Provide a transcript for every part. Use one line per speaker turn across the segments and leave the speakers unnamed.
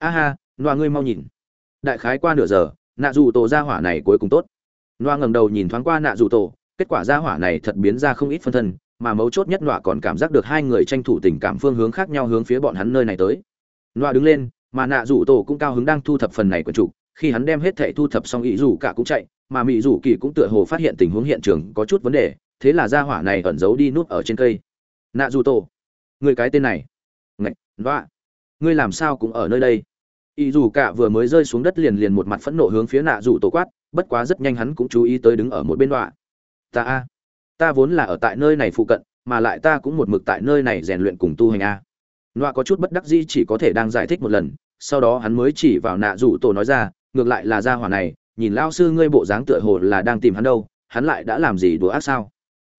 a ha loa ngươi mau nhìn. Đại khái qua nửa giờ, nạ dù tổ ra hỏa này cuối cùng tốt. Loa ngẩng đầu nhìn thoáng qua nạ dù tổ, kết quả ra hỏa này thật biến ra không ít phân thân, mà mấu chốt nhất loa còn cảm giác được hai người tranh thủ tình cảm phương hướng khác nhau hướng phía bọn hắn nơi này tới. Loa đứng lên, mà nạ dù tổ cũng cao hứng đang thu thập phần này của chủ, khi hắn đem hết thệ thu thập xong ý dù cả cũng chạy, mà mỹ dù kỳ cũng tựa hồ phát hiện tình huống hiện trường có chút vấn đề, thế là ra hỏa này ẩn giấu đi núp ở trên cây. Nạ dù tổ, người cái tên này, ngạch nọa ngươi làm sao cũng ở nơi đây? Ý dù cả vừa mới rơi xuống đất liền liền một mặt phẫn nộ hướng phía nạ dù tổ quát, bất quá rất nhanh hắn cũng chú ý tới đứng ở một bên đọa. Ta a, ta vốn là ở tại nơi này phụ cận, mà lại ta cũng một mực tại nơi này rèn luyện cùng tu hành a. Nọa có chút bất đắc dĩ chỉ có thể đang giải thích một lần, sau đó hắn mới chỉ vào nạ rủ tổ nói ra, ngược lại là gia hỏa này, nhìn lao sư ngươi bộ dáng tựa hồ là đang tìm hắn đâu, hắn lại đã làm gì đùa ác sao?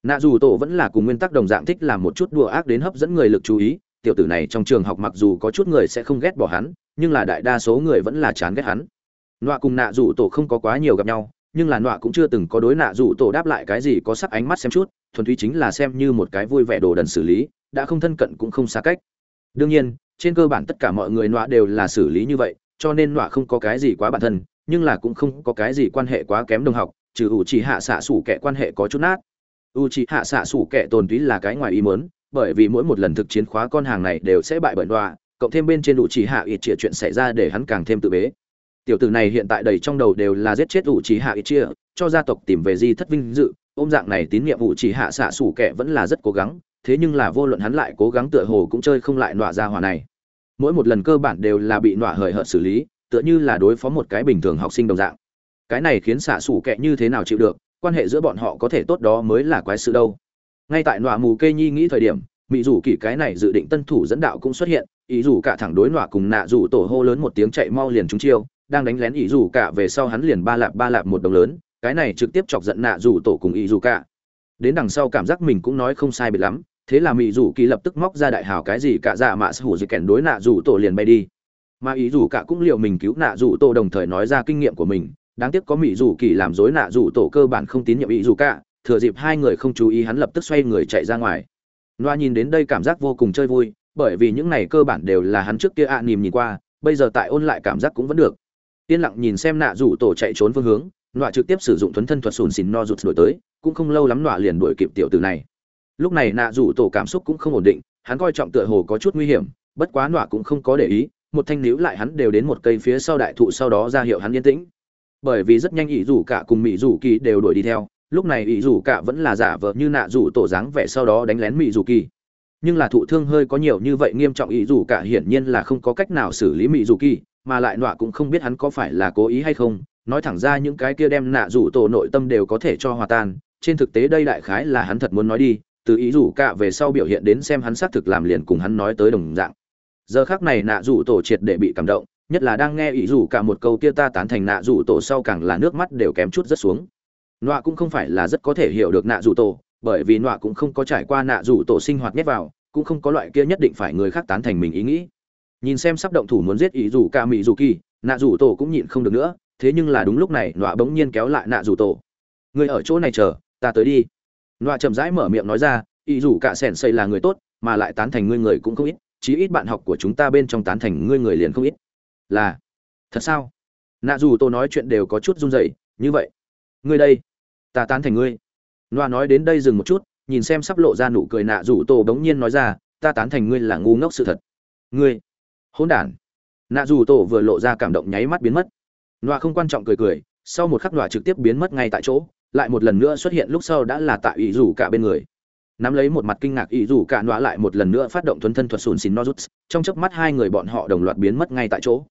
Nạ rủ tổ vẫn là cùng nguyên tắc đồng dạng thích làm một chút đùa ác đến hấp dẫn người lực chú ý, tiểu tử này trong trường học mặc dù có chút người sẽ không ghét bỏ hắn nhưng là đại đa số người vẫn là chán ghét hắn. Nọa cùng nạ rủ tổ không có quá nhiều gặp nhau, nhưng là nọa cũng chưa từng có đối nạ rủ tổ đáp lại cái gì có sắc ánh mắt xem chút, thuần túy chính là xem như một cái vui vẻ đồ đần xử lý, đã không thân cận cũng không xa cách. Đương nhiên, trên cơ bản tất cả mọi người nọa đều là xử lý như vậy, cho nên nọa không có cái gì quá bản thân, nhưng là cũng không có cái gì quan hệ quá kém đồng học, trừ ủ chỉ hạ xạ sủ kẻ quan hệ có chút nát. U chỉ hạ xạ sủ kẻ tồn túy là cái ngoài ý mớn bởi vì mỗi một lần thực chiến khóa con hàng này đều sẽ bại bởi nọa cộng thêm bên trên ủ chỉ hạ ít chia chuyện xảy ra để hắn càng thêm tự bế. Tiểu tử này hiện tại đầy trong đầu đều là giết chết ủ chỉ hạ ít chia cho gia tộc tìm về di thất vinh dự, ôm dạng này tín nhiệm ủ chỉ hạ xạ sủ kẻ vẫn là rất cố gắng, thế nhưng là vô luận hắn lại cố gắng tựa hồ cũng chơi không lại nọa ra hòa này. Mỗi một lần cơ bản đều là bị nọa hời hợt xử lý, tựa như là đối phó một cái bình thường học sinh đồng dạng. Cái này khiến xạ sủ kệ như thế nào chịu được, quan hệ giữa bọn họ có thể tốt đó mới là quái sự đâu. Ngay tại nọa mù kê nhi nghĩ thời điểm mỹ rủ kỳ cái này dự định tân thủ dẫn đạo cũng xuất hiện ý rủ cả thẳng đối nọa cùng nạ rủ tổ hô lớn một tiếng chạy mau liền trúng chiêu, đang đánh lén ý rủ cả về sau hắn liền ba lạp ba lạp một đồng lớn, cái này trực tiếp chọc giận nạ rủ tổ cùng ý rủ cả. Đến đằng sau cảm giác mình cũng nói không sai biệt lắm, thế là mỹ rủ kỳ lập tức móc ra đại hào cái gì cả dạ mạ hủ dị kèn đối nạ rủ tổ liền bay đi. Mà ý rủ cả cũng liệu mình cứu nạ rủ tổ đồng thời nói ra kinh nghiệm của mình, đáng tiếc có mỹ rủ kỳ làm dối nạ rủ tổ cơ bản không tín nhiệm ý rủ cả, thừa dịp hai người không chú ý hắn lập tức xoay người chạy ra ngoài. Loa nhìn đến đây cảm giác vô cùng chơi vui bởi vì những này cơ bản đều là hắn trước kia ạ à nìm nhìn qua, bây giờ tại ôn lại cảm giác cũng vẫn được. Yên lặng nhìn xem nạ rủ tổ chạy trốn phương hướng, nọa trực tiếp sử dụng thuấn thân thuật sùn xìn no rụt đổi tới, cũng không lâu lắm nọa liền đuổi kịp tiểu tử này. Lúc này nạ rủ tổ cảm xúc cũng không ổn định, hắn coi trọng tựa hồ có chút nguy hiểm, bất quá nọa cũng không có để ý, một thanh níu lại hắn đều đến một cây phía sau đại thụ sau đó ra hiệu hắn yên tĩnh. Bởi vì rất nhanh ỷ rủ cả cùng mỹ rủ kỳ đều đuổi đi theo, lúc này ỷ rủ cả vẫn là giả vờ như nạ rủ tổ dáng vẻ sau đó đánh lén mỹ rủ kỳ nhưng là thụ thương hơi có nhiều như vậy nghiêm trọng ý dù cả hiển nhiên là không có cách nào xử lý mỹ dù kỳ, mà lại nọa cũng không biết hắn có phải là cố ý hay không. Nói thẳng ra những cái kia đem nạ rủ tổ nội tâm đều có thể cho hòa tan. Trên thực tế đây đại khái là hắn thật muốn nói đi, từ ý rủ cả về sau biểu hiện đến xem hắn xác thực làm liền cùng hắn nói tới đồng dạng. Giờ khác này nạ rủ tổ triệt để bị cảm động, nhất là đang nghe ý rủ cả một câu kia ta tán thành nạ rủ tổ sau càng là nước mắt đều kém chút rất xuống. Nọa cũng không phải là rất có thể hiểu được nạ rủ tổ bởi vì nọa cũng không có trải qua nạ rủ tổ sinh hoạt nhét vào, cũng không có loại kia nhất định phải người khác tán thành mình ý nghĩ. Nhìn xem sắp động thủ muốn giết ý rủ ca mỹ rủ kỳ nạ rủ tổ cũng nhịn không được nữa, thế nhưng là đúng lúc này nọa bỗng nhiên kéo lại nạ rủ tổ. Người ở chỗ này chờ, ta tới đi. Nọa chậm rãi mở miệng nói ra, ý rủ cả sẻn xây là người tốt, mà lại tán thành ngươi người cũng không ít, chí ít bạn học của chúng ta bên trong tán thành ngươi người liền không ít. Là, thật sao? Nạ dù tôi nói chuyện đều có chút run rẩy, như vậy, ngươi đây, ta tán thành ngươi. Noa nói đến đây dừng một chút, nhìn xem sắp lộ ra nụ cười nạ rủ tổ bỗng nhiên nói ra, ta tán thành ngươi là ngu ngốc sự thật. Ngươi? Hỗn đản. Nạ rủ tổ vừa lộ ra cảm động nháy mắt biến mất. Noa không quan trọng cười cười, sau một khắc Noa trực tiếp biến mất ngay tại chỗ, lại một lần nữa xuất hiện lúc sau đã là tại ủy rủ cả bên người. Nắm lấy một mặt kinh ngạc ủy rủ cả Noa lại một lần nữa phát động thuần thân thuật sùn xin nozuts, trong chớp mắt hai người bọn họ đồng loạt biến mất ngay tại chỗ.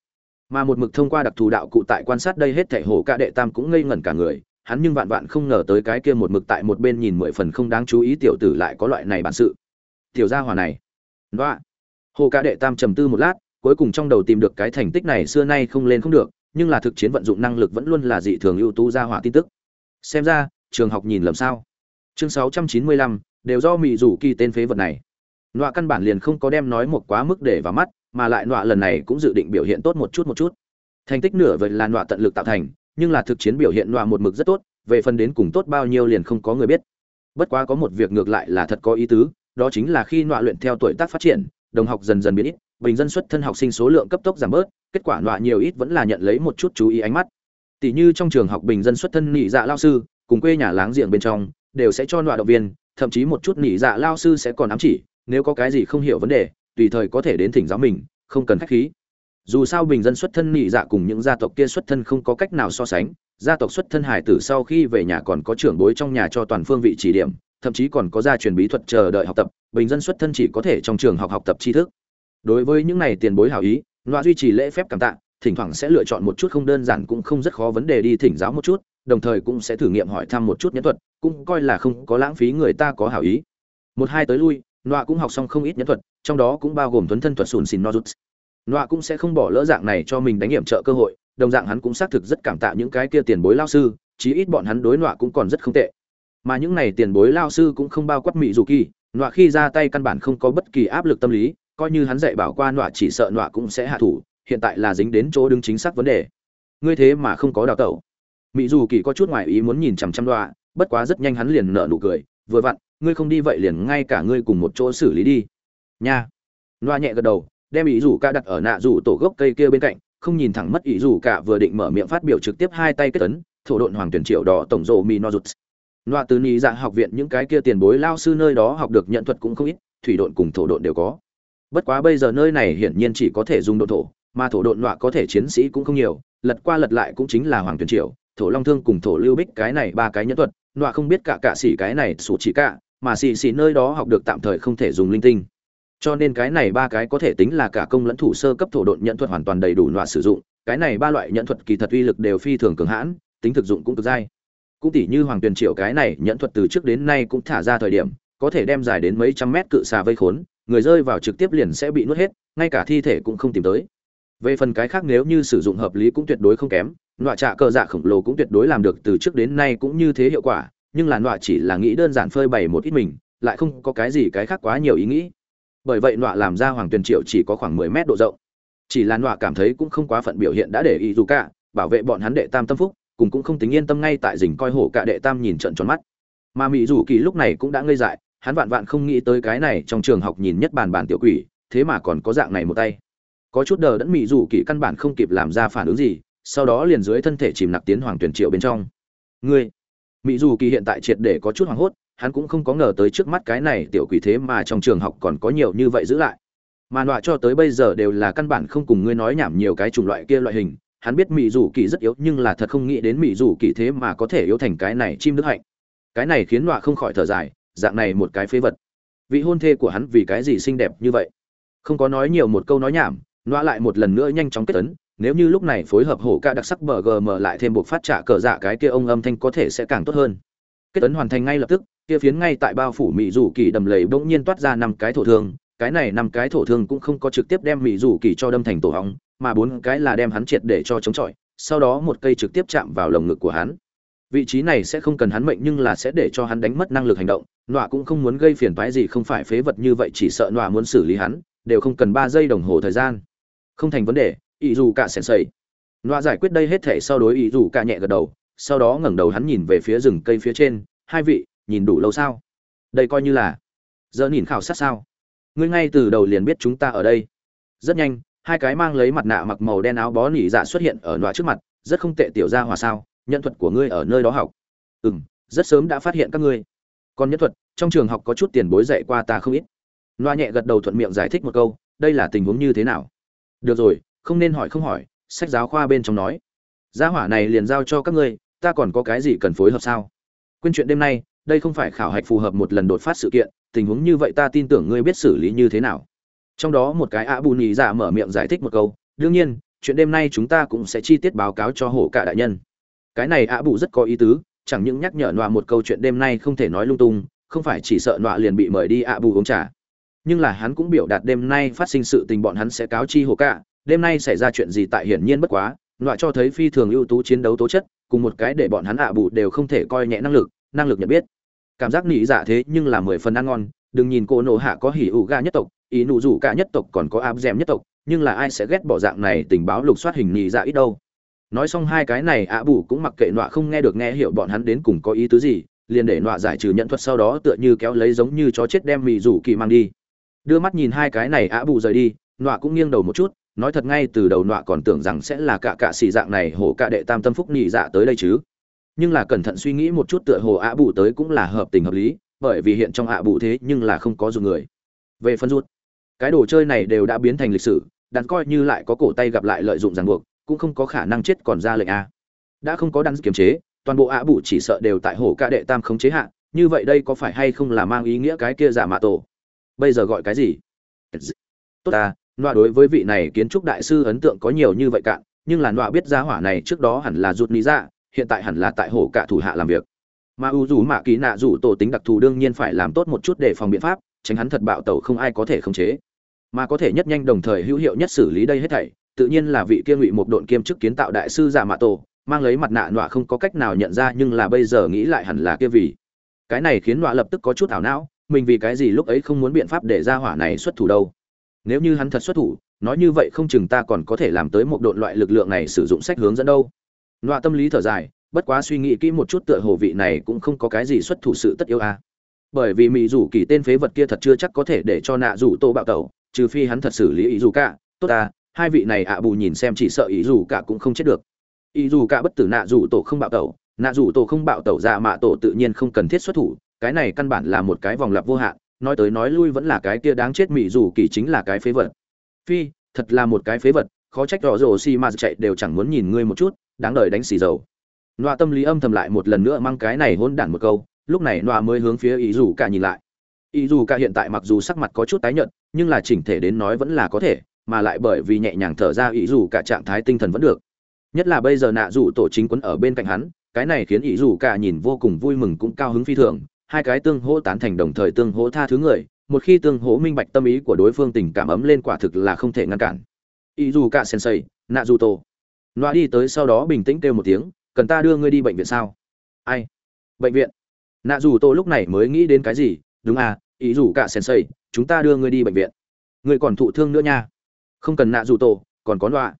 Mà một mực thông qua đặc thù đạo cụ tại quan sát đây hết thể hổ cả đệ tam cũng ngây ngẩn cả người hắn nhưng vạn vạn không ngờ tới cái kia một mực tại một bên nhìn mười phần không đáng chú ý tiểu tử lại có loại này bản sự. Tiểu gia hỏa này. Đoạ hồ ca đệ tam trầm tư một lát cuối cùng trong đầu tìm được cái thành tích này xưa nay không lên không được nhưng là thực chiến vận dụng năng lực vẫn luôn là dị thường ưu tú gia hỏa tin tức. Xem ra trường học nhìn lầm sao? Chương 695, đều do mị rủ kỳ tên phế vật này. Nọa căn bản liền không có đem nói một quá mức để vào mắt mà lại nọa lần này cũng dự định biểu hiện tốt một chút một chút. Thành tích nửa vậy là nọa tận lực tạo thành nhưng là thực chiến biểu hiện nọa một mực rất tốt, về phần đến cùng tốt bao nhiêu liền không có người biết. Bất quá có một việc ngược lại là thật có ý tứ, đó chính là khi nọa luyện theo tuổi tác phát triển, đồng học dần dần biến ít, bình dân xuất thân học sinh số lượng cấp tốc giảm bớt, kết quả nọa nhiều ít vẫn là nhận lấy một chút chú ý ánh mắt. Tỷ như trong trường học bình dân xuất thân nhị dạ lao sư, cùng quê nhà láng giềng bên trong, đều sẽ cho nọa động viên, thậm chí một chút nhị dạ lao sư sẽ còn ám chỉ, nếu có cái gì không hiểu vấn đề, tùy thời có thể đến thỉnh giáo mình, không cần khách khí dù sao bình dân xuất thân nhị dạ cùng những gia tộc kia xuất thân không có cách nào so sánh, gia tộc xuất thân hải tử sau khi về nhà còn có trưởng bối trong nhà cho toàn phương vị chỉ điểm, thậm chí còn có gia truyền bí thuật chờ đợi học tập, bình dân xuất thân chỉ có thể trong trường học học tập tri thức. Đối với những này tiền bối hảo ý, loa duy trì lễ phép cảm tạ, thỉnh thoảng sẽ lựa chọn một chút không đơn giản cũng không rất khó vấn đề đi thỉnh giáo một chút, đồng thời cũng sẽ thử nghiệm hỏi thăm một chút nhẫn thuật, cũng coi là không có lãng phí người ta có hảo ý. Một hai tới lui, loa cũng học xong không ít nhẫn thuật, trong đó cũng bao gồm tuấn thân thuật sùn xin nozuts. Nọa cũng sẽ không bỏ lỡ dạng này cho mình đánh hiểm trợ cơ hội, đồng dạng hắn cũng xác thực rất cảm tạ những cái kia tiền bối lao sư, chí ít bọn hắn đối Nọa cũng còn rất không tệ. Mà những này tiền bối lao sư cũng không bao quát mị dù kỳ, nọa khi ra tay căn bản không có bất kỳ áp lực tâm lý, coi như hắn dạy bảo qua nọa chỉ sợ nọa cũng sẽ hạ thủ, hiện tại là dính đến chỗ đứng chính xác vấn đề. Ngươi thế mà không có đào tẩu. Mỹ dù kỳ có chút ngoài ý muốn nhìn chằm chằm nọa, bất quá rất nhanh hắn liền nở nụ cười, vừa vặn, ngươi không đi vậy liền ngay cả ngươi cùng một chỗ xử lý đi. Nha. Nọa nhẹ gật đầu đem ý rủ cả đặt ở nạ rủ tổ gốc cây kia bên cạnh không nhìn thẳng mất ý rủ cả vừa định mở miệng phát biểu trực tiếp hai tay kết tấn thổ độn hoàng tuyển triệu đỏ tổng rộ mi rụt Loa từ ni dạ học viện những cái kia tiền bối lao sư nơi đó học được nhận thuật cũng không ít, thủy độn cùng thổ độn đều có. Bất quá bây giờ nơi này hiển nhiên chỉ có thể dùng độ thổ, mà thổ độn loa có thể chiến sĩ cũng không nhiều, lật qua lật lại cũng chính là hoàng tuyển triệu, thổ long thương cùng thổ lưu bích cái này ba cái nhẫn thuật, loa không biết cả cả xỉ cái này sủ chỉ cả, mà sĩ sĩ nơi đó học được tạm thời không thể dùng linh tinh. Cho nên cái này ba cái có thể tính là cả công lẫn thủ sơ cấp thổ độn nhận thuật hoàn toàn đầy đủ loại sử dụng, cái này ba loại nhận thuật kỳ thật uy lực đều phi thường cường hãn, tính thực dụng cũng cực dai. Cũng tỉ như hoàng tuyền triệu cái này nhẫn thuật từ trước đến nay cũng thả ra thời điểm có thể đem dài đến mấy trăm mét cự xà vây khốn người rơi vào trực tiếp liền sẽ bị nuốt hết ngay cả thi thể cũng không tìm tới. Về phần cái khác nếu như sử dụng hợp lý cũng tuyệt đối không kém loại trạ cờ dạ khổng lồ cũng tuyệt đối làm được từ trước đến nay cũng như thế hiệu quả nhưng là loại chỉ là nghĩ đơn giản phơi bày một ít mình lại không có cái gì cái khác quá nhiều ý nghĩ bởi vậy nọa làm ra hoàng tuyền triệu chỉ có khoảng mười mét độ rộng. Chỉ là nọa cảm thấy cũng không quá phận biểu hiện đã để ý dù cả, bảo vệ bọn hắn đệ tam tâm phúc, cùng cũng không tính yên tâm ngay tại rình coi hổ cả đệ tam nhìn trận tròn mắt. Mà mỹ dù kỳ lúc này cũng đã ngây dại, hắn vạn vạn không nghĩ tới cái này trong trường học nhìn nhất bàn bàn tiểu quỷ, thế mà còn có dạng này một tay. Có chút đờ đẫn mỹ dù kỳ căn bản không kịp làm ra phản ứng gì, sau đó liền dưới thân thể chìm nặc tiến hoàng tuyển triệu bên trong. Ngươi! Mỹ dù kỳ hiện tại triệt để có chút hoảng hốt hắn cũng không có ngờ tới trước mắt cái này tiểu quỷ thế mà trong trường học còn có nhiều như vậy giữ lại. Mà nọa cho tới bây giờ đều là căn bản không cùng ngươi nói nhảm nhiều cái chủng loại kia loại hình, hắn biết mỹ dù kỳ rất yếu nhưng là thật không nghĩ đến mỹ dù kỳ thế mà có thể yếu thành cái này chim đức hạnh. Cái này khiến nọa không khỏi thở dài, dạng này một cái phế vật. Vị hôn thê của hắn vì cái gì xinh đẹp như vậy? Không có nói nhiều một câu nói nhảm, nọa lại một lần nữa nhanh chóng kết tấn nếu như lúc này phối hợp hổ ca đặc sắc bờ gm lại thêm buộc phát trả cờ dạ cái kia ông âm thanh có thể sẽ càng tốt hơn. Kết tấn hoàn thành ngay lập tức kia phiến ngay tại bao phủ mỹ dù kỳ đầm lầy bỗng nhiên toát ra năm cái thổ thương cái này năm cái thổ thương cũng không có trực tiếp đem mỹ dù kỳ cho đâm thành tổ hóng mà bốn cái là đem hắn triệt để cho chống chọi, sau đó một cây trực tiếp chạm vào lồng ngực của hắn. Vị trí này sẽ không cần hắn mệnh nhưng là sẽ để cho hắn đánh mất năng lực hành động, Nọa cũng không muốn gây phiền phái gì không phải phế vật như vậy chỉ sợ Nọa muốn xử lý hắn, đều không cần ba giây đồng hồ thời gian. Không thành vấn đề, ý dù cả sèn sẩy. Nọa giải quyết đây hết thể sau đối ý dù cả nhẹ gật đầu, sau đó ngẩng đầu hắn nhìn về phía rừng cây phía trên, hai vị, nhìn đủ lâu sao? Đây coi như là giờ nhìn khảo sát sao? Ngươi ngay từ đầu liền biết chúng ta ở đây. Rất nhanh, hai cái mang lấy mặt nạ mặc màu đen áo bó nỉ dạ xuất hiện ở nọa trước mặt. Rất không tệ tiểu gia hòa sao? Nhận thuật của ngươi ở nơi đó học. Ừ m rất sớm đã phát hiện các ngươi. Còn nhân thuật trong trường học có chút tiền bối dạy qua ta không ít. Nọa nhẹ gật đầu thuận miệng giải thích một câu đây là tình huống như thế nào? Được rồi không nên hỏi không hỏi sách giáo khoa bên trong nói. Gia hỏa này liền giao cho các ngươi ta còn có cái gì cần phối hợp sao? Quên chuyện đêm nay đây không phải khảo hạch phù hợp một lần đột phát sự kiện, tình huống như vậy ta tin tưởng ngươi biết xử lý như thế nào. Trong đó một cái ạ bù nhì dạ mở miệng giải thích một câu, đương nhiên, chuyện đêm nay chúng ta cũng sẽ chi tiết báo cáo cho hổ cả đại nhân. Cái này ạ bù rất có ý tứ, chẳng những nhắc nhở nọa một câu chuyện đêm nay không thể nói lung tung, không phải chỉ sợ nọa liền bị mời đi ạ bù uống trà. Nhưng là hắn cũng biểu đạt đêm nay phát sinh sự tình bọn hắn sẽ cáo chi hổ cả, đêm nay xảy ra chuyện gì tại hiển nhiên bất quá, nọa cho thấy phi thường ưu tú chiến đấu tố chất, cùng một cái để bọn hắn ạ bù đều không thể coi nhẹ năng lực năng lực nhận biết. Cảm giác nỉ dạ thế nhưng là mười phần ăn ngon, đừng nhìn cô nổ hạ có hỉ ủ ga nhất tộc, ý nụ rủ cả nhất tộc còn có áp dèm nhất tộc, nhưng là ai sẽ ghét bỏ dạng này tình báo lục soát hình nỉ dạ ít đâu. Nói xong hai cái này, ạ bù cũng mặc kệ nọa không nghe được nghe hiểu bọn hắn đến cùng có ý tứ gì, liền để nọa giải trừ nhận thuật sau đó tựa như kéo lấy giống như chó chết đem mì rủ kỳ mang đi. Đưa mắt nhìn hai cái này, ạ bù rời đi, nọa cũng nghiêng đầu một chút, nói thật ngay từ đầu nọa còn tưởng rằng sẽ là cả cạ xì dạng này hổ cạ đệ tam tâm phúc nhị dạ tới đây chứ nhưng là cẩn thận suy nghĩ một chút tựa hồ ạ bù tới cũng là hợp tình hợp lý, bởi vì hiện trong ạ bù thế nhưng là không có dùng người. Về phân rút, cái đồ chơi này đều đã biến thành lịch sử, đắn coi như lại có cổ tay gặp lại lợi dụng ràng buộc, cũng không có khả năng chết còn ra lệnh a. Đã không có đắn kiềm chế, toàn bộ ạ bù chỉ sợ đều tại hồ cạ đệ tam không chế hạn như vậy đây có phải hay không là mang ý nghĩa cái kia giả mạ tổ? Bây giờ gọi cái gì? Tốt ta nọa đối với vị này kiến trúc đại sư ấn tượng có nhiều như vậy cạn, nhưng là nọa biết giá hỏa này trước đó hẳn là rụt lý ra dạ, hiện tại hẳn là tại hổ cả thủ hạ làm việc. Mà u dù mạ ký nạ dù tổ tính đặc thù đương nhiên phải làm tốt một chút để phòng biện pháp, tránh hắn thật bạo tẩu không ai có thể khống chế. Mà có thể nhất nhanh đồng thời hữu hiệu nhất xử lý đây hết thảy, tự nhiên là vị kia ngụy một độn kiêm chức kiến tạo đại sư giả mạ tổ, mang lấy mặt nạ nọa không có cách nào nhận ra nhưng là bây giờ nghĩ lại hẳn là kia vì. Cái này khiến nọa lập tức có chút ảo não, mình vì cái gì lúc ấy không muốn biện pháp để ra hỏa này xuất thủ đâu? Nếu như hắn thật xuất thủ, nói như vậy không chừng ta còn có thể làm tới một độn loại lực lượng này sử dụng sách hướng dẫn đâu? Nọa tâm lý thở dài, bất quá suy nghĩ kỹ một chút tựa hồ vị này cũng không có cái gì xuất thủ sự tất yếu a à. bởi vì mỹ rủ kỳ tên phế vật kia thật chưa chắc có thể để cho nạ rủ tô bạo tẩu, trừ phi hắn thật xử lý ý dù cả. Tốt ta hai vị này ạ bù nhìn xem chỉ sợ ý dù cả cũng không chết được. Ý dù cả bất tử nạ rủ tổ không bạo tẩu, nạ rủ tổ không bạo tẩu ra dạ mạ tổ tự nhiên không cần thiết xuất thủ, cái này căn bản là một cái vòng lặp vô hạn, nói tới nói lui vẫn là cái kia đáng chết mỹ dù kỳ chính là cái phế vật. Phi, thật là một cái phế vật, khó trách rõ rồ si mà chạy đều chẳng muốn nhìn ngươi một chút đáng đời đánh xì dầu. Nọa tâm lý âm thầm lại một lần nữa mang cái này hôn đản một câu, lúc này nọa mới hướng phía ý dù cả nhìn lại. Ý dù cả hiện tại mặc dù sắc mặt có chút tái nhợt, nhưng là chỉnh thể đến nói vẫn là có thể, mà lại bởi vì nhẹ nhàng thở ra ý dù cả trạng thái tinh thần vẫn được. Nhất là bây giờ nạ dù tổ chính quấn ở bên cạnh hắn, cái này khiến ý dù cả nhìn vô cùng vui mừng cũng cao hứng phi thường, hai cái tương hỗ tán thành đồng thời tương hỗ tha thứ người, một khi tương hỗ minh bạch tâm ý của đối phương tình cảm ấm lên quả thực là không thể ngăn cản. Ý dù cả sensei, nạ dù tổ loa đi tới sau đó bình tĩnh kêu một tiếng, cần ta đưa ngươi đi bệnh viện sao? Ai? Bệnh viện? Nạ dù tôi lúc này mới nghĩ đến cái gì, đúng à ý dù cả sensei chúng ta đưa ngươi đi bệnh viện. Ngươi còn thụ thương nữa nha. Không cần nạ dù tổ còn có loa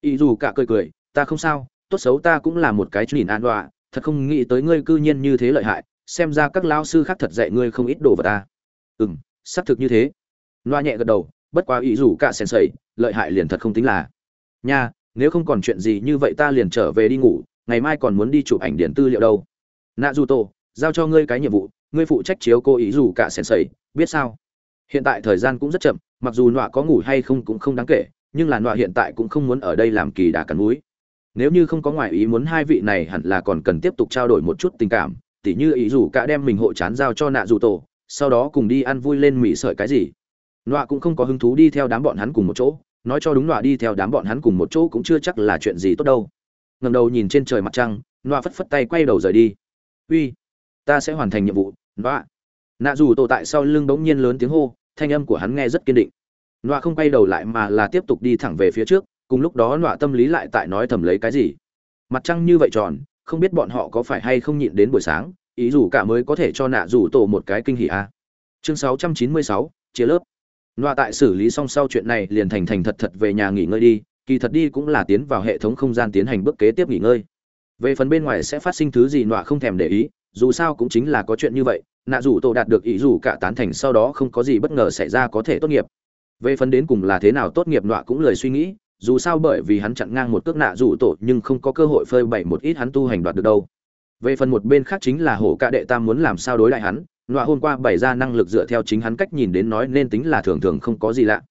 ý dù cả cười cười, ta không sao, tốt xấu ta cũng là một cái nhìn an loa thật không nghĩ tới ngươi cư nhiên như thế lợi hại, xem ra các lao sư khác thật dạy ngươi không ít đồ vật à. ta ừ m xác thực như thế. Loa nhẹ gật đầu, bất quá ý dù cả sèn sầy, lợi hại liền thật không tính là. Nha nếu không còn chuyện gì như vậy ta liền trở về đi ngủ, ngày mai còn muốn đi chụp ảnh điển tư liệu đâu. Nạ dù tổ, giao cho ngươi cái nhiệm vụ, ngươi phụ trách chiếu cô ý dù cả sèn sầy, biết sao? Hiện tại thời gian cũng rất chậm, mặc dù nọa có ngủ hay không cũng không đáng kể, nhưng là nọa hiện tại cũng không muốn ở đây làm kỳ đà cắn núi. Nếu như không có ngoại ý muốn hai vị này hẳn là còn cần tiếp tục trao đổi một chút tình cảm, tỉ như ý dù cả đem mình hộ chán giao cho nạ dù tổ, sau đó cùng đi ăn vui lên mỉ sợi cái gì. Nọa cũng không có hứng thú đi theo đám bọn hắn cùng một chỗ nói cho đúng nọa đi theo đám bọn hắn cùng một chỗ cũng chưa chắc là chuyện gì tốt đâu. Ngầm đầu nhìn trên trời mặt trăng nọa phất phất tay quay đầu rời đi. Uy ta sẽ hoàn thành nhiệm vụ nọa. Nạ dù tổ tại sau lưng bỗng nhiên lớn tiếng hô thanh âm của hắn nghe rất kiên định. Nọa không quay đầu lại mà là tiếp tục đi thẳng về phía trước cùng lúc đó nọa tâm lý lại tại nói thầm lấy cái gì. Mặt trăng như vậy tròn không biết bọn họ có phải hay không nhịn đến buổi sáng ý dù cả mới có thể cho nạ Dù tổ một cái kinh hỉ a. À. chương 696, chia lớp loa tại xử lý xong sau chuyện này liền thành thành thật thật về nhà nghỉ ngơi đi, kỳ thật đi cũng là tiến vào hệ thống không gian tiến hành bước kế tiếp nghỉ ngơi. Về phần bên ngoài sẽ phát sinh thứ gì nọa không thèm để ý, dù sao cũng chính là có chuyện như vậy, nạ rủ tổ đạt được ý dù cả tán thành sau đó không có gì bất ngờ xảy ra có thể tốt nghiệp. Về phần đến cùng là thế nào tốt nghiệp nọa cũng lười suy nghĩ, dù sao bởi vì hắn chặn ngang một cước nạ rủ tổ nhưng không có cơ hội phơi bày một ít hắn tu hành đoạt được đâu. Về phần một bên khác chính là hổ Cả đệ tam muốn làm sao đối lại hắn nọa hôm qua bày ra năng lực dựa theo chính hắn cách nhìn đến nói nên tính là thường thường không có gì lạ.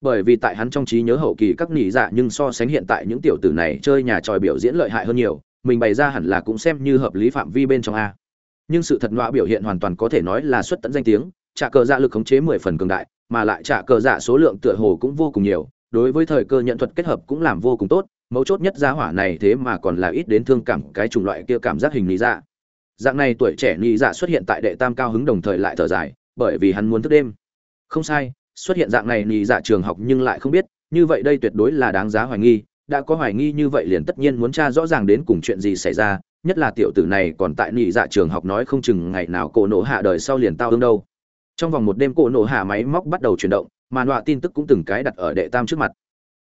Bởi vì tại hắn trong trí nhớ hậu kỳ các nỉ dạ nhưng so sánh hiện tại những tiểu tử này chơi nhà tròi biểu diễn lợi hại hơn nhiều, mình bày ra hẳn là cũng xem như hợp lý phạm vi bên trong a. Nhưng sự thật nọa biểu hiện hoàn toàn có thể nói là xuất tận danh tiếng, trả cờ dạ lực khống chế mười phần cường đại, mà lại trả cờ dạ số lượng tựa hồ cũng vô cùng nhiều, đối với thời cơ nhận thuật kết hợp cũng làm vô cùng tốt, mấu chốt nhất giá hỏa này thế mà còn là ít đến thương cảm cái chủng loại kia cảm giác hình lý dạ dạng này tuổi trẻ nhị dạ xuất hiện tại đệ tam cao hứng đồng thời lại thở dài, bởi vì hắn muốn thức đêm. Không sai, xuất hiện dạng này nhị dạ trường học nhưng lại không biết, như vậy đây tuyệt đối là đáng giá hoài nghi, đã có hoài nghi như vậy liền tất nhiên muốn tra rõ ràng đến cùng chuyện gì xảy ra, nhất là tiểu tử này còn tại nhị dạ trường học nói không chừng ngày nào cổ nổ hạ đời sau liền tao ương đâu. Trong vòng một đêm cổ nổ hạ máy móc bắt đầu chuyển động, mà nọa tin tức cũng từng cái đặt ở đệ tam trước mặt.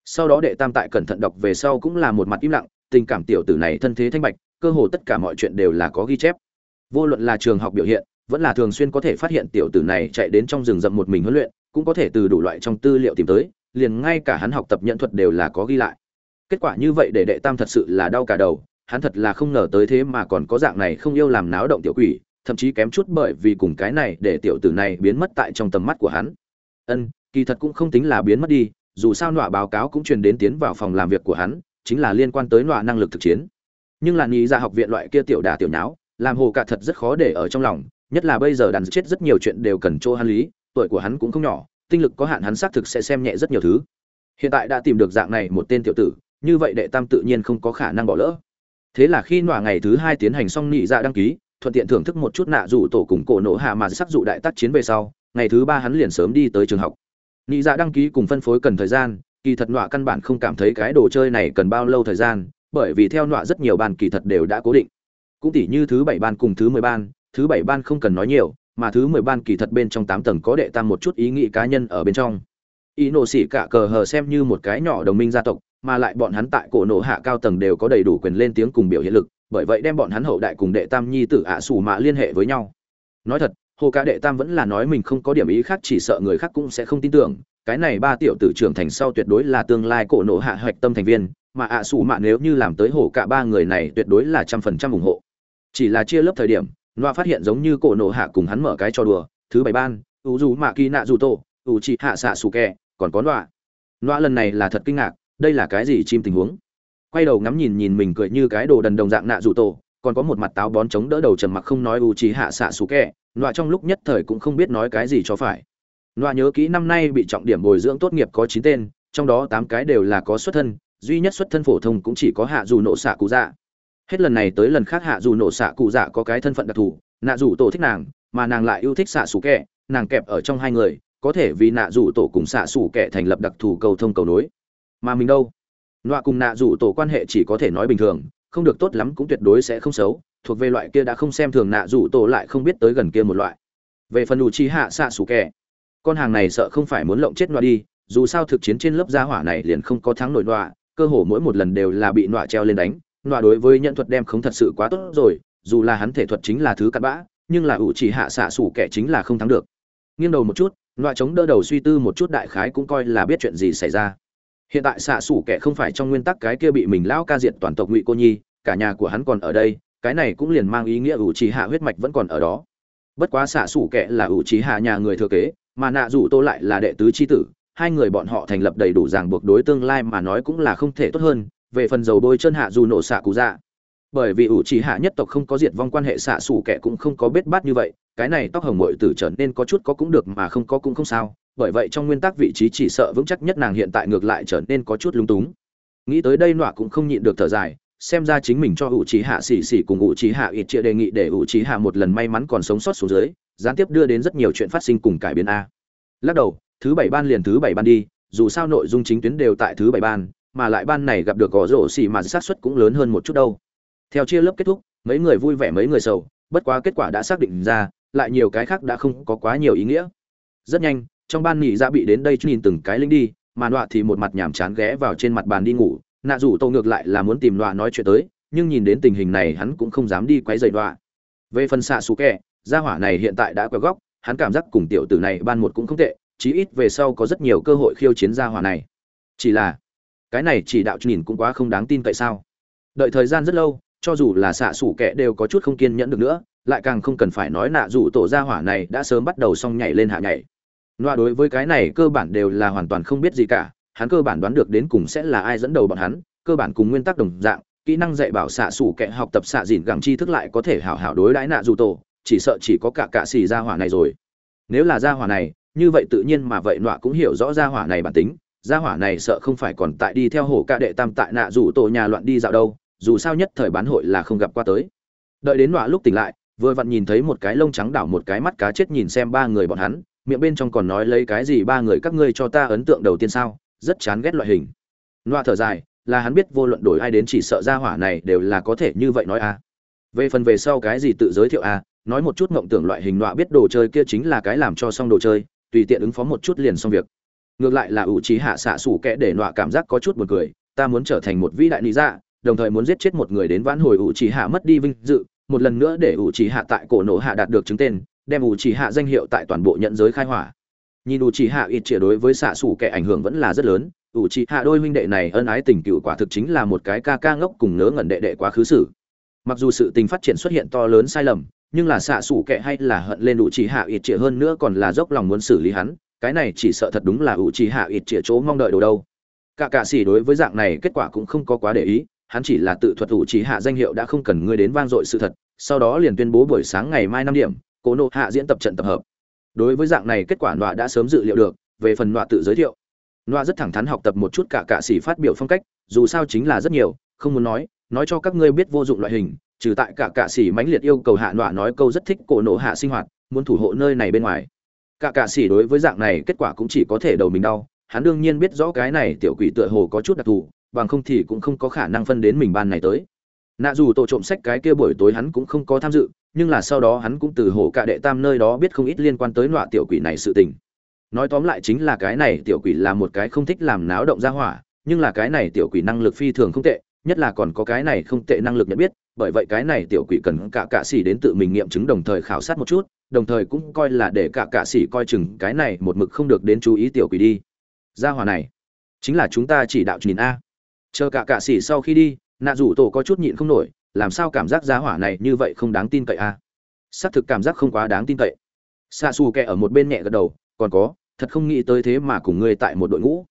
Sau đó đệ tam tại cẩn thận đọc về sau cũng là một mặt im lặng, tình cảm tiểu tử này thân thế thanh bạch, cơ hồ tất cả mọi chuyện đều là có ghi chép vô luận là trường học biểu hiện, vẫn là thường xuyên có thể phát hiện tiểu tử này chạy đến trong rừng rậm một mình huấn luyện, cũng có thể từ đủ loại trong tư liệu tìm tới, liền ngay cả hắn học tập nhận thuật đều là có ghi lại. Kết quả như vậy để đệ tam thật sự là đau cả đầu, hắn thật là không ngờ tới thế mà còn có dạng này không yêu làm náo động tiểu quỷ, thậm chí kém chút bởi vì cùng cái này để tiểu tử này biến mất tại trong tầm mắt của hắn. Ân, kỳ thật cũng không tính là biến mất đi, dù sao nọa báo cáo cũng truyền đến tiến vào phòng làm việc của hắn, chính là liên quan tới nọa năng lực thực chiến. Nhưng là nghĩ ra dạ học viện loại kia tiểu đà tiểu nháo làm hồ cả thật rất khó để ở trong lòng, nhất là bây giờ đàn chết rất nhiều chuyện đều cần chỗ hắn lý, tuổi của hắn cũng không nhỏ, tinh lực có hạn hắn xác thực sẽ xem nhẹ rất nhiều thứ. Hiện tại đã tìm được dạng này một tên tiểu tử, như vậy đệ tam tự nhiên không có khả năng bỏ lỡ. Thế là khi nọa ngày thứ hai tiến hành xong nị dạ đăng ký, thuận tiện thưởng thức một chút nạ rủ tổ cùng cổ nổ hạ mà sắc dụ đại tác chiến về sau, ngày thứ ba hắn liền sớm đi tới trường học. Nị dạ đăng ký cùng phân phối cần thời gian, kỳ thật nọa căn bản không cảm thấy cái đồ chơi này cần bao lâu thời gian, bởi vì theo nọa rất nhiều bàn kỳ thật đều đã cố định cũng tỉ như thứ bảy ban cùng thứ mười ban, thứ bảy ban không cần nói nhiều, mà thứ mười ban kỳ thật bên trong tám tầng có đệ tam một chút ý nghĩ cá nhân ở bên trong. Ý nổ xỉ cả cờ hờ xem như một cái nhỏ đồng minh gia tộc, mà lại bọn hắn tại cổ nổ hạ cao tầng đều có đầy đủ quyền lên tiếng cùng biểu hiện lực, bởi vậy đem bọn hắn hậu đại cùng đệ tam nhi tử ạ à xù mạ liên hệ với nhau. Nói thật, hồ ca đệ tam vẫn là nói mình không có điểm ý khác, chỉ sợ người khác cũng sẽ không tin tưởng, cái này ba tiểu tử trưởng thành sau tuyệt đối là tương lai cổ nổ hạ hoạch tâm thành viên, mà ạ à xù mạ nếu như làm tới hồ cả ba người này tuyệt đối là trăm phần trăm ủng hộ chỉ là chia lớp thời điểm, loa phát hiện giống như cổ nổ hạ cùng hắn mở cái trò đùa, thứ bảy ban u dù mạ kỳ nạ dù tô u chị hạ xạ xù kẹ, còn có loa. Loa lần này là thật kinh ngạc, đây là cái gì chim tình huống? Quay đầu ngắm nhìn nhìn mình cười như cái đồ đần đồng dạng nạ dù tổ, còn có một mặt táo bón chống đỡ đầu trầm mặc không nói u chị hạ xạ xù kẹ, loa trong lúc nhất thời cũng không biết nói cái gì cho phải. Loa nhớ kỹ năm nay bị trọng điểm bồi dưỡng tốt nghiệp có chín tên, trong đó tám cái đều là có xuất thân, duy nhất xuất thân phổ thông cũng chỉ có hạ dù nộ xạ cụ dạ hết lần này tới lần khác hạ dù nổ xạ cụ dạ có cái thân phận đặc thù, nạ dù tổ thích nàng, mà nàng lại yêu thích xạ xù kẹ nàng kẹp ở trong hai người, có thể vì nạ dù tổ cùng xạ xù kẹ thành lập đặc thù cầu thông cầu nối. Mà mình đâu? Nọa cùng nạ dù tổ quan hệ chỉ có thể nói bình thường, không được tốt lắm cũng tuyệt đối sẽ không xấu, thuộc về loại kia đã không xem thường nạ dù tổ lại không biết tới gần kia một loại. Về phần đủ chi hạ xạ xù kẹ con hàng này sợ không phải muốn lộng chết nọa đi, dù sao thực chiến trên lớp gia hỏa này liền không có thắng nổi nọa, cơ hồ mỗi một lần đều là bị nọa treo lên đánh nọa đối với nhận thuật đem không thật sự quá tốt rồi, dù là hắn thể thuật chính là thứ cặn bã, nhưng là ủ chỉ hạ xạ sủ kẻ chính là không thắng được. Nghiêng đầu một chút, nọa chống đỡ đầu suy tư một chút đại khái cũng coi là biết chuyện gì xảy ra. Hiện tại xạ xủ kẻ không phải trong nguyên tắc cái kia bị mình lão ca diện toàn tộc ngụy cô nhi, cả nhà của hắn còn ở đây, cái này cũng liền mang ý nghĩa ủ trì hạ huyết mạch vẫn còn ở đó. Bất quá xạ xủ kẻ là ủ trì hạ nhà người thừa kế, mà nạ dù tô lại là đệ tứ c tử, hai người bọn họ thành lập đầy đủ ràng buộc đối tương lai mà nói cũng là không thể tốt hơn về phần dầu bôi chân hạ dù nổ xạ cụ dạ. Bởi vì ủ trì hạ nhất tộc không có diệt vong quan hệ xạ xù kẻ cũng không có bết bát như vậy, cái này tóc hồng mội tử trở nên có chút có cũng được mà không có cũng không sao, bởi vậy trong nguyên tắc vị trí chỉ sợ vững chắc nhất nàng hiện tại ngược lại trở nên có chút lung túng. Nghĩ tới đây nọa cũng không nhịn được thở dài, xem ra chính mình cho ủ trì hạ xì xì cùng ủ trì hạ ít chia đề nghị để ủ trì hạ một lần may mắn còn sống sót xuống dưới, gián tiếp đưa đến rất nhiều chuyện phát sinh cùng cải biến a. Lắc đầu, thứ bảy ban liền thứ bảy ban đi, dù sao nội dung chính tuyến đều tại thứ bảy ban mà lại ban này gặp được gõ rổ xì mà xác suất cũng lớn hơn một chút đâu. Theo chia lớp kết thúc, mấy người vui vẻ mấy người sầu, bất quá kết quả đã xác định ra, lại nhiều cái khác đã không có quá nhiều ý nghĩa. Rất nhanh, trong ban nghỉ ra bị đến đây nhìn từng cái linh đi, mà nọa thì một mặt nhàm chán ghé vào trên mặt bàn đi ngủ. Nạ rủ tô ngược lại là muốn tìm nọa nói chuyện tới, nhưng nhìn đến tình hình này hắn cũng không dám đi quấy rầy nọa. Về phần xạ xù kẹ gia hỏa này hiện tại đã quẹo góc, hắn cảm giác cùng tiểu tử này ban một cũng không tệ, chí ít về sau có rất nhiều cơ hội khiêu chiến gia hỏa này. Chỉ là cái này chỉ đạo nhìn cũng quá không đáng tin tại sao? Đợi thời gian rất lâu cho dù là xạ xủ kẹ đều có chút không kiên nhẫn được nữa lại càng không cần phải nói nạ dù tổ gia hỏa này đã sớm bắt đầu xong nhảy lên hạ nhảy. Loa đối với cái này cơ bản đều là hoàn toàn không biết gì cả, hắn cơ bản đoán được đến cùng sẽ là ai dẫn đầu bọn hắn, cơ bản cùng nguyên tắc đồng dạng, kỹ năng dạy bảo xạ sủ kẻ học tập xạ dìn gẳng tri thức lại có thể hảo hảo đối đãi nạ dù tổ, chỉ sợ chỉ có cả cạ xì gia hỏa này rồi. Nếu là gia hỏa này, như vậy tự nhiên mà vậy Noa cũng hiểu rõ gia hỏa này bản tính, gia hỏa này sợ không phải còn tại đi theo hổ ca đệ tam tại nạ rủ tổ nhà loạn đi dạo đâu, dù sao nhất thời bán hội là không gặp qua tới. Đợi đến nọa lúc tỉnh lại, vừa vặn nhìn thấy một cái lông trắng đảo một cái mắt cá chết nhìn xem ba người bọn hắn, miệng bên trong còn nói lấy cái gì ba người các ngươi cho ta ấn tượng đầu tiên sao rất chán ghét loại hình nọa thở dài là hắn biết vô luận đổi ai đến chỉ sợ gia hỏa này đều là có thể như vậy nói a à. về phần về sau cái gì tự giới thiệu a à, nói một chút mộng tưởng loại hình nọa biết đồ chơi kia chính là cái làm cho xong đồ chơi tùy tiện ứng phó một chút liền xong việc ngược lại là ủ trí hạ xạ sủ kẽ để nọa cảm giác có chút buồn cười, ta muốn trở thành một vĩ đại lý dạ đồng thời muốn giết chết một người đến vãn hồi ủ trí hạ mất đi vinh dự, một lần nữa để ủ trí hạ tại cổ nổ hạ đạt được chứng tên, đem ủ trí hạ danh hiệu tại toàn bộ nhận giới khai hỏa. Nhìn ủ trí hạ ít chia đối với xạ xủ kẻ ảnh hưởng vẫn là rất lớn, ủ trí hạ đôi huynh đệ này ân ái tình cựu quả thực chính là một cái ca ca ngốc cùng nớ ngẩn đệ đệ quá khứ xử. Mặc dù sự tình phát triển xuất hiện to lớn sai lầm, nhưng là xạ xủ kẻ hay là hận lên ủ trì hạ ít chia hơn nữa còn là dốc lòng muốn xử lý hắn cái này chỉ sợ thật đúng là ủ trì hạ ít chĩa chỗ mong đợi đồ đâu. Cả cạ xỉ đối với dạng này kết quả cũng không có quá để ý, hắn chỉ là tự thuật ủ trì hạ danh hiệu đã không cần ngươi đến vang dội sự thật, sau đó liền tuyên bố buổi sáng ngày mai năm điểm, cố nộ hạ diễn tập trận tập hợp. Đối với dạng này kết quả nọa đã sớm dự liệu được, về phần nọa tự giới thiệu. Nọa rất thẳng thắn học tập một chút cả cạ xỉ phát biểu phong cách, dù sao chính là rất nhiều, không muốn nói nói cho các ngươi biết vô dụng loại hình, trừ tại cả cạ xỉ mãnh liệt yêu cầu hạ nọa nói câu rất thích cổ nộ hạ sinh hoạt, muốn thủ hộ nơi này bên ngoài cả cạ sĩ đối với dạng này kết quả cũng chỉ có thể đầu mình đau, hắn đương nhiên biết rõ cái này tiểu quỷ tựa hồ có chút đặc thù, bằng không thì cũng không có khả năng phân đến mình ban này tới. Nạ dù tổ trộm sách cái kia buổi tối hắn cũng không có tham dự, nhưng là sau đó hắn cũng từ hồ cạ đệ tam nơi đó biết không ít liên quan tới nọa tiểu quỷ này sự tình. Nói tóm lại chính là cái này tiểu quỷ là một cái không thích làm náo động ra hỏa, nhưng là cái này tiểu quỷ năng lực phi thường không tệ nhất là còn có cái này không tệ năng lực nhận biết, bởi vậy cái này tiểu quỷ cần cả cạ sĩ đến tự mình nghiệm chứng đồng thời khảo sát một chút, đồng thời cũng coi là để cả cạ sĩ coi chừng cái này một mực không được đến chú ý tiểu quỷ đi. Ra hỏa này, chính là chúng ta chỉ đạo nhìn a. Chờ cả cạ sĩ sau khi đi, nạ rủ tổ có chút nhịn không nổi, làm sao cảm giác gia hỏa này như vậy không đáng tin cậy a? À? xác thực cảm giác không quá đáng tin cậy. Xa xù kẹ ở một bên nhẹ gật đầu, còn có, thật không nghĩ tới thế mà cùng ngươi tại một đội ngũ.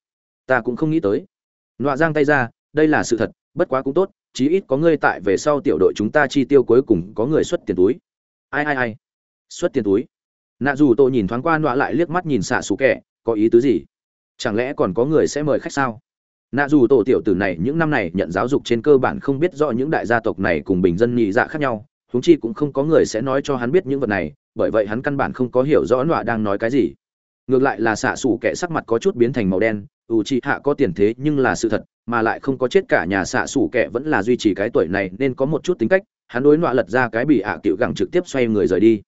Ta cũng không nghĩ tới. Nọa giang tay ra, đây là sự thật bất quá cũng tốt, chí ít có ngươi tại về sau tiểu đội chúng ta chi tiêu cuối cùng có người xuất tiền túi. Ai ai ai? Xuất tiền túi? Nạ dù tôi nhìn thoáng qua nọa lại liếc mắt nhìn xạ xù kẻ, có ý tứ gì? Chẳng lẽ còn có người sẽ mời khách sao? Nạ dù tổ tiểu tử này những năm này nhận giáo dục trên cơ bản không biết rõ những đại gia tộc này cùng bình dân nhị dạ khác nhau, huống chi cũng không có người sẽ nói cho hắn biết những vật này, bởi vậy hắn căn bản không có hiểu rõ nọa đang nói cái gì. Ngược lại là xạ xù kẻ sắc mặt có chút biến thành màu đen ủ trị hạ có tiền thế nhưng là sự thật mà lại không có chết cả nhà xạ xủ kẻ vẫn là duy trì cái tuổi này nên có một chút tính cách hắn đối nọa lật ra cái bị ạ à cựu gẳng trực tiếp xoay người rời đi.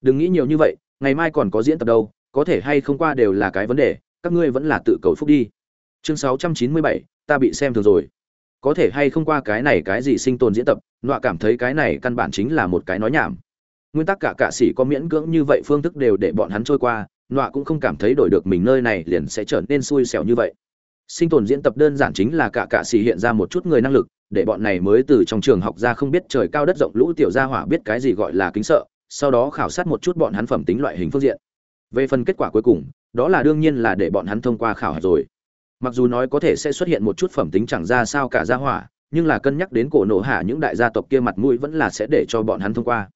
Đừng nghĩ nhiều như vậy ngày mai còn có diễn tập đâu có thể hay không qua đều là cái vấn đề các ngươi vẫn là tự cầu phúc đi. Chương 697, ta bị xem thường rồi. Có thể hay không qua cái này cái gì sinh tồn diễn tập nọa cảm thấy cái này căn bản chính là một cái nói nhảm. Nguyên tắc cả cạ sĩ có miễn cưỡng như vậy phương thức đều để bọn hắn trôi qua nọa cũng không cảm thấy đổi được mình nơi này liền sẽ trở nên xui xẻo như vậy. Sinh tồn diễn tập đơn giản chính là cả cạ xì hiện ra một chút người năng lực, để bọn này mới từ trong trường học ra không biết trời cao đất rộng lũ tiểu gia hỏa biết cái gì gọi là kính sợ, sau đó khảo sát một chút bọn hắn phẩm tính loại hình phương diện. Về phần kết quả cuối cùng, đó là đương nhiên là để bọn hắn thông qua khảo hạch rồi. Mặc dù nói có thể sẽ xuất hiện một chút phẩm tính chẳng ra sao cả gia hỏa, nhưng là cân nhắc đến cổ nổ hạ những đại gia tộc kia mặt mũi vẫn là sẽ để cho bọn hắn thông qua.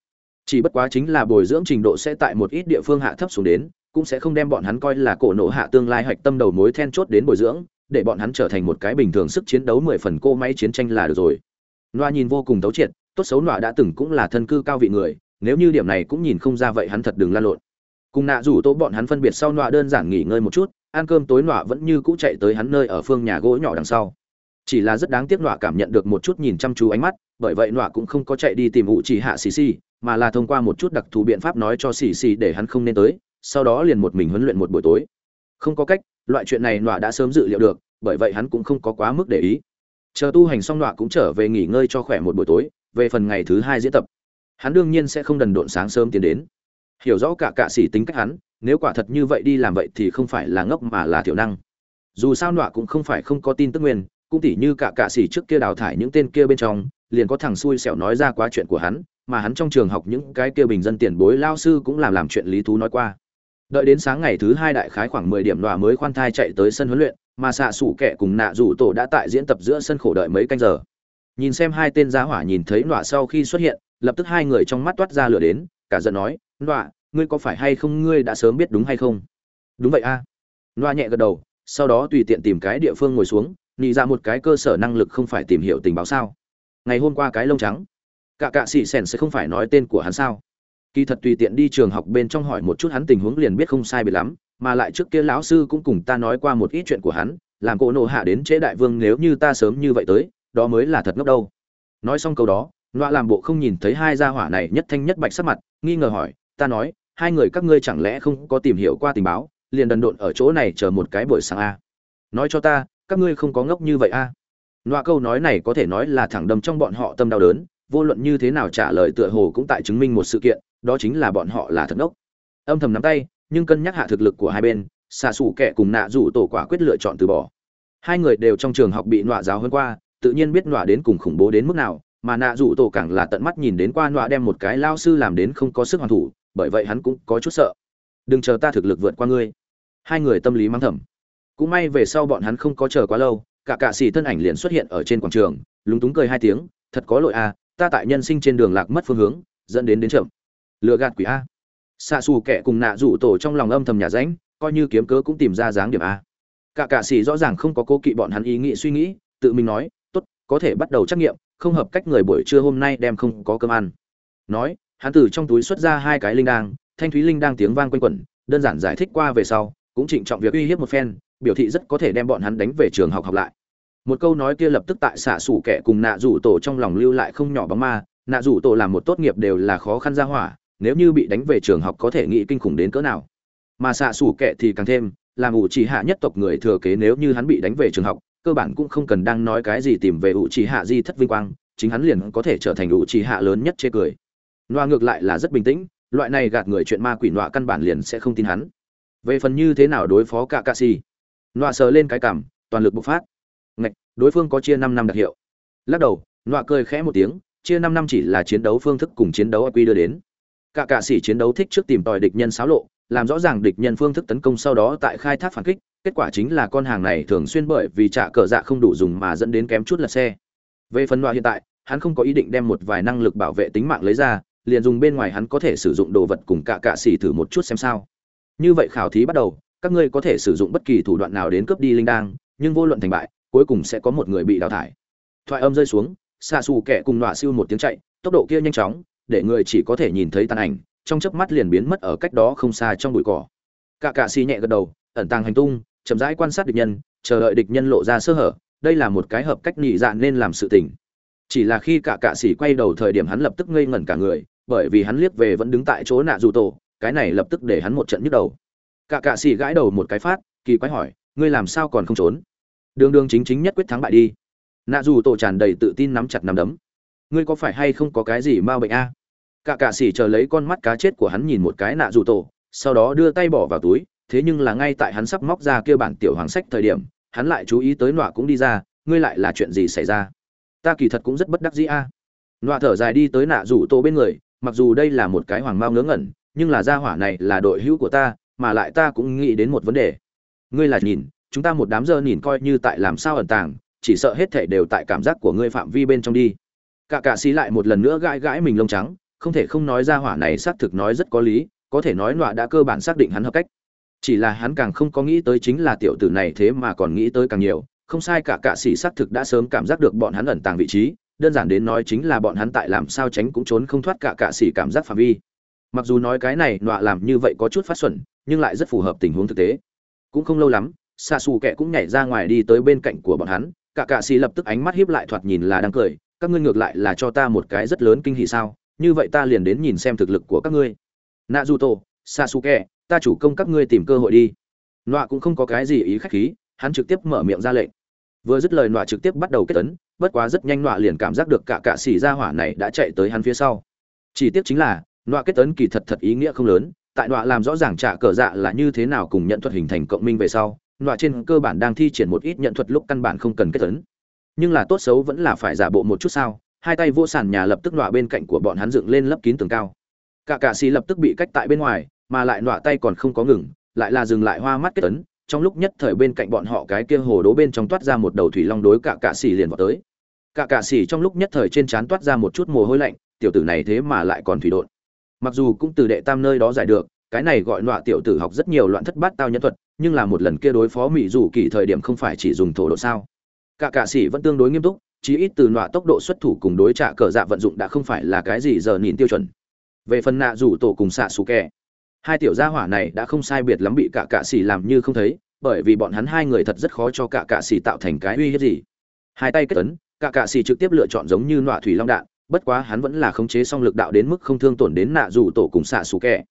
Chỉ bất quá chính là bồi dưỡng trình độ sẽ tại một ít địa phương hạ thấp xuống đến cũng sẽ không đem bọn hắn coi là cổ nổ hạ tương lai hoạch tâm đầu mối then chốt đến bồi dưỡng, để bọn hắn trở thành một cái bình thường sức chiến đấu mười phần cô máy chiến tranh là được rồi. Loa nhìn vô cùng tấu triệt, tốt xấu nọa đã từng cũng là thân cư cao vị người, nếu như điểm này cũng nhìn không ra vậy hắn thật đừng lan lộn. Cùng nạ rủ tố bọn hắn phân biệt sau nọa đơn giản nghỉ ngơi một chút, ăn cơm tối nọa vẫn như cũ chạy tới hắn nơi ở phương nhà gỗ nhỏ đằng sau. Chỉ là rất đáng tiếc nọa cảm nhận được một chút nhìn chăm chú ánh mắt, bởi vậy nọa cũng không có chạy đi tìm ủ chỉ hạ xì xì, mà là thông qua một chút đặc thù biện pháp nói cho xì xì để hắn không nên tới sau đó liền một mình huấn luyện một buổi tối. Không có cách, loại chuyện này nọa đã sớm dự liệu được, bởi vậy hắn cũng không có quá mức để ý. Chờ tu hành xong nọa cũng trở về nghỉ ngơi cho khỏe một buổi tối, về phần ngày thứ hai diễn tập. Hắn đương nhiên sẽ không đần độn sáng sớm tiến đến. Hiểu rõ cả cạ sĩ tính cách hắn, nếu quả thật như vậy đi làm vậy thì không phải là ngốc mà là thiểu năng. Dù sao nọa cũng không phải không có tin tức nguyên, cũng tỉ như cả cạ sĩ trước kia đào thải những tên kia bên trong, liền có thằng xui xẻo nói ra quá chuyện của hắn, mà hắn trong trường học những cái kia bình dân tiền bối lao sư cũng làm làm chuyện lý thú nói qua đợi đến sáng ngày thứ hai đại khái khoảng mười điểm nọa mới khoan thai chạy tới sân huấn luyện, mà xạ xủ kẻ cùng nạ rủ tổ đã tại diễn tập giữa sân khổ đợi mấy canh giờ. Nhìn xem hai tên giá hỏa nhìn thấy nọa sau khi xuất hiện, lập tức hai người trong mắt toát ra lửa đến, cả giận nói, nọa, ngươi có phải hay không ngươi đã sớm biết đúng hay không? Đúng vậy a. À. nhẹ gật đầu, sau đó tùy tiện tìm cái địa phương ngồi xuống nghĩ ra dạ một cái cơ sở năng lực không phải tìm hiểu tình báo sao? Ngày hôm qua cái lông trắng. Cả cạ xỉ sèn sẽ không phải nói tên của hắn sao? Kỳ thật tùy tiện đi trường học bên trong hỏi một chút hắn tình huống liền biết không sai biệt lắm, mà lại trước kia lão sư cũng cùng ta nói qua một ít chuyện của hắn, làm cỗ nộ hạ đến chế đại vương nếu như ta sớm như vậy tới, đó mới là thật ngốc đâu. Nói xong câu đó loạ làm bộ không nhìn thấy hai gia hỏa này nhất thanh nhất bạch sắc mặt, nghi ngờ hỏi, ta nói, hai người các ngươi chẳng lẽ không có tìm hiểu qua tình báo, liền đần độn ở chỗ này chờ một cái buổi sáng a? Nói cho ta, các ngươi không có ngốc như vậy a? Loạ câu nói này có thể nói là thẳng đâm trong bọn họ tâm đau đớn, vô luận như thế nào trả lời tựa hồ cũng tại chứng minh một sự kiện đó chính là bọn họ là thật ngốc âm thầm nắm tay nhưng cân nhắc hạ thực lực của hai bên xạ xù kẻ cùng nạ rủ tổ quả quyết lựa chọn từ bỏ. Hai người đều trong trường học bị nọa giáo hơn qua tự nhiên biết nọa đến cùng khủng bố đến mức nào mà nạ rủ tổ càng là tận mắt nhìn đến qua nọa đem một cái lao sư làm đến không có sức hoàn thủ bởi vậy hắn cũng có chút sợ. Đừng chờ ta thực lực vượt qua ngươi. Hai người tâm lý mắng thầm. Cũng may về sau bọn hắn không có chờ quá lâu cả cạ xỉ thân ảnh liền xuất hiện ở trên quảng trường lúng túng cười hai tiếng thật có lỗi à, ta tại nhân sinh trên đường lạc mất phương hướng dẫn đến đến chậm lừa gạt quỷ a. Xạ xù kẻ cùng nạ rủ tổ trong lòng âm thầm nhà ránh coi như kiếm cớ cũng tìm ra dáng điểm a. Cả cạ xỉ rõ ràng không có cố kỵ bọn hắn ý nghĩ suy nghĩ, tự mình nói, tốt, có thể bắt đầu trắc nghiệm, không hợp cách người buổi trưa hôm nay đem không có cơm ăn. Nói, hắn từ trong túi xuất ra hai cái linh đang thanh thúy linh đang tiếng vang quanh quẩn, đơn giản giải thích qua về sau, cũng trịnh trọng việc uy hiếp một phen, biểu thị rất có thể đem bọn hắn đánh về trường học học lại. Một câu nói kia lập tức tại xạ xủ kẻ cùng nạ rủ tổ trong lòng lưu lại không nhỏ bóng ma, nạ rủ tổ làm một tốt nghiệp đều là khó khăn ra hỏa nếu như bị đánh về trường học có thể nghĩ kinh khủng đến cỡ nào. Mà xạ xủ kệ thì càng thêm, làm ủ trì hạ nhất tộc người thừa kế nếu như hắn bị đánh về trường học, cơ bản cũng không cần đang nói cái gì tìm về ủ trì hạ di thất vinh quang, chính hắn liền có thể trở thành ủ trì hạ lớn nhất chê cười. Noa ngược lại là rất bình tĩnh, loại này gạt người chuyện ma quỷ nọa căn bản liền sẽ không tin hắn. Về phần như thế nào đối phó cả cạ si, nọa sờ lên cái cảm, toàn lực bộc phát. Ngạch, đối phương có chia năm năm đặc hiệu. Lắc đầu, nọa cười khẽ một tiếng, chia năm năm chỉ là chiến đấu phương thức cùng chiến đấu quy đưa đến cả cạ sĩ chiến đấu thích trước tìm tòi địch nhân xáo lộ, làm rõ ràng địch nhân phương thức tấn công sau đó tại khai thác phản kích, kết quả chính là con hàng này thường xuyên bởi vì trả cờ dạ không đủ dùng mà dẫn đến kém chút lật xe. Về phần loại hiện tại, hắn không có ý định đem một vài năng lực bảo vệ tính mạng lấy ra, liền dùng bên ngoài hắn có thể sử dụng đồ vật cùng cả cạ xỉ thử một chút xem sao. Như vậy khảo thí bắt đầu, các ngươi có thể sử dụng bất kỳ thủ đoạn nào đến cướp đi linh đang nhưng vô luận thành bại, cuối cùng sẽ có một người bị đào thải. Thoại âm rơi xuống xa xù kẻ cùng nọa siêu một tiếng chạy, tốc độ kia nhanh chóng để người chỉ có thể nhìn thấy tàn ảnh, trong chớp mắt liền biến mất ở cách đó không xa trong bụi cỏ. Cả cạ xì nhẹ gật đầu, ẩn tàng hành tung, chậm rãi quan sát địch nhân, chờ đợi địch nhân lộ ra sơ hở, đây là một cái hợp cách nhị dạ nên làm sự tình. Chỉ là khi cả cạ xì quay đầu thời điểm hắn lập tức ngây ngẩn cả người, bởi vì hắn liếc về vẫn đứng tại chỗ nạ dù tổ, cái này lập tức để hắn một trận nhức đầu. Cả cạ xì gãi đầu một cái phát, kỳ quái hỏi, ngươi làm sao còn không trốn? Đường đường chính chính nhất quyết thắng bại đi. Nạ dù tổ tràn đầy tự tin nắm chặt nắm đấm ngươi có phải hay không có cái gì m a bệnh a? Cả cạ ỉ chờ lấy con mắt cá chết của hắn nhìn một cái nạ dù tổ, sau đó đưa tay bỏ vào túi, thế nhưng là ngay tại hắn sắp móc ra kia bản tiểu hoàng sách thời điểm, hắn lại chú ý tới nọa cũng đi ra, ngươi lại là chuyện gì xảy ra? Ta kỳ thật cũng rất bất đắc dĩ a. Nọa thở dài đi tới nạ rủ tổ bên người, mặc dù đây là một cái hoàng mao ngớ ngẩn, nhưng là gia hỏa này là đội hữu của ta, mà lại ta cũng nghĩ đến một vấn đề. Ngươi là nhìn, chúng ta một đám giờ nhìn coi như tại làm sao ẩn tàng, chỉ sợ hết thể đều tại cảm giác của ngươi phạm vi bên trong đi cả cạ xì lại một lần nữa gãi gãi mình lông trắng, không thể không nói ra hỏa này xác thực nói rất có lý, có thể nói nọa đã cơ bản xác định hắn hợp cách. Chỉ là hắn càng không có nghĩ tới chính là tiểu tử này thế mà còn nghĩ tới càng nhiều, không sai cả cạ sĩ xác thực đã sớm cảm giác được bọn hắn ẩn tàng vị trí, đơn giản đến nói chính là bọn hắn tại làm sao tránh cũng trốn không thoát cả cạ sĩ cảm giác phạm vi. Mặc dù nói cái này nọa làm như vậy có chút phát xuẩn, nhưng lại rất phù hợp tình huống thực tế. Cũng không lâu lắm xa xù kẻ cũng nhảy ra ngoài đi tới bên cạnh của bọn hắn, cả cạ xì lập tức ánh mắt hiếp lại thoạt nhìn là đang cười các ngươi ngược lại là cho ta một cái rất lớn kinh hỉ sao, như vậy ta liền đến nhìn xem thực lực của các ngươi. Nạ dù tổ xa xù kẻ ta chủ công các ngươi tìm cơ hội đi. Nọa cũng không có cái gì ý khách khí, hắn trực tiếp mở miệng ra lệnh. Vừa dứt lời nọa trực tiếp bắt đầu kết tấn bất quá rất nhanh nọa liền cảm giác được cả cạ xì ra hỏa này đã chạy tới hắn phía sau. Chỉ tiếc chính là, nọa kết tấn kỳ thật thật ý nghĩa không lớn, tại nọa làm rõ ràng trả cờ dạ là như thế nào cùng nhận thuật hình thành cộng minh về sau, nọa trên cơ bản đang thi triển một ít nhận thuật lúc căn bản không cần kết tấn nhưng là tốt xấu vẫn là phải giả bộ một chút sao? Hai tay vô sàn nhà lập tức nọa bên cạnh của bọn hắn dựng lên lấp kín tường cao. Cả cạ xì lập tức bị cách tại bên ngoài, mà lại nọa tay còn không có ngừng, lại là dừng lại hoa mắt kết tấn. Trong lúc nhất thời bên cạnh bọn họ cái kia hồ đố bên trong toát ra một đầu thủy long đối cả cạ xì liền vào tới. Cả cạ xì trong lúc nhất thời trên trán toát ra một chút mồ hôi lạnh, tiểu tử này thế mà lại còn thủy đột mặc dù cũng từ đệ tam nơi đó giải được, cái này gọi nọa tiểu tử học rất nhiều loạn thất bát tao nhân thuật, nhưng là một lần kia đối phó mỹ dù kỳ thời điểm không phải chỉ dùng thổ độ sao? Cả cạ sĩ vẫn tương đối nghiêm túc, chí ít từ nọa tốc độ xuất thủ cùng đối trả cờ dạ vận dụng đã không phải là cái gì giờ nhìn tiêu chuẩn. Về phần nạ rủ tổ cùng xạ xù kẹ hai tiểu gia hỏa này đã không sai biệt lắm bị cả cạ sĩ làm như không thấy, bởi vì bọn hắn hai người thật rất khó cho cả cạ sĩ tạo thành cái uy hiếp gì. Hai tay kết tấn cả cạ sĩ trực tiếp lựa chọn giống như nọa thủy long đạn, bất quá hắn vẫn là khống chế song lực đạo đến mức không thương tổn đến nạ rủ tổ cùng xạ xù kẹ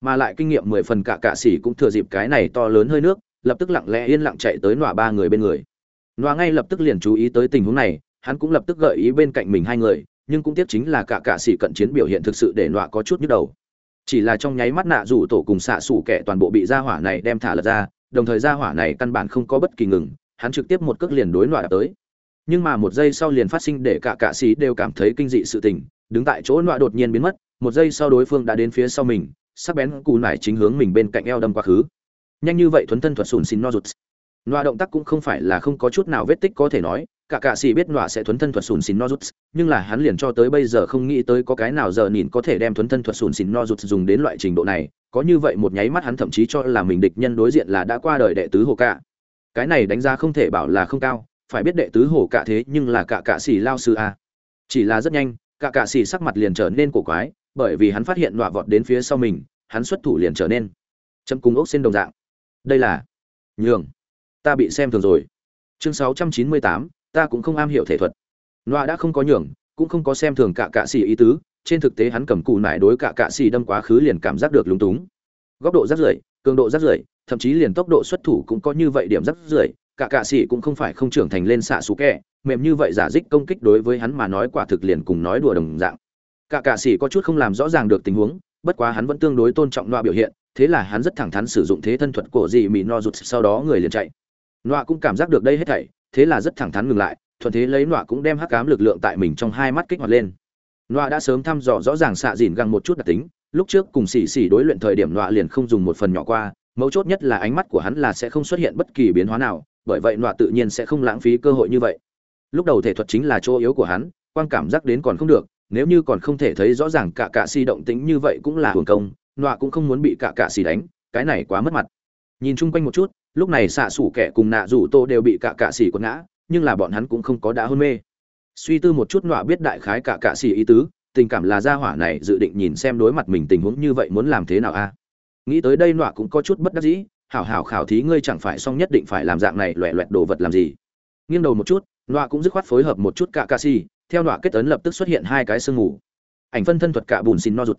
mà lại kinh nghiệm mười phần cả cạ sĩ cũng thừa dịp cái này to lớn hơi nước, lập tức lặng lẽ yên lặng chạy tới nọa ba người bên người. Noa ngay lập tức liền chú ý tới tình huống này, hắn cũng lập tức gợi ý bên cạnh mình hai người, nhưng cũng tiếc chính là cả cạ sĩ cận chiến biểu hiện thực sự để Noa có chút nhức đầu. Chỉ là trong nháy mắt nạ rủ tổ cùng xạ sủ kẻ toàn bộ bị gia hỏa này đem thả lật ra, đồng thời gia hỏa này căn bản không có bất kỳ ngừng, hắn trực tiếp một cước liền đối nọa tới. Nhưng mà một giây sau liền phát sinh để cả cạ sĩ đều cảm thấy kinh dị sự tình, đứng tại chỗ Noa đột nhiên biến mất, một giây sau đối phương đã đến phía sau mình, sắc bén cù nải chính hướng mình bên cạnh eo đâm quá khứ. Nhanh như vậy thuấn thân thuật sùn xin no rụt nọa động tác cũng không phải là không có chút nào vết tích có thể nói cả cạ sĩ biết nọa sẽ thuấn thân thuật sùn xin no rút, nhưng là hắn liền cho tới bây giờ không nghĩ tới có cái nào giờ nhìn có thể đem thuấn thân thuật sùn xin no rút dùng đến loại trình độ này có như vậy một nháy mắt hắn thậm chí cho là mình địch nhân đối diện là đã qua đời đệ tứ hồ cạ. Cái này đánh giá không thể bảo là không cao phải biết đệ tứ hồ cạ thế nhưng là cả cạ sĩ lao sư a. Chỉ là rất nhanh cả cạ sĩ sắc mặt liền trở nên cổ quái bởi vì hắn phát hiện nọa vọt đến phía sau mình hắn xuất thủ liền trở nên chấm cung ốc xin đồng dạng. Đây là nhường ta bị xem thường rồi. Chương 698, ta cũng không am hiểu thể thuật. Loa đã không có nhường cũng không có xem thường cả cạ xì ý tứ trên thực tế hắn cầm cụ nải đối cả cạ xì đâm quá khứ liền cảm giác được lúng túng. Góc độ rất rưởi cường độ rất rưởi thậm chí liền tốc độ xuất thủ cũng có như vậy điểm rất rưởi cả cạ xì cũng không phải không trưởng thành lên xạ xú kẹ mềm như vậy giả dích công kích đối với hắn mà nói quả thực liền cùng nói đùa đồng dạng. Cả cạ xì có chút không làm rõ ràng được tình huống bất quá hắn vẫn tương đối tôn trọng loa biểu hiện thế là hắn rất thẳng thắn sử dụng thế thân thuật cổ dị mì no rụt sau đó người liền chạy nọa cũng cảm giác được đây hết thảy, thế là rất thẳng thắn ngừng lại, thuận thế lấy nọa cũng đem hắc cám lực lượng tại mình trong hai mắt kích hoạt lên. Nọa đã sớm thăm dò rõ ràng xạ dìn găng một chút đặc tính, lúc trước cùng xì xì đối luyện thời điểm nọa liền không dùng một phần nhỏ qua, mấu chốt nhất là ánh mắt của hắn là sẽ không xuất hiện bất kỳ biến hóa nào, bởi vậy nọa tự nhiên sẽ không lãng phí cơ hội như vậy. Lúc đầu thể thuật chính là chỗ yếu của hắn quan cảm giác đến còn không được, nếu như còn không thể thấy rõ ràng cả cạ xì động tĩnh như vậy cũng là hưởng công, nọa cũng không muốn bị cả cạ xì đánh, cái này quá mất mặt. Nhìn chung quanh một chút lúc này xạ xủ kẻ cùng nạ rủ tô đều bị cả cạ xỉ quật ngã, nhưng là bọn hắn cũng không có đã hôn mê. Suy tư một chút nọa biết đại khái cả cạ xỉ ý tứ, tình cảm là gia hỏa này dự định nhìn xem đối mặt mình tình huống như vậy muốn làm thế nào a. Nghĩ tới đây nọa cũng có chút bất đắc dĩ, hảo hảo khảo thí ngươi chẳng phải xong nhất định phải làm dạng này loẹ loẹt đồ vật làm gì. Nghiêng đầu một chút, nọa cũng dứt khoát phối hợp một chút cả cạ xì theo nọa kết ấn lập tức xuất hiện hai cái sương mù. Ảnh phân thân thuật cả bùn xin no rụt.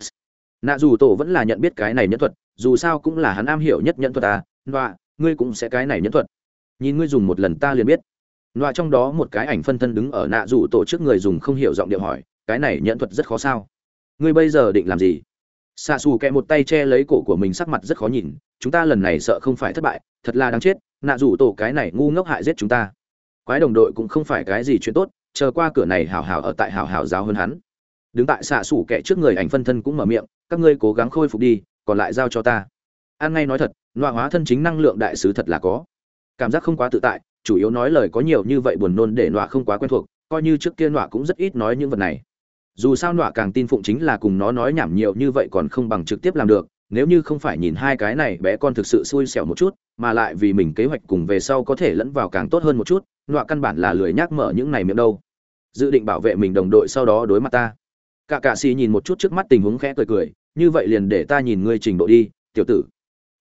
Nạ dù tổ vẫn là nhận biết cái này nhẫn thuật, dù sao cũng là hắn am hiểu nhất nhẫn thuật à nọa ngươi cũng sẽ cái này nhẫn thuật. Nhìn ngươi dùng một lần ta liền biết. Loa trong đó một cái ảnh phân thân đứng ở nạ rủ tổ trước người dùng không hiểu giọng điệu hỏi, cái này nhẫn thuật rất khó sao? Ngươi bây giờ định làm gì? Xạ xù kẹ một tay che lấy cổ của mình sắc mặt rất khó nhìn, chúng ta lần này sợ không phải thất bại, thật là đáng chết, nạ rủ tổ cái này ngu ngốc hại giết chúng ta. Quái đồng đội cũng không phải cái gì chuyện tốt, chờ qua cửa này hảo hảo ở tại hảo hảo giáo hơn hắn. Đứng tại xạ xủ kẻ trước người ảnh phân thân cũng mở miệng, các ngươi cố gắng khôi phục đi, còn lại giao cho ta. An ngay nói thật nọa hóa thân chính năng lượng đại sứ thật là có. Cảm giác không quá tự tại, chủ yếu nói lời có nhiều như vậy buồn nôn để nọa không quá quen thuộc, coi như trước kia nọa cũng rất ít nói những vật này. Dù sao nọa càng tin phụng chính là cùng nó nói nhảm nhiều như vậy còn không bằng trực tiếp làm được, nếu như không phải nhìn hai cái này bé con thực sự xui xẻo một chút, mà lại vì mình kế hoạch cùng về sau có thể lẫn vào càng tốt hơn một chút nọa căn bản là lười nhác mở những này miệng đâu. Dự định bảo vệ mình đồng đội sau đó đối mặt ta. Cả cả xì nhìn một chút trước mắt tình huống khẽ cười cười, như vậy liền để ta nhìn ngươi trình độ đi, tiểu tử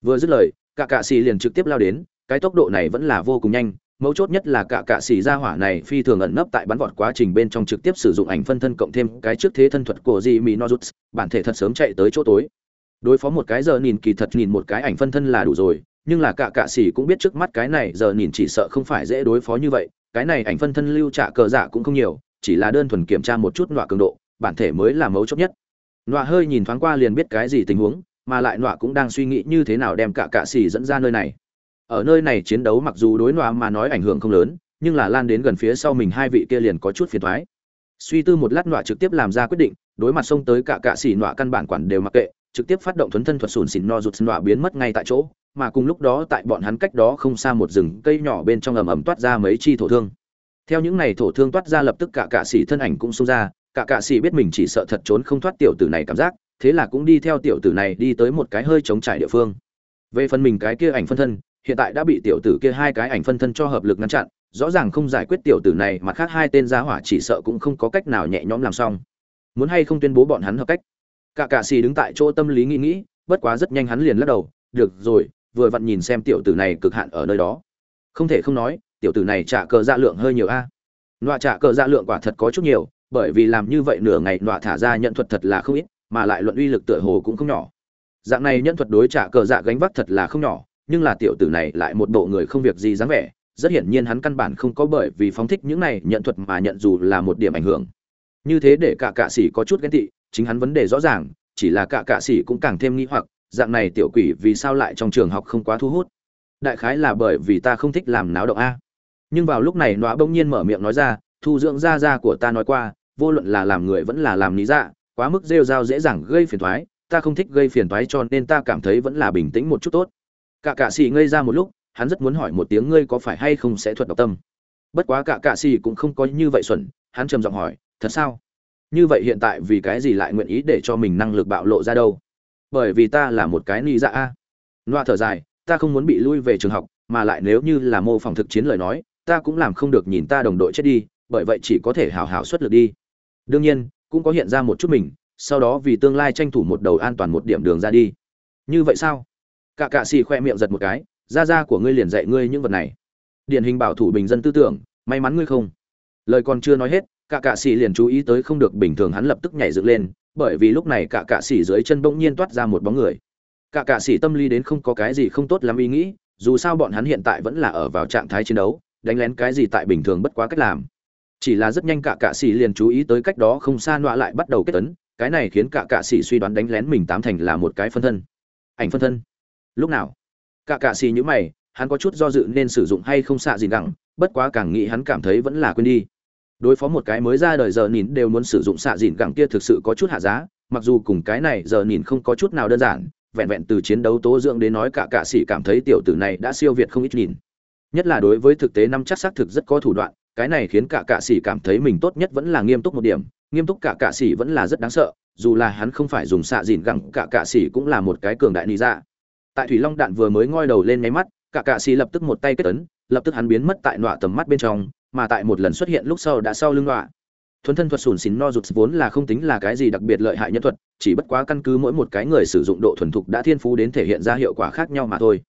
vừa dứt lời, cả cạ xì liền trực tiếp lao đến, cái tốc độ này vẫn là vô cùng nhanh, mấu chốt nhất là cả cạ xì ra hỏa này phi thường ẩn nấp tại bắn vọt quá trình bên trong trực tiếp sử dụng ảnh phân thân cộng thêm cái trước thế thân thuật của di mỹ nozuts, bản thể thật sớm chạy tới chỗ tối. Đối phó một cái giờ nhìn kỳ thật nhìn một cái ảnh phân thân là đủ rồi, nhưng là cả cạ xì cũng biết trước mắt cái này giờ nhìn chỉ sợ không phải dễ đối phó như vậy, cái này ảnh phân thân lưu trả cờ dạ cũng không nhiều, chỉ là đơn thuần kiểm tra một chút nọa cường độ, bản thể mới là mấu chốt nhất. Nọa hơi nhìn thoáng qua liền biết cái gì tình huống mà lại nọa cũng đang suy nghĩ như thế nào đem cả cạ xì dẫn ra nơi này. Ở nơi này chiến đấu mặc dù đối nọa mà nói ảnh hưởng không lớn, nhưng là lan đến gần phía sau mình hai vị kia liền có chút phiền thoái suy tư một lát nọa trực tiếp làm ra quyết định, đối mặt xông tới cả cạ xì nọa căn bản quản đều mặc kệ, trực tiếp phát động thuấn thân thuật sùn xỉn no rụt nọa biến mất ngay tại chỗ, mà cùng lúc đó tại bọn hắn cách đó không xa một rừng cây nhỏ bên trong ầm ầm toát ra mấy chi thổ thương. Theo những này thổ thương toát ra lập tức cả cạ xỉ thân ảnh cũng xông ra, cả cạ xỉ biết mình chỉ sợ thật trốn không thoát tiểu tử này cảm giác thế là cũng đi theo tiểu tử này đi tới một cái hơi chống trải địa phương. Về phần mình cái kia ảnh phân thân, hiện tại đã bị tiểu tử kia hai cái ảnh phân thân cho hợp lực ngăn chặn, rõ ràng không giải quyết tiểu tử này mà khác hai tên gia hỏa chỉ sợ cũng không có cách nào nhẹ nhõm làm xong. Muốn hay không tuyên bố bọn hắn hợp cách? Cả cạ xì đứng tại chỗ tâm lý nghĩ nghĩ, bất quá rất nhanh hắn liền lắc đầu, được rồi, vừa vặn nhìn xem tiểu tử này cực hạn ở nơi đó. Không thể không nói, tiểu tử này trả cờ dạ lượng hơi nhiều a. À. nọa trả cờ dạ lượng quả thật có chút nhiều, bởi vì làm như vậy nửa ngày nọa thả ra nhận thuật thật là không ít mà lại luận uy lực tựa hồ cũng không nhỏ. Dạng này nhân thuật đối trả cờ dạ gánh vác thật là không nhỏ, nhưng là tiểu tử này lại một bộ người không việc gì dáng vẻ, rất hiển nhiên hắn căn bản không có bởi vì phóng thích những này nhận thuật mà nhận dù là một điểm ảnh hưởng. Như thế để cả cạ sĩ có chút ghen tị, chính hắn vấn đề rõ ràng, chỉ là cả cạ sĩ cũng càng thêm nghi hoặc, dạng này tiểu quỷ vì sao lại trong trường học không quá thu hút? Đại khái là bởi vì ta không thích làm náo động a. Nhưng vào lúc này nó bỗng nhiên mở miệng nói ra, thu dưỡng gia gia của ta nói qua, vô luận là làm người vẫn là làm lý dạ quá mức rêu rao dễ dàng gây phiền toái, ta không thích gây phiền toái cho nên ta cảm thấy vẫn là bình tĩnh một chút tốt. Cả cạ sĩ ngây ra một lúc, hắn rất muốn hỏi một tiếng ngươi có phải hay không sẽ thuật độc tâm. Bất quá cả cạ sĩ cũng không có như vậy xuẩn, hắn trầm giọng hỏi, thật sao? Như vậy hiện tại vì cái gì lại nguyện ý để cho mình năng lực bạo lộ ra đâu? Bởi vì ta là một cái ni dạ a. Loa thở dài, ta không muốn bị lui về trường học, mà lại nếu như là mô phỏng thực chiến lời nói, ta cũng làm không được nhìn ta đồng đội chết đi, bởi vậy chỉ có thể hào hào xuất lực đi. Đương nhiên cũng có hiện ra một chút mình, sau đó vì tương lai tranh thủ một đầu an toàn một điểm đường ra đi. Như vậy sao? Cả cạ xì khoe miệng giật một cái da da của ngươi liền dạy ngươi những vật này. Điển hình bảo thủ bình dân tư tưởng, may mắn ngươi không. Lời còn chưa nói hết, cả cạ xì liền chú ý tới không được bình thường hắn lập tức nhảy dựng lên, bởi vì lúc này cả cạ xì dưới chân bỗng nhiên toát ra một bóng người. Cả cạ xì tâm lý đến không có cái gì không tốt lắm ý nghĩ, dù sao bọn hắn hiện tại vẫn là ở vào trạng thái chiến đấu, đánh lén cái gì tại bình thường bất quá cách làm chỉ là rất nhanh cả cạ sĩ liền chú ý tới cách đó không xa nọa lại bắt đầu kết tấn, cái này khiến cả cạ sĩ suy đoán đánh lén mình tám thành là một cái phân thân. Ảnh phân thân. Lúc nào? Cả cạ sĩ nhữ mày, hắn có chút do dự nên sử dụng hay không xạ gì gẳng bất quá càng nghĩ hắn cảm thấy vẫn là quên đi. Đối phó một cái mới ra đời giờ nhìn đều muốn sử dụng xạ dìn gẳng kia thực sự có chút hạ giá, mặc dù cùng cái này giờ nhìn không có chút nào đơn giản, vẹn vẹn từ chiến đấu tố dưỡng đến nói cả cạ sĩ cảm thấy tiểu tử này đã siêu việt không ít nhìn. Nhất là đối với thực tế năm chắc xác thực rất có thủ đoạn cái này khiến cả cạ sĩ cảm thấy mình tốt nhất vẫn là nghiêm túc một điểm, nghiêm túc cả cạ sĩ vẫn là rất đáng sợ, dù là hắn không phải dùng xạ dìn gẳng, cả cạ sĩ cũng là một cái cường đại lý ra dạ. tại thủy long đạn vừa mới ngoi đầu lên nháy mắt, cả cạ sĩ lập tức một tay kết ấn, lập tức hắn biến mất tại nọa tầm mắt bên trong, mà tại một lần xuất hiện lúc sau đã sau lưng nọa. Thuấn thân thuật sùn xín no rụt vốn là không tính là cái gì đặc biệt lợi hại nhân thuật, chỉ bất quá căn cứ mỗi một cái người sử dụng độ thuần thục đã thiên phú đến thể hiện ra hiệu quả khác nhau mà thôi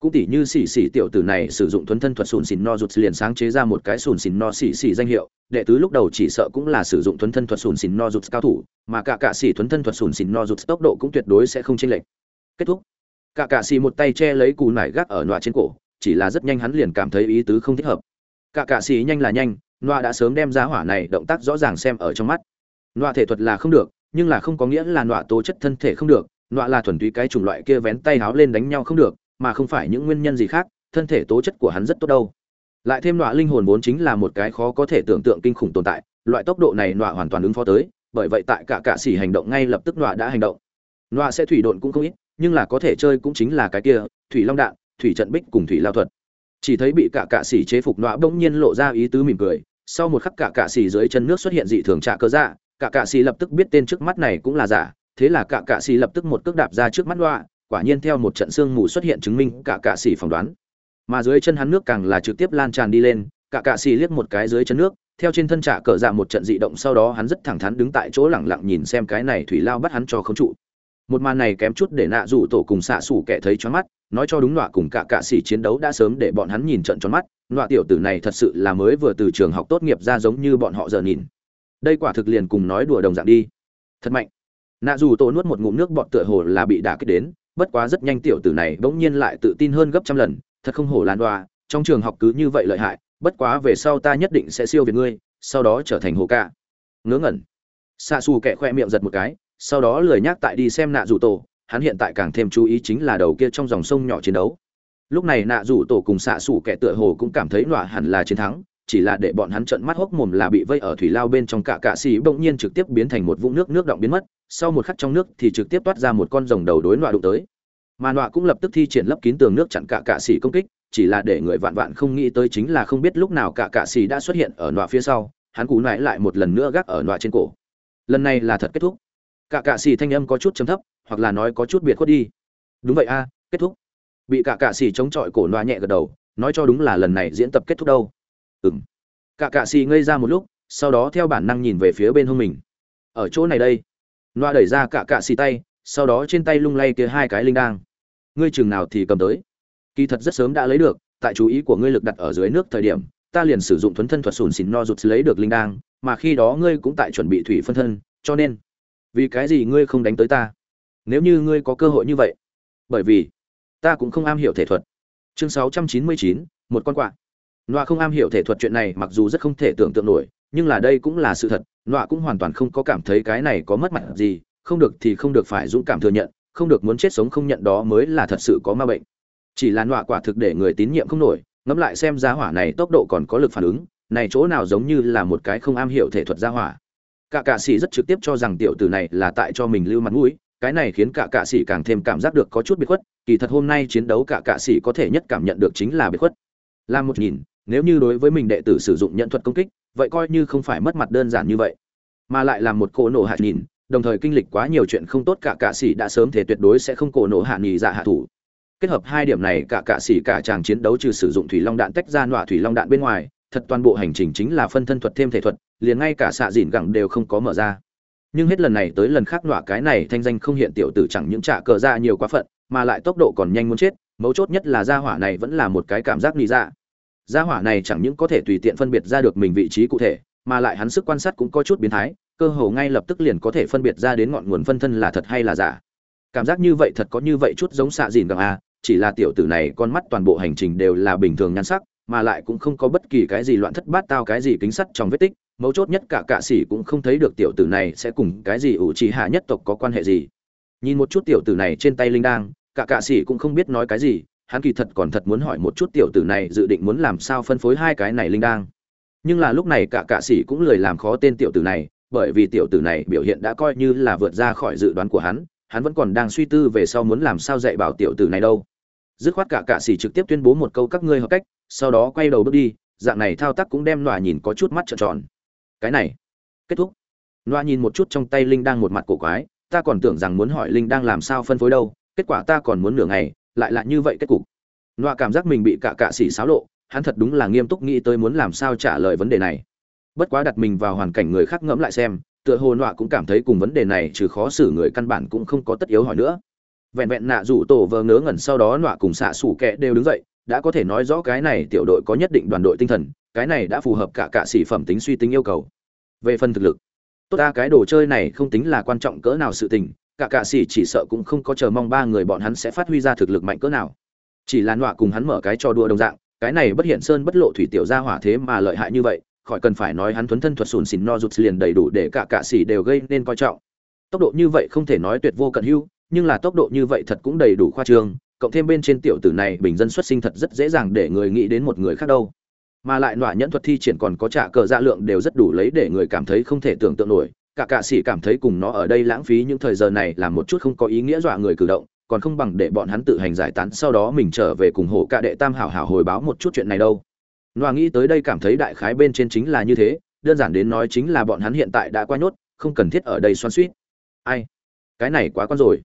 cũng tỉ như xỉ xỉ tiểu tử này sử dụng thuấn thân thuật sùn xỉn no rụt liền sáng chế ra một cái sùn xỉn no xỉ xỉ danh hiệu, đệ tứ lúc đầu chỉ sợ cũng là sử dụng thuấn thân thuật sùn xỉn no rụt cao thủ, mà cả cả xỉ thuấn thân thuật sùn xỉn no rụt tốc độ cũng tuyệt đối sẽ không chênh lệch. Kết thúc. Cả cả xỉ một tay che lấy cù nải gác ở nọa trên cổ, chỉ là rất nhanh hắn liền cảm thấy ý tứ không thích hợp. Cả cả xỉ nhanh là nhanh, nọa đã sớm đem ra hỏa này động tác rõ ràng xem ở trong mắt. Nọa thể thuật là không được, nhưng là không có nghĩa là nọa tố chất thân thể không được, nọa là thuần túy cái chủng loại kia vén tay háo lên đánh nhau không được mà không phải những nguyên nhân gì khác, thân thể tố chất của hắn rất tốt đâu. Lại thêm nọa linh hồn vốn chính là một cái khó có thể tưởng tượng kinh khủng tồn tại, loại tốc độ này nọa hoàn toàn ứng phó tới, bởi vậy tại cả cạ xỉ hành động ngay lập tức nọa đã hành động. Nọa sẽ thủy độn cũng không ít, nhưng là có thể chơi cũng chính là cái kia, thủy long đạn, thủy trận bích cùng thủy lao thuật. Chỉ thấy bị cả cạ xỉ chế phục nọa bỗng nhiên lộ ra ý tứ mỉm cười, sau một khắc cả cạ xỉ dưới chân nước xuất hiện dị thường trạ cơ dạ cả cạ xỉ lập tức biết tên trước mắt này cũng là giả, thế là cả cạ xỉ lập tức một cước đạp ra trước mắt nọa quả nhiên theo một trận sương mù xuất hiện chứng minh cả cạ xỉ phỏng đoán. Mà dưới chân hắn nước càng là trực tiếp lan tràn đi lên, cả cạ xỉ liếc một cái dưới chân nước, theo trên thân trả cờ dạ một trận dị động sau đó hắn rất thẳng thắn đứng tại chỗ lẳng lặng nhìn xem cái này thủy lao bắt hắn cho không trụ. Một màn này kém chút để nạ rủ tổ cùng xạ xủ kẻ thấy choáng mắt, nói cho đúng nọa cùng cả cạ xỉ chiến đấu đã sớm để bọn hắn nhìn trận tròn mắt, nọa tiểu tử này thật sự là mới vừa từ trường học tốt nghiệp ra giống như bọn họ giờ nhìn. Đây quả thực liền cùng nói đùa đồng dạng đi. Thật mạnh. Nạ dù tổ nuốt một ngụm nước bọn tựa hồ là bị đả kích đến bất quá rất nhanh tiểu tử này bỗng nhiên lại tự tin hơn gấp trăm lần, thật không hổ lan đoa trong trường học cứ như vậy lợi hại, bất quá về sau ta nhất định sẽ siêu việt ngươi, sau đó trở thành hồ ca. Ngớ ngẩn. Xạ xù kẹ khoe miệng giật một cái, sau đó lười nhắc tại đi xem nạ rủ tổ, hắn hiện tại càng thêm chú ý chính là đầu kia trong dòng sông nhỏ chiến đấu. Lúc này nạ rủ tổ cùng xạ xù kẹ tựa hồ cũng cảm thấy nọa hẳn là chiến thắng chỉ là để bọn hắn trợn mắt hốc mồm là bị vây ở thủy lao bên trong cả cạ xì bỗng nhiên trực tiếp biến thành một vũng nước nước động biến mất, sau một khắc trong nước thì trực tiếp toát ra một con rồng đầu đối nọa đụng tới. Mà nọa cũng lập tức thi triển lấp kín tường nước chặn cả cạ xì công kích, chỉ là để người vạn vạn không nghĩ tới chính là không biết lúc nào cả cạ xì đã xuất hiện ở nọa phía sau, hắn cú nại lại một lần nữa gác ở nọa trên cổ. Lần này là thật kết thúc. Cả cạ xì thanh âm có chút chấm thấp, hoặc là nói có chút biệt khuất đi. Đúng vậy a, kết thúc. Bị cả cạ xì chống chọi, cổ nọa nhẹ gật đầu, nói cho đúng là lần này diễn tập kết thúc đâu ừng cả cạ xì ngây ra một lúc sau đó theo bản năng nhìn về phía bên hông mình. Ở chỗ này đây. Loa đẩy ra cả cạ xì tay sau đó trên tay lung lay kia hai cái linh đang ngươi chừng nào thì cầm tới. Kỳ thật rất sớm đã lấy được tại chú ý của ngươi lực đặt ở dưới nước thời điểm ta liền sử dụng thuấn thân thuật sùn xìn no rụt lấy được linh đang mà khi đó ngươi cũng tại chuẩn bị thủy phân thân cho nên vì cái gì ngươi không đánh tới ta? Nếu như ngươi có cơ hội như vậy. Bởi vì ta cũng không am hiểu thể thuật. Chương 699, một con quạ nọa không am hiểu thể thuật chuyện này, mặc dù rất không thể tưởng tượng nổi, nhưng là đây cũng là sự thật, nọa cũng hoàn toàn không có cảm thấy cái này có mất mặt gì, không được thì không được phải dũng cảm thừa nhận, không được muốn chết sống không nhận đó mới là thật sự có ma bệnh. Chỉ là nọa quả thực để người tín nhiệm không nổi, ngẫm lại xem giá hỏa này tốc độ còn có lực phản ứng, này chỗ nào giống như là một cái không am hiểu thể thuật gia hỏa. Cả cạ sĩ rất trực tiếp cho rằng tiểu tử này là tại cho mình lưu mặt mũi, cái này khiến cả cạ sĩ càng thêm cảm giác được có chút biệt khuất, kỳ thật hôm nay chiến đấu cả cạ sĩ có thể nhất cảm nhận được chính là biệt khuất. Làm một nhìn nếu như đối với mình đệ tử sử dụng nhận thuật công kích, vậy coi như không phải mất mặt đơn giản như vậy. Mà lại là một cỗ nổ hạt nhìn, đồng thời kinh lịch quá nhiều chuyện không tốt cả cạ sĩ đã sớm thể tuyệt đối sẽ không cổ nổ hạ nghỉ dạ hạ thủ. Kết hợp hai điểm này, cả cạ sĩ cả chàng chiến đấu trừ sử dụng thủy long đạn tách ra nọa thủy long đạn bên ngoài, thật toàn bộ hành trình chính là phân thân thuật thêm thể thuật, liền ngay cả xạ dìn gẳng đều không có mở ra. Nhưng hết lần này tới lần khác nọa cái này thanh danh không hiện tiểu tử chẳng những trả cờ ra nhiều quá phận, mà lại tốc độ còn nhanh muốn chết, mấu chốt nhất là ra hỏa này vẫn là một cái cảm giác nghỉ dạ gia hỏa này chẳng những có thể tùy tiện phân biệt ra được mình vị trí cụ thể, mà lại hắn sức quan sát cũng có chút biến thái, cơ hồ ngay lập tức liền có thể phân biệt ra đến ngọn nguồn phân thân là thật hay là giả. Cảm giác như vậy thật có như vậy chút giống xạ dìn gặng a, chỉ là tiểu tử này con mắt toàn bộ hành trình đều là bình thường nhan sắc, mà lại cũng không có bất kỳ cái gì loạn thất bát tao cái gì kính sắt trong vết tích, mấu chốt nhất cả cạ sĩ cũng không thấy được tiểu tử này sẽ cùng cái gì ủ trì hạ nhất tộc có quan hệ gì. Nhìn một chút tiểu tử này trên tay linh đang, cả cạ sĩ cũng không biết nói cái gì hắn kỳ thật còn thật muốn hỏi một chút tiểu tử này dự định muốn làm sao phân phối hai cái này linh đang nhưng là lúc này cả cạ sĩ cũng lười làm khó tên tiểu tử này, bởi vì tiểu tử này biểu hiện đã coi như là vượt ra khỏi dự đoán của hắn hắn vẫn còn đang suy tư về sau muốn làm sao dạy bảo tiểu tử này đâu. Dứt khoát cả cạ sĩ trực tiếp tuyên bố một câu các ngươi hợp cách, sau đó quay đầu bước đi, dạng này thao tác cũng đem nọa nhìn có chút mắt trợn tròn. Cái này, kết thúc. Nọa nhìn một chút trong tay linh đang một mặt cổ quái, ta còn tưởng rằng muốn hỏi linh đang làm sao phân phối đâu, kết quả ta còn muốn nửa ngày lại là như vậy kết cục. Nọa cảm giác mình bị cả cạ xỉ xáo lộ, hắn thật đúng là nghiêm túc nghĩ tới muốn làm sao trả lời vấn đề này. Bất quá đặt mình vào hoàn cảnh người khác ngẫm lại xem, tựa hồ nọa cũng cảm thấy cùng vấn đề này trừ khó xử người căn bản cũng không có tất yếu hỏi nữa. Vẹn vẹn nạ rủ tổ vờ ngớ ngẩn sau đó nọa cùng xạ xủ kẹ đều đứng dậy, đã có thể nói rõ cái này tiểu đội có nhất định đoàn đội tinh thần, cái này đã phù hợp cả cả sĩ phẩm tính suy tính yêu cầu. Về phần thực lực, tốt ta cái đồ chơi này không tính là quan trọng cỡ nào sự tình cả cạ sĩ chỉ sợ cũng không có chờ mong ba người bọn hắn sẽ phát huy ra thực lực mạnh cỡ nào. Chỉ là nọa cùng hắn mở cái trò đùa đồng dạng, cái này bất hiện sơn bất lộ thủy tiểu ra hỏa thế mà lợi hại như vậy, khỏi cần phải nói hắn thuấn thân thuật sùn xỉn no rụt liền đầy đủ để cả cạ sĩ đều gây nên coi trọng. Tốc độ như vậy không thể nói tuyệt vô cận hưu nhưng là tốc độ như vậy thật cũng đầy đủ khoa trương, cộng thêm bên trên tiểu tử này bình dân xuất sinh thật rất dễ dàng để người nghĩ đến một người khác đâu. Mà lại nọa nhẫn thuật thi triển còn có trả cờ dạ lượng đều rất đủ lấy để người cảm thấy không thể tưởng tượng nổi cả cạ sĩ cảm thấy cùng nó ở đây lãng phí những thời giờ này là một chút không có ý nghĩa dọa người cử động, còn không bằng để bọn hắn tự hành giải tán, sau đó mình trở về cùng hổ cạ đệ tam hảo hảo hồi báo một chút chuyện này đâu. Loa nghĩ tới đây cảm thấy đại khái bên trên chính là như thế, đơn giản đến nói chính là bọn hắn hiện tại đã qua nhốt, không cần thiết ở đây xoan suýt ai? Cái này quá con rồi.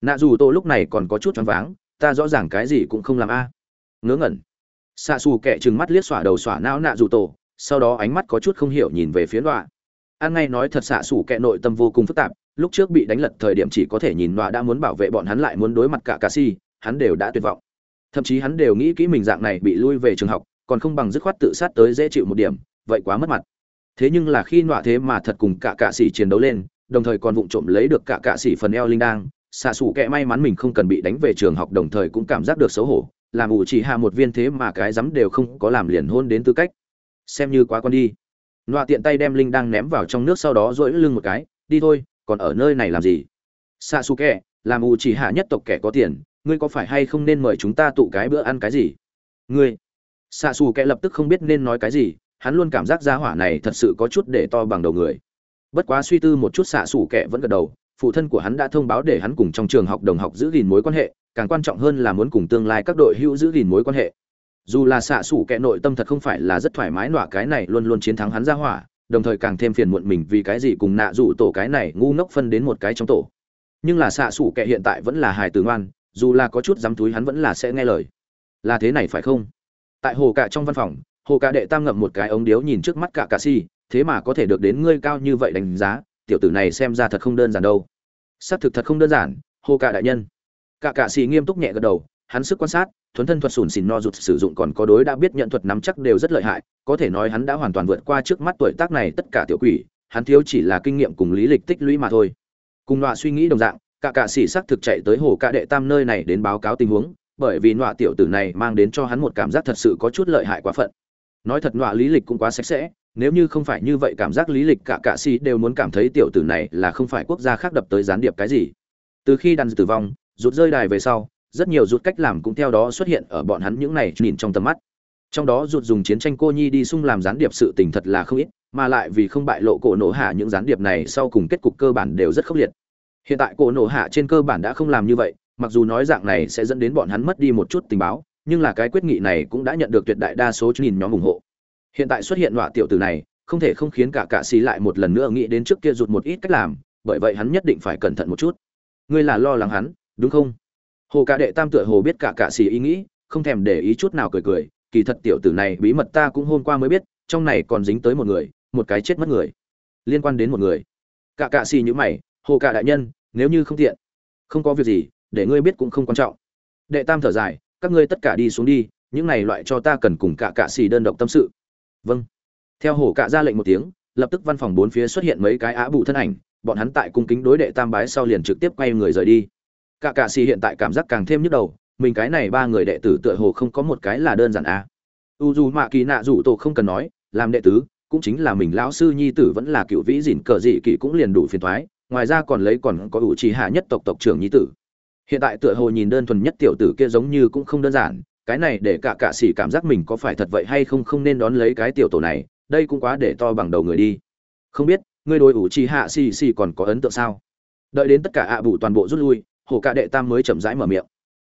Nạ dù tô lúc này còn có chút choáng váng, ta rõ ràng cái gì cũng không làm a. Ngớ ngẩn. Xạ xù kẻ chừng mắt liếc xỏa đầu xỏa não nạ dù tổ sau đó ánh mắt có chút không hiểu nhìn về phía nọa an ngay nói thật xạ sủ kẹ nội tâm vô cùng phức tạp, lúc trước bị đánh lật thời điểm chỉ có thể nhìn nọa đã muốn bảo vệ bọn hắn lại muốn đối mặt cả cà si, hắn đều đã tuyệt vọng. Thậm chí hắn đều nghĩ kỹ mình dạng này bị lui về trường học, còn không bằng dứt khoát tự sát tới dễ chịu một điểm, vậy quá mất mặt. Thế nhưng là khi nọa thế mà thật cùng cả cà si chiến đấu lên, đồng thời còn vụng trộm lấy được cả cà si phần eo linh đang xạ sủ kẹ may mắn mình không cần bị đánh về trường học đồng thời cũng cảm giác được xấu hổ, làm ủ chỉ hạ một viên thế mà cái dám đều không có làm liền hôn đến tư cách. Xem như quá con đi nọa tiện tay đem linh đang ném vào trong nước sau đó dỗi lưng một cái đi thôi còn ở nơi này làm gì? Xạ xù kẹ, làm ủ chỉ hạ nhất tộc kẻ có tiền ngươi có phải hay không nên mời chúng ta tụ cái bữa ăn cái gì? Ngươi? Xạ xù kẹ lập tức không biết nên nói cái gì hắn luôn cảm giác gia hỏa này thật sự có chút để to bằng đầu người. Bất quá suy tư một chút xạ xù kẹ vẫn gật đầu phụ thân của hắn đã thông báo để hắn cùng trong trường học đồng học giữ gìn mối quan hệ càng quan trọng hơn là muốn cùng tương lai các đội hữu giữ gìn mối quan hệ dù là xạ xủ kẻ nội tâm thật không phải là rất thoải mái nọa cái này luôn luôn chiến thắng hắn ra hỏa, đồng thời càng thêm phiền muộn mình vì cái gì cùng nạ rủ tổ cái này ngu ngốc phân đến một cái trong tổ. Nhưng là xạ xủ kẻ hiện tại vẫn là hài tử ngoan, dù là có chút dám túi hắn vẫn là sẽ nghe lời. Là thế này phải không? Tại hồ cạ trong văn phòng, hồ cạ đệ tam ngậm một cái ống điếu nhìn trước mắt cả cạ si, thế mà có thể được đến ngươi cao như vậy đánh giá, tiểu tử này xem ra thật không đơn giản đâu. Xác thực thật không đơn giản, hồ cả đại nhân. Cả cạ si nghiêm túc nhẹ gật đầu hắn sức quan sát, thuấn thân thuật sùn xìn no rụt sử dụng còn có đối đã biết nhận thuật nắm chắc đều rất lợi hại, có thể nói hắn đã hoàn toàn vượt qua trước mắt tuổi tác này tất cả tiểu quỷ, hắn thiếu chỉ là kinh nghiệm cùng lý lịch tích lũy mà thôi. Cùng nọa suy nghĩ đồng dạng, cả cạ sĩ xác thực chạy tới hồ cạ đệ tam nơi này đến báo cáo tình huống, bởi vì nọa tiểu tử này mang đến cho hắn một cảm giác thật sự có chút lợi hại quá phận. Nói thật nọa lý lịch cũng quá sạch sẽ, nếu như không phải như vậy cảm giác lý lịch cả cạ sĩ đều muốn cảm thấy tiểu tử này là không phải quốc gia khác đập tới gián điệp cái gì. Từ khi đàn tử vong rút rơi đài về sau rất nhiều rút cách làm cũng theo đó xuất hiện ở bọn hắn những này nhìn trong tầm mắt. Trong đó rụt dùng chiến tranh cô nhi đi sung làm gián điệp sự tình thật là không ít, mà lại vì không bại lộ cổ nổ hạ những gián điệp này sau cùng kết cục cơ bản đều rất khốc liệt. Hiện tại cổ nổ hạ trên cơ bản đã không làm như vậy, mặc dù nói dạng này sẽ dẫn đến bọn hắn mất đi một chút tình báo, nhưng là cái quyết nghị này cũng đã nhận được tuyệt đại đa số nhìn nhóm ủng hộ. Hiện tại xuất hiện loại tiểu tử này, không thể không khiến cả cạ xì lại một lần nữa nghĩ đến trước kia rụt một ít cách làm, bởi vậy hắn nhất định phải cẩn thận một chút. Ngươi là lo lắng hắn, đúng không? Hồ cả đệ tam tựa hồ biết cả Cả xì ý nghĩ, không thèm để ý chút nào cười cười, kỳ thật tiểu tử này bí mật ta cũng hôm qua mới biết, trong này còn dính tới một người, một cái chết mất người. Liên quan đến một người. Cả cạ xì như mày, hồ cả đại nhân, nếu như không tiện, không có việc gì, để ngươi biết cũng không quan trọng. Đệ tam thở dài, các ngươi tất cả đi xuống đi, những này loại cho ta cần cùng cả cạ xì đơn độc tâm sự. Vâng. Theo hổ cạ ra lệnh một tiếng, lập tức văn phòng bốn phía xuất hiện mấy cái á bụ thân ảnh, bọn hắn tại cung kính đối đệ tam bái sau liền trực tiếp quay người rời đi cả cạ xì hiện tại cảm giác càng thêm nhức đầu, mình cái này ba người đệ tử tựa hồ không có một cái là đơn giản a. U dù mạ kỳ nạ rủ tổ không cần nói, làm đệ tứ cũng chính là mình lão sư nhi tử vẫn là cựu vĩ dìn cờ dị kỳ cũng liền đủ phiền thoái ngoài ra còn lấy còn có ủ trì hạ nhất tộc tộc trưởng nhi tử. Hiện tại tựa hồ nhìn đơn thuần nhất tiểu tử kia giống như cũng không đơn giản, cái này để cả cạ sĩ cảm giác mình có phải thật vậy hay không không nên đón lấy cái tiểu tổ này, đây cũng quá để to bằng đầu người đi. Không biết, ngươi đối ủ trì hạ xì xì còn có ấn tượng sao? Đợi đến tất cả ạ bụ toàn bộ rút lui hồ cạ đệ tam mới chậm rãi mở miệng.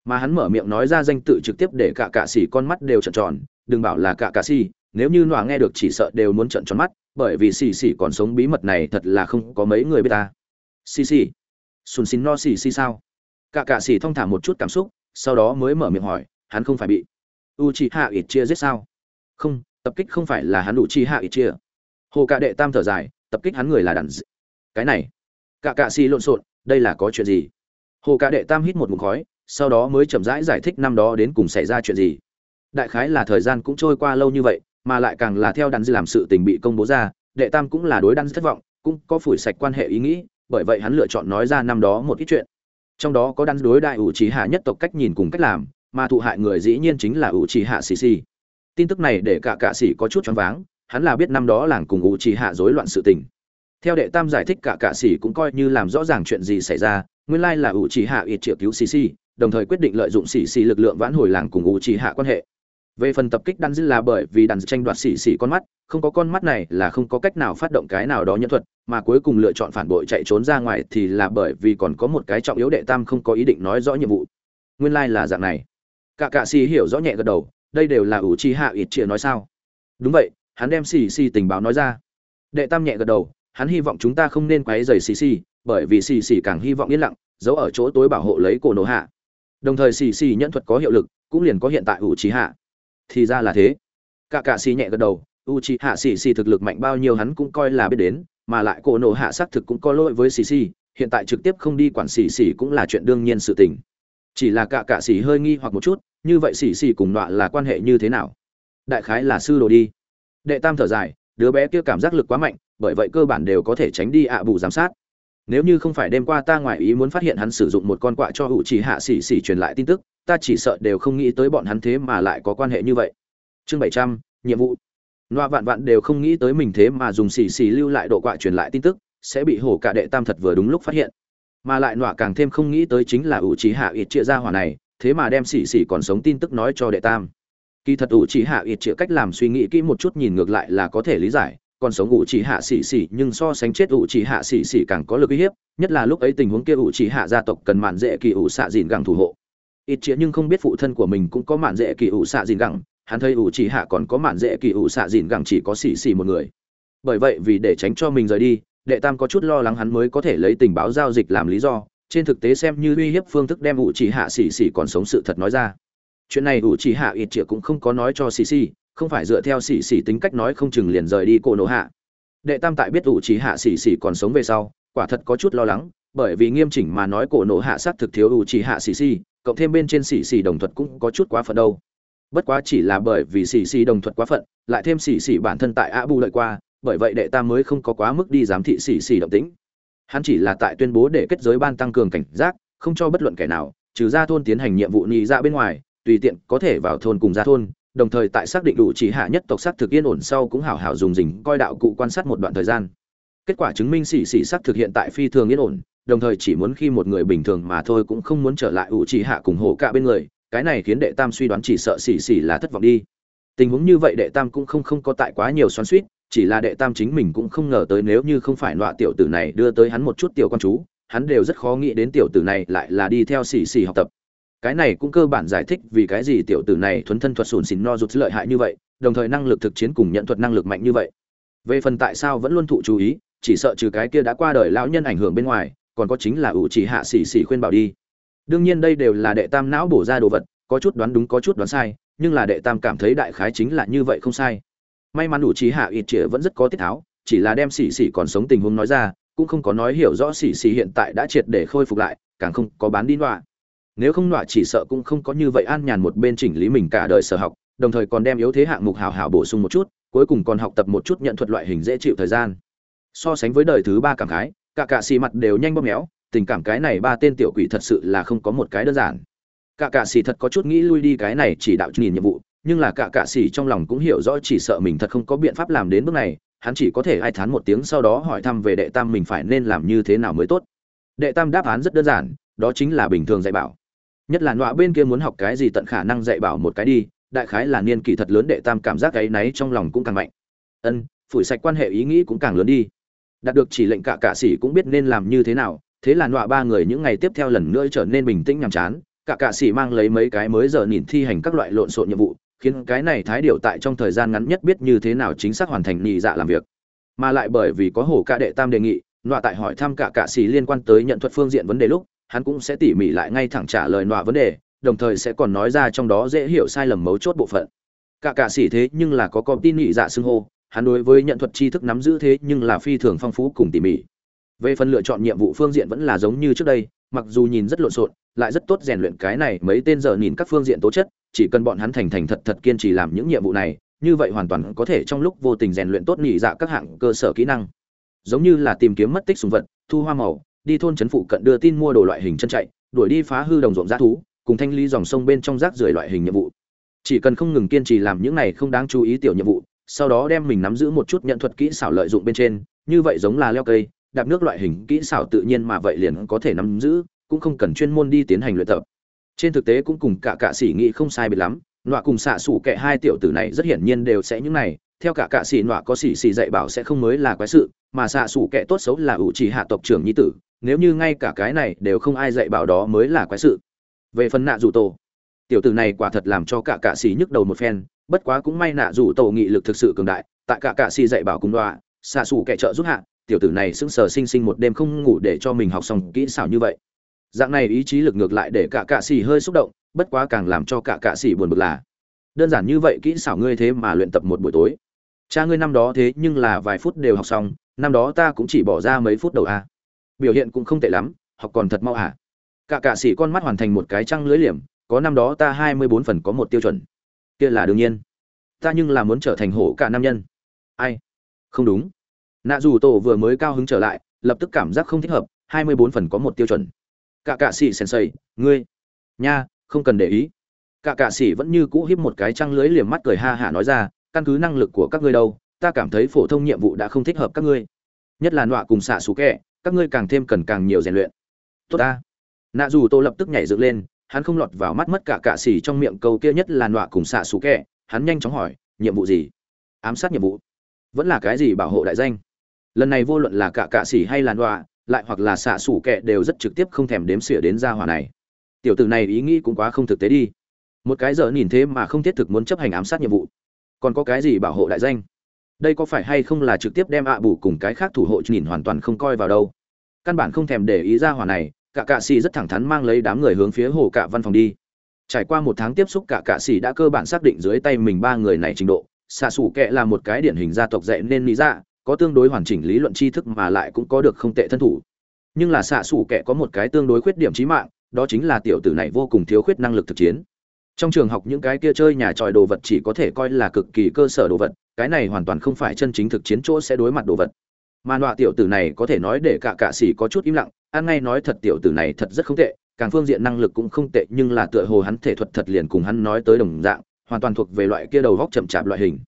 Mà hắn mở miệng nói ra danh tự trực tiếp để cả cạ xỉ con mắt đều trợn tròn, đừng bảo là cả cạ xỉ, nếu như nọa nghe được chỉ sợ đều muốn trợn tròn mắt, bởi vì xỉ xỉ còn sống bí mật này thật là không có mấy người biết ta. Xỉ xỉ, sùn xin no xỉ xỉ sao? Cả cạ xỉ thong thả một chút cảm xúc, sau đó mới mở miệng hỏi, hắn không phải bị u chi hạ ít chia giết sao? Không, tập kích không phải là hắn u chi hạ ít chia hồ cạ đệ tam thở dài, tập kích hắn người là đàn d... cái này, cả cạ xỉ lộn xộn, đây là có chuyện gì? Hồ ca đệ tam hít một mục khói sau đó mới chậm rãi giải, giải thích năm đó đến cùng xảy ra chuyện gì. Đại khái là thời gian cũng trôi qua lâu như vậy mà lại càng là theo đàn dư làm sự tình bị công bố ra đệ tam cũng là đối đàn thất vọng cũng có phủi sạch quan hệ ý nghĩ bởi vậy hắn lựa chọn nói ra năm đó một ít chuyện. Trong đó có đàn đối đại ủ trí hạ nhất tộc cách nhìn cùng cách làm mà thụ hại người dĩ nhiên chính là ủ trí hạ xì xì. Tin tức này để cả cạ sĩ có chút choáng váng hắn là biết năm đó làng cùng ủ trí hạ rối loạn sự tình theo đệ tam giải thích cả cạ sĩ cũng coi như làm rõ ràng chuyện gì xảy ra, nguyên lai là ủ trì hạ ít triệu cứu xì đồng thời quyết định lợi dụng xì xì lực lượng vãn hồi làng cùng ủ trì hạ quan hệ. Về phần tập kích đan dư là bởi vì đàn tranh đoạt xì xì con mắt, không có con mắt này là không có cách nào phát động cái nào đó nhân thuật, mà cuối cùng lựa chọn phản bội chạy trốn ra ngoài thì là bởi vì còn có một cái trọng yếu đệ tam không có ý định nói rõ nhiệm vụ. Nguyên lai là dạng này. Cả cạ xì hiểu rõ nhẹ gật đầu, đây đều là ủ chi hạ ít triệu nói sao. Đúng vậy, hắn đem xì xì tình báo nói ra. Đệ tam nhẹ gật đầu hắn hy vọng chúng ta không nên quấy rầy xì xì, bởi vì xì xì càng hy vọng yên lặng, giấu ở chỗ tối bảo hộ lấy cổ nổ hạ. Đồng thời xì xì nhẫn thuật có hiệu lực, cũng liền có hiện tại ủ trí hạ thì ra là thế. Cả cạ xì nhẹ gật đầu u trí hạ xì xì thực lực mạnh bao nhiêu hắn cũng coi là biết đến, mà lại cổ nổ hạ xác thực cũng có lỗi với xì xì, hiện tại trực tiếp không đi quản xì xì cũng là chuyện đương nhiên sự tình. Chỉ là cả cạ xì hơi nghi hoặc một chút, như vậy xì xì cùng nọa là quan hệ như thế nào? Đại khái là sư đồ đi. Đệ tam thở dài đứa bé kia cảm giác lực quá mạnh, bởi vậy cơ bản đều có thể tránh đi ạ bù giám sát. Nếu như không phải đêm qua ta ngoại ý muốn phát hiện hắn sử dụng một con quạ cho hữu chỉ hạ xỉ xỉ truyền lại tin tức, ta chỉ sợ đều không nghĩ tới bọn hắn thế mà lại có quan hệ như vậy. Chương bảy trăm, nhiệm vụ. Loa vạn vạn đều không nghĩ tới mình thế mà dùng xỉ xỉ lưu lại độ quạ truyền lại tin tức, sẽ bị hổ cả đệ tam thật vừa đúng lúc phát hiện. Mà lại nọa càng thêm không nghĩ tới chính là ủ trí hạ ít chia ra hỏa này, thế mà đem xỉ xỉ còn sống tin tức nói cho đệ tam kỳ thật ủ chỉ hạ ít chĩa cách làm suy nghĩ kỹ một chút nhìn ngược lại là có thể lý giải, còn sống ủ chỉ hạ xỉ xỉ, nhưng so sánh chết ủ chỉ hạ xỉ xỉ càng có lực uy hiếp, nhất là lúc ấy tình huống kia ủ chỉ hạ gia tộc cần mạn dễ kỳ ủ xạ dìn gẳng thủ hộ. Ít chĩa nhưng không biết phụ thân của mình cũng có mạn dễ kỳ ủ xạ dìn gẳng, hắn thấy ủ chỉ hạ còn có mạn dễ kỳ ủ xạ dìn gẳng chỉ có xỉ xỉ một người. Bởi vậy vì để tránh cho mình rời đi, đệ tam có chút lo lắng hắn mới có thể lấy tình báo giao dịch làm lý do, trên thực tế xem như uy hiếp phương thức đem ủ chỉ hạ xỉ xỉ còn sống sự thật nói ra chuyện này ủ chỉ hạ ít chĩa cũng không có nói cho xì xì, không phải dựa theo xì xì tính cách nói không chừng liền rời đi cổ nổ hạ. Đệ tam tại biết ủ chỉ hạ xì xì còn sống về sau quả thật có chút lo lắng bởi vì nghiêm chỉnh mà nói cổ nổ hạ sát thực thiếu ủ chỉ hạ xì xì, cộng thêm bên trên xì xì đồng thuật cũng có chút quá phận đâu. Bất quá chỉ là bởi vì xì xì đồng thuật quá phận lại thêm xì xì bản thân tại a bu lợi qua bởi vậy đệ tam mới không có quá mức đi giám thị xì xì động tĩnh. Hắn chỉ là tại tuyên bố để kết giới ban tăng cường cảnh giác không cho bất luận kẻ nào trừ ra thôn tiến hành nhiệm vụ nhị ra dạ bên ngoài tùy tiện có thể vào thôn cùng ra thôn, đồng thời tại xác định đủ chỉ hạ nhất tộc xác thực yên ổn sau cũng hảo hảo dùng dình coi đạo cụ quan sát một đoạn thời gian. Kết quả chứng minh xỉ xỉ xác thực hiện tại phi thường yên ổn, đồng thời chỉ muốn khi một người bình thường mà thôi cũng không muốn trở lại ủ chỉ hạ cùng hổ cả bên người, cái này khiến đệ tam suy đoán chỉ sợ xỉ xỉ là thất vọng đi. Tình huống như vậy đệ tam cũng không không có tại quá nhiều xoắn suýt chỉ là đệ tam chính mình cũng không ngờ tới nếu như không phải nọa tiểu tử này đưa tới hắn một chút tiểu con chú, hắn đều rất khó nghĩ đến tiểu tử này lại là đi theo xỉ xỉ học tập cái này cũng cơ bản giải thích vì cái gì tiểu tử này thuấn thân thuật sùn xỉn no rụt lợi hại như vậy, đồng thời năng lực thực chiến cùng nhận thuật năng lực mạnh như vậy. Về phần tại sao vẫn luôn thụ chú ý, chỉ sợ trừ cái kia đã qua đời lão nhân ảnh hưởng bên ngoài, còn có chính là ủ chỉ hạ xỉ xỉ khuyên bảo đi. Đương nhiên đây đều là đệ tam não bổ ra đồ vật, có chút đoán đúng, có chút đoán sai, nhưng là đệ tam cảm thấy đại khái chính là như vậy không sai. May mắn ủ chỉ hạ ít trịa vẫn rất có tiết tháo, chỉ là đem xỉ xỉ còn sống tình huống nói ra, cũng không có nói hiểu rõ xỉ xỉ hiện tại đã triệt để khôi phục lại, càng không có bán đi loạn nếu không nọa chỉ sợ cũng không có như vậy an nhàn một bên chỉnh lý mình cả đời sở học, đồng thời còn đem yếu thế hạng mục hào hào bổ sung một chút, cuối cùng còn học tập một chút nhận thuật loại hình dễ chịu thời gian. So sánh với đời thứ ba cảm khái, cả cạ xì mặt đều nhanh bóp méo, tình cảm cái này ba tên tiểu quỷ thật sự là không có một cái đơn giản. Cả cạ xì thật có chút nghĩ lui đi cái này chỉ đạo nhìn nhiệm vụ, nhưng là cả cạ xì trong lòng cũng hiểu rõ chỉ sợ mình thật không có biện pháp làm đến bước này, hắn chỉ có thể ai thán một tiếng sau đó hỏi thăm về đệ tam mình phải nên làm như thế nào mới tốt. Đệ tam đáp án rất đơn giản, đó chính là bình thường dạy bảo nhất là nọa bên kia muốn học cái gì tận khả năng dạy bảo một cái đi, đại khái là niên kỷ thật lớn đệ tam cảm giác cái náy trong lòng cũng càng mạnh. Ân, phủi sạch quan hệ ý nghĩ cũng càng lớn đi. Đạt được chỉ lệnh cả cạ sĩ cũng biết nên làm như thế nào, thế là nọa ba người những ngày tiếp theo lần nữa trở nên bình tĩnh nhàm chán. Cả cạ sĩ mang lấy mấy cái mới giờ nhìn thi hành các loại lộn xộn nhiệm vụ, khiến cái này thái điệu tại trong thời gian ngắn nhất biết như thế nào chính xác hoàn thành nhị dạ làm việc. Mà lại bởi vì có hổ ca đệ tam đề nghị, nọa tại hỏi thăm cả cạ sĩ liên quan tới nhận thuật phương diện vấn đề lúc hắn cũng sẽ tỉ mỉ lại ngay thẳng trả lời nọa vấn đề, đồng thời sẽ còn nói ra trong đó dễ hiểu sai lầm mấu chốt bộ phận. Cả cả xỉ thế nhưng là có con tin nhị dạ xưng hô, hắn đối với nhận thuật tri thức nắm giữ thế nhưng là phi thường phong phú cùng tỉ mỉ. Về phần lựa chọn nhiệm vụ phương diện vẫn là giống như trước đây, mặc dù nhìn rất lộn xộn, lại rất tốt rèn luyện cái này mấy tên giờ nhìn các phương diện tố chất, chỉ cần bọn hắn thành thành thật thật kiên trì làm những nhiệm vụ này, như vậy hoàn toàn có thể trong lúc vô tình rèn luyện tốt nhị dạ các hạng cơ sở kỹ năng. Giống như là tìm kiếm mất tích sùng vật, thu hoa màu đi thôn trấn phụ cận đưa tin mua đồ loại hình chân chạy, đuổi đi phá hư đồng ruộng dã thú, cùng thanh lý dòng sông bên trong rác rưởi loại hình nhiệm vụ. Chỉ cần không ngừng kiên trì làm những này không đáng chú ý tiểu nhiệm vụ, sau đó đem mình nắm giữ một chút nhận thuật kỹ xảo lợi dụng bên trên, như vậy giống là leo cây, đạp nước loại hình kỹ xảo tự nhiên mà vậy liền có thể nắm giữ, cũng không cần chuyên môn đi tiến hành luyện tập. Trên thực tế cũng cùng cả cả sĩ nghĩ không sai biệt lắm, nọa cùng xạ xủ kệ hai tiểu tử này rất hiển nhiên đều sẽ những này, theo cả cả sĩ nọa có sĩ sĩ dạy bảo sẽ không mới là quái sự, mà xạ xủ kệ tốt xấu là ủ trì hạ tộc trưởng nhi tử nếu như ngay cả cái này đều không ai dạy bảo đó mới là quái sự. Về phần nạ dù tổ, tiểu tử này quả thật làm cho cả cạ xì nhức đầu một phen, bất quá cũng may nạ dù tổ nghị lực thực sự cường đại, tại cả cạ xì dạy bảo cùng đọa, xạ xù kệ trợ giúp hạ, tiểu tử này sững sờ sinh sinh một đêm không ngủ để cho mình học xong kỹ xảo như vậy. Dạng này ý chí lực ngược lại để cả cạ xì hơi xúc động, bất quá càng làm cho cả cạ xì buồn bực là, đơn giản như vậy kỹ xảo ngươi thế mà luyện tập một buổi tối. Cha ngươi năm đó thế nhưng là vài phút đều học xong, năm đó ta cũng chỉ bỏ ra mấy phút đầu a biểu hiện cũng không tệ lắm, học còn thật mau à. Cả cạ xỉ con mắt hoàn thành một cái trăng lưới liềm, có năm đó ta hai mươi bốn phần có một tiêu chuẩn. Kia là đương nhiên. Ta nhưng là muốn trở thành hổ cả nam nhân. Ai? Không đúng. Nạ dù tổ vừa mới cao hứng trở lại, lập tức cảm giác không thích hợp, hai mươi bốn phần có một tiêu chuẩn. Cả cạ sĩ sensei ngươi, nha, không cần để ý. Cả cạ sĩ vẫn như cũ hiếp một cái trăng lưới liềm mắt cười ha hả nói ra, căn cứ năng lực của các ngươi đâu, ta cảm thấy phổ thông nhiệm vụ đã không thích hợp các ngươi. Nhất là nọa cùng xạ xú kẹ các ngươi càng thêm cần càng nhiều rèn luyện. Tốt ta. Nạ dù tô lập tức nhảy dựng lên, hắn không lọt vào mắt mất cả cạ xỉ trong miệng câu kia nhất là nọa cùng xạ xú kẹ, hắn nhanh chóng hỏi, nhiệm vụ gì? Ám sát nhiệm vụ. Vẫn là cái gì bảo hộ đại danh? Lần này vô luận là cả cạ xỉ hay là nọa, lại hoặc là xạ xủ kệ đều rất trực tiếp không thèm đếm xỉa đến gia hỏa này. Tiểu tử này ý nghĩ cũng quá không thực tế đi. Một cái giờ nhìn thế mà không thiết thực muốn chấp hành ám sát nhiệm vụ. Còn có cái gì bảo hộ đại danh? Đây có phải hay không là trực tiếp đem ạ bù cùng cái khác thủ hộ nhìn hoàn toàn không coi vào đâu? Căn bản không thèm để ý ra hỏa này, cả cạ xì rất thẳng thắn mang lấy đám người hướng phía hồ cạ văn phòng đi. Trải qua một tháng tiếp xúc, cả cạ xì đã cơ bản xác định dưới tay mình ba người này trình độ. Xạ xủ kệ là một cái điển hình gia tộc dạy nên lý ra có tương đối hoàn chỉnh lý luận tri thức mà lại cũng có được không tệ thân thủ. Nhưng là xạ xủ kệ có một cái tương đối khuyết điểm trí mạng, đó chính là tiểu tử này vô cùng thiếu khuyết năng lực thực chiến. Trong trường học những cái kia chơi nhà tròi đồ vật chỉ có thể coi là cực kỳ cơ sở đồ vật cái này hoàn toàn không phải chân chính thực chiến chỗ sẽ đối mặt đồ vật. Mà nọa tiểu tử này có thể nói để cả cạ xỉ có chút im lặng, ăn ngay nói thật tiểu tử này thật rất không tệ, càng phương diện năng lực cũng không tệ, nhưng là tựa hồ hắn thể thuật thật liền cùng hắn nói tới đồng dạng, hoàn toàn thuộc về loại kia đầu góc chậm chạp loại hình.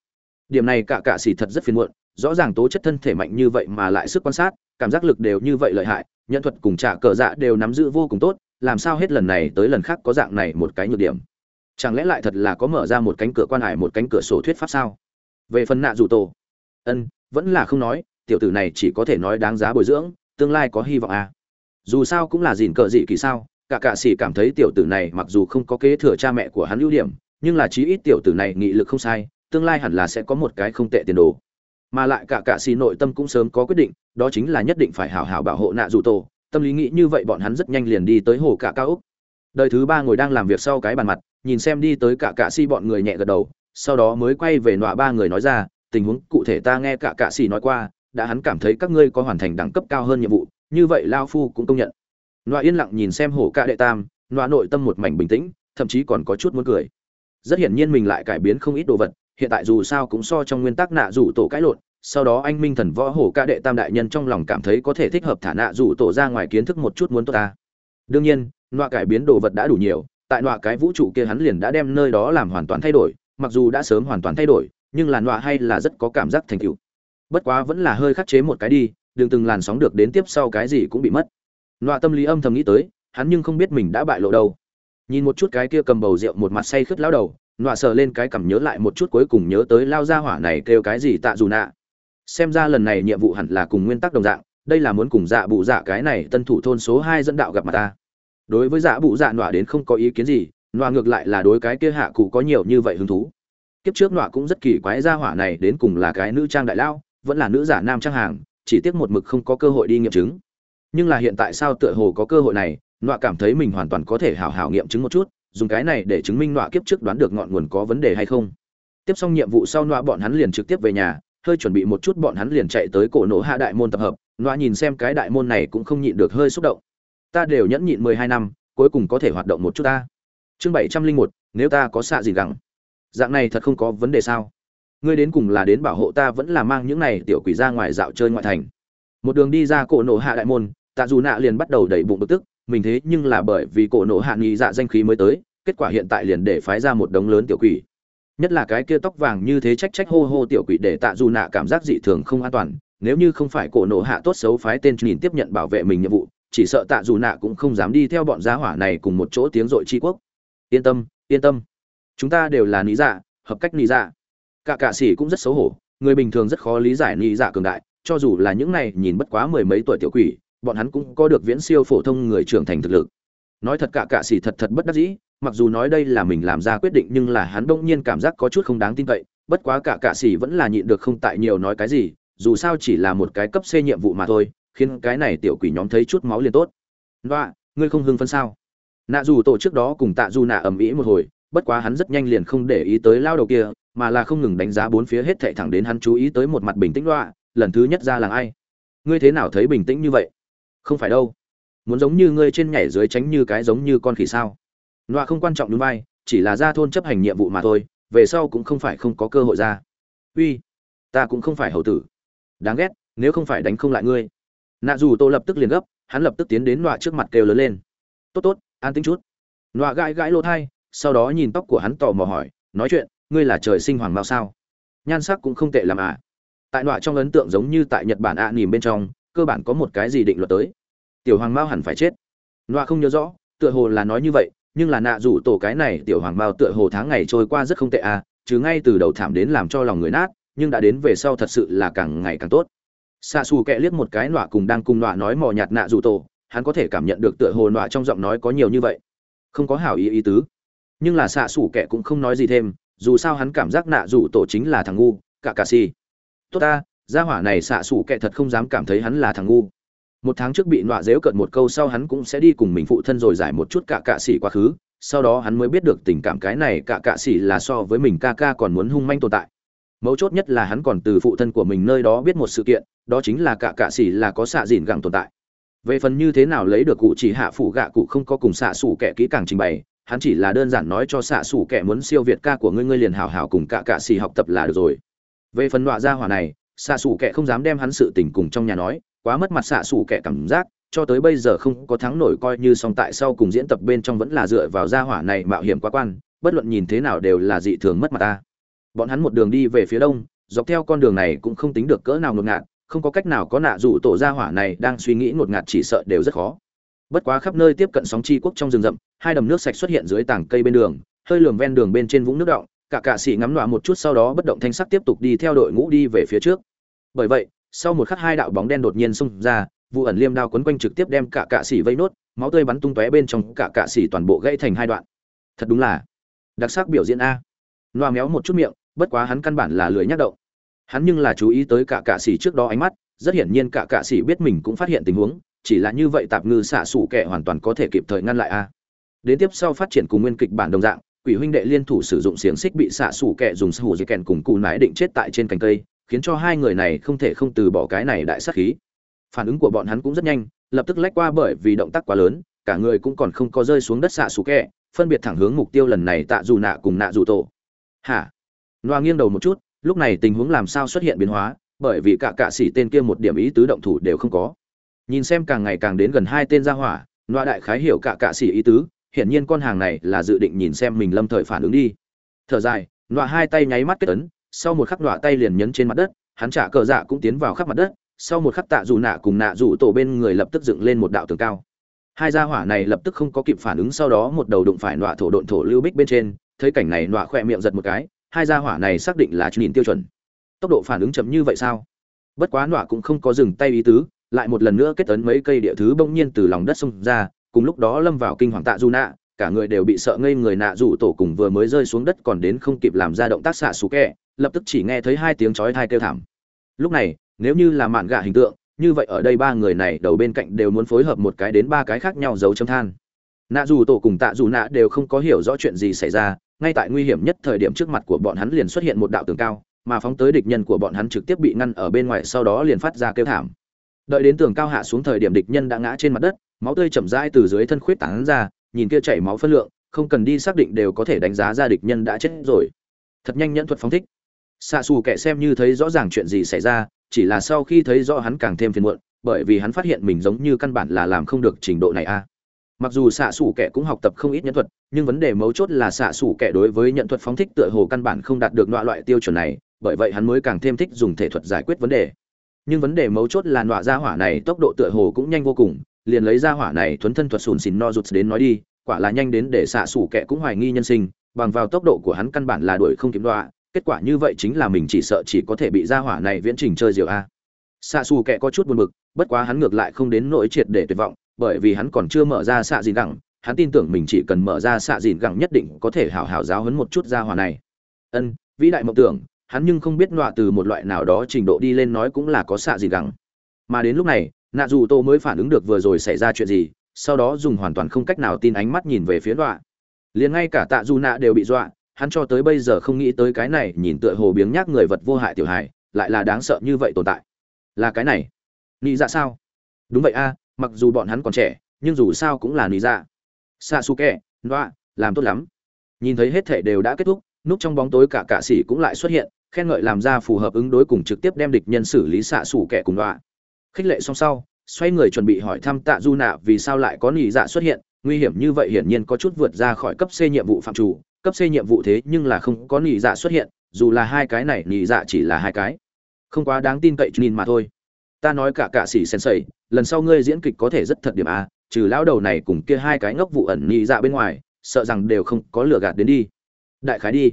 Điểm này cả cạ xỉ thật rất phiền muộn, rõ ràng tố chất thân thể mạnh như vậy mà lại sức quan sát, cảm giác lực đều như vậy lợi hại nhận thuật cùng trả cờ dạ đều nắm giữ vô cùng tốt, làm sao hết lần này tới lần khác có dạng này một cái nhược điểm? Chẳng lẽ lại thật là có mở ra một cánh cửa quan hải, một cánh cửa sổ thuyết pháp sao? Về phần nạ dù tổ. Ân, vẫn là không nói, tiểu tử này chỉ có thể nói đáng giá bồi dưỡng, tương lai có hy vọng à. dù sao cũng là dìn cờ dị kỳ sao, cả cạ sĩ cảm thấy tiểu tử này mặc dù không có kế thừa cha mẹ của hắn ưu điểm, nhưng là chí ít tiểu tử này nghị lực không sai, tương lai hẳn là sẽ có một cái không tệ tiền đồ. Mà lại cả cạ sĩ nội tâm cũng sớm có quyết định, đó chính là nhất định phải hảo hảo bảo hộ nạ dù tổ, tâm lý nghĩ như vậy bọn hắn rất nhanh liền đi tới hồ cả cao úc. Đời thứ ba ngồi đang làm việc sau cái bàn mặt, nhìn xem đi tới cả cạ sĩ bọn người nhẹ gật đầu sau đó mới quay về nọa ba người nói ra, tình huống cụ thể ta nghe cả cạ sĩ nói qua, đã hắn cảm thấy các ngươi có hoàn thành đẳng cấp cao hơn nhiệm vụ, như vậy lao phu cũng công nhận. Nọa yên lặng nhìn xem hổ cạ đệ tam, nọa nội tâm một mảnh bình tĩnh, thậm chí còn có chút muốn cười. Rất hiển nhiên mình lại cải biến không ít đồ vật, hiện tại dù sao cũng so trong nguyên tắc nạ rủ tổ cãi lộn, sau đó anh minh thần võ hổ ca đệ tam đại nhân trong lòng cảm thấy có thể thích hợp thả nạ rủ tổ ra ngoài kiến thức một chút muốn tốt ta. Đương nhiên, nọa cải biến đồ vật đã đủ nhiều, tại nọa cái vũ trụ kia hắn liền đã đem nơi đó làm hoàn toàn thay đổi mặc dù đã sớm hoàn toàn thay đổi, nhưng làn nọa hay là rất có cảm giác thành tựu. Bất quá vẫn là hơi khắc chế một cái đi, đừng từng làn sóng được đến tiếp sau cái gì cũng bị mất. Nọa tâm lý âm thầm nghĩ tới, hắn nhưng không biết mình đã bại lộ đâu. Nhìn một chút cái kia cầm bầu rượu một mặt say khướt lao đầu, nọa sờ lên cái cảm nhớ lại một chút cuối cùng nhớ tới lao ra hỏa này kêu cái gì tạ dù nạ. Xem ra lần này nhiệm vụ hẳn là cùng nguyên tắc đồng dạng, đây là muốn cùng dạ bụ dạ cái này tân thủ thôn số hai dẫn đạo gặp mặt ta. Đối với dạ bụ dạ nọa đến không có ý kiến gì nọa ngược lại là đối cái kia hạ cụ có nhiều như vậy hứng thú. Kiếp trước nọa cũng rất kỳ quái ra hỏa này đến cùng là cái nữ trang đại lao, vẫn là nữ giả nam trang hàng, chỉ tiếc một mực không có cơ hội đi nghiệm chứng. Nhưng là hiện tại sao tựa hồ có cơ hội này, nọa cảm thấy mình hoàn toàn có thể hảo hảo nghiệm chứng một chút, dùng cái này để chứng minh nọa kiếp trước đoán được ngọn nguồn có vấn đề hay không. Tiếp xong nhiệm vụ sau nọa bọn hắn liền trực tiếp về nhà, hơi chuẩn bị một chút bọn hắn liền chạy tới cổ nổ hạ đại môn tập hợp. Nọa nhìn xem cái đại môn này cũng không nhịn được hơi xúc động. Ta đều nhẫn nhịn mười hai năm, cuối cùng có thể hoạt động một chút ta chương bảy trăm linh một, nếu ta có xạ gì gắng dạng này thật không có vấn đề sao? Ngươi đến cùng là đến bảo hộ ta vẫn là mang những này tiểu quỷ ra ngoài dạo chơi ngoại thành. Một đường đi ra cổ nổ hạ đại môn, tạ dù nạ liền bắt đầu đẩy bụng bực tức, mình thế nhưng là bởi vì cổ nổ hạ nghi dạ danh khí mới tới, kết quả hiện tại liền để phái ra một đống lớn tiểu quỷ. Nhất là cái kia tóc vàng như thế trách trách hô hô tiểu quỷ để tạ dù nạ cảm giác dị thường không an toàn, nếu như không phải cổ nổ hạ tốt xấu phái tên nhìn tiếp nhận bảo vệ mình nhiệm vụ, chỉ sợ tạ dù nạ cũng không dám đi theo bọn giá hỏa này cùng một chỗ tiếng dội tri quốc yên tâm yên tâm. Chúng ta đều là lý dạ hợp cách lý dạ. Cả cạ sĩ cũng rất xấu hổ người bình thường rất khó lý giải lý dạ cường đại cho dù là những này nhìn bất quá mười mấy tuổi tiểu quỷ bọn hắn cũng có được viễn siêu phổ thông người trưởng thành thực lực. Nói thật cả cạ sĩ thật thật bất đắc dĩ mặc dù nói đây là mình làm ra quyết định nhưng là hắn bỗng nhiên cảm giác có chút không đáng tin cậy bất quá cả cạ sĩ vẫn là nhịn được không tại nhiều nói cái gì dù sao chỉ là một cái cấp C nhiệm vụ mà thôi khiến cái này tiểu quỷ nhóm thấy chút máu liền tốt. Đoạ, ngươi không hưng phấn sao? Nạ dù tổ trước đó cùng tạ dù nạ ầm ĩ một hồi, bất quá hắn rất nhanh liền không để ý tới lao đầu kia, mà là không ngừng đánh giá bốn phía hết thệ thẳng đến hắn chú ý tới một mặt bình tĩnh loạ lần thứ nhất ra làng ai. Ngươi thế nào thấy bình tĩnh như vậy? Không phải đâu. Muốn giống như ngươi trên nhảy dưới tránh như cái giống như con khỉ sao? Loa không quan trọng đúng vai, chỉ là ra thôn chấp hành nhiệm vụ mà thôi, về sau cũng không phải không có cơ hội ra. Uy, ta cũng không phải hầu tử. Đáng ghét, nếu không phải đánh không lại ngươi. Nạ dù tô lập tức liền gấp, hắn lập tức tiến đến loa trước mặt kêu lớn lên. Tốt tốt an tính chút. Nọa gãi gãi lỗ thai sau đó nhìn tóc của hắn tò mò hỏi nói chuyện ngươi là trời sinh hoàng mao sao? Nhan sắc cũng không tệ làm à. Tại nọa trong ấn tượng giống như tại nhật bản ạ à, nỉm bên trong cơ bản có một cái gì định luật tới. Tiểu hoàng mao hẳn phải chết. Nọa không nhớ rõ tựa hồ là nói như vậy nhưng là nạ rủ tổ cái này tiểu hoàng mao tựa hồ tháng ngày trôi qua rất không tệ à chứ ngay từ đầu thảm đến làm cho lòng người nát nhưng đã đến về sau thật sự là càng ngày càng tốt. Xa xù kẹ liếc một cái nọa cùng đang cùng nọa nói mò nhạt nạ rủ tổ hắn có thể cảm nhận được tựa hồ nọa trong giọng nói có nhiều như vậy. Không có hảo ý ý tứ. Nhưng là xạ xủ kẻ cũng không nói gì thêm, dù sao hắn cảm giác nạ rủ tổ chính là thằng ngu, cả cà si. Tốt ta, gia hỏa này xạ xủ kẻ thật không dám cảm thấy hắn là thằng ngu. Một tháng trước bị nọa dếu cận một câu sau hắn cũng sẽ đi cùng mình phụ thân rồi giải một chút cả cạ xỉ quá khứ, sau đó hắn mới biết được tình cảm cái này cả cạ xỉ là so với mình ca ca còn muốn hung manh tồn tại. Mấu chốt nhất là hắn còn từ phụ thân của mình nơi đó biết một sự kiện, đó chính là cả cạ xỉ là có xạ dìn gẳng tồn tại về phần như thế nào lấy được cụ chỉ hạ phủ gạ cụ không có cùng xạ xủ kẻ kỹ càng trình bày, hắn chỉ là đơn giản nói cho xạ xủ kẻ muốn siêu việt ca của ngươi ngươi liền hào hào cùng cả cạ xì học tập là được rồi. Về phần đọa gia hỏa này, xạ xủ kẻ không dám đem hắn sự tình cùng trong nhà nói, quá mất mặt xạ xủ kẻ cảm giác, cho tới bây giờ không có thắng nổi coi như song tại sau cùng diễn tập bên trong vẫn là dựa vào gia hỏa này mạo hiểm quá quan, bất luận nhìn thế nào đều là dị thường mất mặt ta. Bọn hắn một đường đi về phía đông, dọc theo con đường này cũng không tính được cỡ nào ngột ngạt không có cách nào có nạ rủ tổ gia hỏa này đang suy nghĩ ngột ngạt chỉ sợ đều rất khó. Bất quá khắp nơi tiếp cận sóng chi quốc trong rừng rậm, hai đầm nước sạch xuất hiện dưới tảng cây bên đường, hơi lườm ven đường bên trên vũng nước động cả cạ sĩ ngắm nọa một chút sau đó bất động thanh sắc tiếp tục đi theo đội ngũ đi về phía trước. Bởi vậy, sau một khắc hai đạo bóng đen đột nhiên xông ra, vụ ẩn liêm đao quấn quanh trực tiếp đem cả cạ sĩ vây nốt, máu tươi bắn tung tóe bên trong cả cạ sĩ toàn bộ gãy thành hai đoạn. Thật đúng là đặc sắc biểu diễn a. Loa méo một chút miệng, bất quá hắn căn bản là lười nhắc động hắn nhưng là chú ý tới cả cạ sĩ trước đó ánh mắt, rất hiển nhiên cả cạ sĩ biết mình cũng phát hiện tình huống, chỉ là như vậy tạp ngư xạ sủ kẻ hoàn toàn có thể kịp thời ngăn lại a. Đến tiếp sau phát triển cùng nguyên kịch bản đồng dạng, quỷ huynh đệ liên thủ sử dụng xiềng xích bị xạ sủ kẻ dùng sủ dây kèn cùng cụ nái định chết tại trên cành cây, khiến cho hai người này không thể không từ bỏ cái này đại sát khí. Phản ứng của bọn hắn cũng rất nhanh, lập tức lách qua bởi vì động tác quá lớn, cả người cũng còn không có rơi xuống đất xạ sủ kẻ, phân biệt thẳng hướng mục tiêu lần này tạ dù nạ cùng nạ dù tổ. Hả? Noa nghiêng đầu một chút lúc này tình huống làm sao xuất hiện biến hóa, bởi vì cả cạ sĩ tên kia một điểm ý tứ động thủ đều không có. Nhìn xem càng ngày càng đến gần hai tên gia hỏa, loa đại khái hiểu cả cạ sĩ ý tứ, hiển nhiên con hàng này là dự định nhìn xem mình lâm thời phản ứng đi. Thở dài, loa hai tay nháy mắt kết ấn, sau một khắc loa tay liền nhấn trên mặt đất, hắn trả cờ dạ cũng tiến vào khắp mặt đất, sau một khắc tạ dù nạ cùng nạ dù tổ bên người lập tức dựng lên một đạo tường cao. Hai gia hỏa này lập tức không có kịp phản ứng, sau đó một đầu đụng phải nọa thổ độn thổ lưu bích bên trên, thấy cảnh này nọa khoe miệng giật một cái hai gia hỏa này xác định là nhìn tiêu chuẩn. Tốc độ phản ứng chậm như vậy sao? Bất quá nọa cũng không có dừng tay ý tứ, lại một lần nữa kết tấn mấy cây địa thứ bỗng nhiên từ lòng đất xông ra, cùng lúc đó lâm vào kinh hoàng tạ du nạ, cả người đều bị sợ ngây người nạ rủ tổ cùng vừa mới rơi xuống đất còn đến không kịp làm ra động tác xạ xú kẹ, lập tức chỉ nghe thấy hai tiếng chói thai kêu thảm. Lúc này, nếu như là mạn gạ hình tượng, như vậy ở đây ba người này đầu bên cạnh đều muốn phối hợp một cái đến ba cái khác nhau giấu chấm than. Nạ dù tổ cùng tạ dù nạ đều không có hiểu rõ chuyện gì xảy ra ngay tại nguy hiểm nhất thời điểm trước mặt của bọn hắn liền xuất hiện một đạo tường cao, mà phóng tới địch nhân của bọn hắn trực tiếp bị ngăn ở bên ngoài, sau đó liền phát ra kêu thảm. Đợi đến tường cao hạ xuống thời điểm địch nhân đã ngã trên mặt đất, máu tươi chậm rãi từ dưới thân khuyết tán ra, nhìn kia chảy máu phân lượng, không cần đi xác định đều có thể đánh giá ra địch nhân đã chết rồi. Thật nhanh nhẫn thuật phóng thích. Xa xù kẻ xem như thấy rõ ràng chuyện gì xảy ra, chỉ là sau khi thấy rõ hắn càng thêm phiền muộn, bởi vì hắn phát hiện mình giống như căn bản là làm không được trình độ này a mặc dù xạ xủ kẻ cũng học tập không ít nhân thuật, nhưng vấn đề mấu chốt là xạ xủ kẻ đối với nhận thuật phóng thích tựa hồ căn bản không đạt được loại loại tiêu chuẩn này, bởi vậy hắn mới càng thêm thích dùng thể thuật giải quyết vấn đề. Nhưng vấn đề mấu chốt là nọa ra hỏa này tốc độ tựa hồ cũng nhanh vô cùng, liền lấy ra hỏa này thuấn thân thuật sùn xìn no rụt đến nói đi, quả là nhanh đến để xạ xủ kẻ cũng hoài nghi nhân sinh, bằng vào tốc độ của hắn căn bản là đuổi không kiếm đọa, kết quả như vậy chính là mình chỉ sợ chỉ có thể bị ra hỏa này viễn trình chơi diều a. Xạ xù kẻ có chút buồn bực, bất quá hắn ngược lại không đến nỗi triệt để tuyệt vọng bởi vì hắn còn chưa mở ra xạ dìn gẳng, hắn tin tưởng mình chỉ cần mở ra xạ dìn gẳng nhất định có thể hảo hảo giáo hấn một chút ra hỏa này. Ân, vĩ đại mộng tưởng, hắn nhưng không biết nọa từ một loại nào đó trình độ đi lên nói cũng là có xạ dìn gẳng. Mà đến lúc này, nạ dù tô mới phản ứng được vừa rồi xảy ra chuyện gì, sau đó dùng hoàn toàn không cách nào tin ánh mắt nhìn về phía nọa. Liền ngay cả tạ dù nạ đều bị dọa, hắn cho tới bây giờ không nghĩ tới cái này nhìn tựa hồ biếng nhác người vật vô hại tiểu hài, lại là đáng sợ như vậy tồn tại. Là cái này. Nghĩ ra dạ sao? Đúng vậy a mặc dù bọn hắn còn trẻ, nhưng dù sao cũng là nị dạ. Xa su kẹ noa, làm tốt lắm. Nhìn thấy hết thể đều đã kết thúc, núp trong bóng tối cả cạ sĩ cũng lại xuất hiện, khen ngợi làm ra phù hợp ứng đối cùng trực tiếp đem địch nhân xử lý xạ xủ kẻ cùng đọa khích lệ xong sau, xoay người chuẩn bị hỏi thăm tạ du nạ vì sao lại có nỉ dạ xuất hiện, nguy hiểm như vậy hiển nhiên có chút vượt ra khỏi cấp c nhiệm vụ phạm chủ, cấp c nhiệm vụ thế nhưng là không có nỉ dạ xuất hiện, dù là hai cái này nỉ dạ chỉ là hai cái. Không quá đáng tin cậy nhìn mà thôi ta nói cả cả sĩ sen sẩy lần sau ngươi diễn kịch có thể rất thật điểm a trừ lão đầu này cùng kia hai cái ngốc vụ ẩn nhị dạ bên ngoài, sợ rằng đều không có lừa gạt đến đi. Đại khái đi.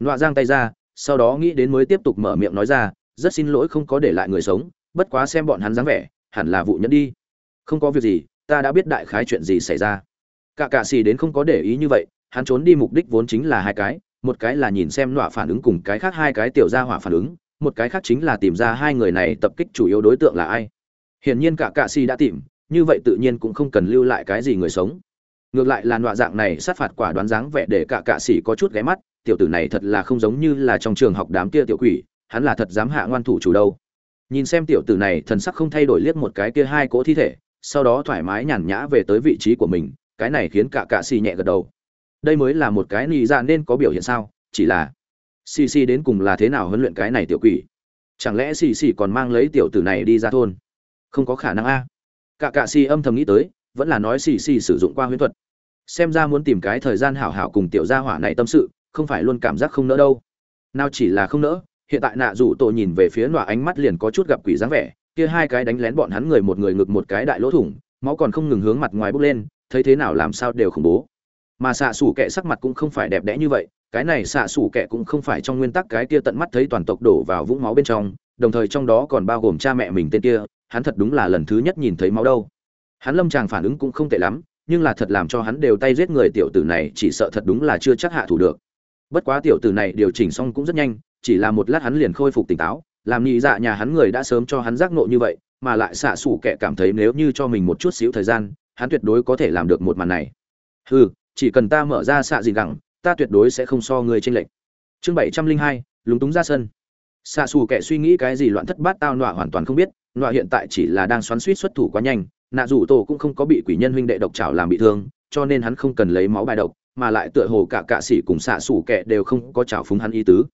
Nọa giang tay ra, sau đó nghĩ đến mới tiếp tục mở miệng nói ra, rất xin lỗi không có để lại người sống, bất quá xem bọn hắn dáng vẻ, hẳn là vụ nhẫn đi. Không có việc gì, ta đã biết đại khái chuyện gì xảy ra. Cả cạ xì đến không có để ý như vậy, hắn trốn đi mục đích vốn chính là hai cái, một cái là nhìn xem nọa phản ứng cùng cái khác hai cái tiểu gia hỏa phản ứng một cái khác chính là tìm ra hai người này tập kích chủ yếu đối tượng là ai. Hiển nhiên cả cạ si đã tìm, như vậy tự nhiên cũng không cần lưu lại cái gì người sống. Ngược lại là nọa dạng này sát phạt quả đoán dáng vẻ để cả cạ sĩ có chút ghé mắt, tiểu tử này thật là không giống như là trong trường học đám kia tiểu quỷ, hắn là thật dám hạ ngoan thủ chủ đâu. Nhìn xem tiểu tử này thần sắc không thay đổi liếc một cái kia hai cỗ thi thể, sau đó thoải mái nhàn nhã về tới vị trí của mình, cái này khiến cả cạ sĩ nhẹ gật đầu. Đây mới là một cái nị dạng nên có biểu hiện sao, chỉ là xì xì đến cùng là thế nào huấn luyện cái này tiểu quỷ? Chẳng lẽ xì xì còn mang lấy tiểu tử này đi ra thôn? Không có khả năng a. Cả cạ xì âm thầm nghĩ tới, vẫn là nói xì xì sử dụng qua huyễn thuật. Xem ra muốn tìm cái thời gian hảo hảo cùng tiểu gia hỏa này tâm sự, không phải luôn cảm giác không nỡ đâu. Nào chỉ là không nỡ, hiện tại nạ rủ tổ nhìn về phía nọa ánh mắt liền có chút gặp quỷ dáng vẻ, kia hai cái đánh lén bọn hắn người một người ngực một cái đại lỗ thủng, máu còn không ngừng hướng mặt ngoài bốc lên, thấy thế nào làm sao đều khủng bố mà xạ xủ kệ sắc mặt cũng không phải đẹp đẽ như vậy, cái này xạ xủ kệ cũng không phải trong nguyên tắc cái kia tận mắt thấy toàn tộc đổ vào vũng máu bên trong, đồng thời trong đó còn bao gồm cha mẹ mình tên kia, hắn thật đúng là lần thứ nhất nhìn thấy máu đâu. Hắn lâm tràng phản ứng cũng không tệ lắm, nhưng là thật làm cho hắn đều tay giết người tiểu tử này, chỉ sợ thật đúng là chưa chắc hạ thủ được. Bất quá tiểu tử này điều chỉnh xong cũng rất nhanh, chỉ là một lát hắn liền khôi phục tỉnh táo, làm nhị dạ nhà hắn người đã sớm cho hắn giác nộ như vậy, mà lại xạ xủ kệ cảm thấy nếu như cho mình một chút xíu thời gian, hắn tuyệt đối có thể làm được một màn này. Hừ chỉ cần ta mở ra xạ gì gẳng, ta tuyệt đối sẽ không so người tranh lệnh chương bảy trăm linh hai, lúng túng ra sân. Xạ xù kẻ suy nghĩ cái gì loạn thất bát tao nọa hoàn toàn không biết, nọa hiện tại chỉ là đang xoắn suýt xuất thủ quá nhanh, nạ dù tổ cũng không có bị quỷ nhân huynh đệ độc trảo làm bị thương, cho nên hắn không cần lấy máu bài độc, mà lại tựa hồ cả cạ sĩ cùng xạ xù kẻ đều không có trào phúng hắn ý tứ.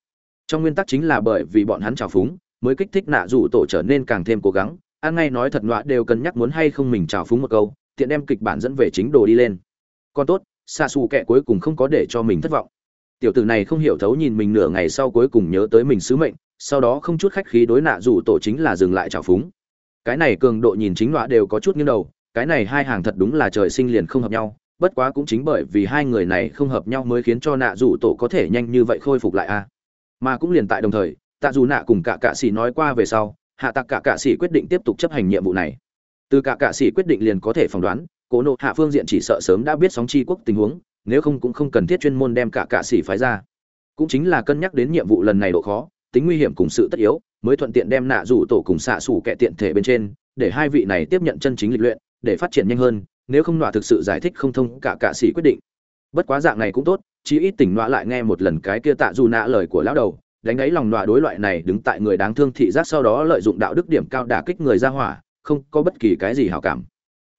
Trong nguyên tắc chính là bởi vì bọn hắn trào phúng, mới kích thích nạ dù tổ trở nên càng thêm cố gắng, ăn ngay nói thật nọa đều cân nhắc muốn hay không mình trào phúng một câu, tiện đem kịch bản dẫn về chính đồ đi lên. Còn tốt xa xù kệ cuối cùng không có để cho mình thất vọng. Tiểu tử này không hiểu thấu nhìn mình nửa ngày sau cuối cùng nhớ tới mình sứ mệnh, sau đó không chút khách khí đối nạ dù tổ chính là dừng lại trào phúng. Cái này cường độ nhìn chính nọa đều có chút nghiêng đầu, cái này hai hàng thật đúng là trời sinh liền không hợp nhau, bất quá cũng chính bởi vì hai người này không hợp nhau mới khiến cho nạ dù tổ có thể nhanh như vậy khôi phục lại a. Mà cũng liền tại đồng thời, tạ dù nạ cùng cả cạ sĩ nói qua về sau, hạ tặc cả cạ sĩ quyết định tiếp tục chấp hành nhiệm vụ này. Từ cả cạ sĩ quyết định liền có thể phỏng đoán cố nộ hạ phương diện chỉ sợ sớm đã biết sóng chi quốc tình huống, nếu không cũng không cần thiết chuyên môn đem cả cạ sĩ phái ra. Cũng chính là cân nhắc đến nhiệm vụ lần này độ khó, tính nguy hiểm cùng sự tất yếu, mới thuận tiện đem nạ rủ tổ cùng xạ xủ kẻ tiện thể bên trên, để hai vị này tiếp nhận chân chính lịch luyện, để phát triển nhanh hơn, nếu không nọa thực sự giải thích không thông cả cạ sĩ quyết định. Bất quá dạng này cũng tốt, chí ít tỉnh nọa lại nghe một lần cái kia tạ dù nạ lời của lão đầu, đánh ấy lòng nọa đối loại này đứng tại người đáng thương thị giác sau đó lợi dụng đạo đức điểm cao đả kích người ra hỏa, không có bất kỳ cái gì hảo cảm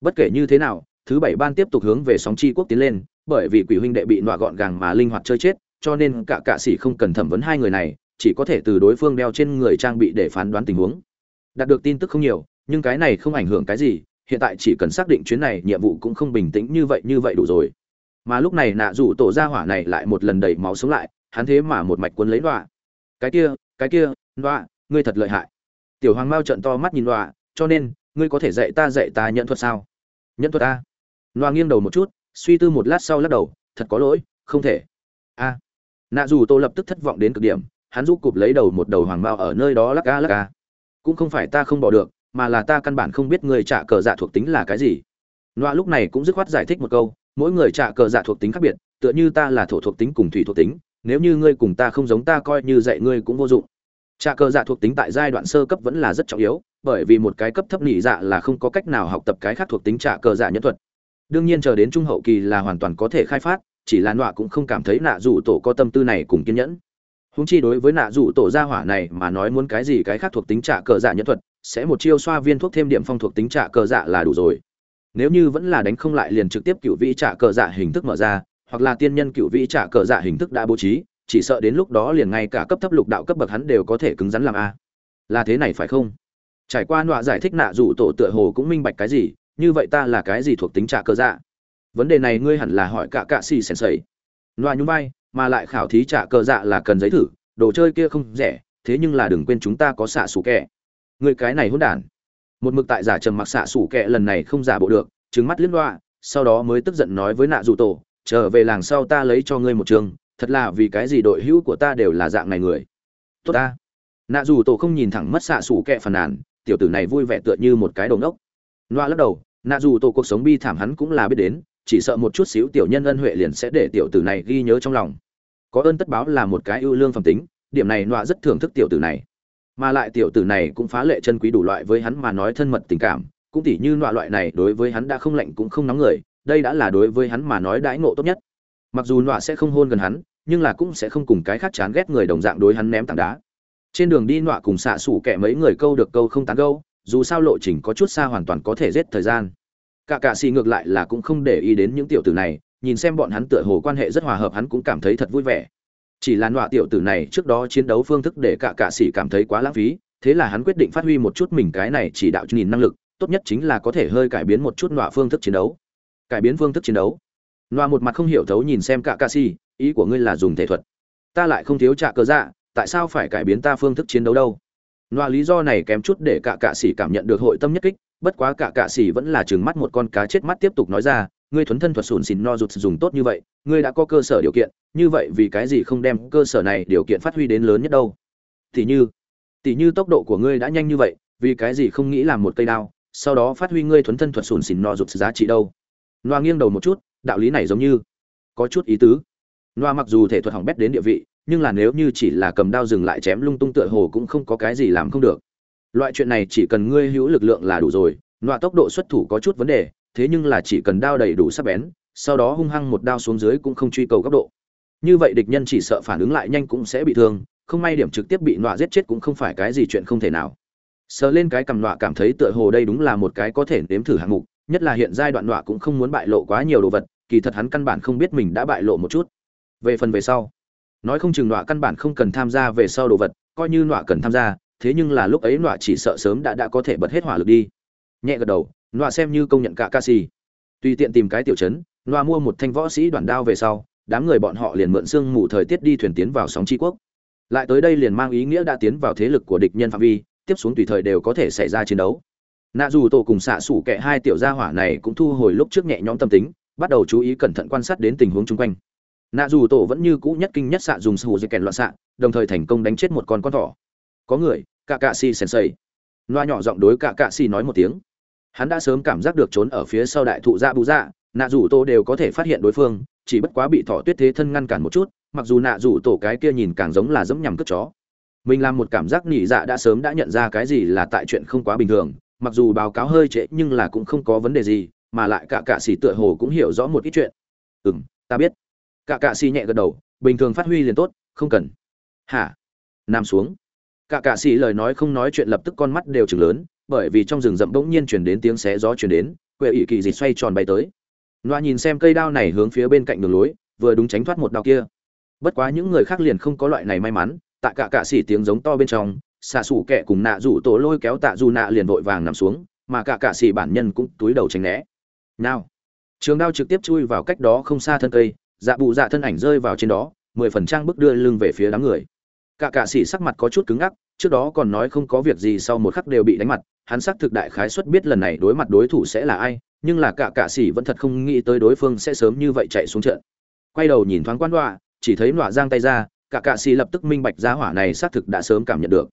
bất kể như thế nào, thứ bảy ban tiếp tục hướng về sóng chi quốc tiến lên, bởi vì quỷ huynh đệ bị nọa gọn gàng mà linh hoạt chơi chết, cho nên cả cạ sĩ không cần thẩm vấn hai người này, chỉ có thể từ đối phương đeo trên người trang bị để phán đoán tình huống. Đạt được tin tức không nhiều, nhưng cái này không ảnh hưởng cái gì, hiện tại chỉ cần xác định chuyến này nhiệm vụ cũng không bình tĩnh như vậy như vậy đủ rồi. Mà lúc này nạ rủ tổ ra hỏa này lại một lần đầy máu sống lại, hắn thế mà một mạch quân lấy đoạ cái kia cái kia đoạ ngươi thật lợi hại. Tiểu hoàng mao trận to mắt nhìn đoạ cho nên, ngươi có thể dạy ta dạy ta nhận thuật sao? Nhân thuật ta loa nghiêng đầu một chút, suy tư một lát sau lắc đầu, thật có lỗi, không thể. A. Nạ dù tô lập tức thất vọng đến cực điểm, hắn giúp cụp lấy đầu một đầu hoàng mao ở nơi đó lắc ca lắc ca cũng không phải ta không bỏ được, mà là ta căn bản không biết người trả cờ dạ thuộc tính là cái gì. Loa lúc này cũng dứt khoát giải thích một câu, mỗi người trả cờ dạ thuộc tính khác biệt, tựa như ta là thổ thuộc tính cùng thủy thuộc tính, nếu như ngươi cùng ta không giống ta coi như dạy ngươi cũng vô dụng trà cờ dạ thuộc tính tại giai đoạn sơ cấp vẫn là rất trọng yếu, bởi vì một cái cấp thấp nhị dạ là không có cách nào học tập cái khác thuộc tính trà cờ dạ nhân thuật. Đương nhiên chờ đến trung hậu kỳ là hoàn toàn có thể khai phát, chỉ là nọa cũng không cảm thấy nạ dù tổ có tâm tư này cùng kiên nhẫn. Húng chi đối với nạ dù tổ gia hỏa này mà nói muốn cái gì cái khác thuộc tính trả cờ dạ nhân thuật, sẽ một chiêu xoa viên thuốc thêm điểm phong thuộc tính trả cờ dạ là đủ rồi. Nếu như vẫn là đánh không lại liền trực tiếp cựu vĩ trả cờ dạ hình thức mở ra, hoặc là tiên nhân cựu vĩ trả cờ dạ hình thức đã bố trí chỉ sợ đến lúc đó liền ngay cả cấp thấp lục đạo cấp bậc hắn đều có thể cứng rắn làm a. Là thế này phải không? Trải qua nọa giải thích nạ dù tổ tựa hồ cũng minh bạch cái gì, như vậy ta là cái gì thuộc tính trả cơ dạ? Vấn đề này ngươi hẳn là hỏi cả cạ xì sèn sầy nọa nhún vai, mà lại khảo thí trả cơ dạ là cần giấy thử, đồ chơi kia không rẻ, thế nhưng là đừng quên chúng ta có xạ xù kẹ. Người cái này hôn đản. Một mực tại giả trầm mặc xạ xù kẹ lần này không giả bộ được trứng mắt liếc loa sau đó mới tức giận nói với nạ dù tổ, trở về làng sau ta lấy cho ngươi một trường thật là vì cái gì đội hữu của ta đều là dạng này người. Tốt ta. Nạ dù tổ không nhìn thẳng mất xạ xủ kẹ phàn nàn, tiểu tử này vui vẻ tựa như một cái đầu ngốc. Loa lắc đầu, nạ dù tổ cuộc sống bi thảm hắn cũng là biết đến, chỉ sợ một chút xíu tiểu nhân ân huệ liền sẽ để tiểu tử này ghi nhớ trong lòng. Có ơn tất báo là một cái ưu lương phẩm tính, điểm này nọa rất thưởng thức tiểu tử này. Mà lại tiểu tử này cũng phá lệ chân quý đủ loại với hắn mà nói thân mật tình cảm, cũng tỉ như loại loại này đối với hắn đã không lạnh cũng không nóng người, đây đã là đối với hắn mà nói đãi ngộ tốt nhất. Mặc dù nọa sẽ không hôn gần hắn nhưng là cũng sẽ không cùng cái khác chán ghét người đồng dạng đối hắn ném tảng đá. Trên đường đi nọa cùng xạ xủ kẻ mấy người câu được câu không tán câu dù sao lộ trình có chút xa hoàn toàn có thể giết thời gian. Cả cạ xì ngược lại là cũng không để ý đến những tiểu tử này, nhìn xem bọn hắn tựa hồ quan hệ rất hòa hợp hắn cũng cảm thấy thật vui vẻ. Chỉ là nọa tiểu tử này trước đó chiến đấu phương thức để cả cạ xì cảm thấy quá lãng phí, thế là hắn quyết định phát huy một chút mình cái này chỉ đạo nhìn năng lực, tốt nhất chính là có thể hơi cải biến một chút nọa phương thức chiến đấu. Cải biến phương thức chiến đấu. Nọa một mặt không hiểu thấu nhìn xem cả cạ xì ý của ngươi là dùng thể thuật. Ta lại không thiếu trả cờ dạ tại sao phải cải biến ta phương thức chiến đấu đâu? Loa lý do này kém chút để cả cạ sĩ cảm nhận được hội tâm nhất kích, bất quá cả cạ sĩ vẫn là chừng mắt một con cá chết mắt tiếp tục nói ra, ngươi thuấn thân thuật sùn xìn no rụt dùng tốt như vậy, ngươi đã có cơ sở điều kiện, như vậy vì cái gì không đem cơ sở này điều kiện phát huy đến lớn nhất đâu? Thì như tỷ như tốc độ của ngươi đã nhanh như vậy, vì cái gì không nghĩ làm một cây đao, sau đó phát huy ngươi thuấn thân thuật sùn xìn no rụt giá trị đâu? Loa nghiêng đầu một chút, đạo lý này giống như có chút ý tứ loa mặc dù thể thuật hỏng bét đến địa vị, nhưng là nếu như chỉ là cầm đao dừng lại chém lung tung tựa hồ cũng không có cái gì làm không được. Loại chuyện này chỉ cần ngươi hữu lực lượng là đủ rồi loa tốc độ xuất thủ có chút vấn đề, thế nhưng là chỉ cần đao đầy đủ sắc bén, sau đó hung hăng một đao xuống dưới cũng không truy cầu góc độ. Như vậy địch nhân chỉ sợ phản ứng lại nhanh cũng sẽ bị thương, không may điểm trực tiếp bị Noa giết chết cũng không phải cái gì chuyện không thể nào. Sờ lên cái cầm Noa cảm thấy tựa hồ đây đúng là một cái có thể nếm thử hạng mục, nhất là hiện giai đoạn Noa cũng không muốn bại lộ quá nhiều đồ vật, kỳ thật hắn căn bản không biết mình đã bại lộ một chút về phần về sau. Nói không chừng nọa căn bản không cần tham gia về sau đồ vật, coi như nọa cần tham gia, thế nhưng là lúc ấy nọa chỉ sợ sớm đã đã có thể bật hết hỏa lực đi. Nhẹ gật đầu, nọa xem như công nhận cả ca si tùy tiện tìm cái tiểu chấn nọa mua một thanh võ sĩ đoàn đao về sau, đám người bọn họ liền mượn sương mù thời tiết đi thuyền tiến vào sóng tri quốc. Lại tới đây liền mang ý nghĩa đã tiến vào thế lực của địch nhân phạm vi, tiếp xuống tùy thời đều có thể xảy ra chiến đấu. Nạ dù tổ cùng xạ sủ kệ hai tiểu gia hỏa này cũng thu hồi lúc trước nhẹ nhõm tâm tính, bắt đầu chú ý cẩn thận quan sát đến tình huống chung quanh nạ dù tổ vẫn như cũ nhất kinh nhất xạ dùng sù dây kèn loạn xạ, đồng thời thành công đánh chết một con con thỏ. Có người cả cạ si sensei loa nhỏ giọng đối cả cạ si nói một tiếng. Hắn đã sớm cảm giác được trốn ở phía sau đại thụ dạ bù dạ nạ dù tổ đều có thể phát hiện đối phương, chỉ bất quá bị thỏ tuyết thế thân ngăn cản một chút, mặc dù nạ dù tổ cái kia nhìn càng giống là dẫm nhằm cất chó. Mình làm một cảm giác nhị dạ đã sớm đã nhận ra cái gì là tại chuyện không quá bình thường, mặc dù báo cáo hơi trễ nhưng là cũng không có vấn đề gì, mà lại cả cạ xỉ tựa hồ cũng hiểu rõ một ít chuyện. Ừ ta biết cả cạ xì nhẹ gật đầu, bình thường phát huy liền tốt, không cần. Hả? Nằm xuống. Cả cạ xì lời nói không nói chuyện lập tức con mắt đều chừng lớn, bởi vì trong rừng rậm bỗng nhiên chuyển đến tiếng xé gió chuyển đến, quệ ỷ kỳ dịch xoay tròn bay tới. Loa nhìn xem cây đao này hướng phía bên cạnh đường lối, vừa đúng tránh thoát một đao kia. Bất quá những người khác liền không có loại này may mắn tạ cả cạ xỉ tiếng giống to bên trong, xạ xủ kẹ cùng nạ rủ tổ lôi kéo tạ dù nạ liền vội vàng nằm xuống, mà cả cạ xỉ bản nhân cũng túi đầu tránh né. Nào? Trường đao trực tiếp chui vào cách đó không xa thân cây dạ bụ dạ thân ảnh rơi vào trên đó, mười phần trang bước đưa lưng về phía đám người. Cả cạ xỉ sắc mặt có chút cứng ngắc, trước đó còn nói không có việc gì sau một khắc đều bị đánh mặt, hắn xác thực đại khái suất biết lần này đối mặt đối thủ sẽ là ai, nhưng là cả cạ xỉ vẫn thật không nghĩ tới đối phương sẽ sớm như vậy chạy xuống trận. Quay đầu nhìn thoáng quan đoạ chỉ thấy nọa giang tay ra, cả cạ xỉ lập tức minh bạch giá hỏa này xác thực đã sớm cảm nhận được.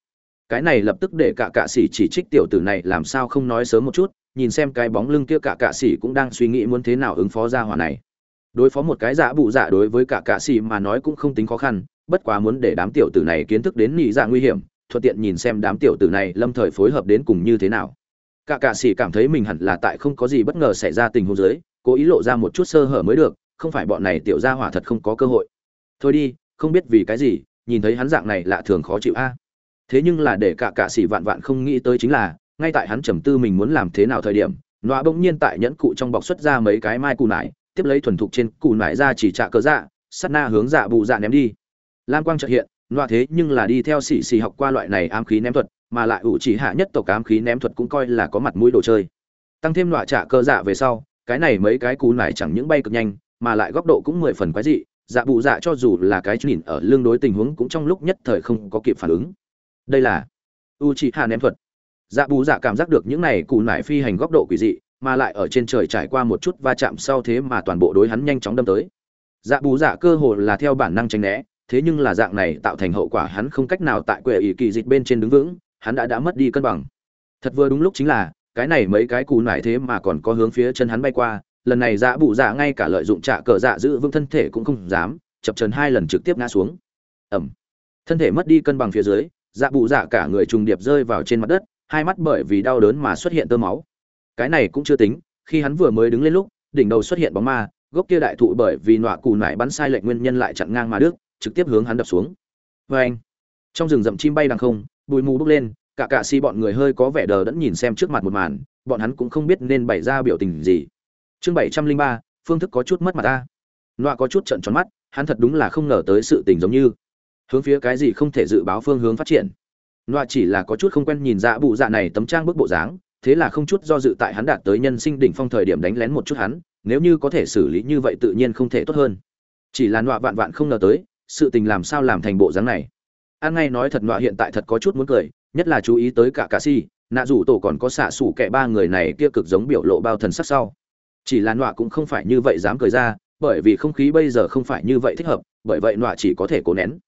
Cái này lập tức để cả cạ xỉ chỉ trích tiểu tử này làm sao không nói sớm một chút, nhìn xem cái bóng lưng kia cả cạ xỉ cũng đang suy nghĩ muốn thế nào ứng phó gia hỏa này đối phó một cái giả bụ dạ đối với cả cạ xì mà nói cũng không tính khó khăn, bất quá muốn để đám tiểu tử này kiến thức đến nhị dạ nguy hiểm, thuận tiện nhìn xem đám tiểu tử này lâm thời phối hợp đến cùng như thế nào. Cả cạ xì cảm thấy mình hẳn là tại không có gì bất ngờ xảy ra tình huống dưới, cố ý lộ ra một chút sơ hở mới được, không phải bọn này tiểu gia hỏa thật không có cơ hội. Thôi đi, không biết vì cái gì, nhìn thấy hắn dạng này lạ thường khó chịu a. Thế nhưng là để cả cạ xì vạn vạn không nghĩ tới chính là, ngay tại hắn trầm tư mình muốn làm thế nào thời điểm, nọa bỗng nhiên tại nhẫn cụ trong bọc xuất ra mấy cái mai cù nải tiếp lấy thuần thục trên cụ nải ra chỉ trạ cờ dạ sắt na hướng dạ bù dạ ném đi. Lam quang trợ hiện loa thế nhưng là đi theo xì xì học qua loại này ám khí ném thuật, mà lại ủ chỉ hạ nhất tộc ám khí ném thuật cũng coi là có mặt mũi đồ chơi. Tăng thêm loại trả cơ dạ về sau, cái này mấy cái cú nải chẳng những bay cực nhanh, mà lại góc độ cũng mười phần quái dị dạ bù dạ cho dù là cái nhìn ở lương đối tình huống cũng trong lúc nhất thời không có kịp phản ứng. Đây là u chỉ hạ ném thuật. Dạ bù dạ cảm giác được những này cù nải phi hành góc độ quỷ dị mà lại ở trên trời trải qua một chút va chạm sau thế mà toàn bộ đối hắn nhanh chóng đâm tới. Dạ bù dạ cơ hồ là theo bản năng tránh né, thế nhưng là dạng này tạo thành hậu quả hắn không cách nào tại quệ ỷ kỳ dịch bên trên đứng vững, hắn đã đã mất đi cân bằng. Thật vừa đúng lúc chính là, cái này mấy cái cù nải thế mà còn có hướng phía chân hắn bay qua, lần này dạ bụ dạ ngay cả lợi dụng trạ cờ dạ giữ vững thân thể cũng không dám, chập trần hai lần trực tiếp ngã xuống. Ẩm thân thể mất đi cân bằng phía dưới dạ bụ dạ cả người trùng điệp rơi vào trên mặt đất, hai mắt bởi vì đau đớn mà xuất hiện tơ máu cái này cũng chưa tính, khi hắn vừa mới đứng lên lúc, đỉnh đầu xuất hiện bóng ma, gốc kia đại thụ bởi vì nọa cù nải bắn sai lệnh nguyên nhân lại chặn ngang mà đức trực tiếp hướng hắn đập xuống. Vê anh, trong rừng rậm chim bay đằng không, bụi mù bốc lên, cả cạ si bọn người hơi có vẻ đờ đẫn nhìn xem trước mặt một màn, bọn hắn cũng không biết nên bày ra biểu tình gì. Chương bảy trăm linh ba, phương thức có chút mất mặt ta. Nọa có chút trận tròn mắt, hắn thật đúng là không ngờ tới sự tình giống như. Hướng phía cái gì không thể dự báo phương hướng phát triển. Nọa chỉ là có chút không quen nhìn dạ bụ dạ này tấm trang bức bộ dáng thế là không chút do dự tại hắn đạt tới nhân sinh đỉnh phong thời điểm đánh lén một chút hắn, nếu như có thể xử lý như vậy tự nhiên không thể tốt hơn. Chỉ là nọa vạn vạn không ngờ tới, sự tình làm sao làm thành bộ dáng này. An ngay nói thật nọa hiện tại thật có chút muốn cười, nhất là chú ý tới cả cả si nạ rủ tổ còn có xạ sủ kẻ ba người này kia cực giống biểu lộ bao thần sắc sau. Chỉ là nọa cũng không phải như vậy dám cười ra, bởi vì không khí bây giờ không phải như vậy thích hợp, bởi vậy nọa chỉ có thể cố nén.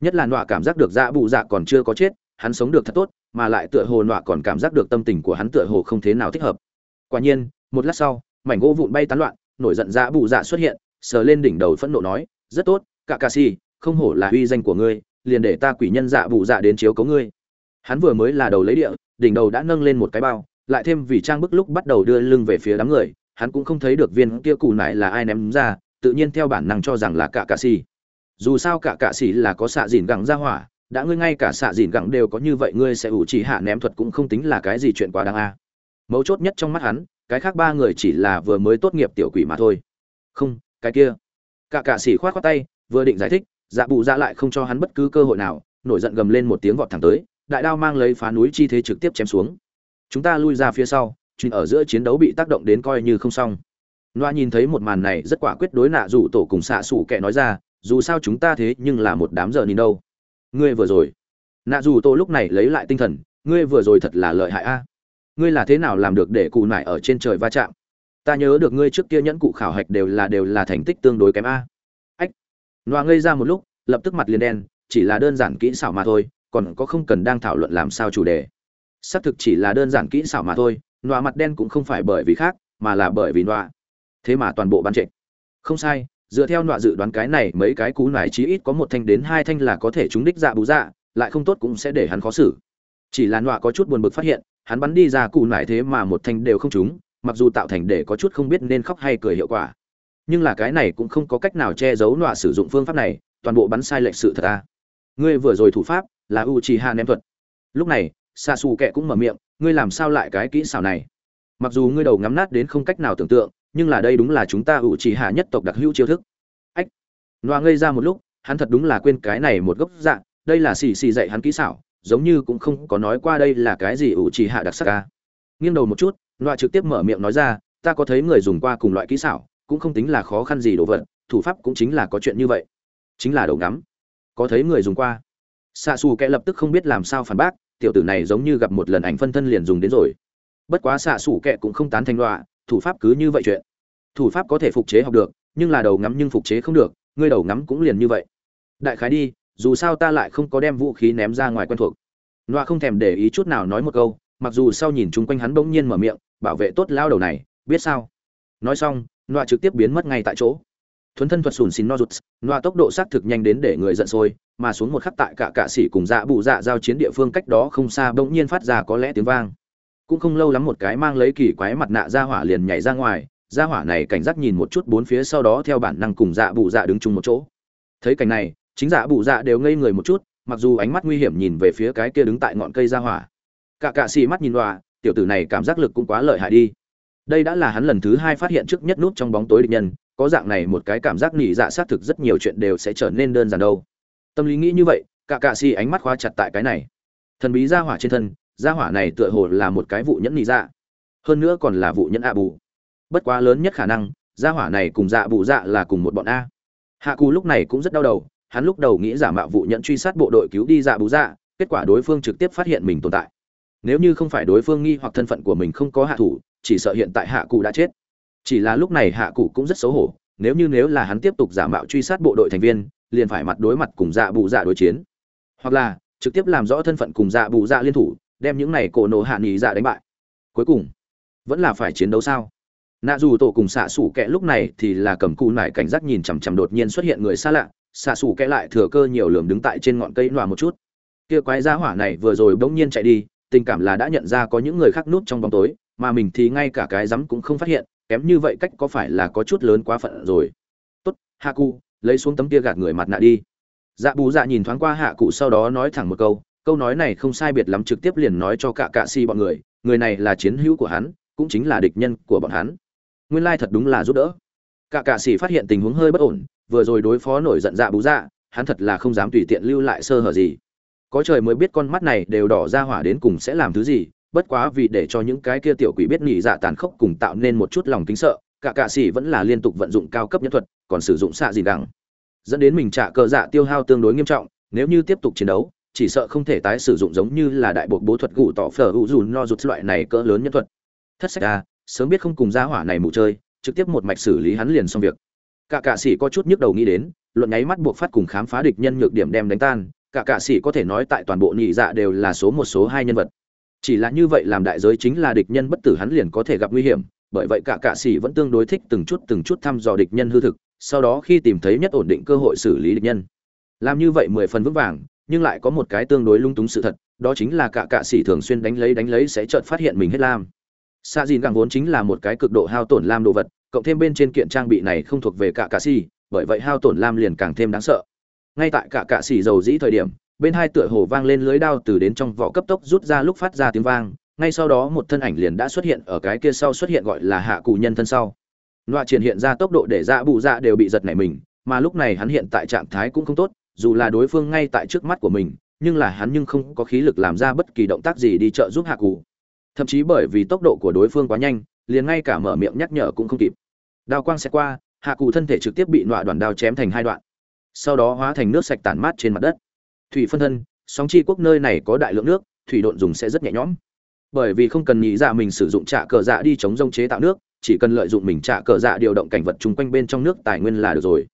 Nhất là nọa cảm giác được dạ bụ dạ còn chưa có chết hắn sống được thật tốt, mà lại tựa hồ nọa còn cảm giác được tâm tình của hắn tựa hồ không thế nào thích hợp. Quả nhiên, một lát sau, mảnh gỗ vụn bay tán loạn, nổi giận dạ bụ dạ xuất hiện, sờ lên đỉnh đầu phẫn nộ nói, rất tốt cả cà si không hổ là uy danh của ngươi, liền để ta quỷ nhân dạ bụ dạ đến chiếu cấu ngươi. Hắn vừa mới là đầu lấy địa, đỉnh đầu đã nâng lên một cái bao, lại thêm vì trang bức lúc bắt đầu đưa lưng về phía đám người, hắn cũng không thấy được viên kia cù nải là ai ném ra, tự nhiên theo bản năng cho rằng là cả cạ xì. Dù sao cả cạ xì là có xạ dìn gẳng ra hỏa đã ngươi ngay cả xạ dìn gẳng đều có như vậy, ngươi sẽ ủ chỉ hạ ném thuật cũng không tính là cái gì chuyện quá đáng a. À. Mấu chốt nhất trong mắt hắn, cái khác ba người chỉ là vừa mới tốt nghiệp tiểu quỷ mà thôi. Không, cái kia. Cả cạ xỉ khoát khoát tay, vừa định giải thích dạ bụ dạ lại không cho hắn bất cứ cơ hội nào, nổi giận gầm lên một tiếng vọt thẳng tới, đại đao mang lấy phá núi chi thế trực tiếp chém xuống. Chúng ta lui ra phía sau, chuyện ở giữa chiến đấu bị tác động đến coi như không xong. Loa nhìn thấy một màn này, rất quả quyết đối nạ rủ tổ cùng xạ xủ kẻ nói ra, dù sao chúng ta thế nhưng là một đám giờ nhìn đâu ngươi vừa rồi. Nạ dù tô lúc này lấy lại tinh thần, ngươi vừa rồi thật là lợi hại a. Ngươi là thế nào làm được để cụ nải ở trên trời va chạm? Ta nhớ được ngươi trước kia nhẫn cụ khảo hạch đều là đều là thành tích tương đối kém a. Ách. Loa ngây ra một lúc, lập tức mặt liền đen, chỉ là đơn giản kỹ xảo mà thôi, còn có không cần đang thảo luận làm sao chủ đề. Xác thực chỉ là đơn giản kỹ xảo mà thôi nọa mặt đen cũng không phải bởi vì khác, mà là bởi vì nọa thế mà toàn bộ ban trệ. Không sai dựa theo nọa dự đoán cái này, mấy cái cú nải chí ít có một thanh đến hai thanh là có thể trúng đích dạ bú dạ lại không tốt cũng sẽ để hắn khó xử. Chỉ là nọa có chút buồn bực phát hiện, hắn bắn đi ra cù nải thế mà một thanh đều không trúng, mặc dù tạo thành để có chút không biết nên khóc hay cười hiệu quả. Nhưng là cái này cũng không có cách nào che giấu nọa sử dụng phương pháp này, toàn bộ bắn sai lệch sự thật à? ngươi vừa rồi thủ pháp là u trì hạ ném thuật. Lúc này xa xù kệ cũng mở miệng, ngươi làm sao lại cái kỹ xảo này? Mặc dù ngươi đầu ngắm nát đến không cách nào tưởng tượng nhưng là đây đúng là chúng ta ủ trì hạ nhất tộc đặc hữu chiêu thức. Ách loa ngây ra một lúc, hắn thật đúng là quên cái này một gốc dạng đây là xì xì dạy hắn kỹ xảo, giống như cũng không có nói qua đây là cái gì ủ trì hạ đặc sắc ca. Nghiêng đầu một chút loa trực tiếp mở miệng nói ra, ta có thấy người dùng qua cùng loại kỹ xảo, cũng không tính là khó khăn gì đồ vật, thủ pháp cũng chính là có chuyện như vậy. Chính là đầu ngắm. Có thấy người dùng qua. Xạ xù kẻ lập tức không biết làm sao phản bác, tiểu tử này giống như gặp một lần ảnh phân thân liền dùng đến rồi. Bất quá xạ xù kẻ cũng không tán thành đọa thủ pháp cứ như vậy chuyện. Thủ pháp có thể phục chế học được, nhưng là đầu ngắm nhưng phục chế không được, ngươi đầu ngắm cũng liền như vậy. Đại khái đi, dù sao ta lại không có đem vũ khí ném ra ngoài quen thuộc. Nọa không thèm để ý chút nào nói một câu, mặc dù sau nhìn chung quanh hắn bỗng nhiên mở miệng, bảo vệ tốt lao đầu này, biết sao? Nói xong, nọa trực tiếp biến mất ngay tại chỗ. Thuấn thân thuật sùn xin no rụt, nọa tốc độ xác thực nhanh đến để người giận sôi, mà xuống một khắc tại cả cạ sĩ cùng dạ bụ dạ giao chiến địa phương cách đó không xa bỗng nhiên phát ra có lẽ tiếng vang cũng không lâu lắm một cái mang lấy kỳ quái mặt nạ ra hỏa liền nhảy ra ngoài, ra hỏa này cảnh giác nhìn một chút bốn phía sau đó theo bản năng cùng dạ bụ dạ đứng chung một chỗ. Thấy cảnh này, chính dạ bụ dạ đều ngây người một chút, mặc dù ánh mắt nguy hiểm nhìn về phía cái kia đứng tại ngọn cây ra hỏa. Cả cạ xì mắt nhìn đọa, tiểu tử này cảm giác lực cũng quá lợi hại đi. Đây đã là hắn lần thứ hai phát hiện trước nhất nút trong bóng tối địch nhân, có dạng này một cái cảm giác nỉ dạ xác thực rất nhiều chuyện đều sẽ trở nên đơn giản đâu. Tâm lý nghĩ như vậy, cả cạ xì ánh mắt khóa chặt tại cái này. Thần bí gia hỏa trên thân gia hỏa này tựa hồ là một cái vụ nhẫn nỉ dạ. Hơn nữa còn là vụ nhẫn ạ bù. Bất quá lớn nhất khả năng, gia hỏa này cùng dạ bù dạ là cùng một bọn a. Hạ cù lúc này cũng rất đau đầu, hắn lúc đầu nghĩ giả mạo vụ nhẫn truy sát bộ đội cứu đi dạ bù dạ kết quả đối phương trực tiếp phát hiện mình tồn tại. Nếu như không phải đối phương nghi hoặc thân phận của mình không có hạ thủ, chỉ sợ hiện tại hạ cụ đã chết. Chỉ là lúc này hạ cụ cũng rất xấu hổ, nếu như nếu là hắn tiếp tục giả mạo truy sát bộ đội thành viên, liền phải mặt đối mặt cùng dạ bù dạ đối chiến. Hoặc là, trực tiếp làm rõ thân phận cùng dạ bù dạ liên thủ đem những này cổ nổ hạ nghỉ dạ đánh bại. Cuối cùng, vẫn là phải chiến đấu sao? Nạ dù tổ cùng xạ xủ kẹ lúc này thì là cầm cụ nải cảnh giác nhìn chằm chằm đột nhiên xuất hiện người xa lạ. Xạ xủ kẹ lại thừa cơ nhiều lường đứng tại trên ngọn cây nọa một chút. Kia quái gia hỏa này vừa rồi bỗng nhiên chạy đi, tình cảm là đã nhận ra có những người khác núp trong bóng tối, mà mình thì ngay cả cái rắm cũng không phát hiện, kém như vậy cách có phải là có chút lớn quá phận rồi. Tốt, hạ cụ, lấy xuống tấm kia gạt người mặt nạ đi. Dạ bù dạ nhìn thoáng qua hạ cụ sau đó nói thẳng một câu câu nói này không sai biệt lắm trực tiếp liền nói cho cả cạ si bọn người người này là chiến hữu của hắn, cũng chính là địch nhân của bọn hắn. Nguyên lai thật đúng là giúp đỡ. Cả cạ si phát hiện tình huống hơi bất ổn, vừa rồi đối phó nổi giận dạ bú dạ hắn thật là không dám tùy tiện lưu lại sơ hở gì. Có trời mới biết con mắt này đều đỏ ra hỏa đến cùng sẽ làm thứ gì, bất quá vì để cho những cái kia tiểu quỷ biết nhị dạ tàn khốc cùng tạo nên một chút lòng kính sợ, cả cạ sĩ vẫn là liên tục vận dụng cao cấp nhân thuật, còn sử dụng xạ gì đẳng dẫn đến mình trả cờ dạ tiêu hao tương đối nghiêm trọng, nếu như tiếp tục chiến đấu chỉ sợ không thể tái sử dụng giống như là đại bộ bố thuật gù tỏ phở u dù no rụt loại này cỡ lớn nhân thuật. Thất sách a sớm biết không cùng gia hỏa này mù chơi, trực tiếp một mạch xử lý hắn liền xong việc. Cả cạ sĩ có chút nhức đầu nghĩ đến, luận nháy mắt buộc phát cùng khám phá địch nhân nhược điểm đem đánh tan, cả cạ sĩ có thể nói tại toàn bộ nhị dạ đều là số một số hai nhân vật. Chỉ là như vậy làm đại giới chính là địch nhân bất tử hắn liền có thể gặp nguy hiểm, bởi vậy cả cạ sĩ vẫn tương đối thích từng chút từng chút thăm dò địch nhân hư thực, sau đó khi tìm thấy nhất ổn định cơ hội xử lý địch nhân. Làm như vậy mười phần vững vàng nhưng lại có một cái tương đối lung túng sự thật, đó chính là cả cạ sĩ thường xuyên đánh lấy đánh lấy sẽ chợt phát hiện mình hết lam. Xạ dìn gẳng vốn chính là một cái cực độ hao tổn lam đồ vật, cộng thêm bên trên kiện trang bị này không thuộc về cả cạ sĩ, bởi vậy hao tổn lam liền càng thêm đáng sợ. Ngay tại cả cạ sĩ dầu dĩ thời điểm, bên hai tựa hồ vang lên lưới đao từ đến trong vỏ cấp tốc rút ra lúc phát ra tiếng vang, ngay sau đó một thân ảnh liền đã xuất hiện ở cái kia sau xuất hiện gọi là hạ cụ nhân thân sau. Loại triển hiện ra tốc độ để dạ bụ dạ đều bị giật nảy mình, mà lúc này hắn hiện tại trạng thái cũng không tốt dù là đối phương ngay tại trước mắt của mình, nhưng là hắn nhưng không có khí lực làm ra bất kỳ động tác gì đi trợ giúp hạ cụ thậm chí bởi vì tốc độ của đối phương quá nhanh, liền ngay cả mở miệng nhắc nhở cũng không kịp. Đao quang sẽ qua, hạ cụ thân thể trực tiếp bị nọa đoàn đao chém thành hai đoạn. Sau đó hóa thành nước sạch tản mát trên mặt đất. Thủy phân thân, sóng chi quốc nơi này có đại lượng nước, thủy độn dùng sẽ rất nhẹ nhõm. Bởi vì không cần nghĩ ra mình sử dụng trả cờ dạ đi chống rông chế tạo nước, chỉ cần lợi dụng mình trả cờ dạ điều động cảnh vật chung quanh bên trong nước tài nguyên là được rồi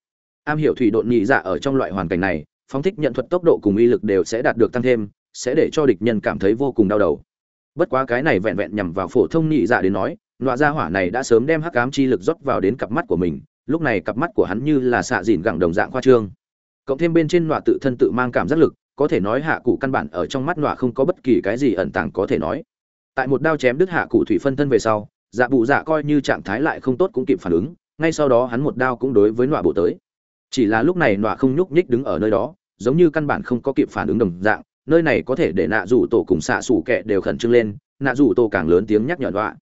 am hiểu thủy độn nhị dạ ở trong loại hoàn cảnh này, phóng thích nhận thuật tốc độ cùng uy lực đều sẽ đạt được tăng thêm, sẽ để cho địch nhân cảm thấy vô cùng đau đầu. Bất quá cái này vẹn vẹn nhằm vào phổ thông nhị dạ đến nói, loại gia hỏa này đã sớm đem hắc ám chi lực rót vào đến cặp mắt của mình, lúc này cặp mắt của hắn như là xạ dìn gẳng đồng dạng khoa trương. Cộng thêm bên trên loại tự thân tự mang cảm giác lực, có thể nói hạ cụ căn bản ở trong mắt loại không có bất kỳ cái gì ẩn tàng có thể nói. Tại một đao chém đứt hạ cụ thủy phân thân về sau dạ bụ dạ coi như trạng thái lại không tốt cũng kịp phản ứng, ngay sau đó hắn một đao cũng đối với loại bộ tới chỉ là lúc này nọa không nhúc nhích đứng ở nơi đó, giống như căn bản không có kịp phản ứng đồng dạng, nơi này có thể để nạ rủ tổ cùng xạ xủ kẹ đều khẩn trương lên, nạ rủ tổ càng lớn tiếng nhắc nhở nọa.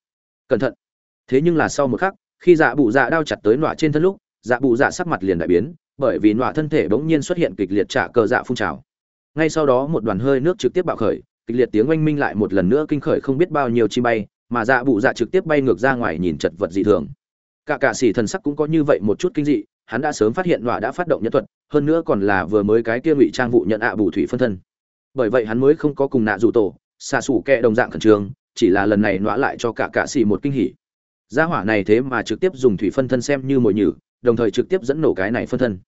Cẩn thận. Thế nhưng là sau một khắc, khi dạ bụ dạ đao chặt tới nọa trên thân lúc dạ bụ dạ sắc mặt liền đại biến, bởi vì nọa thân thể bỗng nhiên xuất hiện kịch liệt trả cờ dạ phun trào. Ngay sau đó một đoàn hơi nước trực tiếp bạo khởi, kịch liệt tiếng oanh minh lại một lần nữa kinh khởi không biết bao nhiêu chi bay, mà dạ bụ dạ trực tiếp bay ngược ra ngoài nhìn chật vật dị thường. Cả cả xỉ thần sắc cũng có như vậy một chút kinh dị hắn đã sớm phát hiện nọa đã phát động nhân thuật, hơn nữa còn là vừa mới cái kia ngụy trang vụ nhận ạ bù thủy phân thân. Bởi vậy hắn mới không có cùng nạ dù tổ, xạ xủ kẹ đồng dạng khẩn trương, chỉ là lần này nọa lại cho cả cạ xì một kinh hỉ. Gia hỏa này thế mà trực tiếp dùng thủy phân thân xem như mồi nhử, đồng thời trực tiếp dẫn nổ cái này phân thân.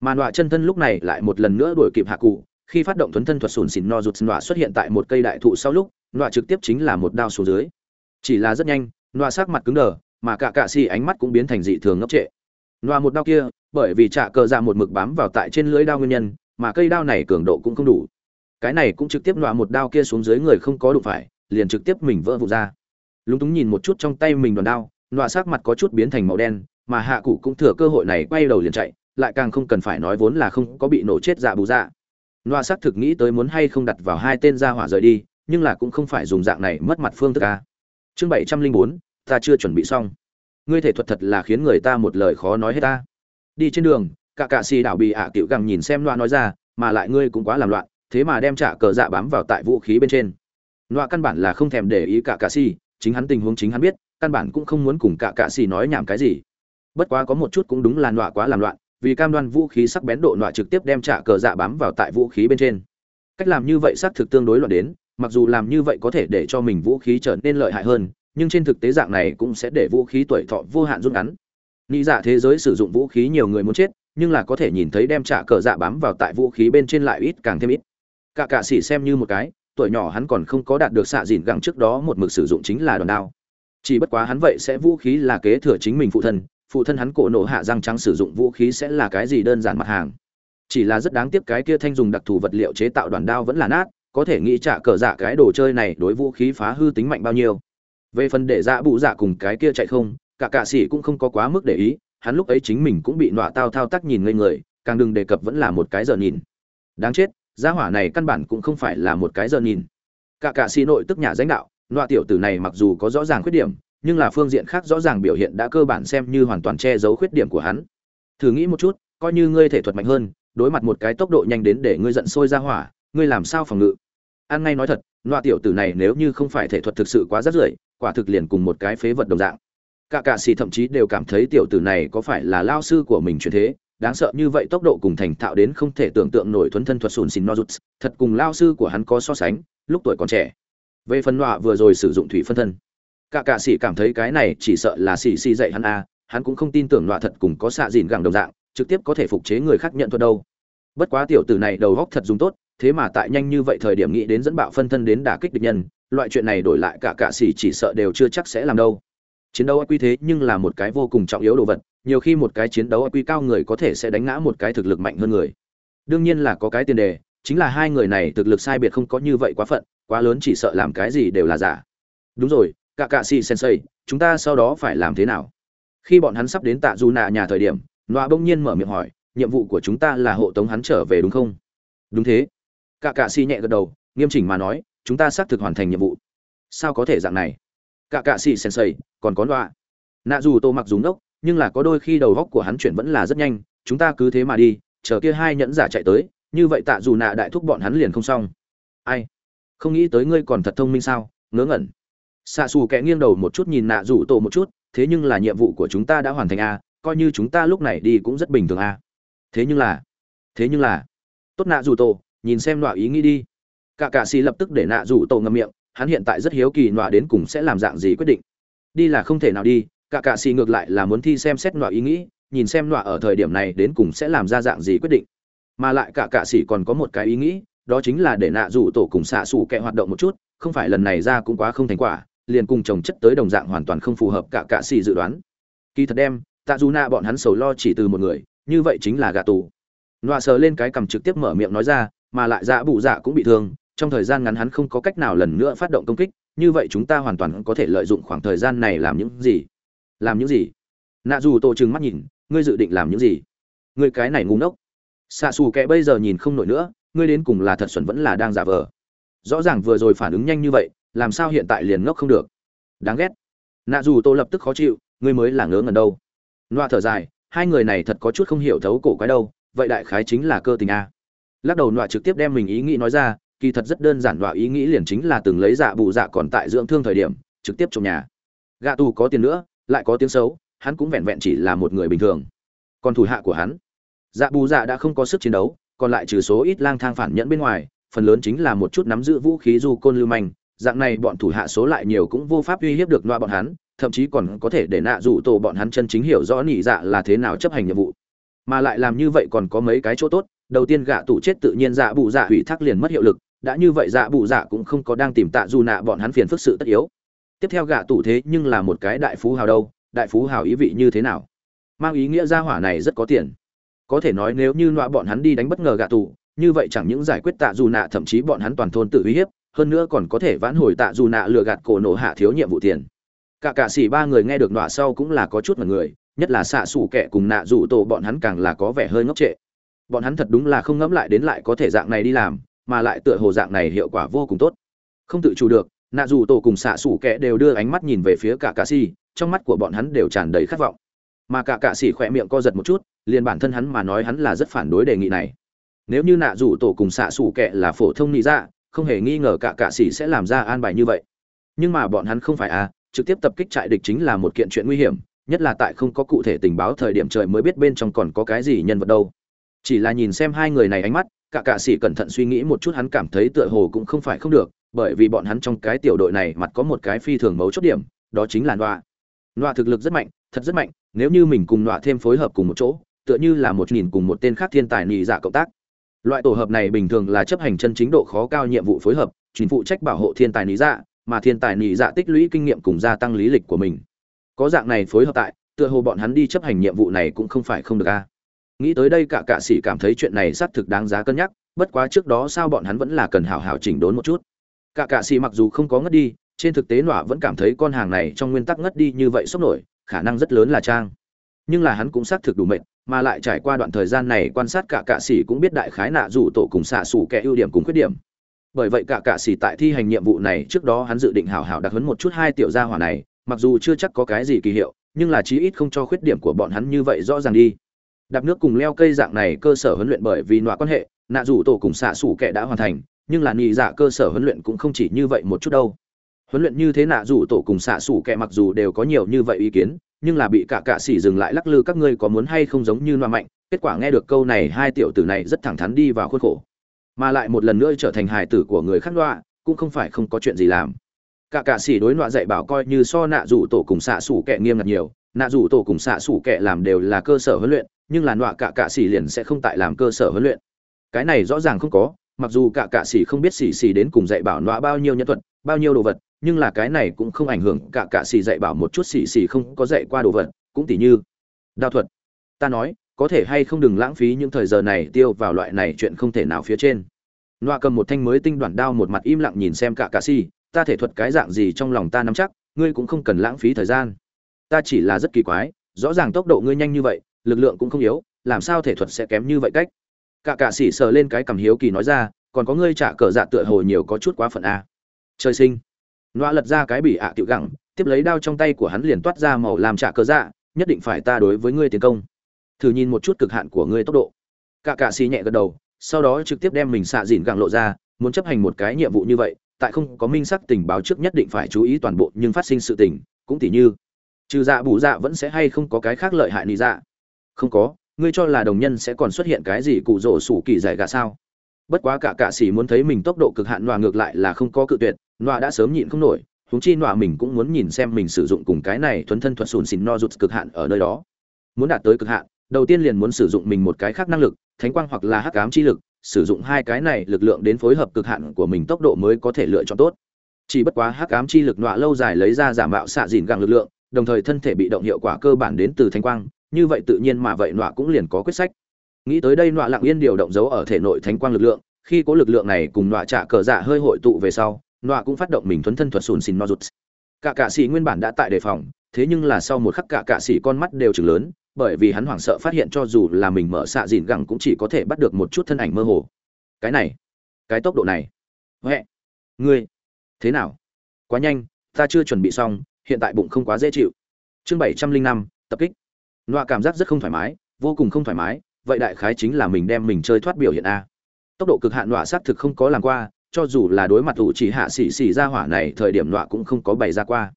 Mà nọa chân thân lúc này lại một lần nữa đuổi kịp hạ cụ, khi phát động thuấn thân thuật sùn xìn no rụt nọa xuất hiện tại một cây đại thụ sau lúc, nọa trực tiếp chính là một đao xuống dưới. Chỉ là rất nhanh, nọa sắc mặt cứng đờ, mà cả cạ xì ánh mắt cũng biến thành dị thường ngốc trệ loa một đao kia, bởi vì trạ cờ dạ một mực bám vào tại trên lưỡi đao nguyên nhân, mà cây đao này cường độ cũng không đủ. Cái này cũng trực tiếp loa một đao kia xuống dưới người không có đụng phải, liền trực tiếp mình vỡ vụt ra. Lúng túng nhìn một chút trong tay mình đoàn đao, loa sắc mặt có chút biến thành màu đen, mà hạ cụ cũng thừa cơ hội này quay đầu liền chạy, lại càng không cần phải nói vốn là không có bị nổ chết dạ bù dạ. Loa xác thực nghĩ tới muốn hay không đặt vào hai tên ra hỏa rời đi, nhưng là cũng không phải dùng dạng này mất mặt phương thức ca chương bảy trăm linh bốn, ta chưa chuẩn bị xong ngươi thể thuật thật là khiến người ta một lời khó nói hết ta. Đi trên đường, cả cạ xì đảo bị ạ à tiểu gẳng nhìn xem loa nói ra, mà lại ngươi cũng quá làm loạn, thế mà đem trả cờ dạ bám vào tại vũ khí bên trên. Loa căn bản là không thèm để ý cả cạ xì, chính hắn tình huống chính hắn biết, căn bản cũng không muốn cùng cả cạ xì nói nhảm cái gì. Bất quá có một chút cũng đúng là loa quá làm loạn, vì cam đoan vũ khí sắc bén độ loa trực tiếp đem trả cờ dạ bám vào tại vũ khí bên trên. Cách làm như vậy xác thực tương đối loạn đến, mặc dù làm như vậy có thể để cho mình vũ khí trở nên lợi hại hơn nhưng trên thực tế dạng này cũng sẽ để vũ khí tuổi thọ vô hạn rút ngắn. Nghĩ dạ thế giới sử dụng vũ khí nhiều người muốn chết, nhưng là có thể nhìn thấy đem trả cờ dạ bám vào tại vũ khí bên trên lại ít càng thêm ít. Cả cạ sĩ xem như một cái, tuổi nhỏ hắn còn không có đạt được xạ dìn gẳng trước đó một mực sử dụng chính là đòn đao. Chỉ bất quá hắn vậy sẽ vũ khí là kế thừa chính mình phụ thân phụ thân hắn cổ nổ hạ răng trắng sử dụng vũ khí sẽ là cái gì đơn giản mặt hàng. Chỉ là rất đáng tiếc cái kia thanh dùng đặc thù vật liệu chế tạo đoàn đao vẫn là nát, có thể nghĩ trả cờ dạ cái đồ chơi này đối vũ khí phá hư tính mạnh bao nhiêu về phần để dạ bụ dạ cùng cái kia chạy không, cả cạ sĩ cũng không có quá mức để ý, hắn lúc ấy chính mình cũng bị nọa tao thao tác nhìn ngây người, càng đừng đề cập vẫn là một cái giờ nhìn. Đáng chết, gia hỏa này căn bản cũng không phải là một cái giờ nhìn. Cả cạ sĩ nội tức nhà danh đạo, nọa tiểu tử này mặc dù có rõ ràng khuyết điểm, nhưng là phương diện khác rõ ràng biểu hiện đã cơ bản xem như hoàn toàn che giấu khuyết điểm của hắn. Thử nghĩ một chút, coi như ngươi thể thuật mạnh hơn, đối mặt một cái tốc độ nhanh đến để ngươi giận sôi ra hỏa, ngươi làm sao phòng ngự? Ăn ngay nói thật loại tiểu tử này nếu như không phải thể thuật thực sự quá rất rưởi, quả thực liền cùng một cái phế vật đồng dạng. Cả cạ sĩ thậm chí đều cảm thấy tiểu tử này có phải là lao sư của mình chuyển thế, đáng sợ như vậy tốc độ cùng thành thạo đến không thể tưởng tượng nổi thuấn thân thuật sùn xin nozuts, thật cùng lao sư của hắn có so sánh, lúc tuổi còn trẻ. Về phần nọa vừa rồi sử dụng thủy phân thân, cả cạ sĩ cảm thấy cái này chỉ sợ là sĩ sĩ dạy hắn a, hắn cũng không tin tưởng nọa thật cùng có xạ dìn gẳng đồng dạng, trực tiếp có thể phục chế người khác nhận thuật đâu. Bất quá tiểu tử này đầu góc thật dùng tốt thế mà tại nhanh như vậy thời điểm nghĩ đến dẫn bạo phân thân đến đả kích địch nhân, loại chuyện này đổi lại cả cạ sĩ chỉ sợ đều chưa chắc sẽ làm đâu. Chiến đấu quy thế nhưng là một cái vô cùng trọng yếu đồ vật, nhiều khi một cái chiến đấu quy cao người có thể sẽ đánh ngã một cái thực lực mạnh hơn người. Đương nhiên là có cái tiền đề, chính là hai người này thực lực sai biệt không có như vậy quá phận, quá lớn chỉ sợ làm cái gì đều là giả. Đúng rồi, cả cạ sĩ sensei, chúng ta sau đó phải làm thế nào? Khi bọn hắn sắp đến tạ du nạ nhà thời điểm nọa bỗng nhiên mở miệng hỏi, nhiệm vụ của chúng ta là hộ tống hắn trở về đúng không? Đúng thế cả cạ xì nhẹ gật đầu, nghiêm chỉnh mà nói, chúng ta xác thực hoàn thành nhiệm vụ. Sao có thể dạng này? Cả cạ xì sèn sầy còn có loạ nạ dù tô mặc dùng đốc nhưng là có đôi khi đầu góc của hắn chuyển vẫn là rất nhanh, chúng ta cứ thế mà đi, chờ kia hai nhẫn giả chạy tới, như vậy tạ dù nạ đại thúc bọn hắn liền không xong. Ai? Không nghĩ tới ngươi còn thật thông minh sao? Ngớ ngẩn. Xạ xù kẽ nghiêng đầu một chút nhìn nạ rủ tổ một chút, thế nhưng là nhiệm vụ của chúng ta đã hoàn thành a, coi như chúng ta lúc này đi cũng rất bình thường a. Thế nhưng là, thế nhưng là. Tốt nạ rủ tổ nhìn xem nọa ý nghĩ đi. Cả cạ xì lập tức để nạ rủ tổ ngậm miệng, hắn hiện tại rất hiếu kỳ nọa đến cùng sẽ làm dạng gì quyết định. Đi là không thể nào đi, cả cạ xì ngược lại là muốn thi xem xét nọa ý nghĩ, nhìn xem nọa ở thời điểm này đến cùng sẽ làm ra dạng gì quyết định. Mà lại cả cạ xì còn có một cái ý nghĩ, đó chính là để nạ rủ tổ cùng xạ xủ kẹ hoạt động một chút, không phải lần này ra cũng quá không thành quả, liền cùng chồng chất tới đồng dạng hoàn toàn không phù hợp cả cạ xì dự đoán. Kỳ thật đem, tạ dù nạ bọn hắn sầu lo chỉ từ một người, như vậy chính là gạ tù. Nọa sờ lên cái cầm trực tiếp mở miệng nói ra mà lại dạ bụ dạ cũng bị thương, trong thời gian ngắn hắn không có cách nào lần nữa phát động công kích, như vậy chúng ta hoàn toàn có thể lợi dụng khoảng thời gian này làm những gì? Làm những gì? Nạ dù tổ trừng mắt nhìn, ngươi dự định làm những gì? Ngươi cái này ngu ngốc. Xạ xù kệ bây giờ nhìn không nổi nữa, ngươi đến cùng là thật xuẩn vẫn là đang giả vờ. Rõ ràng vừa rồi phản ứng nhanh như vậy, làm sao hiện tại liền ngốc không được? Đáng ghét. Nạ dù tô lập tức khó chịu, ngươi mới là ngớ ngẩn đâu. Loa thở dài, hai người này thật có chút không hiểu thấu cổ quái đâu, vậy đại khái chính là cơ tình a lắc đầu nọa trực tiếp đem mình ý nghĩ nói ra, kỳ thật rất đơn giản nọa ý nghĩ liền chính là từng lấy dạ bù dạ còn tại dưỡng thương thời điểm, trực tiếp trong nhà. Gạ tù có tiền nữa, lại có tiếng xấu, hắn cũng vẹn vẹn chỉ là một người bình thường. Còn thủ hạ của hắn dạ bù dạ đã không có sức chiến đấu, còn lại trừ số ít lang thang phản nhẫn bên ngoài, phần lớn chính là một chút nắm giữ vũ khí du côn lưu manh. Dạng này bọn thủ hạ số lại nhiều cũng vô pháp uy hiếp được loa bọn hắn, thậm chí còn có thể để nạ dụ tổ bọn hắn chân chính hiểu rõ nị dạ là thế nào chấp hành nhiệm vụ. Mà lại làm như vậy còn có mấy cái chỗ tốt đầu tiên gạ tủ chết tự nhiên dạ bụ dạ hủy thác liền mất hiệu lực, đã như vậy dạ bụ dạ cũng không có đang tìm tạ dù nạ bọn hắn phiền phức sự tất yếu. Tiếp theo gạ tủ thế nhưng là một cái đại phú hào đâu, đại phú hào ý vị như thế nào? Mang ý nghĩa gia hỏa này rất có tiền. Có thể nói nếu như nọa bọn hắn đi đánh bất ngờ gạ tủ, như vậy chẳng những giải quyết tạ dù nạ, thậm chí bọn hắn toàn thôn tự uy hiếp, hơn nữa còn có thể vãn hồi tạ dù nạ lừa gạt cổ nổ hạ thiếu nhiệm vụ tiền. Cả cả xỉ ba người nghe được nọa sau cũng là có chút mà người, nhất là xạ xủ kẻ cùng nạ dù tổ bọn hắn càng là có vẻ hơi ngốc trệ bọn hắn thật đúng là không ngẫm lại đến lại có thể dạng này đi làm, mà lại tựa hồ dạng này hiệu quả vô cùng tốt. Không tự chủ được, nạ dù tổ cùng xạ xủ kẻ đều đưa ánh mắt nhìn về phía cả cà xì, trong mắt của bọn hắn đều tràn đầy khát vọng. Mà cả cà xỉ khỏe miệng co giật một chút, liền bản thân hắn mà nói hắn là rất phản đối đề nghị này. Nếu như nạ dù tổ cùng xạ xủ kẻ là phổ thông nghĩ ra dạ, không hề nghi ngờ cả cạ sĩ sẽ làm ra an bài như vậy. Nhưng mà bọn hắn không phải à trực tiếp tập kích trại địch chính là một kiện chuyện nguy hiểm, nhất là tại không có cụ thể tình báo thời điểm trời mới biết bên trong còn có cái gì nhân vật đâu chỉ là nhìn xem hai người này ánh mắt, cả cạ sĩ cẩn thận suy nghĩ một chút hắn cảm thấy tựa hồ cũng không phải không được, bởi vì bọn hắn trong cái tiểu đội này mặt có một cái phi thường mấu chốt điểm, đó chính là nọa. Nọa thực lực rất mạnh, thật rất mạnh, nếu như mình cùng nọa thêm phối hợp cùng một chỗ, tựa như là một nghìn cùng một tên khác thiên tài nị dạ cộng tác. Loại tổ hợp này bình thường là chấp hành chân chính độ khó cao nhiệm vụ phối hợp chính phụ trách bảo hộ thiên tài nị dạ mà thiên tài nị dạ tích lũy kinh nghiệm cùng gia tăng lý lịch của mình. Có dạng này phối hợp tại, tựa hồ bọn hắn đi chấp hành nhiệm vụ này cũng không phải không được a nghĩ tới đây cả cạ sĩ cảm thấy chuyện này xác thực đáng giá cân nhắc, bất quá trước đó sao bọn hắn vẫn là cần hảo hảo chỉnh đốn một chút. Cả cạ sĩ mặc dù không có ngất đi, trên thực tế nọa vẫn cảm thấy con hàng này trong nguyên tắc ngất đi như vậy sốc nổi, khả năng rất lớn là trang. Nhưng là hắn cũng xác thực đủ mệt, mà lại trải qua đoạn thời gian này quan sát cả cạ sĩ cũng biết đại khái nạ dù tổ cùng xạ xủ kẻ ưu điểm cùng khuyết điểm. Bởi vậy cả cạ sĩ tại thi hành nhiệm vụ này trước đó hắn dự định hảo hảo đặc hấn một chút hai tiểu gia hỏa này, mặc dù chưa chắc có cái gì kỳ hiệu, nhưng là chí ít không cho khuyết điểm của bọn hắn như vậy rõ ràng đi đạp nước cùng leo cây dạng này cơ sở huấn luyện bởi vì nọa quan hệ, nạ rủ tổ cùng xạ xủ kẻ đã hoàn thành, nhưng là nhị dạ cơ sở huấn luyện cũng không chỉ như vậy một chút đâu. Huấn luyện như thế nạ rủ tổ cùng xạ xủ kẻ mặc dù đều có nhiều như vậy ý kiến, nhưng là bị cả cạ sĩ dừng lại lắc lư các ngươi có muốn hay không giống như loa mạnh, kết quả nghe được câu này hai tiểu tử này rất thẳng thắn đi vào khuôn khổ. Mà lại một lần nữa trở thành hài tử của người khác nọa, cũng không phải không có chuyện gì làm. Cả cạ sĩ đối nọa dạy bảo coi như so nạ rủ tổ cùng xạ sủ kệ nghiêm ngặt nhiều, nạ rủ tổ cùng xạ sủ kệ làm đều là cơ sở huấn luyện nhưng là nọa cả cạ xỉ liền sẽ không tại làm cơ sở huấn luyện. Cái này rõ ràng không có, mặc dù cả cạ xỉ không biết xỉ xỉ đến cùng dạy bảo nọa bao nhiêu nhân thuật, bao nhiêu đồ vật, nhưng là cái này cũng không ảnh hưởng cả cạ xỉ dạy bảo một chút xỉ xỉ không có dạy qua đồ vật, cũng tỉ như đao thuật. Ta nói, có thể hay không đừng lãng phí những thời giờ này tiêu vào loại này chuyện không thể nào phía trên. Nọa cầm một thanh mới tinh đoạn đao một mặt im lặng nhìn xem cả cạ xỉ, ta thể thuật cái dạng gì trong lòng ta nắm chắc, ngươi cũng không cần lãng phí thời gian. Ta chỉ là rất kỳ quái, rõ ràng tốc độ ngươi nhanh như vậy lực lượng cũng không yếu, làm sao thể thuật sẽ kém như vậy cách? Cả cả sĩ sờ lên cái cầm hiếu kỳ nói ra, còn có ngươi trả cờ dạ tựa hồ nhiều có chút quá phận a. Trời sinh. Nọa lật ra cái bị ạ à tiểu gẳng, tiếp lấy đao trong tay của hắn liền toát ra màu làm trả cờ dạ nhất định phải ta đối với ngươi tiến công. Thử nhìn một chút cực hạn của ngươi tốc độ. Cả cả xì nhẹ gật đầu, sau đó trực tiếp đem mình xạ dìn gẳng lộ ra, muốn chấp hành một cái nhiệm vụ như vậy, tại không có minh sắc tình báo trước nhất định phải chú ý toàn bộ nhưng phát sinh sự tình, cũng tỉ như, trừ dạ bù dạ vẫn sẽ hay không có cái khác lợi hại lý dạ không có, ngươi cho là đồng nhân sẽ còn xuất hiện cái gì cụ rỗ sủ kỳ giải gà sao? Bất quá cả cạ sĩ muốn thấy mình tốc độ cực hạn nọa ngược lại là không có cự tuyệt, nọa đã sớm nhịn không nổi, huống chi nọa mình cũng muốn nhìn xem mình sử dụng cùng cái này thuấn thân thuật sùn xìn no rụt cực hạn ở nơi đó. Muốn đạt tới cực hạn, đầu tiên liền muốn sử dụng mình một cái khác năng lực, thánh quang hoặc là hắc ám chi lực, sử dụng hai cái này lực lượng đến phối hợp cực hạn của mình tốc độ mới có thể lựa chọn tốt. Chỉ bất quá hắc ám chi lực nọa lâu dài lấy ra giả mạo xạ dìn gàng lực lượng, đồng thời thân thể bị động hiệu quả cơ bản đến từ thánh quang như vậy tự nhiên mà vậy nọa cũng liền có quyết sách. Nghĩ tới đây nọa lặng yên điều động dấu ở thể nội thánh quang lực lượng, khi có lực lượng này cùng nọa trả cờ dạ hơi hội tụ về sau, nọa cũng phát động mình thuấn thân thuật sùn xin no rụt. Cả cạ sĩ nguyên bản đã tại đề phòng, thế nhưng là sau một khắc cả cạ sĩ con mắt đều chừng lớn, bởi vì hắn hoảng sợ phát hiện cho dù là mình mở xạ dìn gẳng cũng chỉ có thể bắt được một chút thân ảnh mơ hồ. Cái này, cái tốc độ này, huệ, ngươi, thế nào? Quá nhanh, ta chưa chuẩn bị xong, hiện tại bụng không quá dễ chịu. Chương bảy trăm linh năm, tập kích nọa cảm giác rất không thoải mái, vô cùng không thoải mái, vậy đại khái chính là mình đem mình chơi thoát biểu hiện a. Tốc độ cực hạn nọa xác thực không có làm qua, cho dù là đối mặt ủ chỉ hạ xỉ xỉ ra hỏa này, thời điểm nọa cũng không có bày ra qua.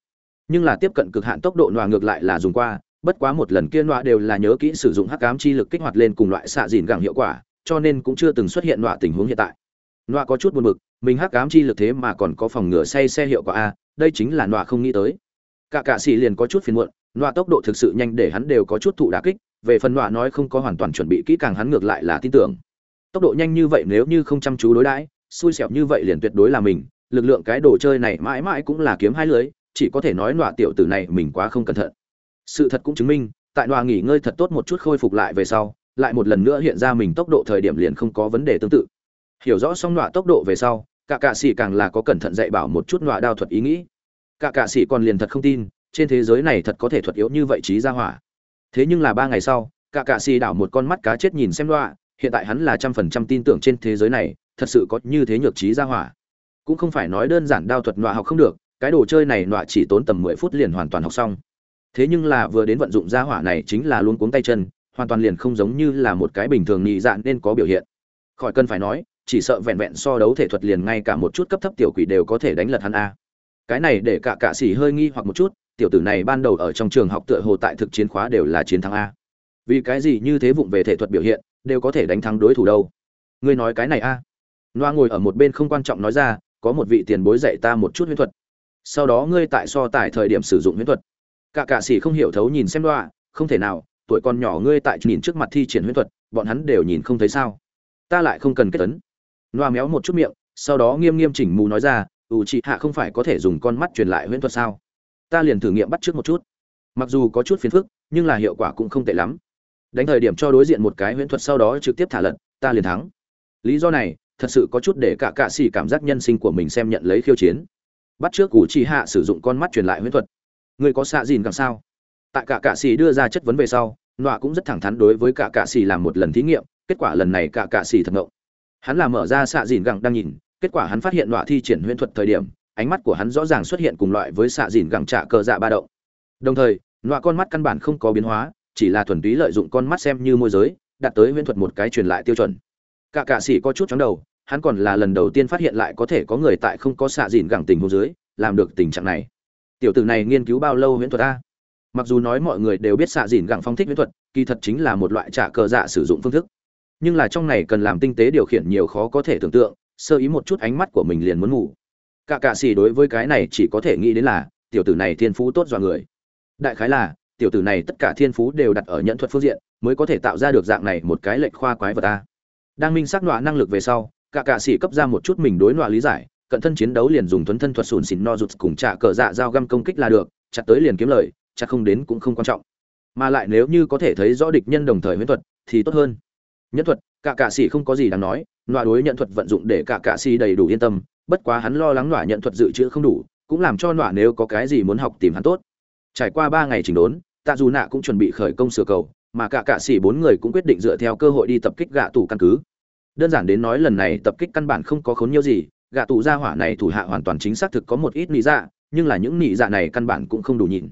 Nhưng là tiếp cận cực hạn tốc độ nọa ngược lại là dùng qua, bất quá một lần kia nọa đều là nhớ kỹ sử dụng hắc ám chi lực kích hoạt lên cùng loại xạ dìn gẳng hiệu quả, cho nên cũng chưa từng xuất hiện nọa tình huống hiện tại. Nọa có chút buồn bực, mình hắc ám chi lực thế mà còn có phòng ngừa say xe hiệu quả a, đây chính là nọa không nghĩ tới. Cả cạ xỉ liền có chút phiền muộn nọa tốc độ thực sự nhanh để hắn đều có chút thụ đả kích, về phần nọa nói không có hoàn toàn chuẩn bị kỹ càng hắn ngược lại là tin tưởng. Tốc độ nhanh như vậy nếu như không chăm chú đối đãi, xui xẻo như vậy liền tuyệt đối là mình, lực lượng cái đồ chơi này mãi mãi cũng là kiếm hai lưới, chỉ có thể nói nọa tiểu tử này mình quá không cẩn thận. Sự thật cũng chứng minh, tại nọa nghỉ ngơi thật tốt một chút khôi phục lại về sau, lại một lần nữa hiện ra mình tốc độ thời điểm liền không có vấn đề tương tự. Hiểu rõ xong nọa tốc độ về sau cả cạ sĩ càng là có cẩn thận dạy bảo một chút nọa đao thuật ý nghĩ. Cả cạ sĩ còn liền thật không tin trên thế giới này thật có thể thuật yếu như vậy trí ra hỏa. Thế nhưng là ba ngày sau, cả cạ xì đảo một con mắt cá chết nhìn xem loạ hiện tại hắn là trăm phần trăm tin tưởng trên thế giới này, thật sự có như thế nhược trí ra hỏa. Cũng không phải nói đơn giản đao thuật nọa học không được, cái đồ chơi này nọa chỉ tốn tầm mười phút liền hoàn toàn học xong. Thế nhưng là vừa đến vận dụng ra hỏa này chính là luôn cuống tay chân, hoàn toàn liền không giống như là một cái bình thường nhị dạn nên có biểu hiện. Khỏi cần phải nói, chỉ sợ vẹn vẹn so đấu thể thuật liền ngay cả một chút cấp thấp tiểu quỷ đều có thể đánh lật hắn a. Cái này để cả cạ xì hơi nghi hoặc một chút tiểu tử này ban đầu ở trong trường học tựa hồ tại thực chiến khóa đều là chiến thắng a. Vì cái gì như thế vụng về thể thuật biểu hiện, đều có thể đánh thắng đối thủ đâu? Ngươi nói cái này a. Loa ngồi ở một bên không quan trọng nói ra, có một vị tiền bối dạy ta một chút huyễn thuật. Sau đó ngươi tại so tài thời điểm sử dụng huyễn thuật. Cả cạ sĩ không hiểu thấu nhìn xem loa không thể nào, tuổi con nhỏ ngươi tại nhìn trước mặt thi triển huyễn thuật, bọn hắn đều nhìn không thấy sao? Ta lại không cần kết tấn loa méo một chút miệng, sau đó nghiêm nghiêm chỉnh mù nói ra, ủ chị hạ không phải có thể dùng con mắt truyền lại huyễn thuật sao? Ta liền thử nghiệm bắt trước một chút. Mặc dù có chút phiền phức, nhưng là hiệu quả cũng không tệ lắm. Đánh thời điểm cho đối diện một cái huyễn thuật sau đó trực tiếp thả lật, ta liền thắng. Lý do này, thật sự có chút để cả cạ xì cảm giác nhân sinh của mình xem nhận lấy khiêu chiến. Bắt trước củ chi hạ sử dụng con mắt truyền lại huyễn thuật. Người có xạ dìn càng sao? Tại cả cạ xì đưa ra chất vấn về sau, nọa cũng rất thẳng thắn đối với cả cạ xì làm một lần thí nghiệm, kết quả lần này cả cạ xì thật ngộng. Hắn là mở ra xạ dìn gẳng đang nhìn, kết quả hắn phát hiện nọa thi triển huyễn thuật thời điểm ánh mắt của hắn rõ ràng xuất hiện cùng loại với xạ dìn gẳng trả cờ dạ ba động. Đồng thời loại con mắt căn bản không có biến hóa, chỉ là thuần túy lợi dụng con mắt xem như môi giới đạt tới huyễn thuật một cái truyền lại tiêu chuẩn. Cả cạ sĩ có chút chóng đầu, hắn còn là lần đầu tiên phát hiện lại có thể có người tại không có xạ dìn gẳng tình hồ dưới, làm được tình trạng này. Tiểu tử này nghiên cứu bao lâu huyễn thuật a? Mặc dù nói mọi người đều biết xạ dìn gẳng phong thích huyễn thuật, kỳ thật chính là một loại trả cờ dạ sử dụng phương thức. Nhưng là trong này cần làm tinh tế điều khiển nhiều khó có thể tưởng tượng, sơ ý một chút ánh mắt của mình liền muốn ngủ cả cạ xì đối với cái này chỉ có thể nghĩ đến là, tiểu tử này thiên phú tốt dọa người. Đại khái là, tiểu tử này tất cả thiên phú đều đặt ở nhận thuật phương diện, mới có thể tạo ra được dạng này một cái lệnh khoa quái vật ta. Đang minh xác nọa năng lực về sau, cả cạ sĩ cấp ra một chút mình đối nọa lý giải, cận thân chiến đấu liền dùng thuấn thân thuật sùn xỉn no rụt cùng trả cờ dạ dao găm công kích là được, chặt tới liền kiếm lời, chặt không đến cũng không quan trọng. Mà lại nếu như có thể thấy rõ địch nhân đồng thời huyễn thuật, thì tốt hơn. Nhất thuật, cả cạ sĩ không có gì đáng nói, nọa đối nhận thuật vận dụng để cả cạ sĩ đầy đủ yên tâm bất quá hắn lo lắng nọa nhận thuật dự trữ không đủ, cũng làm cho nọa nếu có cái gì muốn học tìm hắn tốt. Trải qua ba ngày chỉnh đốn, tạ dù nạ cũng chuẩn bị khởi công sửa cầu, mà cả cạ xỉ bốn người cũng quyết định dựa theo cơ hội đi tập kích gạ tủ căn cứ. Đơn giản đến nói lần này tập kích căn bản không có khốn nhiều gì, gạ tủ gia hỏa này thủ hạ hoàn toàn chính xác thực có một ít nị dạ nhưng là những nị dạ này căn bản cũng không đủ nhìn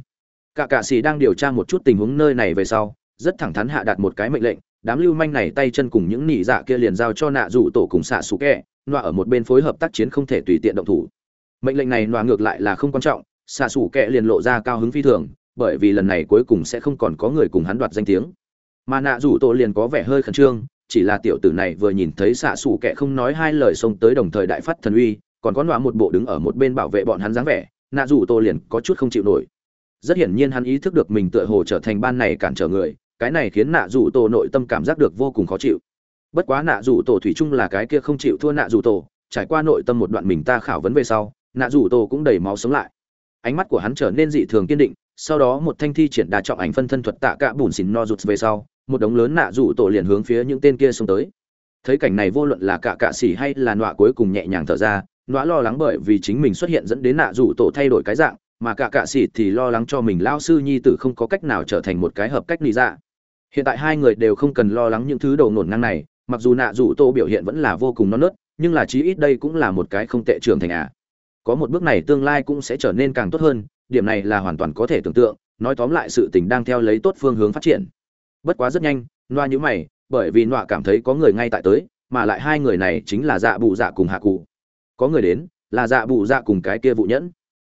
cả cạ xỉ đang điều tra một chút tình huống nơi này về sau, rất thẳng thắn hạ đặt một cái mệnh lệnh đám lưu manh này tay chân cùng những nị dạ kia liền giao cho nạ rủ tổ cùng xạ sủ kẹ, nọa ở một bên phối hợp tác chiến không thể tùy tiện động thủ. Mệnh lệnh này nọa ngược lại là không quan trọng, xạ sủ kẹ liền lộ ra cao hứng phi thường, bởi vì lần này cuối cùng sẽ không còn có người cùng hắn đoạt danh tiếng. Mà nạ rủ tổ liền có vẻ hơi khẩn trương, chỉ là tiểu tử này vừa nhìn thấy xạ sủ kẹ không nói hai lời xông tới đồng thời đại phát thần uy, còn có nọa một bộ đứng ở một bên bảo vệ bọn hắn dáng vẻ, nạ rủ tổ liền có chút không chịu nổi. Rất hiển nhiên hắn ý thức được mình tựa hồ trở thành ban này cản trở người cái này khiến nạ rủ tổ nội tâm cảm giác được vô cùng khó chịu. Bất quá nạ rủ tổ thủy chung là cái kia không chịu thua nạ rủ tổ, trải qua nội tâm một đoạn mình ta khảo vấn về sau, nạ rủ tổ cũng đầy máu sống lại. Ánh mắt của hắn trở nên dị thường kiên định, sau đó một thanh thi triển đà trọng ảnh phân thân thuật tạ cả bùn xỉn no rụt về sau, một đống lớn nạ rủ tổ liền hướng phía những tên kia xông tới. Thấy cảnh này vô luận là cả cạ xỉ hay là nọa cuối cùng nhẹ nhàng thở ra, nọa lo lắng bởi vì chính mình xuất hiện dẫn đến nạ rủ tổ thay đổi cái dạng, mà cả cạ xỉ thì lo lắng cho mình lao sư nhi tử không có cách nào trở thành một cái hợp cách lý dạ hiện tại hai người đều không cần lo lắng những thứ đầu nổn ngang này, mặc dù nạ dù tô biểu hiện vẫn là vô cùng non nớt, nhưng là chí ít đây cũng là một cái không tệ trưởng thành à có một bước này tương lai cũng sẽ trở nên càng tốt hơn, điểm này là hoàn toàn có thể tưởng tượng, nói tóm lại sự tình đang theo lấy tốt phương hướng phát triển. Bất quá rất nhanh, noa nhữ mày, bởi vì noa cảm thấy có người ngay tại tới, mà lại hai người này chính là dạ bù dạ cùng hạ cụ. Có người đến, là dạ bù dạ cùng cái kia vụ nhẫn.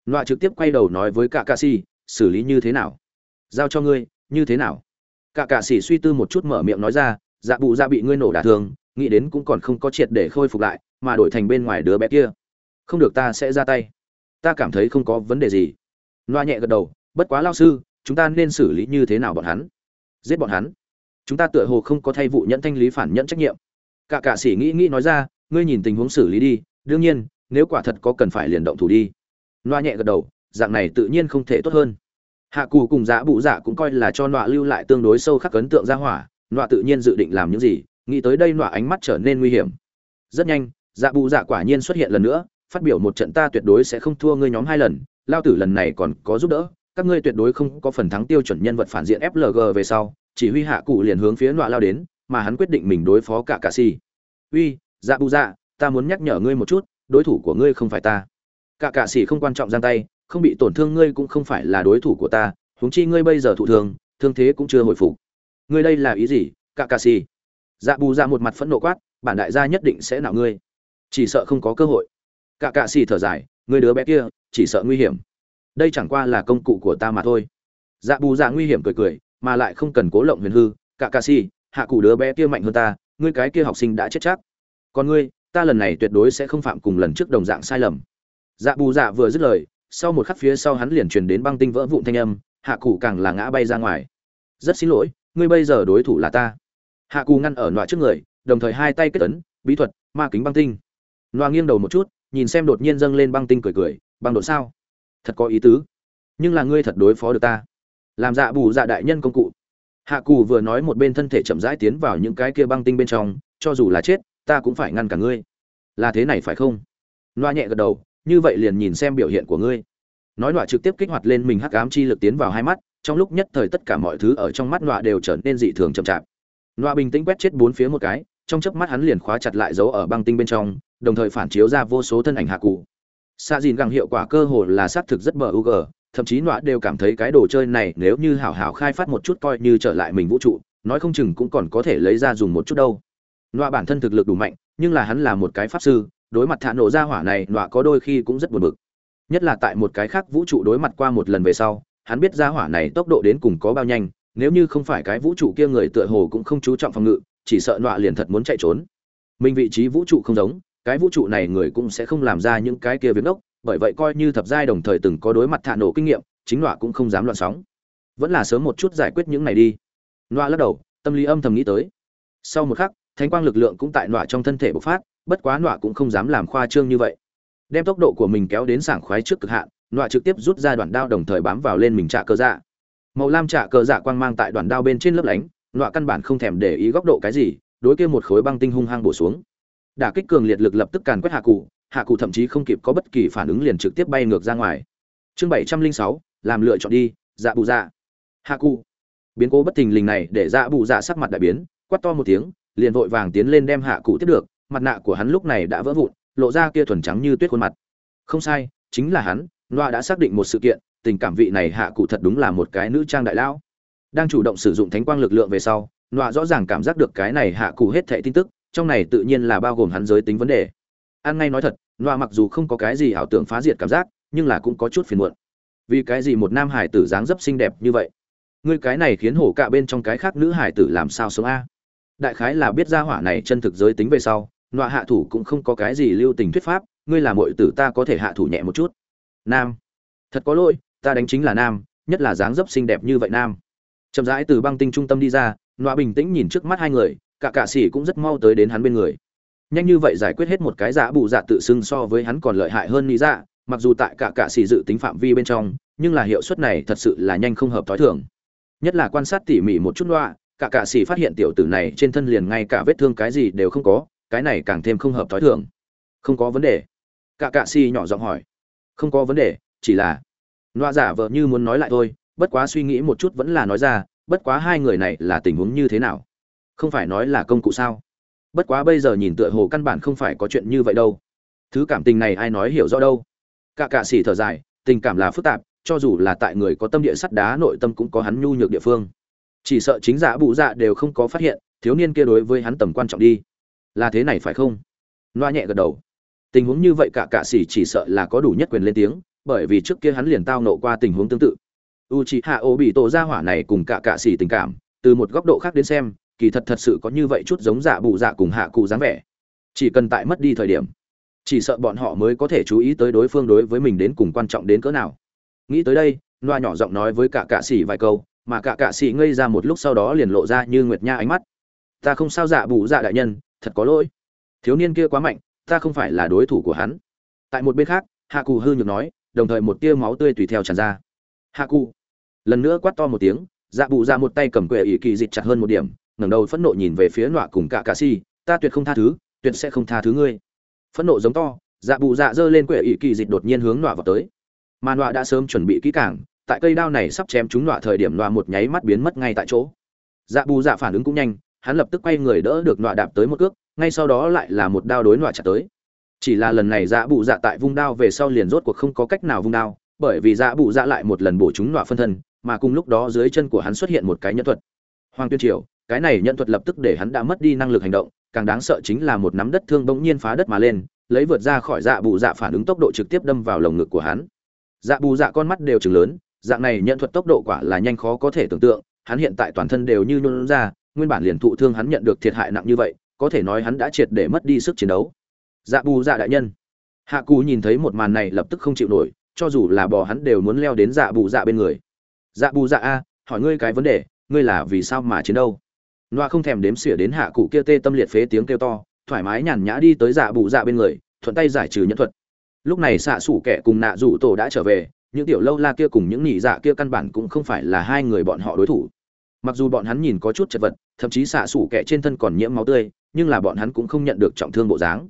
Noa trực tiếp quay đầu nói với cả ca si xử lý như thế nào? Giao cho ngươi, như thế nào? Cả cả sĩ suy tư một chút mở miệng nói ra dạ bù dạ bị ngươi nổ đả thương, nghĩ đến cũng còn không có triệt để khôi phục lại, mà đổi thành bên ngoài đứa bé kia. Không được ta sẽ ra tay. Ta cảm thấy không có vấn đề gì. Loa nhẹ gật đầu, bất quá lao sư, chúng ta nên xử lý như thế nào bọn hắn? Giết bọn hắn. Chúng ta tựa hồ không có thay vụ nhận thanh lý phản nhận trách nhiệm. Cả cả sĩ nghĩ nghĩ nói ra, ngươi nhìn tình huống xử lý đi, đương nhiên, nếu quả thật có cần phải liền động thủ đi. Loa nhẹ gật đầu, dạng này tự nhiên không thể tốt hơn hạ cù cùng Dạ bụ dạ cũng coi là cho nọa lưu lại tương đối sâu khắc ấn tượng ra hỏa, nọa tự nhiên dự định làm những gì, nghĩ tới đây nọa ánh mắt trở nên nguy hiểm. Rất nhanh dạ bụ dạ quả nhiên xuất hiện lần nữa, phát biểu một trận ta tuyệt đối sẽ không thua ngươi nhóm hai lần, lao tử lần này còn có giúp đỡ, các ngươi tuyệt đối không có phần thắng tiêu chuẩn nhân vật phản diện flg về sau, chỉ huy hạ cụ liền hướng phía nọa lao đến, mà hắn quyết định mình đối phó cả cà si uy dạ Bụ dạ ta muốn nhắc nhở ngươi một chút, đối thủ của ngươi không phải ta. Cả cà si không quan trọng giang tay không bị tổn thương ngươi cũng không phải là đối thủ của ta, huống chi ngươi bây giờ thụ thương thương thế cũng chưa hồi phục. Ngươi đây là ý gì cả cà si dạ bù dạ một mặt phẫn nộ quát, bản đại gia nhất định sẽ nạo ngươi. Chỉ sợ không có cơ hội. Cả cạ xì thở dài người đứa bé kia, chỉ sợ nguy hiểm. Đây chẳng qua là công cụ của ta mà thôi. Dạ bù dạ nguy hiểm cười cười, mà lại không cần cố lộng huyền hư. Cả cạ xì hạ cụ đứa bé kia mạnh hơn ta, ngươi cái kia học sinh đã chết chắc. Còn ngươi, ta lần này tuyệt đối sẽ không phạm cùng lần trước đồng dạng sai lầm. Dạ bù dạ vừa dứt lời sau một khắc phía sau hắn liền truyền đến băng tinh vỡ vụn thanh âm, hạ cụ càng là ngã bay ra ngoài. Rất xin lỗi, ngươi bây giờ đối thủ là ta. Hạ cụ ngăn ở nọa trước người, đồng thời hai tay kết ấn, bí thuật, ma kính băng tinh. Nọa nghiêng đầu một chút, nhìn xem đột nhiên dâng lên băng tinh cười cười, băng độ sao? Thật có ý tứ. Nhưng là ngươi thật đối phó được ta. Làm dạ bù dạ đại nhân công cụ. Hạ cù vừa nói một bên thân thể chậm rãi tiến vào những cái kia băng tinh bên trong, cho dù là chết, ta cũng phải ngăn cả ngươi. Là thế này phải không? Loa nhẹ gật đầu như vậy liền nhìn xem biểu hiện của ngươi. Nói nọa trực tiếp kích hoạt lên mình hắc ám chi lực tiến vào hai mắt, trong lúc nhất thời tất cả mọi thứ ở trong mắt nọa đều trở nên dị thường chậm chạp. Nọa bình tĩnh quét chết bốn phía một cái, trong chớp mắt hắn liền khóa chặt lại dấu ở băng tinh bên trong, đồng thời phản chiếu ra vô số thân ảnh hạ cụ. Xa dìn găng hiệu quả cơ hồ là xác thực rất bờ u thậm chí nọa đều cảm thấy cái đồ chơi này nếu như hảo hảo khai phát một chút coi như trở lại mình vũ trụ, nói không chừng cũng còn có thể lấy ra dùng một chút đâu. Nọa bản thân thực lực đủ mạnh, nhưng là hắn là một cái pháp sư đối mặt thả nổ ra hỏa này, nọa có đôi khi cũng rất buồn bực. Nhất là tại một cái khác vũ trụ đối mặt qua một lần về sau, hắn biết ra hỏa này tốc độ đến cùng có bao nhanh, nếu như không phải cái vũ trụ kia người tựa hồ cũng không chú trọng phòng ngự, chỉ sợ nọa liền thật muốn chạy trốn. Mình vị trí vũ trụ không giống, cái vũ trụ này người cũng sẽ không làm ra những cái kia việc ốc bởi vậy coi như thập giai đồng thời từng có đối mặt thả nổ kinh nghiệm, chính nọa cũng không dám loạn sóng. Vẫn là sớm một chút giải quyết những này đi. Nọa lắc đầu, tâm lý âm thầm nghĩ tới. Sau một khắc, thánh quang lực lượng cũng tại nọa trong thân thể bộc phát bất quá nọa cũng không dám làm khoa trương như vậy. Đem tốc độ của mình kéo đến sảng khoái trước cực hạn, nọa trực tiếp rút ra đoạn đao đồng thời bám vào lên mình trạ cơ dạ. Màu lam trạ cơ dạ quang mang tại đoạn đao bên trên lớp lánh, nọa căn bản không thèm để ý góc độ cái gì, đối kia một khối băng tinh hung hăng bổ xuống. Đả kích cường liệt lực lập tức càn quét hạ cụ hạ cụ thậm chí không kịp có bất kỳ phản ứng liền trực tiếp bay ngược ra ngoài. Chương bảy trăm linh sáu, làm lựa chọn đi dạ bù dạ. Hạ cụ. Biến cố bất thình lình này để dạ bù dạ sắc mặt đại biến, quát to một tiếng, liền vội vàng tiến lên đem hạ cụ tiếp được mặt nạ của hắn lúc này đã vỡ vụn, lộ ra kia thuần trắng như tuyết khuôn mặt. Không sai, chính là hắn loa đã xác định một sự kiện, tình cảm vị này hạ cụ thật đúng là một cái nữ trang đại lão. Đang chủ động sử dụng thánh quang lực lượng về sau loa rõ ràng cảm giác được cái này hạ cụ hết thệ tin tức, trong này tự nhiên là bao gồm hắn giới tính vấn đề. Ăn ngay nói thật loa mặc dù không có cái gì ảo tưởng phá diệt cảm giác, nhưng là cũng có chút phiền muộn. Vì cái gì một nam hải tử dáng dấp xinh đẹp như vậy? Ngươi cái này khiến hổ cả bên trong cái khác nữ hải tử làm sao sống a? Đại khái là biết ra hỏa này chân thực giới tính về sau nọa hạ thủ cũng không có cái gì lưu tình thuyết pháp, ngươi là muội tử ta có thể hạ thủ nhẹ một chút. Nam. Thật có lỗi, ta đánh chính là nam, nhất là dáng dấp xinh đẹp như vậy nam. Chậm rãi từ băng tinh trung tâm đi ra, nọa bình tĩnh nhìn trước mắt hai người, cả cạ sĩ cũng rất mau tới đến hắn bên người. Nhanh như vậy giải quyết hết một cái giả bù dạ tự xưng so với hắn còn lợi hại hơn lý dạ mặc dù tại cả cạ sĩ dự tính phạm vi bên trong, nhưng là hiệu suất này thật sự là nhanh không hợp thói thường. Nhất là quan sát tỉ mỉ một chút nọa, cả cạ sĩ phát hiện tiểu tử này trên thân liền ngay cả vết thương cái gì đều không có cái này càng thêm không hợp thói thường. Không có vấn đề. Cả cạ si nhỏ giọng hỏi. Không có vấn đề, chỉ là loa giả vợ như muốn nói lại thôi, bất quá suy nghĩ một chút vẫn là nói ra, bất quá hai người này là tình huống như thế nào? Không phải nói là công cụ sao? Bất quá bây giờ nhìn tựa hồ căn bản không phải có chuyện như vậy đâu. Thứ cảm tình này ai nói hiểu rõ đâu? Cả cạ sĩ thở dài, tình cảm là phức tạp, cho dù là tại người có tâm địa sắt đá nội tâm cũng có hắn nhu nhược địa phương. Chỉ sợ chính giả bụ dạ đều không có phát hiện, thiếu niên kia đối với hắn tầm quan trọng đi là thế này phải không? Loa nhẹ gật đầu. Tình huống như vậy cả cạ sĩ chỉ sợ là có đủ nhất quyền lên tiếng, bởi vì trước kia hắn liền tao nộ qua tình huống tương tự. U c h ị hạ ô bị tổ ra hỏa này cùng cả cạ sĩ tình cảm, từ một góc độ khác đến xem, kỳ thật thật sự có như vậy chút giống dạ bụ dạ cùng hạ cụ dáng vẻ. Chỉ cần tại mất đi thời điểm, chỉ sợ bọn họ mới có thể chú ý tới đối phương đối với mình đến cùng quan trọng đến cỡ nào. Nghĩ tới đây loa nhỏ giọng nói với cả cạ sĩ vài câu, mà cả cạ sĩ ngây ra một lúc sau đó liền lộ ra như nguyệt nha ánh mắt. Ta không sao dạ bù dạ đại nhân thật có lỗi. Thiếu niên kia quá mạnh, ta không phải là đối thủ của hắn. Tại một bên khác, hạ cụ hư nhược nói, đồng thời một tia máu tươi tùy theo tràn ra. Hạ cụ lần nữa quát to một tiếng dạ bù ra một tay cầm quệ ỷ kỳ dịch chặt hơn một điểm, ngẩng đầu phẫn nộ nhìn về phía nọa cùng cả cà si, ta tuyệt không tha thứ, tuyệt sẽ không tha thứ ngươi. Phẫn nộ giống to dạ bù dạ giơ lên quệ ỷ kỳ dịch đột nhiên hướng nọa vào tới. Mà nọa đã sớm chuẩn bị kỹ càng, tại cây đao này sắp chém trúng nọa thời điểm nọa một nháy mắt biến mất ngay tại chỗ. Dạ bù dạ phản ứng cũng nhanh hắn lập tức quay người đỡ được nọa đạp tới một cước, ngay sau đó lại là một đao đối nọa chặt tới. Chỉ là lần này dạ bù dạ tại vung đao về sau liền rốt cuộc không có cách nào vung đao, bởi vì dạ bù dạ lại một lần bổ chúng nọa phân thân, mà cùng lúc đó dưới chân của hắn xuất hiện một cái nhân thuật. Hoàng tuyên triều, cái này nhân thuật lập tức để hắn đã mất đi năng lực hành động, càng đáng sợ chính là một nắm đất thương bỗng nhiên phá đất mà lên, lấy vượt ra khỏi dạ bù dạ phản ứng tốc độ trực tiếp đâm vào lồng ngực của hắn. Dạ bù dạ con mắt đều chừng lớn, dạng này nhận thuật tốc độ quả là nhanh khó có thể tưởng tượng, hắn hiện tại toàn thân đều như nôn ra nguyên bản liền thụ thương hắn nhận được thiệt hại nặng như vậy, có thể nói hắn đã triệt để mất đi sức chiến đấu. Dạ bù dạ đại nhân. Hạ cù nhìn thấy một màn này lập tức không chịu nổi, cho dù là bò hắn đều muốn leo đến dạ bù dạ bên người. Dạ bù dạ a, hỏi ngươi cái vấn đề, ngươi là vì sao mà chiến đâu? Loa không thèm đếm xỉa đến hạ cụ kia tê tâm liệt phế tiếng kêu to, thoải mái nhàn nhã đi tới dạ bù dạ bên người, thuận tay giải trừ nhân thuật. Lúc này xạ xủ kẻ cùng nạ rủ tổ đã trở về, những tiểu lâu la kia cùng những nhị dạ kia căn bản cũng không phải là hai người bọn họ đối thủ mặc dù bọn hắn nhìn có chút chật vật, thậm chí xạ xủ kẻ trên thân còn nhiễm máu tươi, nhưng là bọn hắn cũng không nhận được trọng thương bộ dáng.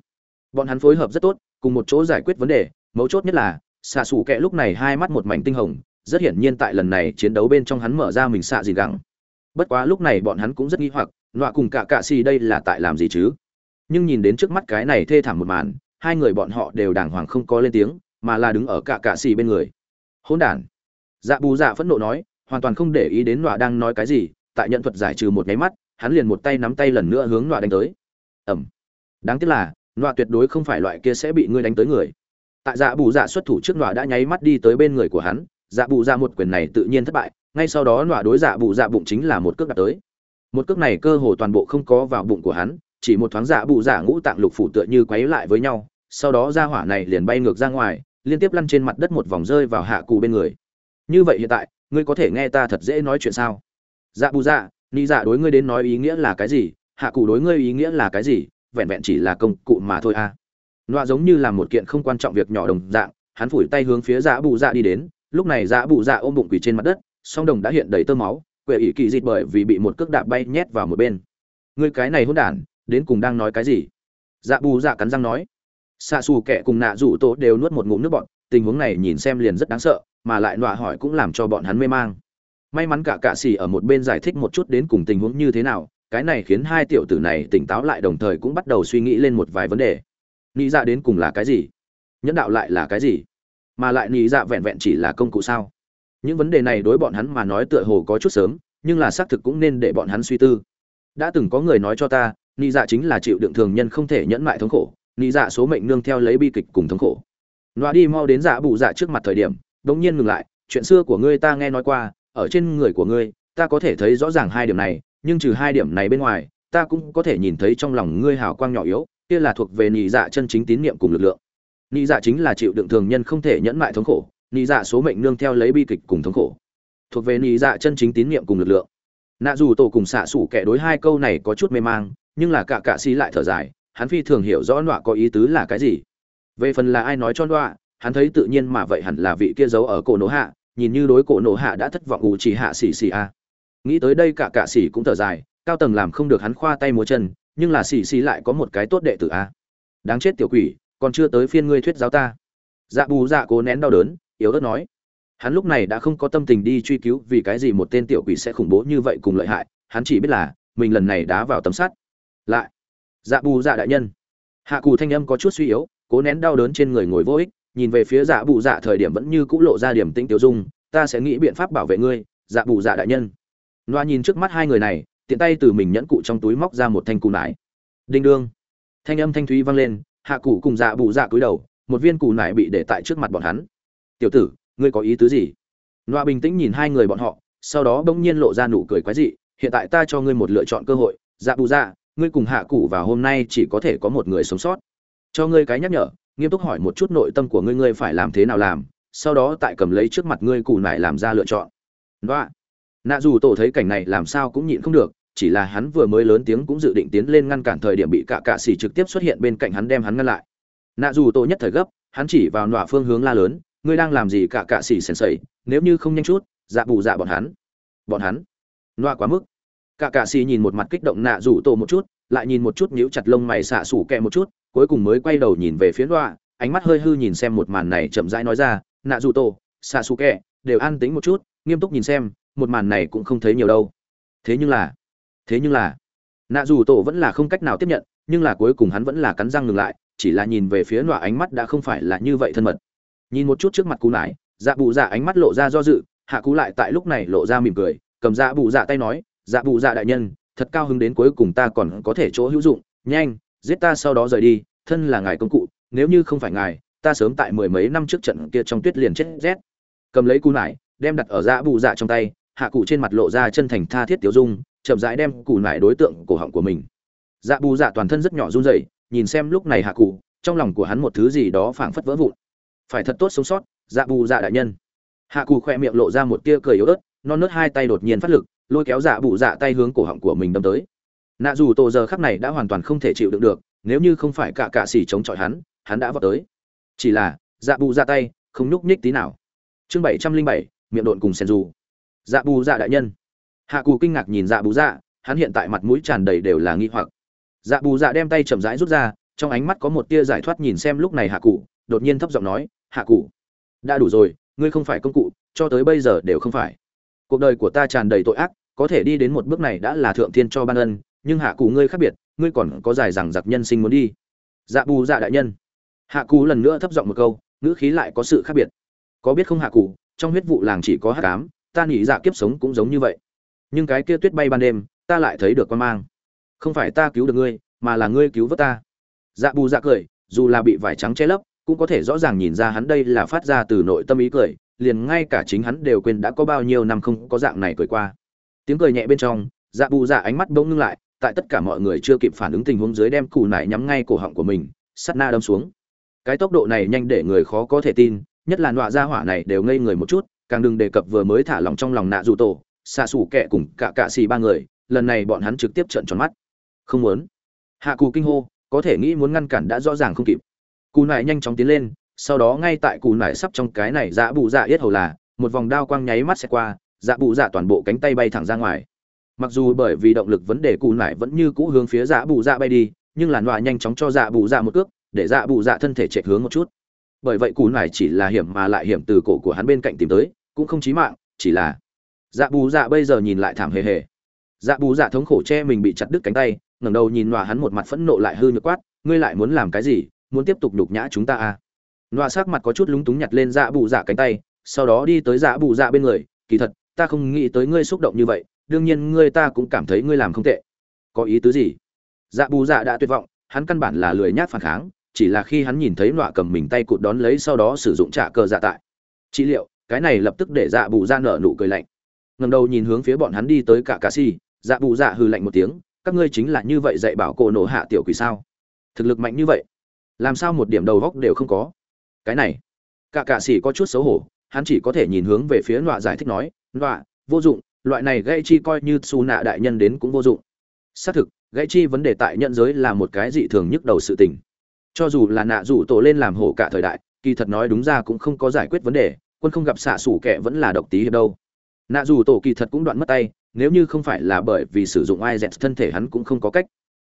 Bọn hắn phối hợp rất tốt, cùng một chỗ giải quyết vấn đề, mấu chốt nhất là, xạ xủ kẻ lúc này hai mắt một mảnh tinh hồng, rất hiển nhiên tại lần này chiến đấu bên trong hắn mở ra mình xạ gì gắng. Bất quá lúc này bọn hắn cũng rất nghi hoặc, nọa cùng cả cạ xì đây là tại làm gì chứ? Nhưng nhìn đến trước mắt cái này thê thảm một màn, hai người bọn họ đều đàng hoàng không có lên tiếng, mà là đứng ở cả cạ xì bên người. Hôn đản. Dạ bù dạ phẫn nộ nói hoàn toàn không để ý đến nọa đang nói cái gì, tại nhận thuật giải trừ một nháy mắt, hắn liền một tay nắm tay lần nữa hướng nọa đánh tới. Ẩm đáng tiếc là, nọa tuyệt đối không phải loại kia sẽ bị ngươi đánh tới người. Tại dạ bù dạ xuất thủ trước nọa đã nháy mắt đi tới bên người của hắn dạ bù dạ một quyền này tự nhiên thất bại, ngay sau đó nọa đối dạ bù dạ bụng chính là một cước đạp tới. Một cước này cơ hồ toàn bộ không có vào bụng của hắn, chỉ một thoáng dạ bù dạ ngũ tạng lục phủ tựa như quấy lại với nhau, sau đó ra hỏa này liền bay ngược ra ngoài, liên tiếp lăn trên mặt đất một vòng rơi vào hạ cụ bên người. Như vậy hiện tại ngươi có thể nghe ta thật dễ nói chuyện sao? Dạ bù dạ ni dạ đối ngươi đến nói ý nghĩa là cái gì? Hạ cụ đối ngươi ý nghĩa là cái gì? Vẹn vẹn chỉ là công cụ mà thôi à? Nọa giống như là một kiện không quan trọng việc nhỏ đồng dạng, hắn phủi tay hướng phía dạ bù dạ đi đến, lúc này dạ bù dạ ôm bụng quỳ trên mặt đất, song đồng đã hiện đầy tơ máu, quệ ỷ kỳ dịt bởi vì bị một cước đạp bay nhét vào một bên. Ngươi cái này hôn đản, đến cùng đang nói cái gì? Dạ bù dạ cắn răng nói. Xạ xù kẻ cùng nạ rủ tổ đều nuốt một ngụm nước bọt tình huống này nhìn xem liền rất đáng sợ, mà lại nọa hỏi cũng làm cho bọn hắn mê mang. May mắn cả cạ xì ở một bên giải thích một chút đến cùng tình huống như thế nào, cái này khiến hai tiểu tử này tỉnh táo lại đồng thời cũng bắt đầu suy nghĩ lên một vài vấn đề. Nghĩ dạ đến cùng là cái gì? Nhẫn đạo lại là cái gì? Mà lại nghĩ dạ vẹn vẹn chỉ là công cụ sao? Những vấn đề này đối bọn hắn mà nói tựa hồ có chút sớm, nhưng là xác thực cũng nên để bọn hắn suy tư. Đã từng có người nói cho ta nghĩ dạ chính là chịu đựng thường nhân không thể nhẫn mại thống khổ nghĩ dạ số mệnh nương theo lấy bi kịch cùng thống khổ. Nọa đi mau đến dạ bụ dạ trước mặt thời điểm, đống nhiên ngừng lại, chuyện xưa của ngươi ta nghe nói qua, ở trên người của ngươi, ta có thể thấy rõ ràng hai điểm này, nhưng trừ hai điểm này bên ngoài, ta cũng có thể nhìn thấy trong lòng ngươi hào quang nhỏ yếu, kia là thuộc về nhị dạ chân chính tín niệm cùng lực lượng. Nhị dạ chính là chịu đựng thường nhân không thể nhẫn mại thống khổ, nhị dạ số mệnh nương theo lấy bi kịch cùng thống khổ. Thuộc về nhị dạ chân chính tín niệm cùng lực lượng. Nạ dù tổ cùng xạ sủ kẻ đối hai câu này có chút mê mang, nhưng là cả cả xí lại thở dài, hắn phi thường hiểu rõ nọa có ý tứ là cái gì về phần là ai nói cho đọa hắn thấy tự nhiên mà vậy hẳn là vị kia giấu ở cổ nổ hạ, nhìn như đối cổ nổ hạ đã thất vọng ủ chỉ hạ xỉ xỉ a nghĩ tới đây cả cả xỉ cũng thở dài, cao tầng làm không được hắn khoa tay múa chân, nhưng là xỉ xỉ lại có một cái tốt đệ tử a đáng chết tiểu quỷ, còn chưa tới phiên ngươi thuyết giáo ta. Dạ bù dạ cố nén đau đớn, yếu ớt nói. Hắn lúc này đã không có tâm tình đi truy cứu vì cái gì một tên tiểu quỷ sẽ khủng bố như vậy cùng lợi hại, hắn chỉ biết là, mình lần này đá vào tấm sắt. Lại dạ bù dạ đại nhân. Hạ cù thanh âm có chút suy yếu cố nén đau đớn trên người ngồi vô ích, nhìn về phía dạ bù dạ thời điểm vẫn như cũ lộ ra điểm tinh tiêu dung, ta sẽ nghĩ biện pháp bảo vệ ngươi dạ bù dạ đại nhân. Loa nhìn trước mắt hai người này, tiện tay từ mình nhẫn cụ trong túi móc ra một thanh cù nải. Đinh đương. Thanh âm thanh thúy vang lên, hạ cụ cùng dạ bù dạ cúi đầu, một viên cù nải bị để tại trước mặt bọn hắn. Tiểu tử, ngươi có ý tứ gì? Loa bình tĩnh nhìn hai người bọn họ, sau đó bỗng nhiên lộ ra nụ cười quái dị, hiện tại ta cho ngươi một lựa chọn cơ hội dạ bù dạ ngươi cùng hạ cụ và hôm nay chỉ có thể có một người sống sót cho ngươi cái nhắc nhở, nghiêm túc hỏi một chút nội tâm của ngươi ngươi phải làm thế nào làm, sau đó tại cầm lấy trước mặt ngươi cụ nải làm ra lựa chọn. Đoạ nạ dù tổ thấy cảnh này làm sao cũng nhịn không được, chỉ là hắn vừa mới lớn tiếng cũng dự định tiến lên ngăn cản thời điểm bị cạ cạ xỉ trực tiếp xuất hiện bên cạnh hắn đem hắn ngăn lại. Nạ dù tổ nhất thời gấp, hắn chỉ vào nọa phương hướng la lớn, ngươi đang làm gì cạ cạ xỉ sèn sầy nếu như không nhanh chút dạ bù dạ bọn hắn. Bọn hắn. Nọa quá mức. Cạ cạ xỉ nhìn một mặt kích động nạ dù tổ một chút, lại nhìn một chút nhíu chặt lông mày xạ sủ kẹ một chút cuối cùng mới quay đầu nhìn về phía đoạ ánh mắt hơi hư nhìn xem một màn này chậm rãi nói ra, nạ dù tổ xạ xù kẹ đều an tính một chút, nghiêm túc nhìn xem, một màn này cũng không thấy nhiều đâu. Thế nhưng là, thế nhưng là, nạ dù tổ vẫn là không cách nào tiếp nhận, nhưng là cuối cùng hắn vẫn là cắn răng ngừng lại, chỉ là nhìn về phía nọa ánh mắt đã không phải là như vậy thân mật. Nhìn một chút trước mặt cú nải dạ bù dạ ánh mắt lộ ra do dự, hạ cú lại tại lúc này lộ ra mỉm cười, cầm dạ bù dạ tay nói dạ bù dạ đại nhân, thật cao hứng đến cuối cùng ta còn có thể chỗ hữu dụng, nhanh giết ta sau đó rời đi, thân là ngài công cụ, nếu như không phải ngài, ta sớm tại mười mấy năm trước trận kia trong tuyết liền chết rét. Cầm lấy cú nải, đem đặt ở dạ bù dạ trong tay, hạ cụ trên mặt lộ ra chân thành tha thiết tiểu dung, chậm rãi đem cù nải đối tượng cổ họng của mình. Dạ bù dạ toàn thân rất nhỏ run rẩy, nhìn xem lúc này hạ cụ, trong lòng của hắn một thứ gì đó phảng phất vỡ vụn. Phải thật tốt sống sót dạ bù dạ đại nhân. Hạ cụ khoe miệng lộ ra một tia cười yếu ớt, non nớt hai tay đột nhiên phát lực, lôi kéo dạ bù dạ tay hướng cổ họng của mình đâm tới nạ dù tổ giờ khắc này đã hoàn toàn không thể chịu đựng được, nếu như không phải cả cạ xỉ chống chọi hắn hắn đã vào tới. Chỉ là dạ bù ra tay, không nhúc nhích tí nào. Chương bảy trăm linh bảy, miệng độn cùng sen dù dạ bù dạ đại nhân. Hạ cù kinh ngạc nhìn dạ bù dạ hắn hiện tại mặt mũi tràn đầy đều là nghi hoặc. Dạ bù dạ đem tay chậm rãi rút ra, trong ánh mắt có một tia giải thoát nhìn xem lúc này hạ cụ đột nhiên thấp giọng nói, hạ cụ đã đủ rồi, ngươi không phải công cụ, cho tới bây giờ đều không phải. Cuộc đời của ta tràn đầy tội ác, có thể đi đến một bước này đã là thượng thiên cho ban ân nhưng hạ cụ ngươi khác biệt, ngươi còn có dài rằng giặc nhân sinh muốn đi. Dạ bù dạ đại nhân. Hạ cụ lần nữa thấp giọng một câu, ngữ khí lại có sự khác biệt. Có biết không hạ cụ, trong huyết vụ làng chỉ có hát cám, ta nghĩ dạ kiếp sống cũng giống như vậy. Nhưng cái kia tuyết bay ban đêm, ta lại thấy được quan mang. Không phải ta cứu được ngươi, mà là ngươi cứu vớt ta. Dạ bù dạ cười, dù là bị vải trắng che lấp, cũng có thể rõ ràng nhìn ra hắn đây là phát ra từ nội tâm ý cười, liền ngay cả chính hắn đều quên đã có bao nhiêu năm không có dạng này cười qua. Tiếng cười nhẹ bên trong dạ bù dạ ánh mắt bỗng ngưng lại tại tất cả mọi người chưa kịp phản ứng tình huống dưới đem cù nải nhắm ngay cổ họng của mình, sắt na đâm xuống. Cái tốc độ này nhanh để người khó có thể tin, nhất là nọa ra hỏa này đều ngây người một chút, càng đừng đề cập vừa mới thả lòng trong lòng nạ dù tổ, xạ xủ kẹ cùng cả cạ xì ba người, lần này bọn hắn trực tiếp trợn tròn mắt. Không muốn. Hạ cù kinh hô, có thể nghĩ muốn ngăn cản đã rõ ràng không kịp. Cù nải nhanh chóng tiến lên, sau đó ngay tại cù nải sắp trong cái này dạ bụ dạ yết hầu là, một vòng đao quang nháy mắt sẽ qua dạ bụ dạ toàn bộ cánh tay bay thẳng ra ngoài mặc dù bởi vì động lực vấn đề cù nải vẫn như cũ hướng phía dạ bù dạ bay đi, nhưng là nọa nhanh chóng cho dạ bù dạ một cước, để dạ bù dạ thân thể chạy hướng một chút. Bởi vậy cù nải chỉ là hiểm mà lại hiểm từ cổ của hắn bên cạnh tìm tới, cũng không chí mạng, chỉ là dạ bù dạ bây giờ nhìn lại thảm hề hề. Dạ bù dạ thống khổ che mình bị chặt đứt cánh tay, ngẩng đầu nhìn nọa hắn một mặt phẫn nộ lại hư nhược quát, ngươi lại muốn làm cái gì? Muốn tiếp tục nhục nhã chúng ta à? Nọa sắc mặt có chút lúng túng nhặt lên dạ bù dạ cánh tay, sau đó đi tới dạ bù dạ bên người, kỳ thật, ta không nghĩ tới ngươi xúc động như vậy đương nhiên ngươi ta cũng cảm thấy ngươi làm không tệ. Có ý tứ gì? Dạ bù dạ đã tuyệt vọng, hắn căn bản là lười nhát phản kháng, chỉ là khi hắn nhìn thấy nọa cầm mình tay cụt đón lấy sau đó sử dụng trả cờ dạ tại. Trị liệu, cái này lập tức để dạ bù dạ nở nụ cười lạnh. Ngầm đầu nhìn hướng phía bọn hắn đi tới cả cà si dạ bù dạ hư lạnh một tiếng, các ngươi chính là như vậy dạy bảo cổ nổ hạ tiểu quỷ sao? Thực lực mạnh như vậy, làm sao một điểm đầu góc đều không có? Cái này, cả cà si có chút xấu hổ, hắn chỉ có thể nhìn hướng về phía nọa giải thích nói, nọa, vô dụng loại này gây chi coi như xù nạ đại nhân đến cũng vô dụng. Xác thực, gãy chi vấn đề tại nhận giới là một cái dị thường nhức đầu sự tình. Cho dù là nạ rủ tổ lên làm hổ cả thời đại, kỳ thật nói đúng ra cũng không có giải quyết vấn đề, quân không gặp xạ sủ kẻ vẫn là độc tí hiệp đâu. Nạ rủ tổ kỳ thật cũng đoạn mất tay, nếu như không phải là bởi vì sử dụng ai z, thân thể hắn cũng không có cách.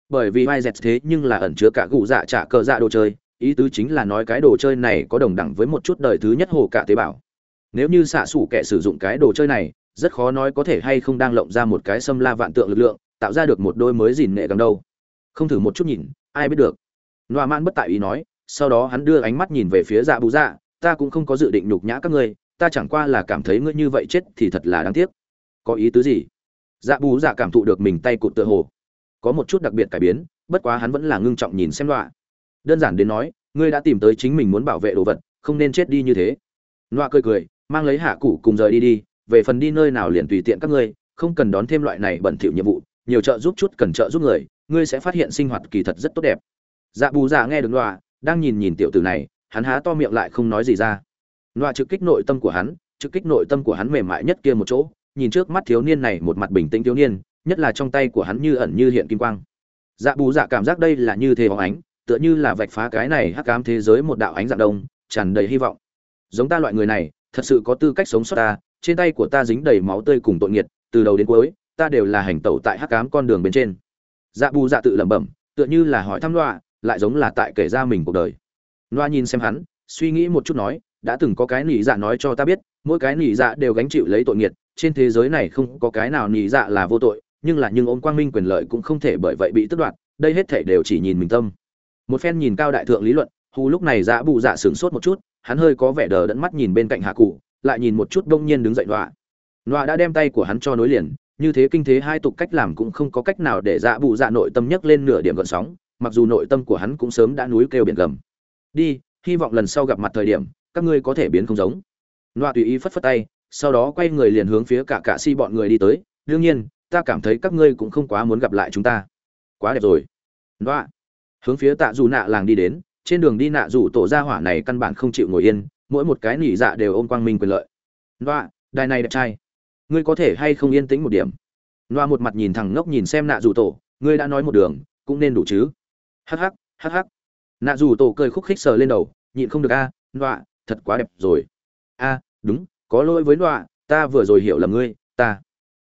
Bởi vì ai z thế nhưng là ẩn chứa cả gù dạ trả cờ dạ đồ chơi, ý tứ chính là nói cái đồ chơi này có đồng đẳng với một chút đời thứ nhất hồ cả tế bào. Nếu như xạ sủ kẻ sử dụng cái đồ chơi này rất khó nói có thể hay không đang lộng ra một cái xâm la vạn tượng lực lượng, tạo ra được một đôi mới dìn nệ gần đâu không thử một chút nhìn, ai biết được. Noa man bất tại ý nói, sau đó hắn đưa ánh mắt nhìn về phía dạ bù dạ ta cũng không có dự định nhục nhã các ngươi, ta chẳng qua là cảm thấy ngươi như vậy chết thì thật là đáng tiếc. Có ý tứ gì? Dạ bù dạ cảm thụ được mình tay cụt tựa hồ. Có một chút đặc biệt cải biến, bất quá hắn vẫn là ngưng trọng nhìn xem loạ đơn giản đến nói, ngươi đã tìm tới chính mình muốn bảo vệ đồ vật, không nên chết đi như thế. Loạ cười cười, mang lấy hạ cụ cùng rời đi đi về phần đi nơi nào liền tùy tiện các ngươi không cần đón thêm loại này bẩn thỉu nhiệm vụ nhiều trợ giúp chút cần trợ giúp người ngươi sẽ phát hiện sinh hoạt kỳ thật rất tốt đẹp. Dạ bù dạ nghe được loa, đang nhìn nhìn tiểu tử này hắn há to miệng lại không nói gì ra. Loa trực kích nội tâm của hắn trực kích nội tâm của hắn mềm mại nhất kia một chỗ nhìn trước mắt thiếu niên này một mặt bình tĩnh thiếu niên nhất là trong tay của hắn như ẩn như hiện kim quang. Dạ bù dạ cảm giác đây là như thế hóng ánh tựa như là vạch phá cái này hắc ám thế giới một đạo ánh dạng đông tràn đầy hy vọng. Giống ta loại người này thật sự có tư cách sống sót ta trên tay của ta dính đầy máu tươi cùng tội nghiệt, từ đầu đến cuối, ta đều là hành tẩu tại hắc ám con đường bên trên. Dạ bù dạ tự lẩm bẩm, tựa như là hỏi thăm loa, lại giống là tại kể ra mình cuộc đời. Loa nhìn xem hắn, suy nghĩ một chút nói, đã từng có cái nỉ dạ nói cho ta biết, mỗi cái nỉ dạ đều gánh chịu lấy tội nghiệt, trên thế giới này không có cái nào nỉ dạ là vô tội, nhưng là nhưng ôm quang minh quyền lợi cũng không thể bởi vậy bị tước đoạt, đây hết thể đều chỉ nhìn mình tâm. Một phen nhìn cao đại thượng lý luận, hù lúc này dạ bù dạ sửng sốt một chút, hắn hơi có vẻ đờ đẫn mắt nhìn bên cạnh hạ cụ lại nhìn một chút đông nhiên đứng dậy nọa. Nọa đã đem tay của hắn cho nối liền, như thế kinh thế hai tục cách làm cũng không có cách nào để dạ bù dạ nội tâm nhấc lên nửa điểm gợn sóng, mặc dù nội tâm của hắn cũng sớm đã núi kêu biển gầm. Đi, hy vọng lần sau gặp mặt thời điểm, các ngươi có thể biến không giống. Nọa tùy ý phất phất tay, sau đó quay người liền hướng phía cả cạ si bọn người đi tới. Đương nhiên, ta cảm thấy các ngươi cũng không quá muốn gặp lại chúng ta. Quá đẹp rồi. Nọa, hướng phía tạ dù nạ làng đi đến, trên đường đi nạ dù tổ gia hỏa này căn bản không chịu ngồi yên mỗi một cái nỉ dạ đều ôm quang minh quyền lợi. Loa đài này đẹp trai. Ngươi có thể hay không yên tĩnh một điểm? Loa một mặt nhìn thẳng ngốc nhìn xem nạ dù tổ, ngươi đã nói một đường, cũng nên đủ chứ. Hắc hắc hắc hắc. Nạ dù tổ cười khúc khích sờ lên đầu, nhịn không được a loa thật quá đẹp rồi. A, đúng, có lỗi với loa ta vừa rồi hiểu lầm ngươi, ta.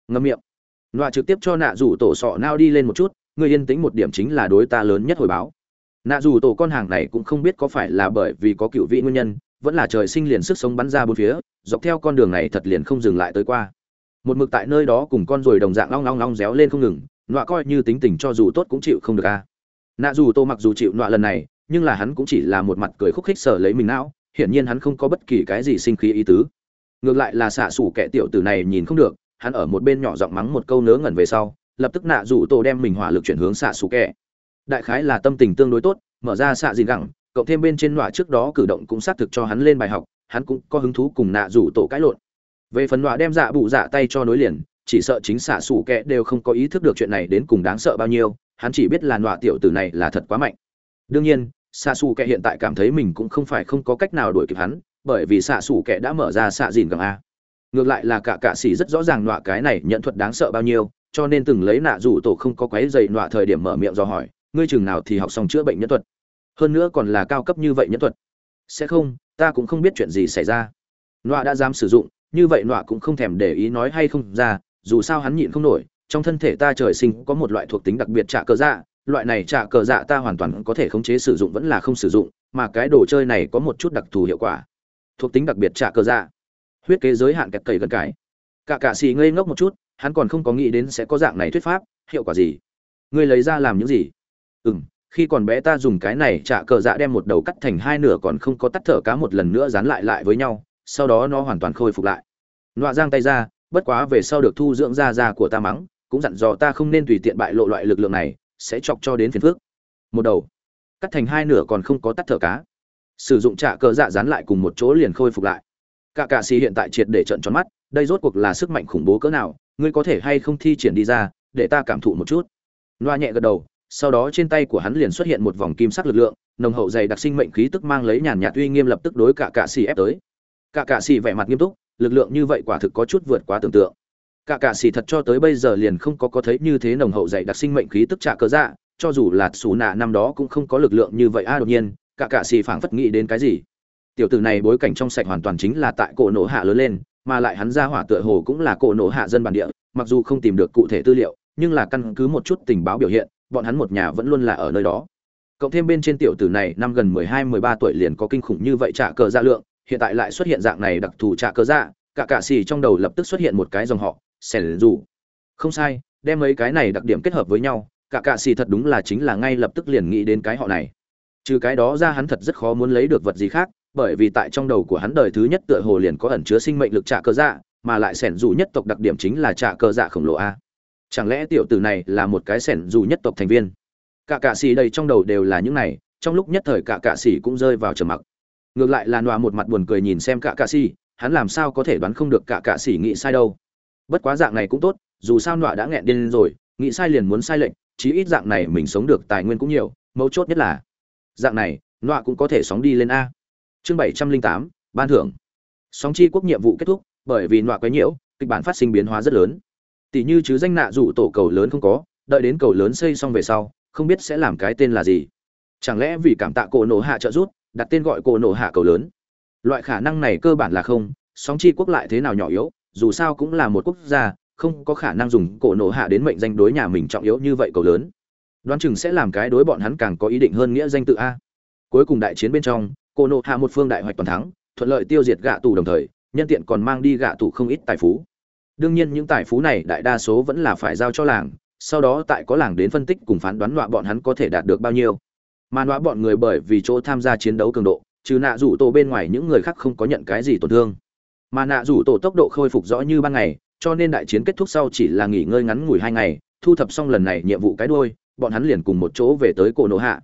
Ngâm miệng. Loa trực tiếp cho nạ dù tổ sọ nao đi lên một chút, ngươi yên tĩnh một điểm chính là đối ta lớn nhất hồi báo. Nạ dù tổ con hàng này cũng không biết có phải là bởi vì có cựu vị nguyên nhân vẫn là trời sinh liền sức sống bắn ra bốn phía, dọc theo con đường này thật liền không dừng lại tới qua. Một mực tại nơi đó cùng con ruồi đồng dạng long long long réo lên không ngừng, nọa coi như tính tình cho dù tốt cũng chịu không được a. Nạ dù tô mặc dù chịu nọa lần này, nhưng là hắn cũng chỉ là một mặt cười khúc khích sở lấy mình não, hiển nhiên hắn không có bất kỳ cái gì sinh khí ý tứ. Ngược lại là xạ sủ kẻ tiểu tử này nhìn không được, hắn ở một bên nhỏ giọng mắng một câu nớ ngẩn về sau, lập tức nạ dù tô đem mình hỏa lực chuyển hướng xạ sủ kẻ. Đại khái là tâm tình tương đối tốt, mở ra xạ gì gẳng cộng thêm bên trên nọa trước đó cử động cũng xác thực cho hắn lên bài học, hắn cũng có hứng thú cùng nạ rủ tổ cãi lộn. Về phần nọa đem dạ bụ dạ tay cho nối liền, chỉ sợ chính xạ sủ kẹ đều không có ý thức được chuyện này đến cùng đáng sợ bao nhiêu, hắn chỉ biết là nọa tiểu tử này là thật quá mạnh. Đương nhiên, xạ xù kẹ hiện tại cảm thấy mình cũng không phải không có cách nào đuổi kịp hắn, bởi vì xạ xù kẻ đã mở ra xạ dìn gẳng a. Ngược lại là cả cạ xỉ rất rõ ràng nọa cái này nhận thuật đáng sợ bao nhiêu, cho nên từng lấy nạ rủ tổ không có quái dày nọa thời điểm mở miệng do hỏi, ngươi chừng nào thì học xong chữa bệnh nhân thuật? Hơn nữa còn là cao cấp như vậy nhẫn thuật. Sẽ không, ta cũng không biết chuyện gì xảy ra. Nọa đã dám sử dụng, như vậy nọa cũng không thèm để ý nói hay không ra, dù sao hắn nhịn không nổi, trong thân thể ta trời sinh có một loại thuộc tính đặc biệt trả cờ dạ loại này trả cờ dạ ta hoàn toàn có thể khống chế sử dụng vẫn là không sử dụng, mà cái đồ chơi này có một chút đặc thù hiệu quả. Thuộc tính đặc biệt trả cờ dạ. Huyết kế giới hạn kẹt cầy gần cái. Cả cả xì ngây ngốc một chút, hắn còn không có nghĩ đến sẽ có dạng này thuyết pháp, hiệu quả gì? Ngươi lấy ra làm những gì? Ừ m khi còn bé ta dùng cái này trả cờ dạ đem một đầu cắt thành hai nửa còn không có tắt thở cá một lần nữa dán lại lại với nhau, sau đó nó hoàn toàn khôi phục lại. Nọa giang tay ra, bất quá về sau được thu dưỡng da da của ta mắng, cũng dặn dò ta không nên tùy tiện bại lộ loại lực lượng này, sẽ chọc cho đến phiền phước một đầu, cắt thành hai nửa còn không có tắt thở cá. Sử dụng trả cờ dạ dán lại cùng một chỗ liền khôi phục lại. Cả cạ xì hiện tại triệt để trận tròn mắt, đây rốt cuộc là sức mạnh khủng bố cỡ nào, ngươi có thể hay không thi triển đi ra, để ta cảm thụ một chút. Loa nhẹ gật đầu sau đó trên tay của hắn liền xuất hiện một vòng kim sắc lực lượng, nồng hậu dày đặc sinh mệnh khí tức mang lấy nhàn nhạt uy nghiêm lập tức đối cả cạ xì ép tới. Cả cạ xì vẻ mặt nghiêm túc, lực lượng như vậy quả thực có chút vượt quá tưởng tượng. Cả cạ xì thật cho tới bây giờ liền không có có thấy như thế nồng hậu dày đặc sinh mệnh khí tức trả cớ dạ cho dù là xù nạ năm đó cũng không có lực lượng như vậy. A, đột nhiên, cả cạ xì phảng phất nghĩ đến cái gì? Tiểu tử này bối cảnh trong sạch hoàn toàn chính là tại cổ nổ hạ lớn lên, mà lại hắn ra hỏa tựa hồ cũng là cổ nổ hạ dân bản địa, mặc dù không tìm được cụ thể tư liệu, nhưng là căn cứ một chút tình báo biểu hiện bọn hắn một nhà vẫn luôn là ở nơi đó. Cộng thêm bên trên tiểu tử này, năm gần mười hai, mười ba tuổi liền có kinh khủng như vậy trả cờ dạ lượng, hiện tại lại xuất hiện dạng này đặc thù trả cờ dạ cả cạ xì trong đầu lập tức xuất hiện một cái dòng họ, sẻn dù. Không sai, đem mấy cái này đặc điểm kết hợp với nhau, cả cạ xì thật đúng là chính là ngay lập tức liền nghĩ đến cái họ này. Trừ cái đó ra hắn thật rất khó muốn lấy được vật gì khác, bởi vì tại trong đầu của hắn đời thứ nhất tựa hồ liền có ẩn chứa sinh mệnh lực trả cờ dạ mà lại sẻn dù nhất tộc đặc điểm chính là trả cờ dạ khổng lồ a chẳng lẽ tiểu tử này là một cái sẻn dù nhất tộc thành viên? Cả cạ xì đầy trong đầu đều là những này, trong lúc nhất thời cả cạ xì cũng rơi vào trầm mặc. Ngược lại là nọa một mặt buồn cười nhìn xem cả cạ xì, hắn làm sao có thể đoán không được cả cạ xì nghĩ sai đâu. Bất quá dạng này cũng tốt, dù sao nọa đã nghẹn điên rồi, nghĩ sai liền muốn sai lệnh chí ít dạng này mình sống được tài nguyên cũng nhiều, mấu chốt nhất là, dạng này, nọa cũng có thể sóng đi lên a. Chương bảy trăm linh tám, ban thưởng. Sóng chi quốc nhiệm vụ kết thúc, bởi vì nọa quấy nhiễu, kịch bản phát sinh biến hóa rất lớn tỷ như chứ danh nạ dụ tổ cầu lớn không có, đợi đến cầu lớn xây xong về sau, không biết sẽ làm cái tên là gì. Chẳng lẽ vì cảm tạ cổ nổ hạ trợ rút đặt tên gọi cổ nổ hạ cầu lớn? Loại khả năng này cơ bản là không, sóng chi quốc lại thế nào nhỏ yếu, dù sao cũng là một quốc gia, không có khả năng dùng cổ nổ hạ đến mệnh danh đối nhà mình trọng yếu như vậy cầu lớn. Đoán chừng sẽ làm cái đối bọn hắn càng có ý định hơn nghĩa danh tự a. Cuối cùng đại chiến bên trong, cổ nổ hạ một phương đại hoạch toàn thắng, thuận lợi tiêu diệt gạ tù đồng thời, nhân tiện còn mang đi gạ tù không ít tài phú đương nhiên những tài phú này đại đa số vẫn là phải giao cho làng, sau đó tại có làng đến phân tích cùng phán đoán nọa bọn hắn có thể đạt được bao nhiêu. Mà nọa bọn người bởi vì chỗ tham gia chiến đấu cường độ, trừ nạ rủ tổ bên ngoài những người khác không có nhận cái gì tổn thương. Mà nạ rủ tổ tốc độ khôi phục rõ như ban ngày, cho nên đại chiến kết thúc sau chỉ là nghỉ ngơi ngắn ngủi hai ngày, thu thập xong lần này nhiệm vụ cái đuôi, bọn hắn liền cùng một chỗ về tới cổ nổ hạ.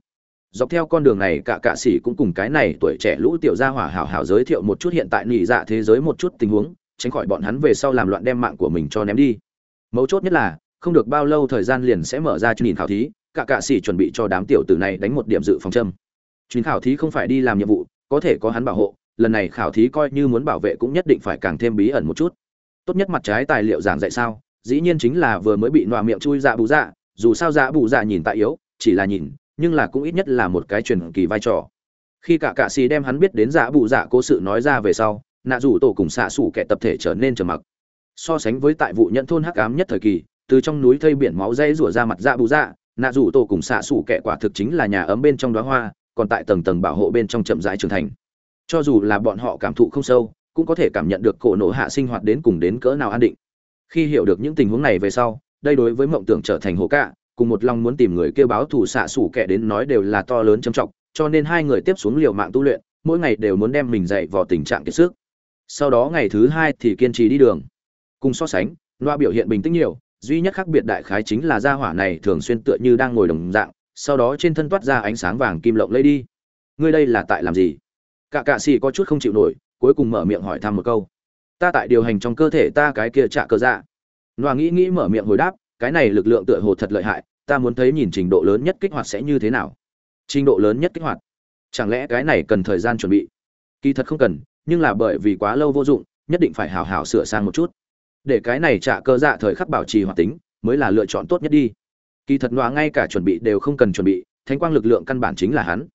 Dọc theo con đường này, cả cạ sĩ cũng cùng cái này tuổi trẻ lũ tiểu gia hỏa hảo hảo giới thiệu một chút hiện tại nỉ dạ thế giới một chút tình huống tránh khỏi bọn hắn về sau làm loạn đem mạng của mình cho ném đi. Mấu chốt nhất là, không được bao lâu thời gian liền sẽ mở ra chương trình khảo thí, cả cạ sĩ chuẩn bị cho đám tiểu tử này đánh một điểm dự phòng châm. Chuyến khảo thí không phải đi làm nhiệm vụ, có thể có hắn bảo hộ, lần này khảo thí coi như muốn bảo vệ cũng nhất định phải càng thêm bí ẩn một chút. Tốt nhất mặt trái tài liệu giảng dạy sao, dĩ nhiên chính là vừa mới bị nọa miệng chui dạ bù dạ dù sao dạ bù dạ nhìn tại yếu, chỉ là nhìn, nhưng là cũng ít nhất là một cái truyền kỳ vai trò. Khi cả cạ xì đem hắn biết đến dạ bù dạ cố sự nói ra về sau nạ rủ tổ cùng xạ xủ kẻ tập thể trở nên trầm mặc. So sánh với tại vụ nhận thôn hắc ám nhất thời kỳ, từ trong núi thây biển máu dây rủa ra mặt dạ bù dạ nạ rủ tổ cùng xạ xủ kẻ quả thực chính là nhà ấm bên trong đóa hoa, còn tại tầng tầng bảo hộ bên trong chậm rãi trưởng thành. Cho dù là bọn họ cảm thụ không sâu, cũng có thể cảm nhận được cổ nổ hạ sinh hoạt đến cùng đến cỡ nào an định. Khi hiểu được những tình huống này về sau, đây đối với mộng tưởng trở thành hồ cạ, cùng một lòng muốn tìm người kêu báo thủ xạ sủ kẻ đến nói đều là to lớn trầm trọng, cho nên hai người tiếp xuống liều mạng tu luyện, mỗi ngày đều muốn đem mình dậy vào tình trạng kiệt sức sau đó ngày thứ hai thì kiên trì đi đường. Cùng so sánh, loa biểu hiện bình tĩnh nhiều, duy nhất khác biệt đại khái chính là gia hỏa này thường xuyên tựa như đang ngồi đồng dạng, sau đó trên thân toát ra ánh sáng vàng kim lộng lấy đi. Ngươi đây là tại làm gì? Cả cạ xì có chút không chịu nổi, cuối cùng mở miệng hỏi thăm một câu. Ta tại điều hành trong cơ thể ta cái kia trả cơ dạ. Loa nghĩ nghĩ mở miệng hồi đáp, cái này lực lượng tựa hồ thật lợi hại, ta muốn thấy nhìn trình độ lớn nhất kích hoạt sẽ như thế nào. Trình độ lớn nhất kích hoạt? Chẳng lẽ cái này cần thời gian chuẩn bị? Kỳ thật không cần nhưng là bởi vì quá lâu vô dụng, nhất định phải hào hào sửa sang một chút. Để cái này trả cơ dạ thời khắc bảo trì hoạt tính, mới là lựa chọn tốt nhất đi. Kỳ thật nọa ngay cả chuẩn bị đều không cần chuẩn bị, thánh quang lực lượng căn bản chính là hắn.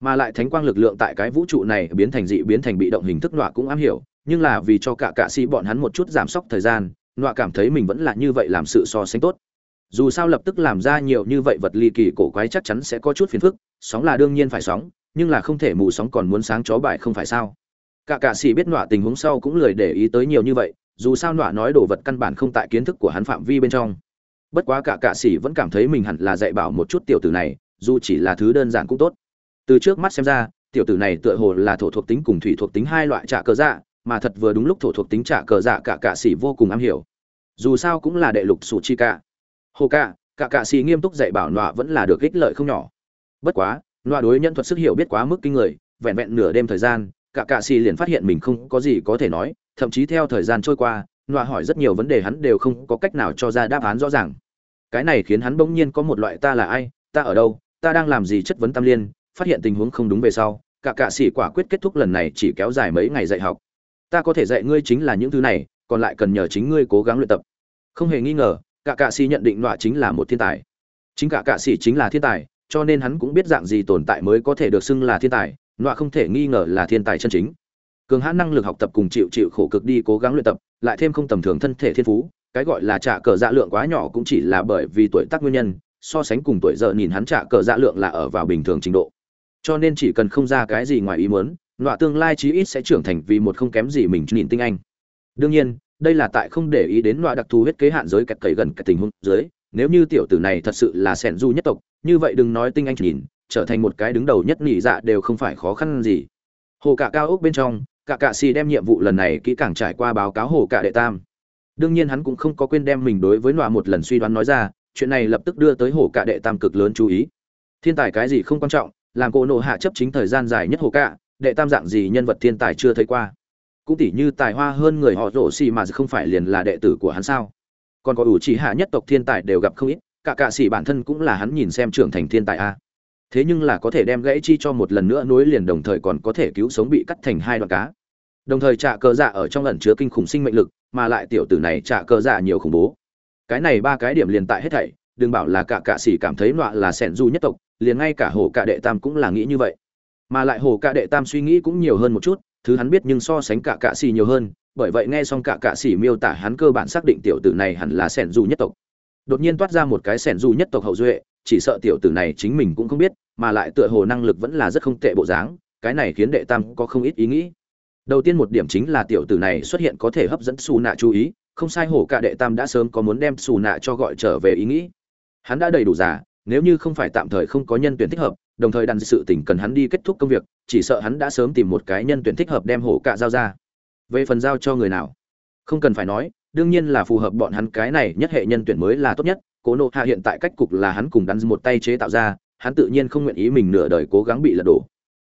Mà lại thánh quang lực lượng tại cái vũ trụ này biến thành dị biến thành bị động hình thức nọa cũng am hiểu, nhưng là vì cho cả cạ sĩ bọn hắn một chút giảm sốc thời gian, nọa cảm thấy mình vẫn là như vậy làm sự so sánh tốt. Dù sao lập tức làm ra nhiều như vậy vật ly kỳ cổ quái chắc chắn sẽ có chút phiền phức, sóng là đương nhiên phải sóng, nhưng là không thể mù sóng còn muốn sáng chó bài không phải sao? Cả cạ sĩ biết nọa tình huống sau cũng lười để ý tới nhiều như vậy, dù sao nọa nói đồ vật căn bản không tại kiến thức của hắn phạm vi bên trong. Bất quá cả cạ sĩ vẫn cảm thấy mình hẳn là dạy bảo một chút tiểu tử này, dù chỉ là thứ đơn giản cũng tốt. Từ trước mắt xem ra, tiểu tử này tựa hồ là thổ thuộc tính cùng thủy thuộc tính hai loại trả cờ dạ mà thật vừa đúng lúc thổ thuộc tính trả cờ dạ cả cạ sĩ vô cùng am hiểu. Dù sao cũng là đệ lục sủ chi cả. Hồ cả cả cạ sĩ nghiêm túc dạy bảo nọa vẫn là được ích lợi không nhỏ. Bất quá, nọa đối nhân thuật sức hiểu biết quá mức kinh người, vẹn vẹn nửa đêm thời gian cả cạ xì liền phát hiện mình không có gì có thể nói, thậm chí theo thời gian trôi qua, nọa hỏi rất nhiều vấn đề hắn đều không có cách nào cho ra đáp án rõ ràng. Cái này khiến hắn bỗng nhiên có một loại ta là ai, ta ở đâu, ta đang làm gì chất vấn tam liên, phát hiện tình huống không đúng về sau, cả cạ xì quả quyết kết thúc lần này chỉ kéo dài mấy ngày dạy học. Ta có thể dạy ngươi chính là những thứ này, còn lại cần nhờ chính ngươi cố gắng luyện tập. Không hề nghi ngờ, cả cạ xì nhận định nọa chính là một thiên tài. Chính cả cạ xì chính là thiên tài, cho nên hắn cũng biết dạng gì tồn tại mới có thể được xưng là thiên tài nọa không thể nghi ngờ là thiên tài chân chính. Cường hãn năng lực học tập cùng chịu chịu khổ cực đi cố gắng luyện tập, lại thêm không tầm thường thân thể thiên phú, cái gọi là trả cờ dạ lượng quá nhỏ cũng chỉ là bởi vì tuổi tác nguyên nhân, so sánh cùng tuổi giờ nhìn hắn trả cờ dạ lượng là ở vào bình thường trình độ. Cho nên chỉ cần không ra cái gì ngoài ý muốn, nọa tương lai chí ít sẽ trưởng thành vì một không kém gì mình nhìn tinh anh. Đương nhiên, đây là tại không để ý đến nọa đặc thù huyết kế hạn giới kẹt cầy gần cái tình huống dưới nếu như tiểu tử này thật sự là sẻn du nhất tộc, như vậy đừng nói tinh anh nhìn trở thành một cái đứng đầu nhất nhị dạ đều không phải khó khăn gì. Hồ cả cao ốc bên trong, cả cạ xì đem nhiệm vụ lần này kỹ càng trải qua báo cáo hồ cả đệ tam. Đương nhiên hắn cũng không có quên đem mình đối với nọa một lần suy đoán nói ra, chuyện này lập tức đưa tới hồ cả đệ tam cực lớn chú ý. Thiên tài cái gì không quan trọng, làm cô nộ hạ chấp chính thời gian dài nhất hồ cả, đệ tam dạng gì nhân vật thiên tài chưa thấy qua. Cũng tỷ như tài hoa hơn người họ rổ xì mà không phải liền là đệ tử của hắn sao? Còn có ủ chỉ hạ nhất tộc thiên tài đều gặp không ít, cả cạ xì bản thân cũng là hắn nhìn xem trưởng thành thiên tài a thế nhưng là có thể đem gãy chi cho một lần nữa nối liền đồng thời còn có thể cứu sống bị cắt thành hai đoạn cá. Đồng thời trả cờ dạ ở trong lần chứa kinh khủng sinh mệnh lực, mà lại tiểu tử này trả cờ dạ nhiều khủng bố. Cái này ba cái điểm liền tại hết thảy, đừng bảo là cả cạ sĩ cảm thấy nọa là sẻn du nhất tộc, liền ngay cả hồ cạ đệ tam cũng là nghĩ như vậy. Mà lại hồ cạ đệ tam suy nghĩ cũng nhiều hơn một chút, thứ hắn biết nhưng so sánh cả cạ sĩ nhiều hơn, bởi vậy nghe xong cả cạ sĩ miêu tả hắn cơ bản xác định tiểu tử này hẳn là sẻn du nhất tộc. Đột nhiên toát ra một cái sẻn du nhất tộc hậu duệ, chỉ sợ tiểu tử này chính mình cũng không biết mà lại tựa hồ năng lực vẫn là rất không tệ bộ dáng cái này khiến đệ tam có không ít ý nghĩ. Đầu tiên một điểm chính là tiểu tử này xuất hiện có thể hấp dẫn xù nạ chú ý không sai hổ cả đệ tam đã sớm có muốn đem xù nạ cho gọi trở về ý nghĩ. Hắn đã đầy đủ giả, nếu như không phải tạm thời không có nhân tuyển thích hợp đồng thời đàn sự tình cần hắn đi kết thúc công việc chỉ sợ hắn đã sớm tìm một cái nhân tuyển thích hợp đem hổ cả giao ra. Về phần giao cho người nào? Không cần phải nói đương nhiên là phù hợp bọn hắn cái này nhất hệ nhân tuyển mới là tốt nhất cố nộ hạ hiện tại cách cục là hắn cùng đắn một tay chế tạo ra hắn tự nhiên không nguyện ý mình nửa đời cố gắng bị lật đổ.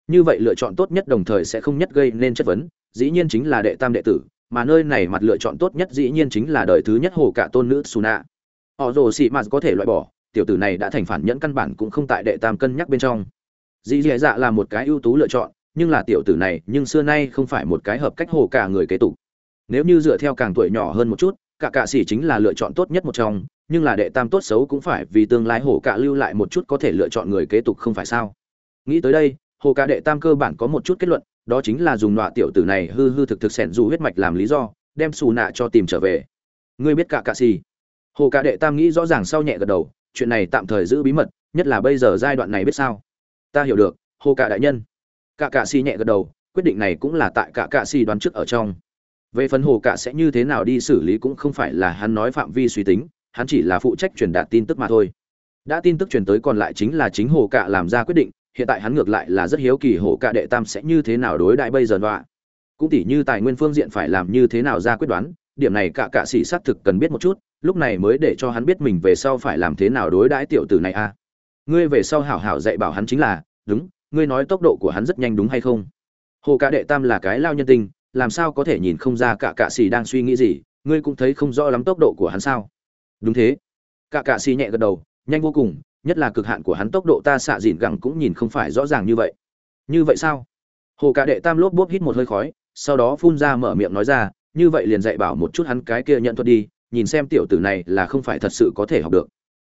Như vậy lựa chọn tốt nhất đồng thời sẽ không nhất gây nên chất vấn, dĩ nhiên chính là đệ tam đệ tử, mà nơi này mặt lựa chọn tốt nhất dĩ nhiên chính là đời thứ nhất hồ cả tôn nữ suna. Họ rồ xị mạt có thể loại bỏ, tiểu tử này đã thành phản nhẫn căn bản cũng không tại đệ tam cân nhắc bên trong. Dĩ dì dạ là một cái ưu tú lựa chọn, nhưng là tiểu tử này, nhưng xưa nay không phải một cái hợp cách hồ cả người kế tục. Nếu như dựa theo càng tuổi nhỏ hơn một chút, cả cạ sĩ chính là lựa chọn tốt nhất một trong nhưng là đệ tam tốt xấu cũng phải vì tương lai hồ cả lưu lại một chút có thể lựa chọn người kế tục không phải sao? Nghĩ tới đây, hồ cả đệ tam cơ bản có một chút kết luận, đó chính là dùng nọa tiểu tử này hư hư thực thực sẻn dù huyết mạch làm lý do, đem xù nạ cho tìm trở về. Ngươi biết cả cạ xì? Hồ cả đệ tam nghĩ rõ ràng sau nhẹ gật đầu, chuyện này tạm thời giữ bí mật, nhất là bây giờ giai đoạn này biết sao? Ta hiểu được, hồ cả đại nhân. Cả cạ xì nhẹ gật đầu, quyết định này cũng là tại cả cạ xì đoán trước ở trong. Về phần hồ cả sẽ như thế nào đi xử lý cũng không phải là hắn nói phạm vi suy tính hắn chỉ là phụ trách truyền đạt tin tức mà thôi. Đã tin tức truyền tới còn lại chính là chính hồ cạ làm ra quyết định hiện tại hắn ngược lại là rất hiếu kỳ hồ cạ đệ tam sẽ như thế nào đối đại bây giờ đọa. Cũng tỉ như tài nguyên phương diện phải làm như thế nào ra quyết đoán điểm này cả cạ sĩ xác thực cần biết một chút lúc này mới để cho hắn biết mình về sau phải làm thế nào đối đãi tiểu tử này a. Ngươi về sau hảo hảo dạy bảo hắn chính là đúng ngươi nói tốc độ của hắn rất nhanh đúng hay không? Hồ cạ đệ tam là cái lao nhân tình, làm sao có thể nhìn không ra cả cạ sĩ đang suy nghĩ gì ngươi cũng thấy không rõ lắm tốc độ của hắn sao? Đúng thế. Cả cạ xì nhẹ gật đầu, nhanh vô cùng, nhất là cực hạn của hắn tốc độ ta xạ dìn gẳng cũng nhìn không phải rõ ràng như vậy. Như vậy sao? Hồ cả đệ tam lốp bốp hít một hơi khói, sau đó phun ra mở miệng nói ra, như vậy liền dạy bảo một chút hắn cái kia nhận thuật đi, nhìn xem tiểu tử này là không phải thật sự có thể học được.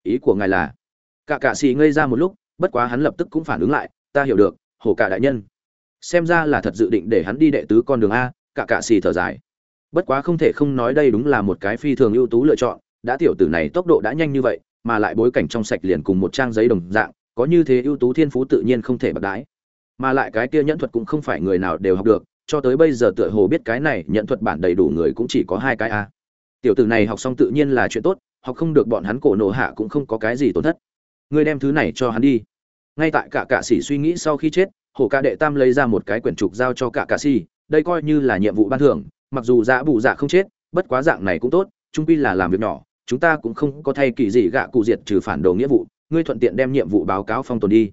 Ý của ngài là, cả cạ xì ngây ra một lúc, bất quá hắn lập tức cũng phản ứng lại, ta hiểu được, hồ cả đại nhân. Xem ra là thật dự định để hắn đi đệ tứ con đường a, cả cạ xì thở dài. Bất quá không thể không nói đây đúng là một cái phi thường ưu tú lựa chọn đã tiểu tử này tốc độ đã nhanh như vậy, mà lại bối cảnh trong sạch liền cùng một trang giấy đồng dạng, có như thế ưu tú thiên phú tự nhiên không thể bạc đái. Mà lại cái kia nhẫn thuật cũng không phải người nào đều học được, cho tới bây giờ tựa hồ biết cái này nhận thuật bản đầy đủ người cũng chỉ có hai cái a. Tiểu tử này học xong tự nhiên là chuyện tốt, học không được bọn hắn cổ nổ hạ cũng không có cái gì tổn thất. Ngươi đem thứ này cho hắn đi. Ngay tại cả cạ sĩ suy nghĩ sau khi chết hổ ca đệ tam lấy ra một cái quyển trục giao cho cả cạ sĩ, đây coi như là nhiệm vụ ban thưởng, mặc dù dạ bù dạ không chết, bất quá dạng này cũng tốt, trung pi là làm việc nhỏ chúng ta cũng không có thay kỳ gì gạ cụ diệt trừ phản đồ nghĩa vụ, ngươi thuận tiện đem nhiệm vụ báo cáo phong tồn đi.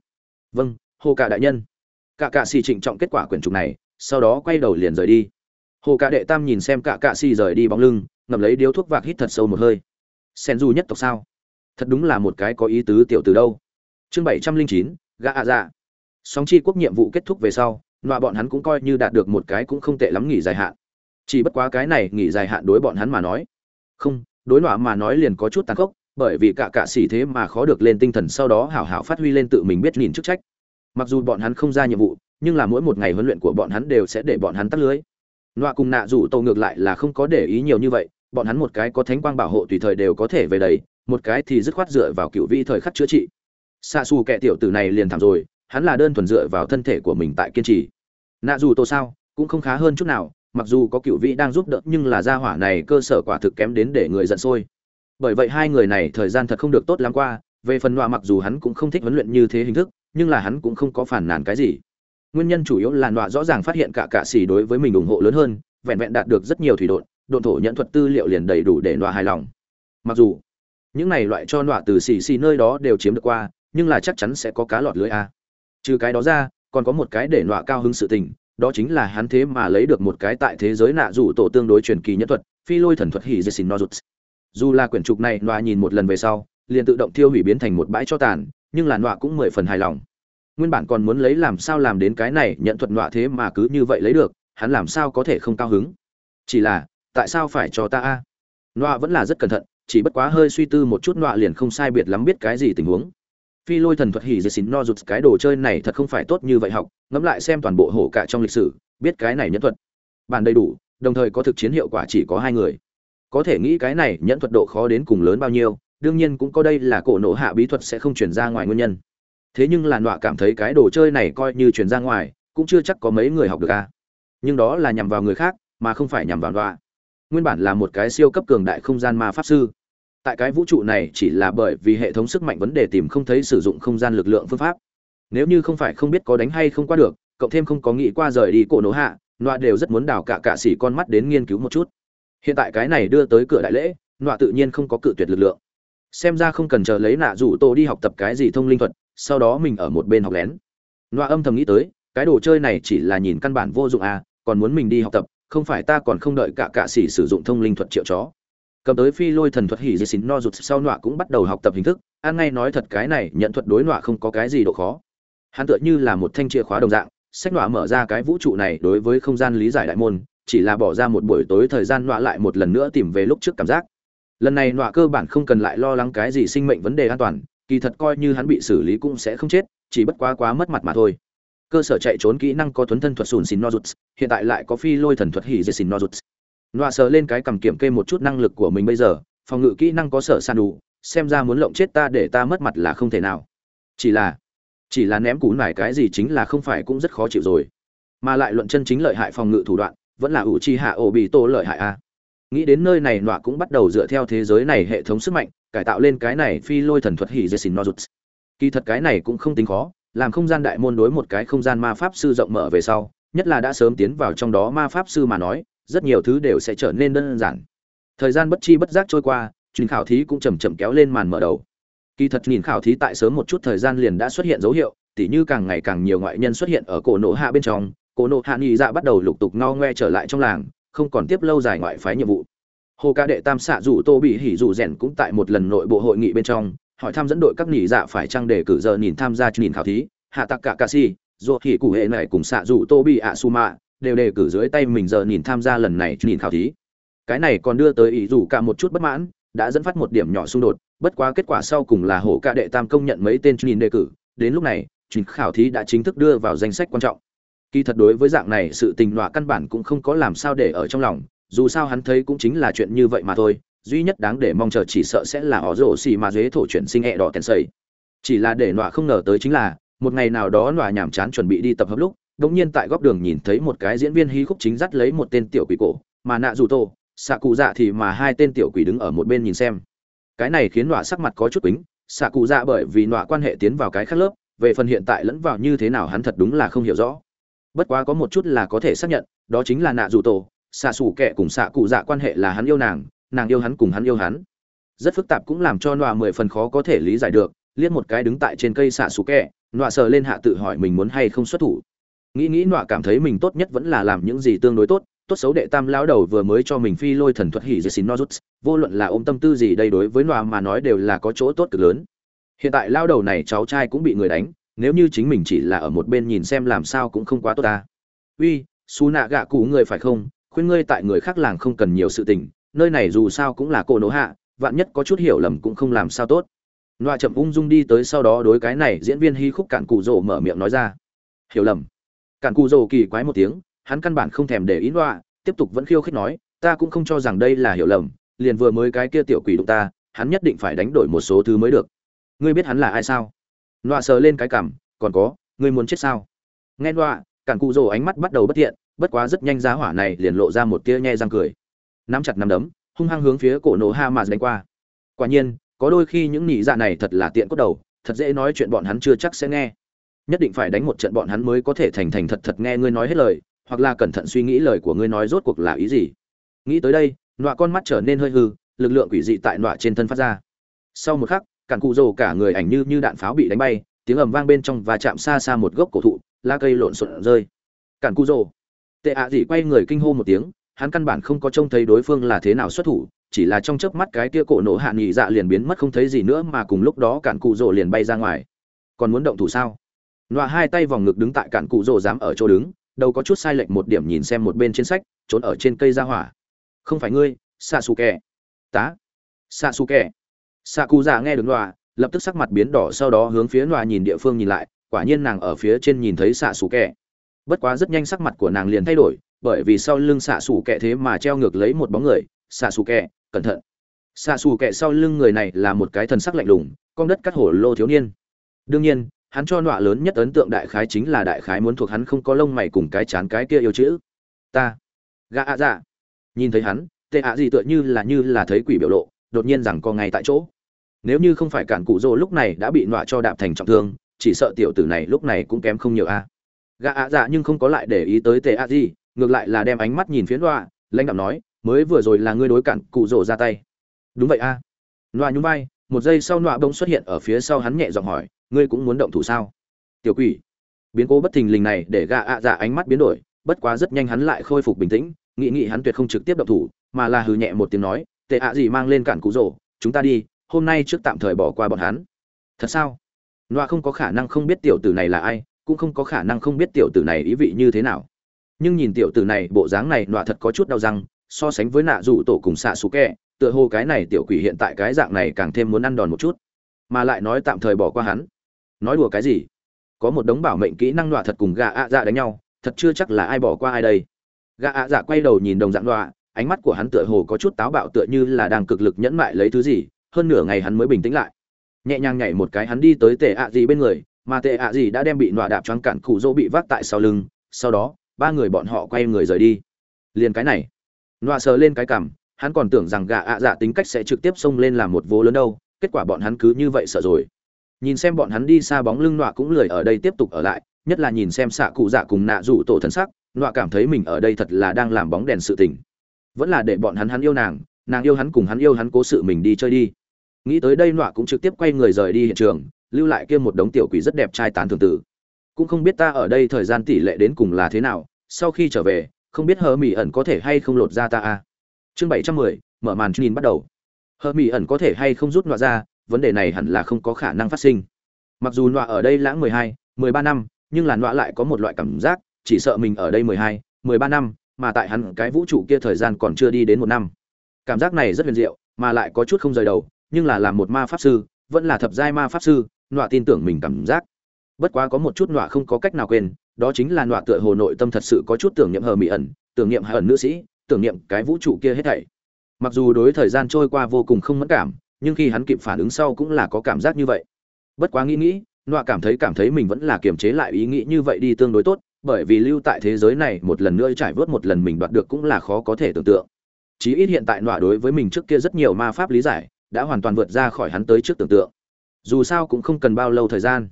Vâng hồ cả đại nhân. Cả cạ xì trịnh trọng kết quả quyển trục này, sau đó quay đầu liền rời đi. Hồ cả đệ tam nhìn xem cả cạ xì rời đi bóng lưng, ngậm lấy điếu thuốc vạc hít thật sâu một hơi. Sen du nhất tộc sao? Thật đúng là một cái có ý tứ tiểu từ đâu. Chương bảy trăm linh chín gạ ạ dạ. Song chi quốc nhiệm vụ kết thúc về sau, nọa bọn hắn cũng coi như đạt được một cái cũng không tệ lắm nghỉ dài hạn. Chỉ bất quá cái này nghỉ dài hạn đối bọn hắn mà nói. Không đối nọa mà nói liền có chút tàn khốc, bởi vì cả cạ xỉ thế mà khó được lên tinh thần sau đó hảo hảo phát huy lên tự mình biết nhìn chức trách. Mặc dù bọn hắn không ra nhiệm vụ, nhưng là mỗi một ngày huấn luyện của bọn hắn đều sẽ để bọn hắn tắt lưới. Nọa cùng nạ rủ tàu ngược lại là không có để ý nhiều như vậy, bọn hắn một cái có thánh quang bảo hộ tùy thời đều có thể về đầy, một cái thì dứt khoát dựa vào cựu vị thời khắc chữa trị. Xa xù kẻ tiểu tử này liền thảm rồi, hắn là đơn thuần dựa vào thân thể của mình tại kiên trì. Nạ dù tô sao, cũng không khá hơn chút nào mặc dù có cựu vị đang giúp đỡ, nhưng là gia hỏa này cơ sở quả thực kém đến để người giận sôi. Bởi vậy hai người này thời gian thật không được tốt lắm qua, về phần nọa mặc dù hắn cũng không thích huấn luyện như thế hình thức, nhưng là hắn cũng không có phản nàn cái gì. Nguyên nhân chủ yếu là nọa rõ ràng phát hiện cả cạ xỉ đối với mình ủng hộ lớn hơn, vẹn vẹn đạt được rất nhiều thủy độn độn thổ nhận thuật tư liệu liền đầy đủ để nọa hài lòng. Mặc dù, những này loại cho nọa từ xì xì nơi đó đều chiếm được qua, nhưng là chắc chắn sẽ có cá lọt lưới a. Trừ cái đó ra, còn có một cái để nọa cao hứng sự tình đó chính là hắn thế mà lấy được một cái tại thế giới nạ rủ tổ tương đối truyền kỳ nhất thuật, phi lôi thần thuật hỉ jessin nozuts. Dù là quyển trục này nọa nhìn một lần về sau, liền tự động tiêu hủy biến thành một bãi cho tàn, nhưng là nọa cũng mười phần hài lòng. Nguyên bản còn muốn lấy làm sao làm đến cái này, nhận thuật nọa thế mà cứ như vậy lấy được, hắn làm sao có thể không cao hứng? Chỉ là, tại sao phải cho ta a? Nọa vẫn là rất cẩn thận, chỉ bất quá hơi suy tư một chút nọa liền không sai biệt lắm biết cái gì tình huống phi lôi thần thuật hỉ dệt xín no rụt, cái đồ chơi này thật không phải tốt như vậy học, ngẫm lại xem toàn bộ hổ cả trong lịch sử, biết cái này nhẫn thuật. Bản đầy đủ, đồng thời có thực chiến hiệu quả chỉ có hai người. Có thể nghĩ cái này nhẫn thuật độ khó đến cùng lớn bao nhiêu, đương nhiên cũng có đây là cổ nổ hạ bí thuật sẽ không chuyển ra ngoài nguyên nhân. Thế nhưng là nọa cảm thấy cái đồ chơi này coi như chuyển ra ngoài, cũng chưa chắc có mấy người học được a nhưng đó là nhằm vào người khác, mà không phải nhằm vào nọa. Nguyên bản là một cái siêu cấp cường đại không gian ma pháp sư tại cái vũ trụ này chỉ là bởi vì hệ thống sức mạnh vấn đề tìm không thấy sử dụng không gian lực lượng phương pháp. Nếu như không phải không biết có đánh hay không qua được, cộng thêm không có nghĩ qua rời đi cổ nổ hạ, nọa đều rất muốn đào cả cạ xỉ con mắt đến nghiên cứu một chút. Hiện tại cái này đưa tới cửa đại lễ, nọa tự nhiên không có cự tuyệt lực lượng. Xem ra không cần chờ lấy nạ rủ tô đi học tập cái gì thông linh thuật, sau đó mình ở một bên học lén. Nọa âm thầm nghĩ tới, cái đồ chơi này chỉ là nhìn căn bản vô dụng à còn muốn mình đi học tập, không phải ta còn không đợi cả cạ xỉ sử dụng thông linh thuật triệu chó cầm tới phi lôi thần thuật hỉ dì xín no rụt sau nọa cũng bắt đầu học tập hình thức. An ngay nói thật cái này, nhận thuật đối nọa không có cái gì độ khó. Hắn tựa như là một thanh chìa khóa đồng dạng, sách nọa mở ra cái vũ trụ này đối với không gian lý giải đại môn, chỉ là bỏ ra một buổi tối thời gian nọa lại một lần nữa tìm về lúc trước cảm giác. Lần này nọa cơ bản không cần lại lo lắng cái gì sinh mệnh vấn đề an toàn, kỳ thật coi như hắn bị xử lý cũng sẽ không chết, chỉ bất quá quá mất mặt mà thôi. Cơ sở chạy trốn kỹ năng có thuấn thân thuật sùn xin nozuts hiện tại lại có phi lôi thần thuật hỉ dê xin nozuts nọa sờ lên cái cầm kiểm kê một chút năng lực của mình bây giờ, phòng ngự kỹ năng có sở san đủ, xem ra muốn lộng chết ta để ta mất mặt là không thể nào. Chỉ là chỉ là ném cú nải cái gì chính là không phải cũng rất khó chịu rồi. Mà lại luận chân chính lợi hại phòng ngự thủ đoạn, vẫn là ủ chi hạ ổ bị tô lợi hại a. Nghĩ đến nơi này, nọa cũng bắt đầu dựa theo thế giới này hệ thống sức mạnh, cải tạo lên cái này phi lôi thần thuật hỉ dê xin nozuts kỳ thật cái này cũng không tính khó, làm không gian đại môn đối một cái không gian ma pháp sư rộng mở về sau, nhất là đã sớm tiến vào trong đó ma pháp sư mà nói rất nhiều thứ đều sẽ trở nên đơn giản. Thời gian bất chi bất giác trôi qua, truyền khảo thí cũng chậm chậm kéo lên màn mở đầu. Kỳ thật nhìn khảo thí tại sớm một chút thời gian liền đã xuất hiện dấu hiệu, tỉ như càng ngày càng nhiều ngoại nhân xuất hiện ở cổ nổ hạ bên trong, cổ nổ hạ nghị dạ bắt đầu lục tục no ngoe trở lại trong làng, không còn tiếp lâu dài ngoại phái nhiệm vụ. Hồ ca đệ tam xạ dù tô bị hỉ dù rèn cũng tại một lần nội bộ hội nghị bên trong, hỏi tham dẫn đội các nghỉ dạ phải chăng để cử giờ nhìn tham gia nhìn khảo thí, hạ tặc cả ca si dù hỉ cụ hệ này cùng xạ dù tô bị ạ su mạ đều đề cử dưới tay mình giờ nhìn tham gia lần này nhìn khảo thí cái này còn đưa tới ý dù cả một chút bất mãn, đã dẫn phát một điểm nhỏ xung đột, bất quá kết quả sau cùng là hổ ca đệ tam công nhận mấy tên nhìn đề cử, đến lúc này trình khảo thí đã chính thức đưa vào danh sách quan trọng kỳ thật đối với dạng này, sự tình đọa căn bản cũng không có làm sao để ở trong lòng, dù sao hắn thấy cũng chính là chuyện như vậy mà thôi, duy nhất đáng để mong chờ chỉ sợ sẽ là họ rổ xì mà dế thổ chuyển sinh hẹ đỏ tèn sẩy. chỉ là để nọa không ngờ tới chính là, một ngày nào đó nọa nhàm chán chuẩn bị đi tập hợp lúc đống nhiên tại góc đường nhìn thấy một cái diễn viên hí khúc chính dắt lấy một tên tiểu quỷ cổ, mà nạ dù tô xạ cụ dạ thì mà hai tên tiểu quỷ đứng ở một bên nhìn xem. Cái này khiến nọa sắc mặt có chút quýnh xạ cụ dạ bởi vì nọa quan hệ tiến vào cái khác lớp, về phần hiện tại lẫn vào như thế nào hắn thật đúng là không hiểu rõ. Bất quá có một chút là có thể xác nhận, đó chính là nạ dù tổ xạ xù kệ cùng xạ cụ dạ quan hệ là hắn yêu nàng nàng yêu hắn cùng hắn yêu hắn. Rất phức tạp cũng làm cho nọa mười phần khó có thể lý giải được, liếc một cái đứng tại trên cây xạ xù kệ nọa sờ lên hạ tự hỏi mình muốn hay không xuất thủ nghĩ nghĩ nọa cảm thấy mình tốt nhất vẫn là làm những gì tương đối tốt tốt xấu đệ tam lão đầu vừa mới cho mình phi lôi thần thuật hỉ dê xin nozuts, vô luận là ôm tâm tư gì đây đối với nọa mà nói đều là có chỗ tốt cực lớn. Hiện tại lao đầu này cháu trai cũng bị người đánh, nếu như chính mình chỉ là ở một bên nhìn xem làm sao cũng không quá tốt ta. Uy xù nạ gạ cụ người phải không? Khuyên ngươi tại người khác làng không cần nhiều sự tình, nơi này dù sao cũng là cô nỗ hạ, vạn nhất có chút hiểu lầm cũng không làm sao tốt. Loa chậm ung dung đi tới sau đó đối cái này diễn viên hy khúc cản cụ rỗ mở miệng nói ra. Hiểu lầm cản cụ rồ kỳ quái một tiếng, hắn căn bản không thèm để ý loa tiếp tục vẫn khiêu khích nói, ta cũng không cho rằng đây là hiểu lầm, liền vừa mới cái kia tiểu quỷ đụng ta, hắn nhất định phải đánh đổi một số thứ mới được. Ngươi biết hắn là ai sao? Loa sờ lên cái cảm còn có, ngươi muốn chết sao? Nghe loa cản cụ rồ ánh mắt bắt đầu bất thiện, bất quá rất nhanh giá hỏa này liền lộ ra một tia nhe răng cười. Nắm chặt nắm đấm, hung hăng hướng phía cổ nổ ha mà đánh qua. Quả nhiên, có đôi khi những nhị dạ này thật là tiện cốt đầu, thật dễ nói chuyện bọn hắn chưa chắc sẽ nghe nhất định phải đánh một trận bọn hắn mới có thể thành thành thật thật nghe ngươi nói hết lời, hoặc là cẩn thận suy nghĩ lời của ngươi nói rốt cuộc là ý gì. Nghĩ tới đây, nọa con mắt trở nên hơi hư, lực lượng quỷ dị tại nọa trên thân phát ra. Sau một khắc, cản cụ rồ cả người ảnh như như đạn pháo bị đánh bay, tiếng ầm vang bên trong và chạm xa xa một gốc cổ thụ, lá cây lộn xộn rơi. Cản cụ rồ. Tệ ạ à gì quay người kinh hô một tiếng, hắn căn bản không có trông thấy đối phương là thế nào xuất thủ, chỉ là trong chớp mắt cái kia cổ nổ hạ nghỉ dạ liền biến mất không thấy gì nữa mà cùng lúc đó cản cụ rồ liền bay ra ngoài. Còn muốn động thủ sao? Nọa hai tay vòng ngực đứng tại cản cụ rồ dám ở chỗ đứng đầu có chút sai lệch một điểm nhìn xem một bên trên sách, trốn ở trên cây ra hỏa. Không phải ngươi xạ xù kẻ tá. Xạ xù kẻ xạ cụ già nghe được nọa, lập tức sắc mặt biến đỏ, sau đó hướng phía nọa nhìn địa phương nhìn lại, quả nhiên nàng ở phía trên nhìn thấy xạ xù kẻ bất quá rất nhanh sắc mặt của nàng liền thay đổi, bởi vì sau lưng xạ xù kẹ thế mà treo ngược lấy một bóng người xạ xù kẹ cẩn thận. Xạ xù kẹ sau lưng người này là một cái thần sắc lạnh lùng, con đất cắt hổ lô thiếu niên. Đương nhiên hắn cho nọa lớn nhất ấn tượng đại khái chính là đại khái muốn thuộc hắn không có lông mày cùng cái chán cái kia yêu chữ. Ta. Gạ ạ dạ. Nhìn thấy hắn, tệ ạ gì tựa như là như là thấy quỷ biểu lộ, đột nhiên rằng co ngay tại chỗ. Nếu như không phải cản cụ rô lúc này đã bị nọa cho đạp thành trọng thương, chỉ sợ tiểu tử này lúc này cũng kém không nhiều a. Gạ ạ dạ nhưng không có lại để ý tới tệ ạ gì, ngược lại là đem ánh mắt nhìn phía nọa, lãnh đạo nói, mới vừa rồi là ngươi đối cản cụ rô ra tay. Đúng vậy a. Nọa nhún vai một giây sau nọa bông xuất hiện ở phía sau hắn nhẹ giọng hỏi, ngươi cũng muốn động thủ sao? Tiểu quỷ. Biến cố bất thình lình này để gạ ạ dạ ánh mắt biến đổi, bất quá rất nhanh hắn lại khôi phục bình tĩnh, nghĩ nghĩ hắn tuyệt không trực tiếp động thủ, mà là hừ nhẹ một tiếng nói, tệ ạ gì mang lên cản cụ rổ chúng ta đi, hôm nay trước tạm thời bỏ qua bọn hắn. Thật sao? Nọa không có khả năng không biết tiểu tử này là ai, cũng không có khả năng không biết tiểu tử này ý vị như thế nào. Nhưng nhìn tiểu tử này, bộ dáng này nọa thật có chút đau răng, so sánh với nạ dụ tổ cùng xạ xú kẹ tựa hồ cái này tiểu quỷ hiện tại cái dạng này càng thêm muốn ăn đòn một chút, mà lại nói tạm thời bỏ qua hắn. Nói đùa cái gì? Có một đống bảo mệnh kỹ năng nọa thật cùng gà ạ dạ đánh nhau, thật chưa chắc là ai bỏ qua ai đây. Gà ạ dạ quay đầu nhìn đồng dạng nọa ánh mắt của hắn tựa hồ có chút táo bạo tựa như là đang cực lực nhẫn mại lấy thứ gì, hơn nửa ngày hắn mới bình tĩnh lại. Nhẹ nhàng nhảy một cái hắn đi tới tệ ạ gì bên người, mà tệ ạ gì đã đem bị nọa đạp choáng cản cụ dỗ bị vác tại sau lưng, sau đó, ba người bọn họ quay người rời đi. Liền cái này. Nọa sờ lên cái cằm hắn còn tưởng rằng gạ ạ dạ tính cách sẽ trực tiếp xông lên làm một vố lớn đâu, kết quả bọn hắn cứ như vậy sợ rồi. Nhìn xem bọn hắn đi xa bóng lưng nọa cũng lười ở đây tiếp tục ở lại, nhất là nhìn xem xạ cụ dạ cùng nạ rủ tổ thân sắc, nọa cảm thấy mình ở đây thật là đang làm bóng đèn sự tình. Vẫn là để bọn hắn hắn yêu nàng nàng yêu hắn cùng hắn yêu hắn cố sự mình đi chơi đi. Nghĩ tới đây nọa cũng trực tiếp quay người rời đi hiện trường, lưu lại kia một đống tiểu quỷ rất đẹp trai tán thường tử. Cũng không biết ta ở đây thời gian tỷ lệ đến cùng là thế nào, sau khi trở về, không biết hờ mỹ ẩn có thể hay không lột ra ta a chương bảy trăm mười, mở màn nhìn bắt đầu. Hờ mỹ ẩn có thể hay không rút nọa ra, vấn đề này hẳn là không có khả năng phát sinh. Mặc dù nọa ở đây lãng mười hai, mười ba năm, nhưng là nọa lại có một loại cảm giác, chỉ sợ mình ở đây mười hai, mười ba năm, mà tại hắn cái vũ trụ kia thời gian còn chưa đi đến một năm. Cảm giác này rất huyền diệu, mà lại có chút không rời đầu, nhưng là làm một ma pháp sư, vẫn là thập giai ma pháp sư, nọa tin tưởng mình cảm giác. Bất quá có một chút nọa không có cách nào quên, đó chính là nọa tựa hồ nội tâm thật sự có chút tưởng niệm hờ mỹ ẩn, tưởng niệm hai ẩn nữ sĩ tưởng niệm cái vũ trụ kia hết thảy. Mặc dù đối thời gian trôi qua vô cùng không mẫn cảm, nhưng khi hắn kịp phản ứng sau cũng là có cảm giác như vậy. Bất quá nghĩ nghĩ, nọa cảm thấy cảm thấy mình vẫn là kiềm chế lại ý nghĩ như vậy đi tương đối tốt, bởi vì lưu tại thế giới này một lần nữa trải vớt một lần mình đoạt được cũng là khó có thể tưởng tượng. Chí ít hiện tại nọa đối với mình trước kia rất nhiều ma pháp lý giải, đã hoàn toàn vượt ra khỏi hắn tới trước tưởng tượng. Dù sao cũng không cần bao lâu thời gian.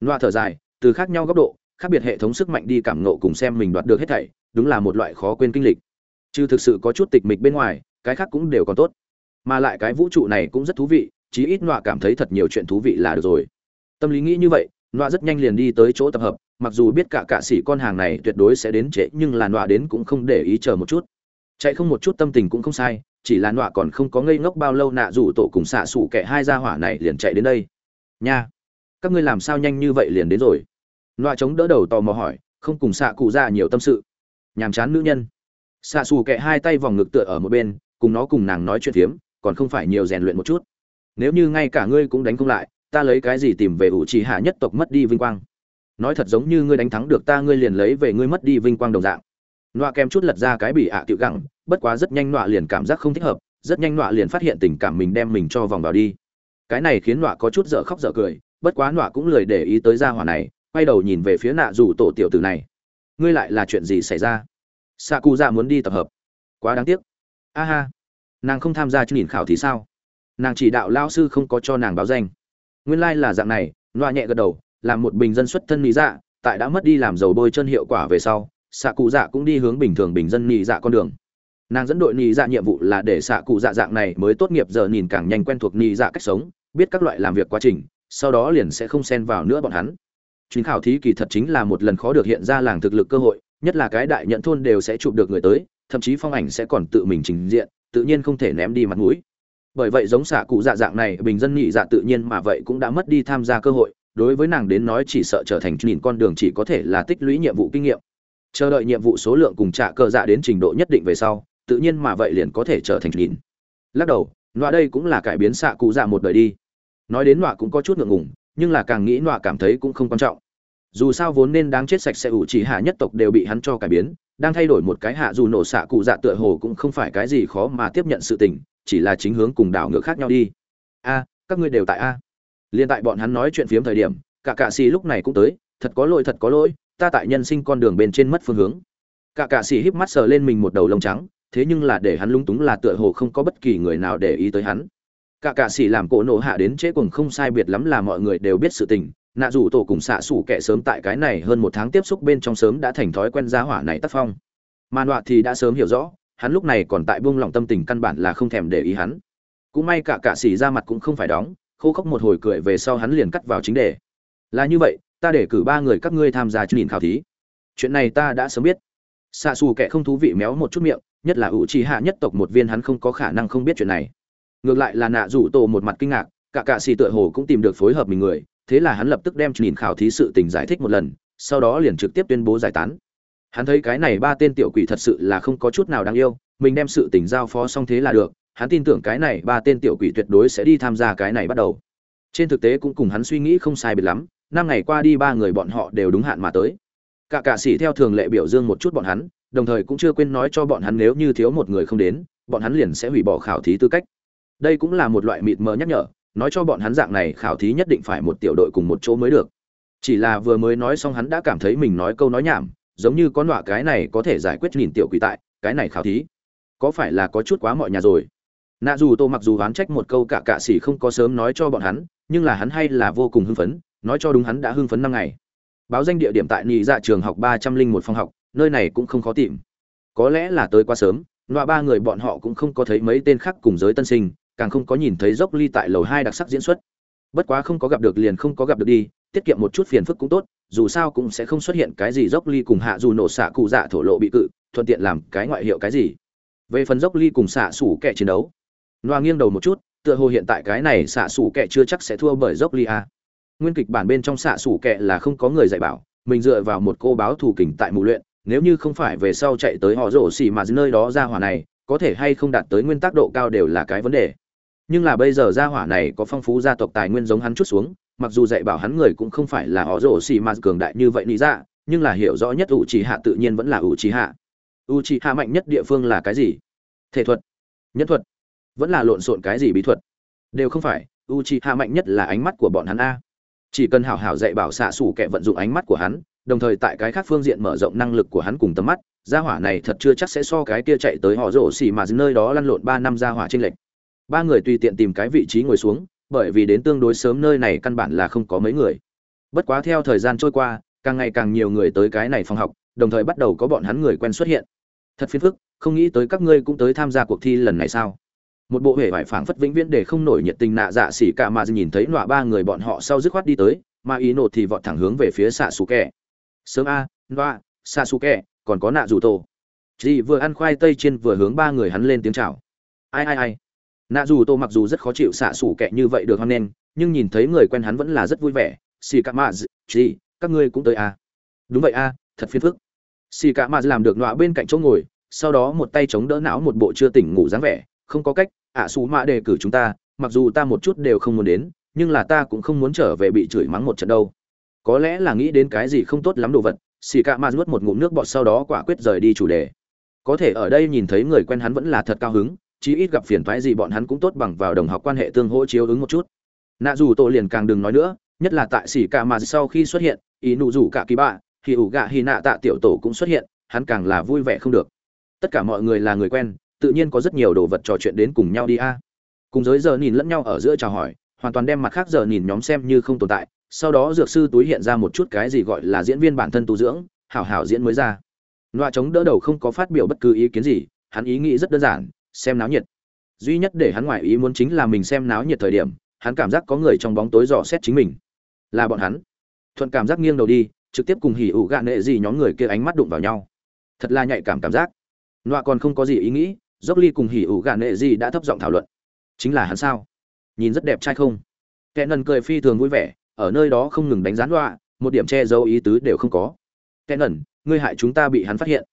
Nọa thở dài, từ khác nhau góc độ, khác biệt hệ thống sức mạnh đi cảm nộ cùng xem mình đoạt được hết thảy, đúng là một loại khó quên kinh lịch chứ thực sự có chút tịch mịch bên ngoài, cái khác cũng đều còn tốt. Mà lại cái vũ trụ này cũng rất thú vị, chí ít nọa cảm thấy thật nhiều chuyện thú vị là được rồi. Tâm lý nghĩ như vậy, nọa rất nhanh liền đi tới chỗ tập hợp, mặc dù biết cả cạ sĩ con hàng này tuyệt đối sẽ đến trễ, nhưng là nọa đến cũng không để ý chờ một chút. Chạy không một chút tâm tình cũng không sai, chỉ là nọa còn không có ngây ngốc bao lâu nạ rủ tổ cùng xạ xủ kẻ hai gia hỏa này liền chạy đến đây. Nha, các ngươi làm sao nhanh như vậy liền đến rồi? Nọa chống đỡ đầu tò mò hỏi, không cùng xạ cụ ra nhiều tâm sự. Nhàm chán nữ nhân xạ xù kẹ hai tay vòng ngực tựa ở một bên, cùng nó cùng nàng nói chuyện phiếm, còn không phải nhiều rèn luyện một chút. Nếu như ngay cả ngươi cũng đánh không lại, ta lấy cái gì tìm về ủ trì hạ nhất tộc mất đi vinh quang? Nói thật giống như ngươi đánh thắng được ta ngươi liền lấy về ngươi mất đi vinh quang đồng dạng. Nọa kèm chút lật ra cái bị ạ à tiểu gẳng, bất quá rất nhanh nọa liền cảm giác không thích hợp, rất nhanh nọa liền phát hiện tình cảm mình đem mình cho vòng vào đi. Cái này khiến nọa có chút dở khóc dở cười, bất quá nọa cũng lười để ý tới gia hỏa này, quay đầu nhìn về phía nạ rủ tổ tiểu tử này. Ngươi lại là chuyện gì xảy ra? Xạ cụ dạ muốn đi tập hợp. Quá đáng tiếc. A ha. Nàng không tham gia chương trình khảo thì sao? Nàng chỉ đạo lao sư không có cho nàng báo danh. Nguyên lai、like、là dạng này, loa nhẹ gật đầu, làm một bình dân xuất thân lý dạ tại đã mất đi làm dầu bôi chân hiệu quả về sau xạ cụ dạ cũng đi hướng bình thường bình dân nhị dạ con đường. Nàng dẫn đội nhị dạ nhiệm vụ là để xạ cụ dạ dạng này mới tốt nghiệp giờ nhìn càng nhanh quen thuộc nhị dạ cách sống, biết các loại làm việc quá trình, sau đó liền sẽ không xen vào nữa bọn hắn. Chuyến khảo thí kỳ thật chính là một lần khó được hiện ra làng thực lực cơ hội nhất là cái đại nhận thôn đều sẽ chụp được người tới, thậm chí phong ảnh sẽ còn tự mình trình diện, tự nhiên không thể ném đi mặt mũi. Bởi vậy giống xạ cụ dạ dạng này, bình dân nhị dạ tự nhiên mà vậy cũng đã mất đi tham gia cơ hội, đối với nàng đến nói chỉ sợ trở thành nhìn con đường chỉ có thể là tích lũy nhiệm vụ kinh nghiệm. Chờ đợi nhiệm vụ số lượng cùng trả cờ dạ đến trình độ nhất định về sau, tự nhiên mà vậy liền có thể trở thành nhìn. Lắc đầu, nọa đây cũng là cải biến xạ cụ dạ một đời đi. Nói đến nọa cũng có chút ngượng ngùng, nhưng là càng nghĩ nọa cảm thấy cũng không quan trọng dù sao vốn nên đáng chết sạch sẽ ủ chỉ hạ nhất tộc đều bị hắn cho cải biến, đang thay đổi một cái hạ dù nổ xạ cụ dạ tựa hồ cũng không phải cái gì khó mà tiếp nhận sự tình, chỉ là chính hướng cùng đảo ngược khác nhau đi. A, các ngươi đều tại a. Liên tại bọn hắn nói chuyện phiếm thời điểm, cả cạ xì lúc này cũng tới, thật có lỗi, thật có lỗi, ta tại nhân sinh con đường bên trên mất phương hướng. Cả cạ xì híp mắt sờ lên mình một đầu lông trắng, thế nhưng là để hắn lung túng là tựa hồ không có bất kỳ người nào để ý tới hắn. Cả cạ xì làm cổ nổ hạ đến trễ cùng không sai biệt lắm là mọi người đều biết sự tình nạ dù tổ cùng xạ xủ kẻ sớm tại cái này hơn một tháng tiếp xúc bên trong sớm đã thành thói quen giá hỏa này tác phong. Mà nọa thì đã sớm hiểu rõ, hắn lúc này còn tại buông lỏng tâm tình căn bản là không thèm để ý hắn. Cũng may cả cạ xỉ ra mặt cũng không phải đóng, khô khốc một hồi cười về sau hắn liền cắt vào chính đề. Là như vậy, ta để cử ba người các ngươi tham gia chương trình khảo thí. Chuyện này ta đã sớm biết. Xạ xù kẻ không thú vị méo một chút miệng, nhất là ủ trì hạ nhất tộc một viên hắn không có khả năng không biết chuyện này. Ngược lại là nạ rủ tổ một mặt kinh ngạc, cả cạ xì tựa hồ cũng tìm được phối hợp mình người thế là hắn lập tức đem nhìn khảo thí sự tình giải thích một lần, sau đó liền trực tiếp tuyên bố giải tán. Hắn thấy cái này ba tên tiểu quỷ thật sự là không có chút nào đáng yêu, mình đem sự tình giao phó xong thế là được, hắn tin tưởng cái này ba tên tiểu quỷ tuyệt đối sẽ đi tham gia cái này bắt đầu. Trên thực tế cũng cùng hắn suy nghĩ không sai biệt lắm, năm ngày qua đi ba người bọn họ đều đúng hạn mà tới. Cả cạ sĩ theo thường lệ biểu dương một chút bọn hắn, đồng thời cũng chưa quên nói cho bọn hắn nếu như thiếu một người không đến, bọn hắn liền sẽ hủy bỏ khảo thí tư cách. Đây cũng là một loại mịt mờ nhắc nhở nói cho bọn hắn dạng này khảo thí nhất định phải một tiểu đội cùng một chỗ mới được. Chỉ là vừa mới nói xong hắn đã cảm thấy mình nói câu nói nhảm, giống như con nọa cái này có thể giải quyết nhìn tiểu quỷ tại, cái này khảo thí, có phải là có chút quá mọi nhà rồi? Nạ dù tô mặc dù oán trách một câu cả cạ s không có sớm nói cho bọn hắn, nhưng là hắn hay là vô cùng hưng phấn, nói cho đúng hắn đã hưng phấn năm ngày. Báo danh địa điểm tại nhị dạ trường học ba trăm linh một phòng học, nơi này cũng không khó tìm. Có lẽ là tới quá sớm nọ ba người bọn họ cũng không có thấy mấy tên khác cùng giới tân sinh càng không có nhìn thấy dốc ly tại lầu hai đặc sắc diễn xuất. Bất quá không có gặp được liền không có gặp được đi, tiết kiệm một chút phiền phức cũng tốt, dù sao cũng sẽ không xuất hiện cái gì dốc ly cùng hạ dù nổ xạ cụ dạ thổ lộ bị cự, thuận tiện làm cái ngoại hiệu cái gì. Về phần dốc ly cùng xạ sủ kẻ chiến đấu, noa nghiêng đầu một chút, tựa hồ hiện tại cái này xạ sủ kẻ chưa chắc sẽ thua bởi dốc ly a. Nguyên kịch bản bên trong xạ sủ kẻ là không có người dạy bảo, mình dựa vào một cô báo thủ kình tại mù luyện, nếu như không phải về sau chạy tới họ rổ xỉ mà nơi đó ra hỏa này, có thể hay không đạt tới nguyên tắc độ cao đều là cái vấn đề nhưng là bây giờ gia hỏa này có phong phú gia tộc tài nguyên giống hắn chút xuống, mặc dù dạy bảo hắn người cũng không phải là họ rổ xì mà cường đại như vậy lý ra dạ, nhưng là hiểu rõ nhất ủ trì hạ tự nhiên vẫn là ủ trì hạ ủ trì hạ mạnh nhất địa phương là cái gì? Thể thuật. Nhất thuật. Vẫn là lộn xộn cái gì bí thuật? Đều không phải u trì hạ mạnh nhất là ánh mắt của bọn hắn a. Chỉ cần hảo hảo dạy bảo xạ xủ kẻ vận dụng ánh mắt của hắn, đồng thời tại cái khác phương diện mở rộng năng lực của hắn cùng tầm mắt, gia hỏa này thật chưa chắc sẽ so cái kia chạy tới họ rổ xì mà nơi đó lăn lộn ba năm gia hỏa trên lệch ba người tùy tiện tìm cái vị trí ngồi xuống, bởi vì đến tương đối sớm nơi này căn bản là không có mấy người. Bất quá theo thời gian trôi qua, càng ngày càng nhiều người tới cái này phòng học, đồng thời bắt đầu có bọn hắn người quen xuất hiện. Thật phiền phức, không nghĩ tới các ngươi cũng tới tham gia cuộc thi lần này sao? Một bộ hệ vải phảng phất vĩnh viễn để không nổi nhiệt tình nạ dạ xỉ cả mà nhìn thấy nọa ba người bọn họ sau dứt khoát đi tới, mà ý nộ thì vọt thẳng hướng về phía xạ xù kẹ. Sớm a, nọa, xạ xù kẹ, còn có nạ dù tổ. Chị vừa ăn khoai tây chiên vừa hướng ba người hắn lên tiếng chào. Ai ai ai nạ dù tô mặc dù rất khó chịu xạ xủ kệ như vậy được hoan nghênh nhưng nhìn thấy người quen hắn vẫn là rất vui vẻ. Xì cả mạ chị các ngươi cũng tới à. đúng vậy à, thật phiền phức. Xì cả mạ làm được nọa bên cạnh chỗ ngồi sau đó một tay chống đỡ não một bộ chưa tỉnh ngủ dáng vẻ. Không có cách ạ à, xù mạ đề cử chúng ta mặc dù ta một chút đều không muốn đến nhưng là ta cũng không muốn trở về bị chửi mắng một trận đâu. Có lẽ là nghĩ đến cái gì không tốt lắm đồ vật xì cả mạ nuốt một ngụm nước bọt sau đó quả quyết rời đi chủ đề. Có thể ở đây nhìn thấy người quen hắn vẫn là thật cao hứng chí ít gặp phiền toái gì bọn hắn cũng tốt bằng vào đồng học quan hệ tương hỗ chiếu ứng một chút. Nạ dù tổ liền càng đừng nói nữa, nhất là tại xỉ cả mà sau khi xuất hiện, ý nụ rủ cả kỳ bạ thì ủ gạ hy nạ tạ tiểu tổ cũng xuất hiện, hắn càng là vui vẻ không được. Tất cả mọi người là người quen, tự nhiên có rất nhiều đồ vật trò chuyện đến cùng nhau đi a. Cùng giới giờ nhìn lẫn nhau ở giữa chào hỏi, hoàn toàn đem mặt khác giờ nhìn nhóm xem như không tồn tại, sau đó dược sư túi hiện ra một chút cái gì gọi là diễn viên bản thân tu dưỡng, hảo hảo diễn mới ra. Loa chống đỡ đầu không có phát biểu bất cứ ý kiến gì, hắn ý nghĩ rất đơn giản xem náo nhiệt. Duy nhất để hắn ngoại ý muốn chính là mình xem náo nhiệt thời điểm, hắn cảm giác có người trong bóng tối dò xét chính mình. Là bọn hắn. Thuận cảm giác nghiêng đầu đi, trực tiếp cùng hỉ ủ gạ nệ gì nhóm người kia ánh mắt đụng vào nhau. Thật là nhạy cảm cảm giác. Nọa còn không có gì ý nghĩ dốc ly cùng hỉ ủ gạ nệ gì đã thấp giọng thảo luận. Chính là hắn sao? Nhìn rất đẹp trai không? Kẻ nần cười phi thường vui vẻ, ở nơi đó không ngừng đánh gián nọa, một điểm che giấu ý tứ đều không có. Kẻ nần, ngươi hại chúng ta bị hắn phát hiện.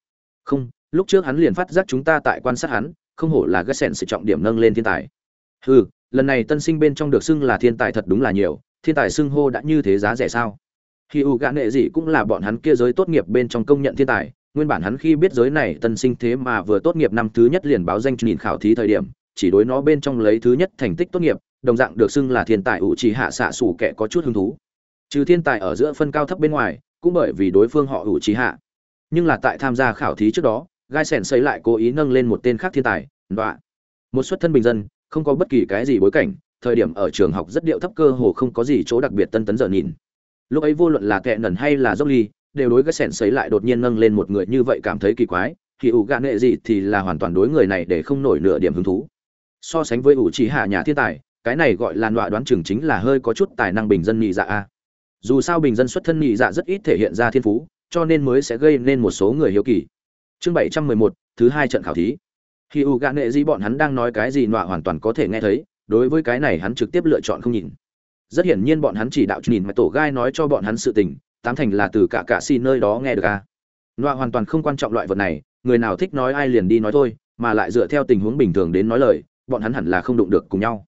Không, lúc trước hắn liền phát giác chúng ta tại quan sát hắn không hổ là ghét sẹn sự trọng điểm nâng lên thiên tài. Hừ, lần này tân sinh bên trong được xưng là thiên tài thật đúng là nhiều, thiên tài xưng hô đã như thế giá rẻ sao? Khi u gã nệ gì cũng là bọn hắn kia giới tốt nghiệp bên trong công nhận thiên tài, nguyên bản hắn khi biết giới này tân sinh thế mà vừa tốt nghiệp năm thứ nhất liền báo danh nhìn khảo thí thời điểm, chỉ đối nó bên trong lấy thứ nhất thành tích tốt nghiệp, đồng dạng được xưng là thiên tài ủ chỉ hạ xạ sủ kẻ có chút hứng thú. Trừ thiên tài ở giữa phân cao thấp bên ngoài, cũng bởi vì đối phương họ ủ chỉ hạ. Nhưng là tại tham gia khảo thí trước đó gai sèn xây lại cố ý nâng lên một tên khác thiên tài đọa một xuất thân bình dân, không có bất kỳ cái gì bối cảnh, thời điểm ở trường học rất điệu thấp cơ hồ không có gì chỗ đặc biệt tân tấn giờ nhìn. Lúc ấy vô luận là tệ nần hay là dốc ly, đều đối gai sèn xây lại đột nhiên nâng lên một người như vậy cảm thấy kỳ quái, thì ủ gạ nghệ gì thì là hoàn toàn đối người này để không nổi nửa điểm hứng thú. So sánh với ủ trí hạ nhà thiên tài, cái này gọi là nọa đoán chừng chính là hơi có chút tài năng bình dân nhị dạ a. Dù sao bình dân xuất thân nhị dạ rất ít thể hiện ra thiên phú, cho nên mới sẽ gây nên một số người hiếu kỳ chương bảy trăm mười một, thứ hai trận khảo thí. Khi u gạ nệ di bọn hắn đang nói cái gì nọa hoàn toàn có thể nghe thấy, đối với cái này hắn trực tiếp lựa chọn không nhìn. Rất hiển nhiên bọn hắn chỉ đạo nhìn mà tổ gai nói cho bọn hắn sự tình, tám thành là từ cả cả xì nơi đó nghe được a nọa hoàn toàn không quan trọng loại vật này, người nào thích nói ai liền đi nói thôi, mà lại dựa theo tình huống bình thường đến nói lời, bọn hắn hẳn là không đụng được cùng nhau.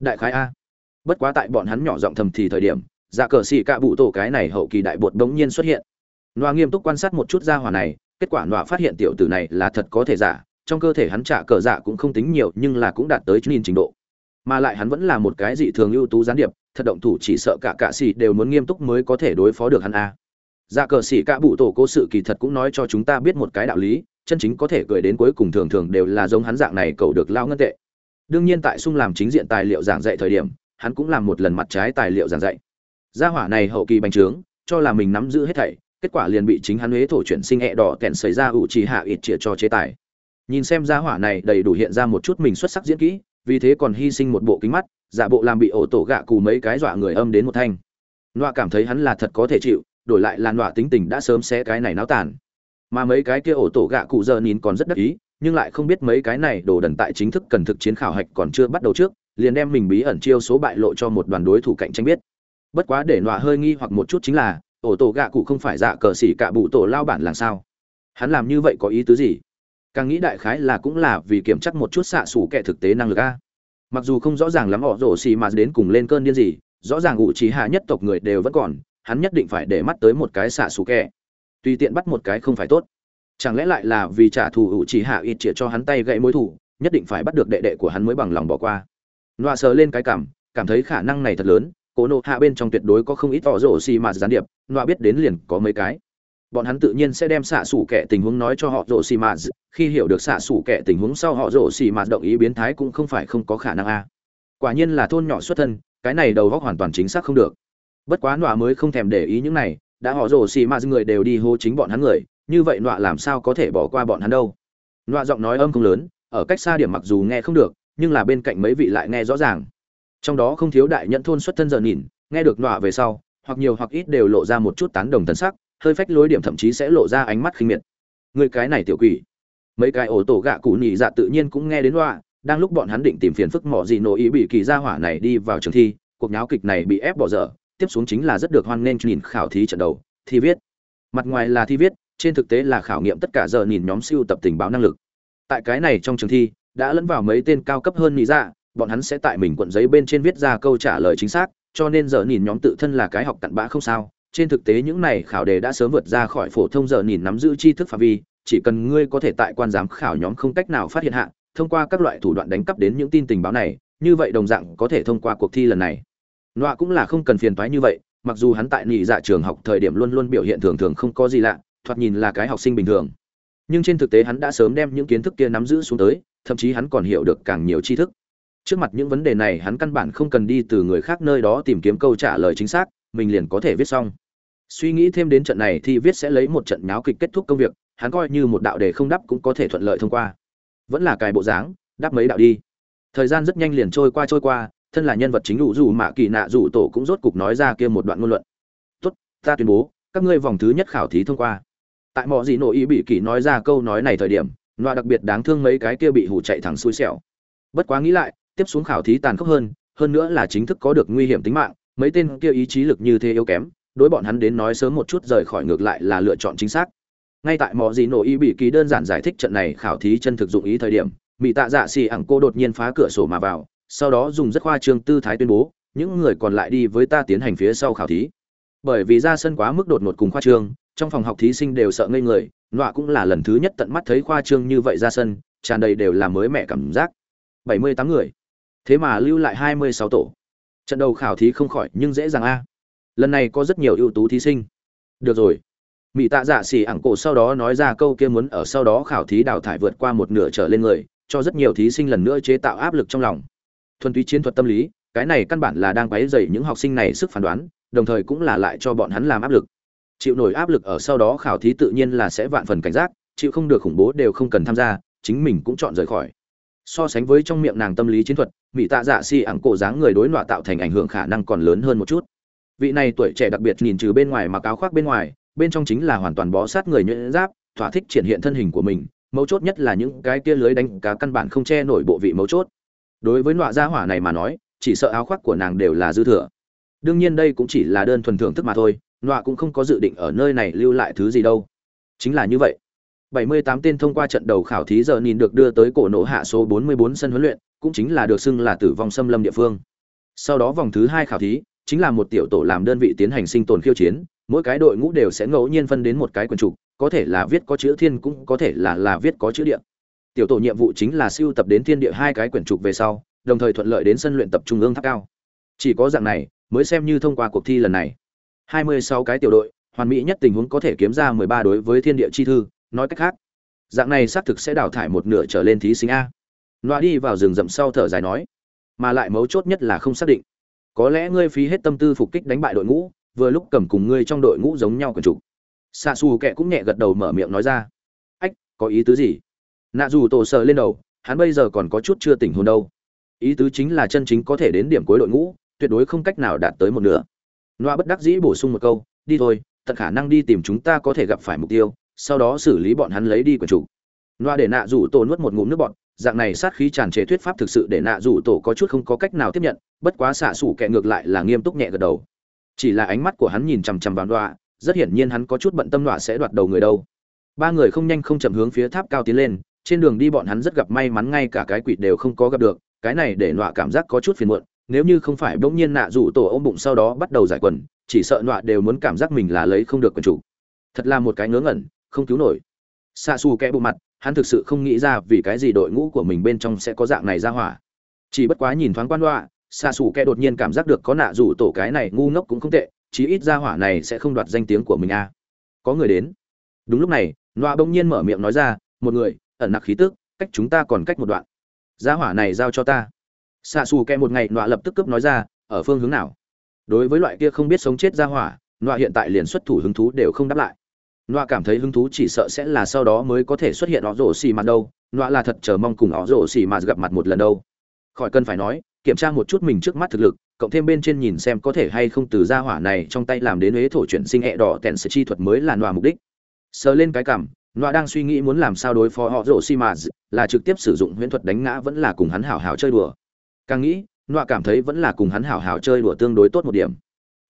Đại khái a. Bất quá tại bọn hắn nhỏ giọng thầm thì thời điểm dạ cờ xì cạ bụ tổ cái này hậu kỳ đại bột bỗng nhiên xuất hiện. Nọa nghiêm túc quan sát một chút ra hỏa này kết quả nọa phát hiện tiểu tử này là thật có thể giả, trong cơ thể hắn trả cờ giả cũng không tính nhiều nhưng là cũng đạt tới nhìn trình độ. Mà lại hắn vẫn là một cái dị thường ưu tú gián điệp, thật động thủ chỉ sợ cả cạ xỉ đều muốn nghiêm túc mới có thể đối phó được hắn a. Dạ cờ xỉ cả bụ tổ cố sự kỳ thật cũng nói cho chúng ta biết một cái đạo lý, chân chính có thể cười đến cuối cùng thường thường đều là giống hắn dạng này cầu được lao ngân tệ. Đương nhiên tại sung làm chính diện tài liệu giảng dạy thời điểm, hắn cũng làm một lần mặt trái tài liệu giảng dạy. Gia hỏa này hậu kỳ bành trướng, cho là mình nắm giữ hết thảy kết quả liền bị chính hắn huế thổ chuyển sinh hẹ đỏ kẹn xảy ra ủ trì hạ ít chĩa cho chế tài. Nhìn xem gia hỏa này đầy đủ hiện ra một chút mình xuất sắc diễn kỹ, vì thế còn hy sinh một bộ kính mắt, giả bộ làm bị ổ tổ gạ cù mấy cái dọa người âm đến một thanh. Nọa cảm thấy hắn là thật có thể chịu, đổi lại là nọa tính tình đã sớm xé cái này náo tàn. Mà mấy cái kia ổ tổ gạ cụ giờ nhìn còn rất đắc ý, nhưng lại không biết mấy cái này đồ đần tại chính thức cần thực chiến khảo hạch còn chưa bắt đầu trước, liền đem mình bí ẩn chiêu số bại lộ cho một đoàn đối thủ cạnh tranh biết. Bất quá để nọa hơi nghi hoặc một chút chính là ổ tổ gạ cụ không phải dạ cờ xỉ cả bụ tổ lao bản làm sao? Hắn làm như vậy có ý tứ gì? Càng nghĩ đại khái là cũng là vì kiểm chắc một chút xạ xủ kẻ thực tế năng lực a. Mặc dù không rõ ràng lắm họ rổ xì mà đến cùng lên cơn điên gì, rõ ràng ủ trí hạ nhất tộc người đều vẫn còn, hắn nhất định phải để mắt tới một cái xạ xù kẻ. Tùy tiện bắt một cái không phải tốt. Chẳng lẽ lại là vì trả thù ủ trí hạ ít chĩa cho hắn tay gãy mối thủ, nhất định phải bắt được đệ đệ của hắn mới bằng lòng bỏ qua. Loa sờ lên cái cảm cảm thấy khả năng này thật lớn cố nộ hạ bên trong tuyệt đối có không ít tỏ rổ xì mà gián điệp, nọa biết đến liền có mấy cái. Bọn hắn tự nhiên sẽ đem xạ xủ kẻ tình huống nói cho họ rổ xì mà khi hiểu được xạ xủ kẻ tình huống sau họ rổ xì mà động ý biến thái cũng không phải không có khả năng a. Quả nhiên là thôn nhỏ xuất thân, cái này đầu góc hoàn toàn chính xác không được. Bất quá nọa mới không thèm để ý những này, đã họ rổ xì mà người đều đi hô chính bọn hắn người, như vậy nọa làm sao có thể bỏ qua bọn hắn đâu. Nọa giọng nói âm không lớn, ở cách xa điểm mặc dù nghe không được, nhưng là bên cạnh mấy vị lại nghe rõ ràng trong đó không thiếu đại nhận thôn xuất thân giờ nhìn, nghe được nọa về sau, hoặc nhiều hoặc ít đều lộ ra một chút tán đồng thân sắc, hơi phách lối điểm thậm chí sẽ lộ ra ánh mắt khinh miệt. Người cái này tiểu quỷ. Mấy cái ổ tổ gạ cụ nhị dạ tự nhiên cũng nghe đến loa đang lúc bọn hắn định tìm phiền phức mỏ gì nổ ý bị kỳ gia hỏa này đi vào trường thi, cuộc nháo kịch này bị ép bỏ dở, tiếp xuống chính là rất được hoan nghênh nhìn khảo thí trận đầu, thi viết. Mặt ngoài là thi viết, trên thực tế là khảo nghiệm tất cả giờ nhìn nhóm siêu tập tình báo năng lực. Tại cái này trong trường thi, đã lẫn vào mấy tên cao cấp hơn nhị dạ bọn hắn sẽ tại mình cuộn giấy bên trên viết ra câu trả lời chính xác, cho nên giờ nhìn nhóm tự thân là cái học cặn bã không sao. Trên thực tế những này khảo đề đã sớm vượt ra khỏi phổ thông giờ nhìn nắm giữ tri thức phạm vi, chỉ cần ngươi có thể tại quan giám khảo nhóm không cách nào phát hiện hạ, thông qua các loại thủ đoạn đánh cắp đến những tin tình báo này, như vậy đồng dạng có thể thông qua cuộc thi lần này. Nọa cũng là không cần phiền toái như vậy, mặc dù hắn tại nhị dạ trường học thời điểm luôn luôn biểu hiện thường thường không có gì lạ, thoạt nhìn là cái học sinh bình thường. Nhưng trên thực tế hắn đã sớm đem những kiến thức kia nắm giữ xuống tới, thậm chí hắn còn hiểu được càng nhiều tri thức trước mặt những vấn đề này hắn căn bản không cần đi từ người khác nơi đó tìm kiếm câu trả lời chính xác, mình liền có thể viết xong. Suy nghĩ thêm đến trận này thì viết sẽ lấy một trận náo kịch kết thúc công việc, hắn coi như một đạo đề không đắp cũng có thể thuận lợi thông qua. Vẫn là cài bộ dáng, đáp mấy đạo đi. Thời gian rất nhanh liền trôi qua trôi qua, thân là nhân vật chính đủ dù mạ kỳ nạ dù tổ cũng rốt cục nói ra kia một đoạn ngôn luận. Tốt, ta tuyên bố, các ngươi vòng thứ nhất khảo thí thông qua. Tại mọi gì nội ý bị kỳ nói ra câu nói này thời điểm loại đặc biệt đáng thương mấy cái kia bị hủ chạy thẳng xui xẻo. Bất quá nghĩ lại tiếp xuống khảo thí tàn khốc hơn hơn nữa là chính thức có được nguy hiểm tính mạng, mấy tên kia ý chí lực như thế yếu kém, đối bọn hắn đến nói sớm một chút rời khỏi ngược lại là lựa chọn chính xác. Ngay tại mọi gì nổ ý bị ký đơn giản giải thích trận này khảo thí chân thực dụng ý thời điểm mỹ tạ dạ xì ẳng cô đột nhiên phá cửa sổ mà vào, sau đó dùng rất khoa trương tư thái tuyên bố, những người còn lại đi với ta tiến hành phía sau khảo thí. Bởi vì ra sân quá mức đột ngột cùng khoa trương, trong phòng học thí sinh đều sợ ngây người, nọa cũng là lần thứ nhất tận mắt thấy khoa trương như vậy ra sân, tràn đầy đều là mới mẻ cảm giác. Bảy mươi tám người thế mà lưu lại hai mươi sáu tổ. Trận đầu khảo thí không khỏi nhưng dễ dàng a. Lần này có rất nhiều ưu tú thí sinh. Được rồi. Mỹ tạ dạ xỉ ẳng cổ sau đó nói ra câu kia muốn ở sau đó khảo thí đào thải vượt qua một nửa trở lên người, cho rất nhiều thí sinh lần nữa chế tạo áp lực trong lòng. Thuần túy chiến thuật tâm lý, cái này căn bản là đang quấy dày những học sinh này sức phán đoán, đồng thời cũng là lại cho bọn hắn làm áp lực. Chịu nổi áp lực ở sau đó khảo thí tự nhiên là sẽ vạn phần cảnh giác, chịu không được khủng bố đều không cần tham gia, chính mình cũng chọn rời khỏi so sánh với trong miệng nàng tâm lý chiến thuật, mỹ tạ dạ si ẳng cổ dáng người đối nọa tạo thành ảnh hưởng khả năng còn lớn hơn một chút. Vị này tuổi trẻ đặc biệt nhìn trừ bên ngoài mặc áo khoác bên ngoài, bên trong chính là hoàn toàn bó sát người nhuyễn giáp, thỏa thích triển hiện thân hình của mình, mấu chốt nhất là những cái kia lưới đánh cá căn bản không che nổi bộ vị mấu chốt. Đối với nọa gia hỏa này mà nói, chỉ sợ áo khoác của nàng đều là dư thừa. Đương nhiên đây cũng chỉ là đơn thuần thưởng thức mà thôi, nọa cũng không có dự định ở nơi này lưu lại thứ gì đâu. Chính là như vậy. 78 tên thông qua trận đầu khảo thí giờ nhìn được đưa tới cổ nổ hạ số 44 sân huấn luyện, cũng chính là được xưng là tử vong xâm lâm địa phương. Sau đó vòng thứ hai khảo thí, chính là một tiểu tổ làm đơn vị tiến hành sinh tồn khiêu chiến, mỗi cái đội ngũ đều sẽ ngẫu nhiên phân đến một cái quần trục có thể là viết có chữ thiên cũng có thể là là viết có chữ địa. Tiểu tổ nhiệm vụ chính là siêu tập đến thiên địa hai cái quyển trục về sau, đồng thời thuận lợi đến sân luyện tập trung ương tháp cao. Chỉ có dạng này, mới xem như thông qua cuộc thi lần này. 26 cái tiểu đội, hoàn mỹ nhất tình huống có thể kiếm ra 13 đối với thiên địa chi thư nói cách khác, dạng này xác thực sẽ đào thải một nửa trở lên thí sinh a. Loa đi vào rừng rậm sau thở dài nói, mà lại mấu chốt nhất là không xác định. Có lẽ ngươi phí hết tâm tư phục kích đánh bại đội ngũ, vừa lúc cầm cùng ngươi trong đội ngũ giống nhau quần chủ xạ xù kệ cũng nhẹ gật đầu mở miệng nói ra, ách, có ý tứ gì? Nạ dù tổ sợ lên đầu, hắn bây giờ còn có chút chưa tỉnh hồn đâu. Ý tứ chính là chân chính có thể đến điểm cuối đội ngũ, tuyệt đối không cách nào đạt tới một nửa. Loa bất đắc dĩ bổ sung một câu, đi thôi, tận khả năng đi tìm chúng ta có thể gặp phải mục tiêu sau đó xử lý bọn hắn lấy đi quần chủ. Loa để nạ rủ tổ nuốt một ngụm nước bọn dạng này sát khí tràn trề thuyết pháp thực sự để nạ rủ tổ có chút không có cách nào tiếp nhận, bất quá xạ xủ kẹ ngược lại là nghiêm túc nhẹ gật đầu. Chỉ là ánh mắt của hắn nhìn chằm chằm vào loa rất hiển nhiên hắn có chút bận tâm loa sẽ đoạt đầu người đâu. Ba người không nhanh không chậm hướng phía tháp cao tiến lên, trên đường đi bọn hắn rất gặp may mắn ngay cả cái quỷ đều không có gặp được, cái này để nọa cảm giác có chút phiền muộn, nếu như không phải bỗng nhiên nạ rủ tổ ôm bụng sau đó bắt đầu giải quần, chỉ sợ nọa đều muốn cảm giác mình là lấy không được quần chủ. Thật là một cái ngớ ngẩn không cứu nổi. Xa xù kẽ bộ mặt, hắn thực sự không nghĩ ra vì cái gì đội ngũ của mình bên trong sẽ có dạng này ra hỏa. Chỉ bất quá nhìn thoáng quan đoạ xa xù kẽ đột nhiên cảm giác được có nạ rủ tổ cái này ngu ngốc cũng không tệ, chí ít ra hỏa này sẽ không đoạt danh tiếng của mình a à. có người đến. Đúng lúc này, loa bỗng nhiên mở miệng nói ra, một người, ẩn nặc khí tức, cách chúng ta còn cách một đoạn. Gia hỏa này giao cho ta. Xa xù kẹ một ngày, loa lập tức cướp nói ra, ở phương hướng nào? Đối với loại kia không biết sống chết gia hỏa, loa hiện tại liền xuất thủ hứng thú đều không đáp lại nọa cảm thấy hứng thú chỉ sợ sẽ là sau đó mới có thể xuất hiện họ rổ xì mặt đâu nọa là thật chờ mong cùng họ rổ xì mặt gặp mặt một lần đâu khỏi cần phải nói kiểm tra một chút mình trước mắt thực lực cộng thêm bên trên nhìn xem có thể hay không từ gia hỏa này trong tay làm đến huế thổ chuyển sinh hẹ đỏ tèn sự chi thuật mới là nọa mục đích sờ lên cái cảm Nọa đang suy nghĩ muốn làm sao đối phó họ rổ xì mà là trực tiếp sử dụng huyễn thuật đánh ngã vẫn là cùng hắn hảo hảo chơi đùa. Càng nghĩ, Nọa cảm thấy vẫn là cùng hắn hảo hảo chơi đùa tương đối tốt một điểm.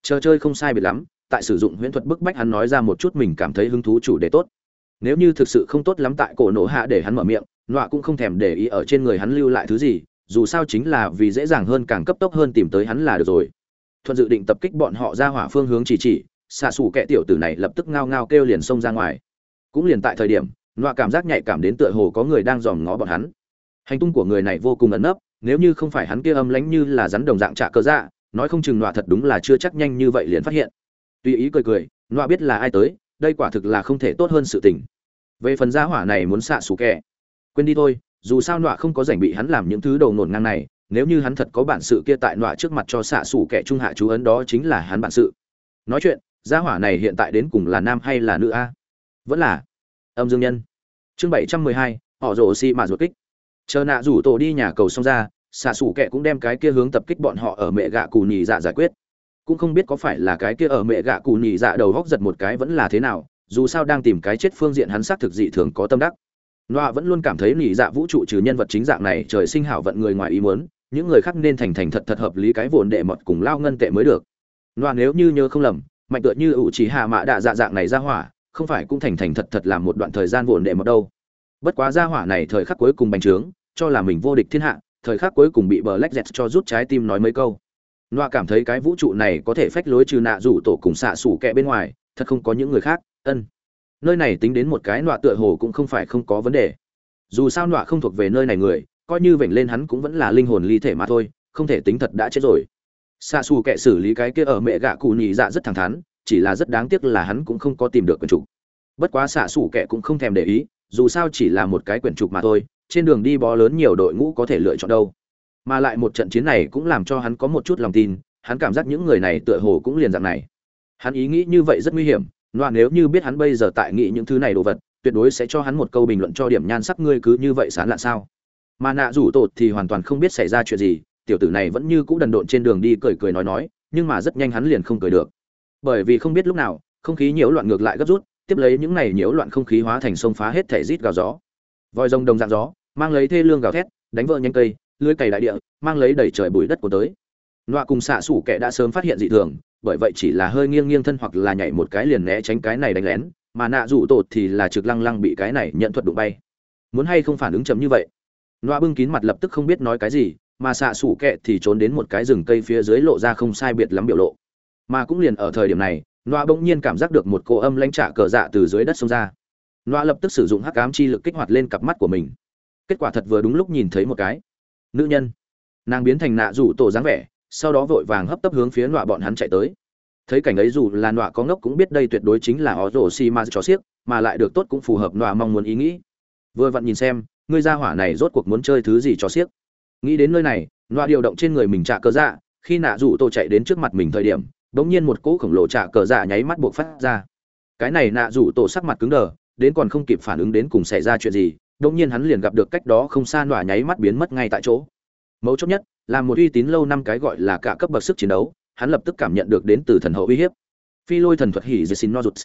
Chờ chơi không sai biệt lắm, tại sử dụng huyễn thuật bức bách hắn nói ra một chút mình cảm thấy hứng thú chủ đề tốt. Nếu như thực sự không tốt lắm tại cổ nổ hạ để hắn mở miệng, Nọa cũng không thèm để ý ở trên người hắn lưu lại thứ gì, dù sao chính là vì dễ dàng hơn càng cấp tốc hơn tìm tới hắn là được rồi. Thuận dự định tập kích bọn họ ra hỏa phương hướng chỉ chỉ, xạ xù kẻ tiểu tử này lập tức ngao ngao kêu liền xông ra ngoài cũng liền tại thời điểm nọa cảm giác nhạy cảm đến tựa hồ có người đang dòm ngó bọn hắn hành tung của người này vô cùng ẩn nấp nếu như không phải hắn kia âm lánh như là rắn đồng dạng trả cơ dạ nói không chừng nọa thật đúng là chưa chắc nhanh như vậy liền phát hiện tùy ý cười cười, nọa biết là ai tới, đây quả thực là không thể tốt hơn sự tình. Về phần gia hỏa này muốn xạ xù kẹ quên đi thôi, dù sao nọa không có rảnh bị hắn làm những thứ đầu nổn ngang này, nếu như hắn thật có bản sự kia tại nọa trước mặt cho xạ xù kẻ trung hạ chú ấn đó chính là hắn bản sự. Nói chuyện, gia hỏa này hiện tại đến cùng là nam hay là nữ a? Vẫn là. Âm dương nhân. Chương bảy trăm mười hai, họ rồ xi mà ruột kích. Chờ nạ rủ tổ đi nhà cầu xong ra, xạ xù kệ cũng đem cái kia hướng tập kích bọn họ ở mẹ gạ cù nhì dạ giải quyết cũng không biết có phải là cái kia ở mẹ gạ cụ nhì dạ đầu góc giật một cái vẫn là thế nào dù sao đang tìm cái chết phương diện hắn xác thực dị thường có tâm đắc. Noa vẫn luôn cảm thấy nhị dạ vũ trụ trừ nhân vật chính dạng này trời sinh hảo vận người ngoài ý muốn, những người khác nên thành thành thật thật hợp lý cái vồn đệ mọt cùng lao ngân tệ mới được. Noa nếu như nhớ không lầm, mạnh tựa như ủ chỉ hạ mạ đạ dạ dạng này ra hỏa, không phải cũng thành thành thật thật làm một đoạn thời gian vồn đệ một đâu. Bất quá gia hỏa này thời khắc cuối cùng bành trướng cho là mình vô địch thiên hạ thời khắc cuối cùng bị bờ lách dẹt cho rút trái tim nói mấy câu noa cảm thấy cái vũ trụ này có thể phách lối trừ nạ rủ tổ cùng xạ sủ kẹ bên ngoài, thật không có những người khác, ân. Nơi này tính đến một cái nọa tựa hồ cũng không phải không có vấn đề. Dù sao nọa không thuộc về nơi này người, coi như vểnh lên hắn cũng vẫn là linh hồn ly thể mà thôi, không thể tính thật đã chết rồi. Xạ xù kệ xử lý cái kia ở mẹ gạ cụ nhị dạ rất thẳng thắn, chỉ là rất đáng tiếc là hắn cũng không có tìm được quyển trục. Bất quá xạ sủ kệ cũng không thèm để ý, dù sao chỉ là một cái quyển trục mà thôi, trên đường đi bó lớn nhiều đội ngũ có thể lựa chọn đâu mà lại một trận chiến này cũng làm cho hắn có một chút lòng tin, hắn cảm giác những người này tựa hồ cũng liền dạng này. Hắn ý nghĩ như vậy rất nguy hiểm loạn nếu như biết hắn bây giờ tại nghĩ những thứ này đồ vật, tuyệt đối sẽ cho hắn một câu bình luận cho điểm nhan sắc ngươi cứ như vậy sán lạ sao. Mà nạ rủ tột thì hoàn toàn không biết xảy ra chuyện gì, tiểu tử này vẫn như cũ đần độn trên đường đi cười cười nói nói, nhưng mà rất nhanh hắn liền không cười được. Bởi vì không biết lúc nào, không khí nhiễu loạn ngược lại gấp rút, tiếp lấy những này nhiễu loạn không khí hóa thành sông phá hết thể rít gào gió. Vòi rồng đồng dạng gió, mang lấy thê lương gào thét, đánh vỡ nhanh cây lưới cày đại địa, mang lấy đầy trời bụi đất của tới. Loa cùng xạ sủ kẻ đã sớm phát hiện dị thường, bởi vậy chỉ là hơi nghiêng nghiêng thân hoặc là nhảy một cái liền né tránh cái này đánh lén, mà nạ rủ tột thì là trực lăng lăng bị cái này nhận thuật đụng bay. Muốn hay không phản ứng chậm như vậy? Loa bưng kín mặt lập tức không biết nói cái gì, mà xạ sủ kẹ thì trốn đến một cái rừng cây phía dưới lộ ra không sai biệt lắm biểu lộ. Mà cũng liền ở thời điểm này loa bỗng nhiên cảm giác được một cô âm lãnh trả cờ dạ từ dưới đất xông ra. Loa lập tức sử dụng hắc ám chi lực kích hoạt lên cặp mắt của mình. Kết quả thật vừa đúng lúc nhìn thấy một cái nữ nhân. Nàng biến thành nạ rủ tổ dáng vẻ, sau đó vội vàng hấp tấp hướng phía nọa bọn hắn chạy tới. Thấy cảnh ấy dù là nọa có ngốc cũng biết đây tuyệt đối chính là ó rổ xi ma cho xiếc, mà lại được tốt cũng phù hợp nọa mong muốn ý nghĩ. Vừa vặn nhìn xem ngươi ra hỏa này rốt cuộc muốn chơi thứ gì cho xiếc. Nghĩ đến nơi này, nọa điều động trên người mình trả cờ dạ khi nạ rủ tổ chạy đến trước mặt mình thời điểm, bỗng nhiên một cỗ khổng lồ trả cờ dạ nháy mắt buộc phát ra. Cái này nạ rủ tổ sắc mặt cứng đờ, đến còn không kịp phản ứng đến cùng xảy ra chuyện gì bỗng nhiên hắn liền gặp được cách đó không xa nọa nháy mắt biến mất ngay tại chỗ. Mấu chốt nhất, là một uy tín lâu năm cái gọi là cả cấp bậc sức chiến đấu, hắn lập tức cảm nhận được đến từ thần hậu uy hiếp. Phi lôi thần thuật hỉ dê xin nozuts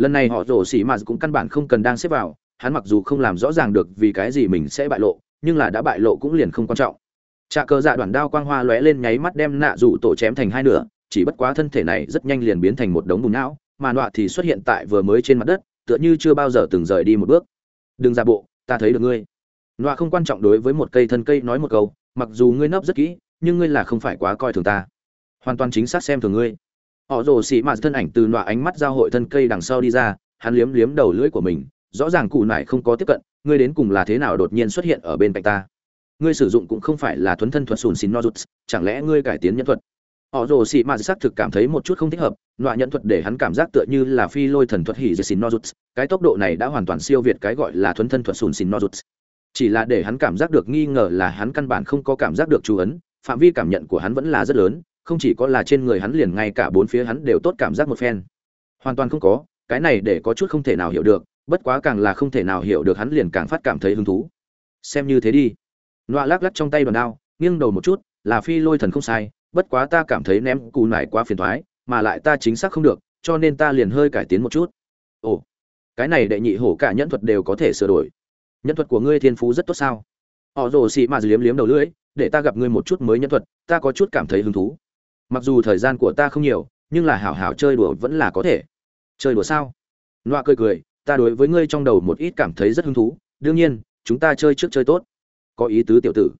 lần này họ rổ xỉ mà cũng căn bản không cần đang xếp vào, hắn mặc dù không làm rõ ràng được vì cái gì mình sẽ bại lộ, nhưng là đã bại lộ cũng liền không quan trọng. Trà cờ dạ đoàn đao quang hoa lóe lên nháy mắt đem nạ rủ tổ chém thành hai nửa, chỉ bất quá thân thể này rất nhanh liền biến thành một đống bùn não, mà nọa thì xuất hiện tại vừa mới trên mặt đất, tựa như chưa bao giờ từng rời đi một bước. Đừng ra bộ ta thấy được ngươi. Nọa không quan trọng đối với một cây thân cây nói một câu, mặc dù ngươi nấp rất kỹ, nhưng ngươi là không phải quá coi thường ta. Hoàn toàn chính xác xem thường ngươi. Họ rồ xì mạt thân ảnh từ nọa ánh mắt giao hội thân cây đằng sau đi ra, hắn liếm liếm đầu lưỡi của mình, rõ ràng cụ nải không có tiếp cận, ngươi đến cùng là thế nào đột nhiên xuất hiện ở bên cạnh ta? Ngươi sử dụng cũng không phải là thuấn thân thuật sùn xin nozuts, chẳng lẽ ngươi cải tiến nhân thuật? Họ rồ xì mạt xác thực cảm thấy một chút không thích hợp, loại nhận thuật để hắn cảm giác tựa như là phi lôi thần thuật hỉ dì xin nozuts cái tốc độ này đã hoàn toàn siêu việt cái gọi là thuấn thân thuật sùn xin nozuts chỉ là để hắn cảm giác được nghi ngờ là hắn căn bản không có cảm giác được chú ấn, phạm vi cảm nhận của hắn vẫn là rất lớn, không chỉ có là trên người hắn liền ngay cả bốn phía hắn đều tốt cảm giác một phen. Hoàn toàn không có, cái này để có chút không thể nào hiểu được, bất quá càng là không thể nào hiểu được hắn liền càng phát cảm thấy hứng thú. Xem như thế đi. Loa lắc lắc trong tay đoàn đao, nghiêng đầu một chút, là phi lôi thần không sai bất quá ta cảm thấy ném cù nải quá phiền thoái, mà lại ta chính xác không được, cho nên ta liền hơi cải tiến một chút. Ồ, cái này đệ nhị hổ cả nhẫn thuật đều có thể sửa đổi. Nhẫn thuật của ngươi thiên phú rất tốt sao? Họ rồ xị mà liếm liếm đầu lưỡi, để ta gặp ngươi một chút mới nhẫn thuật, ta có chút cảm thấy hứng thú. Mặc dù thời gian của ta không nhiều, nhưng là hảo hảo chơi đùa vẫn là có thể. Chơi đùa sao? Loa cười cười, ta đối với ngươi trong đầu một ít cảm thấy rất hứng thú, đương nhiên, chúng ta chơi trước chơi tốt. Có ý tứ tiểu tử.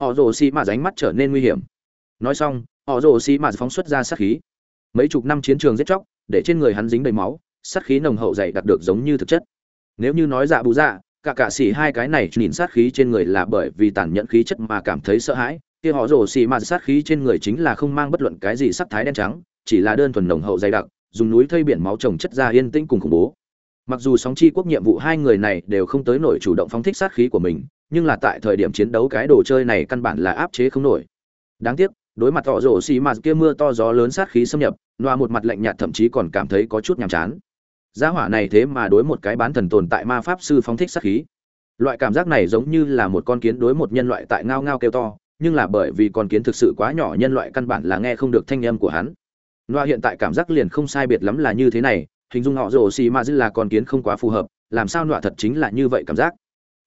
Họ rồ xị mà ránh mắt trở nên nguy hiểm nói xong, họ rồ xì mà phóng xuất ra sát khí. Mấy chục năm chiến trường giết chóc, để trên người hắn dính đầy máu, sát khí nồng hậu dày đặc được giống như thực chất. Nếu như nói dạ bù dạ cả cả xỉ hai cái này nhìn sát khí trên người là bởi vì tàn nhẫn khí chất mà cảm thấy sợ hãi, kia họ rồ xì mà sát khí trên người chính là không mang bất luận cái gì sắc thái đen trắng, chỉ là đơn thuần nồng hậu dày đặc, dùng núi thây biển máu trồng chất ra yên tĩnh cùng khủng bố. Mặc dù sóng chi quốc nhiệm vụ hai người này đều không tới nổi chủ động phóng thích sát khí của mình, nhưng là tại thời điểm chiến đấu cái đồ chơi này căn bản là áp chế không nổi. Đáng tiếc đối mặt họ rổ xì mạt kia mưa to gió lớn sát khí xâm nhập loa một mặt lạnh nhạt thậm chí còn cảm thấy có chút nhàm chán. Gia hỏa này thế mà đối một cái bán thần tồn tại ma pháp sư phóng thích sát khí. Loại cảm giác này giống như là một con kiến đối một nhân loại tại ngao ngao kêu to, nhưng là bởi vì con kiến thực sự quá nhỏ nhân loại căn bản là nghe không được thanh âm của hắn. Loa hiện tại cảm giác liền không sai biệt lắm là như thế này, hình dung họ rổ xì ma là con kiến không quá phù hợp, làm sao nọa thật chính là như vậy cảm giác.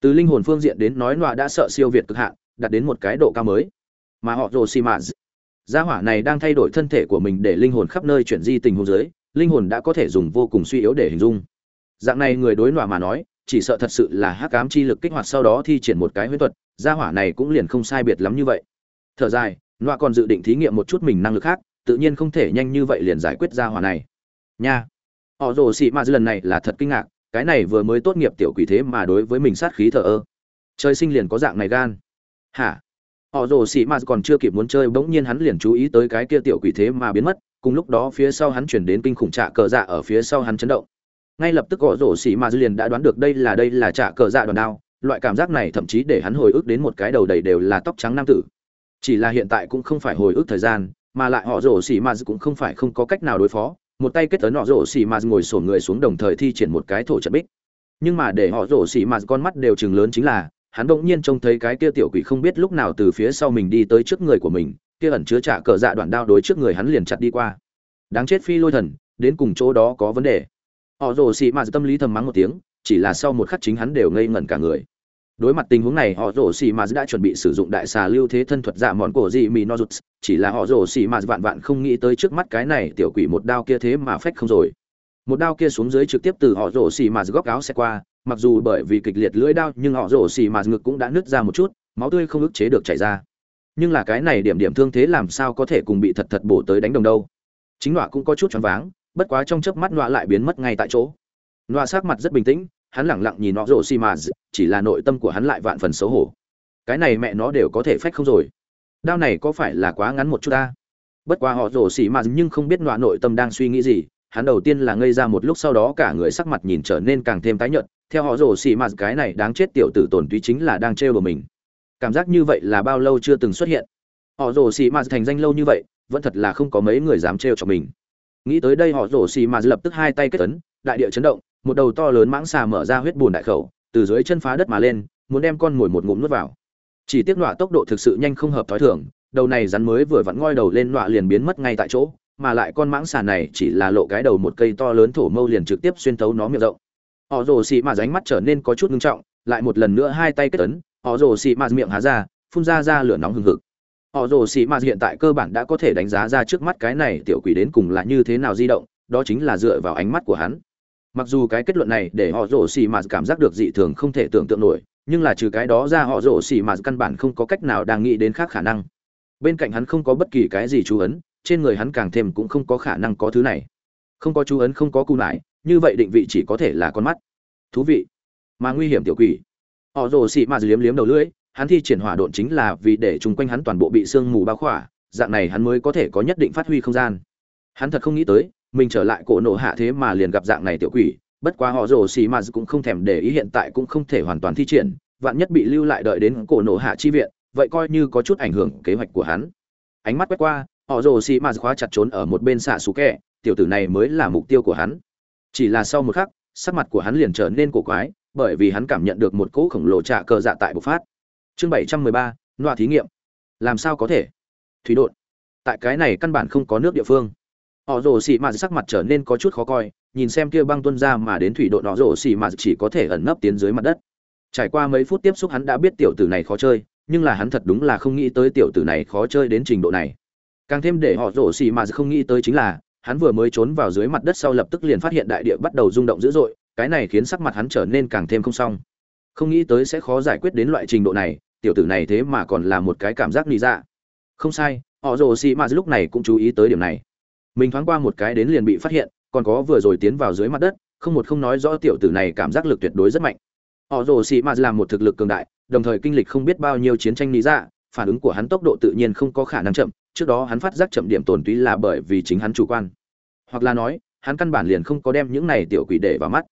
Từ linh hồn phương diện đến nói nọa đã sợ siêu việt cực hạn, đạt đến một cái độ cao mới. Mà họ rồ xì ma gia hỏa này đang thay đổi thân thể của mình để linh hồn khắp nơi chuyển di tình huống dưới linh hồn đã có thể dùng vô cùng suy yếu để hình dung. Dạng này người đối nọa mà nói, chỉ sợ thật sự là hắc ám chi lực kích hoạt sau đó thi triển một cái huyễn thuật, gia hỏa này cũng liền không sai biệt lắm như vậy. Thở dài, nọa còn dự định thí nghiệm một chút mình năng lực khác, tự nhiên không thể nhanh như vậy liền giải quyết gia hỏa này. Nha. Họ rồ xị mà lần này là thật kinh ngạc, cái này vừa mới tốt nghiệp tiểu quỷ thế mà đối với mình sát khí thờ ơ. Trời sinh liền có dạng này gan. Hả? Họ rồ xì mà còn chưa kịp muốn chơi, bỗng nhiên hắn liền chú ý tới cái kia tiểu quỷ thế mà biến mất. Cùng lúc đó, phía sau hắn chuyển đến kinh khủng trạ cờ dạ ở phía sau hắn chấn động. Ngay lập tức, họ rồ xì mà liền đã đoán được đây là đây là trạ cờ dạ đòn đao. Loại cảm giác này thậm chí để hắn hồi ức đến một cái đầu đầy đều là tóc trắng nam tử. Chỉ là hiện tại cũng không phải hồi ức thời gian, mà lại họ rồ xì mà cũng không phải không có cách nào đối phó. Một tay kết tấn họ rổ xì mà ngồi sổn người xuống đồng thời thi triển một cái thổ trận bích. Nhưng mà để họ rổ xì mà con mắt đều chừng lớn chính là hắn bỗng nhiên trông thấy cái kia tiểu quỷ không biết lúc nào từ phía sau mình đi tới trước người của mình, kia ẩn chứa trả cờ dạ đoạn đao đối trước người hắn liền chặt đi qua. Đáng chết phi lôi thần, đến cùng chỗ đó có vấn đề. Họ rồ xì mà tâm lý thầm mắng một tiếng, chỉ là sau một khắc chính hắn đều ngây ngẩn cả người. Đối mặt tình huống này, họ rồ xì mà đã chuẩn bị sử dụng đại xà lưu thế thân thuật dạ món cổ gì mì no rụt, chỉ là họ rồ xì mà vạn vạn không nghĩ tới trước mắt cái này tiểu quỷ một đao kia thế mà phách không rồi. Một đao kia xuống dưới trực tiếp từ họ rồ xì mà góc áo xe qua mặc dù bởi vì kịch liệt lưỡi đao nhưng họ rổ xì mà ngực cũng đã nứt ra một chút, máu tươi không ức chế được chảy ra. Nhưng là cái này điểm điểm thương thế làm sao có thể cùng bị thật thật bổ tới đánh đồng đâu. Chính nọa cũng có chút choáng váng, bất quá trong chớp mắt nọa lại biến mất ngay tại chỗ. Nọa sát mặt rất bình tĩnh, hắn lẳng lặng nhìn họ rổ xì mà, chỉ là nội tâm của hắn lại vạn phần xấu hổ. Cái này mẹ nó đều có thể phách không rồi. Đao này có phải là quá ngắn một chút ta? Bất quá họ rổ xì mà nhưng không biết nọa nội tâm đang suy nghĩ gì hắn đầu tiên là ngây ra một lúc sau đó cả người sắc mặt nhìn trở nên càng thêm tái nhợt, theo họ rồ xì mà cái này đáng chết tiểu tử tổn túy chính là đang trêu của mình. Cảm giác như vậy là bao lâu chưa từng xuất hiện. Họ rồ xì mà thành danh lâu như vậy, vẫn thật là không có mấy người dám trêu cho mình. Nghĩ tới đây họ rồ xì mà lập tức hai tay kết tấn đại địa chấn động, một đầu to lớn mãng xà mở ra huyết bùn đại khẩu, từ dưới chân phá đất mà lên, muốn đem con mồi một ngụm nuốt vào. Chỉ tiếc nọa tốc độ thực sự nhanh không hợp thói thường, đầu này rắn mới vừa vặn ngoi đầu lên nọa liền biến mất ngay tại chỗ mà lại con mãng xà này chỉ là lộ cái đầu một cây to lớn thổ mâu liền trực tiếp xuyên tấu nó miệng rộng. Họ rồ xì mà ránh mắt trở nên có chút ngưng trọng, lại một lần nữa hai tay kết tấn họ rồ xì mà miệng há ra, phun ra ra lửa nóng hừng hực. Họ rồ xì mà hiện tại cơ bản đã có thể đánh giá ra trước mắt cái này tiểu quỷ đến cùng là như thế nào di động, đó chính là dựa vào ánh mắt của hắn. Mặc dù cái kết luận này để họ rồ xì mà cảm giác được dị thường không thể tưởng tượng nổi, nhưng là trừ cái đó ra họ rồ xì mà căn bản không có cách nào đang nghĩ đến khác khả năng. Bên cạnh hắn không có bất kỳ cái gì chú ấn trên người hắn càng thêm cũng không có khả năng có thứ này. Không có chú ấn, không có cu nải, như vậy định vị chỉ có thể là con mắt. Thú vị. Mà nguy hiểm tiểu quỷ. Họ rồ xì mà liếm liếm đầu lưỡi, hắn thi triển hỏa độn chính là vì để chung quanh hắn toàn bộ bị sương mù bao khỏa, dạng này hắn mới có thể có nhất định phát huy không gian. Hắn thật không nghĩ tới, mình trở lại cổ nổ hạ thế mà liền gặp dạng này tiểu quỷ, bất quá họ rồ xì mà cũng không thèm để ý hiện tại cũng không thể hoàn toàn thi triển, vạn nhất bị lưu lại đợi đến cổ nổ hạ chi viện, vậy coi như có chút ảnh hưởng kế hoạch của hắn. Ánh mắt quét qua họ rồ xì mà khóa chặt trốn ở một bên xạ xù kẹ, tiểu tử này mới là mục tiêu của hắn. Chỉ là sau một khắc, sắc mặt của hắn liền trở nên cổ quái, bởi vì hắn cảm nhận được một cỗ khổng lồ trạ cờ dạ tại bộc phát. Chương bảy trăm mười ba, loa thí nghiệm. Làm sao có thể? Thủy đột. Tại cái này căn bản không có nước địa phương. Họ rồ xì mạt sắc mặt trở nên có chút khó coi, nhìn xem kia băng tuân ra mà đến thủy độ họ rồ xì mạt chỉ có thể ẩn nấp tiến dưới mặt đất. Trải qua mấy phút tiếp xúc hắn đã biết tiểu tử này khó chơi, nhưng là hắn thật đúng là không nghĩ tới tiểu tử này khó chơi đến trình độ này càng thêm để họ rổ xì mà không nghĩ tới chính là, hắn vừa mới trốn vào dưới mặt đất sau lập tức liền phát hiện đại địa bắt đầu rung động dữ dội, cái này khiến sắc mặt hắn trở nên càng thêm không xong. Không nghĩ tới sẽ khó giải quyết đến loại trình độ này, tiểu tử này thế mà còn là một cái cảm giác lý dạ. Không sai, họ rồ xì mạt lúc này cũng chú ý tới điểm này. Mình thoáng qua một cái đến liền bị phát hiện, còn có vừa rồi tiến vào dưới mặt đất, không một không nói rõ tiểu tử này cảm giác lực tuyệt đối rất mạnh. Họ rồ xì mạt là một thực lực cường đại, đồng thời kinh lịch không biết bao nhiêu chiến tranh lý dạ phản ứng của hắn tốc độ tự nhiên không có khả năng chậm trước đó hắn phát giác chậm điểm tồn túy là bởi vì chính hắn chủ quan. Hoặc là nói, hắn căn bản liền không có đem những này tiểu quỷ để vào mắt.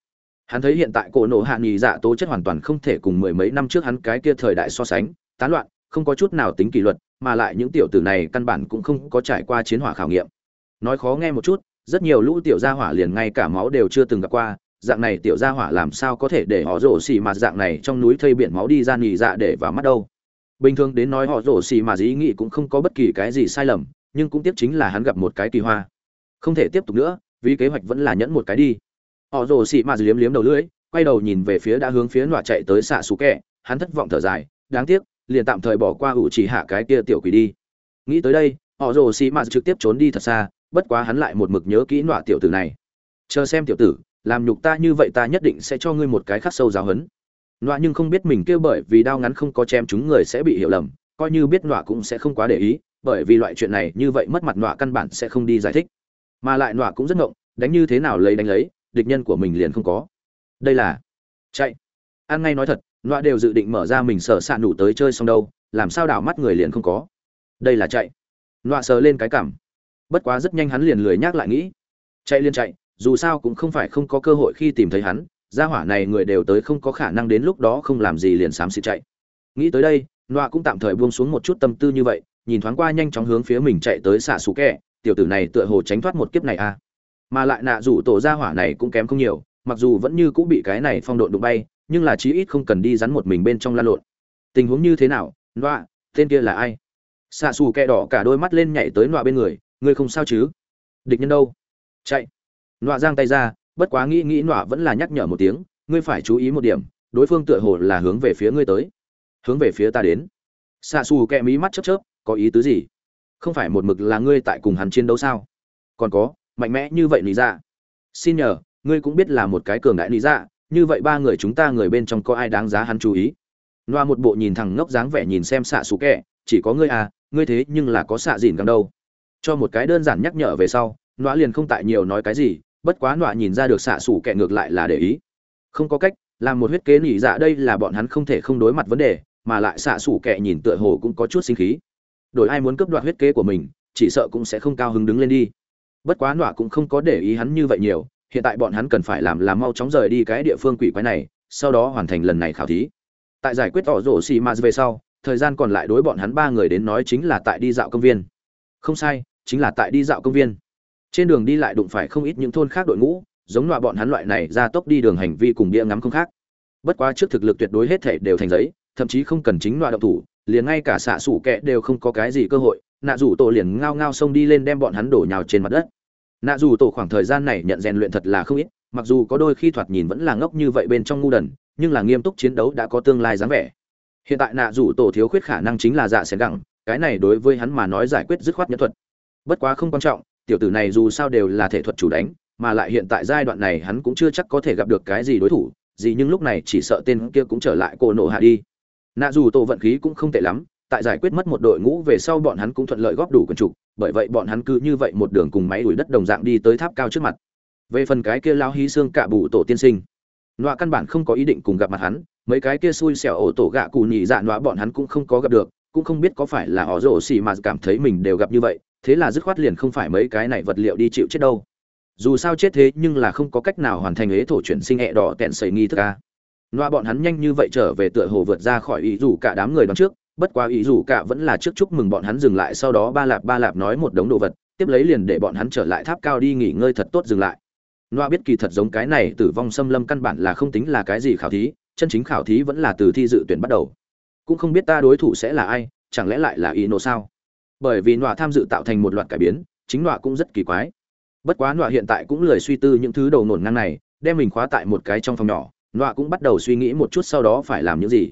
Hắn thấy hiện tại cổ nổ hạ nghỉ dạ tố chất hoàn toàn không thể cùng mười mấy năm trước hắn cái kia thời đại so sánh, tán loạn, không có chút nào tính kỷ luật, mà lại những tiểu tử này căn bản cũng không có trải qua chiến hỏa khảo nghiệm. Nói khó nghe một chút, rất nhiều lũ tiểu gia hỏa liền ngay cả máu đều chưa từng gặp qua, dạng này tiểu gia hỏa làm sao có thể để họ rổ xì mà dạng này trong núi thây biển máu đi ra nghỉ dạ để vào mắt đâu? Bình thường đến nói họ rổ xì mà ý nghĩ cũng không có bất kỳ cái gì sai lầm, nhưng cũng tiếc chính là hắn gặp một cái kỳ hoa. Không thể tiếp tục nữa, vì kế hoạch vẫn là nhẫn một cái đi. Họ rồ xì mà liếm liếm đầu lưỡi, quay đầu nhìn về phía đã hướng phía nọa chạy tới xạ xú kẹ. Hắn thất vọng thở dài, đáng tiếc, liền tạm thời bỏ qua ủ chỉ hạ cái kia tiểu quỷ đi. Nghĩ tới đây, họ rồ xì mà trực tiếp trốn đi thật xa, bất quá hắn lại một mực nhớ kỹ nọa tiểu tử này. Chờ xem tiểu tử, làm nhục ta như vậy ta nhất định sẽ cho ngươi một cái khắc sâu giáo hấn nọa nhưng không biết mình kêu bởi vì đao ngắn không có chém chúng người sẽ bị hiểu lầm, coi như biết nọa cũng sẽ không quá để ý, bởi vì loại chuyện này như vậy mất mặt nọa căn bản sẽ không đi giải thích. Mà lại nọa cũng rất ngộng, đánh như thế nào lấy đánh lấy, địch nhân của mình liền không có. Đây là chạy. Ăn ngay nói thật, nọa đều dự định mở ra mình sở s ạ nủ tới chơi xong đâu, làm sao đảo mắt người liền không có. Đây là chạy. Nọa sờ lên cái cảm. Bất quá rất nhanh hắn liền lười nhắc lại nghĩ. Chạy liên chạy, dù sao cũng không phải không có cơ hội khi tìm thấy hắn gia hỏa này người đều tới không có khả năng đến lúc đó không làm gì liền xám xịt chạy. Nghĩ tới đây, nọa cũng tạm thời buông xuống một chút tâm tư như vậy, nhìn thoáng qua nhanh chóng hướng phía mình chạy tới xả xù kẹ, tiểu tử này tựa hồ tránh thoát một kiếp này à. Mà lại nạ rủ tổ gia hỏa này cũng kém không nhiều, mặc dù vẫn như cũng bị cái này phong độ đụng bay, nhưng là chí ít không cần đi rắn một mình bên trong lan lộn. Tình huống như thế nào, nọa, tên kia là ai? Xạ xù kẹ đỏ cả đôi mắt lên nhảy tới nọa bên người, ngươi không sao chứ? Địch nhân đâu? Chạy. Nọa giang tay ra bất quá nghĩ nghĩ nọa vẫn là nhắc nhở một tiếng, ngươi phải chú ý một điểm, đối phương tựa hồ là hướng về phía ngươi tới. Hướng về phía ta đến. Xạ xù kẹ mí mắt chớp chớp, có ý tứ gì? Không phải một mực là ngươi tại cùng hắn chiến đấu sao? Còn có, mạnh mẽ như vậy lý ra dạ. xin nhờ, ngươi cũng biết là một cái cường đại lý ra dạ, như vậy ba người chúng ta người bên trong có ai đáng giá hắn chú ý? Loa một bộ nhìn thẳng ngốc dáng vẻ nhìn xem xạ xù kẹ, chỉ có ngươi à ngươi thế nhưng là có xạ dìn gần đâu. Cho một cái đơn giản nhắc nhở về sau loa liền không tại nhiều nói cái gì bất quá nọa nhìn ra được xạ xủ kẻ ngược lại là để ý. Không có cách, làm một huyết kế nỉ dạ đây là bọn hắn không thể không đối mặt vấn đề, mà lại xạ xủ kẻ nhìn tựa hồ cũng có chút sinh khí. Đổi ai muốn cướp đoạt huyết kế của mình, chỉ sợ cũng sẽ không cao hứng đứng lên đi. Bất quá nọa cũng không có để ý hắn như vậy nhiều, hiện tại bọn hắn cần phải làm là mau chóng rời đi cái địa phương quỷ quái này, sau đó hoàn thành lần này khảo thí. Tại giải quyết tỏ rổ xì m về sau, thời gian còn lại đối bọn hắn ba người đến nói chính là tại đi dạo công viên. Không sai, chính là tại đi dạo công viên trên đường đi lại đụng phải không ít những thôn khác đội ngũ, giống loại bọn hắn loại này ra tốc đi đường hành vi cùng bia ngắm không khác. Bất quá trước thực lực tuyệt đối hết thể đều thành giấy, thậm chí không cần chính loại động thủ, liền ngay cả xạ sủ kẹ đều không có cái gì cơ hội, nạ rủ tổ liền ngao ngao xông đi lên đem bọn hắn đổ nhào trên mặt đất. Nạ rủ tổ khoảng thời gian này nhận rèn luyện thật là không ít, mặc dù có đôi khi thoạt nhìn vẫn là ngốc như vậy bên trong ngu đần, nhưng là nghiêm túc chiến đấu đã có tương lai dáng vẻ. Hiện tại nạ rủ tổ thiếu khuyết khả năng chính là dạ xén gẳng, cái này đối với hắn mà nói giải quyết dứt khoát nhất thuật. Bất quá không quan trọng tiểu tử này dù sao đều là thể thuật chủ đánh, mà lại hiện tại giai đoạn này hắn cũng chưa chắc có thể gặp được cái gì đối thủ, gì nhưng lúc này chỉ sợ tên kia cũng trở lại cô nộ hạ đi. Nạ dù tổ vận khí cũng không tệ lắm, tại giải quyết mất một đội ngũ về sau bọn hắn cũng thuận lợi góp đủ quần trục, bởi vậy bọn hắn cứ như vậy một đường cùng máy đuổi đất đồng dạng đi tới tháp cao trước mặt. Về phần cái kia lão hí xương cả bụ tổ tiên sinh, nọa căn bản không có ý định cùng gặp mặt hắn, mấy cái kia xui xẻo ổ tổ gạ cụ nhị dạ nọa bọn hắn cũng không có gặp được, cũng không biết có phải là họ rồ xì mà cảm thấy mình đều gặp như vậy thế là dứt khoát liền không phải mấy cái này vật liệu đi chịu chết đâu. Dù sao chết thế nhưng là không có cách nào hoàn thành ế thổ chuyển sinh hẹ đỏ tẹn sầy nghi thức ca loa bọn hắn nhanh như vậy trở về tựa hồ vượt ra khỏi ý dù cả đám người đón trước, bất quá ý dù cả vẫn là trước chúc mừng bọn hắn dừng lại, sau đó ba lạp ba lạp nói một đống đồ vật, tiếp lấy liền để bọn hắn trở lại tháp cao đi nghỉ ngơi thật tốt dừng lại. Loa biết kỳ thật giống cái này tử vong xâm lâm căn bản là không tính là cái gì khảo thí, chân chính khảo thí vẫn là từ thi dự tuyển bắt đầu. Cũng không biết ta đối thủ sẽ là ai, chẳng lẽ lại là ý nô sao? Bởi vì nọa tham dự tạo thành một loạt cải biến, chính nọa cũng rất kỳ quái. Bất quá nọa hiện tại cũng lười suy tư những thứ đầu nổn ngang này, đem mình khóa tại một cái trong phòng nhỏ, nọa cũng bắt đầu suy nghĩ một chút sau đó phải làm những gì.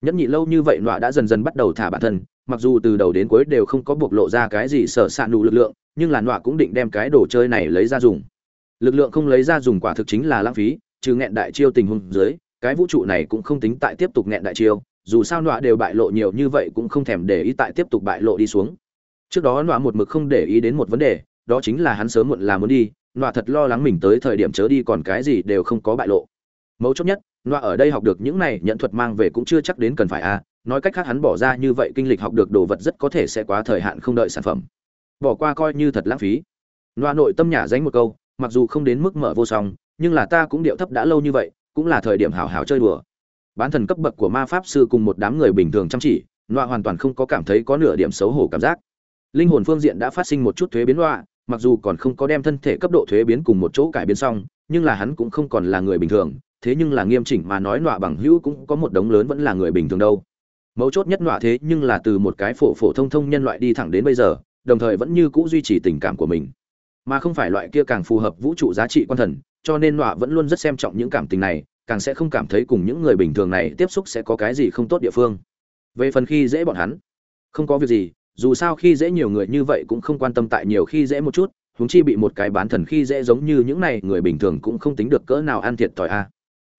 Nhẫn nhị lâu như vậy nọa đã dần dần bắt đầu thả bản thân, mặc dù từ đầu đến cuối đều không có bộc lộ ra cái gì sở s ạ nụ lực lượng, nhưng là nọa cũng định đem cái đồ chơi này lấy ra dùng. Lực lượng không lấy ra dùng quả thực chính là lãng phí, trừ nghẹn đại chiêu tình huống dưới, cái vũ trụ này cũng không tính tại tiếp tục nghẹn đại chiêu, dù sao nọa đều bại lộ nhiều như vậy cũng không thèm để ý tại tiếp tục bại lộ đi xuống trước đó nọa một mực không để ý đến một vấn đề, đó chính là hắn sớm muộn là muốn đi, nọa thật lo lắng mình tới thời điểm chớ đi còn cái gì đều không có bại lộ. Mấu chốt nhất, nọa ở đây học được những này nhận thuật mang về cũng chưa chắc đến cần phải a nói cách khác hắn bỏ ra như vậy kinh lịch học được đồ vật rất có thể sẽ quá thời hạn không đợi sản phẩm. Bỏ qua coi như thật lãng phí. Nọa nội tâm nhả dánh một câu, mặc dù không đến mức mở vô song, nhưng là ta cũng điệu thấp đã lâu như vậy, cũng là thời điểm hào hào chơi đùa. Bán thần cấp bậc của ma pháp sư cùng một đám người bình thường chăm chỉ, nọa hoàn toàn không có cảm thấy có nửa điểm xấu hổ cảm giác linh hồn phương diện đã phát sinh một chút thuế biến loạ, mặc dù còn không có đem thân thể cấp độ thuế biến cùng một chỗ cải biến xong, nhưng là hắn cũng không còn là người bình thường, thế nhưng là nghiêm chỉnh mà nói nọa bằng hữu cũng có một đống lớn vẫn là người bình thường đâu. Mấu chốt nhất nọa thế nhưng là từ một cái phổ phổ thông thông nhân loại đi thẳng đến bây giờ, đồng thời vẫn như cũ duy trì tình cảm của mình. Mà không phải loại kia càng phù hợp vũ trụ giá trị quan thần, cho nên nọa vẫn luôn rất xem trọng những cảm tình này, càng sẽ không cảm thấy cùng những người bình thường này tiếp xúc sẽ có cái gì không tốt địa phương. Về phần khi dễ bọn hắn, không có việc gì dù sao khi dễ nhiều người như vậy cũng không quan tâm tại nhiều khi dễ một chút, huống chi bị một cái bán thần khi dễ giống như những này, người bình thường cũng không tính được cỡ nào ăn thiệt thòi a.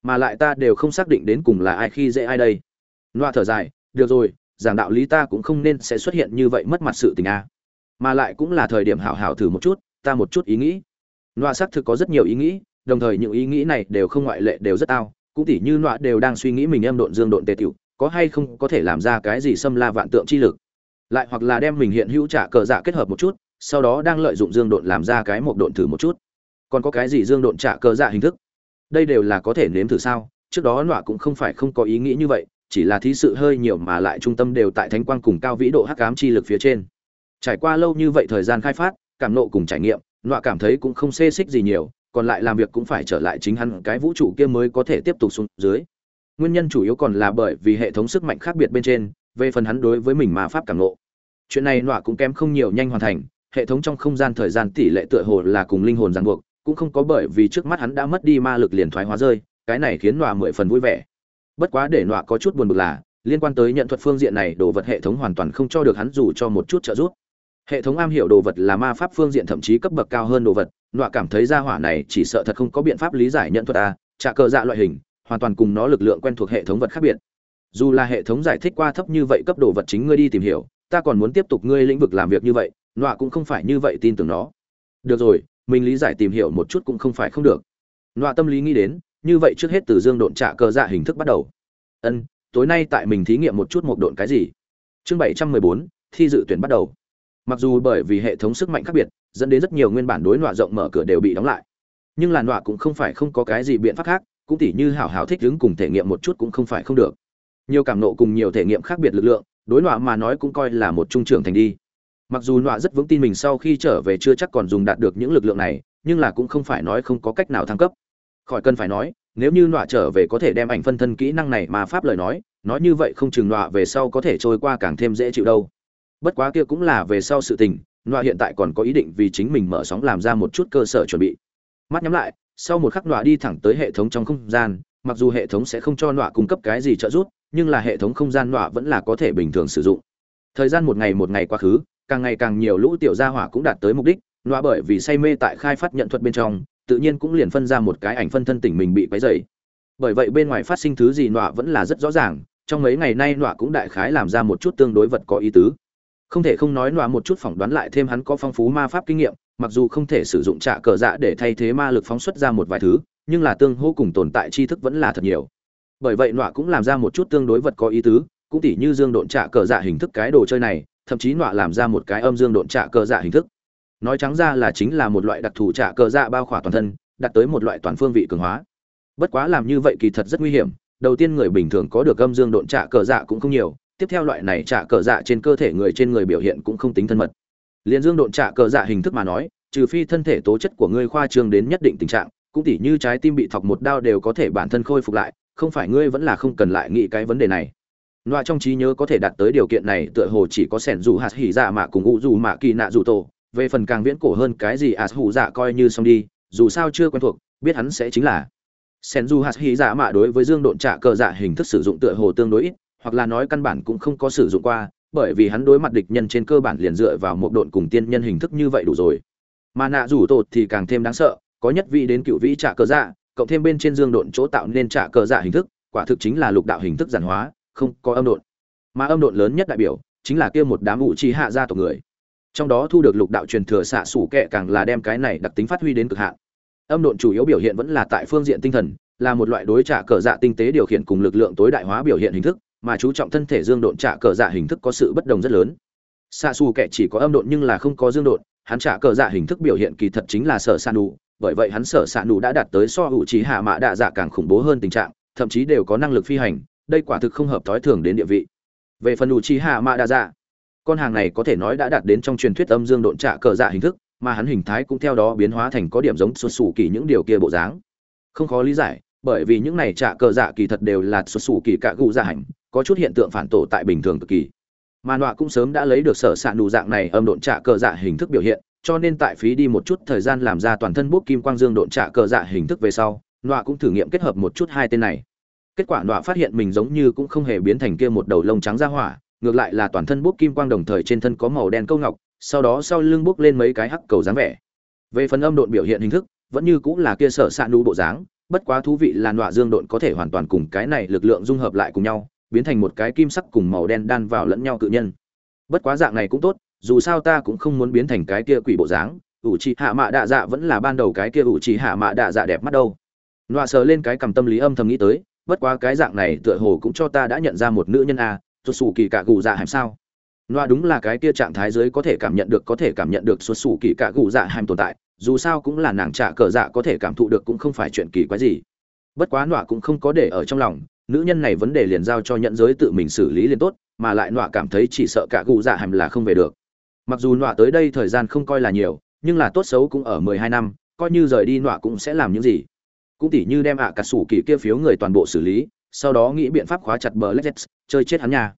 Mà lại ta đều không xác định đến cùng là ai khi dễ ai đây. Loa thở dài, được rồi, giảng đạo lý ta cũng không nên sẽ xuất hiện như vậy mất mặt sự tình a. Mà lại cũng là thời điểm hảo hảo thử một chút, ta một chút ý nghĩ. Loa xác thực có rất nhiều ý nghĩ, đồng thời những ý nghĩ này đều không ngoại lệ, đều rất ao cũng tỉ như loa đều đang suy nghĩ mình em độn dương độn tề tiểu, có hay không có thể làm ra cái gì xâm la vạn tượng chi lực lại hoặc là đem mình hiện hữu trả cờ dạ kết hợp một chút, sau đó đang lợi dụng dương độn làm ra cái một độn thử một chút. Còn có cái gì dương độn trả cờ dạ hình thức? Đây đều là có thể nếm thử sao? Trước đó nọa cũng không phải không có ý nghĩ như vậy, chỉ là thí sự hơi nhiều mà lại trung tâm đều tại thánh quang cùng cao vĩ độ hắc ám chi lực phía trên. Trải qua lâu như vậy thời gian khai phát, cảm nộ cùng trải nghiệm, nọa cảm thấy cũng không xê xích gì nhiều, còn lại làm việc cũng phải trở lại chính hắn cái vũ trụ kia mới có thể tiếp tục xuống dưới. Nguyên nhân chủ yếu còn là bởi vì hệ thống sức mạnh khác biệt bên trên về phần hắn đối với mình mà pháp cảm ngộ, chuyện này nọa cũng kém không nhiều nhanh hoàn thành hệ thống trong không gian thời gian tỷ lệ tựa hồ là cùng linh hồn ràng buộc cũng không có bởi vì trước mắt hắn đã mất đi ma lực liền thoái hóa rơi cái này khiến nọa mười phần vui vẻ. Bất quá để nọa có chút buồn bực là liên quan tới nhận thuật phương diện này đồ vật hệ thống hoàn toàn không cho được hắn dù cho một chút trợ giúp. Hệ thống am hiểu đồ vật là ma pháp phương diện thậm chí cấp bậc cao hơn đồ vật nọa cảm thấy ra hỏa này chỉ sợ thật không có biện pháp lý giải nhận thuật a trả cờ dạ loại hình hoàn toàn cùng nó lực lượng quen thuộc hệ thống vật khác biệt dù là hệ thống giải thích qua thấp như vậy cấp độ vật chính ngươi đi tìm hiểu, ta còn muốn tiếp tục ngươi lĩnh vực làm việc như vậy, nọa cũng không phải như vậy tin tưởng nó. Được rồi, mình lý giải tìm hiểu một chút cũng không phải không được. Nọa tâm lý nghĩ đến, như vậy trước hết từ dương độn trả cờ dạ hình thức bắt đầu. Ân, tối nay tại mình thí nghiệm một chút một độn cái gì? Chương bảy trăm mười bốn, thi dự tuyển bắt đầu. Mặc dù bởi vì hệ thống sức mạnh khác biệt, dẫn đến rất nhiều nguyên bản đối nọa rộng mở cửa đều bị đóng lại. Nhưng là nọa cũng không phải không có cái gì biện pháp khác, cũng tỉ như hảo hảo thích đứng cùng thể nghiệm một chút cũng không phải không được nhiều cảm nộ cùng nhiều thể nghiệm khác biệt lực lượng, đối nọa mà nói cũng coi là một trung trưởng thành đi. Mặc dù nọa rất vững tin mình sau khi trở về chưa chắc còn dùng đạt được những lực lượng này, nhưng là cũng không phải nói không có cách nào thăng cấp. Khỏi cần phải nói, nếu như nọa trở về có thể đem ảnh phân thân kỹ năng này mà pháp lời nói nói như vậy không chừng nọa về sau có thể trôi qua càng thêm dễ chịu đâu. Bất quá kia cũng là về sau sự tình, nọa hiện tại còn có ý định vì chính mình mở sóng làm ra một chút cơ sở chuẩn bị. Mắt nhắm lại, sau một khắc nọa đi thẳng tới hệ thống trong không gian, mặc dù hệ thống sẽ không cho nọa cung cấp cái gì trợ giúp nhưng là hệ thống không gian nọa vẫn là có thể bình thường sử dụng. Thời gian một ngày một ngày quá khứ, càng ngày càng nhiều lũ tiểu gia hỏa cũng đạt tới mục đích, nọa bởi vì say mê tại khai phát nhận thuật bên trong, tự nhiên cũng liền phân ra một cái ảnh phân thân tỉnh mình bị quấy dày bởi vậy bên ngoài phát sinh thứ gì nọa vẫn là rất rõ ràng, trong mấy ngày nay nọa cũng đại khái làm ra một chút tương đối vật có ý tứ. Không thể không nói nọa một chút phỏng đoán lại thêm hắn có phong phú ma pháp kinh nghiệm, mặc dù không thể sử dụng trạ cờ dạ để thay thế ma lực phóng xuất ra một vài thứ, nhưng là tương hỗ cùng tồn tại tri thức vẫn là thật nhiều bởi vậy nọa cũng làm ra một chút tương đối vật có ý tứ, cũng tỉ như dương độn trả cờ dạ hình thức cái đồ chơi này, thậm chí nọa làm ra một cái âm dương độn trả cờ dạ hình thức. Nói trắng ra là chính là một loại đặc thù trả cờ dạ bao khỏa toàn thân đạt tới một loại toàn phương vị cường hóa. Bất quá làm như vậy kỳ thật rất nguy hiểm, đầu tiên người bình thường có được âm dương độn trả cờ dạ cũng không nhiều, tiếp theo loại này trả cờ dạ trên cơ thể người trên người biểu hiện cũng không tính thân mật. Liền dương độn trả cờ dạ hình thức mà nói, trừ phi thân thể tố chất của ngươi khoa trương đến nhất định tình trạng, cũng tỉ như trái tim bị thọc một đao đều có thể bản thân khôi phục lại không phải ngươi vẫn là không cần lại nghĩ cái vấn đề này. Loại trong trí nhớ có thể đạt tới điều kiện này tựa hồ chỉ có sẻn dù hạt hỉ dạ mạ cùng ngụ dù mạ kỳ nạ dù tổ. Về phần càng viễn cổ hơn cái gì ạt hủ dạ coi như xong đi, dù sao chưa quen thuộc, biết hắn sẽ chính là sẻn dù hạt hỉ dạ mạ đối với dương độn trạ cờ dạ hình thức sử dụng tựa hồ tương đối ít, hoặc là nói căn bản cũng không có sử dụng qua, bởi vì hắn đối mặt địch nhân trên cơ bản liền dựa vào một độn cùng tiên nhân hình thức như vậy đủ rồi. Mà nạ rủ tột thì càng thêm đáng sợ, có nhất vị đến cựu vĩ trả cờ dạ cộng thêm bên trên dương độn chỗ tạo nên trả cờ dạ hình thức, quả thực chính là lục đạo hình thức giản hóa, không có âm độn. Mà âm độn lớn nhất đại biểu chính là kia một đám ủ chi hạ gia tộc người. Trong đó thu được lục đạo truyền thừa xạ sủ kệ càng là đem cái này đặc tính phát huy đến cực hạn. Âm độn chủ yếu biểu hiện vẫn là tại phương diện tinh thần, là một loại đối trả cờ dạ tinh tế điều khiển cùng lực lượng tối đại hóa biểu hiện hình thức, mà chú trọng thân thể dương độn trả cờ dạ hình thức có sự bất đồng rất lớn. Xạ xù kệ chỉ có âm độn nhưng là không có dương độn, hắn trả cờ dạ hình thức biểu hiện kỳ thật chính là sở san đủ bởi vậy hắn sở xạ nụ đã đạt tới so hữu trí hạ mạ đạ dạ càng khủng bố hơn tình trạng, thậm chí đều có năng lực phi hành, đây quả thực không hợp thói thường đến địa vị. Về phần hữu trí hạ mạ đạ dạ con hàng này có thể nói đã đạt đến trong truyền thuyết âm dương độn trạ cờ dạ hình thức, mà hắn hình thái cũng theo đó biến hóa thành có điểm giống xuất xù kỳ những điều kia bộ dáng. Không khó lý giải, bởi vì những này trạ cờ dạ kỳ thật đều là xuất xù kỳ cạ gụ dạ hành, có chút hiện tượng phản tổ tại bình thường cực kỳ. Mà nọa cũng sớm đã lấy được sở s ạ nụ dạng này âm độn trạ cờ dạ hình thức biểu hiện cho nên tại phí đi một chút thời gian làm ra toàn thân bút kim quang dương độn trả cờ dạ hình thức về sau, nọa cũng thử nghiệm kết hợp một chút hai tên này. Kết quả nọa phát hiện mình giống như cũng không hề biến thành kia một đầu lông trắng ra hỏa, ngược lại là toàn thân bút kim quang đồng thời trên thân có màu đen câu ngọc, sau đó sau lưng bút lên mấy cái hắc cầu dáng vẻ. Về phần âm độn biểu hiện hình thức, vẫn như cũng là kia sở xạ ạ nụ bộ dáng, bất quá thú vị là nọa dương độn có thể hoàn toàn cùng cái này lực lượng dung hợp lại cùng nhau, biến thành một cái kim sắc cùng màu đen đan vào lẫn nhau cự nhân. Bất quá dạng này cũng tốt dù sao ta cũng không muốn biến thành cái kia quỷ bộ dáng ủ trì hạ mạ đạ dạ vẫn là ban đầu cái kia ủ trì hạ mạ đạ dạ đẹp mắt đâu. Nọa sờ lên cái cầm tâm lý âm thầm nghĩ tới bất quá cái dạng này tựa hồ cũng cho ta đã nhận ra một nữ nhân a à, xuất xù kỳ cạ gù dạ hàm sao? Nọa đúng là cái kia trạng thái dưới có thể cảm nhận được có thể cảm nhận được xuất xù kỳ cạ gù dạ hàm tồn tại dù sao cũng là nàng trả cờ dạ có thể cảm thụ được cũng không phải chuyện kỳ quái gì. Bất quá nọa cũng không có để ở trong lòng nữ nhân này vấn đề liền giao cho nhận giới tự mình xử lý liền tốt mà lại nọa cảm thấy chỉ sợ cả gù dạ hàm là không về được mặc dù nọa tới đây thời gian không coi là nhiều, nhưng là tốt xấu cũng ở mười hai năm, coi như rời đi nọa cũng sẽ làm những gì. Cũng tỉ như đem ạ cả sủ kỳ kia phiếu người toàn bộ xử lý, sau đó nghĩ biện pháp khóa chặt bờ lexus chơi chết hắn nhà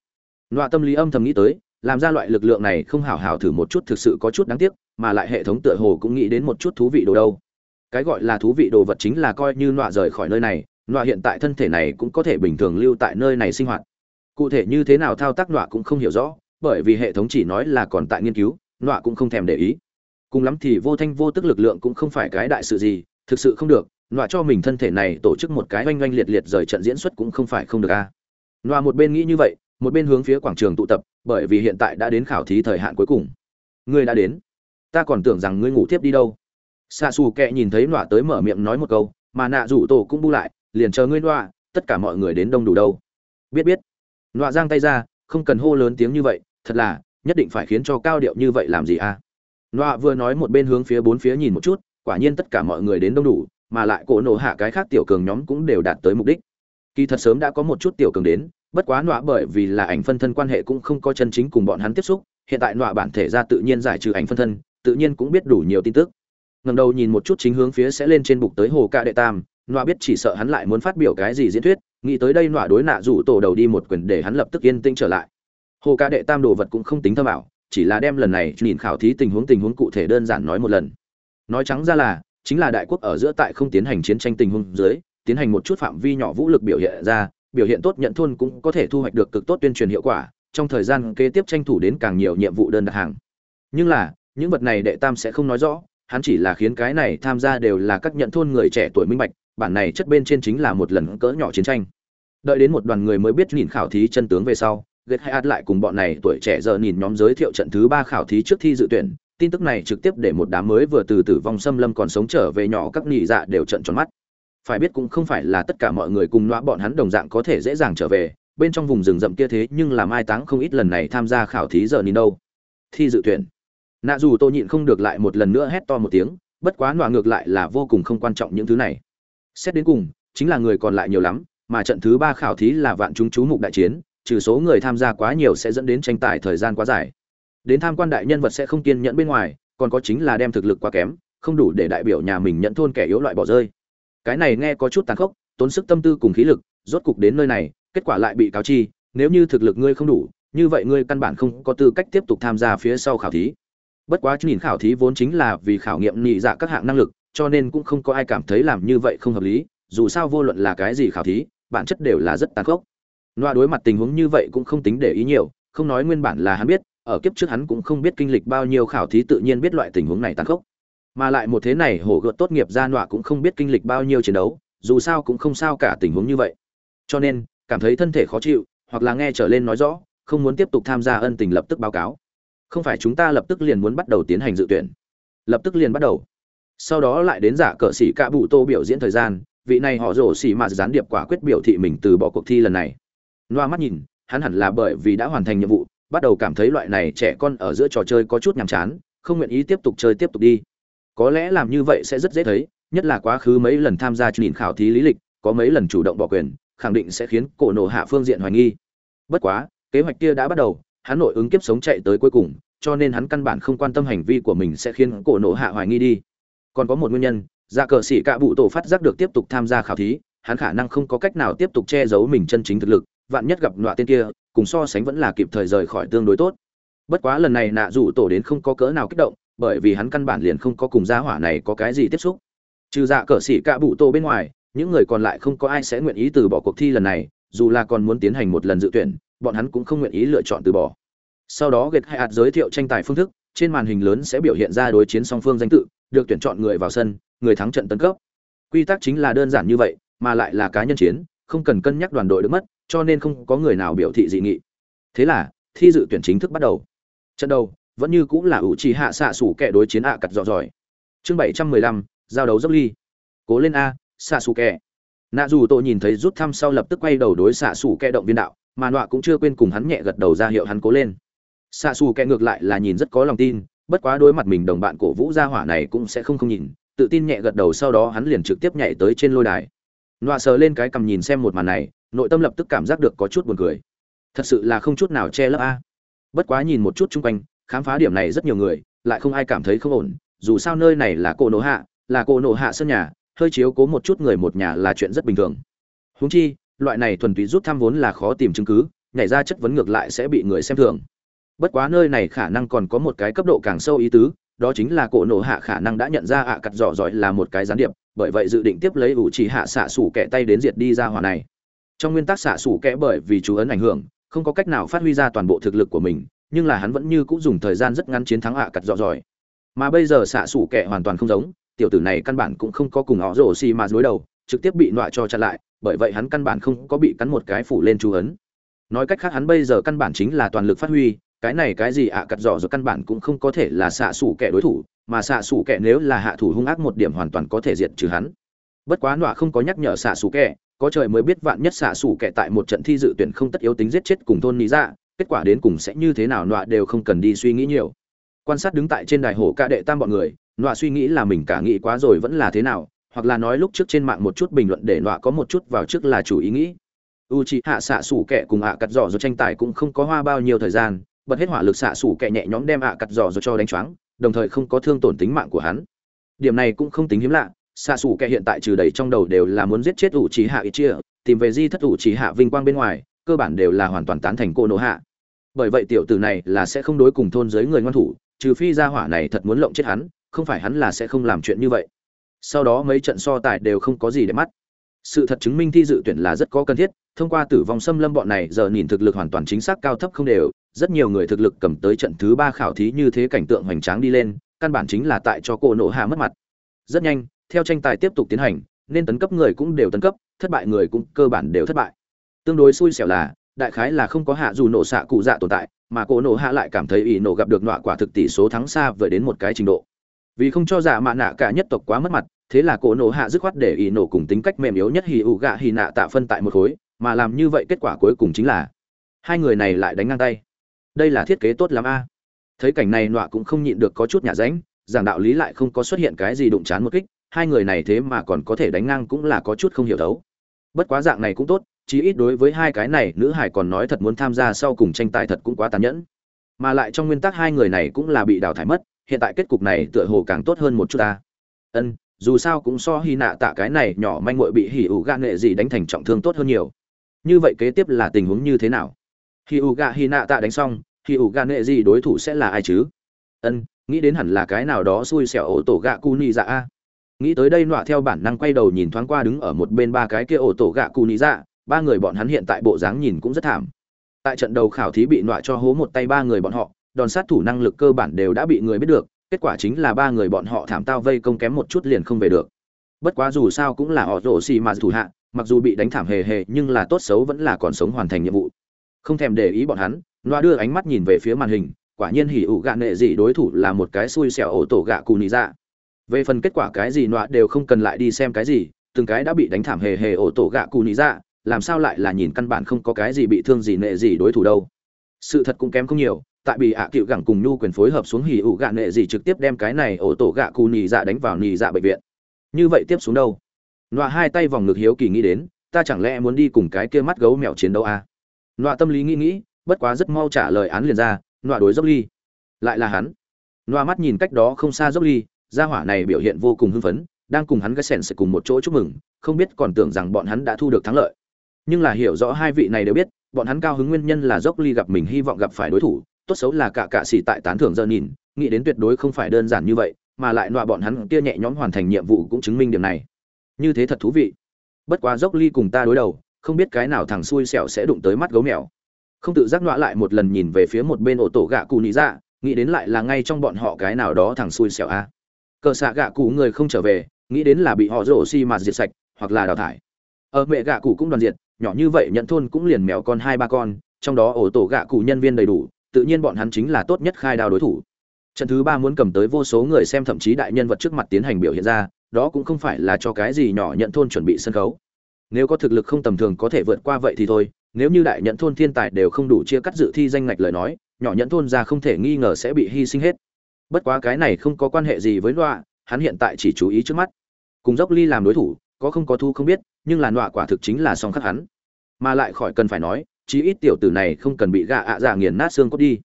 nọa tâm lý âm thầm nghĩ tới, làm ra loại lực lượng này không hảo hảo thử một chút thực sự có chút đáng tiếc, mà lại hệ thống tựa hồ cũng nghĩ đến một chút thú vị đồ đâu. Cái gọi là thú vị đồ vật chính là coi như nọa rời khỏi nơi này, nọa hiện tại thân thể này cũng có thể bình thường lưu tại nơi này sinh hoạt. Cụ thể như thế nào thao tác nọa cũng không hiểu rõ bởi vì hệ thống chỉ nói là còn tại nghiên cứu, nọa cũng không thèm để ý. Cùng lắm thì vô thanh vô tức lực lượng cũng không phải cái đại sự gì, thực sự không được, nọa cho mình thân thể này tổ chức một cái oanh oanh liệt liệt rời trận diễn xuất cũng không phải không được a. À. nọa một bên nghĩ như vậy, một bên hướng phía quảng trường tụ tập, bởi vì hiện tại đã đến khảo thí thời hạn cuối cùng. Ngươi đã đến. Ta còn tưởng rằng ngươi ngủ tiếp đi đâu. Xa xù kệ nhìn thấy nọa tới mở miệng nói một câu, mà nạ rủ tổ cũng bu lại, liền chờ ngươi nọa, tất cả mọi người đến đông đủ đâu. Biết biết. Nọa giang tay ra, không cần hô lớn tiếng như vậy thật là, nhất định phải khiến cho cao điệu như vậy làm gì à? Nọa vừa nói một bên hướng phía bốn phía nhìn một chút, quả nhiên tất cả mọi người đến đông đủ, mà lại cổ nổ hạ cái khác tiểu cường nhóm cũng đều đạt tới mục đích. Kỳ thật sớm đã có một chút tiểu cường đến, bất quá nọa bởi vì là ảnh phân thân quan hệ cũng không có chân chính cùng bọn hắn tiếp xúc, hiện tại nọa bản thể ra tự nhiên giải trừ ảnh phân thân, tự nhiên cũng biết đủ nhiều tin tức. Ngầm đầu nhìn một chút chính hướng phía sẽ lên trên bục tới hồ ca đệ tam nọa biết chỉ sợ hắn lại muốn phát biểu cái gì diễn thuyết, nghĩ tới đây nọa đối nạ rủ tổ đầu đi một quyền để hắn lập tức yên tĩnh trở lại hồ ca đệ tam đồ vật cũng không tính thâm ảo, chỉ là đem lần này nhìn khảo thí tình huống tình huống cụ thể đơn giản nói một lần. Nói trắng ra là, chính là đại quốc ở giữa tại không tiến hành chiến tranh tình huống dưới, tiến hành một chút phạm vi nhỏ vũ lực biểu hiện ra, biểu hiện tốt nhận thôn cũng có thể thu hoạch được cực tốt tuyên truyền hiệu quả, trong thời gian kế tiếp tranh thủ đến càng nhiều nhiệm vụ đơn đặt hàng. Nhưng là, những vật này đệ tam sẽ không nói rõ, hắn chỉ là khiến cái này tham gia đều là các nhận thôn người trẻ tuổi minh bạch, bản này chất bên trên chính là một lần cỡ nhỏ chiến tranh. Đợi đến một đoàn người mới biết nhìn khảo thí chân tướng về sau ghét hay lại cùng bọn này tuổi trẻ giờ nhìn nhóm giới thiệu trận thứ ba khảo thí trước thi dự tuyển, tin tức này trực tiếp để một đám mới vừa từ tử vong xâm lâm còn sống trở về nhỏ các nhị dạ đều trận tròn mắt. Phải biết cũng không phải là tất cả mọi người cùng loã bọn hắn đồng dạng có thể dễ dàng trở về, bên trong vùng rừng rậm kia thế nhưng là mai táng không ít lần này tham gia khảo thí giờ nhìn đâu. Thi dự tuyển. Nạ dù tôi nhịn không được lại một lần nữa hét to một tiếng, bất quá nọa ngược lại là vô cùng không quan trọng những thứ này. Xét đến cùng, chính là người còn lại nhiều lắm, mà trận thứ ba khảo thí là vạn chúng chú mục đại chiến trừ số người tham gia quá nhiều sẽ dẫn đến tranh tài thời gian quá dài. Đến tham quan đại nhân vật sẽ không kiên nhẫn bên ngoài, còn có chính là đem thực lực quá kém, không đủ để đại biểu nhà mình nhận thôn kẻ yếu loại bỏ rơi. Cái này nghe có chút tàn khốc, tốn sức tâm tư cùng khí lực, rốt cục đến nơi này, kết quả lại bị cáo chi, nếu như thực lực ngươi không đủ, như vậy ngươi căn bản không có tư cách tiếp tục tham gia phía sau khảo thí. Bất quá nhìn khảo thí vốn chính là vì khảo nghiệm nhị dạ các hạng năng lực, cho nên cũng không có ai cảm thấy làm như vậy không hợp lý, dù sao vô luận là cái gì khảo thí, bản chất đều là rất tàn khốc loa đối mặt tình huống như vậy cũng không tính để ý nhiều, không nói nguyên bản là hắn biết, ở kiếp trước hắn cũng không biết kinh lịch bao nhiêu khảo thí tự nhiên biết loại tình huống này tàn khốc. Mà lại một thế này hổ gợt tốt nghiệp ra nọa cũng không biết kinh lịch bao nhiêu chiến đấu, dù sao cũng không sao cả tình huống như vậy. Cho nên, cảm thấy thân thể khó chịu, hoặc là nghe trở lên nói rõ, không muốn tiếp tục tham gia ân tình lập tức báo cáo. Không phải chúng ta lập tức liền muốn bắt đầu tiến hành dự tuyển. Lập tức liền bắt đầu. Sau đó lại đến giả cờ sĩ cạ bụ tô biểu diễn thời gian, vị này họ rổ xỉ mà gián điệp quả quyết biểu thị mình từ bỏ cuộc thi lần này loa mắt nhìn, hắn hẳn là bởi vì đã hoàn thành nhiệm vụ, bắt đầu cảm thấy loại này trẻ con ở giữa trò chơi có chút nhàm chán, không nguyện ý tiếp tục chơi tiếp tục đi. Có lẽ làm như vậy sẽ rất dễ thấy, nhất là quá khứ mấy lần tham gia nhìn khảo thí lý lịch, có mấy lần chủ động bỏ quyền, khẳng định sẽ khiến cổ nổ hạ phương diện hoài nghi. Bất quá, kế hoạch kia đã bắt đầu, hắn nội ứng kiếp sống chạy tới cuối cùng, cho nên hắn căn bản không quan tâm hành vi của mình sẽ khiến cổ nổ hạ hoài nghi đi. Còn có một nguyên nhân dạ cờ sĩ cạ bụ tổ phát giác được tiếp tục tham gia khảo thí, hắn khả năng không có cách nào tiếp tục che giấu mình chân chính thực lực vạn nhất gặp nọa tên kia, cùng so sánh vẫn là kịp thời rời khỏi tương đối tốt. Bất quá lần này nạ rủ tổ đến không có cỡ nào kích động, bởi vì hắn căn bản liền không có cùng gia hỏa này có cái gì tiếp xúc. Trừ dạ cờ xỉ cạ bụ tô bên ngoài, những người còn lại không có ai sẽ nguyện ý từ bỏ cuộc thi lần này, dù là còn muốn tiến hành một lần dự tuyển, bọn hắn cũng không nguyện ý lựa chọn từ bỏ. Sau đó gệt hai hạt giới thiệu tranh tài phương thức, trên màn hình lớn sẽ biểu hiện ra đối chiến song phương danh tự, được tuyển chọn người vào sân, người thắng trận tấn cấp. Quy tắc chính là đơn giản như vậy, mà lại là cá nhân chiến, không cần cân nhắc đoàn đội được mất cho nên không có người nào biểu thị dị nghị. Thế là, thi dự tuyển chính thức bắt đầu. Trận đầu, vẫn như cũng là ủ trì hạ xạ sủ kẻ đối chiến ạ cặt dọ giỏi chương bảy trăm mười lăm, giao đấu dốc ly. Cố lên a, xạ sủ kẻ. Nạ dù tôi nhìn thấy rút thăm sau lập tức quay đầu đối xạ sủ kẻ động viên đạo, mà nọa cũng chưa quên cùng hắn nhẹ gật đầu ra hiệu hắn cố lên. Xạ xù kẻ ngược lại là nhìn rất có lòng tin, bất quá đối mặt mình đồng bạn cổ vũ gia hỏa này cũng sẽ không không nhìn, tự tin nhẹ gật đầu sau đó hắn liền trực tiếp nhảy tới trên lôi đài. Nọa sờ lên cái cầm nhìn xem một màn này nội tâm lập tức cảm giác được có chút buồn cười. Thật sự là không chút nào che lấp a. Bất quá nhìn một chút chung quanh, khám phá điểm này rất nhiều người, lại không ai cảm thấy không ổn. Dù sao nơi này là cổ nổ hạ, là cổ nổ hạ sân nhà, hơi chiếu cố một chút người một nhà là chuyện rất bình thường. Huống chi, loại này thuần túy rút thăm vốn là khó tìm chứng cứ, nhảy ra chất vấn ngược lại sẽ bị người xem thường. Bất quá nơi này khả năng còn có một cái cấp độ càng sâu ý tứ, đó chính là cổ nổ hạ khả năng đã nhận ra ạ cặt dò giỏi là một cái gián điệp, bởi vậy dự định tiếp lấy ủ chỉ hạ xạ xủ kẻ tay đến diệt đi ra hỏa này trong nguyên tắc xạ sủ kẽ bởi vì chú ấn ảnh hưởng, không có cách nào phát huy ra toàn bộ thực lực của mình, nhưng là hắn vẫn như cũng dùng thời gian rất ngắn chiến thắng ạ cặt dò dòi mà bây giờ xạ sủ kẻ hoàn toàn không giống, tiểu tử này căn bản cũng không có cùng họ rổ xì mà đối đầu, trực tiếp bị nọa cho chặn lại, bởi vậy hắn căn bản không có bị cắn một cái phủ lên chú ấn. Nói cách khác hắn bây giờ căn bản chính là toàn lực phát huy, cái này cái gì ạ cặt dò rồi căn bản cũng không có thể là xạ sủ kẻ đối thủ, mà xạ sủ kẻ nếu là hạ thủ hung ác một điểm hoàn toàn có thể diệt trừ hắn. Bất quá nọa không có nhắc nhở xạ sủ kẻ có trời mới biết vạn nhất xạ xủ kẻ tại một trận thi dự tuyển không tất yếu tính giết chết cùng thôn lý dạ kết quả đến cùng sẽ như thế nào nọa đều không cần đi suy nghĩ nhiều. Quan sát đứng tại trên đài hổ ca đệ tam bọn người, nọa suy nghĩ là mình cả nghĩ quá rồi vẫn là thế nào, hoặc là nói lúc trước trên mạng một chút bình luận để nọa có một chút vào trước là chủ ý nghĩ. U c hạ xạ xủ kẻ cùng ạ cắt dò rồi tranh tài cũng không có hoa bao nhiêu thời gian, bật hết hỏa lực xạ xủ kẻ nhẹ nhõm đem ạ cắt dò rồi cho đánh choáng, đồng thời không có thương tổn tính mạng của hắn. Điểm này cũng không tính hiếm lạ xạ xủ kẻ hiện tại trừ đầy trong đầu đều là muốn giết chết ủ trí hạ ít chia, tìm về di thất ủ trí hạ vinh quang bên ngoài, cơ bản đều là hoàn toàn tán thành cô nỗ hạ. Bởi vậy tiểu tử này là sẽ không đối cùng thôn giới người ngoan thủ, trừ phi gia hỏa này thật muốn lộng chết hắn, không phải hắn là sẽ không làm chuyện như vậy. Sau đó mấy trận so tài đều không có gì để mắt. Sự thật chứng minh thi dự tuyển là rất có cần thiết, thông qua tử vong xâm lâm bọn này, giờ nhìn thực lực hoàn toàn chính xác cao thấp không đều, rất nhiều người thực lực cầm tới trận thứ ba khảo thí như thế cảnh tượng hoành tráng đi lên, căn bản chính là tại cho cô nỗ hạ mất mặt. Rất nhanh theo tranh tài tiếp tục tiến hành, nên tấn cấp người cũng đều tấn cấp, thất bại người cũng cơ bản đều thất bại. Tương đối xui xẻo là, đại khái là không có hạ dù nổ xạ cụ dạ tồn tại, mà cổ nổ hạ lại cảm thấy ỷ nổ gặp được nọa quả thực tỷ số thắng xa vời đến một cái trình độ. Vì không cho giả mạ nạ cả nhất tộc quá mất mặt, thế là cổ nổ hạ dứt khoát để ỷ nổ cùng tính cách mềm yếu nhất hì ụ gạ hì nạ tạ phân tại một khối, mà làm như vậy kết quả cuối cùng chính là, hai người này lại đánh ngang tay. Đây là thiết kế tốt lắm a. Thấy cảnh này nọa cũng không nhịn được có chút nhả ránh, giảng đạo lý lại không có xuất hiện cái gì đụng chán một kích hai người này thế mà còn có thể đánh ngang cũng là có chút không hiểu thấu. Bất quá dạng này cũng tốt, chí ít đối với hai cái này, nữ hải còn nói thật muốn tham gia sau cùng tranh tài thật cũng quá tàn nhẫn. Mà lại trong nguyên tắc hai người này cũng là bị đào thải mất, hiện tại kết cục này tựa hồ càng tốt hơn một chút ta. Ân, dù sao cũng so hy nạ tạ cái này nhỏ manh muội bị hỉ ủ gạ nghệ gì đánh thành trọng thương tốt hơn nhiều. Như vậy kế tiếp là tình huống như thế nào? Hỉ ủ gạ, hy nạ tạ đánh xong, hỉ ủ gạ nghệ gì đối thủ sẽ là ai chứ? Ân, nghĩ đến hẳn là cái nào đó xui xẻo ổ tổ gạ cu ni dạ a nghĩ tới đây nọa theo bản năng quay đầu nhìn thoáng qua đứng ở một bên ba cái kia ổ tổ gạ cù nị dạ ba người bọn hắn hiện tại bộ dáng nhìn cũng rất thảm. Tại trận đầu khảo thí bị nọa cho hố một tay ba người bọn họ, đòn sát thủ năng lực cơ bản đều đã bị người biết được, kết quả chính là ba người bọn họ thảm tao vây công kém một chút liền không về được. Bất quá dù sao cũng là họ rổ xì mà thủ hạ, mặc dù bị đánh thảm hề hề, nhưng là tốt xấu vẫn là còn sống hoàn thành nhiệm vụ. Không thèm để ý bọn hắn loa đưa ánh mắt nhìn về phía màn hình, quả nhiên hỉ ủ gạ nệ gì đối thủ là một cái xui xẻo ổ tổ gạ cù nị dạ về phần kết quả cái gì nọa đều không cần lại đi xem cái gì, từng cái đã bị đánh thảm hề hề ổ tổ gạ cù nị dạ làm sao lại là nhìn căn bản không có cái gì bị thương gì nệ gì đối thủ đâu. Sự thật cũng kém không nhiều, tại bị ạ cựu gẳng cùng nhu quyền phối hợp xuống hỉ ủ gạ nệ gì trực tiếp đem cái này ổ tổ gạ cù nị dạ đánh vào nị dạ bệnh viện. Như vậy tiếp xuống đâu? Nọa hai tay vòng ngực hiếu kỳ nghĩ đến, ta chẳng lẽ muốn đi cùng cái kia mắt gấu mèo chiến đấu à? nọa tâm lý nghĩ nghĩ, bất quá rất mau trả lời án liền ra, nọa đối dốc ly. Lại là hắn. Nọa mắt nhìn cách đó không xa dốc ly gia hỏa này biểu hiện vô cùng hưng phấn, đang cùng hắn cái sèn sẽ cùng một chỗ chúc mừng, không biết còn tưởng rằng bọn hắn đã thu được thắng lợi. Nhưng là hiểu rõ hai vị này đều biết, bọn hắn cao hứng nguyên nhân là dốc ly gặp mình hy vọng gặp phải đối thủ, tốt xấu là cả cạ xỉ tại tán thưởng giờ nhìn, nghĩ đến tuyệt đối không phải đơn giản như vậy, mà lại nọa bọn hắn kia nhẹ nhõm hoàn thành nhiệm vụ cũng chứng minh điểm này. Như thế thật thú vị. Bất quá dốc ly cùng ta đối đầu, không biết cái nào thằng xui xẻo sẽ đụng tới mắt gấu mèo. Không tự giác nọa lại một lần nhìn về phía một bên ổ tổ gạ cụ nị dạ nghĩ đến lại là ngay trong bọn họ cái nào đó thằng xui xẻo a cờ xạ gạ cụ người không trở về, nghĩ đến là bị họ rổ xi mà diệt sạch, hoặc là đào thải. Ở mẹ gạ cụ cũng đoàn diệt, nhỏ như vậy nhận thôn cũng liền mèo con hai ba con, trong đó ổ tổ gạ cụ nhân viên đầy đủ, tự nhiên bọn hắn chính là tốt nhất khai đào đối thủ. Trận thứ ba muốn cầm tới vô số người xem thậm chí đại nhân vật trước mặt tiến hành biểu hiện ra, đó cũng không phải là cho cái gì nhỏ nhận thôn chuẩn bị sân khấu. Nếu có thực lực không tầm thường có thể vượt qua vậy thì thôi, nếu như đại nhận thôn thiên tài đều không đủ chia cắt dự thi danh ngạch lời nói, nhỏ nhận thôn ra không thể nghi ngờ sẽ bị hy sinh hết bất quá cái này không có quan hệ gì với loa, hắn hiện tại chỉ chú ý trước mắt. Cùng dốc ly làm đối thủ, có không có thu không biết, nhưng là nọa quả thực chính là song khắc hắn. Mà lại khỏi cần phải nói, chí ít tiểu tử này không cần bị gạ ạ à dạ nghiền nát xương cốt đi.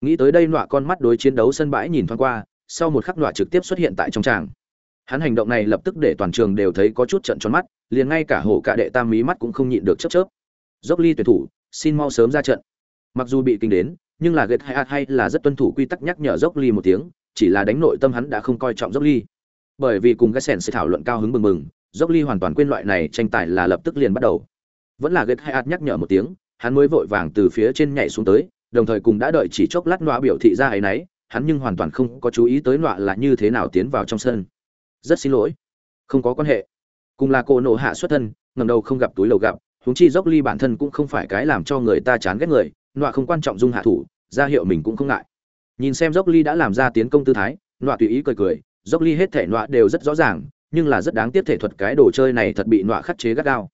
Nghĩ tới đây nọa con mắt đối chiến đấu sân bãi nhìn thoáng qua, sau một khắc nọa trực tiếp xuất hiện tại trong tràng. Hắn hành động này lập tức để toàn trường đều thấy có chút trận tròn mắt, liền ngay cả hổ cả đệ tam mí mắt cũng không nhịn được chớp chớp. Dốc ly tuyển thủ, xin mau sớm ra trận. Mặc dù bị kinh đến nhưng là ghét hay hay là rất tuân thủ quy tắc nhắc nhở dốc ly một tiếng, chỉ là đánh nội tâm hắn đã không coi trọng dốc ly. Bởi vì cùng cái sèn sẽ thảo luận cao hứng mừng mừng dốc ly hoàn toàn quên loại này tranh tài là lập tức liền bắt đầu. Vẫn là ghét hay nhắc nhở một tiếng, hắn mới vội vàng từ phía trên nhảy xuống tới, đồng thời cùng đã đợi chỉ chốc lát nọa biểu thị ra ấy nấy, hắn nhưng hoàn toàn không có chú ý tới nọa là như thế nào tiến vào trong sân. Rất xin lỗi. Không có quan hệ. Cùng là cô nộ hạ xuất thân ngầm đầu không gặp túi lầu gặp, huống chi dốc ly bản thân cũng không phải cái làm cho người ta chán ghét người nọa không quan trọng dung hạ thủ, ra hiệu mình cũng không ngại. Nhìn xem dốc ly đã làm ra tiến công tư thái, nọa tùy ý cười cười, dốc ly hết thể nọa đều rất rõ ràng, nhưng là rất đáng tiếc thể thuật cái đồ chơi này thật bị nọa khắc chế gắt gao.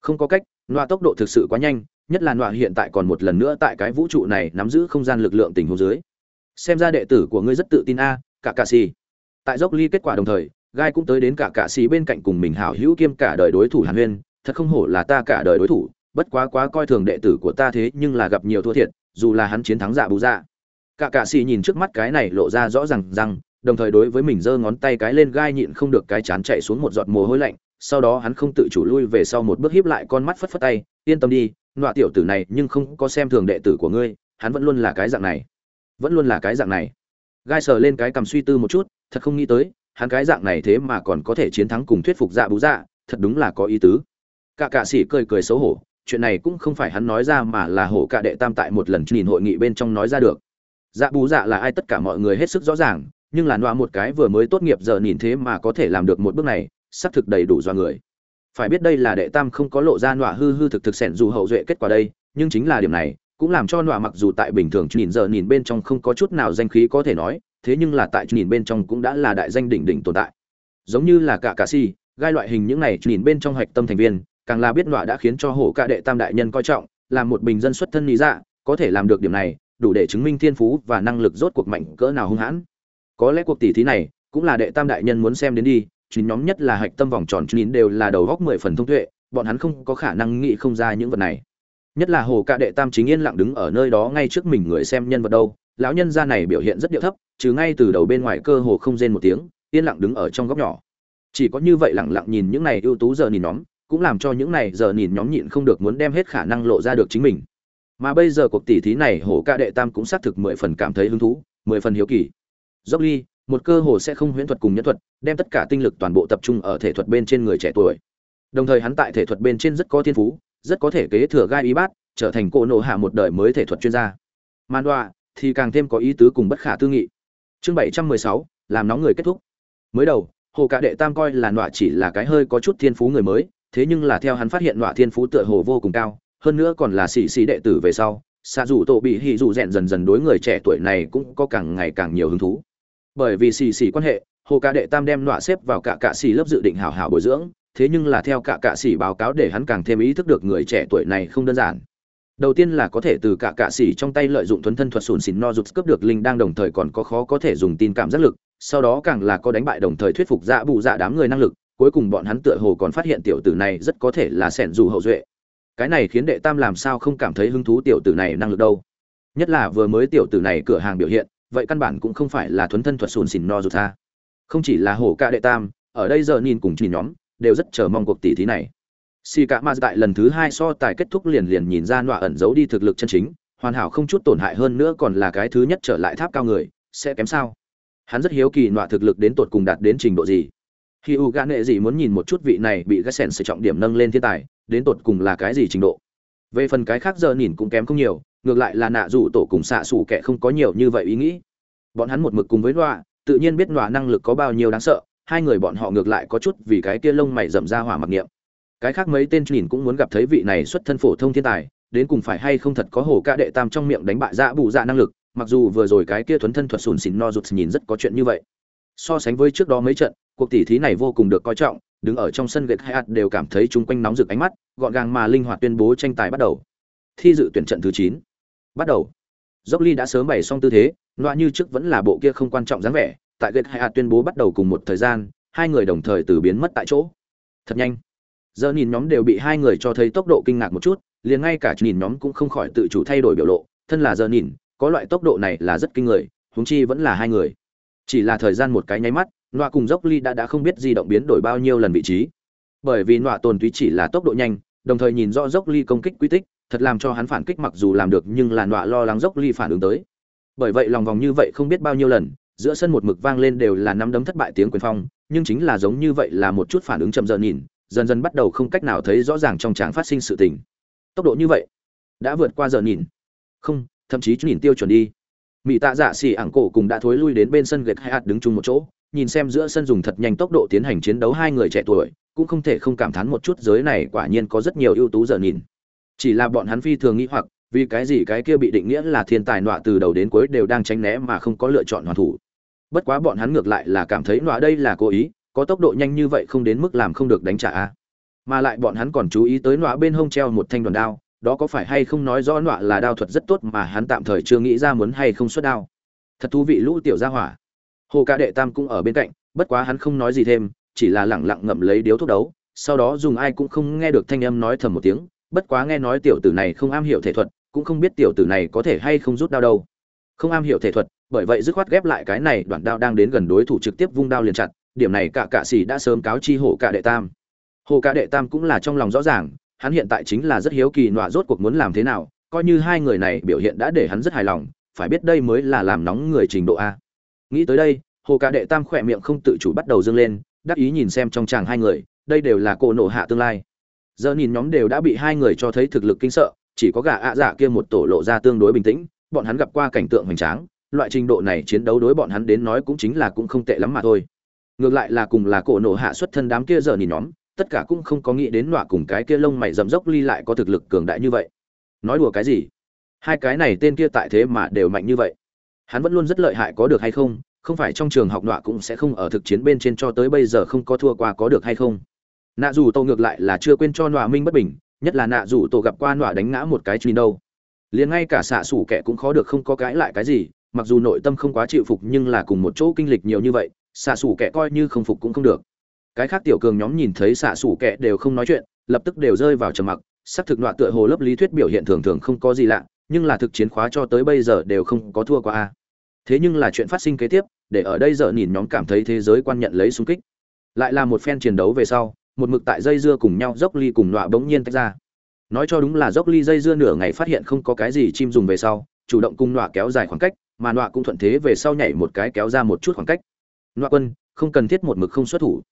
Không có cách, nọa tốc độ thực sự quá nhanh, nhất là nọa hiện tại còn một lần nữa tại cái vũ trụ này nắm giữ không gian lực lượng tình huống dưới. Xem ra đệ tử của ngươi rất tự tin a, cả cà xì. Tại dốc ly kết quả đồng thời, gai cũng tới đến cả cà xì bên cạnh cùng mình hảo hữu kiêm cả đời đối thủ hàn huyên, thật không hổ là ta cả đời đối thủ bất quá quá coi thường đệ tử của ta thế nhưng là gặp nhiều thua thiệt, dù là hắn chiến thắng dạ bù dạ. Cả cạ xì nhìn trước mắt cái này lộ ra rõ ràng rằng đồng thời đối với mình giơ ngón tay cái lên gai nhịn không được cái chán chạy xuống một giọt mồ hôi lạnh, sau đó hắn không tự chủ lui về sau một bước híp lại con mắt phất phất tay, yên tâm đi, nọa tiểu tử này nhưng không có xem thường đệ tử của ngươi, hắn vẫn luôn là cái dạng này. Vẫn luôn là cái dạng này. Gai sờ lên cái cầm suy tư một chút, thật không nghĩ tới, hắn cái dạng này thế mà còn có thể chiến thắng cùng thuyết phục dạ bú dạ thật đúng là có ý tứ. Cả cạ sĩ cười cười xấu hổ chuyện này cũng không phải hắn nói ra mà là hổ cả đệ tam tại một lần nhìn hội nghị bên trong nói ra được. Dạ bú dạ là ai tất cả mọi người hết sức rõ ràng, nhưng là nọa một cái vừa mới tốt nghiệp giờ nhìn thế mà có thể làm được một bước này, xác thực đầy đủ do người. Phải biết đây là đệ tam không có lộ ra nọa hư hư thực thực sẻn dù hậu duệ kết quả đây, nhưng chính là điểm này, cũng làm cho nọa mặc dù tại bình thường nhìn giờ nhìn bên trong không có chút nào danh khí có thể nói, thế nhưng là tại nhìn bên trong cũng đã là đại danh đỉnh đỉnh tồn tại. Giống như là cả cà si, gai loại hình những này nhìn bên trong hạch tâm thành viên càng là biết nọa đã khiến cho hổ ca đệ tam đại nhân coi trọng làm một bình dân xuất thân lý dạ có thể làm được điểm này, đủ để chứng minh thiên phú và năng lực rốt cuộc mạnh cỡ nào hung hãn. Có lẽ cuộc tỷ thí này cũng là đệ tam đại nhân muốn xem đến đi chính nhóm nhất là hạch tâm vòng tròn chín đều là đầu góc mười phần thông tuệ, bọn hắn không có khả năng nghĩ không ra những vật này. Nhất là hồ ca đệ tam chính yên lặng đứng ở nơi đó ngay trước mình người xem nhân vật đâu, lão nhân gia này biểu hiện rất điệu thấp chứ ngay từ đầu bên ngoài cơ hồ không rên một tiếng, yên lặng đứng ở trong góc nhỏ. Chỉ có như vậy lặng lặng nhìn những này ưu tú giờ nhìn nhóm cũng làm cho những này giờ nhìn nhóm nhịn không được muốn đem hết khả năng lộ ra được chính mình. Mà bây giờ cuộc tỷ thí này, hồ ca đệ tam cũng xác thực mười phần cảm thấy hứng thú, mười phần hiếu kỳ. Dốc ly, một cơ hồ sẽ không huyễn thuật cùng nhân thuật, đem tất cả tinh lực toàn bộ tập trung ở thể thuật bên trên người trẻ tuổi. Đồng thời hắn tại thể thuật bên trên rất có thiên phú, rất có thể kế thừa gai y bát, trở thành cỗ nổ hạ một đời mới thể thuật chuyên gia. Man đoa thì càng thêm có ý tứ cùng bất khả tư nghị. Chương bảy trăm mười sáu, làm nóng người kết thúc. Mới đầu, hồ cả đệ tam coi là nọa chỉ là cái hơi có chút thiên phú người mới thế nhưng là theo hắn phát hiện nọa thiên phú tựa hồ vô cùng cao, hơn nữa còn là sĩ sĩ đệ tử về sau, xạ dù tổ bị hỉ dù rèn dần dần đối người trẻ tuổi này cũng có càng ngày càng nhiều hứng thú. Bởi vì xì xì quan hệ, hồ ca đệ tam đem nọa xếp vào cả cạ xì lớp dự định hảo hảo bồi dưỡng, thế nhưng là theo cả cạ xì báo cáo để hắn càng thêm ý thức được người trẻ tuổi này không đơn giản. Đầu tiên là có thể từ cả cạ xì trong tay lợi dụng thuấn thân thuật sùn xỉn no rụt cướp được linh đang đồng thời còn có khó có thể dùng tin cảm giác lực, sau đó càng là có đánh bại đồng thời thuyết phục dạ bù dạ đám người năng lực cuối cùng bọn hắn tựa hồ còn phát hiện tiểu tử này rất có thể là sẻn dù hậu duệ. Cái này khiến đệ tam làm sao không cảm thấy hứng thú tiểu tử này năng lực đâu. Nhất là vừa mới tiểu tử này cửa hàng biểu hiện, vậy căn bản cũng không phải là thuấn thân thuật sùn xìn no dù tha. Không chỉ là hổ ca đệ tam, ở đây giờ nhìn cùng chỉ nhóm, đều rất chờ mong cuộc tỷ thí này. Xì cả ma tại lần thứ hai so tài kết thúc liền liền nhìn ra nọa ẩn giấu đi thực lực chân chính, hoàn hảo không chút tổn hại hơn nữa còn là cái thứ nhất trở lại tháp cao người, sẽ kém sao? Hắn rất hiếu kỳ nọa thực lực đến tột cùng đạt đến trình độ gì khi u gã nệ gì muốn nhìn một chút vị này bị gác sèn sự trọng điểm nâng lên thiên tài, đến tột cùng là cái gì trình độ? Về phần cái khác giờ nhìn cũng kém không nhiều, ngược lại là nạ dù tổ cùng xạ xủ kẻ không có nhiều như vậy ý nghĩ. Bọn hắn một mực cùng với loa tự nhiên biết loa năng lực có bao nhiêu đáng sợ, hai người bọn họ ngược lại có chút vì cái kia lông mày rậm ra hỏa mặc niệm. Cái khác mấy tên nhìn cũng muốn gặp thấy vị này xuất thân phổ thông thiên tài, đến cùng phải hay không thật có hồ ca đệ tam trong miệng đánh bại dạ bù dạ năng lực, mặc dù vừa rồi cái kia thuấn thân thuật sùn xỉn no rụt nhìn rất có chuyện như vậy. So sánh với trước đó mấy trận cuộc tỷ thí này vô cùng được coi trọng, đứng ở trong sân gạch hai hạt đều cảm thấy chung quanh nóng rực ánh mắt, gọn gàng mà linh hoạt tuyên bố tranh tài bắt đầu. Thi dự tuyển trận thứ chín. Bắt đầu. Dốc ly đã sớm bày xong tư thế, loa như trước vẫn là bộ kia không quan trọng dáng vẻ, tại gate hai hạt tuyên bố bắt đầu cùng một thời gian, hai người đồng thời từ biến mất tại chỗ. Thật nhanh. Giờ nhìn nhóm đều bị hai người cho thấy tốc độ kinh ngạc một chút, liền ngay cả nhìn nhóm cũng không khỏi tự chủ thay đổi biểu lộ, thân là giờ nhìn, có loại tốc độ này là rất kinh người, huống chi vẫn là hai người. Chỉ là thời gian một cái nháy mắt loa cùng dốc ly đã đã không biết di động biến đổi bao nhiêu lần vị trí. Bởi vì loa tồn túy chỉ là tốc độ nhanh, đồng thời nhìn rõ dốc ly công kích quy tích, thật làm cho hắn phản kích mặc dù làm được nhưng là nọa lo lắng dốc ly phản ứng tới. Bởi vậy lòng vòng như vậy không biết bao nhiêu lần, giữa sân một mực vang lên đều là năm đấm thất bại tiếng quyền phong, nhưng chính là giống như vậy là một chút phản ứng chậm dần nhìn, dần dần bắt đầu không cách nào thấy rõ ràng trong tráng phát sinh sự tình. Tốc độ như vậy, đã vượt qua giờ nhìn. Không, thậm chí nhìn tiêu chuẩn đi. Mỹ tạ dạ xỉ ảng cổ cùng đã thối lui đến bên sân gạch hai hạt đứng chung một chỗ nhìn xem giữa sân dùng thật nhanh tốc độ tiến hành chiến đấu hai người trẻ tuổi, cũng không thể không cảm thán một chút giới này quả nhiên có rất nhiều ưu tú giờ nhìn. Chỉ là bọn hắn phi thường nghĩ hoặc, vì cái gì cái kia bị định nghĩa là thiên tài nọa từ đầu đến cuối đều đang tránh né mà không có lựa chọn hoàn thủ. Bất quá bọn hắn ngược lại là cảm thấy nọa đây là cố ý, có tốc độ nhanh như vậy không đến mức làm không được đánh trả a. Mà lại bọn hắn còn chú ý tới nọa bên hông treo một thanh đoàn đao, đó có phải hay không nói rõ nọa là đao thuật rất tốt mà hắn tạm thời chưa nghĩ ra muốn hay không xuất đao. Thật thú vị lũ tiểu gia hỏa hồ ca đệ tam cũng ở bên cạnh, bất quá hắn không nói gì thêm, chỉ là lẳng lặng ngậm lấy điếu thuốc đấu, sau đó dùng ai cũng không nghe được thanh âm nói thầm một tiếng, bất quá nghe nói tiểu tử này không am hiểu thể thuật, cũng không biết tiểu tử này có thể hay không rút đao đâu. Không am hiểu thể thuật, bởi vậy dứt khoát ghép lại cái này đoạn đao đang đến gần đối thủ trực tiếp vung đao liền chặt, điểm này cả cạ sĩ đã sớm cáo chi hổ cả đệ tam. Hồ Cả đệ tam cũng là trong lòng rõ ràng, hắn hiện tại chính là rất hiếu kỳ nọa rốt cuộc muốn làm thế nào, coi như hai người này biểu hiện đã để hắn rất hài lòng, phải biết đây mới là làm nóng người trình độ a nghĩ tới đây, hồ ca đệ tam khỏe miệng không tự chủ bắt đầu dâng lên, đắc ý nhìn xem trong chàng hai người, đây đều là cổ nổ hạ tương lai. Giờ nhìn nhóm đều đã bị hai người cho thấy thực lực kinh sợ, chỉ có gà ạ dạ kia một tổ lộ ra tương đối bình tĩnh, bọn hắn gặp qua cảnh tượng hoành tráng, loại trình độ này chiến đấu đối bọn hắn đến nói cũng chính là cũng không tệ lắm mà thôi. Ngược lại là cùng là cổ nổ hạ xuất thân đám kia giờ nhìn nhóm, tất cả cũng không có nghĩ đến nọa cùng cái kia lông mày rậm dốc ly lại có thực lực cường đại như vậy. Nói đùa cái gì? Hai cái này tên kia tại thế mà đều mạnh như vậy hắn vẫn luôn rất lợi hại có được hay không không phải trong trường học nọa cũng sẽ không ở thực chiến bên trên cho tới bây giờ không có thua qua có được hay không. Nạ dù tô ngược lại là chưa quên cho nọa minh bất bình, nhất là nạ dù tô gặp qua nọa đánh ngã một cái truy đâu. Liền ngay cả xạ xủ kẻ cũng khó được không có cãi lại cái gì, mặc dù nội tâm không quá chịu phục nhưng là cùng một chỗ kinh lịch nhiều như vậy, xạ xủ kẻ coi như không phục cũng không được. Cái khác tiểu cường nhóm nhìn thấy xạ xủ kẻ đều không nói chuyện, lập tức đều rơi vào trầm mặc, xác thực nọa tựa hồ lớp lý thuyết biểu hiện thường thường không có gì lạ, nhưng là thực chiến khóa cho tới bây giờ đều không có thua qua a thế nhưng là chuyện phát sinh kế tiếp, để ở đây giờ nhìn nhóm cảm thấy thế giới quan nhận lấy xung kích. Lại là một phen chiến đấu về sau, một mực tại dây dưa cùng nhau dốc ly cùng nọa bỗng nhiên tách ra. Nói cho đúng là dốc ly dây dưa nửa ngày phát hiện không có cái gì chim dùng về sau, chủ động cùng nọa kéo dài khoảng cách, mà nọa cũng thuận thế về sau nhảy một cái kéo ra một chút khoảng cách. Nọa quân, không cần thiết một mực không xuất thủ.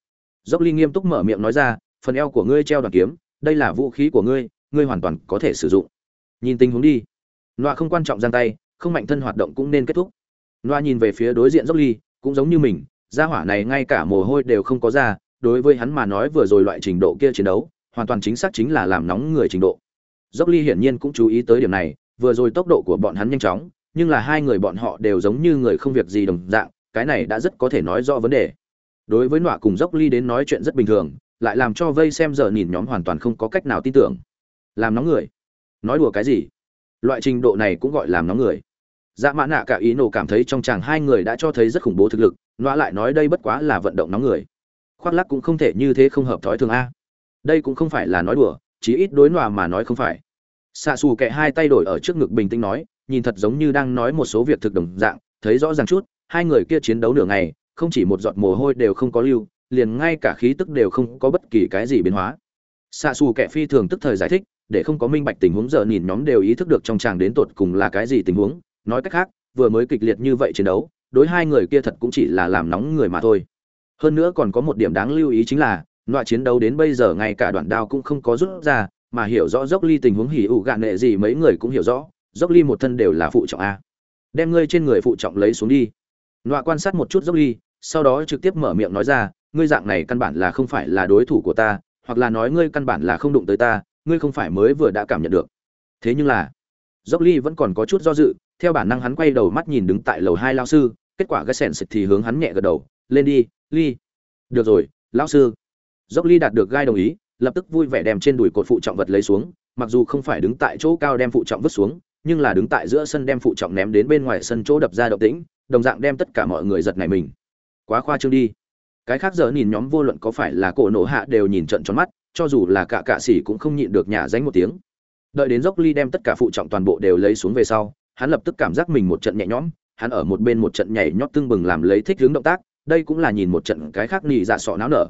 Dốc ly nghiêm túc mở miệng nói ra, phần eo của ngươi treo đoàn kiếm, đây là vũ khí của ngươi ngươi hoàn toàn có thể sử dụng. Nhìn tình huống đi. Nọa không quan trọng giang tay, không mạnh thân hoạt động cũng nên kết thúc. Noa nhìn về phía đối diện dốc ly, cũng giống như mình, gia hỏa này ngay cả mồ hôi đều không có ra, đối với hắn mà nói vừa rồi loại trình độ kia chiến đấu, hoàn toàn chính xác chính là làm nóng người trình độ. Dốc ly hiển nhiên cũng chú ý tới điểm này, vừa rồi tốc độ của bọn hắn nhanh chóng, nhưng là hai người bọn họ đều giống như người không việc gì đồng dạng, cái này đã rất có thể nói rõ vấn đề. Đối với nọa cùng dốc ly đến nói chuyện rất bình thường, lại làm cho vây xem giờ nhìn nhóm hoàn toàn không có cách nào tin tưởng. Làm nóng người. Nói đùa cái gì? Loại trình độ này cũng gọi làm nóng người dạ mã nạ cả ý nổ cảm thấy trong chàng hai người đã cho thấy rất khủng bố thực lực, nọa lại nói đây bất quá là vận động nóng người. Khoác lắc cũng không thể như thế không hợp thói thường a. Đây cũng không phải là nói đùa, chí ít đối nọa mà nói không phải. Xạ xù kệ hai tay đổi ở trước ngực bình tĩnh nói, nhìn thật giống như đang nói một số việc thực đồng dạng, thấy rõ ràng chút, hai người kia chiến đấu nửa ngày, không chỉ một giọt mồ hôi đều không có lưu, liền ngay cả khí tức đều không có bất kỳ cái gì biến hóa. Xạ xù kệ phi thường tức thời giải thích, để không có minh bạch tình huống giờ nhìn nhóm đều ý thức được trong chàng đến tột cùng là cái gì tình huống nói cách khác, vừa mới kịch liệt như vậy chiến đấu, đối hai người kia thật cũng chỉ là làm nóng người mà thôi. Hơn nữa còn có một điểm đáng lưu ý chính là, loại chiến đấu đến bây giờ ngay cả đoạn đao cũng không có rút ra, mà hiểu rõ dốc ly tình huống hỉ ủ gạn nệ gì mấy người cũng hiểu rõ dốc ly một thân đều là phụ trọng a. Đem ngươi trên người phụ trọng lấy xuống đi. Loại quan sát một chút dốc ly sau đó trực tiếp mở miệng nói ra, ngươi dạng này căn bản là không phải là đối thủ của ta, hoặc là nói ngươi căn bản là không đụng tới ta, ngươi không phải mới vừa đã cảm nhận được. Thế nhưng là dốc ly vẫn còn có chút do dự theo bản năng hắn quay đầu mắt nhìn đứng tại lầu hai lao sư, kết quả cái sèn xịt thì hướng hắn nhẹ gật đầu, lên đi, ly. Được rồi lão sư. Dốc ly đạt được gai đồng ý, lập tức vui vẻ đem trên đùi cột phụ trọng vật lấy xuống, mặc dù không phải đứng tại chỗ cao đem phụ trọng vứt xuống, nhưng là đứng tại giữa sân đem phụ trọng ném đến bên ngoài sân chỗ đập ra động tĩnh, đồng dạng đem tất cả mọi người giật này mình. Quá khoa trương đi. Cái khác giờ nhìn nhóm vô luận có phải là cổ nổ hạ đều nhìn trận tròn mắt, cho dù là cả cạ xỉ cũng không nhịn được nhả dánh một tiếng. Đợi đến dốc ly đem tất cả phụ trọng toàn bộ đều lấy xuống về sau hắn lập tức cảm giác mình một trận nhẹ nhõm, hắn ở một bên một trận nhảy nhót tưng bừng làm lấy thích hướng động tác, đây cũng là nhìn một trận cái khác nị dạ sọ náo nở.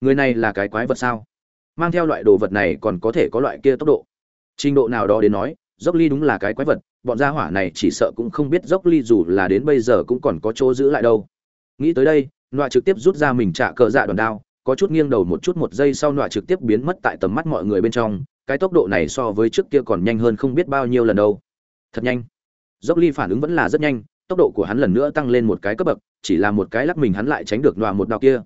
Người này là cái quái vật sao? Mang theo loại đồ vật này còn có thể có loại kia tốc độ? Trình độ nào đó đến nói, dốc ly đúng là cái quái vật, bọn gia hỏa này chỉ sợ cũng không biết dốc ly dù là đến bây giờ cũng còn có chỗ giữ lại đâu. Nghĩ tới đây, nọa trực tiếp rút ra mình trả cờ dạ đòn đao, có chút nghiêng đầu một chút một giây sau nọa trực tiếp biến mất tại tầm mắt mọi người bên trong, cái tốc độ này so với trước kia còn nhanh hơn không biết bao nhiêu lần đâu. Thật nhanh dốc ly phản ứng vẫn là rất nhanh, tốc độ của hắn lần nữa tăng lên một cái cấp bậc, chỉ là một cái lắc mình hắn lại tránh được nọa một đạo kia.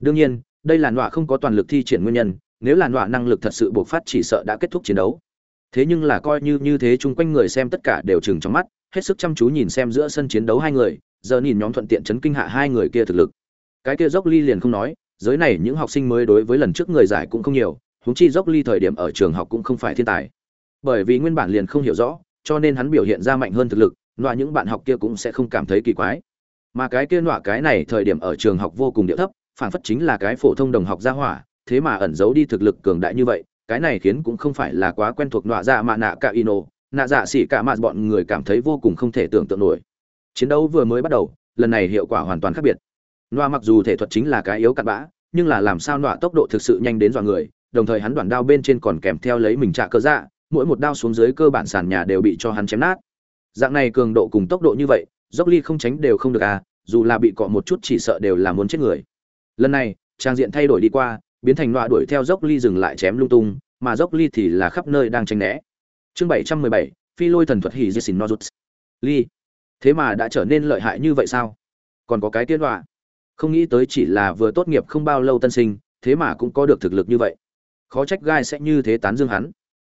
Đương nhiên, đây là nọa không có toàn lực thi triển nguyên nhân, nếu là nọa năng lực thật sự bộc phát chỉ sợ đã kết thúc chiến đấu. Thế nhưng là coi như như thế chung quanh người xem tất cả đều chừng trong mắt, hết sức chăm chú nhìn xem giữa sân chiến đấu hai người, giờ nhìn nhóm thuận tiện chấn kinh hạ hai người kia thực lực. Cái kia dốc ly liền không nói, giới này những học sinh mới đối với lần trước người giải cũng không nhiều, huống chi dốc ly thời điểm ở trường học cũng không phải thiên tài. Bởi vì nguyên bản liền không hiểu rõ cho nên hắn biểu hiện ra mạnh hơn thực lực, nọa những bạn học kia cũng sẽ không cảm thấy kỳ quái. Mà cái kia nọa cái này thời điểm ở trường học vô cùng địa thấp phản phất chính là cái phổ thông đồng học gia hỏa, thế mà ẩn giấu đi thực lực cường đại như vậy, cái này khiến cũng không phải là quá quen thuộc nọa dạ mạ nạ cả ino, nạ dạ xỉ cả mạ bọn người cảm thấy vô cùng không thể tưởng tượng nổi. Chiến đấu vừa mới bắt đầu, lần này hiệu quả hoàn toàn khác biệt. Nọa mặc dù thể thuật chính là cái yếu cặn bã, nhưng là làm sao nọa tốc độ thực sự nhanh đến dọa người, đồng thời hắn đoạn đao bên trên còn kèm theo lấy mình trả cơ dạ mỗi một đao xuống dưới cơ bản sàn nhà đều bị cho hắn chém nát. Dạng này cường độ cùng tốc độ như vậy, dốc ly không tránh đều không được à dù là bị cọ một chút chỉ sợ đều là muốn chết người. Lần này, trang diện thay đổi đi qua, biến thành nọa đuổi theo dốc ly dừng lại chém lung tung, mà dốc ly thì là khắp nơi đang tranh né. Chương bảy trăm mười bảy, phi lôi thần thuật hỉ di xin nozuts. Ly, thế mà đã trở nên lợi hại như vậy sao? Còn có cái tiến đọa không nghĩ tới chỉ là vừa tốt nghiệp không bao lâu tân sinh, thế mà cũng có được thực lực như vậy. Khó trách gai sẽ như thế tán dương hắn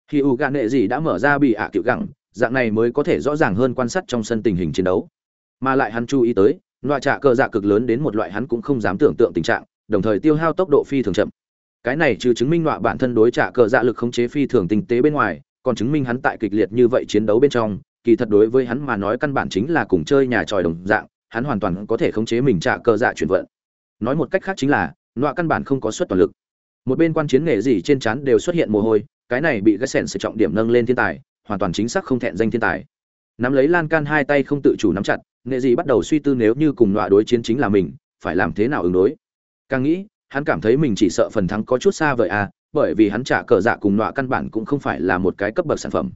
khi u gạn nệ gì đã mở ra bị ạ à cựu gẳng dạng này mới có thể rõ ràng hơn quan sát trong sân tình hình chiến đấu. Mà lại hắn chú ý tới loại trạ cờ dạ cực lớn đến một loại hắn cũng không dám tưởng tượng tình trạng, đồng thời tiêu hao tốc độ phi thường chậm. Cái này trừ chứng minh loại bản thân đối trạ cờ dạ lực khống chế phi thường tinh tế bên ngoài, còn chứng minh hắn tại kịch liệt như vậy chiến đấu bên trong, kỳ thật đối với hắn mà nói căn bản chính là cùng chơi nhà tròi đồng dạng, hắn hoàn toàn có thể khống chế mình trạ cờ dạ chuyển vận. Nói một cách khác chính là loại căn bản không có suất toàn lực. Một bên quan chiến nghề gì trên chán đều xuất hiện mồ hôi cái này bị cái sèn sự trọng điểm nâng lên thiên tài, hoàn toàn chính xác không thẹn danh thiên tài. Nắm lấy lan can hai tay không tự chủ nắm chặt, nghệ Dị bắt đầu suy tư nếu như cùng loại đối chiến chính là mình, phải làm thế nào ứng đối. Càng nghĩ, hắn cảm thấy mình chỉ sợ phần thắng có chút xa vời à bởi vì hắn trả cờ dạ cùng loại căn bản cũng không phải là một cái cấp bậc sản phẩm.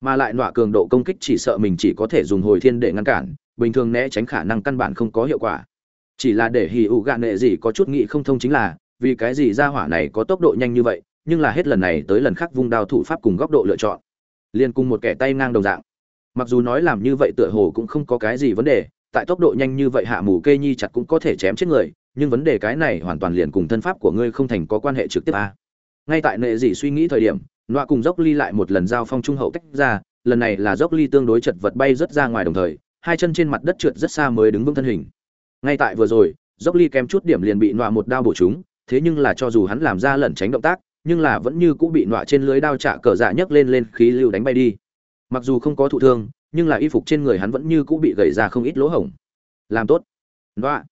Mà lại loại cường độ công kích chỉ sợ mình chỉ có thể dùng hồi thiên để ngăn cản, bình thường né tránh khả năng căn bản không có hiệu quả. Chỉ là để hì ụ gạn nệ gì có chút nghĩ không thông chính là, vì cái gì ra hỏa này có tốc độ nhanh như vậy nhưng là hết lần này tới lần khác vung đao thủ pháp cùng góc độ lựa chọn. Liền cùng một kẻ tay ngang đồng dạng. Mặc dù nói làm như vậy tựa hồ cũng không có cái gì vấn đề, tại tốc độ nhanh như vậy hạ mù kê nhi chặt cũng có thể chém chết người, nhưng vấn đề cái này hoàn toàn liền cùng thân pháp của ngươi không thành có quan hệ trực tiếp a à. ngay tại nệ dị suy nghĩ thời điểm, nọa cùng dốc ly lại một lần giao phong trung hậu tách ra, lần này là dốc ly tương đối chật vật bay rất ra ngoài đồng thời, hai chân trên mặt đất trượt rất xa mới đứng vững thân hình. Ngay tại vừa rồi, dốc ly kém chút điểm liền bị nọa một đao bổ chúng thế nhưng là cho dù hắn làm ra lẩn tránh động tác nhưng là vẫn như cũng bị nọa trên lưới đao trả cờ dạ nhấc lên lên khí lưu đánh bay đi. Mặc dù không có thụ thương, nhưng là y phục trên người hắn vẫn như cũng bị gầy ra không ít lỗ hổng. Làm tốt. Nọa.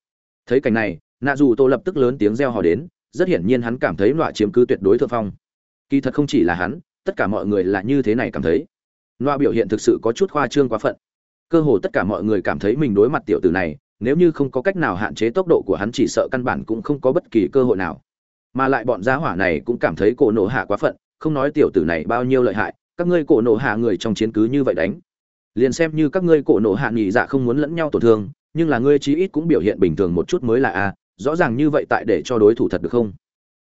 Thấy cảnh này, nạ dù tô lập tức lớn tiếng reo hò đến, rất hiển nhiên hắn cảm thấy nọa chiếm cứ tuyệt đối thượng phong. Kỳ thật không chỉ là hắn, tất cả mọi người là như thế này cảm thấy. Nọa biểu hiện thực sự có chút khoa trương quá phận. Cơ hồ tất cả mọi người cảm thấy mình đối mặt tiểu tử này, nếu như không có cách nào hạn chế tốc độ của hắn chỉ sợ căn bản cũng không có bất kỳ cơ hội nào mà lại bọn gia hỏa này cũng cảm thấy cổ nổ hạ quá phận, không nói tiểu tử này bao nhiêu lợi hại, các ngươi cổ nổ hạ người trong chiến cứ như vậy đánh. Liền xem như các ngươi cổ nổ hạ nghỉ dạ không muốn lẫn nhau tổn thương, nhưng là ngươi chí ít cũng biểu hiện bình thường một chút mới là a, rõ ràng như vậy tại để cho đối thủ thật được không?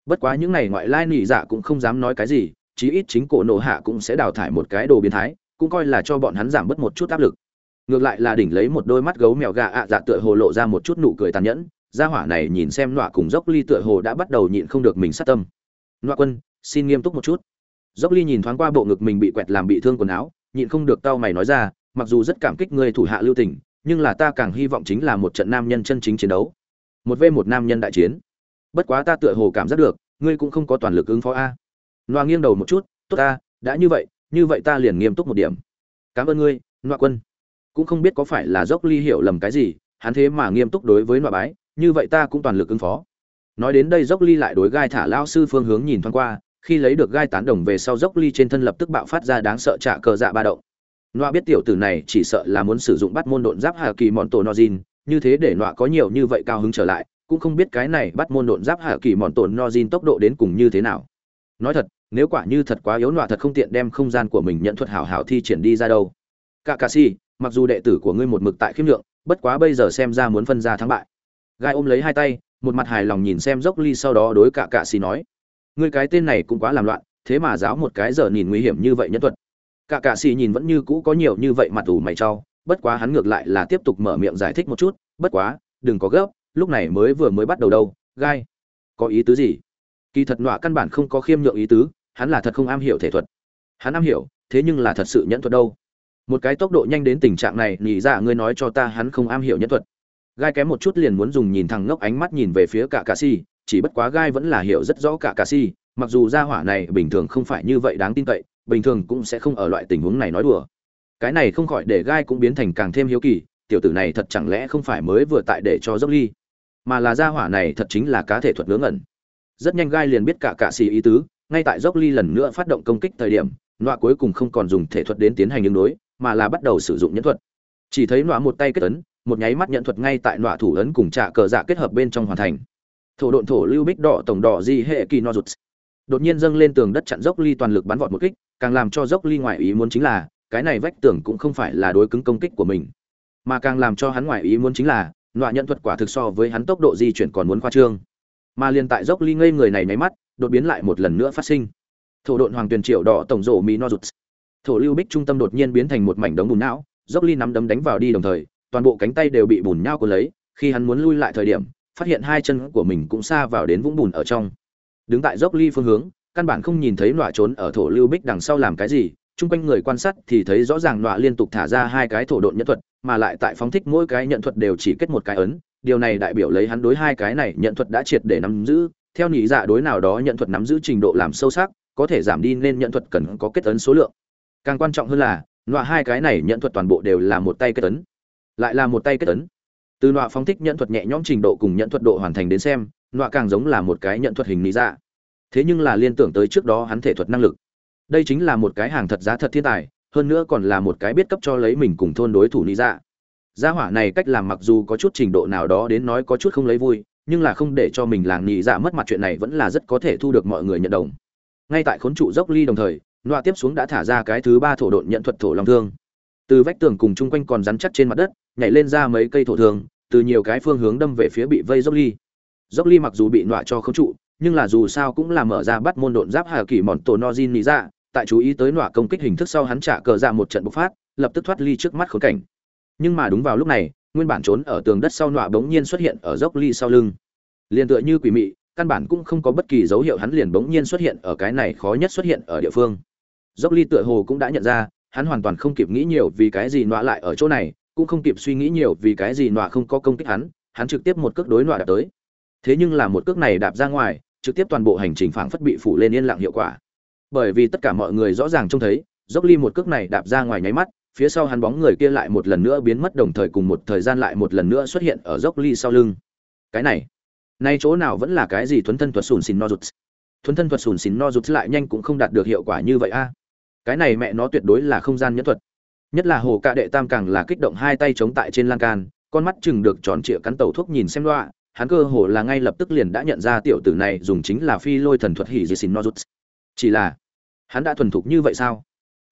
Bất quá những này ngoại lai nghỉ dạ cũng không dám nói cái gì, chí ít chính cổ nổ hạ cũng sẽ đào thải một cái đồ biến thái, cũng coi là cho bọn hắn giảm bớt một chút áp lực. Ngược lại là đỉnh lấy một đôi mắt gấu mèo gà ạ dạ tựa hồ lộ ra một chút nụ cười tàn nhẫn gia hỏa này nhìn xem nọa cùng dốc ly tựa hồ đã bắt đầu nhịn không được mình sát tâm. Nọa quân, xin nghiêm túc một chút. Dốc ly nhìn thoáng qua bộ ngực mình bị quẹt làm bị thương quần áo, nhịn không được tao mày nói ra, mặc dù rất cảm kích người thủ hạ lưu tình, nhưng là ta càng hy vọng chính là một trận nam nhân chân chính chiến đấu. Một v một nam nhân đại chiến. Bất quá ta tựa hồ cảm giác được, ngươi cũng không có toàn lực ứng phó a. Nọa nghiêng đầu một chút, tốt ta, đã như vậy như vậy ta liền nghiêm túc một điểm. Cảm ơn ngươi, nọa quân. Cũng không biết có phải là dốc ly hiểu lầm cái gì, hắn thế mà nghiêm túc đối với nọa bái như vậy ta cũng toàn lực ứng phó. Nói đến đây dốc ly lại đối gai thả lao sư phương hướng nhìn thoáng qua, khi lấy được gai tán đồng về sau dốc ly trên thân lập tức bạo phát ra đáng sợ trả cờ dạ ba động. Nọa biết tiểu tử này chỉ sợ là muốn sử dụng bắt môn độn giáp hà kỳ mòn tổ nozin như thế để nọa có nhiều như vậy cao hứng trở lại, cũng không biết cái này bắt môn độn giáp hà kỳ mòn tổ nozin tốc độ đến cùng như thế nào. Nói thật, nếu quả như thật quá yếu nọa thật không tiện đem không gian của mình nhận thuật hảo hảo thi triển đi ra đâu. Cả cà si, mặc dù đệ tử của ngươi một mực tại khiêm lượng, bất quá bây giờ xem ra muốn phân ra thắng bại gai ôm lấy hai tay, một mặt hài lòng nhìn xem dốc ly sau đó đối cả cạ xì nói người cái tên này cũng quá làm loạn, thế mà giáo một cái giờ nhìn nguy hiểm như vậy nhân thuật. Cả cạ xì nhìn vẫn như cũ có nhiều như vậy mặt ủ mày trau bất quá hắn ngược lại là tiếp tục mở miệng giải thích một chút, bất quá, đừng có gấp, lúc này mới vừa mới bắt đầu đâu, gai, có ý tứ gì? Kỳ thật nọa căn bản không có khiêm nhượng ý tứ, hắn là thật không am hiểu thể thuật. Hắn am hiểu, thế nhưng là thật sự nhẫn thuật đâu. Một cái tốc độ nhanh đến tình trạng này nhỉ ra dạ, ngươi nói cho ta hắn không am hiểu nhẫn thuật gai kém một chút liền muốn dùng nhìn thằng ngốc ánh mắt nhìn về phía cả cà si, chỉ bất quá gai vẫn là hiểu rất rõ cả cà si, mặc dù gia hỏa này bình thường không phải như vậy đáng tin cậy, bình thường cũng sẽ không ở loại tình huống này nói đùa. Cái này không khỏi để gai cũng biến thành càng thêm hiếu kỳ, tiểu tử này thật chẳng lẽ không phải mới vừa tại để cho dốc ly? Mà là gia hỏa này thật chính là cá thể thuật ngớ ngẩn. Rất nhanh gai liền biết cả cạ xì ý tứ, ngay tại dốc ly lần nữa phát động công kích thời điểm, nọa cuối cùng không còn dùng thể thuật đến tiến hành ứng đối, mà là bắt đầu sử dụng nhẫn thuật. Chỉ thấy nọa một tay kết tấn một nháy mắt nhận thuật ngay tại nọa thủ ấn cùng trạ cờ dạ kết hợp bên trong hoàn thành. Thổ độn thổ lưu bích đỏ tổng đỏ di hệ kỳ no rụt. Đột nhiên dâng lên tường đất chặn dốc ly toàn lực bắn vọt một kích, càng làm cho dốc ly ngoại ý muốn chính là, cái này vách tường cũng không phải là đối cứng công kích của mình, mà càng làm cho hắn ngoại ý muốn chính là, nọa nhận thuật quả thực so với hắn tốc độ di chuyển còn muốn khoa trương. Mà liền tại dốc ly ngây người này nháy mắt, đột biến lại một lần nữa phát sinh. Thổ độn hoàng tuyền triệu đỏ tổng rộ mỹ no rụt. Thổ lưu bích trung tâm đột nhiên biến thành một mảnh đống bùn não, dốc ly nắm đấm đánh vào đi đồng thời toàn bộ cánh tay đều bị bùn nhau cuốn lấy, khi hắn muốn lui lại thời điểm, phát hiện hai chân của mình cũng xa vào đến vũng bùn ở trong. Đứng tại dốc ly phương hướng, căn bản không nhìn thấy nọa trốn ở thổ lưu bích đằng sau làm cái gì, chung quanh người quan sát thì thấy rõ ràng nọa liên tục thả ra hai cái thổ độn nhận thuật, mà lại tại phóng thích mỗi cái nhận thuật đều chỉ kết một cái ấn. Điều này đại biểu lấy hắn đối hai cái này nhận thuật đã triệt để nắm giữ. Theo nhị dạ đối nào đó nhận thuật nắm giữ trình độ làm sâu sắc, có thể giảm đi nên nhận thuật cần có kết ấn số lượng. Càng quan trọng hơn là, nọa hai cái này nhận thuật toàn bộ đều là một tay kết ấn lại là một tay kết ấn. Từ nọa phóng thích nhận thuật nhẹ nhõm trình độ cùng nhận thuật độ hoàn thành đến xem, nọa càng giống là một cái nhận thuật hình lý dạ. Thế nhưng là liên tưởng tới trước đó hắn thể thuật năng lực. Đây chính là một cái hàng thật giá thật thiên tài, hơn nữa còn là một cái biết cấp cho lấy mình cùng thôn đối thủ lý dạ. Gia hỏa này cách làm mặc dù có chút trình độ nào đó đến nói có chút không lấy vui, nhưng là không để cho mình làng nhị dạ mất mặt chuyện này vẫn là rất có thể thu được mọi người nhận đồng. Ngay tại khốn trụ dốc ly đồng thời, nọa tiếp xuống đã thả ra cái thứ ba thổ độn nhận thuật thổ long thương. Từ vách tường cùng chung quanh còn rắn chắc trên mặt đất nhảy lên ra mấy cây thổ thường, từ nhiều cái phương hướng đâm về phía bị vây dốc ly. Dốc ly mặc dù bị nọa cho khống trụ, nhưng là dù sao cũng là mở ra bắt môn độn giáp hà kỳ mòn tổ nozin nị ra tại chú ý tới nọa công kích hình thức sau hắn trả cờ ra một trận bộc phát, lập tức thoát ly trước mắt khốn cảnh. Nhưng mà đúng vào lúc này, nguyên bản trốn ở tường đất sau nọa bỗng nhiên xuất hiện ở dốc ly sau lưng. Liền tựa như quỷ mị, căn bản cũng không có bất kỳ dấu hiệu hắn liền bỗng nhiên xuất hiện ở cái này khó nhất xuất hiện ở địa phương. Dốc ly tựa hồ cũng đã nhận ra, hắn hoàn toàn không kịp nghĩ nhiều vì cái gì nọa lại ở chỗ này cũng không kịp suy nghĩ nhiều vì cái gì nọa không có công kích hắn hắn trực tiếp một cước đối nọa đạp tới. Thế nhưng là một cước này đạp ra ngoài, trực tiếp toàn bộ hành trình phảng phất bị phủ lên yên lặng hiệu quả. Bởi vì tất cả mọi người rõ ràng trông thấy, dốc ly một cước này đạp ra ngoài nháy mắt, phía sau hắn bóng người kia lại một lần nữa biến mất đồng thời cùng một thời gian lại một lần nữa xuất hiện ở dốc ly sau lưng. Cái này, nay chỗ nào vẫn là cái gì thuấn thân thuật sùn xìn no rụt? Thuấn thân thuật sùn xìn no rụt lại nhanh cũng không đạt được hiệu quả như vậy a. Cái này mẹ nó tuyệt đối là không gian nhẫn thuật nhất là hồ cạ đệ tam càng là kích động hai tay chống tại trên lan can, con mắt chừng được tròn trịa cắn tàu thuốc nhìn xem loạ hắn cơ hồ là ngay lập tức liền đã nhận ra tiểu tử này dùng chính là phi lôi thần thuật hỉ dì xin nozuts. Chỉ là, hắn đã thuần thục như vậy sao?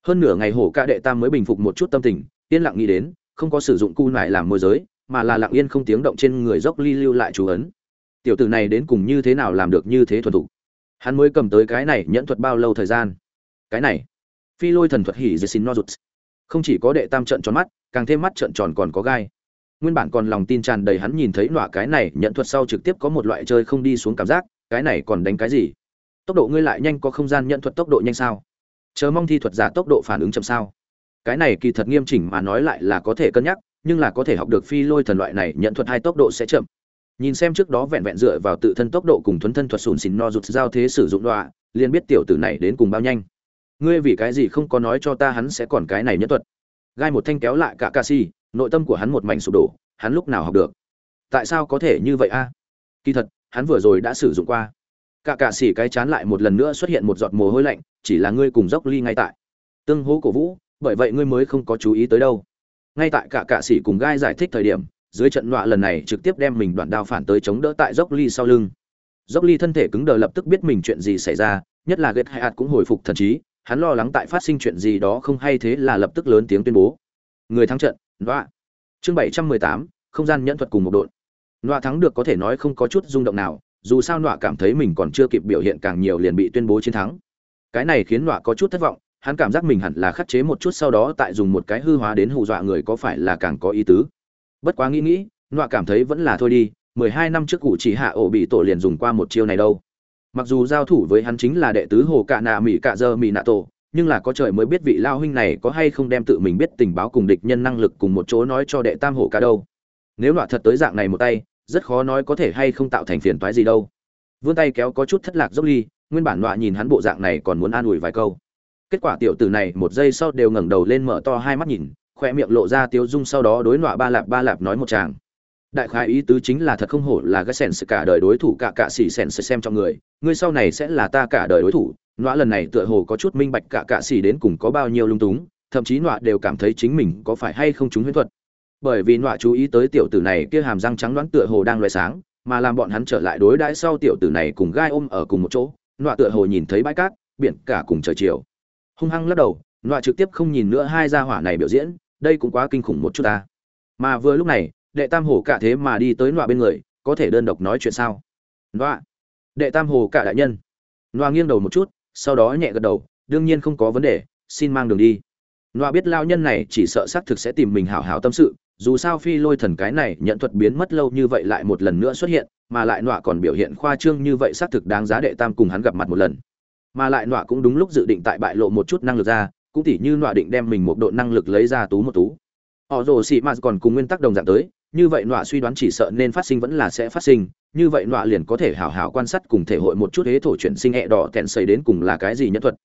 Hơn nửa ngày hồ cạ đệ tam mới bình phục một chút tâm tình, yên lặng nghĩ đến, không có sử dụng cu nải làm môi giới, mà là lặng yên không tiếng động trên người dốc ly lưu lại chú ấn. Tiểu tử này đến cùng như thế nào làm được như thế thuần thục? Hắn mới cầm tới cái này nhẫn thuật bao lâu thời gian? Cái này, phi lôi thần thuật hỉ dì xin nozuts không chỉ có đệ tam trận tròn mắt, càng thêm mắt trận tròn còn có gai. Nguyên bản còn lòng tin tràn đầy hắn nhìn thấy nọa cái này, nhận thuật sau trực tiếp có một loại chơi không đi xuống cảm giác, cái này còn đánh cái gì? Tốc độ ngươi lại nhanh có không gian nhận thuật tốc độ nhanh sao? Chớ mong thi thuật giả tốc độ phản ứng chậm sao? Cái này kỳ thật nghiêm chỉnh mà nói lại là có thể cân nhắc, nhưng là có thể học được phi lôi thần loại này, nhận thuật hai tốc độ sẽ chậm. Nhìn xem trước đó vẹn vẹn dựa vào tự thân tốc độ cùng thuấn thân thuật sùn xìn no rụt giao thế sử dụng đọa liền biết tiểu tử này đến cùng bao nhanh ngươi vì cái gì không có nói cho ta hắn sẽ còn cái này nhất thuật? Gai một thanh kéo lại cả ca si, nội tâm của hắn một mảnh sụp đổ, hắn lúc nào học được? Tại sao có thể như vậy a? Kỳ thật, hắn vừa rồi đã sử dụng qua. Cả cạ xỉ cái chán lại một lần nữa xuất hiện một giọt mồ hôi lạnh, chỉ là ngươi cùng dốc ly ngay tại. Tương hố cổ vũ, bởi vậy ngươi mới không có chú ý tới đâu. Ngay tại cả cạ xỉ cùng gai giải thích thời điểm, dưới trận nọa lần này trực tiếp đem mình đoạn đao phản tới chống đỡ tại dốc ly sau lưng. Dốc ly thân thể cứng đờ lập tức biết mình chuyện gì xảy ra, nhất là ghét hai hạt cũng hồi phục thần trí hắn lo lắng tại phát sinh chuyện gì đó không hay thế là lập tức lớn tiếng tuyên bố. Người thắng trận, nọa. Chương bảy trăm mười tám, không gian nhẫn thuật cùng một đội nọa thắng được có thể nói không có chút rung động nào, dù sao nọa cảm thấy mình còn chưa kịp biểu hiện càng nhiều liền bị tuyên bố chiến thắng. Cái này khiến nọa có chút thất vọng, hắn cảm giác mình hẳn là khắc chế một chút sau đó tại dùng một cái hư hóa đến hù dọa người có phải là càng có ý tứ. Bất quá nghĩ nghĩ, nọa cảm thấy vẫn là thôi đi, mười hai năm trước cụ chỉ hạ ổ bị tổ liền dùng qua một chiêu này đâu mặc dù giao thủ với hắn chính là đệ tứ hồ cạ nạ mỹ cạ dơ mỹ nạ tổ, nhưng là có trời mới biết vị lao huynh này có hay không đem tự mình biết tình báo cùng địch nhân năng lực cùng một chỗ nói cho đệ tam hồ cạ đâu. Nếu nọa thật tới dạng này một tay, rất khó nói có thể hay không tạo thành phiền toái gì đâu. Vươn tay kéo có chút thất lạc dốc ly, nguyên bản nọa nhìn hắn bộ dạng này còn muốn an ủi vài câu. Kết quả tiểu tử này một giây sau đều ngẩng đầu lên mở to hai mắt nhìn khoe miệng lộ ra tiêu dung sau đó đối nọa ba lạp ba lạp nói một tràng đại khái ý tứ chính là thật không hổ là cái sèn sự cả đời đối thủ cả cả xỉ sèn sự xem cho người ngươi sau này sẽ là ta cả đời đối thủ. Nọa lần này tựa hồ có chút minh bạch cả cả xỉ đến cùng có bao nhiêu lung túng, thậm chí nọa đều cảm thấy chính mình có phải hay không trúng huyễn thuật. Bởi vì nọa chú ý tới tiểu tử này kia hàm răng trắng đoán tựa hồ đang loại sáng, mà làm bọn hắn trở lại đối đãi sau tiểu tử này cùng gai ôm ở cùng một chỗ, nọa tựa hồ nhìn thấy bãi cát, biển cả cùng trời chiều. Hung hăng lắc đầu, nọa trực tiếp không nhìn nữa hai gia hỏa này biểu diễn, đây cũng quá kinh khủng một chút ta. Mà vừa lúc này đệ tam hồ cả thế mà đi tới nọa bên người, có thể đơn độc nói chuyện sao? Nọa. Đệ tam hồ cả đại nhân. Nọa nghiêng đầu một chút, sau đó nhẹ gật đầu, đương nhiên không có vấn đề, xin mang đường đi. Nọa biết lao nhân này chỉ sợ xác thực sẽ tìm mình hảo hảo tâm sự, dù sao phi lôi thần cái này nhận thuật biến mất lâu như vậy lại một lần nữa xuất hiện, mà lại nọa còn biểu hiện khoa trương như vậy xác thực đáng giá đệ tam cùng hắn gặp mặt một lần. Mà lại nọa cũng đúng lúc dự định tại bại lộ một chút năng lực ra, cũng tỉ như nọa định đem mình một độ năng lực lấy ra tú một tú. Họ rồ xị mạt còn cùng nguyên tắc đồng dạng tới như vậy nọa suy đoán chỉ sợ nên phát sinh vẫn là sẽ phát sinh, như vậy nọa liền có thể hảo hảo quan sát cùng thể hội một chút hế thổ chuyển sinh hẹ đỏ tẹn xảy đến cùng là cái gì nhất thuật.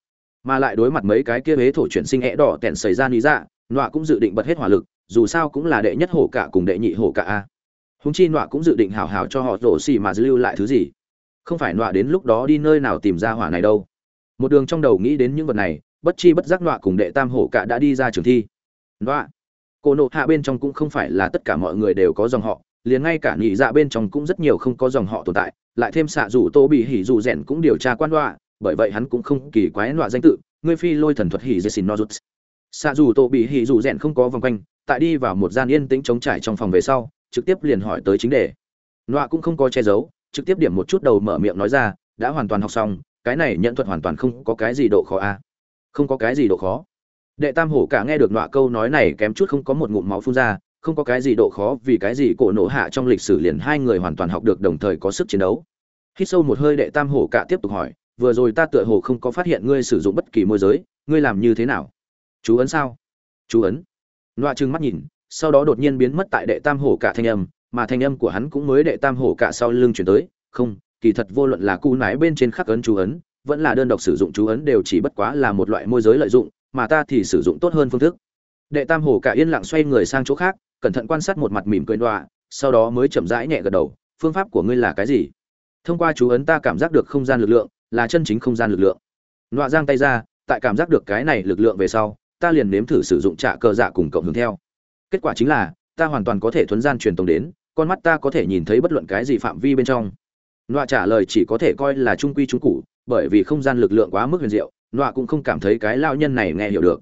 Mà lại đối mặt mấy cái kia hế thổ chuyển sinh hẹ đỏ tẹn xảy ra lý dạ nọa cũng dự định bật hết hỏa lực, dù sao cũng là đệ nhất hổ cả cùng đệ nhị hổ cả a. Húng chi nọa cũng dự định hảo hảo cho họ rổ xì mà lưu lại thứ gì. Không phải nọa đến lúc đó đi nơi nào tìm ra hỏa này đâu. Một đường trong đầu nghĩ đến những vật này, bất chi bất giác nọa cùng đệ tam hổ cả đã đi ra trường thi. Nọa cô nộ hạ bên trong cũng không phải là tất cả mọi người đều có dòng họ, liền ngay cả nhị dạ bên trong cũng rất nhiều không có dòng họ tồn tại, lại thêm xạ dù tô bị hỉ dù rèn cũng điều tra quan đoạ, bởi vậy hắn cũng không kỳ quái nọa danh tự, ngươi phi lôi thần thuật hỉ dê xin nozuts xạ dù tô bị hỉ dù rèn không có vòng quanh, tại đi vào một gian yên tĩnh trống trải trong phòng về sau, trực tiếp liền hỏi tới chính đề. Nọa cũng không có che giấu, trực tiếp điểm một chút đầu mở miệng nói ra, đã hoàn toàn học xong, cái này nhận thuật hoàn toàn không có cái gì độ khó a không có cái gì độ khó đệ tam hổ cả nghe được nọa câu nói này kém chút không có một ngụm máu phun ra, không có cái gì độ khó, vì cái gì cổ nổ hạ trong lịch sử liền hai người hoàn toàn học được đồng thời có sức chiến đấu. Hít sâu một hơi đệ tam hổ cả tiếp tục hỏi, vừa rồi ta tựa hồ không có phát hiện ngươi sử dụng bất kỳ môi giới, ngươi làm như thế nào? Chú ấn sao? Chú ấn. Nọa trừng mắt nhìn, sau đó đột nhiên biến mất tại đệ tam hổ cả thanh âm, mà thanh âm của hắn cũng mới đệ tam hổ cả sau lưng chuyển tới, không, kỳ thật vô luận là cu nái bên trên khắc ấn chú ấn, vẫn là đơn độc sử dụng chú ấn đều chỉ bất quá là một loại môi giới lợi dụng mà ta thì sử dụng tốt hơn phương thức. Đệ tam hổ cả yên lặng xoay người sang chỗ khác, cẩn thận quan sát một mặt mỉm cười đọa, sau đó mới chậm rãi nhẹ gật đầu, phương pháp của ngươi là cái gì? Thông qua chú ấn ta cảm giác được không gian lực lượng, là chân chính không gian lực lượng. Nọa giang tay ra, tại cảm giác được cái này lực lượng về sau, ta liền nếm thử sử dụng trả cờ dạ cùng cộng hưởng theo. Kết quả chính là, ta hoàn toàn có thể thuấn gian truyền tống đến, con mắt ta có thể nhìn thấy bất luận cái gì phạm vi bên trong. Nọa trả lời chỉ có thể coi là trung quy trung cụ, bởi vì không gian lực lượng quá mức huyền diệu nọa cũng không cảm thấy cái lao nhân này nghe hiểu được.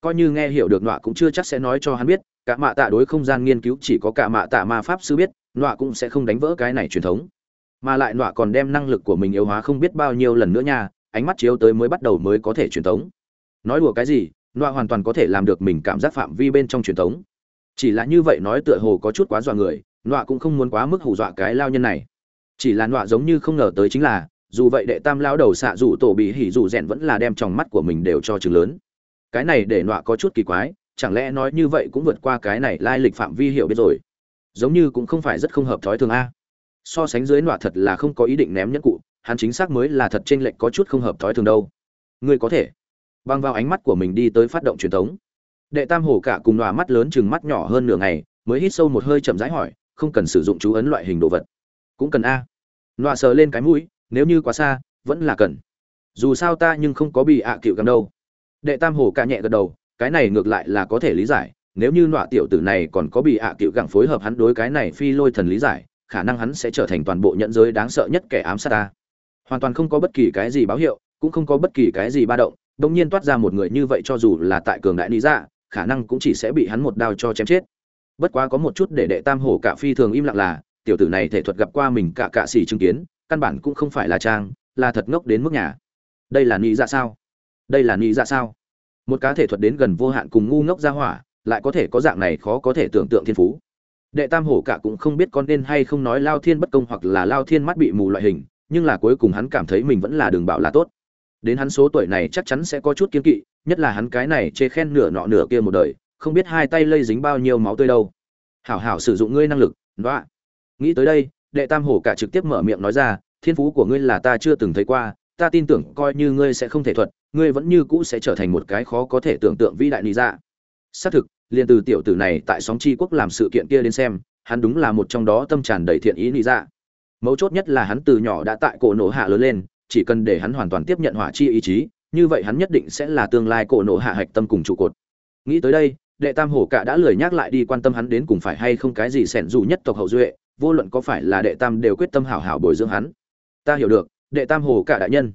Coi như nghe hiểu được nọa cũng chưa chắc sẽ nói cho hắn biết, cả mạ tạ đối không gian nghiên cứu chỉ có cả mạ tạ ma pháp sư biết, nọa cũng sẽ không đánh vỡ cái này truyền thống. Mà lại nọa còn đem năng lực của mình yếu hóa không biết bao nhiêu lần nữa nha, ánh mắt chiếu tới mới bắt đầu mới có thể truyền thống. Nói đùa cái gì, nọa hoàn toàn có thể làm được mình cảm giác phạm vi bên trong truyền thống. Chỉ là như vậy nói tựa hồ có chút quá dọa người, nọa cũng không muốn quá mức hù dọa cái lao nhân này. Chỉ là nọa giống như không ngờ tới chính là dù vậy đệ tam lao đầu xạ dù tổ bị hỉ dù rèn vẫn là đem tròng mắt của mình đều cho chừng lớn. Cái này để nọa có chút kỳ quái, chẳng lẽ nói như vậy cũng vượt qua cái này lai lịch phạm vi hiểu biết rồi? Giống như cũng không phải rất không hợp thói thường a. So sánh dưới nọa thật là không có ý định ném nhẫn cụ, hắn chính xác mới là thật t r ê n lệch có chút không hợp thói thường đâu. Ngươi có thể. Băng vào ánh mắt của mình đi tới phát động truyền thống. Đệ tam hổ cả cùng nọa mắt lớn chừng mắt nhỏ hơn nửa ngày, mới hít sâu một hơi chậm rãi hỏi, không cần sử dụng chú ấn loại hình đồ vật. Cũng cần a. Nọa sờ lên cái mũi nếu như quá xa, vẫn là cần. Dù sao ta nhưng không có bị ạ à cựu gần đâu. Đệ tam hồ ca nhẹ gật đầu, cái này ngược lại là có thể lý giải, nếu như nọa tiểu tử này còn có bị ạ à cựu gặng phối hợp hắn đối cái này phi lôi thần lý giải, khả năng hắn sẽ trở thành toàn bộ nhận giới đáng sợ nhất kẻ ám sát ta. Hoàn toàn không có bất kỳ cái gì báo hiệu, cũng không có bất kỳ cái gì ba động đông nhiên toát ra một người như vậy cho dù là tại cường đại lý dạ khả năng cũng chỉ sẽ bị hắn một đao cho chém chết. Bất quá có một chút để đệ tam hổ cả phi thường im lặng là, tiểu tử này thể thuật gặp qua mình cả cạ xỉ chứng kiến căn bản cũng không phải là trang, là thật ngốc đến mức nhà. Đây là nghĩ ra dạ sao? Đây là nghĩ ra dạ sao? Một cá thể thuật đến gần vô hạn cùng ngu ngốc ra hỏa, lại có thể có dạng này khó có thể tưởng tượng thiên phú. Đệ tam hổ cả cũng không biết con nên hay không nói lao thiên bất công hoặc là lao thiên mắt bị mù loại hình, nhưng là cuối cùng hắn cảm thấy mình vẫn là đường bảo là tốt. Đến hắn số tuổi này chắc chắn sẽ có chút kiên kỵ, nhất là hắn cái này chê khen nửa nọ nửa kia một đời, không biết hai tay lây dính bao nhiêu máu tươi đâu. Hảo hảo sử dụng ngươi năng lực đoạ nghĩ tới đây đệ tam hổ cả trực tiếp mở miệng nói ra, thiên phú của ngươi là ta chưa từng thấy qua, ta tin tưởng coi như ngươi sẽ không thể thuật, ngươi vẫn như cũ sẽ trở thành một cái khó có thể tưởng tượng vĩ đại lý dạ. Xác thực, liền từ tiểu tử này tại sóng tri quốc làm sự kiện kia đến xem, hắn đúng là một trong đó tâm tràn đầy thiện ý lý dạ. Mấu chốt nhất là hắn từ nhỏ đã tại cổ nổ hạ lớn lên, chỉ cần để hắn hoàn toàn tiếp nhận hỏa chi ý chí, như vậy hắn nhất định sẽ là tương lai cổ nổ hạ hạch tâm cùng trụ cột. Nghĩ tới đây, đệ tam hổ cả đã lười nhắc lại đi quan tâm hắn đến cùng phải hay không cái gì sẻn dù nhất tộc hậu duệ vô luận có phải là đệ tam đều quyết tâm hảo hảo bồi dưỡng hắn. Ta hiểu được, đệ tam hồ cả đại nhân.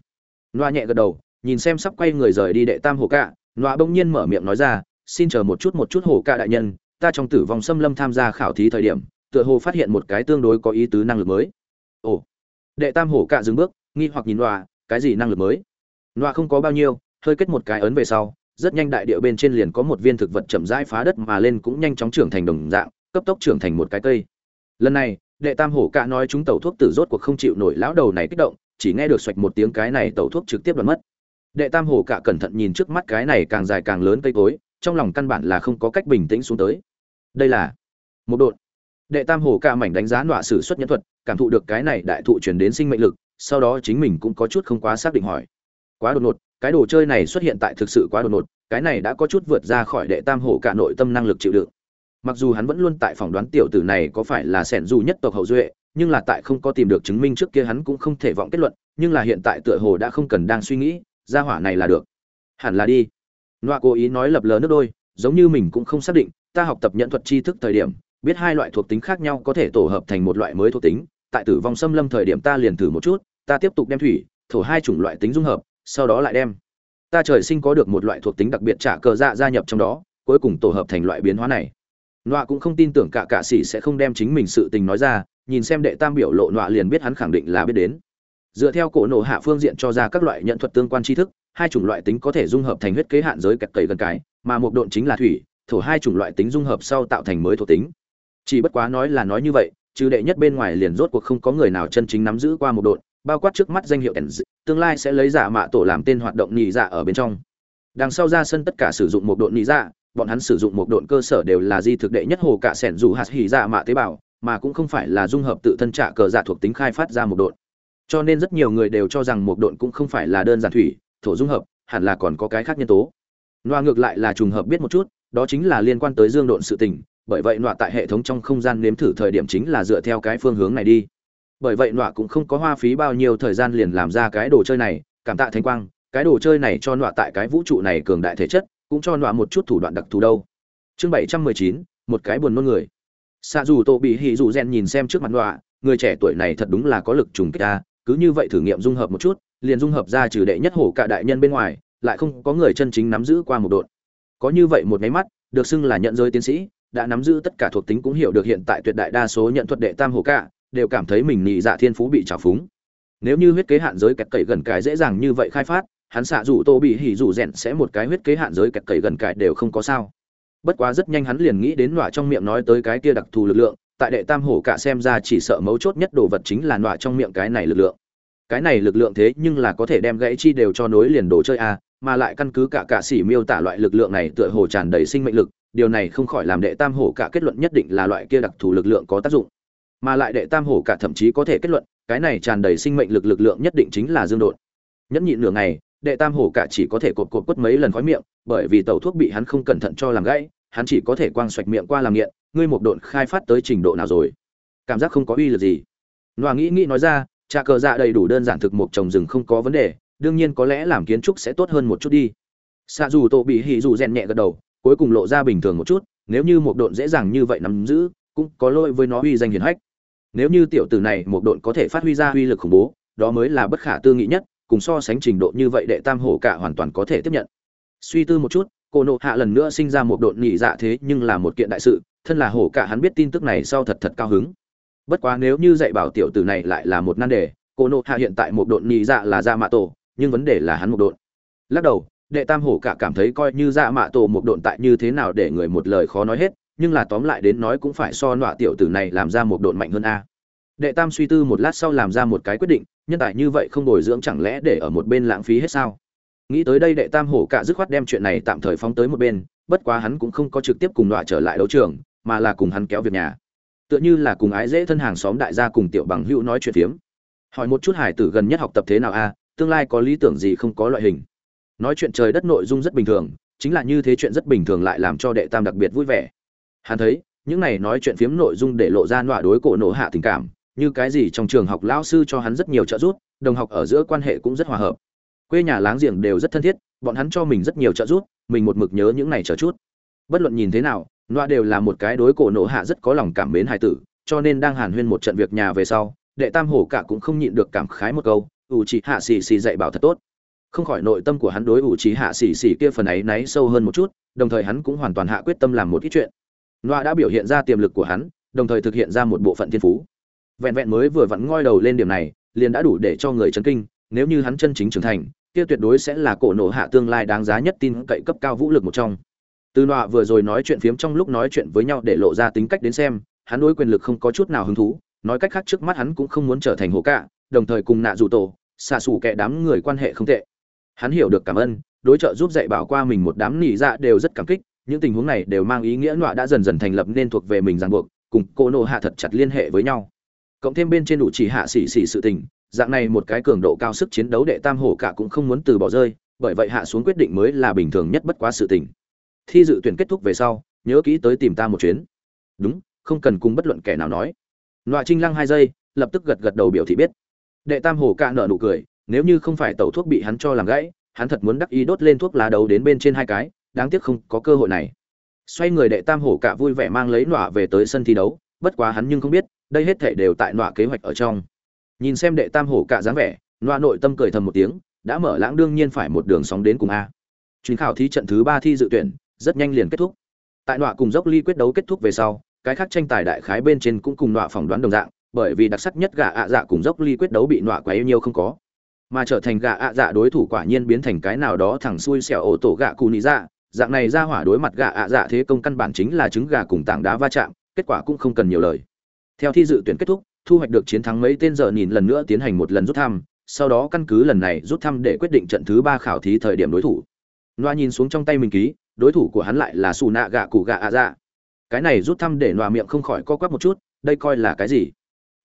Loa nhẹ gật đầu, nhìn xem sắp quay người rời đi đệ tam hồ cả loa bỗng nhiên mở miệng nói ra, xin chờ một chút một chút hồ cả đại nhân, ta trong tử vong xâm lâm tham gia khảo thí thời điểm, tựa hồ phát hiện một cái tương đối có ý tứ năng lực mới. Ồ. Đệ tam hồ cả dừng bước, nghi hoặc nhìn loa cái gì năng lực mới? Loa không có bao nhiêu, hơi kết một cái ấn về sau, rất nhanh đại địa bên trên liền có một viên thực vật chậm rãi phá đất mà lên cũng nhanh chóng trưởng thành đồng dạng, cấp tốc trưởng thành một cái cây lần này, đệ tam hổ cạ nói chúng tẩu thuốc tử rốt cuộc không chịu nổi lão đầu này kích động, chỉ nghe được xoạch một tiếng cái này tẩu thuốc trực tiếp đoạt mất. Đệ tam hổ cạ cẩn thận nhìn trước mắt cái này càng dài càng lớn cây cối, trong lòng căn bản là không có cách bình tĩnh xuống tới. Đây là một đột đệ tam hổ cạ mảnh đánh giá nọa sử xuất nhân thuật, cảm thụ được cái này đại thụ chuyển đến sinh mệnh lực, sau đó chính mình cũng có chút không quá xác định hỏi. Quá đột ngột, cái đồ chơi này xuất hiện tại thực sự quá đột ngột, cái này đã có chút vượt ra khỏi đệ tam hổ cạ nội tâm năng lực chịu đựng mặc dù hắn vẫn luôn tại phỏng đoán tiểu tử này có phải là sẻn dù nhất tộc hậu duệ, nhưng là tại không có tìm được chứng minh trước kia hắn cũng không thể vọng kết luận, nhưng là hiện tại tựa hồ đã không cần đang suy nghĩ, ra hỏa này là được. Hẳn là đi. Loa cố ý nói lập lờ nước đôi, giống như mình cũng không xác định, ta học tập nhận thuật tri thức thời điểm, biết hai loại thuộc tính khác nhau có thể tổ hợp thành một loại mới thuộc tính, tại tử vong xâm lâm thời điểm ta liền thử một chút, ta tiếp tục đem thủy, thổ hai chủng loại tính dung hợp, sau đó lại đem. Ta trời sinh có được một loại thuộc tính đặc biệt trả cờ dạ gia nhập trong đó, cuối cùng tổ hợp thành loại biến hóa này nọa cũng không tin tưởng cả cạ sĩ sẽ không đem chính mình sự tình nói ra, nhìn xem đệ tam biểu lộ nọa liền biết hắn khẳng định là biết đến. Dựa theo cổ nổ hạ phương diện cho ra các loại nhận thuật tương quan tri thức, hai chủng loại tính có thể dung hợp thành huyết kế hạn giới kẹt cầy gần cái, mà một độn chính là thủy, thổ hai chủng loại tính dung hợp sau tạo thành mới thổ tính. Chỉ bất quá nói là nói như vậy, trừ đệ nhất bên ngoài liền rốt cuộc không có người nào chân chính nắm giữ qua một độn, bao quát trước mắt danh hiệu ẩn tương lai sẽ lấy giả mạ tổ làm tên hoạt động nhị dạ ở bên trong. Đằng sau ra sân tất cả sử dụng một độn nhị dạ bọn hắn sử dụng một độn cơ sở đều là di thực đệ nhất hồ cả sẻn dù hạt hỉ dạ mạ tế bào, mà cũng không phải là dung hợp tự thân trả cờ dạ thuộc tính khai phát ra một độn. Cho nên rất nhiều người đều cho rằng một độn cũng không phải là đơn giản thủy, thổ dung hợp, hẳn là còn có cái khác nhân tố. Loa ngược lại là trùng hợp biết một chút, đó chính là liên quan tới dương độn sự tình, bởi vậy loa tại hệ thống trong không gian nếm thử thời điểm chính là dựa theo cái phương hướng này đi. Bởi vậy nọa cũng không có hoa phí bao nhiêu thời gian liền làm ra cái đồ chơi này, cảm tạ thanh quang, cái đồ chơi này cho nọa tại cái vũ trụ này cường đại thể chất cũng cho nọa một chút thủ đoạn đặc thù đâu. Chương bảy trăm mười chín, một cái buồn nôn người. Xạ dù tô bị hì dù rèn nhìn xem trước mặt nọa, người trẻ tuổi này thật đúng là có lực trùng kích ta cứ như vậy thử nghiệm dung hợp một chút, liền dung hợp ra trừ đệ nhất hổ cả đại nhân bên ngoài, lại không có người chân chính nắm giữ qua một độn. Có như vậy một máy mắt, được xưng là nhận giới tiến sĩ, đã nắm giữ tất cả thuộc tính cũng hiểu được hiện tại tuyệt đại đa số nhận thuật đệ tam hổ cả, đều cảm thấy mình nhị dạ thiên phú bị trào phúng. Nếu như huyết kế hạn giới kẹt cậy gần cái dễ dàng như vậy khai phát hắn xạ dù tô bị hỉ dù rèn sẽ một cái huyết kế hạn giới kẹt cậy gần cải đều không có sao. Bất quá rất nhanh hắn liền nghĩ đến nọa trong miệng nói tới cái kia đặc thù lực lượng, tại đệ tam hổ cả xem ra chỉ sợ mấu chốt nhất đồ vật chính là nọa trong miệng cái này lực lượng. Cái này lực lượng thế nhưng là có thể đem gãy chi đều cho nối liền đồ chơi a mà lại căn cứ cả cả xỉ miêu tả loại lực lượng này tựa hồ tràn đầy sinh mệnh lực, điều này không khỏi làm đệ tam hổ cả kết luận nhất định là loại kia đặc thù lực lượng có tác dụng. Mà lại đệ tam hổ cả thậm chí có thể kết luận, cái này tràn đầy sinh mệnh lực lực lượng nhất định chính là dương đột nhẫn nhịn nửa ngày đệ tam hổ cả chỉ có thể cột cột quất mấy lần khói miệng, bởi vì tẩu thuốc bị hắn không cẩn thận cho làm gãy, hắn chỉ có thể quang xoạch miệng qua làm nghiện, ngươi một độn khai phát tới trình độ nào rồi? Cảm giác không có uy lực gì. Loa nghĩ nghĩ nói ra, trà cờ dạ đầy đủ đơn giản thực mục trồng rừng không có vấn đề, đương nhiên có lẽ làm kiến trúc sẽ tốt hơn một chút đi. Xạ dù tổ bị hỉ dù rèn nhẹ gật đầu, cuối cùng lộ ra bình thường một chút, nếu như một độn dễ dàng như vậy nắm giữ, cũng có lỗi với nó uy danh hiển hách. Nếu như tiểu tử này một độn có thể phát huy ra uy lực khủng bố, đó mới là bất khả tư nghị nhất cùng so sánh trình độ như vậy đệ tam hổ cả hoàn toàn có thể tiếp nhận. Suy tư một chút, cô nộ hạ lần nữa sinh ra một độn nhị dạ thế nhưng là một kiện đại sự, thân là hổ cả hắn biết tin tức này sau thật thật cao hứng. Bất quá nếu như dạy bảo tiểu tử này lại là một nan đề, cô nộ hạ hiện tại một độn nhị dạ là ra mạ tổ, nhưng vấn đề là hắn một độn. Lắc đầu, đệ tam hổ cả cảm thấy coi như dạ mạ tổ một độn tại như thế nào để người một lời khó nói hết, nhưng là tóm lại đến nói cũng phải so nọa tiểu tử này làm ra một độn mạnh hơn a. Đệ tam suy tư một lát sau làm ra một cái quyết định nhân tài như vậy không bồi dưỡng chẳng lẽ để ở một bên lãng phí hết sao? Nghĩ tới đây đệ tam hổ cả dứt khoát đem chuyện này tạm thời phóng tới một bên, bất quá hắn cũng không có trực tiếp cùng đọa trở lại đấu trường, mà là cùng hắn kéo việc nhà. Tựa như là cùng ái dễ thân hàng xóm đại gia cùng tiểu bằng hữu nói chuyện phiếm. Hỏi một chút hải tử gần nhất học tập thế nào a, tương lai có lý tưởng gì không có loại hình. Nói chuyện trời đất nội dung rất bình thường, chính là như thế chuyện rất bình thường lại làm cho đệ tam đặc biệt vui vẻ. Hắn thấy, những này nói chuyện phiếm nội dung để lộ ra nọa đối cổ nổ hạ tình cảm như cái gì trong trường học lão sư cho hắn rất nhiều trợ giúp, đồng học ở giữa quan hệ cũng rất hòa hợp. Quê nhà láng giềng đều rất thân thiết, bọn hắn cho mình rất nhiều trợ giúp, mình một mực nhớ những này chờ chút. Bất luận nhìn thế nào nọa đều là một cái đối cổ nộ hạ rất có lòng cảm mến hài tử, cho nên đang hàn huyên một trận việc nhà về sau, đệ tam hổ cả cũng không nhịn được cảm khái một câu, ủ chỉ hạ xì xì dạy bảo thật tốt. Không khỏi nội tâm của hắn đối ủ chỉ hạ xì xì kia phần ấy náy sâu hơn một chút, đồng thời hắn cũng hoàn toàn hạ quyết tâm làm một ít chuyện. Noa đã biểu hiện ra tiềm lực của hắn, đồng thời thực hiện ra một bộ phận thiên phú vẹn vẹn mới vừa vặn ngoi đầu lên điểm này, liền đã đủ để cho người chấn kinh, nếu như hắn chân chính trưởng thành, kia tuyệt đối sẽ là cổ nổ hạ tương lai đáng giá nhất tin cậy cấp cao vũ lực một trong. Từ nọa vừa rồi nói chuyện phiếm trong lúc nói chuyện với nhau để lộ ra tính cách đến xem, hắn đối quyền lực không có chút nào hứng thú, nói cách khác trước mắt hắn cũng không muốn trở thành hồ cả đồng thời cùng nạ dù tổ, xạ xù kẻ đám người quan hệ không tệ. Hắn hiểu được cảm ơn, đối trợ giúp dạy bảo qua mình một đám nỉ dạ đều rất cảm kích, những tình huống này đều mang ý nghĩa nọa đã dần dần thành lập nên thuộc về mình ràng buộc, cùng cô nộ hạ thật chặt liên hệ với nhau cộng thêm bên trên đủ chỉ hạ xỉ xỉ sự tình, dạng này một cái cường độ cao sức chiến đấu đệ tam hổ cả cũng không muốn từ bỏ rơi, bởi vậy hạ xuống quyết định mới là bình thường nhất bất quá sự tình. Thi dự tuyển kết thúc về sau, nhớ kỹ tới tìm ta một chuyến. Đúng, không cần cùng bất luận kẻ nào nói. Nọa trinh lăng hai giây, lập tức gật gật đầu biểu thị biết. Đệ tam hổ cả nở nụ cười, nếu như không phải tẩu thuốc bị hắn cho làm gãy, hắn thật muốn đắc ý đốt lên thuốc lá đầu đến bên trên hai cái, đáng tiếc không có cơ hội này. Xoay người đệ tam hổ cả vui vẻ mang lấy nọa về tới sân thi đấu, bất quá hắn nhưng không biết đây hết thể đều tại nọa kế hoạch ở trong. Nhìn xem đệ tam hổ cả dáng vẻ, nọa nội tâm cười thầm một tiếng, đã mở lãng đương nhiên phải một đường sóng đến cùng a. Chuyến khảo thí trận thứ ba thi dự tuyển, rất nhanh liền kết thúc. Tại nọa cùng dốc ly quyết đấu kết thúc về sau, cái khác tranh tài đại khái bên trên cũng cùng nọa phỏng đoán đồng dạng, bởi vì đặc sắc nhất gà ạ dạ cùng dốc ly quyết đấu bị nọa quá yêu nhiêu không có. Mà trở thành gà ạ dạ đối thủ quả nhiên biến thành cái nào đó thẳng xuôi xẻo ổ tổ gạ cù nị dạ dạng này ra hỏa đối mặt gà ạ dạ thế công căn bản chính là trứng gà cùng tảng đá va chạm, kết quả cũng không cần nhiều lời theo thi dự tuyển kết thúc, thu hoạch được chiến thắng mấy tên giờ nhìn lần nữa tiến hành một lần rút thăm, sau đó căn cứ lần này rút thăm để quyết định trận thứ ba khảo thí thời điểm đối thủ. Loa nhìn xuống trong tay mình ký, đối thủ của hắn lại là xù nạ gạ cụ gạ ạ dạ. Cái này rút thăm để loa miệng không khỏi co quắp một chút, đây coi là cái gì?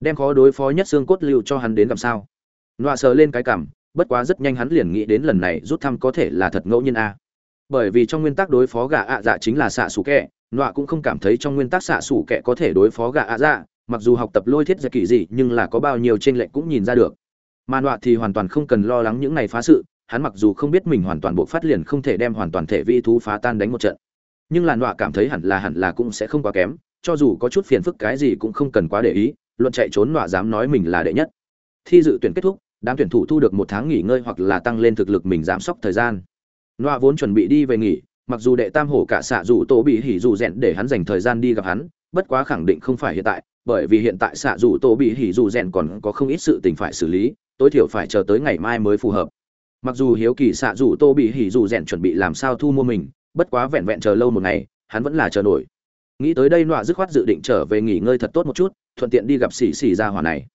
Đem khó đối phó nhất xương cốt lưu cho hắn đến làm sao? Loa sờ lên cái cảm, bất quá rất nhanh hắn liền nghĩ đến lần này rút thăm có thể là thật ngẫu nhiên a. Bởi vì trong nguyên tắc đối phó gạ ạ dạ chính là xạ xù kẹ nọa cũng không cảm thấy trong nguyên tắc xạ xù kẹ có thể đối phó gạ ạ dạ mặc dù học tập lôi thiết ra kỳ gì nhưng là có bao nhiêu trên lệnh cũng nhìn ra được. Mà nọa thì hoàn toàn không cần lo lắng những này phá sự, hắn mặc dù không biết mình hoàn toàn bộ phát liền không thể đem hoàn toàn thể vi thú phá tan đánh một trận. Nhưng là nọa cảm thấy hẳn là hẳn là cũng sẽ không quá kém, cho dù có chút phiền phức cái gì cũng không cần quá để ý, luận chạy trốn nọa dám nói mình là đệ nhất. Thi dự tuyển kết thúc, đám tuyển thủ thu được một tháng nghỉ ngơi hoặc là tăng lên thực lực mình giảm sốc thời gian. Nọa vốn chuẩn bị đi về nghỉ, mặc dù đệ tam hổ cả xạ dù tổ bị hỉ dù rèn để hắn dành thời gian đi gặp hắn, bất quá khẳng định không phải hiện tại bởi vì hiện tại xạ dù tổ bị hỉ dù rèn còn có không ít sự tình phải xử lý, tối thiểu phải chờ tới ngày mai mới phù hợp. Mặc dù hiếu kỳ xạ dù tô bị hỉ dù rèn chuẩn bị làm sao thu mua mình, bất quá vẹn vẹn chờ lâu một ngày, hắn vẫn là chờ nổi. Nghĩ tới đây nọa dứt khoát dự định trở về nghỉ ngơi thật tốt một chút, thuận tiện đi gặp xì xì ra hỏa này.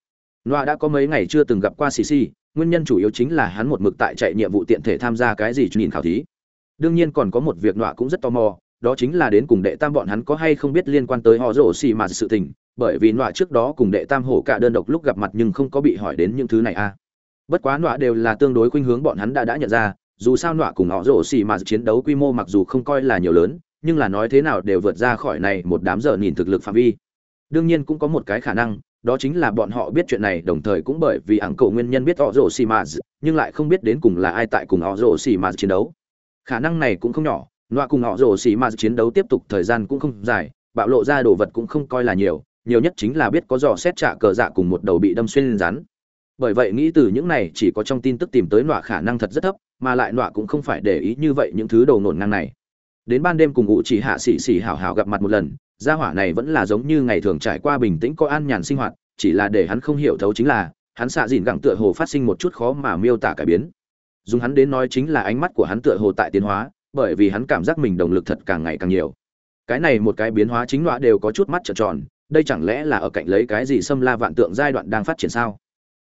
Nọa đã có mấy ngày chưa từng gặp qua xì xì, nguyên nhân chủ yếu chính là hắn một mực tại chạy nhiệm vụ tiện thể tham gia cái gì nhìn khảo thí. Đương nhiên còn có một việc nọa cũng rất tò mò đó chính là đến cùng đệ tam bọn hắn có hay không biết liên quan tới họ rổ xì mà sự tình, bởi vì nọa trước đó cùng đệ tam hổ cả đơn độc lúc gặp mặt nhưng không có bị hỏi đến những thứ này a bất quá nọa đều là tương đối khuynh hướng bọn hắn đã đã nhận ra, dù sao nọa cùng họ rổ xì mà chiến đấu quy mô mặc dù không coi là nhiều lớn, nhưng là nói thế nào đều vượt ra khỏi này một đám giờ nhìn thực lực phạm vi. Đương nhiên cũng có một cái khả năng, đó chính là bọn họ biết chuyện này đồng thời cũng bởi vì ảng cầu nguyên nhân biết họ rổ xì mà, nhưng lại không biết đến cùng là ai tại cùng họ rổ xì mà chiến đấu. Khả năng này cũng không nhỏ nọa cùng họ rồ xì mà chiến đấu tiếp tục, thời gian cũng không dài, bạo lộ ra đồ vật cũng không coi là nhiều nhiều nhất chính là biết có dò xét trả cờ dạ cùng một đầu bị đâm xuyên rắn. Bởi vậy nghĩ từ những này chỉ có trong tin tức tìm tới nọa khả năng thật rất thấp, mà lại nọa cũng không phải để ý như vậy những thứ đầu nổn ngang này. Đến ban đêm cùng ngụ chỉ hạ xỉ xỉ hảo hảo gặp mặt một lần, gia hỏa này vẫn là giống như ngày thường trải qua bình tĩnh có an nhàn sinh hoạt, chỉ là để hắn không hiểu thấu chính là, hắn xạ dìn gẳng tựa hồ phát sinh một chút khó mà miêu tả cải biến. Dùng hắn đến nói chính là ánh mắt của hắn tựa hồ tại tiến hóa bởi vì hắn cảm giác mình động lực thật càng ngày càng nhiều. Cái này một cái biến hóa chính loại đều có chút mắt trợn tròn, đây chẳng lẽ là ở cạnh lấy cái gì xâm la vạn tượng giai đoạn đang phát triển sao?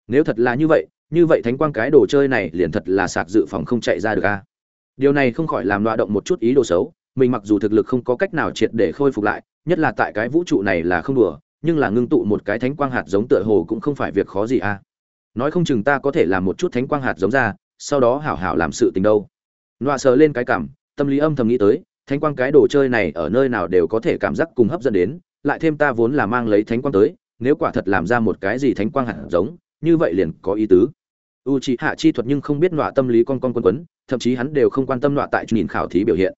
Nếu thật là như vậy như vậy thánh quang cái đồ chơi này liền thật là sạc dự phòng không chạy ra được a. Điều này không khỏi làm loa động một chút ý đồ xấu, mình mặc dù thực lực không có cách nào triệt để khôi phục lại, nhất là tại cái vũ trụ này là không đùa, nhưng là ngưng tụ một cái thánh quang hạt giống tựa hồ cũng không phải việc khó gì a. Nói không chừng ta có thể làm một chút thánh quang hạt giống ra, sau đó hảo hảo làm sự tình đâu. Loa sờ lên cái cảm tâm lý âm thầm nghĩ tới, thánh quang cái đồ chơi này ở nơi nào đều có thể cảm giác cùng hấp dẫn đến, lại thêm ta vốn là mang lấy thánh quang tới, nếu quả thật làm ra một cái gì thánh quang hạt giống, như vậy liền có ý tứ. U c hạ chi thuật nhưng không biết nọa tâm lý con con quân quấn, thậm chí hắn đều không quan tâm nọa tại nhìn khảo thí biểu hiện.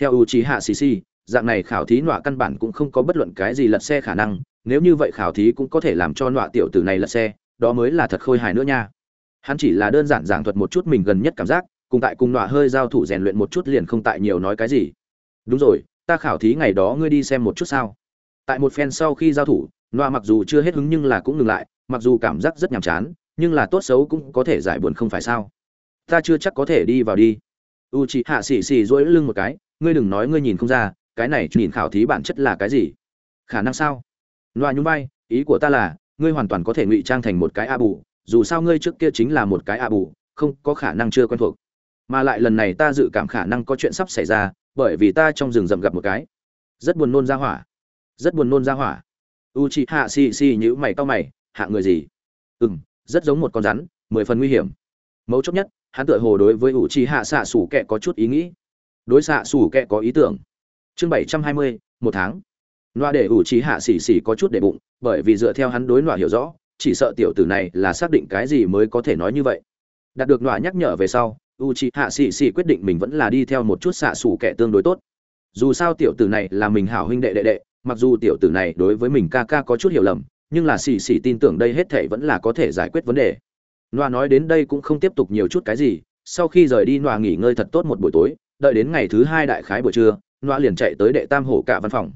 Theo u c hạ xì xì, dạng này khảo thí nọa căn bản cũng không có bất luận cái gì lật xe khả năng, nếu như vậy khảo thí cũng có thể làm cho nọa tiểu tử này lật xe, đó mới là thật khôi hài nữa nha. Hắn chỉ là đơn giản giảng thuật một chút mình gần nhất cảm giác cùng tại cùng nọa hơi giao thủ rèn luyện một chút liền không tại nhiều nói cái gì. Đúng rồi, ta khảo thí ngày đó ngươi đi xem một chút sao. Tại một phen sau khi giao thủ, nọa mặc dù chưa hết hứng nhưng là cũng ngừng lại, mặc dù cảm giác rất nhàm chán, nhưng là tốt xấu cũng có thể giải buồn không phải sao. Ta chưa chắc có thể đi vào đi. U chị hạ xì xì dỗi lưng một cái, ngươi đừng nói ngươi nhìn không ra, cái này nhìn khảo thí bản chất là cái gì? Khả năng sao? Loa nhún vai, ý của ta là, ngươi hoàn toàn có thể ngụy trang thành một cái a bù, dù sao ngươi trước kia chính là một cái a bù, không có khả năng chưa quen thuộc mà lại lần này ta dự cảm khả năng có chuyện sắp xảy ra, bởi vì ta trong rừng rậm gặp một cái. Rất buồn nôn ra hỏa. Rất buồn nôn ra hỏa. U chị hạ xì xì nhữ mày to mày, hạ người gì? Ừ m rất giống một con rắn, mười phần nguy hiểm. Mấu chốt nhất, hắn tựa hồ đối với u chị hạ xạ xủ kẹ có chút ý nghĩ. Đối xạ xủ kẹ có ý tưởng. Chương bảy trăm hai mươi, một tháng. Loa để u chị hạ xì xì có chút để bụng, bởi vì dựa theo hắn đối loa hiểu rõ, chỉ sợ tiểu tử này là xác định cái gì mới có thể nói như vậy. Đạt được loa nhắc nhở về sau u trí hạ xỉ xỉ quyết định mình vẫn là đi theo một chút xạ xủ kẻ tương đối tốt. Dù sao tiểu tử này là mình hảo huynh đệ đệ đệ, mặc dù tiểu tử này đối với mình ca ca có chút hiểu lầm, nhưng là xỉ xỉ tin tưởng đây hết thể vẫn là có thể giải quyết vấn đề. Loa nói đến đây cũng không tiếp tục nhiều chút cái gì, sau khi rời đi loa nghỉ ngơi thật tốt một buổi tối, đợi đến ngày thứ hai đại khái buổi trưa loa liền chạy tới đệ tam hổ cả văn phòng.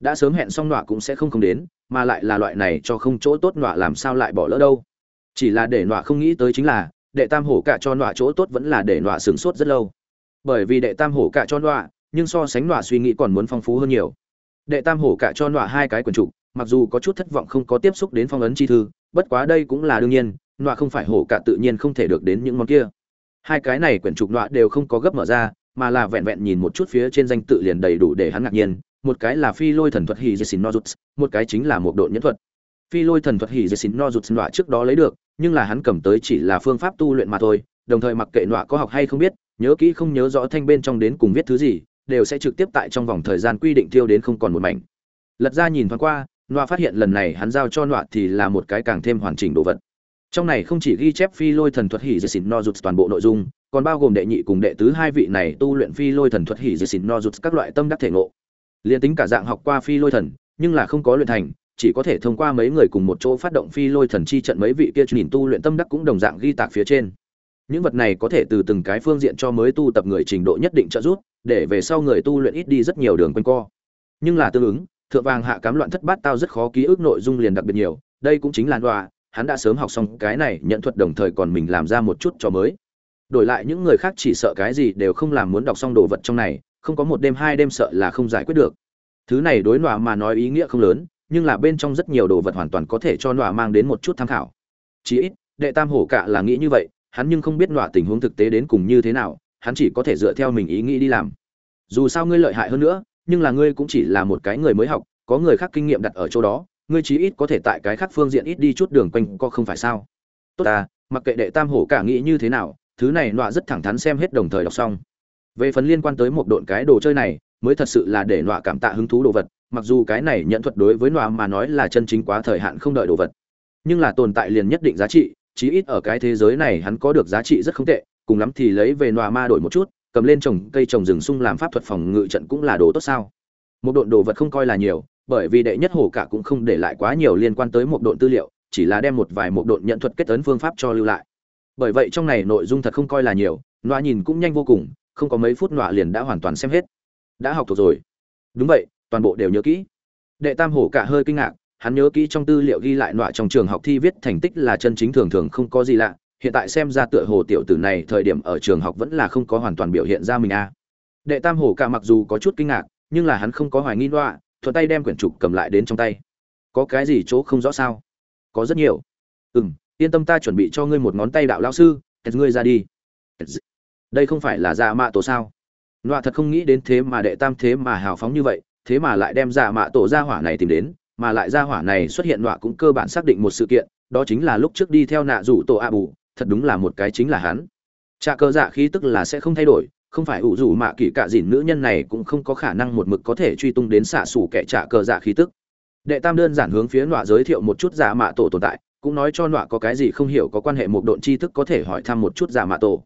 Đã sớm hẹn xong nọa cũng sẽ không không đến, mà lại là loại này cho không chỗ tốt nọa làm sao lại bỏ lỡ đâu. Chỉ là để nọa không nghĩ tới chính là đệ tam hổ cả cho nọa chỗ tốt vẫn là để nọa sửng sốt rất lâu. Bởi vì đệ tam hổ cả cho nọa, nhưng so sánh nọa suy nghĩ còn muốn phong phú hơn nhiều. Đệ tam hổ cả cho nọa hai cái quần trục, mặc dù có chút thất vọng không có tiếp xúc đến phong ấn chi thư, bất quá đây cũng là đương nhiên, nọa không phải hổ cả tự nhiên không thể được đến những món kia. Hai cái này quyển trục nọa đều không có gấp mở ra, mà là vẹn vẹn nhìn một chút phía trên danh tự liền đầy đủ để hắn ngạc nhiên. Một cái là phi lôi thần thuật hỉ dệt nozuts, một cái chính là một độ nhẫn thuật. Phi lôi thần thuật hỉ dệt nozuts nọa trước đó lấy được nhưng là hắn cầm tới chỉ là phương pháp tu luyện mà thôi, đồng thời mặc kệ nọa có học hay không biết, nhớ kỹ không nhớ rõ thanh bên trong đến cùng viết thứ gì, đều sẽ trực tiếp tại trong vòng thời gian quy định tiêu đến không còn một mảnh. Lật ra nhìn thoáng qua, nọa phát hiện lần này hắn giao cho nọa thì là một cái càng thêm hoàn chỉnh đồ vật. Trong này không chỉ ghi chép phi lôi thần thuật hỉ dệt nozuts toàn bộ nội dung, còn bao gồm đệ nhị cùng đệ tứ hai vị này tu luyện phi lôi thần thuật hỉ dệt nozuts các loại tâm đắc thể ngộ. Liền tính cả dạng học qua phi lôi thần, nhưng là không có luyện thành chỉ có thể thông qua mấy người cùng một chỗ phát động phi lôi thần chi trận mấy vị kia nhìn tu luyện tâm đắc cũng đồng dạng ghi tạc phía trên. Những vật này có thể từ từng cái phương diện cho mới tu tập người trình độ nhất định trợ giúp, để về sau người tu luyện ít đi rất nhiều đường quanh co. Nhưng là tương ứng, thượng vàng hạ cám loạn thất bát tao rất khó ký ức nội dung liền đặc biệt nhiều, đây cũng chính là đoà hắn đã sớm học xong cái này, nhận thuật đồng thời còn mình làm ra một chút cho mới. Đổi lại những người khác chỉ sợ cái gì đều không làm muốn đọc xong đồ vật trong này, không có một đêm hai đêm sợ là không giải quyết được. Thứ này đối nọa mà nói ý nghĩa không lớn nhưng là bên trong rất nhiều đồ vật hoàn toàn có thể cho nọa mang đến một chút tham khảo. Chí ít, đệ tam hổ cạ là nghĩ như vậy, hắn nhưng không biết nọa tình huống thực tế đến cùng như thế nào, hắn chỉ có thể dựa theo mình ý nghĩ đi làm. Dù sao ngươi lợi hại hơn nữa, nhưng là ngươi cũng chỉ là một cái người mới học, có người khác kinh nghiệm đặt ở chỗ đó, ngươi chí ít có thể tại cái khác phương diện ít đi chút đường quanh co không phải sao? Tốt ta, mặc kệ đệ tam hổ cả nghĩ như thế nào, thứ này nọa rất thẳng thắn xem hết đồng thời đọc xong. Về phần liên quan tới một độn cái đồ chơi này, mới thật sự là để nọa cảm tạ hứng thú đồ vật mặc dù cái này nhận thuật đối với nọa mà nói là chân chính quá thời hạn không đợi đồ vật, nhưng là tồn tại liền nhất định giá trị, chí ít ở cái thế giới này hắn có được giá trị rất không tệ, cùng lắm thì lấy về nọa ma đổi một chút, cầm lên trồng cây trồng rừng sung làm pháp thuật phòng ngự trận cũng là đồ tốt sao. Một độn đồ vật không coi là nhiều, bởi vì đệ nhất hổ cả cũng không để lại quá nhiều liên quan tới một độn tư liệu, chỉ là đem một vài một độn nhận thuật kết ấn phương pháp cho lưu lại. Bởi vậy trong này nội dung thật không coi là nhiều nọa nhìn cũng nhanh vô cùng, không có mấy phút nọa liền đã hoàn toàn xem hết. Đã học thuộc rồi. Đúng vậy toàn bộ đều nhớ kỹ. Đệ tam hổ cả hơi kinh ngạc, hắn nhớ kỹ trong tư liệu ghi lại nọa trong trường học thi viết thành tích là chân chính thường thường không có gì lạ, hiện tại xem ra tựa hồ tiểu tử này thời điểm ở trường học vẫn là không có hoàn toàn biểu hiện ra mình a. Đệ tam hổ cả mặc dù có chút kinh ngạc, nhưng là hắn không có hoài nghi nọa thuận tay đem quyển trục cầm lại đến trong tay. Có cái gì chỗ không rõ sao? Có rất nhiều. Ừ m yên tâm ta chuẩn bị cho ngươi một ngón tay đạo lao sư, kẹt ngươi ra đi. Đây không phải là dạ mạ tổ sao? Nọa thật không nghĩ đến thế mà đệ tam thế mà hào phóng như vậy thế mà lại đem giả mạ tổ gia hỏa này tìm đến, mà lại gia hỏa này xuất hiện nọa cũng cơ bản xác định một sự kiện, đó chính là lúc trước đi theo nạ rủ tổ a bù thật đúng là một cái chính là hắn. Trà cơ dạ khí tức là sẽ không thay đổi, không phải ủ rủ mạ kỳ cả dìn nữ nhân này cũng không có khả năng một mực có thể truy tung đến xạ sủ kẻ trả cơ dạ khí tức. Đệ tam đơn giản hướng phía nọa giới thiệu một chút giả mạ tổ tồn tại, cũng nói cho nọa có cái gì không hiểu có quan hệ một độn tri thức có thể hỏi thăm một chút giả mạ tổ.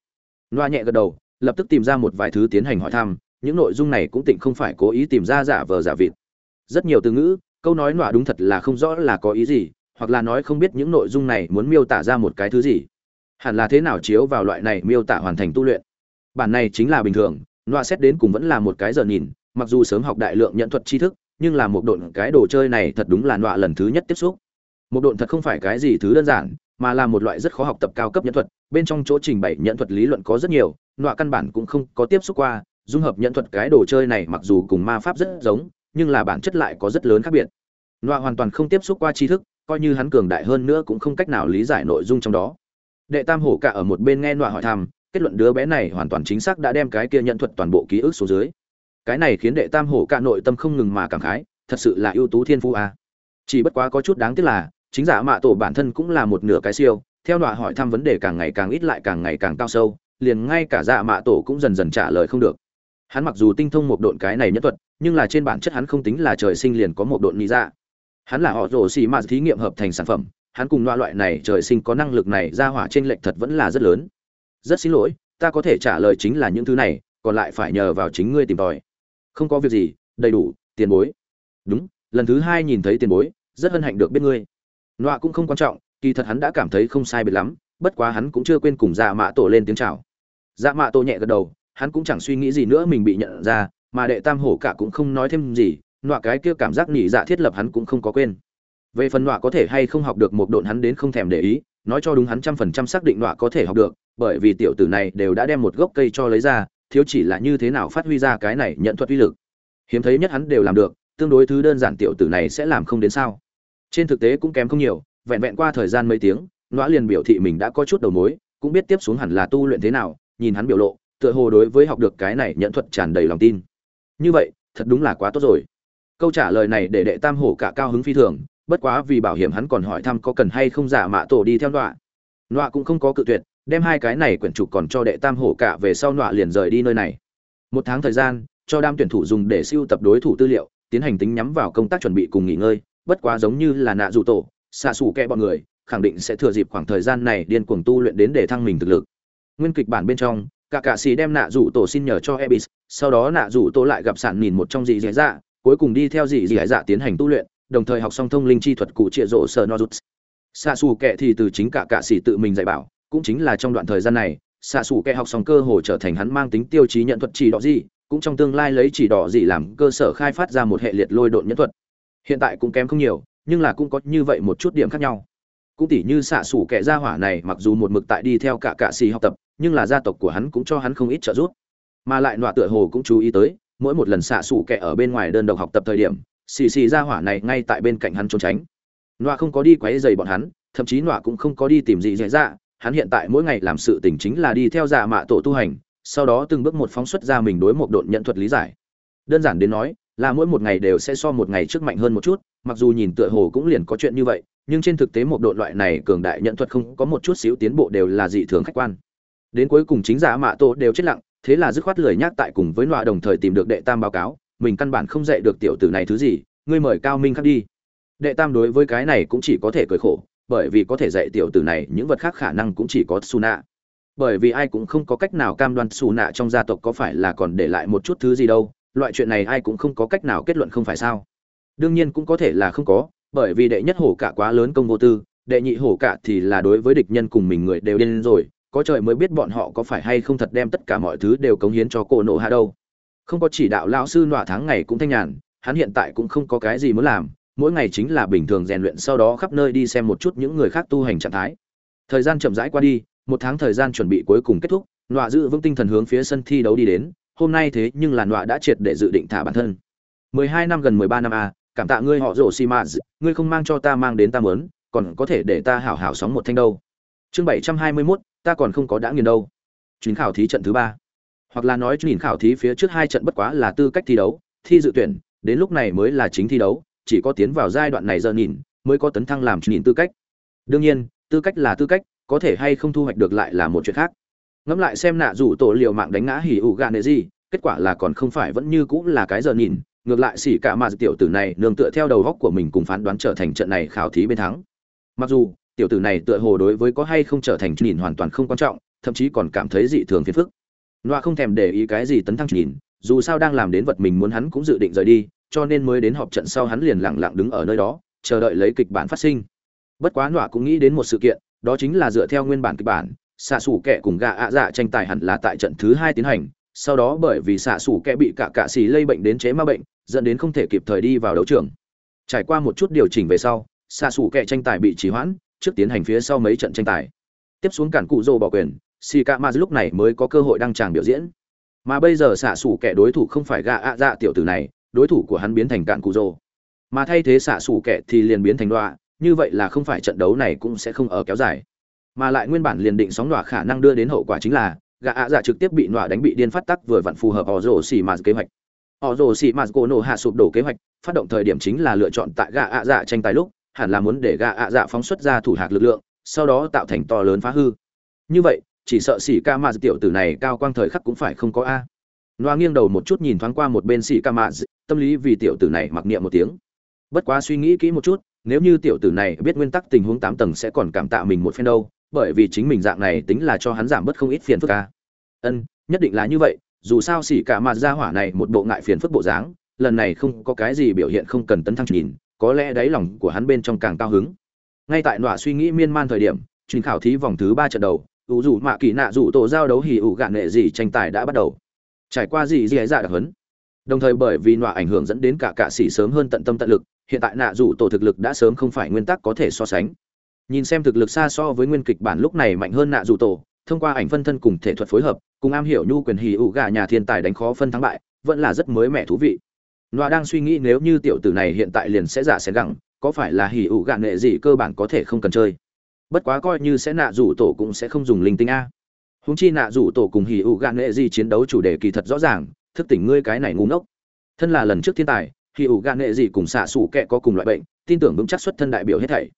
Nọa nhẹ gật đầu, lập tức tìm ra một vài thứ tiến hành hỏi thăm những nội dung này cũng tịnh không phải cố ý tìm ra giả vờ giả vịt. Rất nhiều từ ngữ, câu nói nọa đúng thật là không rõ là có ý gì, hoặc là nói không biết những nội dung này muốn miêu tả ra một cái thứ gì. Hẳn là thế nào chiếu vào loại này miêu tả hoàn thành tu luyện? Bản này chính là bình thường, nọa xét đến cùng vẫn là một cái giờ nhìn, mặc dù sớm học đại lượng nhận thuật tri thức, nhưng là một độn cái đồ chơi này thật đúng là nọa lần thứ nhất tiếp xúc. Một độn thật không phải cái gì thứ đơn giản, mà là một loại rất khó học tập cao cấp nhận thuật, bên trong chỗ trình bày nhận thuật lý luận có rất nhiều, nọa căn bản cũng không có tiếp xúc qua dung hợp nhận thuật cái đồ chơi này mặc dù cùng ma pháp rất giống, nhưng là bản chất lại có rất lớn khác biệt. Nọa hoàn toàn không tiếp xúc qua tri thức, coi như hắn cường đại hơn nữa cũng không cách nào lý giải nội dung trong đó. Đệ tam hổ cả ở một bên nghe nọa hỏi thăm, kết luận đứa bé này hoàn toàn chính xác đã đem cái kia nhận thuật toàn bộ ký ức xuống dưới. Cái này khiến đệ tam hổ cả nội tâm không ngừng mà cảm khái, thật sự là ưu tú thiên phu a à. chỉ bất quá có chút đáng tiếc là, chính giả mạ tổ bản thân cũng là một nửa cái siêu, theo nọa hỏi thăm vấn đề càng ngày càng ít lại càng ngày càng cao sâu, liền ngay cả dạ mạ tổ cũng dần dần trả lời không được hắn mặc dù tinh thông một độn cái này nhất thuật, nhưng là trên bản chất hắn không tính là trời sinh liền có một độn nghĩ ra dạ. hắn là họ rổ xì mà thí nghiệm hợp thành sản phẩm, hắn cùng loại loại này trời sinh có năng lực này ra hỏa trên lệch thật vẫn là rất lớn. Rất xin lỗi, ta có thể trả lời chính là những thứ này, còn lại phải nhờ vào chính ngươi tìm tòi. Không có việc gì, đầy đủ, tiền bối. Đúng, lần thứ hai nhìn thấy tiền bối, rất hân hạnh được biết ngươi. Nọa cũng không quan trọng, kỳ thật hắn đã cảm thấy không sai biệt lắm, bất quá hắn cũng chưa quên cùng dạ mạ tổ lên tiếng chào. Dạ mạ tổ nhẹ gật đầu hắn cũng chẳng suy nghĩ gì nữa mình bị nhận ra, mà đệ tam hổ cả cũng không nói thêm gì, nọa cái kia cảm giác nhị dạ thiết lập hắn cũng không có quên. Về phần nọa có thể hay không học được một độn hắn đến không thèm để ý, nói cho đúng hắn trăm phần trăm xác định nọa có thể học được, bởi vì tiểu tử này đều đã đem một gốc cây cho lấy ra, thiếu chỉ là như thế nào phát huy ra cái này nhận thuật uy lực. Hiếm thấy nhất hắn đều làm được, tương đối thứ đơn giản tiểu tử này sẽ làm không đến sao. Trên thực tế cũng kém không nhiều, vẹn vẹn qua thời gian mấy tiếng, nọa liền biểu thị mình đã có chút đầu mối, cũng biết tiếp xuống hẳn là tu luyện thế nào, nhìn hắn biểu lộ tựa hồ đối với học được cái này nhận thuật tràn đầy lòng tin. Như vậy, thật đúng là quá tốt rồi. Câu trả lời này để đệ tam hổ cả cao hứng phi thường, bất quá vì bảo hiểm hắn còn hỏi thăm có cần hay không giả mạ tổ đi theo nọa. Nọa cũng không có cự tuyệt, đem hai cái này quyển trục còn cho đệ tam hổ cả về sau nọa liền rời đi nơi này. Một tháng thời gian, cho đam tuyển thủ dùng để siêu tập đối thủ tư liệu, tiến hành tính nhắm vào công tác chuẩn bị cùng nghỉ ngơi, bất quá giống như là nạ dù tổ, xạ xù kẹ bọn người, khẳng định sẽ thừa dịp khoảng thời gian này điên cuồng tu luyện đến để thăng mình thực lực. Nguyên kịch bản bên trong cả cạ sĩ đem nạ rủ tổ xin nhờ cho ebis, sau đó nạ rủ tổ lại gặp sản nhìn một trong dị dẻ dạ cuối cùng đi theo dị dẻ dạ tiến hành tu luyện, đồng thời học xong thông linh chi thuật cụ trịa rộ sờ nozuts xạ xù kệ thì từ chính cả cạ sĩ tự mình dạy bảo, cũng chính là trong đoạn thời gian này, xạ xù kệ học xong cơ hồ trở thành hắn mang tính tiêu chí nhận thuật chỉ đỏ gì cũng trong tương lai lấy chỉ đỏ gì làm cơ sở khai phát ra một hệ liệt lôi độn nhân thuật. Hiện tại cũng kém không nhiều, nhưng là cũng có như vậy một chút điểm khác nhau. Cũng tỉ như xạ xủ kẻ gia hỏa này mặc dù một mực tại đi theo cả cạ xì học tập nhưng là gia tộc của hắn cũng cho hắn không ít trợ giúp. Mà lại nọa tựa hồ cũng chú ý tới, mỗi một lần xạ xủ kẻ ở bên ngoài đơn độc học tập thời điểm, xì xì ra hỏa này ngay tại bên cạnh hắn trốn tránh. Nọa không có đi quấy dày bọn hắn, thậm chí nọa cũng không có đi tìm gì dễ dạ. Hắn hiện tại mỗi ngày làm sự tình chính là đi theo dạ mạ tổ tu hành, sau đó từng bước một phóng xuất ra mình đối một độn nhận thuật lý giải. Đơn giản đến nói, là mỗi một ngày đều sẽ so một ngày trước mạnh hơn một chút, mặc dù nhìn tựa hồ cũng liền có chuyện như vậy, nhưng trên thực tế một độ loại này cường đại nhận thuật không có một chút xíu tiến bộ đều là dị thường khách quan đến cuối cùng chính giả mạ tổ đều chết lặng, thế là dứt khoát lười nhắc tại cùng với nọa đồng thời tìm được đệ tam báo cáo, mình căn bản không dạy được tiểu tử này thứ gì, ngươi mời cao minh khắc đi. Đệ tam đối với cái này cũng chỉ có thể cười khổ, bởi vì có thể dạy tiểu tử này những vật khác khả năng cũng chỉ có su nạ bởi vì ai cũng không có cách nào cam đoan su nạ trong gia tộc có phải là còn để lại một chút thứ gì đâu, loại chuyện này ai cũng không có cách nào kết luận không phải sao. Đương nhiên cũng có thể là không có, bởi vì đệ nhất hổ cả quá lớn công vô tư, đệ nhị hổ cả thì là đối với địch nhân cùng mình người đều điên rồi có trời mới biết bọn họ có phải hay không thật đem tất cả mọi thứ đều cống hiến cho cô nộ hạ đâu. Không có chỉ đạo lão sư nọa tháng ngày cũng thanh nhàn hắn hiện tại cũng không có cái gì muốn làm mỗi ngày chính là bình thường rèn luyện sau đó khắp nơi đi xem một chút những người khác tu hành trạng thái. Thời gian chậm rãi qua đi một tháng thời gian chuẩn bị cuối cùng kết thúc nọa giữ vững tinh thần hướng phía sân thi đấu đi đến hôm nay thế nhưng là nọa đã triệt để dự định thả bản thân. mười hai năm gần mười ba năm a cảm tạ ngươi họ rổ xi ngươi không mang cho ta mang đến ta mớn còn có thể để ta hảo hảo sóng một thanh đâu. Chương 721, ta còn không có đã nghiền đâu. Chuyến khảo thí trận thứ ba. Hoặc là nói chuyến khảo thí phía trước hai trận bất quá là tư cách thi đấu, thi dự tuyển, đến lúc này mới là chính thi đấu, chỉ có tiến vào giai đoạn này giờ nhìn, mới có tấn thăng làm nhìn tư cách. Đương nhiên, tư cách là tư cách, có thể hay không thu hoạch được lại là một chuyện khác. Ngẫm lại xem nạ rủ tổ liều mạng đánh ngã hỉ ủ gà nệ gì, kết quả là còn không phải vẫn như cũng là cái giờ nhìn, ngược lại xỉ cả mà tiểu tử này nương tựa theo đầu góc của mình cùng phán đoán trở thành trận này khảo thí bên thắng. Mặc dù tiểu tử này tựa hồ đối với có hay không trở thành nhìn hoàn toàn không quan trọng, thậm chí còn cảm thấy dị thường phiền phức. Loa không thèm để ý cái gì tấn thăng nhìn, dù sao đang làm đến vật mình muốn hắn cũng dự định rời đi, cho nên mới đến họp trận sau hắn liền lặng lặng đứng ở nơi đó, chờ đợi lấy kịch bản phát sinh. Bất quá nọa cũng nghĩ đến một sự kiện, đó chính là dựa theo nguyên bản kịch bản, xạ xủ kẻ cùng gạ ạ dạ tranh tài hẳn là tại trận thứ hai tiến hành, sau đó bởi vì xạ xủ kẻ bị cả cạ xì lây bệnh đến chế ma bệnh, dẫn đến không thể kịp thời đi vào đấu trường. Trải qua một chút điều chỉnh về sau, xạ xủ kẻ tranh tài bị trì hoãn trước tiến hành phía sau mấy trận tranh tài. Tiếp xuống cản cụ rô bỏ quyền xì ca ma lúc này mới có cơ hội đăng tràng biểu diễn. Mà bây giờ xạ xủ kẻ đối thủ không phải gạ ạ dạ tiểu tử này, đối thủ của hắn biến thành cạn cụ rô mà thay thế xạ xủ kẻ thì liền biến thành đoạ như vậy là không phải trận đấu này cũng sẽ không ở kéo dài. Mà lại nguyên bản liền định sóng đoạ khả năng đưa đến hậu quả chính là gạ ạ dạ trực tiếp bị đoạ đánh bị điên phát tắc vừa vặn phù hợp họ rồ xì mà kế hoạch. Họ rồ xì mạt cổ nổ hạ sụp đổ kế hoạch, phát động thời điểm chính là lựa chọn tại gạ ạ dạ tranh tài lúc hẳn là muốn để gạ ạ dạ phóng xuất ra thủ hạc lực lượng sau đó tạo thành to lớn phá hư. Như vậy chỉ sợ xỉ ca mạ tiểu tử này cao quang thời khắc cũng phải không có a. Loa nghiêng đầu một chút nhìn thoáng qua một bên xỉ ca mạ, tâm lý vì tiểu tử này mặc niệm một tiếng. Bất quá suy nghĩ kỹ một chút nếu như tiểu tử này biết nguyên tắc tình huống tám tầng sẽ còn cảm tạ mình một phen đâu bởi vì chính mình dạng này tính là cho hắn giảm bớt không ít phiền phức ca ân nhất định là như vậy dù sao xỉ cả mạ ra hỏa này một bộ ngại phiền phức bộ dáng lần này không có cái gì biểu hiện không cần tấn thăng nhìn có lẽ đáy lòng của hắn bên trong càng cao hứng. Ngay tại nọa suy nghĩ miên man thời điểm truyền khảo thí vòng thứ ba trận đầu, ủ rủ mạ kỳ nạ rủ tổ giao đấu hỉ ủ gạn nệ gì tranh tài đã bắt đầu. Trải qua gì gì ấy dạ đặc hấn đồng thời bởi vì nọa ảnh hưởng dẫn đến cả cạ sĩ sớm hơn tận tâm tận lực, hiện tại nạ rủ tổ thực lực đã sớm không phải nguyên tắc có thể so sánh. Nhìn xem thực lực xa so với nguyên kịch bản lúc này mạnh hơn nạ rủ tổ, thông qua ảnh phân thân cùng thể thuật phối hợp, cùng am hiểu nhu quyền hỉ ủ gà nhà thiên tài đánh khó phân thắng bại, vẫn là rất mới mẻ thú vị nọa đang suy nghĩ nếu như tiểu tử này hiện tại liền sẽ giả xén gẳng, có phải là hỉ ủ gạn nghệ gì cơ bản có thể không cần chơi? Bất quá coi như sẽ nạ rủ tổ cũng sẽ không dùng linh tinh a. Huống chi nạ rủ tổ cùng hỉ ủ gạn nghệ gì chiến đấu chủ đề kỳ thật rõ ràng, thức tỉnh ngươi cái này ngu ngốc. Thân là lần trước thiên tài, hỉ ủ gạn nghệ gì cùng xạ sủ kẹ có cùng loại bệnh, tin tưởng vững chắc xuất thân đại biểu hết thảy.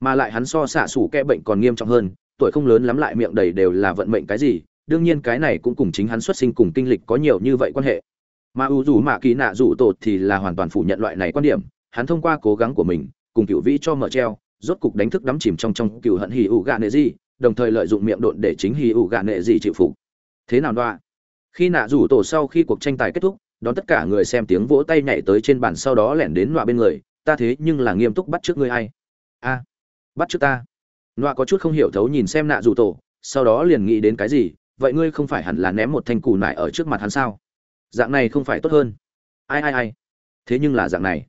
Mà lại hắn so xạ sủ kẹ bệnh còn nghiêm trọng hơn, tuổi không lớn lắm lại miệng đầy đều là vận mệnh cái gì, đương nhiên cái này cũng cùng chính hắn xuất sinh cùng kinh lịch có nhiều như vậy quan hệ mà ưu dù mạ kỳ nạ dù tột thì là hoàn toàn phủ nhận loại này quan điểm, hắn thông qua cố gắng của mình, cùng cựu vĩ cho mở treo, rốt cục đánh thức đắm chìm trong trong cựu hận hì ủ gạ nệ gì đồng thời lợi dụng miệng độn để chính hì ủ gạ nệ gì chịu phục. Thế nào đoạ? Khi nạ rủ tổ sau khi cuộc tranh tài kết thúc, đón tất cả người xem tiếng vỗ tay nhảy tới trên bàn sau đó lẻn đến nọa bên người, ta thế nhưng là nghiêm túc bắt trước ngươi ai? A, bắt trước ta. Nọa có chút không hiểu thấu nhìn xem nạ rủ tổ, sau đó liền nghĩ đến cái gì, vậy ngươi không phải hẳn là ném một thanh cù nải ở trước mặt hắn sao? Dạng này không phải tốt hơn. Ai ai ai? Thế nhưng là dạng này.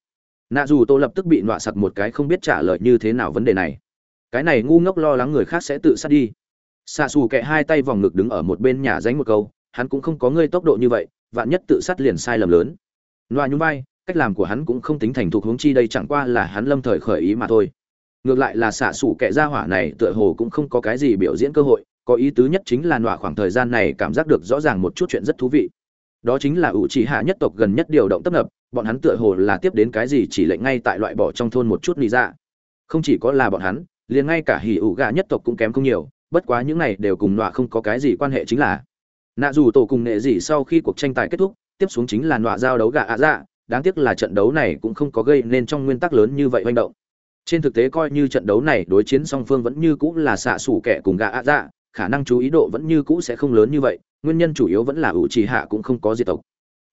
Nạ dù tô lập tức bị nọa sặc một cái không biết trả lời như thế nào vấn đề này. Cái này ngu ngốc lo lắng người khác sẽ tự sát đi. Xạ xù kẹ hai tay vòng ngực đứng ở một bên nhà dánh một câu, hắn cũng không có ngươi tốc độ như vậy, vạn nhất tự sát liền sai lầm lớn. Nọa nhún vai, cách làm của hắn cũng không tính thành thục hướng chi đây chẳng qua là hắn lâm thời khởi ý mà thôi. Ngược lại là xạ xủ kẻ ra hỏa này tựa hồ cũng không có cái gì biểu diễn cơ hội, có ý tứ nhất chính là nọa khoảng thời gian này cảm giác được rõ ràng một chút chuyện rất thú vị đó chính là ủ trì hạ nhất tộc gần nhất điều động tấp nập, bọn hắn tựa hồ là tiếp đến cái gì chỉ lệnh ngay tại loại bỏ trong thôn một chút lý ra dạ. không chỉ có là bọn hắn, liền ngay cả hỉ ủ gà nhất tộc cũng kém không nhiều, bất quá những này đều cùng nọa không có cái gì quan hệ chính là. Nạ dù tổ cùng nệ gì sau khi cuộc tranh tài kết thúc, tiếp xuống chính là nọa giao đấu gà ạ dạ đáng tiếc là trận đấu này cũng không có gây nên trong nguyên tắc lớn như vậy manh động. Trên thực tế coi như trận đấu này đối chiến song phương vẫn như cũ là xạ xủ kẻ cùng gà ạ dạ khả năng chú ý độ vẫn như cũ sẽ không lớn như vậy nguyên nhân chủ yếu vẫn là ủ trì hạ cũng không có diệt tộc.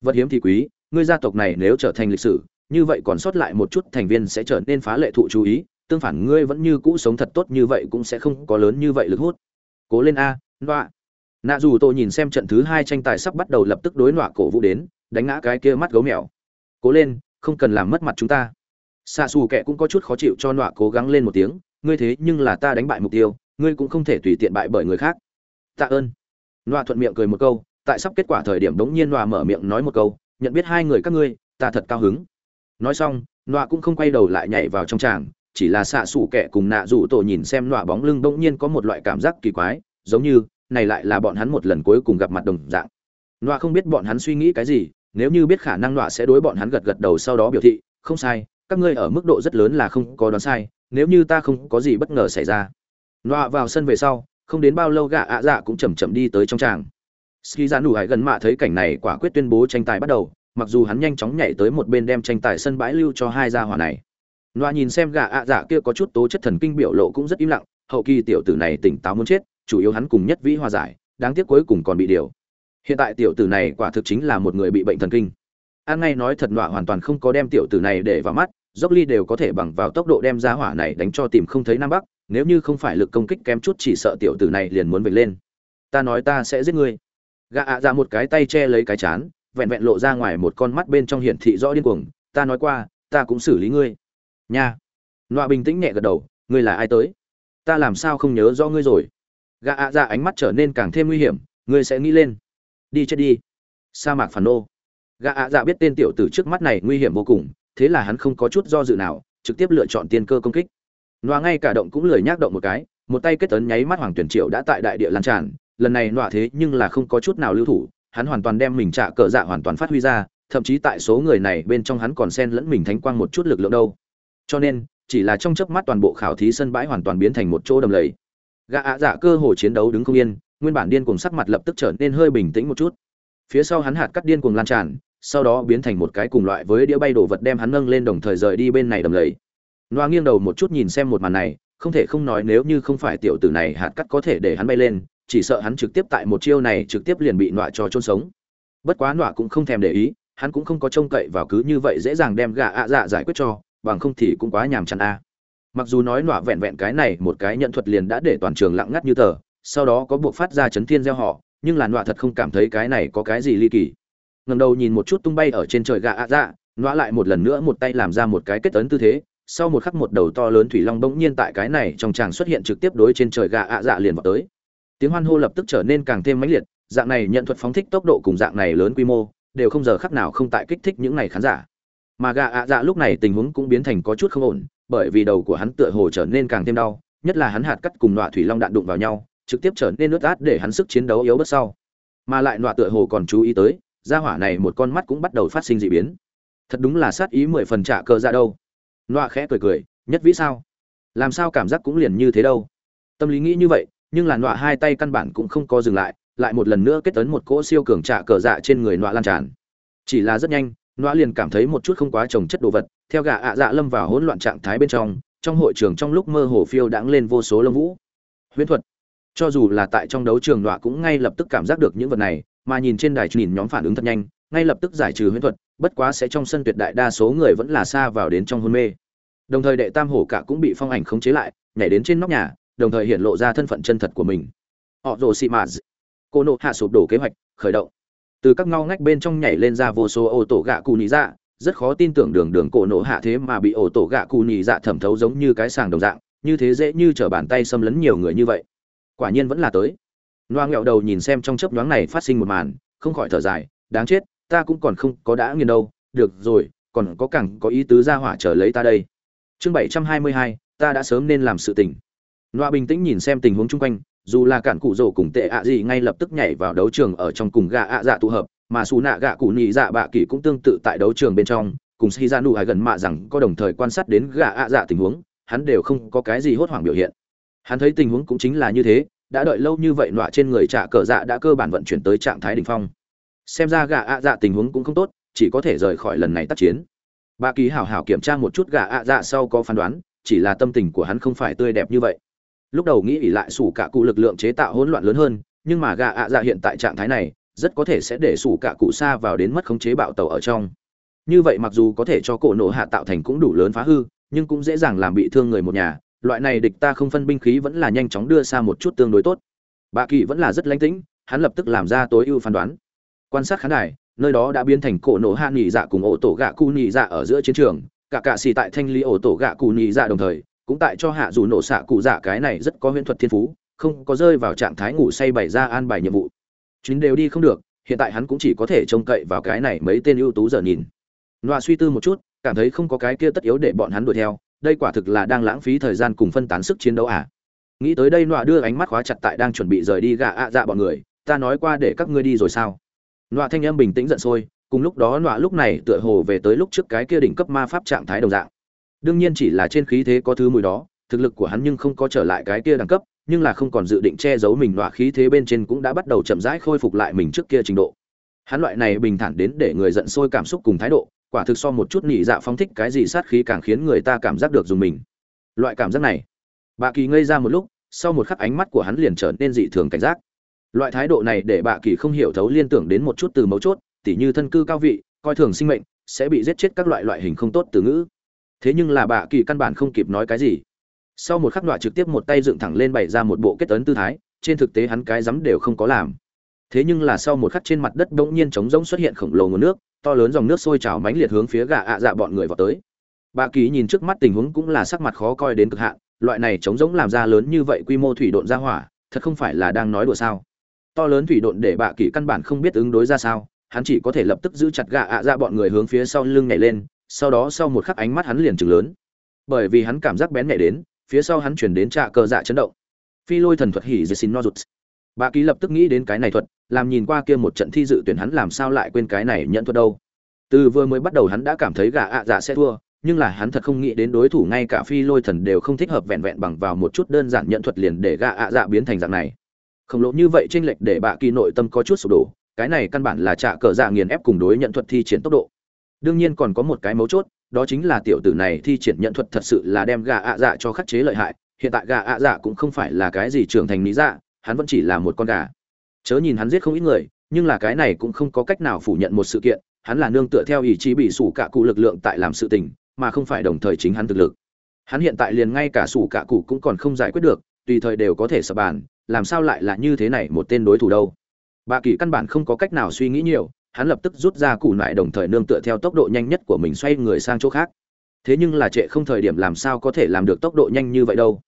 Vật hiếm thì quý, ngươi gia tộc này nếu trở thành lịch sử, như vậy còn sót lại một chút thành viên sẽ trở nên phá lệ thụ chú ý, tương phản ngươi vẫn như cũ sống thật tốt như vậy cũng sẽ không có lớn như vậy lực hút. Cố lên a, nọa. Nạ dù tôi nhìn xem trận thứ hai tranh tài sắp bắt đầu lập tức đối nọa cổ vũ đến, đánh ngã cái kia mắt gấu mèo. Cố lên, không cần làm mất mặt chúng ta. Xa xù kệ cũng có chút khó chịu cho nọa cố gắng lên một tiếng, ngươi thế nhưng là ta đánh bại mục tiêu, ngươi cũng không thể tùy tiện bại bởi người khác. Tạ ơn nọa thuận miệng cười một câu, tại sắp kết quả thời điểm đống nhiên nọa mở miệng nói một câu, nhận biết hai người các ngươi, ta thật cao hứng. Nói xong nọa cũng không quay đầu lại nhảy vào trong tràng, chỉ là xạ sủ kẻ cùng nạ rủ tổ nhìn xem nọa bóng lưng đống nhiên có một loại cảm giác kỳ quái, giống như, này lại là bọn hắn một lần cuối cùng gặp mặt đồng dạng. Nọa không biết bọn hắn suy nghĩ cái gì, nếu như biết khả năng nọa sẽ đối bọn hắn gật gật đầu sau đó biểu thị, không sai, các ngươi ở mức độ rất lớn là không có đoán sai, nếu như ta không có gì bất ngờ xảy ra. Nọa vào sân về sau không đến bao lâu gạ ạ dạ cũng chầm chậm đi tới trong tràng. Ski ra nụ hải gần mạ thấy cảnh này quả quyết tuyên bố tranh tài bắt đầu, mặc dù hắn nhanh chóng nhảy tới một bên đem tranh tài sân bãi lưu cho hai gia hỏa này. Loa nhìn xem gạ ạ dạ kia có chút tố chất thần kinh biểu lộ cũng rất im lặng, hậu kỳ tiểu tử này tỉnh táo muốn chết, chủ yếu hắn cùng nhất vĩ hòa giải, đáng tiếc cuối cùng còn bị điều. Hiện tại tiểu tử này quả thực chính là một người bị bệnh thần kinh. An ngay nói thật nọa hoàn toàn không có đem tiểu tử này để vào mắt, dốc ly đều có thể bằng vào tốc độ đem ra hỏa này đánh cho tìm không thấy nam bắc nếu như không phải lực công kích kém chút chỉ sợ tiểu tử này liền muốn vạch lên. Ta nói ta sẽ giết ngươi. Gạ ạ ra một cái tay che lấy cái chán, vẹn vẹn lộ ra ngoài một con mắt bên trong hiển thị rõ điên cuồng. Ta nói qua, ta cũng xử lý ngươi. Nha. Nọa bình tĩnh nhẹ gật đầu, ngươi là ai tới? Ta làm sao không nhớ rõ ngươi rồi? Gạ ạ ra ánh mắt trở nên càng thêm nguy hiểm, ngươi sẽ nghĩ lên. Đi chết đi. Sa mạc phản nô. Gạ ạ dạ biết tên tiểu tử trước mắt này nguy hiểm vô cùng, thế là hắn không có chút do dự nào, trực tiếp lựa chọn tiên cơ công kích nọa ngay cả động cũng lười nhác động một cái, một tay kết tấn nháy mắt hoàng tuyển triệu đã tại đại địa lan tràn, lần này nọa thế nhưng là không có chút nào lưu thủ, hắn hoàn toàn đem mình trả cờ dạ hoàn toàn phát huy ra, thậm chí tại số người này bên trong hắn còn xen lẫn mình thánh quang một chút lực lượng đâu. Cho nên, chỉ là trong chớp mắt toàn bộ khảo thí sân bãi hoàn toàn biến thành một chỗ đầm lầy. Gã ạ dạ cơ hồ chiến đấu đứng không yên, nguyên bản điên cuồng sắc mặt lập tức trở nên hơi bình tĩnh một chút. Phía sau hắn hạt cắt điên cuồng lan tràn, sau đó biến thành một cái cùng loại với đĩa bay đồ vật đem hắn nâng lên đồng thời rời đi bên này đầm lầy noa nghiêng đầu một chút nhìn xem một màn này, không thể không nói nếu như không phải tiểu tử này hạt cắt có thể để hắn bay lên, chỉ sợ hắn trực tiếp tại một chiêu này trực tiếp liền bị nọa cho chôn sống. Bất quá nọa cũng không thèm để ý, hắn cũng không có trông cậy vào cứ như vậy dễ dàng đem gà ạ dạ giải quyết cho, bằng không thì cũng quá nhàm chán a. Mặc dù nói nọa vẹn vẹn cái này một cái nhận thuật liền đã để toàn trường lặng ngắt như tờ, sau đó có buộc phát ra chấn thiên gieo họ, nhưng là nọa thật không cảm thấy cái này có cái gì ly kỳ. Ngẩng đầu nhìn một chút tung bay ở trên trời gà ạ dạ nọa lại một lần nữa một tay làm ra một cái kết tấn tư thế sau một khắc một đầu to lớn thủy long bỗng nhiên tại cái này trong tràng xuất hiện trực tiếp đối trên trời gà ạ dạ liền vào tới. Tiếng hoan hô lập tức trở nên càng thêm mãnh liệt, dạng này nhận thuật phóng thích tốc độ cùng dạng này lớn quy mô, đều không giờ khắc nào không tại kích thích những này khán giả. Mà gà ạ dạ lúc này tình huống cũng biến thành có chút không ổn, bởi vì đầu của hắn tựa hồ trở nên càng thêm đau, nhất là hắn hạt cắt cùng nọa thủy long đạn đụng vào nhau, trực tiếp trở nên ướt át để hắn sức chiến đấu yếu bớt sau. Mà lại nọa tựa hồ còn chú ý tới, gia hỏa này một con mắt cũng bắt đầu phát sinh dị biến. Thật đúng là sát ý mười phần trả cơ ra đâu nọa khẽ cười cười, nhất vĩ sao? Làm sao cảm giác cũng liền như thế đâu? Tâm lý nghĩ như vậy, nhưng là nọa hai tay căn bản cũng không có dừng lại lại một lần nữa kết tấn một cỗ siêu cường trạ cờ dạ trên người nọa lan tràn. Chỉ là rất nhanh nọa liền cảm thấy một chút không quá trồng chất đồ vật, theo gà ạ dạ lâm vào hỗn loạn trạng thái bên trong trong hội trường trong lúc mơ hồ phiêu đãng lên vô số lông vũ. Huyễn thuật. Cho dù là tại trong đấu trường nọa cũng ngay lập tức cảm giác được những vật này, mà nhìn trên đài nhìn nhóm phản ứng thật nhanh ngay lập tức giải trừ huyễn thuật, bất quá sẽ trong sân tuyệt đại đa số người vẫn là xa vào đến trong hôn mê. Đồng thời đệ tam hổ cả cũng bị phong ảnh khống chế lại, nhảy đến trên nóc nhà, đồng thời hiện lộ ra thân phận chân thật của mình. Họ rồ xị mạ cô nộ hạ sụp đổ kế hoạch, khởi động. Từ các ngao ngách bên trong nhảy lên ra vô số ô tổ gạ cù nhị dạ rất khó tin tưởng đường đường cổ nộ hạ thế mà bị ổ tổ gạ cù nhị dạ thẩm thấu giống như cái sàng đồng dạng, như thế dễ như trở bàn tay xâm lấn nhiều người như vậy. Quả nhiên vẫn là tới. Loa ngẹo đầu nhìn xem trong chớp nhoáng này phát sinh một màn, không khỏi thở dài, đáng chết ta cũng còn không có đã nghiền đâu, được rồi, còn có cẳng có ý tứ ra hỏa trở lấy ta đây. Chương bảy trăm hai mươi hai, ta đã sớm nên làm sự tình. Loa bình tĩnh nhìn xem tình huống chung quanh, dù là cản cụ rổ cùng tệ ạ gì ngay lập tức nhảy vào đấu trường ở trong cùng gạ ạ dạ tụ hợp, mà xù nạ gạ cụ nhị dạ bạ kỳ cũng tương tự tại đấu trường bên trong, cùng si ra nụ hải gần mạ rằng có đồng thời quan sát đến gạ ạ dạ tình huống, hắn đều không có cái gì hốt hoảng biểu hiện. Hắn thấy tình huống cũng chính là như thế, đã đợi lâu như vậy nọa trên người trạ cờ dạ đã cơ bản vận chuyển tới trạng thái đ ỉ n h phong xem ra gạ ạ dạ tình huống cũng không tốt, chỉ có thể rời khỏi lần này tác chiến. Bà kỳ hảo hảo kiểm tra một chút gạ ạ dạ sau có phán đoán, chỉ là tâm tình của hắn không phải tươi đẹp như vậy. Lúc đầu nghĩ ỉ lại sủ cả cụ lực lượng chế tạo hỗn loạn lớn hơn, nhưng mà gạ ạ dạ hiện tại trạng thái này, rất có thể sẽ để sủ cả cụ xa vào đến mất khống chế bạo tàu ở trong. Như vậy mặc dù có thể cho cổ nổ hạ tạo thành cũng đủ lớn phá hư, nhưng cũng dễ dàng làm bị thương người một nhà. Loại này địch ta không phân binh khí vẫn là nhanh chóng đưa xa một chút tương đối tốt. Bà kỳ vẫn là rất lánh tĩnh, hắn lập tức làm ra tối ưu phán đoán quan sát khán đài, nơi đó đã biến thành cổ nổ hạ nghỉ dạ cùng ổ tổ gạ cu nghỉ dạ ở giữa chiến trường, cả cạ xì tại thanh lý ổ tổ gạ cụ nghỉ dạ đồng thời, cũng tại cho hạ dù nổ xạ cụ dạ cái này rất có huyễn thuật thiên phú, không có rơi vào trạng thái ngủ say bày ra an bài nhiệm vụ. Chuyến đều đi không được, hiện tại hắn cũng chỉ có thể trông cậy vào cái này mấy tên ưu tú giờ nhìn. Loa suy tư một chút, cảm thấy không có cái kia tất yếu để bọn hắn đuổi theo, đây quả thực là đang lãng phí thời gian cùng phân tán sức chiến đấu à. Nghĩ tới đây loa đưa ánh mắt khóa chặt tại đang chuẩn bị rời đi gạ ạ dạ bọn người, ta nói qua để các ngươi đi rồi sao? Nọa thanh âm bình tĩnh giận sôi, cùng lúc đó nọa lúc này tựa hồ về tới lúc trước cái kia đỉnh cấp ma pháp trạng thái đồng dạng. Đương nhiên chỉ là trên khí thế có thứ mùi đó, thực lực của hắn nhưng không có trở lại cái kia đẳng cấp, nhưng là không còn dự định che giấu mình, nọa khí thế bên trên cũng đã bắt đầu chậm rãi khôi phục lại mình trước kia trình độ. Hắn loại này bình thản đến để người giận sôi cảm xúc cùng thái độ, quả thực so một chút nhị dạ phóng thích cái gì sát khí càng khiến người ta cảm giác được dùng mình. Loại cảm giác này, bà kỳ ngây ra một lúc, sau một khắc ánh mắt của hắn liền trở nên dị thường cảnh giác loại thái độ này để Bạ kỳ không hiểu thấu liên tưởng đến một chút từ mấu chốt, tỉ như thân cư cao vị, coi thường sinh mệnh, sẽ bị giết chết các loại loại hình không tốt từ ngữ. Thế nhưng là Bạ kỳ căn bản không kịp nói cái gì. Sau một khắc đoạn trực tiếp một tay dựng thẳng lên bày ra một bộ kết ấn tư thái, trên thực tế hắn cái rắm đều không có làm. Thế nhưng là sau một khắc trên mặt đất bỗng nhiên trống rỗng xuất hiện khổng lồ nguồn nước, to lớn dòng nước sôi trào mãnh liệt hướng phía gà ạ dạ bọn người vào tới. Bà kỳ nhìn trước mắt tình huống cũng là sắc mặt khó coi đến cực hạn, loại này trống rỗng làm ra lớn như vậy quy mô thủy độn ra hỏa, thật không phải là đang nói đùa sao? To lớn thủy độn để bạ kỳ căn bản không biết ứng đối ra sao, hắn chỉ có thể lập tức giữ chặt gà ạ dạ bọn người hướng phía sau lưng nhảy lên, sau đó sau một khắc ánh mắt hắn liền chừng lớn. Bởi vì hắn cảm giác bén nhảy đến, phía sau hắn chuyển đến trạ cờ dạ chấn động. Phi lôi thần thuật hỉ dê xin no rụt. Bà ký lập tức nghĩ đến cái này thuật, làm nhìn qua kia một trận thi dự tuyển hắn làm sao lại quên cái này nhận thuật đâu. Từ vừa mới bắt đầu hắn đã cảm thấy gà ạ dạ sẽ thua, nhưng là hắn thật không nghĩ đến đối thủ ngay cả phi lôi thần đều không thích hợp vẹn vẹn bằng vào một chút đơn giản nhận thuật liền để gà ạ dạ biến thành dạng này khổng lồ như vậy chênh lệch để bạ kỳ nội tâm có chút sụp đổ, cái này căn bản là trả cờ dạ nghiền ép cùng đối nhận thuật thi triển tốc độ. Đương nhiên còn có một cái mấu chốt, đó chính là tiểu tử này thi triển nhận thuật thật sự là đem gà ạ dạ cho khắc chế lợi hại, hiện tại gà ạ dạ cũng không phải là cái gì trưởng thành lý dạ hắn vẫn chỉ là một con gà. Chớ nhìn hắn giết không ít người, nhưng là cái này cũng không có cách nào phủ nhận một sự kiện, hắn là nương tựa theo ý chí bị sủ cả cụ lực lượng tại làm sự tình, mà không phải đồng thời chính hắn thực lực. Hắn hiện tại liền ngay cả sủ cả cụ cũng còn không giải quyết được, tùy thời đều có thể sập bàn làm sao lại là như thế này một tên đối thủ đâu? Bà kỳ căn bản không có cách nào suy nghĩ nhiều, hắn lập tức rút ra củ nại đồng thời nương tựa theo tốc độ nhanh nhất của mình xoay người sang chỗ khác. Thế nhưng là trệ không thời điểm làm sao có thể làm được tốc độ nhanh như vậy đâu?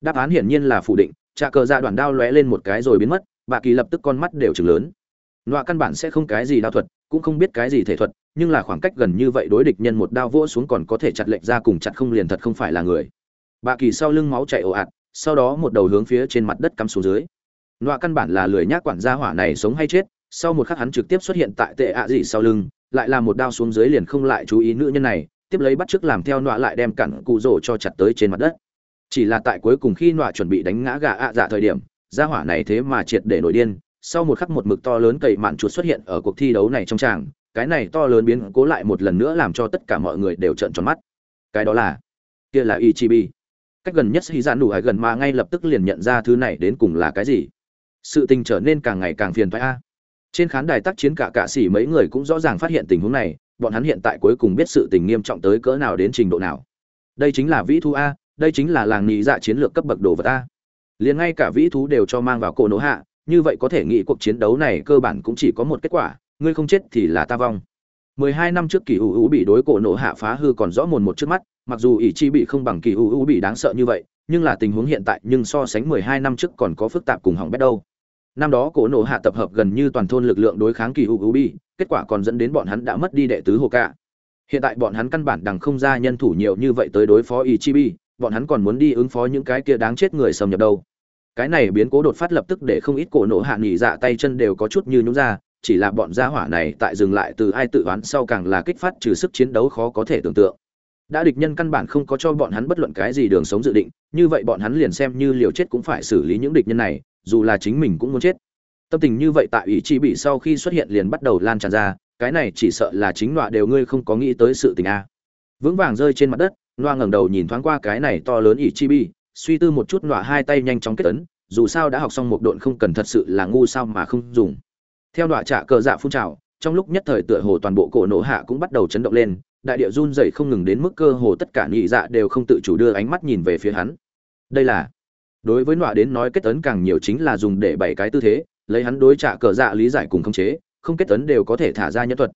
Đáp án hiển nhiên là phủ định trà cờ ra đoạn đao lóe lên một cái rồi biến mất, bà kỳ lập tức con mắt đều chừng lớn. Nọa căn bản sẽ không cái gì đao thuật, cũng không biết cái gì thể thuật, nhưng là khoảng cách gần như vậy đối địch nhân một đao vỗ xuống còn có thể chặt lệnh ra cùng chặt không liền thật không phải là người. Bà kỳ sau lưng máu chảy ồ ạt sau đó một đầu hướng phía trên mặt đất cắm xuống dưới. Nọa căn bản là lười nhác quản gia hỏa này sống hay chết, sau một khắc hắn trực tiếp xuất hiện tại tệ ạ à dị sau lưng, lại là một đao xuống dưới liền không lại chú ý nữ nhân này, tiếp lấy bắt chước làm theo nọa lại đem cặn cụ rổ cho chặt tới trên mặt đất. Chỉ là tại cuối cùng khi nọa chuẩn bị đánh ngã gà ạ dạ thời điểm, gia hỏa này thế mà triệt để nổi điên, sau một khắc một mực to lớn cậy mạn chuột xuất hiện ở cuộc thi đấu này trong tràng, cái này to lớn biến cố lại một lần nữa làm cho tất cả mọi người đều trợn tròn mắt. Cái đó là, kia là ichibi cách gần nhất hy dạn đủ hải gần mà ngay lập tức liền nhận ra thứ này đến cùng là cái gì. Sự tình trở nên càng ngày càng phiền thoái a. Trên khán đài tác chiến cả cạ xỉ mấy người cũng rõ ràng phát hiện tình huống này, bọn hắn hiện tại cuối cùng biết sự tình nghiêm trọng tới cỡ nào đến trình độ nào. Đây chính là vĩ thú a, đây chính là làng nghị dạ chiến lược cấp bậc đồ vật a. Liền ngay cả vĩ thú đều cho mang vào cổ nổ hạ, như vậy có thể nghĩ cuộc chiến đấu này cơ bản cũng chỉ có một kết quả, ngươi không chết thì là ta vong. 12 năm trước kỳ hữu hữu bị đối cổ nổ hạ phá hư còn rõ mồn một trước mắt mặc dù ỷ chi bị không bằng kỳ u u bị đáng sợ như vậy nhưng là tình huống hiện tại nhưng so sánh 12 năm trước còn có phức tạp cùng hỏng bét đâu. Năm đó cổ nổ hạ tập hợp gần như toàn thôn lực lượng đối kháng kỳ u u bị kết quả còn dẫn đến bọn hắn đã mất đi đệ tứ hồ cả hiện tại bọn hắn căn bản đằng không ra nhân thủ nhiều như vậy tới đối phó Ichibi, bọn hắn còn muốn đi ứng phó những cái kia đáng chết người xâm nhập đâu. Cái này biến cố đột phát lập tức để không ít cổ nổ hạ nghỉ dạ tay chân đều có chút như nhúng ra chỉ là bọn gia hỏa này tại dừng lại từ ai tự oán sau càng là kích phát trừ sức chiến đấu khó có thể tưởng tượng đã địch nhân căn bản không có cho bọn hắn bất luận cái gì đường sống dự định, như vậy bọn hắn liền xem như liều chết cũng phải xử lý những địch nhân này, dù là chính mình cũng muốn chết. Tâm tình như vậy tại ủy chi bị sau khi xuất hiện liền bắt đầu lan tràn ra, cái này chỉ sợ là chính nọa đều ngươi không có nghĩ tới sự tình a. Vững vàng rơi trên mặt đất, nọa ngẩng đầu nhìn thoáng qua cái này to lớn ủy chi bị, suy tư một chút nọa hai tay nhanh chóng kết ấn, dù sao đã học xong một độn không cần thật sự là ngu sao mà không dùng. Theo nọa trả cờ dạ phun trào, trong lúc nhất thời tựa hồ toàn bộ cổ nổ hạ cũng bắt đầu chấn động lên đại địa run dậy không ngừng đến mức cơ hồ tất cả nhị dạ đều không tự chủ đưa ánh mắt nhìn về phía hắn. Đây là, đối với nọa đến nói kết ấn càng nhiều chính là dùng để bảy cái tư thế, lấy hắn đối trả cờ dạ lý giải cùng khống chế, không kết ấn đều có thể thả ra nhân thuật.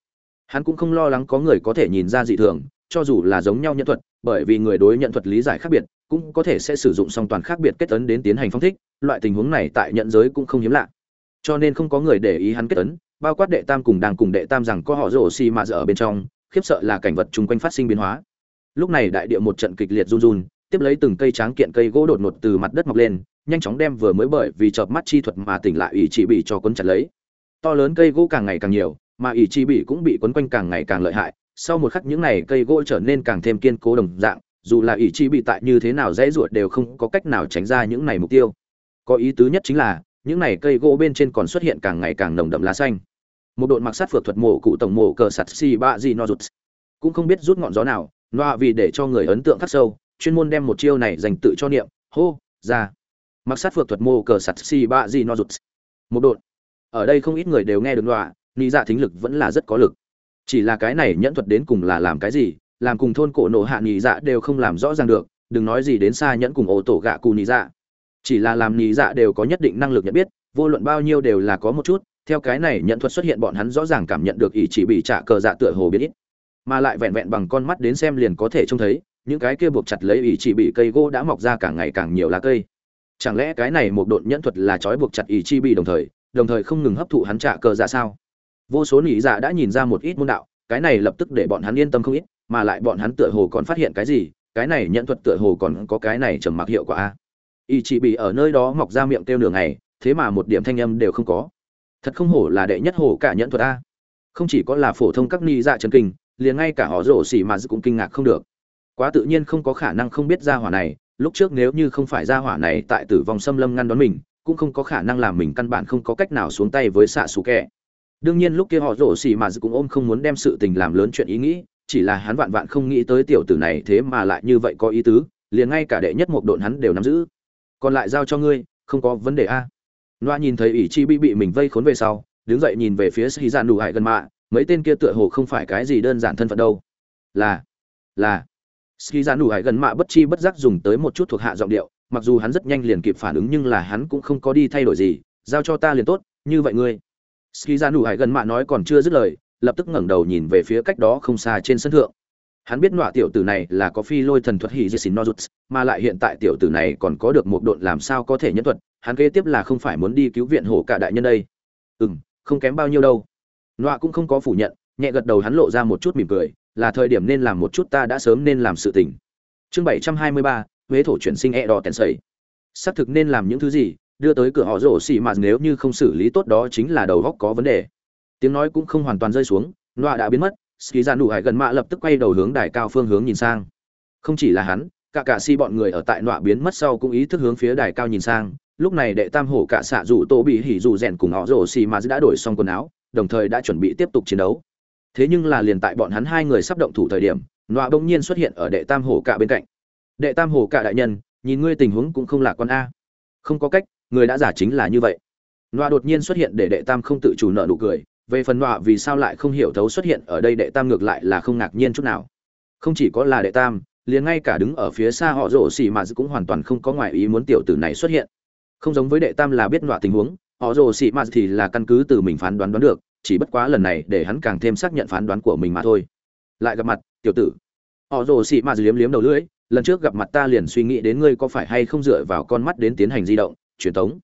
Hắn cũng không lo lắng có người có thể nhìn ra dị thường, cho dù là giống nhau nhân thuật, bởi vì người đối nhận thuật lý giải khác biệt, cũng có thể sẽ sử dụng song toàn khác biệt kết ấn đến tiến hành phong thích, loại tình huống này tại nhận giới cũng không hiếm lạ. Cho nên không có người để ý hắn kết ấn, bao quát đệ tam cùng đang cùng đệ tam rằng có họ rổ xi mà ở bên trong khiếp sợ là cảnh vật chung quanh phát sinh biến hóa. Lúc này đại địa một trận kịch liệt run run, tiếp lấy từng cây tráng kiện cây gỗ đột ngột từ mặt đất mọc lên, nhanh chóng đem vừa mới bởi vì chợp mắt chi thuật mà tỉnh lại Ý chỉ bị cho cuốn chặt lấy. To lớn cây gỗ càng ngày càng nhiều, mà Ý chi bị cũng bị quấn quanh càng ngày càng lợi hại, sau một khắc những này cây gỗ trở nên càng thêm kiên cố đồng dạng, dù là Ý chi bị tại như thế nào dễ ruột đều không có cách nào tránh ra những này mục tiêu. Có ý tứ nhất chính là, những này cây gỗ bên trên còn xuất hiện càng ngày càng nồng đậm lá xanh một đội mặc sát phược thuật mổ cụ tổng mổ cờ sạt si ba gì no rụt. Cũng không biết rút ngọn gió nào, noa vì để cho người ấn tượng khắc sâu, chuyên môn đem một chiêu này dành tự cho niệm, hô, ra. Mặc sát phược thuật mổ cờ sạt si ba gì no rụt. Một đội. Ở đây không ít người đều nghe được loa ni dạ thính lực vẫn là rất có lực. Chỉ là cái này nhẫn thuật đến cùng là làm cái gì, làm cùng thôn cổ nổ hạ nhị dạ đều không làm rõ ràng được, đừng nói gì đến xa nhẫn cùng ô tổ gạ cù nhị dạ. Chỉ là làm nhị dạ đều có nhất định năng lực nhận biết, vô luận bao nhiêu đều là có một chút theo cái này nhận thuật xuất hiện bọn hắn rõ ràng cảm nhận được ý chỉ bị trả cờ dạ tựa hồ biến ít. Mà lại vẹn vẹn bằng con mắt đến xem liền có thể trông thấy, những cái kia buộc chặt lấy ý chỉ bị cây gỗ đã mọc ra càng ngày càng nhiều lá cây. Chẳng lẽ cái này một độn nhẫn thuật là trói buộc chặt ý chi bị đồng thời đồng thời không ngừng hấp thụ hắn trả cờ dạ sao? Vô số nỉ dạ đã nhìn ra một ít môn đạo, cái này lập tức để bọn hắn yên tâm không ít, mà lại bọn hắn tựa hồ còn phát hiện cái gì, cái này nhận thuật tựa hồ còn có cái này trầm mặc hiệu quả. A ý chỉ bị ở nơi đó mọc ra miệng kêu nửa ngày, thế mà một điểm thanh âm đều không có thật không hổ là đệ nhất hổ cả nhẫn thuật a. Không chỉ có là phổ thông các ni dạ chân kinh, liền ngay cả họ rổ xỉ mà cũng kinh ngạc không được. Quá tự nhiên không có khả năng không biết ra hỏa này, lúc trước nếu như không phải ra hỏa này tại tử vong xâm lâm ngăn đón mình, cũng không có khả năng làm mình căn bản không có cách nào xuống tay với xạ xù kẹ. Đương nhiên lúc kia họ rổ xỉ mà cũng ôm không muốn đem sự tình làm lớn chuyện ý nghĩ, chỉ là hắn vạn vạn không nghĩ tới tiểu tử này thế mà lại như vậy có ý tứ, liền ngay cả đệ nhất một độn hắn đều nắm giữ. Còn lại giao cho ngươi, không có vấn đề a. Noa nhìn thấy ỷ chi bị bị mình vây khốn về sau, đứng dậy nhìn về phía Sĩ Dạn Đủ Hải gần mạ, mấy tên kia tựa hồ không phải cái gì đơn giản thân phận đâu. Là, là. Sĩ Dạn Đủ Hải gần mạ bất chi bất giác dùng tới một chút thuộc hạ giọng điệu, mặc dù hắn rất nhanh liền kịp phản ứng nhưng là hắn cũng không có đi thay đổi gì, giao cho ta liền tốt, như vậy ngươi. Sĩ Dạn Đủ Hải gần mạ nói còn chưa dứt lời, lập tức ngẩng đầu nhìn về phía cách đó không xa trên sân thượng. Hắn biết nọa tiểu tử này là có phi lôi thần thuật hỉ xin Nozuts, mà lại hiện tại tiểu tử này còn có được một độn làm sao có thể nhân thuật, hắn kế tiếp là không phải muốn đi cứu viện hổ cả đại nhân đây. Ừ m không kém bao nhiêu đâu. Nọa cũng không có phủ nhận nhẹ gật đầu hắn lộ ra một chút mỉm cười là thời điểm nên làm một chút ta đã sớm nên làm sự tình. Chương bảy trăm hai mươi ba huế thổ chuyển sinh e đỏ tèn sầy. Xác thực nên làm những thứ gì đưa tới cửa họ rổ xì mà nếu như không xử lý tốt đó chính là đầu góc có vấn đề. Tiếng nói cũng không hoàn toàn rơi xuống nọa đã biến mất ski ra nụ hải gần mạ lập tức quay đầu hướng đài cao phương hướng nhìn sang. Không chỉ là hắn, cả cả si bọn người ở tại nọa biến mất sau cũng ý thức hướng phía đài cao nhìn sang. Lúc này đệ tam hổ cả xạ dù tô bị hỉ dù rèn cùng họ rổ xì mà đã đổi xong quần áo, đồng thời đã chuẩn bị tiếp tục chiến đấu. Thế nhưng là liền tại bọn hắn hai người sắp động thủ thời điểm, nọa bỗng nhiên xuất hiện ở đệ tam hổ cả bên cạnh. Đệ tam hổ cả đại nhân, nhìn ngươi tình huống cũng không là con a. Không có cách, người đã giả chính là như vậy. Nọa đột nhiên xuất hiện để đệ tam không tự chủ nợ nụ cười về phần nọa vì sao lại không hiểu thấu xuất hiện ở đây đệ tam ngược lại là không ngạc nhiên chút nào. Không chỉ có là đệ tam, liền ngay cả đứng ở phía xa họ rổ xì mà cũng hoàn toàn không có ngoại ý muốn tiểu tử này xuất hiện. Không giống với đệ tam là biết nọa tình huống, họ rồ xị mạt thì là căn cứ từ mình phán đoán đoán được, chỉ bất quá lần này để hắn càng thêm xác nhận phán đoán của mình mà thôi. Lại gặp mặt, tiểu tử. Họ rồ xị mạt liếm liếm đầu lưỡi, lần trước gặp mặt ta liền suy nghĩ đến ngươi có phải hay không dựa vào con mắt đến tiến hành di động, truyền tống.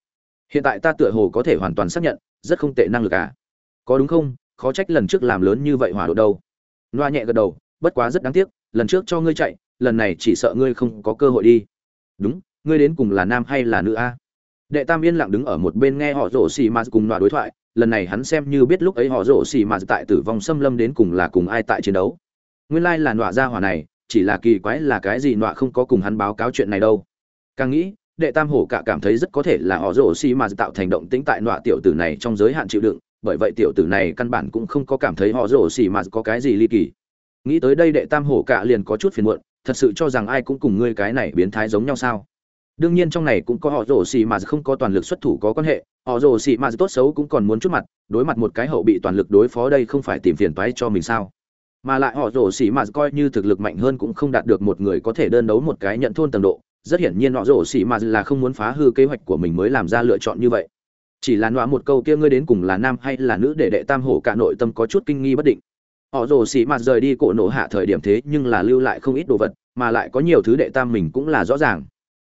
Hiện tại ta tựa hồ có thể hoàn toàn xác nhận, rất không tệ năng lực à có đúng không? Khó trách lần trước làm lớn như vậy hỏa độ đâu. Loa nhẹ gật đầu, bất quá rất đáng tiếc, lần trước cho ngươi chạy, lần này chỉ sợ ngươi không có cơ hội đi. Đúng, ngươi đến cùng là nam hay là nữ a? Đệ tam yên lặng đứng ở một bên nghe họ rổ xì mà cùng loa đối thoại, lần này hắn xem như biết lúc ấy họ rổ xì mà tại tử vong xâm lâm đến cùng là cùng ai tại chiến đấu. Nguyên lai là loa ra hỏa này, chỉ là kỳ quái là cái gì loa không có cùng hắn báo cáo chuyện này đâu. Càng nghĩ, đệ tam hổ cả cảm thấy rất có thể là họ rổ xì mà tạo thành động tĩnh tại loa tiểu tử này trong giới hạn chịu đựng bởi vậy tiểu tử này căn bản cũng không có cảm thấy họ rổ xỉ mà có cái gì ly kỳ. Nghĩ tới đây đệ tam hổ cạ liền có chút phiền muộn, thật sự cho rằng ai cũng cùng ngươi cái này biến thái giống nhau sao? Đương nhiên trong này cũng có họ rồ xì mà không có toàn lực xuất thủ có quan hệ, họ rồ xì mà tốt xấu cũng còn muốn chút mặt, đối mặt một cái hậu bị toàn lực đối phó đây không phải tìm phiền toái cho mình sao? Mà lại họ rồ xì mà coi như thực lực mạnh hơn cũng không đạt được một người có thể đơn đấu một cái nhận thôn tầng độ, rất hiển nhiên họ rồ xì mà là không muốn phá hư kế hoạch của mình mới làm ra lựa chọn như vậy chỉ là nọa một câu kia ngươi đến cùng là nam hay là nữ để đệ tam hổ cả nội tâm có chút kinh nghi bất định. Họ rồ xì mặt rời đi cổ nổ hạ thời điểm thế nhưng là lưu lại không ít đồ vật, mà lại có nhiều thứ đệ tam mình cũng là rõ ràng.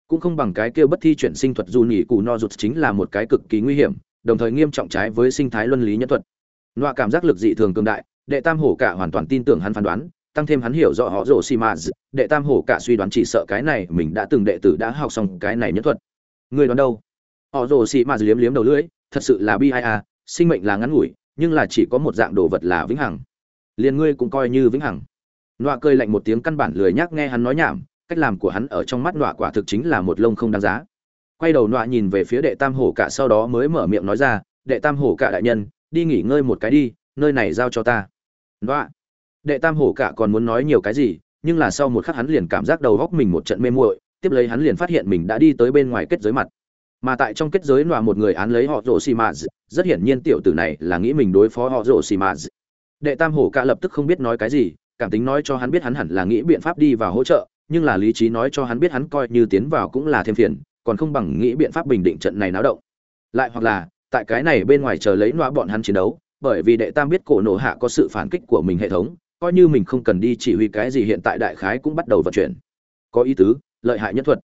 Cũng không bằng cái kia bất thi chuyển sinh thuật dù nhỉ cù no rụt chính là một cái cực kỳ nguy hiểm, đồng thời nghiêm trọng trái với sinh thái luân lý nhân thuật. Nọa cảm giác lực dị thường cường đại, đệ tam hổ cả hoàn toàn tin tưởng hắn phán đoán, tăng thêm hắn hiểu rõ họ rồ xì mà đệ tam hổ cả suy đoán chỉ sợ cái này mình đã từng đệ tử đã học xong cái này nhất thuật. Người đoán đâu? Họ rồ xì mà liếm liếm đầu lưỡi, thật sự là bi ai à sinh mệnh là ngắn ngủi, nhưng là chỉ có một dạng đồ vật là vĩnh hằng. Liền ngươi cũng coi như vĩnh hằng. Nọa cơi lạnh một tiếng căn bản lười nhác nghe hắn nói nhảm, cách làm của hắn ở trong mắt nọa quả thực chính là một lông không đáng giá. Quay đầu nọa nhìn về phía đệ tam hổ cả sau đó mới mở miệng nói ra, đệ tam hổ cả đại nhân, đi nghỉ ngơi một cái đi, nơi này giao cho ta. Nọa, đệ tam hổ cả còn muốn nói nhiều cái gì, nhưng là sau một khắc hắn liền cảm giác đầu góc mình một trận mê muội, tiếp lấy hắn liền phát hiện mình đã đi tới bên ngoài kết giới mặt mà tại trong kết giới nọa một người án lấy họ rổ xì mạt rất hiển nhiên tiểu tử này là nghĩ mình đối phó họ rổ xì mạt đệ tam hổ cả lập tức không biết nói cái gì, cảm tính nói cho hắn biết hắn hẳn là nghĩ biện pháp đi vào hỗ trợ, nhưng là lý trí nói cho hắn biết hắn coi như tiến vào cũng là thêm phiền, còn không bằng nghĩ biện pháp bình định trận này náo động. Lại hoặc là, tại cái này bên ngoài chờ lấy nọa bọn hắn chiến đấu, bởi vì đệ tam biết cổ nổ hạ có sự phản kích của mình hệ thống, coi như mình không cần đi chỉ huy cái gì hiện tại đại khái cũng bắt đầu vận chuyển. Có ý tứ, lợi hại nhất thuật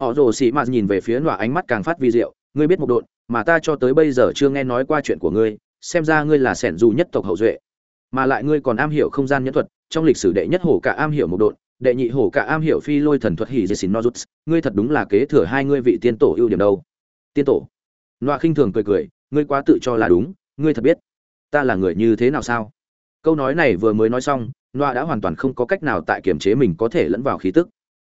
họ rồ xì mạt nhìn về phía nọa ánh mắt càng phát vi diệu, ngươi biết một độn, mà ta cho tới bây giờ chưa nghe nói qua chuyện của ngươi, xem ra ngươi là sẻn dù nhất tộc hậu duệ. Mà lại ngươi còn am hiểu không gian nhất thuật, trong lịch sử đệ nhất hổ cả am hiểu một độn, đệ nhị hổ cả am hiểu phi lôi thần thuật hỉ dê xin nozuts, ngươi thật đúng là kế thừa hai ngươi vị tiên tổ ưu điểm đâu. Tiên tổ? Nọa khinh thường cười cười, ngươi quá tự cho là đúng, ngươi thật biết. Ta là người như thế nào sao? Câu nói này vừa mới nói xong, nọa đã hoàn toàn không có cách nào tại kiềm chế mình có thể lẫn vào khí tức.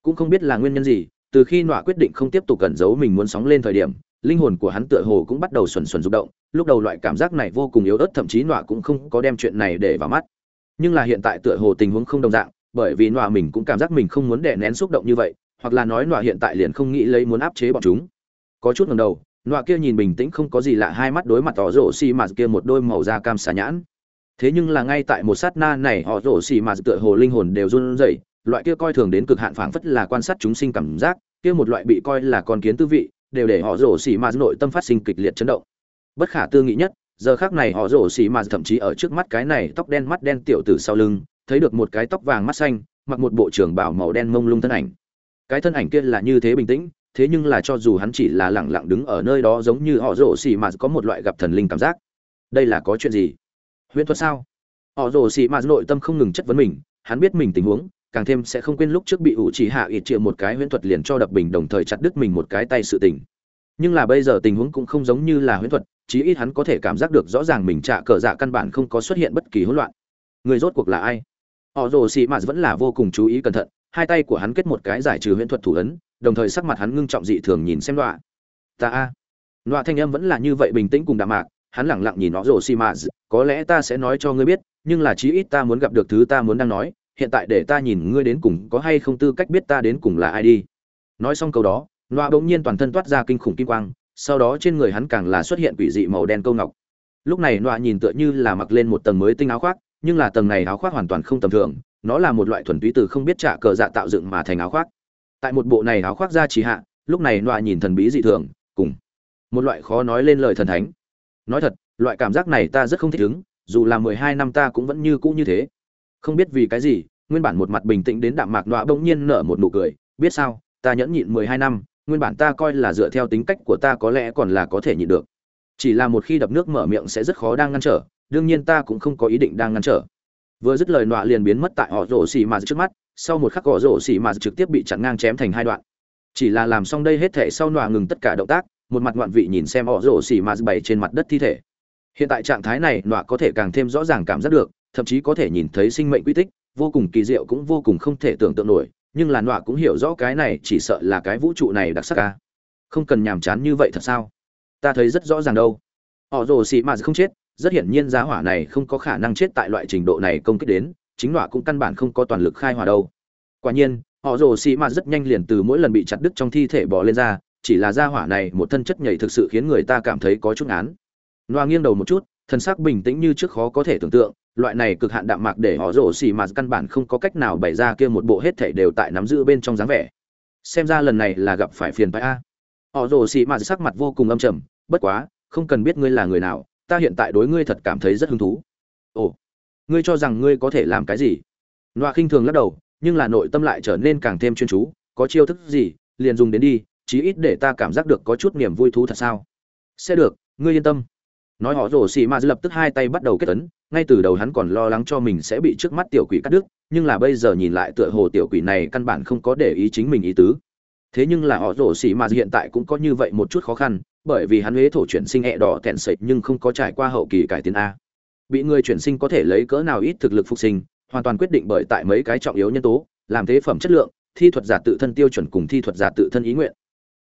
Cũng không biết là nguyên nhân gì từ khi nọa quyết định không tiếp tục cẩn giấu mình muốn sóng lên thời điểm, linh hồn của hắn tựa hồ cũng bắt đầu xuẩn xuẩn rụng động, lúc đầu loại cảm giác này vô cùng yếu ớt, thậm chí nọa cũng không có đem chuyện này để vào mắt. Nhưng là hiện tại tựa hồ tình huống không đồng dạng, bởi vì nọa mình cũng cảm giác mình không muốn đè nén xúc động như vậy, hoặc là nói nọa hiện tại liền không nghĩ lấy muốn áp chế bọn chúng. Có chút ngầm đầu, nọa kia nhìn bình tĩnh không có gì lạ, hai mắt đối mặt tỏ rổ xì mà kia một đôi màu da cam xà nhãn. Thế nhưng là ngay tại một sát na này, họ rổ xì mà tựa hồ linh hồn đều run rẩy loại kia coi thường đến cực hạn phảng phất là quan sát chúng sinh cảm giác, kia một loại bị coi là con kiến tư vị, đều để họ rổ xỉ mà nội tâm phát sinh kịch liệt chấn động. Bất khả tư nghị nhất, giờ khác này họ rổ xỉ mà thậm chí ở trước mắt cái này tóc đen mắt đen tiểu tử sau lưng, thấy được một cái tóc vàng mắt xanh, mặc một bộ trưởng bảo màu đen mông lung thân ảnh. Cái thân ảnh kia là như thế bình tĩnh, thế nhưng là cho dù hắn chỉ là lẳng lặng đứng ở nơi đó giống như họ rổ xỉ mà có một loại gặp thần linh cảm giác. Đây là có chuyện gì? Huyễn thuật sao? Họ rổ xỉ mà nội tâm không ngừng chất vấn mình, hắn biết mình tình huống càng thêm sẽ không quên lúc trước bị ủ chỉ hạ ít triệu một cái huyễn thuật liền cho đập bình đồng thời chặt đứt mình một cái tay sự tình. Nhưng là bây giờ tình huống cũng không giống như là huyễn thuật, chí ít hắn có thể cảm giác được rõ ràng mình trả cờ dạ căn bản không có xuất hiện bất kỳ hỗn loạn. Người rốt cuộc là ai? Họ rồ xị mạt vẫn là vô cùng chú ý cẩn thận, hai tay của hắn kết một cái giải trừ huyễn thuật thủ ấn, đồng thời sắc mặt hắn ngưng trọng dị thường nhìn xem đoạn ta a. Đoạn thanh âm vẫn là như vậy bình tĩnh cùng đạm mạc, hắn lẳng lặng nhìn họ rồ xị mạt có lẽ ta sẽ nói cho ngươi biết, nhưng là chí ít ta muốn gặp được thứ ta muốn đang nói hiện tại để ta nhìn ngươi đến cùng có hay không tư cách biết ta đến cùng là ai đi. Nói xong câu đó, loa bỗng nhiên toàn thân toát ra kinh khủng kim quang, sau đó trên người hắn càng là xuất hiện quỷ dị màu đen câu ngọc. Lúc này loa nhìn tựa như là mặc lên một tầng mới tinh áo khoác, nhưng là tầng này áo khoác hoàn toàn không tầm thường, nó là một loại thuần túy từ không biết trả cờ dạ tạo dựng mà thành áo khoác. Tại một bộ này áo khoác ra trì hạ, lúc này loa nhìn thần bí dị thường, cùng một loại khó nói lên lời thần thánh. Nói thật, loại cảm giác này ta rất không thích ứng, dù là mười hai năm ta cũng vẫn như cũ như thế không biết vì cái gì, nguyên bản một mặt bình tĩnh đến đạm mạc đọa bỗng nhiên nở một nụ cười, biết sao, ta nhẫn nhịn mười hai năm, nguyên bản ta coi là dựa theo tính cách của ta có lẽ còn là có thể nhịn được. Chỉ là một khi đập nước mở miệng sẽ rất khó đang ngăn trở, đương nhiên ta cũng không có ý định đang ngăn trở. Vừa dứt lời nọa liền biến mất tại họ rổ xì mà trước mắt, sau một khắc họ rổ xì mà trực tiếp bị chặn ngang chém thành hai đoạn. Chỉ là làm xong đây hết thể sau nọa ngừng tất cả động tác, một mặt ngoạn vị nhìn xem họ rổ xì mà bày trên mặt đất thi thể. Hiện tại trạng thái này nọa có thể càng thêm rõ ràng cảm giác được thậm chí có thể nhìn thấy sinh mệnh quy tích, vô cùng kỳ diệu cũng vô cùng không thể tưởng tượng nổi, nhưng là nọa cũng hiểu rõ cái này chỉ sợ là cái vũ trụ này đặc sắc ca không cần nhàm chán như vậy thật sao? Ta thấy rất rõ ràng đâu. Họ rồ xì mà không chết, rất hiển nhiên giá hỏa này không có khả năng chết tại loại trình độ này công kích đến, chính nọa cũng căn bản không có toàn lực khai hỏa đâu. Quả nhiên, họ rồ xì mà rất nhanh liền từ mỗi lần bị chặt đứt trong thi thể bò lên ra, chỉ là gia hỏa này một thân chất nhảy thực sự khiến người ta cảm thấy có chút án nọa nghiêng đầu một chút thân xác bình tĩnh như trước khó có thể tưởng tượng loại này cực hạn đạm mạc để họ rổ xì mà căn bản không có cách nào bày ra kia một bộ hết thể đều tại nắm giữ bên trong dáng vẻ. Xem ra lần này là gặp phải phiền phái a. Họ rổ xì mà sắc mặt vô cùng âm trầm, bất quá, không cần biết ngươi là người nào, ta hiện tại đối ngươi thật cảm thấy rất hứng thú. Ồ, ngươi cho rằng ngươi có thể làm cái gì? Loa khinh thường lắc đầu, nhưng là nội tâm lại trở nên càng thêm chuyên chú, có chiêu thức gì, liền dùng đến đi, chí ít để ta cảm giác được có chút niềm vui thú thật sao? Sẽ được, ngươi yên tâm. Nói họ rổ xì mà lập tức hai tay bắt đầu kết tấn ngay từ đầu hắn còn lo lắng cho mình sẽ bị trước mắt tiểu quỷ cắt đứt, nhưng là bây giờ nhìn lại tựa hồ tiểu quỷ này căn bản không có để ý chính mình ý tứ. Thế nhưng là họ rổ xỉ mà hiện tại cũng có như vậy một chút khó khăn, bởi vì hắn huế thổ chuyển sinh ẹ đỏ tẹn sệt nhưng không có trải qua hậu kỳ cải tiến a. Bị người chuyển sinh có thể lấy cỡ nào ít thực lực phục sinh, hoàn toàn quyết định bởi tại mấy cái trọng yếu nhân tố, làm thế phẩm chất lượng, thi thuật giả tự thân tiêu chuẩn cùng thi thuật giả tự thân ý nguyện.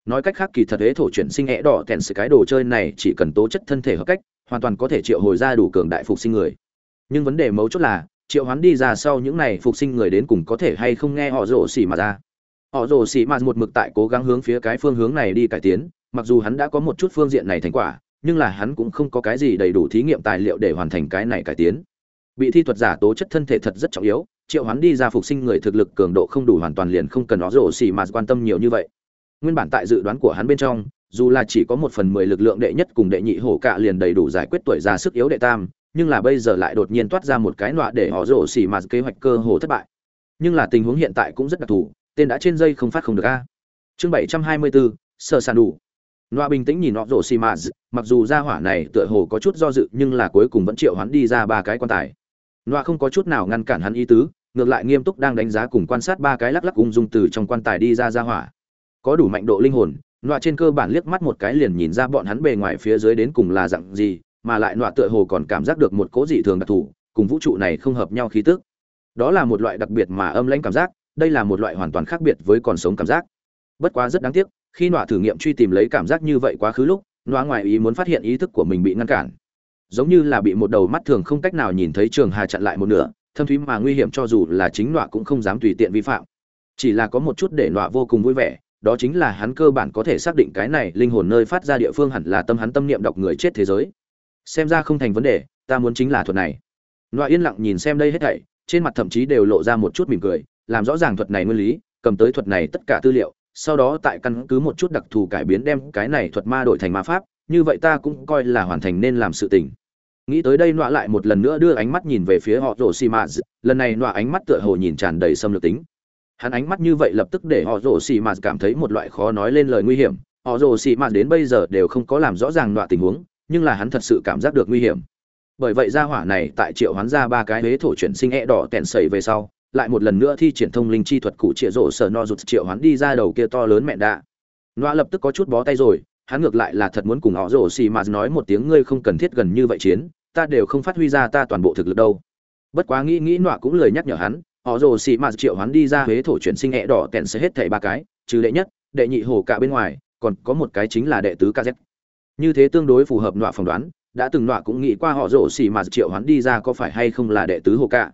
Nói cách khác kỳ thật huế thổ chuyển sinh ẹ đỏ tẹn sậy cái đồ chơi này chỉ cần tố chất thân thể hợp cách hoàn toàn có thể triệu hồi ra đủ cường đại phục sinh người. Nhưng vấn đề mấu chốt là, triệu hoán đi ra sau những này phục sinh người đến cùng có thể hay không nghe họ rổ xỉ mà ra. Họ rổ xỉ mà một mực tại cố gắng hướng phía cái phương hướng này đi cải tiến, mặc dù hắn đã có một chút phương diện này thành quả, nhưng là hắn cũng không có cái gì đầy đủ thí nghiệm tài liệu để hoàn thành cái này cải tiến. Bị thi thuật giả tố chất thân thể thật rất trọng yếu, triệu hoán đi ra phục sinh người thực lực cường độ không đủ hoàn toàn liền không cần nó rổ xì mà quan tâm nhiều như vậy. Nguyên bản tại dự đoán của hắn bên trong dù là chỉ có một phần mười lực lượng đệ nhất cùng đệ nhị hổ cạ liền đầy đủ giải quyết tuổi già sức yếu đệ tam, nhưng là bây giờ lại đột nhiên toát ra một cái nọa để họ rổ xì mà kế hoạch cơ hồ thất bại. Nhưng là tình huống hiện tại cũng rất đặc thù, tên đã trên dây không phát không được a. Chương bảy trăm hai mươi bốn, sơ sàn đủ. Nọa bình tĩnh nhìn họ rổ xì mà, mặc dù ra hỏa này tựa hồ có chút do dự, nhưng là cuối cùng vẫn triệu hắn đi ra ba cái quan tài. Nọa không có chút nào ngăn cản hắn ý tứ, ngược lại nghiêm túc đang đánh giá cùng quan sát ba cái lắc lắc ung dung từ trong quan tài đi ra ra hỏa. Có đủ mạnh độ linh hồn nọa trên cơ bản liếc mắt một cái liền nhìn ra bọn hắn bề ngoài phía dưới đến cùng là dạng gì, mà lại nọa tựa hồ còn cảm giác được một cố dị thường đặc thù, cùng vũ trụ này không hợp nhau khí tức. Đó là một loại đặc biệt mà âm lãnh cảm giác, đây là một loại hoàn toàn khác biệt với còn sống cảm giác. Bất quá rất đáng tiếc, khi nọa thử nghiệm truy tìm lấy cảm giác như vậy quá khứ lúc, nọa ngoài ý muốn phát hiện ý thức của mình bị ngăn cản. Giống như là bị một đầu mắt thường không cách nào nhìn thấy trường hà chặn lại một nửa, thâm thúy mà nguy hiểm cho dù là chính nọa cũng không dám tùy tiện vi phạm. Chỉ là có một chút để nọa vô cùng vui vẻ đó chính là hắn cơ bản có thể xác định cái này linh hồn nơi phát ra địa phương hẳn là tâm hắn tâm niệm đọc người chết thế giới. Xem ra không thành vấn đề, ta muốn chính là thuật này. Nọa yên lặng nhìn xem đây hết thảy, trên mặt thậm chí đều lộ ra một chút mỉm cười, làm rõ ràng thuật này nguyên lý, cầm tới thuật này tất cả tư liệu, sau đó tại căn cứ một chút đặc thù cải biến đem cái này thuật ma đổi thành ma pháp, như vậy ta cũng coi là hoàn thành nên làm sự tình. Nghĩ tới đây nọa lại một lần nữa đưa ánh mắt nhìn về phía họ rổ xi mã lần này nọa ánh mắt tựa hồ nhìn tràn đầy xâm lược tính hắn ánh mắt như vậy lập tức để họ rồ xì mã cảm thấy một loại khó nói lên lời nguy hiểm. Họ rồ xì mã đến bây giờ đều không có làm rõ ràng loại tình huống, nhưng là hắn thật sự cảm giác được nguy hiểm. Bởi vậy ra hỏa này tại triệu hoán ra ba cái huế thổ chuyển sinh e đỏ tèn sẩy về sau, lại một lần nữa thi triển thông linh chi thuật cụ triệu rổ sở no rụt triệu hoán đi ra đầu kia to lớn mẹ đạ. Nọa lập tức có chút bó tay rồi, hắn ngược lại là thật muốn cùng họ rổ xì mà nói một tiếng ngươi không cần thiết gần như vậy chiến, ta đều không phát huy ra ta toàn bộ thực lực đâu. Bất quá nghĩ nghĩ nọa cũng lời nhắc nhở hắn họ rồ xì mạt triệu hắn đi ra huế thổ chuyển sinh hẹ đỏ kèn sẽ hết thảy ba cái, trừ đệ nhất, đệ nhị hồ cả bên ngoài, còn có một cái chính là đệ tứ kz như thế tương đối phù hợp nọa phỏng đoán, đã từng nọa cũng nghĩ qua họ rồ xì mạt triệu hắn đi ra có phải hay không là đệ tứ hồ cả.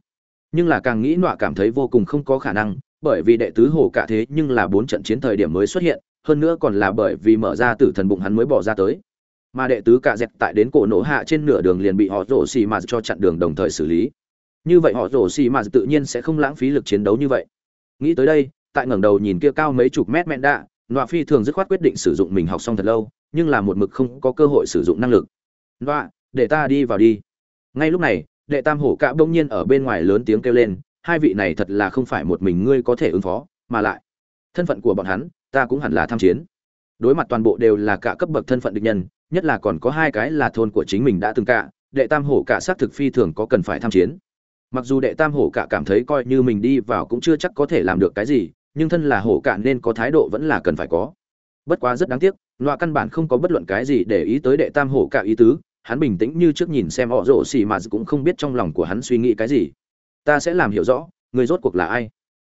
Nhưng là càng nghĩ nọa cảm thấy vô cùng không có khả năng, bởi vì đệ tứ hồ cả thế nhưng là bốn trận chiến thời điểm mới xuất hiện, hơn nữa còn là bởi vì mở ra tử thần bụng hắn mới bỏ ra tới. Mà đệ tứ cả dẹt tại đến cổ nổ hạ trên nửa đường liền bị họ rổ xì mà cho chặn đường đồng thời xử lý như vậy họ rổ xì mà tự nhiên sẽ không lãng phí lực chiến đấu như vậy. Nghĩ tới đây, tại ngẩng đầu nhìn kia cao mấy chục mét mẹn đạ, nọa phi thường dứt khoát quyết định sử dụng mình học xong thật lâu, nhưng là một mực không có cơ hội sử dụng năng lực. Nọa, để ta đi vào đi. Ngay lúc này, đệ tam hổ cạ bỗng nhiên ở bên ngoài lớn tiếng kêu lên, hai vị này thật là không phải một mình ngươi có thể ứng phó, mà lại, thân phận của bọn hắn, ta cũng hẳn là tham chiến. Đối mặt toàn bộ đều là cả cấp bậc thân phận địch nhân, nhất là còn có hai cái là thôn của chính mình đã từng cả đệ tam hổ cả xác thực phi thường có cần phải tham chiến mặc dù đệ tam hổ cả cảm thấy coi như mình đi vào cũng chưa chắc có thể làm được cái gì, nhưng thân là hổ cả nên có thái độ vẫn là cần phải có. Bất quá rất đáng tiếc loại căn bản không có bất luận cái gì để ý tới đệ tam hổ cả ý tứ, hắn bình tĩnh như trước nhìn xem họ rổ xì mà cũng không biết trong lòng của hắn suy nghĩ cái gì. Ta sẽ làm hiểu rõ, người rốt cuộc là ai?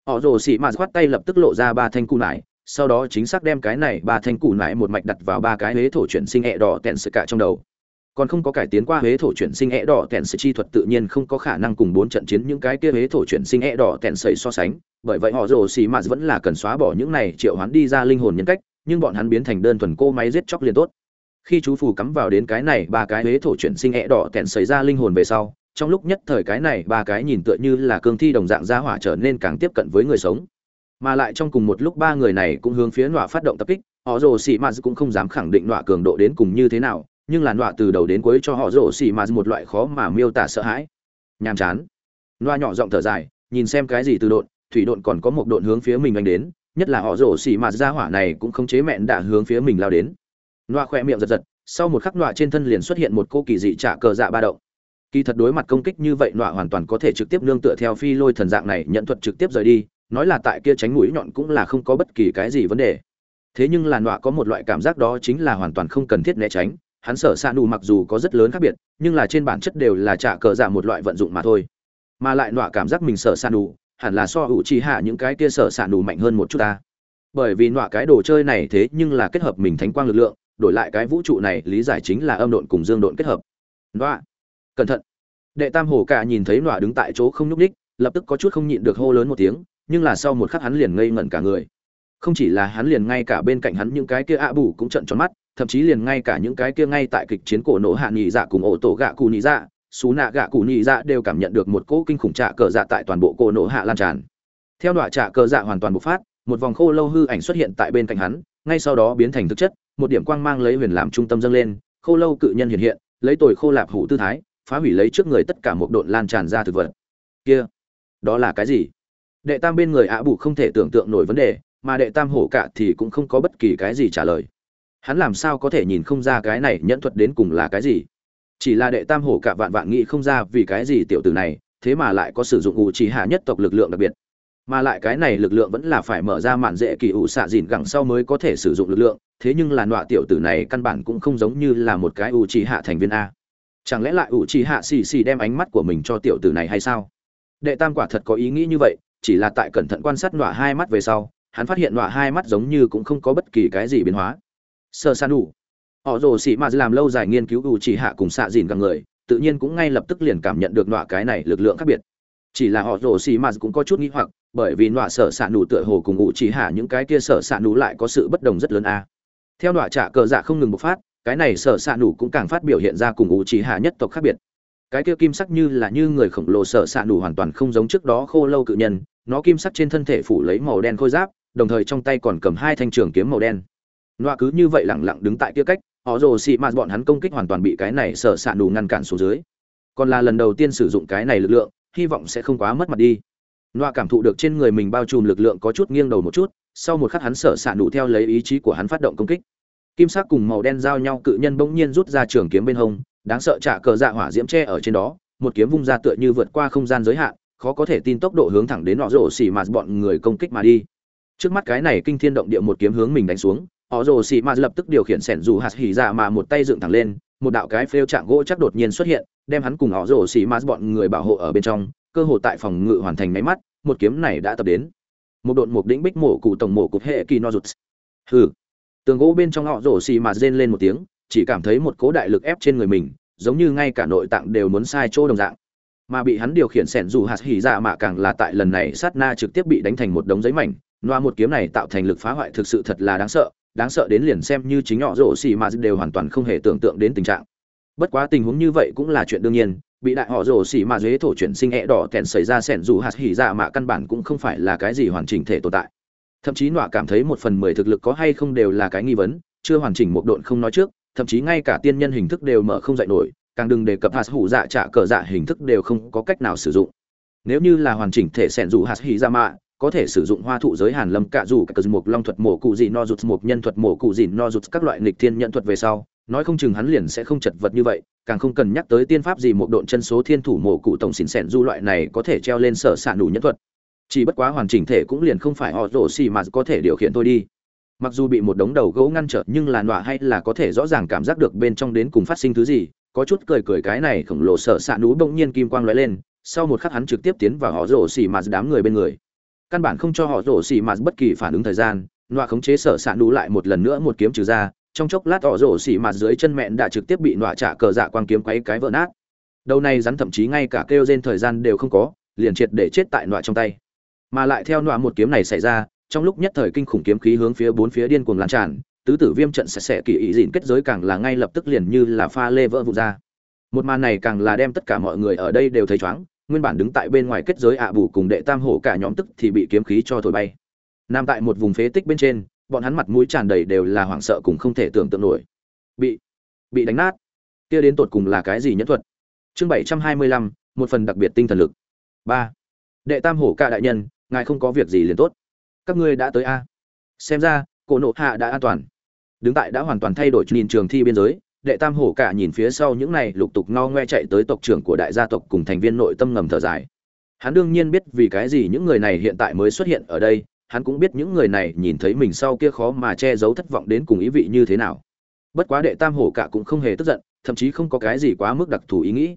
Họ rổ xì mà khoát tay lập tức lộ ra ba thanh cụ nải, sau đó chính xác đem cái này ba thanh củ nải một mạch đặt vào ba cái huế thổ chuyển sinh ẹ đỏ tẹn sự cả trong đầu còn không có cải tiến qua huế thổ chuyển sinh ẹ đỏ tèn sợi chi thuật tự nhiên không có khả năng cùng bốn trận chiến những cái kia huế thổ chuyển sinh ẹ đỏ tèn sợi so sánh, bởi vậy họ rồ xì mà vẫn là cần xóa bỏ những này triệu hoán đi ra linh hồn nhân cách, nhưng bọn hắn biến thành đơn thuần cô máy giết chóc liền tốt. Khi chú phù cắm vào đến cái này ba cái huế thổ chuyển sinh ẹ đỏ tèn sợi ra linh hồn về sau, trong lúc nhất thời cái này ba cái nhìn tựa như là cương thi đồng dạng gia hỏa trở nên càng tiếp cận với người sống. Mà lại trong cùng một lúc ba người này cũng hướng phía nọa phát động tập kích, họ rồ xì mạt cũng không dám khẳng định nọa cường độ đến cùng như thế nào nhưng là nọa từ đầu đến cuối cho họ rổ xì mà một loại khó mà miêu tả sợ hãi. Nhàm chán. Nọa nhỏ giọng thở dài, nhìn xem cái gì từ độn, thủy độn còn có một độn hướng phía mình đánh đến, nhất là họ rổ xì mà ra hỏa này cũng không chế mẹn đã hướng phía mình lao đến. Nọa khỏe miệng giật giật, sau một khắc nọa trên thân liền xuất hiện một cô kỳ dị trả cờ dạ ba động. Kỳ thật đối mặt công kích như vậy, nọa hoàn toàn có thể trực tiếp nương tựa theo phi lôi thần dạng này nhận thuật trực tiếp rời đi, nói là tại kia tránh mũi nhọn cũng là không có bất kỳ cái gì vấn đề. Thế nhưng là nọa có một loại cảm giác đó chính là hoàn toàn không cần thiết né tránh hắn sở s ạ nù mặc dù có rất lớn khác biệt, nhưng là trên bản chất đều là trả cờ dạ một loại vận dụng mà thôi. Mà lại nọa cảm giác mình sở s ạ nù, hẳn là so hữu trí hạ những cái kia sở s ạ nù mạnh hơn một chút ta. Bởi vì nọa cái đồ chơi này thế nhưng là kết hợp mình thánh quang lực lượng, đổi lại cái vũ trụ này lý giải chính là âm độn cùng dương độn kết hợp. Nọa, cẩn thận. Đệ tam Hổ cả nhìn thấy nọa đứng tại chỗ không nhúc ních lập tức có chút không nhịn được hô lớn một tiếng, nhưng là sau một khắc hắn liền ngây ngẩn cả người. Không chỉ là hắn liền ngay cả bên cạnh hắn những cái kia ạ bù cũng trận tròn mắt thậm chí liền ngay cả những cái kia ngay tại kịch chiến cổ nổ hạ nhị dạ cùng ổ tổ gạ cù nhị dạ xú nạ gạ cù nhị dạ đều cảm nhận được một cỗ kinh khủng trạ cờ dạ tại toàn bộ cổ nổ hạ lan tràn. Theo đoạn trạ cờ dạ hoàn toàn bộc phát, một vòng khô lâu hư ảnh xuất hiện tại bên cạnh hắn, ngay sau đó biến thành thực chất, một điểm quang mang lấy huyền làm trung tâm dâng lên, khô lâu cự nhân hiện hiện, lấy tồi khô lạp hủ tư thái, phá hủy lấy trước người tất cả một độn lan tràn ra thực vật. Kia, đó là cái gì? Đệ tam bên người ạ bù không thể tưởng tượng nổi vấn đề, mà đệ tam hổ cả thì cũng không có bất kỳ cái gì trả lời hắn làm sao có thể nhìn không ra cái này nhẫn thuật đến cùng là cái gì? Chỉ là đệ tam hổ cả vạn vạn nghĩ không ra vì cái gì tiểu tử này, thế mà lại có sử dụng ủ trì hạ nhất tộc lực lượng đặc biệt. Mà lại cái này lực lượng vẫn là phải mở ra mạn dễ kỳ ủ xạ dìn gẳng sau mới có thể sử dụng lực lượng, thế nhưng là nọa tiểu tử này căn bản cũng không giống như là một cái ủ trì hạ thành viên a. Chẳng lẽ lại ủ trì hạ xì xì đem ánh mắt của mình cho tiểu tử này hay sao? Đệ tam quả thật có ý nghĩ như vậy, chỉ là tại cẩn thận quan sát nọa hai mắt về sau, hắn phát hiện nọa hai mắt giống như cũng không có bất kỳ cái gì biến hóa sơ san đủ họ rồ xì mà làm lâu dài nghiên cứu ủ chỉ hạ cùng xạ dìn gặp người, tự nhiên cũng ngay lập tức liền cảm nhận được nọa cái này lực lượng khác biệt. Chỉ là họ rồ xì mà cũng có chút nghĩ hoặc, bởi vì nọa sở s ạ nụ tựa hồ cùng ủ chỉ hạ những cái kia sở s ạ nụ lại có sự bất đồng rất lớn a. Theo nọa trả cờ dạ không ngừng bộc phát, cái này sở s ạ nụ cũng càng phát biểu hiện ra cùng ủ chỉ hạ nhất tộc khác biệt. Cái kia kim sắc như là như người khổng lồ sở s ạ nụ hoàn toàn không giống trước đó khô lâu cự nhân, nó kim sắc trên thân thể phủ lấy màu đen khôi giáp, đồng thời trong tay còn cầm hai thanh trường kiếm màu đen nọa cứ như vậy lẳng lặng đứng tại kia cách họ rồ xị mạt bọn hắn công kích hoàn toàn bị cái này sở s ạ nụ ngăn cản xuống dưới còn là lần đầu tiên sử dụng cái này lực lượng hy vọng sẽ không quá mất mặt đi Nọa cảm thụ được trên người mình bao trùm lực lượng có chút nghiêng đầu một chút, sau một khắc hắn sợ ạ đủ theo lấy ý chí của hắn phát động công kích. Kim sắc cùng màu đen giao nhau cự nhân bỗng nhiên rút ra trường kiếm bên hông, đáng sợ trả cờ dạ hỏa diễm tre ở trên đó, một kiếm vung ra tựa như vượt qua không gian giới hạn, khó có thể tin tốc độ hướng thẳng đến nọ rổ xỉ mà bọn người công kích mà đi. Trước mắt cái này kinh thiên động địa một kiếm hướng mình đánh xuống, họ rồ xì ma lập tức điều khiển sẻn dù hạt hỉ dạ mà một tay dựng thẳng lên, một đạo cái phêu trạng gỗ chắc đột nhiên xuất hiện, đem hắn cùng họ rồ xì ma bọn người bảo hộ ở bên trong, cơ hội tại phòng ngự hoàn thành máy mắt, một kiếm này đã tập đến. Một độn một đĩnh bích mổ cụ tổng mổ cục hệ kỳ no rụt. Hừ. Tường gỗ bên trong họ rổ xì ma rên lên một tiếng chỉ cảm thấy một cố đại lực ép trên người mình giống như ngay cả nội tạng đều muốn sai chỗ đồng dạng. Mà bị hắn điều khiển sẻn dù hạt hỉ dạ mạ càng là tại lần này sát na trực tiếp bị đánh thành một đống giấy mảnh loa một kiếm này tạo thành lực phá hoại thực sự thật là đáng sợ đáng sợ đến liền xem như chính họ rổ xì mà đều hoàn toàn không hề tưởng tượng đến tình trạng. Bất quá tình huống như vậy cũng là chuyện đương nhiên, bị đại họ rổ xì mà dế thổ chuyển sinh ẹ đỏ kèn xảy ra sẻn dù hạt hỉ dạ mà căn bản cũng không phải là cái gì hoàn chỉnh thể tồn tại. Thậm chí nọa cảm thấy một phần mười thực lực có hay không đều là cái nghi vấn, chưa hoàn chỉnh một độn không nói trước, thậm chí ngay cả tiên nhân hình thức đều mở không dạy nổi, càng đừng đề cập hạt hủ dạ trả cờ dạ hình thức đều không có cách nào sử dụng. Nếu như là hoàn chỉnh thể sẻn dù hạt hỉ dạ mạ có thể sử dụng hoa thụ giới hàn lâm cả dù cả mục long thuật mổ cụ gì no rụt mục nhân thuật mổ cụ gì no rụt các loại nghịch thiên nhận thuật về sau, nói không chừng hắn liền sẽ không chật vật như vậy, càng không cần nhắc tới tiên pháp gì một độn chân số thiên thủ mộ cụ tổng xỉn xẻn du loại này có thể treo lên sở xạ ạ nhân thuật. Chỉ bất quá hoàn chỉnh thể cũng liền không phải họ rổ xì mà có thể điều khiển thôi đi. Mặc dù bị một đống đầu gỗ ngăn trở nhưng là nọa hay là có thể rõ ràng cảm giác được bên trong đến cùng phát sinh thứ gì, có chút cười cười cái này khổng lồ sở xạ nú bỗng nhiên kim quang lóe lên, sau một khắc hắn trực tiếp tiến vào họ rổ xì mà đám người bên người căn bản không cho họ rổ xì mạt bất kỳ phản ứng thời gian, nọa khống chế sở s ạ nú lại một lần nữa một kiếm trừ ra, trong chốc lát họ rổ xì mạt dưới chân mẹn đã trực tiếp bị nọa trả cờ dạ quang kiếm quấy cái vỡ nát. Đầu này rắn thậm chí ngay cả kêu trên thời gian đều không có, liền triệt để chết tại nọa trong tay. Mà lại theo nọa một kiếm này xảy ra, trong lúc nhất thời kinh khủng kiếm khí hướng phía bốn phía điên cuồng lan tràn, tứ tử viêm trận sẽ sẽ kỳ ý dịn kết giới càng là ngay lập tức liền như là pha lê vỡ vụt ra. Một màn này càng là đem tất cả mọi người ở đây đều thấy chóng nguyên bản đứng tại bên ngoài kết giới ạ à bù cùng đệ tam hổ cả nhóm tức thì bị kiếm khí cho thổi bay. Nằm tại một vùng phế tích bên trên, bọn hắn mặt mũi tràn đầy đều là hoảng sợ cùng không thể tưởng tượng nổi. Bị bị đánh nát. Kia đến tột cùng là cái gì nhẫn thuật? Chương bảy trăm hai mươi lăm, một phần đặc biệt tinh thần lực. Ba. Đệ tam hổ cả đại nhân, ngài không có việc gì liền tốt. Các ngươi đã tới a. Xem ra, cổ nộ hạ đã an toàn. Đứng tại đã hoàn toàn thay đổi nhìn trường thi biên giới đệ tam hổ cả nhìn phía sau những này lục tục no ngoe chạy tới tộc trưởng của đại gia tộc cùng thành viên nội tâm ngầm thở dài. Hắn đương nhiên biết vì cái gì những người này hiện tại mới xuất hiện ở đây, hắn cũng biết những người này nhìn thấy mình sau kia khó mà che giấu thất vọng đến cùng ý vị như thế nào. Bất quá đệ tam hổ cả cũng không hề tức giận, thậm chí không có cái gì quá mức đặc thù ý nghĩ.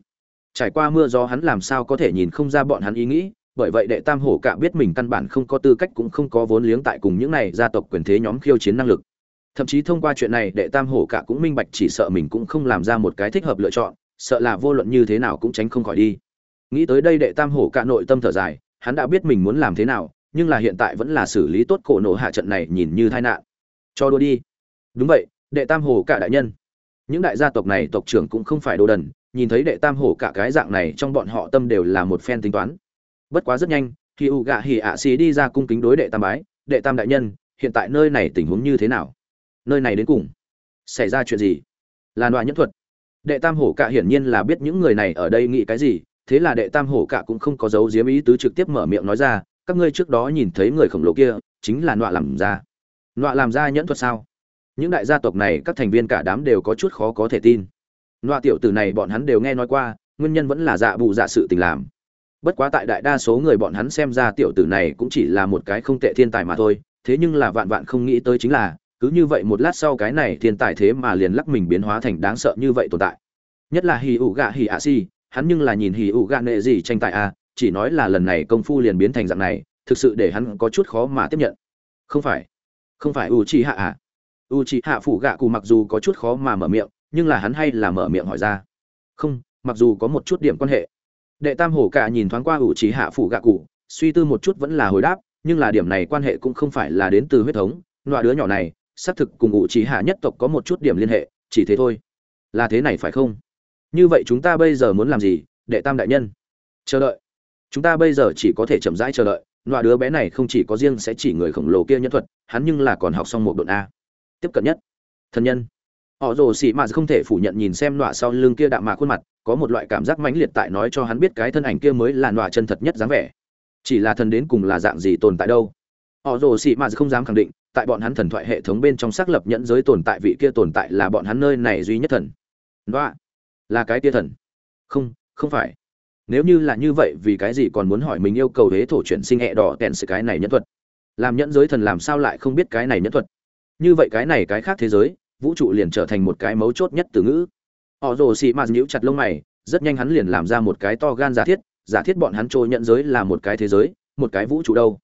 Trải qua mưa gió hắn làm sao có thể nhìn không ra bọn hắn ý nghĩ, bởi vậy đệ tam hổ cả biết mình căn bản không có tư cách cũng không có vốn liếng tại cùng những này gia tộc quyền thế nhóm khiêu chiến năng lực thậm chí thông qua chuyện này đệ tam hổ cả cũng minh bạch chỉ sợ mình cũng không làm ra một cái thích hợp lựa chọn, sợ là vô luận như thế nào cũng tránh không khỏi đi. Nghĩ tới đây đệ tam hổ cả nội tâm thở dài, hắn đã biết mình muốn làm thế nào, nhưng là hiện tại vẫn là xử lý tốt cổ nổ hạ trận này nhìn như tai nạn. Cho đua đi. Đúng vậy, đệ tam Hổ cả đại nhân. Những đại gia tộc này tộc trưởng cũng không phải đồ đần, nhìn thấy đệ tam hổ cả cái dạng này trong bọn họ tâm đều là một phen tính toán. Bất quá rất nhanh khi u gạ hỉ ạ xì đi ra cung kính đối đệ tam bái, đệ tam đại nhân, hiện tại nơi này tình huống như thế nào? Nơi này đến cùng xảy ra chuyện gì? Là loại nhẫn thuật. Đệ tam hổ cạ hiển nhiên là biết những người này ở đây nghĩ cái gì, thế là đệ tam hổ cạ cũng không có dấu diếm ý tứ trực tiếp mở miệng nói ra, các ngươi trước đó nhìn thấy người khổng lồ kia, chính là nọa làm ra nọa làm ra nhẫn thuật sao? Những đại gia tộc này, các thành viên cả đám đều có chút khó có thể tin. Nọa tiểu tử này bọn hắn đều nghe nói qua, nguyên nhân vẫn là dạ bù dạ sự tình làm. Bất quá tại đại đa số người bọn hắn xem ra tiểu tử này cũng chỉ là một cái không tệ thiên tài mà thôi, thế nhưng là vạn vạn không nghĩ tới chính là cứ như vậy một lát sau cái này thiên tài thế mà liền lắc mình biến hóa thành đáng sợ như vậy tồn tại. Nhất là hì ủ gạ hì ạ si hắn nhưng là nhìn hì ủ gạ nệ gì tranh tài a à, chỉ nói là lần này công phu liền biến thành dạng này thực sự để hắn có chút khó mà tiếp nhận. Không phải không phải u chi hạ à? U chi hạ phủ gạ cụ mặc dù có chút khó mà mở miệng nhưng là hắn hay là mở miệng hỏi ra. Không mặc dù có một chút điểm quan hệ. Đệ tam hổ cả nhìn thoáng qua u chi hạ phủ gạ cụ suy tư một chút vẫn là hồi đáp nhưng là điểm này quan hệ cũng không phải là đến từ huyết thống loại đứa nhỏ này xác thực cùng u trí hạ nhất tộc có một chút điểm liên hệ, chỉ thế thôi. Là thế này phải không? Như vậy chúng ta bây giờ muốn làm gì, đệ tam đại nhân? Chờ đợi. Chúng ta bây giờ chỉ có thể chậm rãi chờ đợi loại đứa bé này không chỉ có riêng sẽ chỉ người khổng lồ kia nhân thuật, hắn nhưng là còn học xong một độn a. Tiếp cận nhất. Thân nhân. Họ rồ xì mà không thể phủ nhận nhìn xem loại sau lưng kia đạm mạc khuôn mặt, có một loại cảm giác mãnh liệt tại nói cho hắn biết cái thân ảnh kia mới là loại chân thật nhất dáng vẻ. Chỉ là thần đến cùng là dạng gì tồn tại đâu? Họ rồ xì mà không dám khẳng định tại bọn hắn thần thoại hệ thống bên trong xác lập nhẫn giới tồn tại, vị kia tồn tại là bọn hắn nơi này duy nhất thần. Đoạ là cái kia thần. Không không phải. Nếu như là như vậy, vì cái gì còn muốn hỏi mình yêu cầu thế thổ chuyển sinh hẹ đỏ tèn sự cái này nhẫn thuật? Làm nhẫn giới thần làm sao lại không biết cái này nhẫn thuật? Như vậy cái này cái khác thế giới, vũ trụ liền trở thành một cái mấu chốt nhất từ ngữ. Họ rồ xì mạt nhíu chặt lông mày, rất nhanh hắn liền làm ra một cái to gan giả thiết. Giả thiết bọn hắn trôi nhận giới là một cái thế giới, một cái vũ trụ đâu?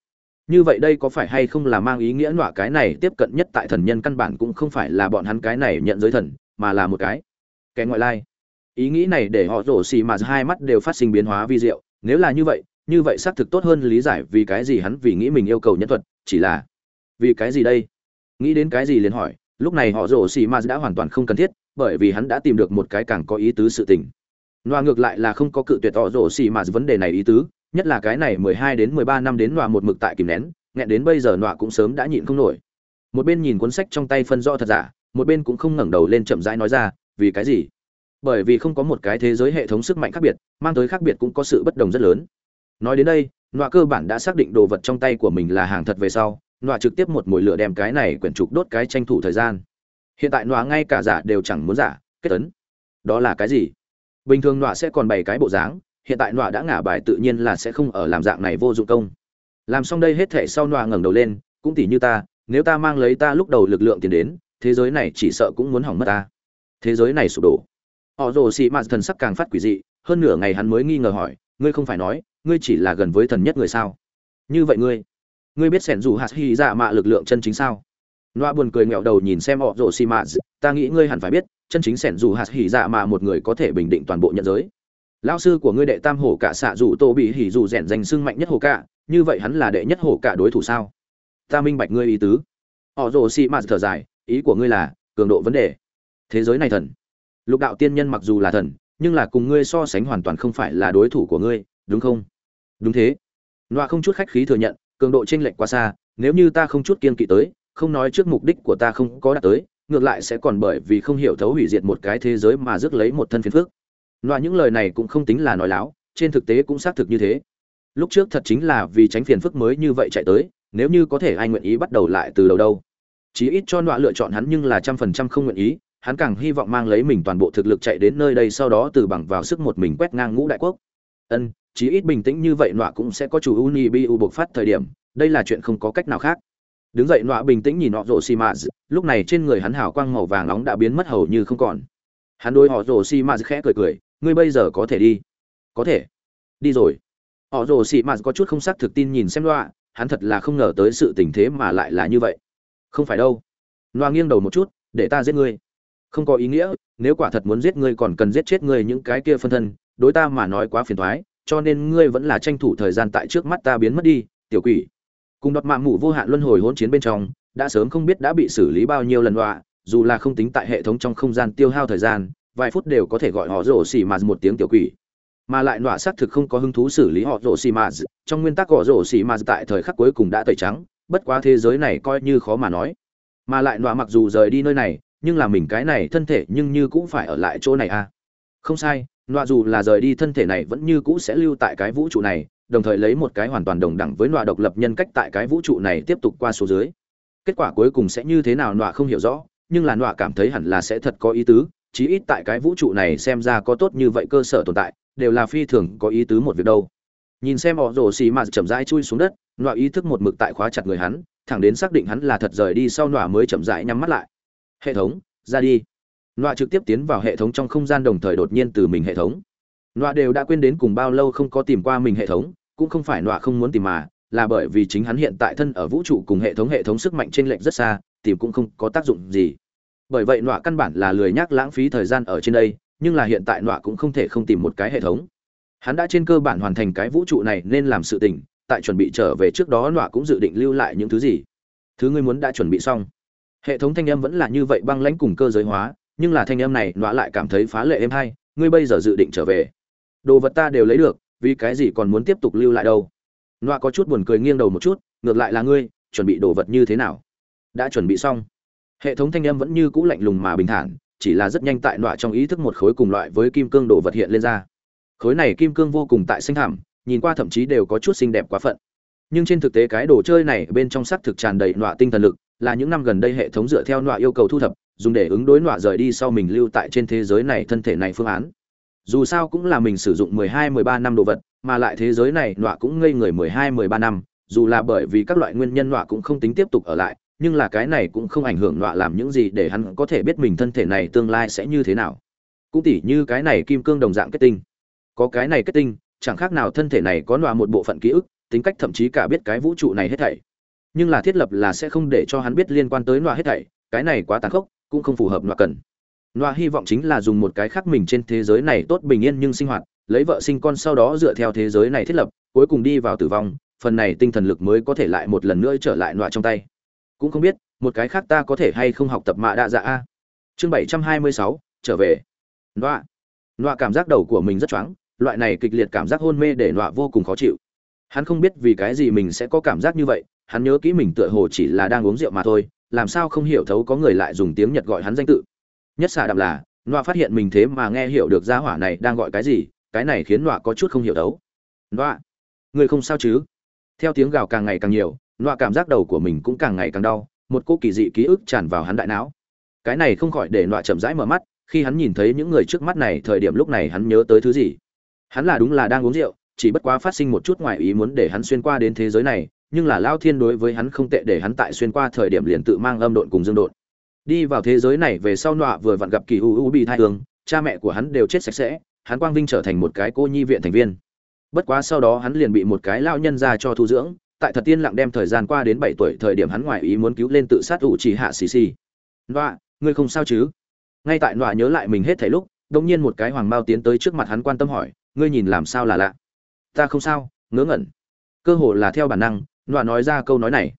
Như vậy đây có phải hay không là mang ý nghĩa nọa cái này tiếp cận nhất tại thần nhân căn bản cũng không phải là bọn hắn cái này nhận giới thần, mà là một cái cái ngoại lai. Ý nghĩ này để họ rổ xì mà hai mắt đều phát sinh biến hóa vi diệu, nếu là như vậy như vậy xác thực tốt hơn lý giải vì cái gì hắn vì nghĩ mình yêu cầu nhân thuật, chỉ là vì cái gì đây? Nghĩ đến cái gì liền hỏi, lúc này họ rổ xì mà đã hoàn toàn không cần thiết, bởi vì hắn đã tìm được một cái càng có ý tứ sự tình. Loa ngược lại là không có cự tuyệt họ rổ xì mà vấn đề này ý tứ nhất là cái này mười hai đến mười ba năm đến nọa một mực tại kìm nén, nghẹn đến bây giờ nọa cũng sớm đã nhịn không nổi. Một bên nhìn cuốn sách trong tay phân rõ thật giả, một bên cũng không ngẩng đầu lên chậm rãi nói ra, vì cái gì? Bởi vì không có một cái thế giới hệ thống sức mạnh khác biệt, mang tới khác biệt cũng có sự bất đồng rất lớn. Nói đến đây, nọa cơ bản đã xác định đồ vật trong tay của mình là hàng thật về sau, nọa trực tiếp một mũi lửa đem cái này quyển trục đốt cái tranh thủ thời gian. Hiện tại nọa ngay cả giả đều chẳng muốn giả, kết ấn. đó là cái gì? Bình thường nọa sẽ còn bày cái bộ dáng hiện tại nọa đã ngả bài tự nhiên là sẽ không ở làm dạng này vô dụng công. Làm xong đây hết thể sau nọa ngẩng đầu lên, cũng tỉ như ta, nếu ta mang lấy ta lúc đầu lực lượng tiền đến, thế giới này chỉ sợ cũng muốn hỏng mất ta. Thế giới này sụp đổ. Họ rồ xì mạt thần sắc càng phát quỷ dị, hơn nửa ngày hắn mới nghi ngờ hỏi, ngươi không phải nói, ngươi chỉ là gần với thần nhất người sao? Như vậy ngươi ngươi biết sẻn dù hạt hy dạ mạ lực lượng chân chính sao? Loa buồn cười nghẹo đầu nhìn xem họ rồ xì mạt ta nghĩ ngươi hẳn phải biết, chân chính sẻn dù hạt hy dạ mạ một người có thể bình định toàn bộ nhận giới lao sư của ngươi đệ tam hổ cả xạ dù tô bị hỉ dù rèn danh sưng mạnh nhất hổ cả, như vậy hắn là đệ nhất hổ cả đối thủ sao? Ta minh bạch ngươi ý tứ. Họ rồ xị mạt thở dài, ý của ngươi là, cường độ vấn đề. Thế giới này thần. Lục đạo tiên nhân mặc dù là thần, nhưng là cùng ngươi so sánh hoàn toàn không phải là đối thủ của ngươi, đúng không? Đúng thế. Loa không chút khách khí thừa nhận, cường độ chênh lệch quá xa, nếu như ta không chút kiên kỵ tới, không nói trước mục đích của ta không có đạt tới, ngược lại sẽ còn bởi vì không hiểu thấu hủy diệt một cái thế giới mà rước lấy một thân phiền phước loại những lời này cũng không tính là nói láo, trên thực tế cũng xác thực như thế. Lúc trước thật chính là vì tránh phiền phức mới như vậy chạy tới, nếu như có thể ai nguyện ý bắt đầu lại từ đầu đâu. Chí ít cho nọa lựa chọn hắn nhưng là trăm phần trăm không nguyện ý, hắn càng hy vọng mang lấy mình toàn bộ thực lực chạy đến nơi đây sau đó từ bằng vào sức một mình quét ngang ngũ đại quốc. Ân, chí ít bình tĩnh như vậy nọa cũng sẽ có chủ uni u bộc phát thời điểm, đây là chuyện không có cách nào khác. Đứng dậy nọa bình tĩnh nhìn họ rồ xì mã lúc này trên người hắn hào quang màu vàng nóng đã biến mất hầu như không còn. Hắn đôi họ rồ xì mã khẽ cười cười ngươi bây giờ có thể đi. Có thể. Đi rồi. Họ rồ sĩ mạt có chút không xác thực tin nhìn xem loa, hắn thật là không ngờ tới sự tình thế mà lại là như vậy. Không phải đâu. Loa nghiêng đầu một chút để ta giết ngươi. Không có ý nghĩa nếu quả thật muốn giết ngươi còn cần giết chết ngươi những cái kia phân thân đối ta mà nói quá phiền thoái cho nên ngươi vẫn là tranh thủ thời gian tại trước mắt ta biến mất đi tiểu quỷ. Cùng đọt mạng mụ vô hạn luân hồi hỗn chiến bên trong đã sớm không biết đã bị xử lý bao nhiêu lần loa dù là không tính tại hệ thống trong không gian tiêu hao thời gian vài phút đều có thể gọi họ rổ xì mà một tiếng tiểu quỷ. Mà lại nọa xác thực không có hứng thú xử lý họ rổ xì mà trong nguyên tắc họ rổ xì mà tại thời khắc cuối cùng đã tẩy trắng, bất quá thế giới này coi như khó mà nói. Mà lại nọa mặc dù rời đi nơi này, nhưng là mình cái này thân thể nhưng như cũng phải ở lại chỗ này à. Không sai, nọa dù là rời đi thân thể này vẫn như cũ sẽ lưu tại cái vũ trụ này, đồng thời lấy một cái hoàn toàn đồng đẳng với nọa độc lập nhân cách tại cái vũ trụ này tiếp tục qua số dưới. Kết quả cuối cùng sẽ như thế nào nọa không hiểu rõ, nhưng là nọa cảm thấy hẳn là sẽ thật có ý tứ chí ít tại cái vũ trụ này xem ra có tốt như vậy cơ sở tồn tại, đều là phi thường có ý tứ một việc đâu. Nhìn xem họ rồ xì mà chậm rãi chui xuống đất, nọa ý thức một mực tại khóa chặt người hắn, thẳng đến xác định hắn là thật rời đi sau nọa mới chậm rãi nhắm mắt lại. Hệ thống, ra đi. Nọa trực tiếp tiến vào hệ thống trong không gian đồng thời đột nhiên từ mình hệ thống. Nọa đều đã quên đến cùng bao lâu không có tìm qua mình hệ thống, cũng không phải nọa không muốn tìm mà, là bởi vì chính hắn hiện tại thân ở vũ trụ cùng hệ thống hệ thống sức mạnh trên lệnh rất xa, tìm cũng không có tác dụng gì bởi vậy nọa căn bản là lười nhác lãng phí thời gian ở trên đây, nhưng là hiện tại nọa cũng không thể không tìm một cái hệ thống. Hắn đã trên cơ bản hoàn thành cái vũ trụ này nên làm sự tình, tại chuẩn bị trở về trước đó nọa cũng dự định lưu lại những thứ gì. Thứ ngươi muốn đã chuẩn bị xong. Hệ thống thanh âm vẫn là như vậy băng lãnh cùng cơ giới hóa, nhưng là thanh âm này nọa lại cảm thấy phá lệ êm hay, ngươi bây giờ dự định trở về. Đồ vật ta đều lấy được, vì cái gì còn muốn tiếp tục lưu lại đâu? Nọa có chút buồn cười nghiêng đầu một chút, ngược lại là ngươi, chuẩn bị đồ vật như thế nào? Đã chuẩn bị xong hệ thống thanh âm vẫn như cũ lạnh lùng mà bình thản, chỉ là rất nhanh tại nọa trong ý thức một khối cùng loại với kim cương đồ vật hiện lên ra. Khối này kim cương vô cùng tại xanh thảm nhìn qua thậm chí đều có chút xinh đẹp quá phận. Nhưng trên thực tế cái đồ chơi này bên trong sắc thực tràn đầy nọa tinh thần lực, là những năm gần đây hệ thống dựa theo nọa yêu cầu thu thập, dùng để ứng đối nọa rời đi sau mình lưu tại trên thế giới này thân thể này phương án. Dù sao cũng là mình sử dụng 12-13 năm đồ vật, mà lại thế giới này nọa cũng ngây người 12-13 năm, dù là bởi vì các loại nguyên nhân nọa cũng không tính tiếp tục ở lại nhưng là cái này cũng không ảnh hưởng nọa làm những gì để hắn có thể biết mình thân thể này tương lai sẽ như thế nào. Cũng tỉ như cái này kim cương đồng dạng kết tinh. Có cái này kết tinh, chẳng khác nào thân thể này có nọa một bộ phận ký ức, tính cách thậm chí cả biết cái vũ trụ này hết thảy. Nhưng là thiết lập là sẽ không để cho hắn biết liên quan tới nọa hết thảy, cái này quá tàn khốc, cũng không phù hợp nọa cần. Nọa hy vọng chính là dùng một cái khác mình trên thế giới này tốt bình yên nhưng sinh hoạt, lấy vợ sinh con sau đó dựa theo thế giới này thiết lập, cuối cùng đi vào tử vong, phần này tinh thần lực mới có thể lại một lần nữa trở lại nọa trong tay cũng không biết một cái khác ta có thể hay không học tập mạ đa dạ a? Chương bảy trăm hai mươi sáu trở về. Nọa. Nọa cảm giác đầu của mình rất choáng loại này kịch liệt cảm giác hôn mê để nọa vô cùng khó chịu. Hắn không biết vì cái gì mình sẽ có cảm giác như vậy hắn nhớ kỹ mình tựa hồ chỉ là đang uống rượu mà thôi làm sao không hiểu thấu có người lại dùng tiếng nhật gọi hắn danh tự. Nhất xạ đạp là nọa phát hiện mình thế mà nghe hiểu được gia hỏa này đang gọi cái gì cái này khiến nọa có chút không hiểu thấu, nọa. Người không sao chứ? Theo tiếng gào càng ngày càng nhiều nọa cảm giác đầu của mình cũng càng ngày càng đau, một cô kỳ dị ký ức tràn vào hắn đại não. Cái này không khỏi để nọa chậm rãi mở mắt, khi hắn nhìn thấy những người trước mắt này, thời điểm lúc này hắn nhớ tới thứ gì? Hắn là đúng là đang uống rượu, chỉ bất quá phát sinh một chút ngoài ý muốn để hắn xuyên qua đến thế giới này, nhưng là lao thiên đối với hắn không tệ để hắn tại xuyên qua thời điểm liền tự mang âm độn cùng dương độn. Đi vào thế giới này về sau nọa vừa vặn gặp kỳ u u bị thai hương, cha mẹ của hắn đều chết sạch sẽ, hắn quang vinh trở thành một cái cô nhi viện thành viên. Bất quá sau đó hắn liền bị một cái lao nhân ra cho thu dưỡng tại thật tiên lặng đem thời gian qua đến bảy tuổi thời điểm hắn ngoài ý muốn cứu lên tự sát ủ chỉ hạ xì xì. Nọa, ngươi không sao chứ? Ngay tại nọa nhớ lại mình hết thảy lúc đông nhiên một cái hoàng mao tiến tới trước mặt hắn quan tâm hỏi, ngươi nhìn làm sao là lạ? Ta không sao, ngớ ngẩn. Cơ hồ là theo bản năng, nọa nói ra câu nói này.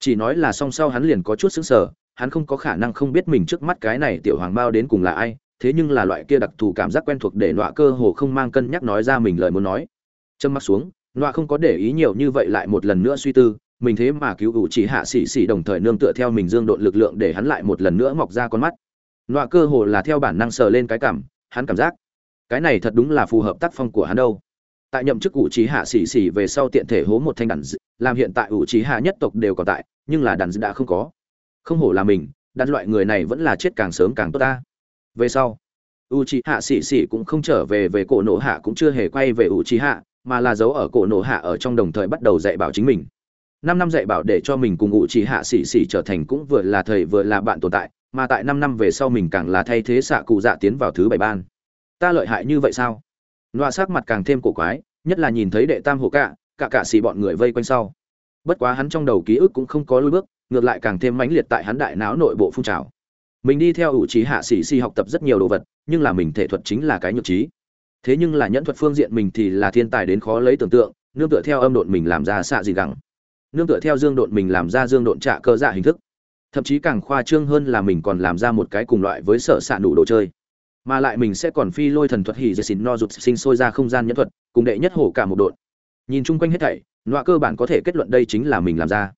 Chỉ nói là song sau hắn liền có chút sững sờ, hắn không có khả năng không biết mình trước mắt cái này tiểu hoàng mao đến cùng là ai, thế nhưng là loại kia đặc thù cảm giác quen thuộc để nọa cơ hồ không mang cân nhắc nói ra mình lời muốn nói. Châm mắt xuống nọa không có để ý nhiều như vậy lại một lần nữa suy tư, mình thế mà cứu ủ chỉ hạ xỉ xỉ đồng thời nương tựa theo mình dương độn lực lượng để hắn lại một lần nữa mọc ra con mắt. Nọa cơ hồ là theo bản năng sờ lên cái cảm, hắn cảm giác, cái này thật đúng là phù hợp tác phong của hắn đâu. Tại nhậm chức ủ trí hạ xỉ xỉ về sau tiện thể hố một thanh đàn làm hiện tại ủ trí hạ nhất tộc đều còn tại, nhưng là đàn đã không có. Không hổ là mình, đàn loại người này vẫn là chết càng sớm càng tốt ta. Về sau u trí hạ xỉ xỉ cũng không trở về về cổ nổ hạ cũng chưa hề quay về u trí hạ mà là dấu ở cổ nổ hạ ở trong đồng thời bắt đầu dạy bảo chính mình. Năm năm dạy bảo để cho mình cùng ngụ chỉ hạ xỉ xỉ trở thành cũng vừa là thầy vừa là bạn tồn tại, mà tại năm năm về sau mình càng là thay thế xạ cụ dạ tiến vào thứ bảy ban. Ta lợi hại như vậy sao? Loa sắc mặt càng thêm cổ quái, nhất là nhìn thấy đệ tam hộ cạ cả cả xì bọn người vây quanh sau. Bất quá hắn trong đầu ký ức cũng không có lối bước, ngược lại càng thêm mãnh liệt tại hắn đại não nội bộ phun trào. Mình đi theo ủ trí hạ sĩ si học tập rất nhiều đồ vật, nhưng là mình thể thuật chính là cái nhược trí thế nhưng là nhẫn thuật phương diện mình thì là thiên tài đến khó lấy tưởng tượng, nương tựa theo âm độn mình làm ra xạ gì gắng nương tựa theo dương độn mình làm ra dương độn trạ cơ dạ hình thức. Thậm chí càng khoa trương hơn là mình còn làm ra một cái cùng loại với sở xạ đủ đồ chơi. Mà lại mình sẽ còn phi lôi thần thuật hỉ dệt xịn no rụt sinh sôi ra không gian nhẫn thuật, cùng đệ nhất hổ cả một độn. nhìn chung quanh hết thảy, nọa cơ bản có thể kết luận đây chính là mình làm ra.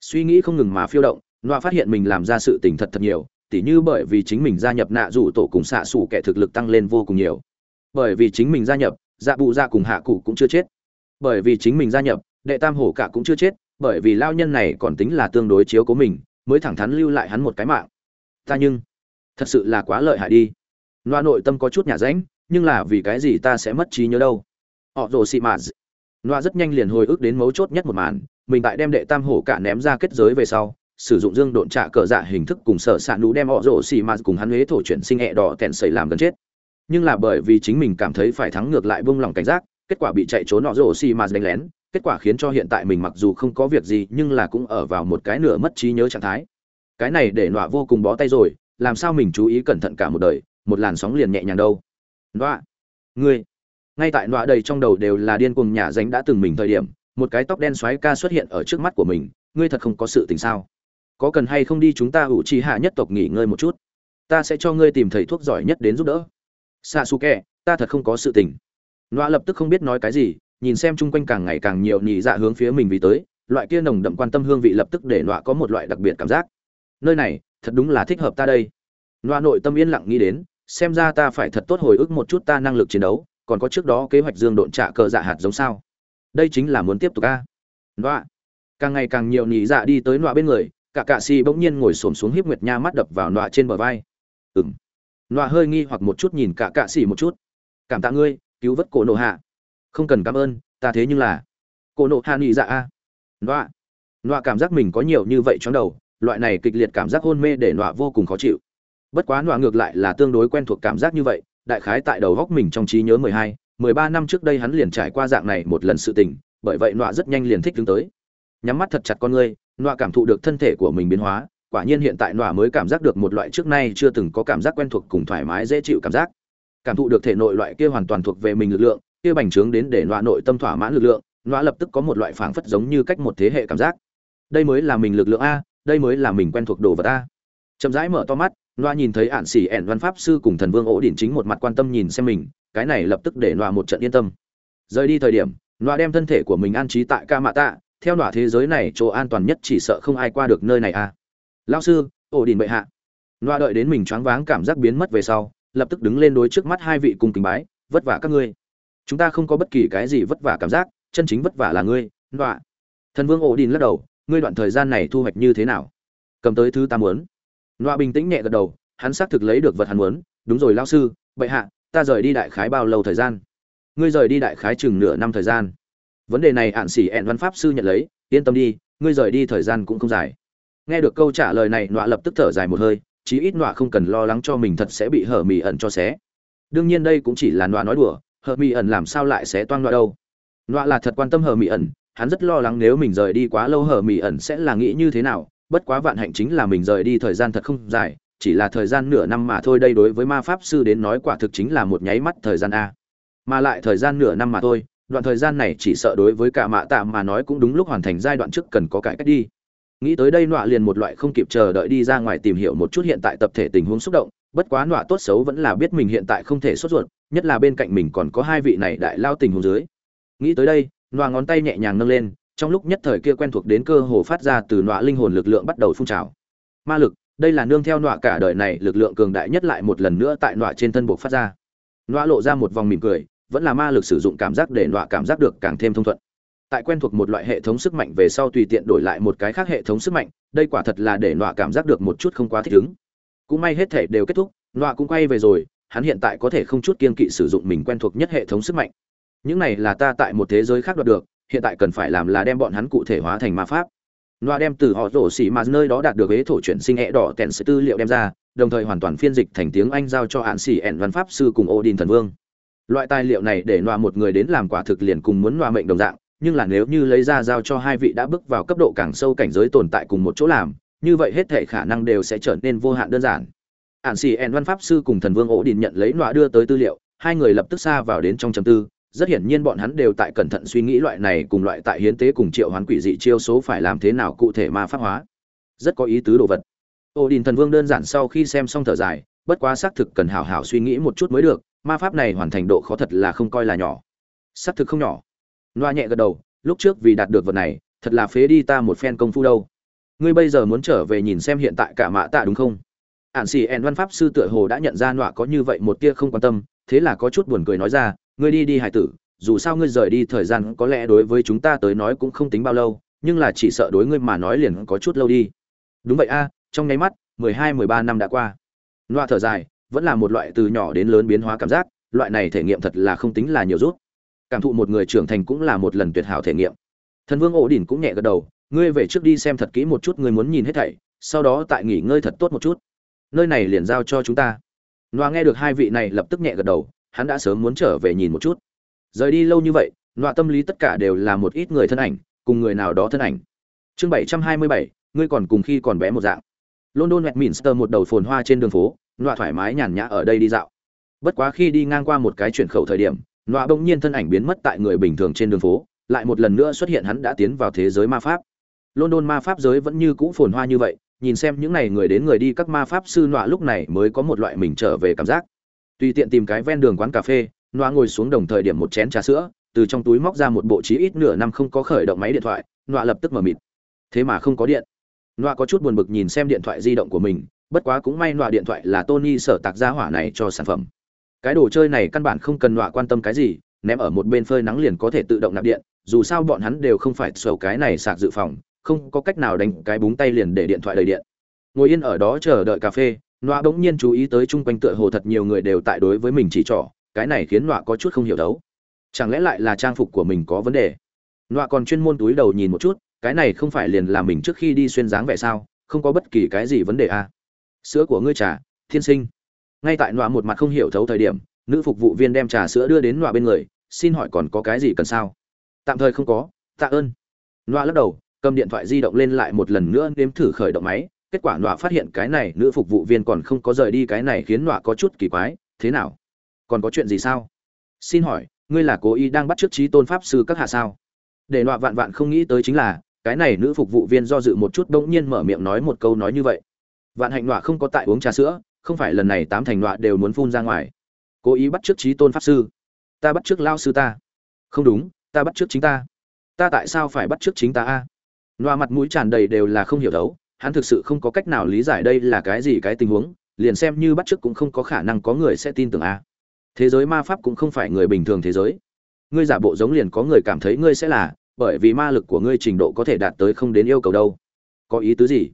Suy nghĩ không ngừng mà phiêu động, nọa phát hiện mình làm ra sự tình thật thật nhiều, tỉ như bởi vì chính mình gia nhập nạ rủ tổ cùng xạ xủ kẻ thực lực tăng lên vô cùng nhiều bởi vì chính mình gia nhập dạ bụ dạ cùng hạ cụ cũng chưa chết. Bởi vì chính mình gia nhập, đệ tam hổ cả cũng chưa chết, bởi vì lao nhân này còn tính là tương đối chiếu cố mình, mới thẳng thắn lưu lại hắn một cái mạng. Ta nhưng, thật sự là quá lợi hại đi. Loa nội tâm có chút nhà rãnh, nhưng là vì cái gì ta sẽ mất trí nhớ đâu? Họ rồ xị mạt loa rất nhanh liền hồi ức đến mấu chốt nhất một màn, mình tại đem đệ tam hổ cả ném ra kết giới về sau, sử dụng dương độn trả cờ dạ hình thức cùng sở s ạ nú đem họ rồ xị mạt cùng hắn huế thổ chuyển sinh hẹ đỏ tèn sẩy làm gần chết nhưng là bởi vì chính mình cảm thấy phải thắng ngược lại bông lòng cảnh giác, kết quả bị chạy trốn nọ rổ xi mà đánh lén, kết quả khiến cho hiện tại mình mặc dù không có việc gì nhưng là cũng ở vào một cái nửa mất trí nhớ trạng thái. Cái này để nọa vô cùng bó tay rồi, làm sao mình chú ý cẩn thận cả một đời, một làn sóng liền nhẹ nhàng đâu. Nọa, ngươi, ngay tại nọa đầy trong đầu đều là điên cuồng nhà dánh đã từng mình thời điểm, một cái tóc đen xoáy ca xuất hiện ở trước mắt của mình, ngươi thật không có sự tình sao? Có cần hay không đi chúng ta ủ trì hạ nhất tộc nghỉ ngơi một chút? Ta sẽ cho ngươi tìm thầy thuốc giỏi nhất đến giúp đỡ xạ xù kẹ ta thật không có sự tình. Nọa lập tức không biết nói cái gì, nhìn xem chung quanh càng ngày càng nhiều nhị dạ hướng phía mình vì tới, loại kia nồng đậm quan tâm hương vị lập tức để nọa có một loại đặc biệt cảm giác. Nơi này, thật đúng là thích hợp ta đây. Nọa nội tâm yên lặng nghĩ đến, xem ra ta phải thật tốt hồi ức một chút ta năng lực chiến đấu, còn có trước đó kế hoạch dương độn trạ cờ dạ hạt giống sao. Đây chính là muốn tiếp tục a. Nọa, càng ngày càng nhiều nhị dạ đi tới nọa bên người, cả cạ xì bỗng nhiên ngồi xổm xuống hiếp nguyệt nha mắt đập vào nọa trên bờ vai. Ừng nọa hơi nghi hoặc một chút nhìn cả cạ xỉ một chút. Cảm tạ ngươi, cứu vớt cổ nộ hạ. Không cần cảm ơn, ta thế nhưng là cổ nộ hạ nhị dạ a. Nọa. Nọa cảm giác mình có nhiều như vậy trong đầu, loại này kịch liệt cảm giác hôn mê để nọa vô cùng khó chịu. Bất quá nọa ngược lại là tương đối quen thuộc cảm giác như vậy, đại khái tại đầu góc mình trong trí nhớ mười hai, mười ba năm trước đây hắn liền trải qua dạng này một lần sự tình, bởi vậy nọa rất nhanh liền thích đứng tới. Nhắm mắt thật chặt con ngươi, nọa cảm thụ được thân thể của mình biến hóa quả nhiên hiện tại nọa mới cảm giác được một loại trước nay chưa từng có cảm giác quen thuộc cùng thoải mái dễ chịu cảm giác. Cảm thụ được thể nội loại kia hoàn toàn thuộc về mình lực lượng, kia bành trướng đến để nọa nội tâm thỏa mãn lực lượng nọa lập tức có một loại phảng phất giống như cách một thế hệ cảm giác. Đây mới là mình lực lượng a, đây mới là mình quen thuộc đồ vật a. Chậm rãi mở to mắt nọa nhìn thấy ản xỉ ẻn văn pháp sư cùng thần vương ổ đỉnh chính một mặt quan tâm nhìn xem mình, cái này lập tức để nọa một trận yên tâm. Rời đi thời điểm nọa đem thân thể của mình an trí tại ca mạ tạ, theo nọa thế giới này chỗ an toàn nhất chỉ sợ không ai qua được nơi này a lao sư, ổ đình bệ hạ. Nọa đợi đến mình choáng váng cảm giác biến mất về sau, lập tức đứng lên đối trước mắt hai vị cùng kính bái, vất vả các ngươi. Chúng ta không có bất kỳ cái gì vất vả cảm giác, chân chính vất vả là ngươi nọa thần vương ổ đình lắc đầu, ngươi đoạn thời gian này thu hoạch như thế nào? Cầm tới thứ ta muốn. Nọa bình tĩnh nhẹ gật đầu, hắn xác thực lấy được vật hắn muốn. Đúng rồi lao sư, bệ hạ, ta rời đi đại khái bao lâu thời gian? Ngươi rời đi đại khái chừng nửa năm thời gian. Vấn đề này ạn xỉ ẹn văn pháp sư nhận lấy, yên tâm đi, ngươi rời đi thời gian cũng không dài nghe được câu trả lời này, nọa lập tức thở dài một hơi, chí ít nọa không cần lo lắng cho mình thật sẽ bị hở mì ẩn cho xé. Đương nhiên đây cũng chỉ là nọa nói đùa, hở mì ẩn làm sao lại sẽ toan nọa đâu? Nọa là thật quan tâm hở mì ẩn, hắn rất lo lắng nếu mình rời đi quá lâu hở mì ẩn sẽ là nghĩ như thế nào, bất quá vạn hạnh chính là mình rời đi thời gian thật không dài, chỉ là thời gian nửa năm mà thôi, đây đối với ma pháp sư đến nói quả thực chính là một nháy mắt thời gian a. Mà lại thời gian nửa năm mà thôi, đoạn thời gian này chỉ sợ đối với cả mạ tạ mà nói cũng đúng lúc hoàn thành giai đoạn trước cần có cải cách đi nghĩ tới đây nọa liền một loại không kịp chờ đợi đi ra ngoài tìm hiểu một chút hiện tại tập thể tình huống xúc động, bất quá nọa tốt xấu vẫn là biết mình hiện tại không thể sốt ruột, nhất là bên cạnh mình còn có hai vị này đại lao tình huống dưới. Nghĩ tới đây, nọa ngón tay nhẹ nhàng nâng lên, trong lúc nhất thời kia quen thuộc đến cơ hồ phát ra từ nọa linh hồn lực lượng bắt đầu phun trào. Ma lực, đây là nương theo nọa cả đời này lực lượng cường đại nhất lại một lần nữa tại nọa trên thân buộc phát ra. Nọa lộ ra một vòng mỉm cười, vẫn là ma lực sử dụng cảm giác để nọa cảm giác được càng thêm thông thuận tại quen thuộc một loại hệ thống sức mạnh về sau tùy tiện đổi lại một cái khác hệ thống sức mạnh, đây quả thật là để nọa cảm giác được một chút không quá thích ứng. Cũng may hết thể đều kết thúc, nọa cũng quay về rồi, hắn hiện tại có thể không chút kiên kỵ sử dụng mình quen thuộc nhất hệ thống sức mạnh. Những này là ta tại một thế giới khác đoạt được, hiện tại cần phải làm là đem bọn hắn cụ thể hóa thành ma pháp. Nọa đem từ họ rổ xỉ mà nơi đó đạt được ế thổ chuyển sinh hẹ đỏ tèn sự tư liệu đem ra, đồng thời hoàn toàn phiên dịch thành tiếng anh giao cho hạn xỉ ẻn văn pháp sư cùng odin thần vương. Loại tài liệu này để nọa một người đến làm quả thực liền cùng muốn nọa mệnh đồng dạng nhưng là nếu như lấy ra giao cho hai vị đã bước vào cấp độ càng sâu cảnh giới tồn tại cùng một chỗ làm, như vậy hết thể khả năng đều sẽ trở nên vô hạn đơn giản. Ản xì ẹn văn pháp sư cùng thần vương ổ đình nhận lấy nọa đưa tới tư liệu, hai người lập tức xa vào đến trong chầm tư, rất hiển nhiên bọn hắn đều tại cẩn thận suy nghĩ loại này cùng loại tại hiến tế cùng triệu hoán quỷ dị chiêu số phải làm thế nào cụ thể ma pháp hóa. Rất có ý tứ đồ vật. Ổ đình thần vương đơn giản sau khi xem xong thở dài, bất quá xác thực cần hảo hảo suy nghĩ một chút mới được, ma pháp này hoàn thành độ khó thật là không coi là nhỏ. Xác thực không nhỏ loa nhẹ gật đầu, lúc trước vì đạt được vật này, thật là phế đi ta một phen công phu đâu. Ngươi bây giờ muốn trở về nhìn xem hiện tại cả mạ tạ đúng không? Ản xì ẹn văn pháp sư tựa hồ đã nhận ra nọa có như vậy một tia không quan tâm, thế là có chút buồn cười nói ra, ngươi đi đi, hải tử, dù sao ngươi rời đi thời gian có lẽ đối với chúng ta tới nói cũng không tính bao lâu, nhưng là chỉ sợ đối ngươi mà nói liền có chút lâu đi. Đúng vậy a, trong nháy mắt, mười hai, mười ba năm đã qua. Nọa thở dài, vẫn là một loại từ nhỏ đến lớn biến hóa cảm giác, loại này thể nghiệm thật là không tính là nhiều rút cảm thụ một người trưởng thành cũng là một lần tuyệt hảo thể nghiệm. Thần vương ổ đỉnh cũng nhẹ gật đầu, ngươi về trước đi xem thật kỹ một chút, ngươi muốn nhìn hết thảy, sau đó tại nghỉ ngơi thật tốt một chút. Nơi này liền giao cho chúng ta. Noa nghe được hai vị này lập tức nhẹ gật đầu, hắn đã sớm muốn trở về nhìn một chút. Rời đi lâu như vậy, noa tâm lý tất cả đều là một ít người thân ảnh, cùng người nào đó thân ảnh. Chương bảy trăm hai mươi bảy, ngươi còn cùng khi còn bé một dạng. London westminster một đầu phồn hoa trên đường phố, noa thoải mái nhàn nhã ở đây đi dạo. Bất quá khi đi ngang qua một cái chuyển khẩu thời điểm nọa bỗng nhiên thân ảnh biến mất tại người bình thường trên đường phố, lại một lần nữa xuất hiện hắn đã tiến vào thế giới ma pháp. London ma pháp giới vẫn như cũ phồn hoa như vậy, nhìn xem những này người đến người đi các ma pháp sư nọa lúc này mới có một loại mình trở về cảm giác. Tùy tiện tìm cái ven đường quán cà phê, nọa ngồi xuống đồng thời điểm một chén trà sữa, từ trong túi móc ra một bộ trí ít nửa năm không có khởi động máy điện thoại, nọa lập tức mở mịt. Thế mà không có điện. Nọa có chút buồn bực nhìn xem điện thoại di động của mình, bất quá cũng may nọa điện thoại là tony sở tạc gia hỏa này cho sản phẩm cái đồ chơi này căn bản không cần nọa quan tâm cái gì, ném ở một bên phơi nắng liền có thể tự động nạp điện, dù sao bọn hắn đều không phải sổ cái này sạc dự phòng, không có cách nào đánh cái búng tay liền để điện thoại đầy điện. Ngồi yên ở đó chờ đợi cà phê, nọa bỗng nhiên chú ý tới chung quanh tựa hồ thật nhiều người đều tại đối với mình chỉ trỏ, cái này khiến nọa có chút không hiểu đấu. Chẳng lẽ lại là trang phục của mình có vấn đề? Nọa còn chuyên môn túi đầu nhìn một chút, cái này không phải liền là mình trước khi đi xuyên dáng vẻ sao, không có bất kỳ cái gì vấn đề à. sữa của ngươi trà, thiên sinh ngay tại nọa một mặt không hiểu thấu thời điểm, nữ phục vụ viên đem trà sữa đưa đến nọa bên người, xin hỏi còn có cái gì cần sao? Tạm thời không có, tạ ơn. Nọa lắc đầu, cầm điện thoại di động lên lại một lần nữa nếm thử khởi động máy. Kết quả nọa phát hiện cái này nữ phục vụ viên còn không có rời đi, cái này khiến nọa có chút kỳ quái. Thế nào? Còn có chuyện gì sao? Xin hỏi, ngươi là cố ý đang bắt trước trí tôn pháp sư các hạ sao? Để nọa vạn vạn không nghĩ tới chính là, cái này nữ phục vụ viên do dự một chút bỗng nhiên mở miệng nói một câu nói như vậy. Vạn hạnh nọa không có tại uống trà sữa không phải lần này tám thành nọa đều muốn phun ra ngoài cố ý bắt trước trí tôn pháp sư ta bắt trước lao sư ta không đúng ta bắt trước chính ta ta tại sao phải bắt trước chính ta a loa mặt mũi tràn đầy đều là không hiểu đấu, hắn thực sự không có cách nào lý giải đây là cái gì cái tình huống, liền xem như bắt trước cũng không có khả năng có người sẽ tin tưởng a. Thế giới ma pháp cũng không phải người bình thường thế giới. Ngươi giả bộ giống liền có người cảm thấy ngươi sẽ là, bởi vì ma lực của ngươi trình độ có thể đạt tới không đến yêu cầu đâu. Có ý tứ gì?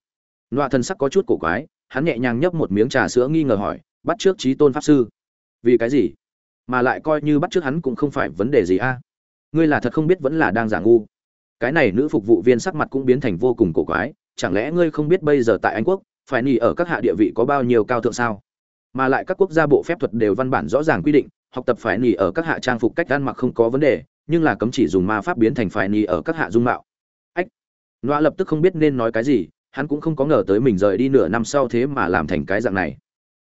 loa thân sắc có chút cổ quái, hắn nhẹ nhàng nhấp một miếng trà sữa nghi ngờ hỏi, bắt trước trí tôn pháp sư. Vì cái gì? Mà lại coi như bắt trước hắn cũng không phải vấn đề gì a. Ngươi là thật không biết vẫn là đang giả ngu cái này nữ phục vụ viên sắc mặt cũng biến thành vô cùng cổ quái chẳng lẽ ngươi không biết bây giờ tại anh quốc phải nỉ ở các hạ địa vị có bao nhiêu cao thượng sao mà lại các quốc gia bộ phép thuật đều văn bản rõ ràng quy định học tập phải nỉ ở các hạ trang phục cách ăn mặc không có vấn đề nhưng là cấm chỉ dùng ma pháp biến thành phải nỉ ở các hạ dung mạo ách loa lập tức không biết nên nói cái gì hắn cũng không có ngờ tới mình rời đi nửa năm sau thế mà làm thành cái dạng này.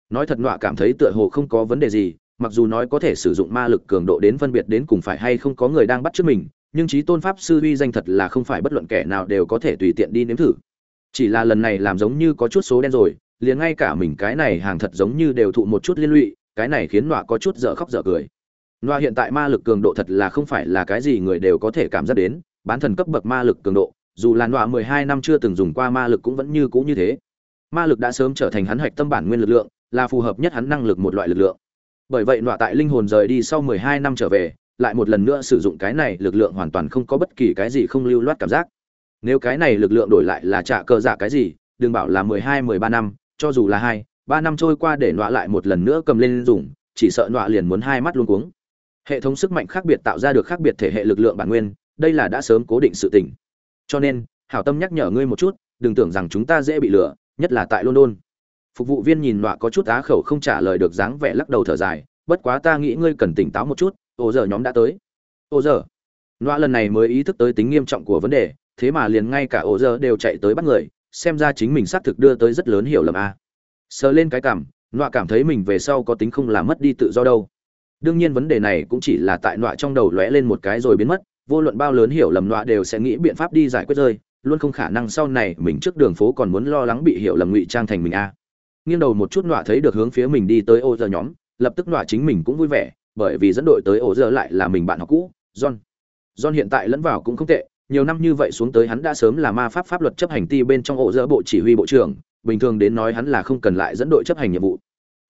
Nói thật nọa cảm thấy tựa hồ không có vấn đề gì, mặc dù nói có thể sử dụng ma lực cường độ đến phân biệt đến cùng phải hay không có người đang bắt trước mình, nhưng trí tôn pháp sư uy danh thật là không phải bất luận kẻ nào đều có thể tùy tiện đi nếm thử. Chỉ là lần này làm giống như có chút số đen rồi, liền ngay cả mình cái này hàng thật giống như đều thụ một chút liên lụy, cái này khiến nọa có chút dở khóc dở cười. Nọa hiện tại ma lực cường độ thật là không phải là cái gì người đều có thể cảm giác đến, bán thần cấp bậc ma lực cường độ dù là đọa mười hai năm chưa từng dùng qua ma lực cũng vẫn như cũ như thế. Ma lực đã sớm trở thành hắn hạch tâm bản nguyên lực lượng, là phù hợp nhất hắn năng lực một loại lực lượng. Bởi vậy nọa tại linh hồn rời đi sau mười hai năm trở về, lại một lần nữa sử dụng cái này lực lượng hoàn toàn không có bất kỳ cái gì không lưu loát cảm giác. Nếu cái này lực lượng đổi lại là trả cờ giả cái gì, đừng bảo là mười hai, mười ba năm, cho dù là hai, ba năm trôi qua để nọa lại một lần nữa cầm lên dùng, chỉ sợ nọa liền muốn hai mắt luôn cuống. Hệ thống sức mạnh khác biệt tạo ra được khác biệt thể hệ lực lượng bản nguyên, đây là đã sớm cố định sự tình cho nên, hảo tâm nhắc nhở ngươi một chút, đừng tưởng rằng chúng ta dễ bị lừa, nhất là tại london. Phục vụ viên nhìn nọa có chút á khẩu không trả lời được dáng vẻ lắc đầu thở dài, bất quá ta nghĩ ngươi cần tỉnh táo một chút, ô giờ nhóm đã tới. Ô giờ Nọa lần này mới ý thức tới tính nghiêm trọng của vấn đề, thế mà liền ngay cả ô giờ đều chạy tới bắt người, xem ra chính mình xác thực đưa tới rất lớn hiểu lầm a. Sờ lên cái cảm, Nọa cảm thấy mình về sau có tính không làm mất đi tự do đâu. Đương nhiên vấn đề này cũng chỉ là tại Nọa trong đầu lóe lên một cái rồi biến mất vô luận bao lớn hiểu lầm loạ đều sẽ nghĩ biện pháp đi giải quyết rơi, luôn không khả năng sau này mình trước đường phố còn muốn lo lắng bị hiểu lầm ngụy trang thành mình a. Nghiêng đầu một chút loạ thấy được hướng phía mình đi tới ô giờ nhóm, lập tức loạ chính mình cũng vui vẻ, bởi vì dẫn đội tới ô giờ lại là mình bạn học cũ, john. John hiện tại lẫn vào cũng không tệ, nhiều năm như vậy xuống tới hắn đã sớm là ma pháp pháp luật chấp hành ti bên trong ổ dỡ bộ chỉ huy bộ trưởng, bình thường đến nói hắn là không cần lại dẫn đội chấp hành nhiệm vụ.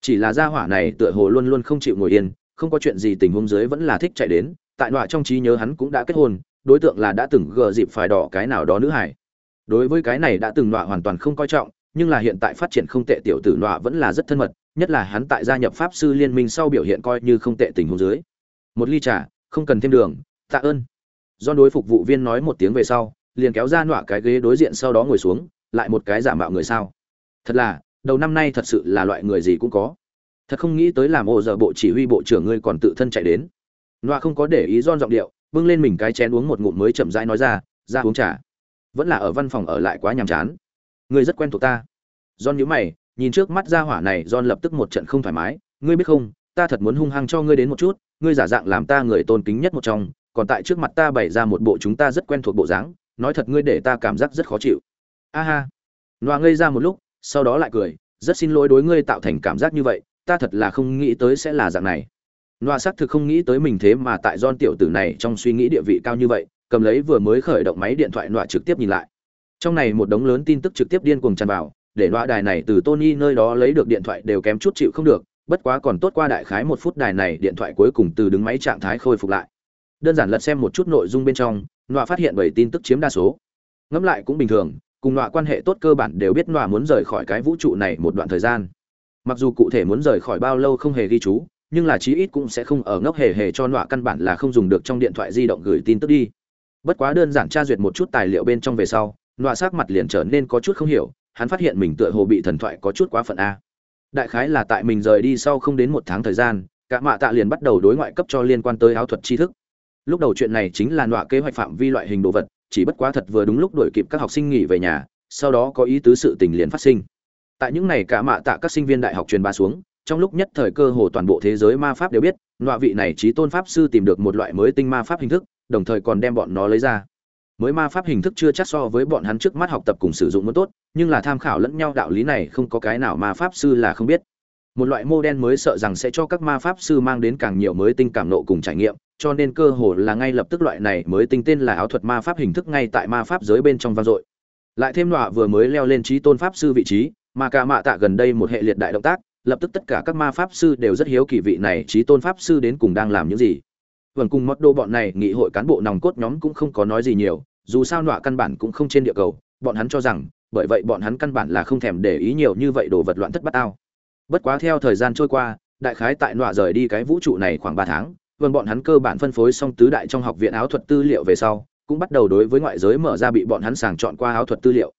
Chỉ là gia hỏa này tựa hồ luôn luôn không chịu ngồi yên, không có chuyện gì tình huống dưới vẫn là thích chạy đến tại nọa trong trí nhớ hắn cũng đã kết hôn, đối tượng là đã từng gờ dịp phải đỏ cái nào đó nữ hải đối với cái này đã từng nọa hoàn toàn không coi trọng, nhưng là hiện tại phát triển không tệ tiểu tử nọa vẫn là rất thân mật, nhất là hắn tại gia nhập pháp sư liên minh sau biểu hiện coi như không tệ tình huống dưới. Một ly trà, không cần thêm đường, tạ ơn. Do đối phục vụ viên nói một tiếng về sau, liền kéo ra nọa cái ghế đối diện sau đó ngồi xuống, lại một cái giả mạo người sao. Thật là, đầu năm nay thật sự là loại người gì cũng có. Thật không nghĩ tới làm ô giờ bộ chỉ huy bộ trưởng ngươi còn tự thân chạy đến. Noa không có để ý don giọng điệu, bưng lên mình cái chén uống một ngụm mới chậm rãi nói ra ra uống trà. Vẫn là ở văn phòng ở lại quá nhàm chán. Ngươi rất quen thuộc ta. Don nhíu mày, nhìn trước mắt ra hỏa này don lập tức một trận không thoải mái. Ngươi biết không, ta thật muốn hung hăng cho ngươi đến một chút, ngươi giả dạng làm ta người tôn kính nhất một trong, còn tại trước mặt ta bày ra một bộ chúng ta rất quen thuộc bộ dáng, nói thật ngươi để ta cảm giác rất khó chịu. A ha. Noa ngây ra một lúc, sau đó lại cười, rất xin lỗi đối ngươi tạo thành cảm giác như vậy, ta thật là không nghĩ tới sẽ là dạng này noa xác thực không nghĩ tới mình thế mà tại don tiểu tử này trong suy nghĩ địa vị cao như vậy, cầm lấy vừa mới khởi động máy điện thoại noa trực tiếp nhìn lại. Trong này một đống lớn tin tức trực tiếp điên cuồng tràn vào, để noa đài này từ tony nơi đó lấy được điện thoại đều kém chút chịu không được, bất quá còn tốt qua đại khái một phút đài này điện thoại cuối cùng từ đứng máy trạng thái khôi phục lại. Đơn giản lật xem một chút nội dung bên trong, Noa phát hiện bảy tin tức chiếm đa số. Ngẫm lại cũng bình thường, cùng Noa quan hệ tốt cơ bản đều biết Noa muốn rời khỏi cái vũ trụ này một đoạn thời gian. Mặc dù cụ thể muốn rời khỏi bao lâu không hề ghi chú nhưng là chí ít cũng sẽ không ở ngốc hề hề cho nọa căn bản là không dùng được trong điện thoại di động gửi tin tức đi. Bất quá đơn giản tra duyệt một chút tài liệu bên trong về sau, nọa sắc mặt liền trở nên có chút không hiểu, hắn phát hiện mình tựa hồ bị thần thoại có chút quá phận a. Đại khái là tại mình rời đi sau không đến một tháng thời gian, cả mạ tạ liền bắt đầu đối ngoại cấp cho liên quan tới áo thuật tri thức. Lúc đầu chuyện này chính là nọa kế hoạch phạm vi loại hình đồ vật, chỉ bất quá thật vừa đúng lúc đổi kịp các học sinh nghỉ về nhà, sau đó có ý tứ sự tình liền phát sinh. Tại những này cả mạ tạ các sinh viên đại học truyền bá xuống trong lúc nhất thời cơ hồ toàn bộ thế giới ma pháp đều biết, nọa vị này trí tôn pháp sư tìm được một loại mới tinh ma pháp hình thức, đồng thời còn đem bọn nó lấy ra. Mới ma pháp hình thức chưa chắc so với bọn hắn trước mắt học tập cùng sử dụng muốn tốt, nhưng là tham khảo lẫn nhau đạo lý này không có cái nào ma pháp sư là không biết. Một loại mô đen mới sợ rằng sẽ cho các ma pháp sư mang đến càng nhiều mới tinh cảm nộ cùng trải nghiệm, cho nên cơ hồ là ngay lập tức loại này mới tinh tên là áo thuật ma pháp hình thức ngay tại ma pháp giới bên trong vang dội. Lại thêm nọa vừa mới leo lên trí tôn pháp sư vị trí, mà cả mạ tạ gần đây một hệ liệt đại động tác lập tức tất cả các ma pháp sư đều rất hiếu kỳ vị này trí tôn pháp sư đến cùng đang làm những gì. Vần cùng mót đô bọn này nghị hội cán bộ nòng cốt nhóm cũng không có nói gì nhiều, dù sao nọa căn bản cũng không trên địa cầu, bọn hắn cho rằng, bởi vậy bọn hắn căn bản là không thèm để ý nhiều như vậy đồ vật loạn thất bát ao bất quá theo thời gian trôi qua, đại khái tại nọa rời đi cái vũ trụ này khoảng ba tháng vâng bọn hắn cơ bản phân phối xong tứ đại trong học viện áo thuật tư liệu về sau, cũng bắt đầu đối với ngoại giới mở ra bị bọn hắn sàng chọn qua áo thuật tư liệu.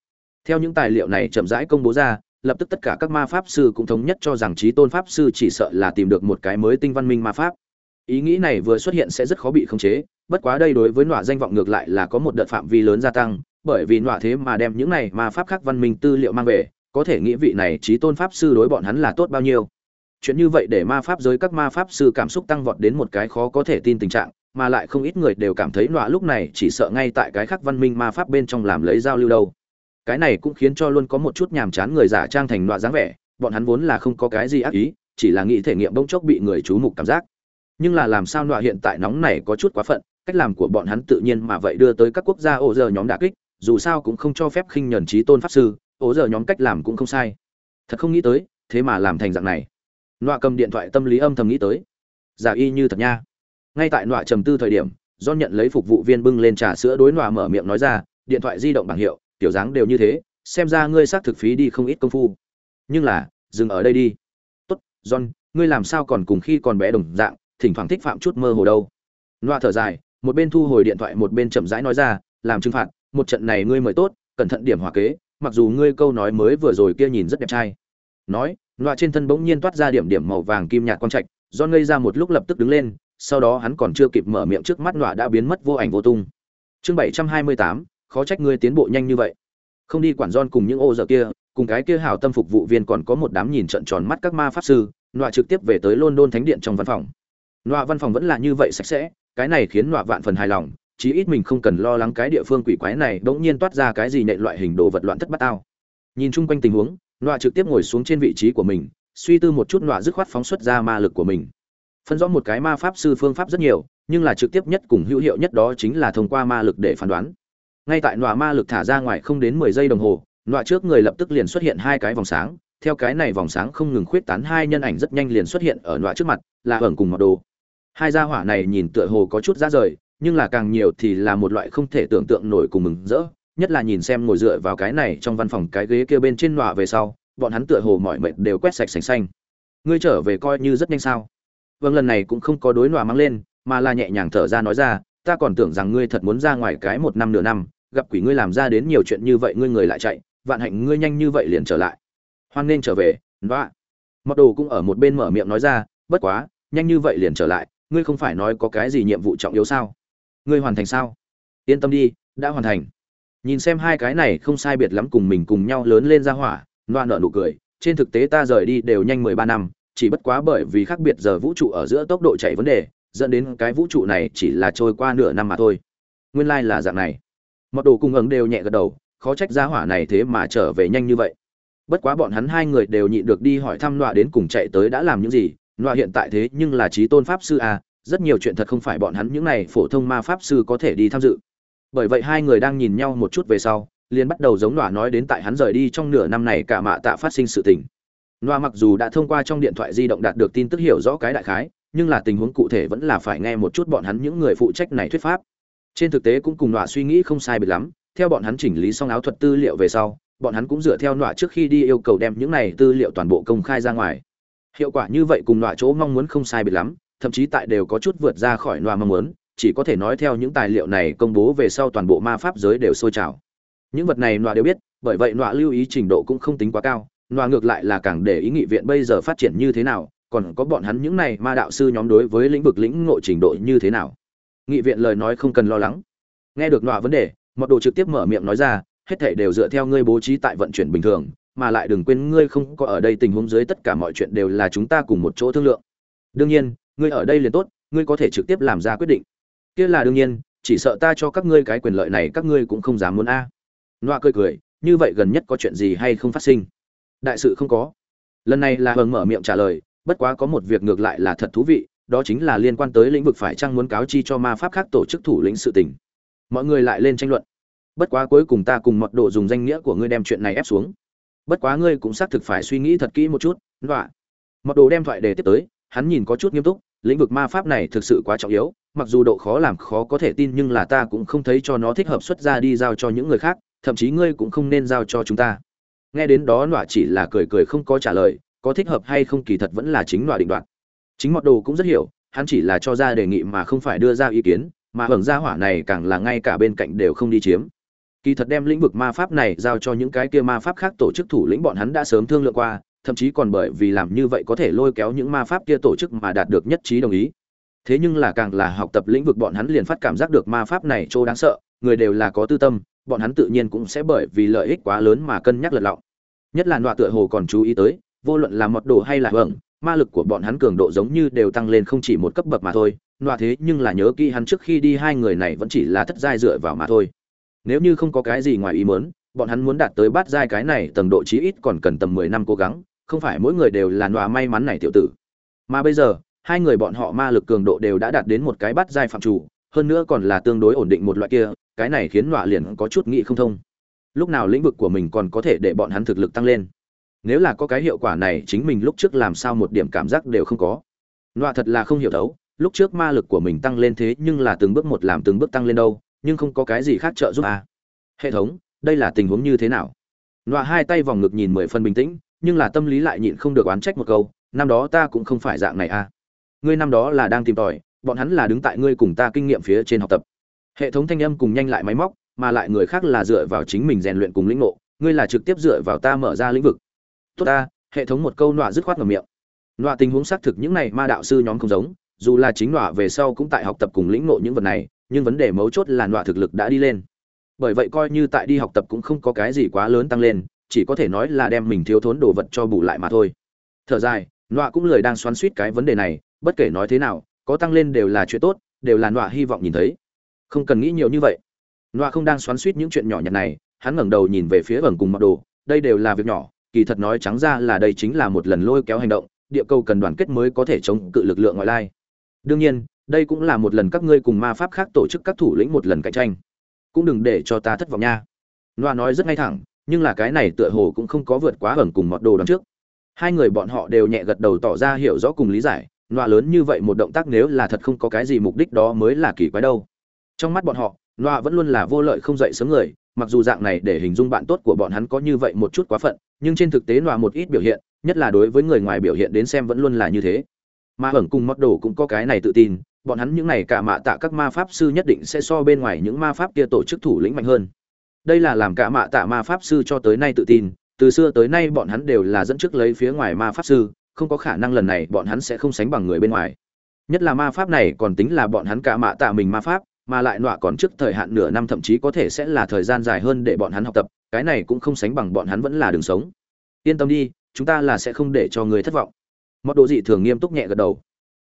Theo những tài liệu này chậm rãi công bố ra lập tức tất cả các ma pháp sư cũng thống nhất cho rằng trí tôn pháp sư chỉ sợ là tìm được một cái mới tinh văn minh ma pháp. Ý nghĩ này vừa xuất hiện sẽ rất khó bị khống chế, bất quá đây đối với nọa danh vọng ngược lại là có một đợt phạm vi lớn gia tăng, bởi vì nọa thế mà đem những này ma pháp khác văn minh tư liệu mang về, có thể nghĩ vị này trí tôn pháp sư đối bọn hắn là tốt bao nhiêu. Chuyện như vậy để ma pháp giới các ma pháp sư cảm xúc tăng vọt đến một cái khó có thể tin tình trạng, mà lại không ít người đều cảm thấy nọa lúc này chỉ sợ ngay tại cái khắc văn minh ma pháp bên trong làm lấy giao lưu đâu cái này cũng khiến cho luôn có một chút nhàm chán người giả trang thành nọa dáng vẻ, bọn hắn vốn là không có cái gì ác ý, chỉ là nghĩ thể nghiệm bỗng chốc bị người chú mục cảm giác. Nhưng là làm sao nọa hiện tại nóng này có chút quá phận, cách làm của bọn hắn tự nhiên mà vậy đưa tới các quốc gia ổ giờ nhóm đà kích, dù sao cũng không cho phép khinh nhẫn trí tôn pháp sư ổ giờ nhóm cách làm cũng không sai. Thật không nghĩ tới, thế mà làm thành dạng này. Nọa cầm điện thoại tâm lý âm thầm nghĩ tới. Giả y như thật nha. Ngay tại nọa trầm tư thời điểm do nhận lấy phục vụ viên bưng lên trà sữa đối nọa mở miệng nói ra, điện thoại di động bảng hiệu tiểu dáng đều như thế, xem ra ngươi xác thực phí đi không ít công phu. Nhưng là, dừng ở đây đi. Tốt, john, ngươi làm sao còn cùng khi còn bé đồng dạng, thỉnh thoảng thích phạm chút mơ hồ đâu. Loa thở dài, một bên thu hồi điện thoại một bên chậm rãi nói ra, làm trừng phạt, một trận này ngươi mời tốt, cẩn thận điểm hòa kế, mặc dù ngươi câu nói mới vừa rồi kia nhìn rất đẹp trai. Nói, loa trên thân bỗng nhiên toát ra điểm điểm màu vàng kim nhạt quang trạch, do ngây ra một lúc lập tức đứng lên, sau đó hắn còn chưa kịp mở miệng trước mắt loa đã biến mất vô ảnh vô tung. Chương bảy trăm hai mươi tám khó trách ngươi tiến bộ nhanh như vậy. Không đi quản don cùng những ô giờ kia, cùng cái kia hảo tâm phục vụ viên còn có một đám nhìn trận tròn mắt các ma pháp sư, nọa trực tiếp về tới london thánh điện trong văn phòng. Nọa văn phòng vẫn là như vậy sạch sẽ, cái này khiến nọa vạn phần hài lòng, chí ít mình không cần lo lắng cái địa phương quỷ quái này bỗng nhiên toát ra cái gì nệ loại hình đồ vật loạn thất bát tao. nhìn chung quanh tình huống, nọa trực tiếp ngồi xuống trên vị trí của mình, suy tư một chút nọa dứt khoát phóng xuất ra ma lực của mình. Phân rõ một cái ma pháp sư phương pháp rất nhiều, nhưng là trực tiếp nhất cùng hữu hiệu nhất đó chính là thông qua ma lực để phán đoán ngay tại nọa ma lực thả ra ngoài không đến mười giây đồng hồ, nọa trước người lập tức liền xuất hiện hai cái vòng sáng. Theo cái này vòng sáng không ngừng khuyết tán, hai nhân ảnh rất nhanh liền xuất hiện ở nọa trước mặt, là ẩn cùng mặc đồ. Hai gia hỏa này nhìn tựa hồ có chút ra rời, nhưng là càng nhiều thì là một loại không thể tưởng tượng nổi cùng mừng rỡ, nhất là nhìn xem ngồi dựa vào cái này trong văn phòng cái ghế kia bên trên nọa về sau, bọn hắn tựa hồ mọi mệt đều quét sạch sành xanh. Ngươi trở về coi như rất nhanh sao? Vâng lần này cũng không có đối nọa mang lên, mà là nhẹ nhàng thở ra nói ra ta còn tưởng rằng ngươi thật muốn ra ngoài cái một năm nửa năm, gặp quỷ ngươi làm ra đến nhiều chuyện như vậy ngươi người lại chạy, vạn hạnh ngươi nhanh như vậy liền trở lại. Hoan nên trở về, nọa. Mặc đồ cũng ở một bên mở miệng nói ra, bất quá, nhanh như vậy liền trở lại, ngươi không phải nói có cái gì nhiệm vụ trọng yếu sao? Ngươi hoàn thành sao? Yên tâm đi, đã hoàn thành. Nhìn xem hai cái này không sai biệt lắm cùng mình cùng nhau lớn lên ra hỏa loa nợ nụ cười, trên thực tế ta rời đi đều nhanh mười ba năm, chỉ bất quá bởi vì khác biệt giờ vũ trụ ở giữa tốc độ chạy vấn đề dẫn đến cái vũ trụ này chỉ là trôi qua nửa năm mà thôi. Nguyên lai、like、là dạng này. Mọt đồ cung ứng đều nhẹ gật đầu, khó trách giá hỏa này thế mà trở về nhanh như vậy. Bất quá bọn hắn hai người đều nhịn được đi hỏi thăm nọa đến cùng chạy tới đã làm những gì. Nọa hiện tại thế nhưng là trí tôn pháp sư a rất nhiều chuyện thật không phải bọn hắn những này phổ thông ma pháp sư có thể đi tham dự. Bởi vậy hai người đang nhìn nhau một chút về sau, liền bắt đầu giống nọa nói đến tại hắn rời đi trong nửa năm này cả mạ tạ phát sinh sự tình. Nọa mặc dù đã thông qua trong điện thoại di động đạt được tin tức hiểu rõ cái đại khái nhưng là tình huống cụ thể vẫn là phải nghe một chút bọn hắn những người phụ trách này thuyết pháp. Trên thực tế cũng cùng nọa suy nghĩ không sai biệt lắm, theo bọn hắn chỉnh lý xong áo thuật tư liệu về sau, bọn hắn cũng dựa theo nọa trước khi đi yêu cầu đem những này tư liệu toàn bộ công khai ra ngoài. Hiệu quả như vậy cùng nọa chỗ mong muốn không sai biệt lắm, thậm chí tại đều có chút vượt ra khỏi nọa mong muốn, chỉ có thể nói theo những tài liệu này công bố về sau toàn bộ ma pháp giới đều sôi trào. Những vật này nọa đều biết, bởi vậy nọa lưu ý trình độ cũng không tính quá cao, nọa ngược lại là càng để ý nghị viện bây giờ phát triển như thế nào còn có bọn hắn những này ma đạo sư nhóm đối với lĩnh vực lĩnh ngộ trình độ như thế nào? Nghị viện lời nói không cần lo lắng. Nghe được nọa vấn đề mọt đồ trực tiếp mở miệng nói ra, hết thể đều dựa theo ngươi bố trí tại vận chuyển bình thường, mà lại đừng quên ngươi không có ở đây tình huống dưới tất cả mọi chuyện đều là chúng ta cùng một chỗ thương lượng. Đương nhiên, ngươi ở đây liền tốt, ngươi có thể trực tiếp làm ra quyết định. Kia là đương nhiên, chỉ sợ ta cho các ngươi cái quyền lợi này các ngươi cũng không dám muốn a. À. cười cười, như vậy gần nhất có chuyện gì hay không phát sinh? Đại sự không có. Lần này là hờn mở miệng trả lời bất quá có một việc ngược lại là thật thú vị, đó chính là liên quan tới lĩnh vực phải chăng muốn cáo chi cho ma pháp khác tổ chức thủ lĩnh sự tình. Mọi người lại lên tranh luận. Bất quá cuối cùng ta cùng mật độ dùng danh nghĩa của ngươi đem chuyện này ép xuống. Bất quá ngươi cũng xác thực phải suy nghĩ thật kỹ một chút đọa mật độ đem thoại đề tiếp tới, hắn nhìn có chút nghiêm túc, lĩnh vực ma pháp này thực sự quá trọng yếu, mặc dù độ khó làm khó có thể tin nhưng là ta cũng không thấy cho nó thích hợp xuất ra đi giao cho những người khác, thậm chí ngươi cũng không nên giao cho chúng ta. Nghe đến đó nọa chỉ là cười cười không có trả lời có thích hợp hay không kỳ thật vẫn là chính loại định đoạt. Chính mọt đồ cũng rất hiểu, hắn chỉ là cho ra đề nghị mà không phải đưa ra ý kiến, mà hưởng gia hỏa này càng là ngay cả bên cạnh đều không đi chiếm. Kỳ thật đem lĩnh vực ma pháp này giao cho những cái kia ma pháp khác tổ chức thủ lĩnh bọn hắn đã sớm thương lượng qua, thậm chí còn bởi vì làm như vậy có thể lôi kéo những ma pháp kia tổ chức mà đạt được nhất trí đồng ý. Thế nhưng là càng là học tập lĩnh vực bọn hắn liền phát cảm giác được ma pháp này chỗ đáng sợ, người đều là có tư tâm, bọn hắn tự nhiên cũng sẽ bởi vì lợi ích quá lớn mà cân nhắc lật lọng. Nhất là nọa tựa hồ còn chú ý tới vô luận là một đồ hay là hưởng, ma lực của bọn hắn cường độ giống như đều tăng lên không chỉ một cấp bậc mà thôi, nọa thế nhưng là nhớ kỹ hắn trước khi đi hai người này vẫn chỉ là thất giai dựa vào mà thôi. Nếu như không có cái gì ngoài ý muốn, bọn hắn muốn đạt tới bát giai cái này tầng độ chí ít còn cần tầm mười năm cố gắng, không phải mỗi người đều là nọa may mắn này tiểu tử. Mà bây giờ, hai người bọn họ ma lực cường độ đều đã đạt đến một cái bát giai phạm chủ, hơn nữa còn là tương đối ổn định một loại kia, cái này khiến nọa liền có chút nghĩ không thông. Lúc nào lĩnh vực của mình còn có thể để bọn hắn thực lực tăng lên? Nếu là có cái hiệu quả này, chính mình lúc trước làm sao một điểm cảm giác đều không có. Nọa thật là không hiểu đấu lúc trước ma lực của mình tăng lên thế nhưng là từng bước một làm từng bước tăng lên đâu, nhưng không có cái gì khác trợ giúp à. hệ thống, đây là tình huống như thế nào? Nọa hai tay vòng ngực nhìn mười phân bình tĩnh, nhưng là tâm lý lại nhịn không được oán trách một câu, năm đó ta cũng không phải dạng này à. Ngươi năm đó là đang tìm tòi, bọn hắn là đứng tại ngươi cùng ta kinh nghiệm phía trên học tập. Hệ thống thanh âm cùng nhanh lại máy móc, mà lại người khác là dựa vào chính mình rèn luyện cùng lĩnh ngộ, ngươi là trực tiếp dựa vào ta mở ra lĩnh vực tốt ta, hệ thống một câu nọa dứt khoát ngầm miệng. Nọa tình huống xác thực những này ma đạo sư nhóm không giống, dù là chính nọa về sau cũng tại học tập cùng lĩnh ngộ những vật này, nhưng vấn đề mấu chốt là nọa thực lực đã đi lên. Bởi vậy coi như tại đi học tập cũng không có cái gì quá lớn tăng lên, chỉ có thể nói là đem mình thiếu thốn đồ vật cho bù lại mà thôi. Thở dài, nọa cũng lời đang xoắn suýt cái vấn đề này, bất kể nói thế nào, có tăng lên đều là chuyện tốt, đều là nọa hy vọng nhìn thấy. Không cần nghĩ nhiều như vậy. Nọa không đang xoắn suýt những chuyện nhỏ nhặt này, hắn ngẩng đầu nhìn về phía vầng cùng mặc đồ, đây đều là việc nhỏ kỳ thật nói trắng ra là đây chính là một lần lôi kéo hành động, địa cầu cần đoàn kết mới có thể chống cự lực lượng ngoại lai. Đương nhiên, đây cũng là một lần các ngươi cùng ma pháp khác tổ chức các thủ lĩnh một lần cạnh tranh. Cũng đừng để cho ta thất vọng nha. Loa nói rất ngay thẳng, nhưng là cái này tựa hồ cũng không có vượt quá hởng cùng mọt đồ đằng trước. Hai người bọn họ đều nhẹ gật đầu tỏ ra hiểu rõ cùng lý giải, loa lớn như vậy một động tác nếu là thật không có cái gì mục đích đó mới là kỳ quái đâu. Trong mắt bọn họ, loa vẫn luôn là vô lợi không dậy sớm người, mặc dù dạng này để hình dung bạn tốt của bọn hắn có như vậy một chút quá phận nhưng trên thực tế nọa một ít biểu hiện, nhất là đối với người ngoài biểu hiện đến xem vẫn luôn là như thế. Mà ẩn cùng mọt đồ cũng có cái này tự tin, bọn hắn những này cả mạ tạ các ma pháp sư nhất định sẽ so bên ngoài những ma pháp kia tổ chức thủ lĩnh mạnh hơn. Đây là làm cả mạ tạ ma pháp sư cho tới nay tự tin, từ xưa tới nay bọn hắn đều là dẫn trước lấy phía ngoài ma pháp sư, không có khả năng lần này bọn hắn sẽ không sánh bằng người bên ngoài. Nhất là ma pháp này còn tính là bọn hắn cả mạ tạ mình ma pháp, mà lại nọa còn trước thời hạn nửa năm thậm chí có thể sẽ là thời gian dài hơn để bọn hắn học tập cái này cũng không sánh bằng bọn hắn vẫn là đường sống. Yên tâm đi, chúng ta là sẽ không để cho người thất vọng. Mọt độ dị thường nghiêm túc nhẹ gật đầu.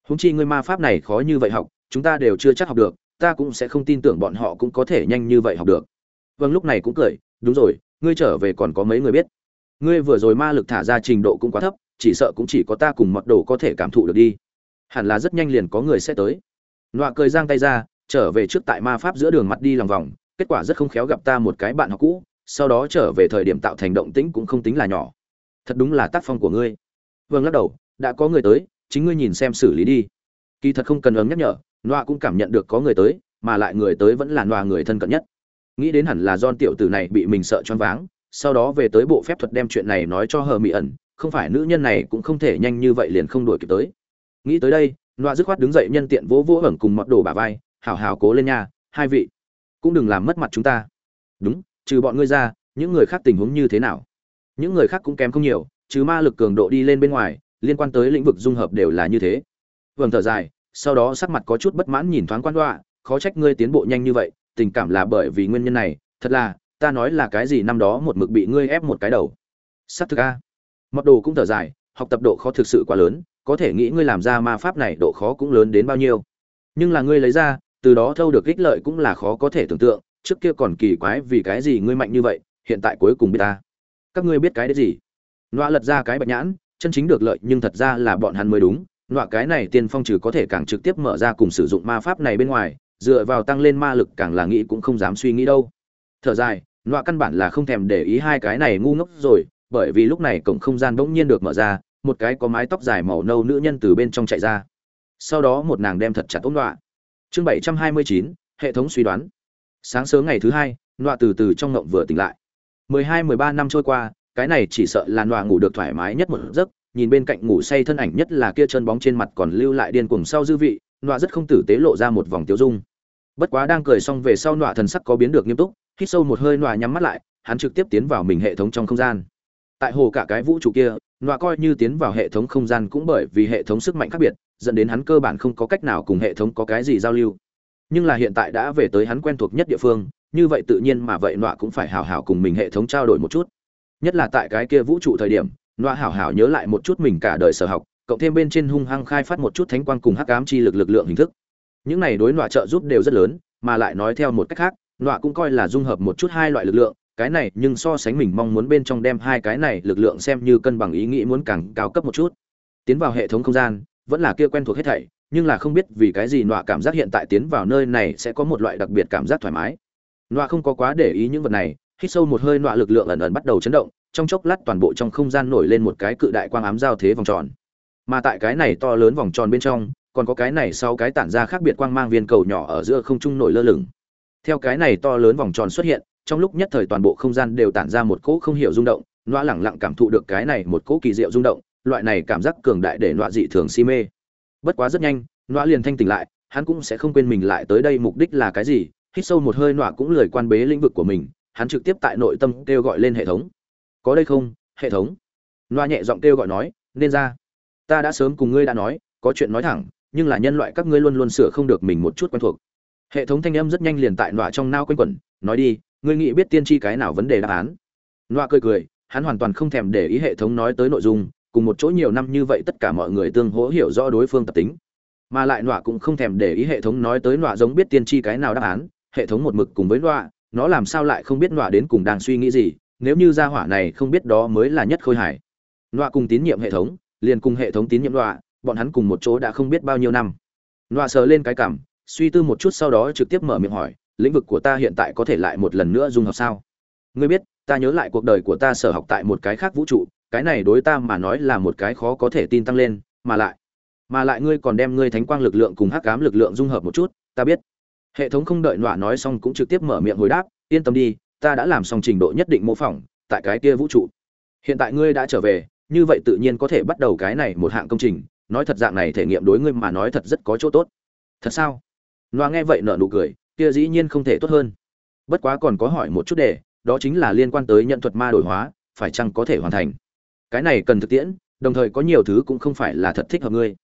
Húng chi ngươi ma pháp này khó như vậy học, chúng ta đều chưa chắc học được, ta cũng sẽ không tin tưởng bọn họ cũng có thể nhanh như vậy học được. Vâng lúc này cũng cười, đúng rồi, ngươi trở về còn có mấy người biết? Ngươi vừa rồi ma lực thả ra trình độ cũng quá thấp, chỉ sợ cũng chỉ có ta cùng mật đồ có thể cảm thụ được đi. Hẳn là rất nhanh liền có người sẽ tới. Nọa cười giang tay ra, trở về trước tại ma pháp giữa đường mặt đi lòng vòng, kết quả rất không khéo gặp ta một cái bạn học cũ sau đó trở về thời điểm tạo thành động tĩnh cũng không tính là nhỏ. Thật đúng là tác phong của ngươi. Vâng lắc đầu, đã có người tới, chính ngươi nhìn xem xử lý đi. Kỳ thật không cần ấm nhắc nhở nọa cũng cảm nhận được có người tới, mà lại người tới vẫn là nọa người thân cận nhất. Nghĩ đến hẳn là don tiểu tử này bị mình sợ choáng váng, sau đó về tới bộ phép thuật đem chuyện này nói cho hờ mỹ ẩn, không phải nữ nhân này cũng không thể nhanh như vậy liền không đuổi kịp tới. Nghĩ tới đây nọa dứt khoát đứng dậy nhân tiện vỗ vỗ ẩn cùng mọt đồ bà vai, hảo hảo cố lên nha, hai vị, cũng đừng làm mất mặt chúng ta. Đúng trừ bọn ngươi ra, những người khác tình huống như thế nào? Những người khác cũng kém không nhiều, trừ ma lực cường độ đi lên bên ngoài, liên quan tới lĩnh vực dung hợp đều là như thế. Vương thở dài, sau đó sắc mặt có chút bất mãn nhìn thoáng quan đoạ khó trách ngươi tiến bộ nhanh như vậy, tình cảm là bởi vì nguyên nhân này, thật là, ta nói là cái gì năm đó một mực bị ngươi ép một cái đầu. S thực a. Mặc đồ cũng thở dài, học tập độ khó thực sự quá lớn, có thể nghĩ ngươi làm ra ma pháp này độ khó cũng lớn đến bao nhiêu. Nhưng là ngươi lấy ra, từ đó thâu được ích lợi cũng là khó có thể tưởng tượng trước kia còn kỳ quái vì cái gì ngươi mạnh như vậy, hiện tại cuối cùng biết ta. Các ngươi biết cái đấy gì? Nọa lật ra cái bạch nhãn, chân chính được lợi nhưng thật ra là bọn hắn mới đúng. Nọa cái này tiên phong trừ có thể càng trực tiếp mở ra cùng sử dụng ma pháp này bên ngoài, dựa vào tăng lên ma lực càng là nghĩ cũng không dám suy nghĩ đâu. Thở dài, nọa căn bản là không thèm để ý hai cái này ngu ngốc rồi, bởi vì lúc này cổng không gian bỗng nhiên được mở ra, một cái có mái tóc dài màu nâu nữ nhân từ bên trong chạy ra. Sau đó một nàng đem thật chặt ống nọa. Chương bảy trăm hai mươi chín, hệ thống suy đoán sáng sớm ngày thứ hai, nọa từ từ trong ngộng vừa tỉnh lại. Mười hai, mười ba năm trôi qua, cái này chỉ sợ là nọa ngủ được thoải mái nhất một giấc, nhìn bên cạnh ngủ say thân ảnh nhất là kia chân bóng trên mặt còn lưu lại điên cuồng sau dư vị, nọa rất không tử tế lộ ra một vòng tiêu dung. Bất quá đang cười xong về sau nọa thần sắc có biến được nghiêm túc, hít sâu một hơi nọa nhắm mắt lại, hắn trực tiếp tiến vào mình hệ thống trong không gian. Tại hồ cả cái vũ trụ kia, nọa coi như tiến vào hệ thống không gian cũng bởi vì hệ thống sức mạnh khác biệt, dẫn đến hắn cơ bản không có cách nào cùng hệ thống có cái gì giao lưu nhưng là hiện tại đã về tới hắn quen thuộc nhất địa phương, như vậy tự nhiên mà vậy nọa cũng phải hào hào cùng mình hệ thống trao đổi một chút. Nhất là tại cái kia vũ trụ thời điểm, nọa hảo hảo nhớ lại một chút mình cả đời sở học, cộng thêm bên trên hung hăng khai phát một chút thánh quang cùng hắc ám chi lực lực lượng hình thức. Những này đối nọa trợ giúp đều rất lớn, mà lại nói theo một cách khác, nọa cũng coi là dung hợp một chút hai loại lực lượng, cái này nhưng so sánh mình mong muốn bên trong đem hai cái này lực lượng xem như cân bằng ý nghĩ muốn càng cao cấp một chút. Tiến vào hệ thống không gian, vẫn là kia quen thuộc hết thảy nhưng là không biết vì cái gì nọa cảm giác hiện tại tiến vào nơi này sẽ có một loại đặc biệt cảm giác thoải mái. Nọa không có quá để ý những vật này, hít sâu một hơi nọa lực lượng ẩn ẩn bắt đầu chấn động, trong chốc lát toàn bộ trong không gian nổi lên một cái cự đại quang ám giao thế vòng tròn. Mà tại cái này to lớn vòng tròn bên trong, còn có cái này sau cái tản ra khác biệt quang mang viên cầu nhỏ ở giữa không trung nổi lơ lửng. Theo cái này to lớn vòng tròn xuất hiện, trong lúc nhất thời toàn bộ không gian đều tản ra một cỗ không hiểu rung động, nọa lẳng lặng cảm thụ được cái này một cỗ kỳ diệu rung động, loại này cảm giác cường đại để nọa dị thường si mê bất quá rất nhanh nọa liền thanh tỉnh lại, hắn cũng sẽ không quên mình lại tới đây mục đích là cái gì, hít sâu một hơi nọa cũng lười quan bế lĩnh vực của mình, hắn trực tiếp tại nội tâm kêu gọi lên hệ thống. Có đây không? Hệ thống. Nọa nhẹ giọng kêu gọi nói, nên ra. Ta đã sớm cùng ngươi đã nói, có chuyện nói thẳng, nhưng là nhân loại các ngươi luôn luôn sửa không được mình một chút quen thuộc. Hệ thống thanh âm rất nhanh liền tại nọa trong nao quanh quẩn, nói đi, ngươi nghĩ biết tiên tri cái nào vấn đề đáp án? Nọa cười cười, hắn hoàn toàn không thèm để ý hệ thống nói tới nội dung cùng một chỗ nhiều năm như vậy tất cả mọi người tương hỗ hiểu rõ đối phương tập tính. Mà lại nọa cũng không thèm để ý hệ thống nói tới nọa giống biết tiên tri cái nào đáp án, hệ thống một mực cùng với nọa, nó làm sao lại không biết nọa đến cùng đang suy nghĩ gì, nếu như gia hỏa này không biết đó mới là nhất khôi hải nọa cùng tín nhiệm hệ thống, liền cùng hệ thống tín nhiệm nọa, bọn hắn cùng một chỗ đã không biết bao nhiêu năm. Nọa sờ lên cái cảm, suy tư một chút sau đó trực tiếp mở miệng hỏi, lĩnh vực của ta hiện tại có thể lại một lần nữa dung hợp sao? Ngươi biết, ta nhớ lại cuộc đời của ta sở học tại một cái khác vũ trụ cái này đối ta mà nói là một cái khó có thể tin tăng lên, mà lại mà lại ngươi còn đem ngươi thánh quang lực lượng cùng hắc ám lực lượng dung hợp một chút, ta biết. Hệ thống không đợi nọa nói xong cũng trực tiếp mở miệng hồi đáp, yên tâm đi, ta đã làm xong trình độ nhất định mô phỏng, tại cái kia vũ trụ. Hiện tại ngươi đã trở về, như vậy tự nhiên có thể bắt đầu cái này một hạng công trình, nói thật dạng này thể nghiệm đối ngươi mà nói thật rất có chỗ tốt. Thật sao? Nọa nghe vậy nở nụ cười, kia dĩ nhiên không thể tốt hơn. Bất quá còn có hỏi một chút đề, đó chính là liên quan tới nhận thuật ma đổi hóa, phải chăng có thể hoàn thành? Cái này cần thực tiễn, đồng thời có nhiều thứ cũng không phải là thật thích hợp ngươi.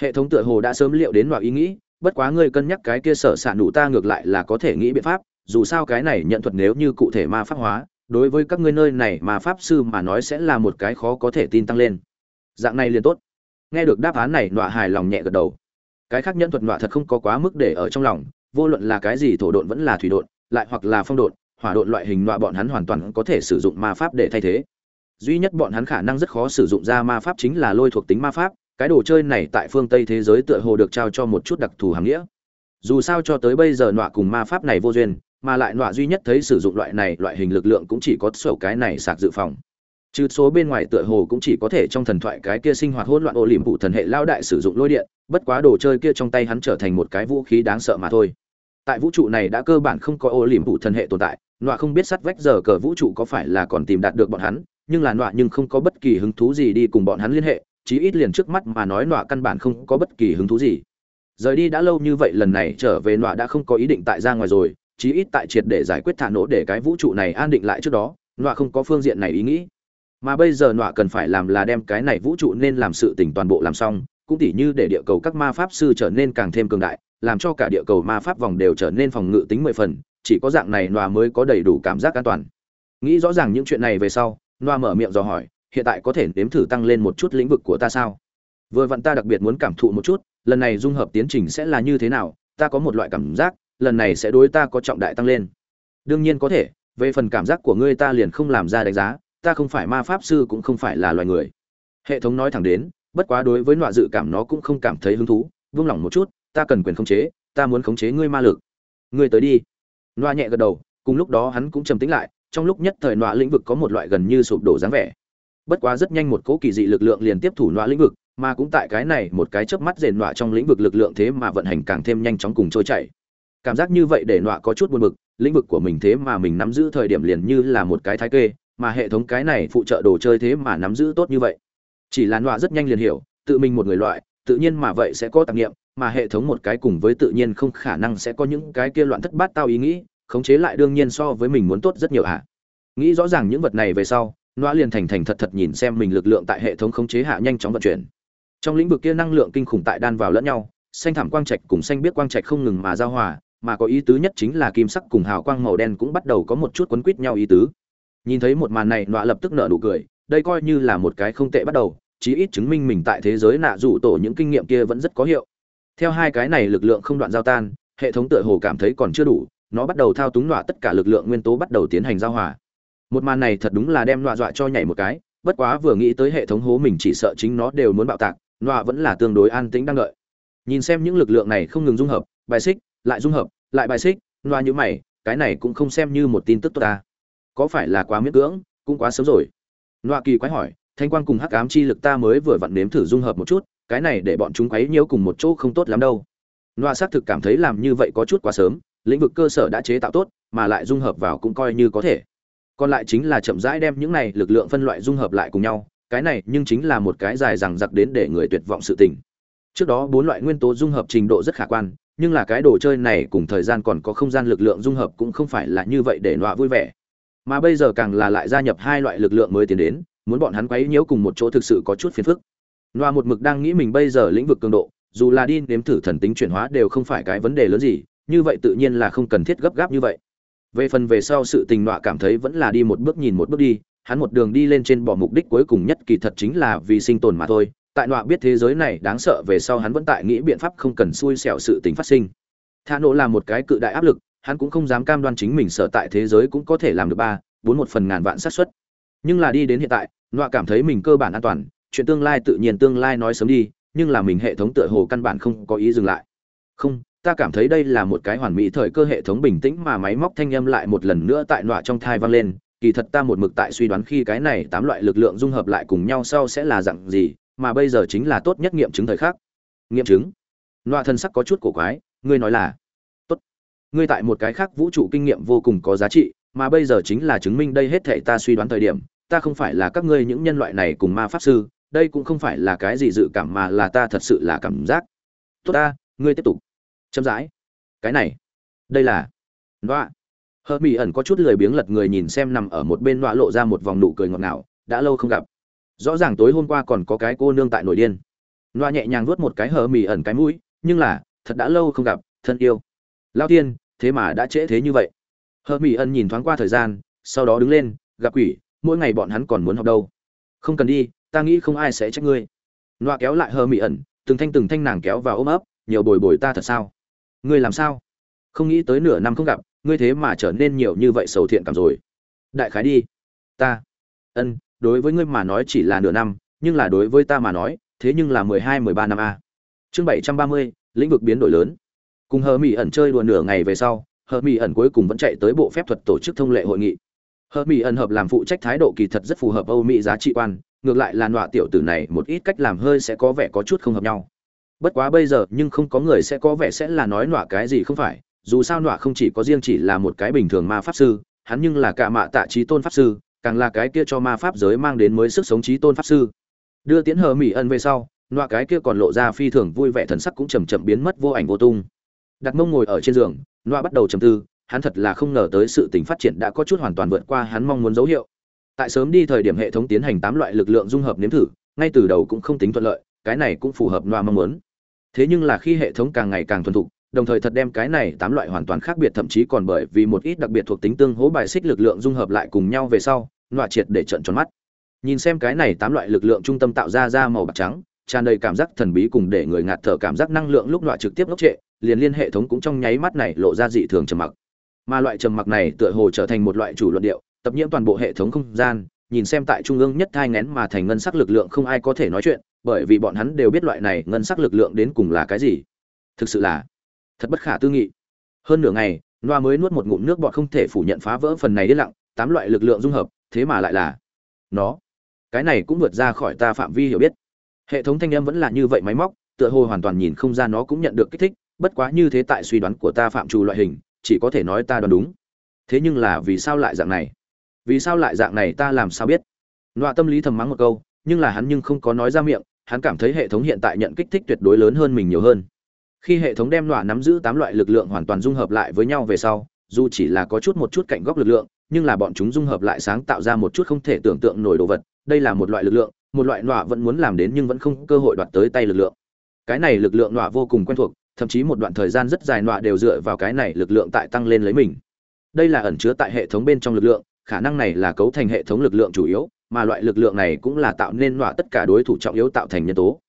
Hệ thống tựa hồ đã sớm liệu đến loại ý nghĩ, bất quá ngươi cân nhắc cái kia sở s ả nụ ta ngược lại là có thể nghĩ biện pháp, dù sao cái này nhận thuật nếu như cụ thể ma pháp hóa, đối với các ngươi nơi này mà pháp sư mà nói sẽ là một cái khó có thể tin tăng lên. Dạng này liền tốt. Nghe được đáp án này, nọa hài lòng nhẹ gật đầu. Cái khác nhận thuật nọa thật không có quá mức để ở trong lòng, vô luận là cái gì thổ độn vẫn là thủy độn, lại hoặc là phong độn, hỏa độn loại hình nọa bọn hắn hoàn toàn có thể sử dụng ma pháp để thay thế duy nhất bọn hắn khả năng rất khó sử dụng ra ma pháp chính là lôi thuộc tính ma pháp, cái đồ chơi này tại phương tây thế giới tựa hồ được trao cho một chút đặc thù hàm nghĩa. Dù sao cho tới bây giờ nọa cùng ma pháp này vô duyên, mà lại nọa duy nhất thấy sử dụng loại này, loại hình lực lượng cũng chỉ có sổ cái này sạc dự phòng. Chứ số bên ngoài tựa hồ cũng chỉ có thể trong thần thoại cái kia sinh hoạt hỗn loạn ô liềm phụ thần hệ lao đại sử dụng lôi điện, bất quá đồ chơi kia trong tay hắn trở thành một cái vũ khí đáng sợ mà thôi. Tại vũ trụ này đã cơ bản không có ô liềm phụ thần hệ tồn tại, nọa không biết sắt vách giờ cờ vũ trụ có phải là còn tìm đạt được bọn hắn nhưng là nọa nhưng không có bất kỳ hứng thú gì đi cùng bọn hắn liên hệ, chí ít liền trước mắt mà nói nọa căn bản không có bất kỳ hứng thú gì. Rời đi đã lâu như vậy lần này trở về nọa đã không có ý định tại ra ngoài rồi, chí ít tại triệt để giải quyết thả nổ để cái vũ trụ này an định lại trước đó, nọa không có phương diện này ý nghĩ. Mà bây giờ nọa cần phải làm là đem cái này vũ trụ nên làm sự tỉnh toàn bộ làm xong, cũng tỉ như để địa cầu các ma pháp sư trở nên càng thêm cường đại, làm cho cả địa cầu ma pháp vòng đều trở nên phòng ngự tính mười phần, chỉ có dạng này nọa mới có đầy đủ cảm giác an toàn. Nghĩ rõ ràng những chuyện này về sau Noa mở miệng dò hỏi, hiện tại có thể nếm thử tăng lên một chút lĩnh vực của ta sao? Vừa vặn ta đặc biệt muốn cảm thụ một chút, lần này dung hợp tiến trình sẽ là như thế nào, ta có một loại cảm giác, lần này sẽ đối ta có trọng đại tăng lên. Đương nhiên có thể, về phần cảm giác của ngươi ta liền không làm ra đánh giá, ta không phải ma pháp sư cũng không phải là loài người. Hệ thống nói thẳng đến, bất quá đối với loại dự cảm nó cũng không cảm thấy hứng thú, vung lòng một chút, ta cần quyền khống chế, ta muốn khống chế ngươi ma lực. Ngươi tới đi. Noa nhẹ gật đầu, cùng lúc đó hắn cũng trầm tĩnh lại trong lúc nhất thời nọa lĩnh vực có một loại gần như sụp đổ dáng vẻ. Bất quá rất nhanh một cỗ kỳ dị lực lượng liền tiếp thủ nọa lĩnh vực, mà cũng tại cái này một cái chớp mắt rền nọa trong lĩnh vực lực lượng thế mà vận hành càng thêm nhanh chóng cùng trôi chảy. Cảm giác như vậy để nọa có chút buồn bực, lĩnh vực của mình thế mà mình nắm giữ thời điểm liền như là một cái thái kê, mà hệ thống cái này phụ trợ đồ chơi thế mà nắm giữ tốt như vậy. Chỉ là nọa rất nhanh liền hiểu, tự mình một người loại, tự nhiên mà vậy sẽ có tạp nghiệm, mà hệ thống một cái cùng với tự nhiên không khả năng sẽ có những cái kia loạn thất bát tao ý nghĩ khống chế lại đương nhiên so với mình muốn tốt rất nhiều ạ à. nghĩ rõ ràng những vật này về sau, noa liền thành thành thật thật nhìn xem mình lực lượng tại hệ thống khống chế hạ nhanh chóng vận chuyển. Trong lĩnh vực kia năng lượng kinh khủng tại đan vào lẫn nhau, xanh thảm quang trạch cùng xanh biết quang trạch không ngừng mà giao hòa, mà có ý tứ nhất chính là kim sắc cùng hào quang màu đen cũng bắt đầu có một chút quấn quýt nhau ý tứ. Nhìn thấy một màn này nọa lập tức nở nụ cười, đây coi như là một cái không tệ bắt đầu, chí ít chứng minh mình tại thế giới nạ dụ tổ những kinh nghiệm kia vẫn rất có hiệu. Theo hai cái này lực lượng không đoạn giao tan, hệ thống tựa hồ cảm thấy còn chưa đủ nó bắt đầu thao túng nọa tất cả lực lượng nguyên tố bắt đầu tiến hành giao hòa. Một màn này thật đúng là đem nọa dọa cho nhảy một cái, bất quá vừa nghĩ tới hệ thống hố mình chỉ sợ chính nó đều muốn bạo tạc, nọa vẫn là tương đối an tĩnh đang đợi. Nhìn xem những lực lượng này không ngừng dung hợp, bài xích, lại dung hợp, lại bài xích, nọa như mày, cái này cũng không xem như một tin tức tốt ta. Có phải là quá miễn cưỡng, cũng quá sớm rồi? Nọa kỳ quái hỏi, thanh quan cùng hắc ám chi lực ta mới vừa vặn nếm thử dung hợp một chút, cái này để bọn chúng quấy nhiễu cùng một chỗ không tốt lắm đâu. Nọa xác thực cảm thấy làm như vậy có chút quá sớm lĩnh vực cơ sở đã chế tạo tốt, mà lại dung hợp vào cũng coi như có thể. Còn lại chính là chậm rãi đem những này lực lượng phân loại dung hợp lại cùng nhau, cái này nhưng chính là một cái dài rằng giặc đến để người tuyệt vọng sự tình. Trước đó bốn loại nguyên tố dung hợp trình độ rất khả quan, nhưng là cái đồ chơi này cùng thời gian còn có không gian lực lượng dung hợp cũng không phải là như vậy để nọa vui vẻ. Mà bây giờ càng là lại gia nhập hai loại lực lượng mới tiến đến, muốn bọn hắn quấy nhiễu cùng một chỗ thực sự có chút phiền phức. Nọa một mực đang nghĩ mình bây giờ lĩnh vực cường độ, dù là đi nếm thử thần tính chuyển hóa đều không phải cái vấn đề lớn gì như vậy tự nhiên là không cần thiết gấp gáp như vậy. Về phần về sau sự tình nọa cảm thấy vẫn là đi một bước nhìn một bước đi, hắn một đường đi lên trên bỏ mục đích cuối cùng nhất kỳ thật chính là vì sinh tồn mà thôi. Tại nọa biết thế giới này, đáng sợ về sau hắn vẫn tại nghĩ biện pháp không cần xui xẻo sự tình phát sinh. Tha nổ là một cái cự đại áp lực, hắn cũng không dám cam đoan chính mình sợ tại thế giới cũng có thể làm được ba, bốn một phần ngàn vạn xác suất. Nhưng là đi đến hiện tại, nọa cảm thấy mình cơ bản an toàn, chuyện tương lai tự nhiên tương lai nói sớm đi, nhưng là mình hệ thống tựa hồ căn bản không có ý dừng lại. Không ta cảm thấy đây là một cái hoàn mỹ thời cơ hệ thống bình tĩnh mà máy móc thanh âm lại một lần nữa tại nọa trong thai vang lên. Kỳ thật ta một mực tại suy đoán khi cái này tám loại lực lượng dung hợp lại cùng nhau sau sẽ là dạng gì, mà bây giờ chính là tốt nhất nghiệm chứng thời khắc. Nghiệm chứng? Nọa thân sắc có chút cổ quái, ngươi nói là? Tốt. Ngươi tại một cái khác vũ trụ kinh nghiệm vô cùng có giá trị, mà bây giờ chính là chứng minh đây hết thể ta suy đoán thời điểm, ta không phải là các ngươi những nhân loại này cùng ma pháp sư, đây cũng không phải là cái gì dự cảm mà là ta thật sự là cảm giác. Tốt ta, ngươi tiếp tục chậm rãi. Cái này. Đây là. Nọa. Hờ mỹ ẩn có chút lười biếng lật người nhìn xem nằm ở một bên nọa lộ ra một vòng nụ cười ngọt ngào, đã lâu không gặp. Rõ ràng tối hôm qua còn có cái cô nương tại nổi điên. Nọa nhẹ nhàng vuốt một cái hờ mỹ ẩn cái mũi, nhưng là, thật đã lâu không gặp, thân yêu. Lao tiên, thế mà đã trễ thế như vậy. Hờ mỹ ẩn nhìn thoáng qua thời gian, sau đó đứng lên, gặp quỷ, mỗi ngày bọn hắn còn muốn học đâu. Không cần đi, ta nghĩ không ai sẽ trách ngươi. Nọa kéo lại hờ mỹ ẩn, từng thanh từng thanh nàng kéo vào ôm ấp, nhiều bồi bồi ta thật sao? Ngươi làm sao? Không nghĩ tới nửa năm không gặp, ngươi thế mà trở nên nhiều như vậy sầu thiện cảm rồi. Đại khái đi. Ta. Ân, đối với ngươi mà nói chỉ là nửa năm, nhưng là đối với ta mà nói, thế nhưng là mười hai, mười ba năm a. Chương bảy trăm ba mươi, lĩnh vực biến đổi lớn. Cùng hờ mỹ ẩn chơi đùa nửa ngày về sau, hờ mỹ ẩn cuối cùng vẫn chạy tới bộ phép thuật tổ chức thông lệ hội nghị. Hờ mỹ ẩn hợp làm phụ trách thái độ kỳ thật rất phù hợp âu mỹ giá trị quan, ngược lại là nọa tiểu tử này một ít cách làm hơi sẽ có vẻ có chút không hợp nhau bất quá bây giờ, nhưng không có người sẽ có vẻ sẽ là nói nọa cái gì không phải, dù sao nọa không chỉ có riêng chỉ là một cái bình thường ma pháp sư, hắn nhưng là cả mạ tạ trí tôn pháp sư, càng là cái kia cho ma pháp giới mang đến mới sức sống trí tôn pháp sư. Đưa tiến hờ mỹ ân về sau, nọa cái kia còn lộ ra phi thường vui vẻ thần sắc cũng chầm chậm biến mất vô ảnh vô tung. Đặt mông ngồi ở trên giường, nọa bắt đầu trầm tư, hắn thật là không ngờ tới sự tình phát triển đã có chút hoàn toàn vượt qua hắn mong muốn dấu hiệu. Tại sớm đi thời điểm hệ thống tiến hành tám loại lực lượng dung hợp nếm thử, ngay từ đầu cũng không tính thuận lợi, cái này cũng phù hợp nọa mong muốn thế nhưng là khi hệ thống càng ngày càng thuần thục, đồng thời thật đem cái này tám loại hoàn toàn khác biệt, thậm chí còn bởi vì một ít đặc biệt thuộc tính tương hỗ bài xích lực lượng dung hợp lại cùng nhau về sau, nọa triệt để trận tròn mắt. Nhìn xem cái này tám loại lực lượng trung tâm tạo ra ra màu bạc trắng, tràn đầy cảm giác thần bí cùng để người ngạt thở cảm giác năng lượng lúc nọa trực tiếp ngốc trệ, liền liên hệ thống cũng trong nháy mắt này lộ ra dị thường trầm mặc. Mà loại trầm mặc này tựa hồ trở thành một loại chủ luận điệu, tập nhiễm toàn bộ hệ thống không gian, nhìn xem tại trung ương nhất thai ngén mà thành ngân sắc lực lượng không ai có thể nói chuyện bởi vì bọn hắn đều biết loại này ngân sắc lực lượng đến cùng là cái gì. Thực sự là thật bất khả tư nghị. Hơn nửa ngày, noa mới nuốt một ngụm nước bọt không thể phủ nhận phá vỡ phần này yên lặng, tám loại lực lượng dung hợp, thế mà lại là nó. Cái này cũng vượt ra khỏi ta phạm vi hiểu biết. Hệ thống thanh âm vẫn là như vậy máy móc, tựa hồ hoàn toàn nhìn không ra nó cũng nhận được kích thích, bất quá như thế tại suy đoán của ta phạm trù loại hình, chỉ có thể nói ta đoán đúng. Thế nhưng là vì sao lại dạng này? Vì sao lại dạng này ta làm sao biết? Loa tâm lý thầm mắng một câu nhưng là hắn nhưng không có nói ra miệng, hắn cảm thấy hệ thống hiện tại nhận kích thích tuyệt đối lớn hơn mình nhiều hơn. Khi hệ thống đem nọa nắm giữ tám loại lực lượng hoàn toàn dung hợp lại với nhau về sau, dù chỉ là có chút một chút cạnh góc lực lượng, nhưng là bọn chúng dung hợp lại sáng tạo ra một chút không thể tưởng tượng nổi đồ vật, đây là một loại lực lượng, một loại nọa vẫn muốn làm đến nhưng vẫn không cơ hội đoạt tới tay lực lượng. Cái này lực lượng nọa vô cùng quen thuộc, thậm chí một đoạn thời gian rất dài nọa đều dựa vào cái này lực lượng tại tăng lên lấy mình. Đây là ẩn chứa tại hệ thống bên trong lực lượng, khả năng này là cấu thành hệ thống lực lượng chủ yếu mà loại lực lượng này cũng là tạo nên nọa tất cả đối thủ trọng yếu tạo thành nhân tố.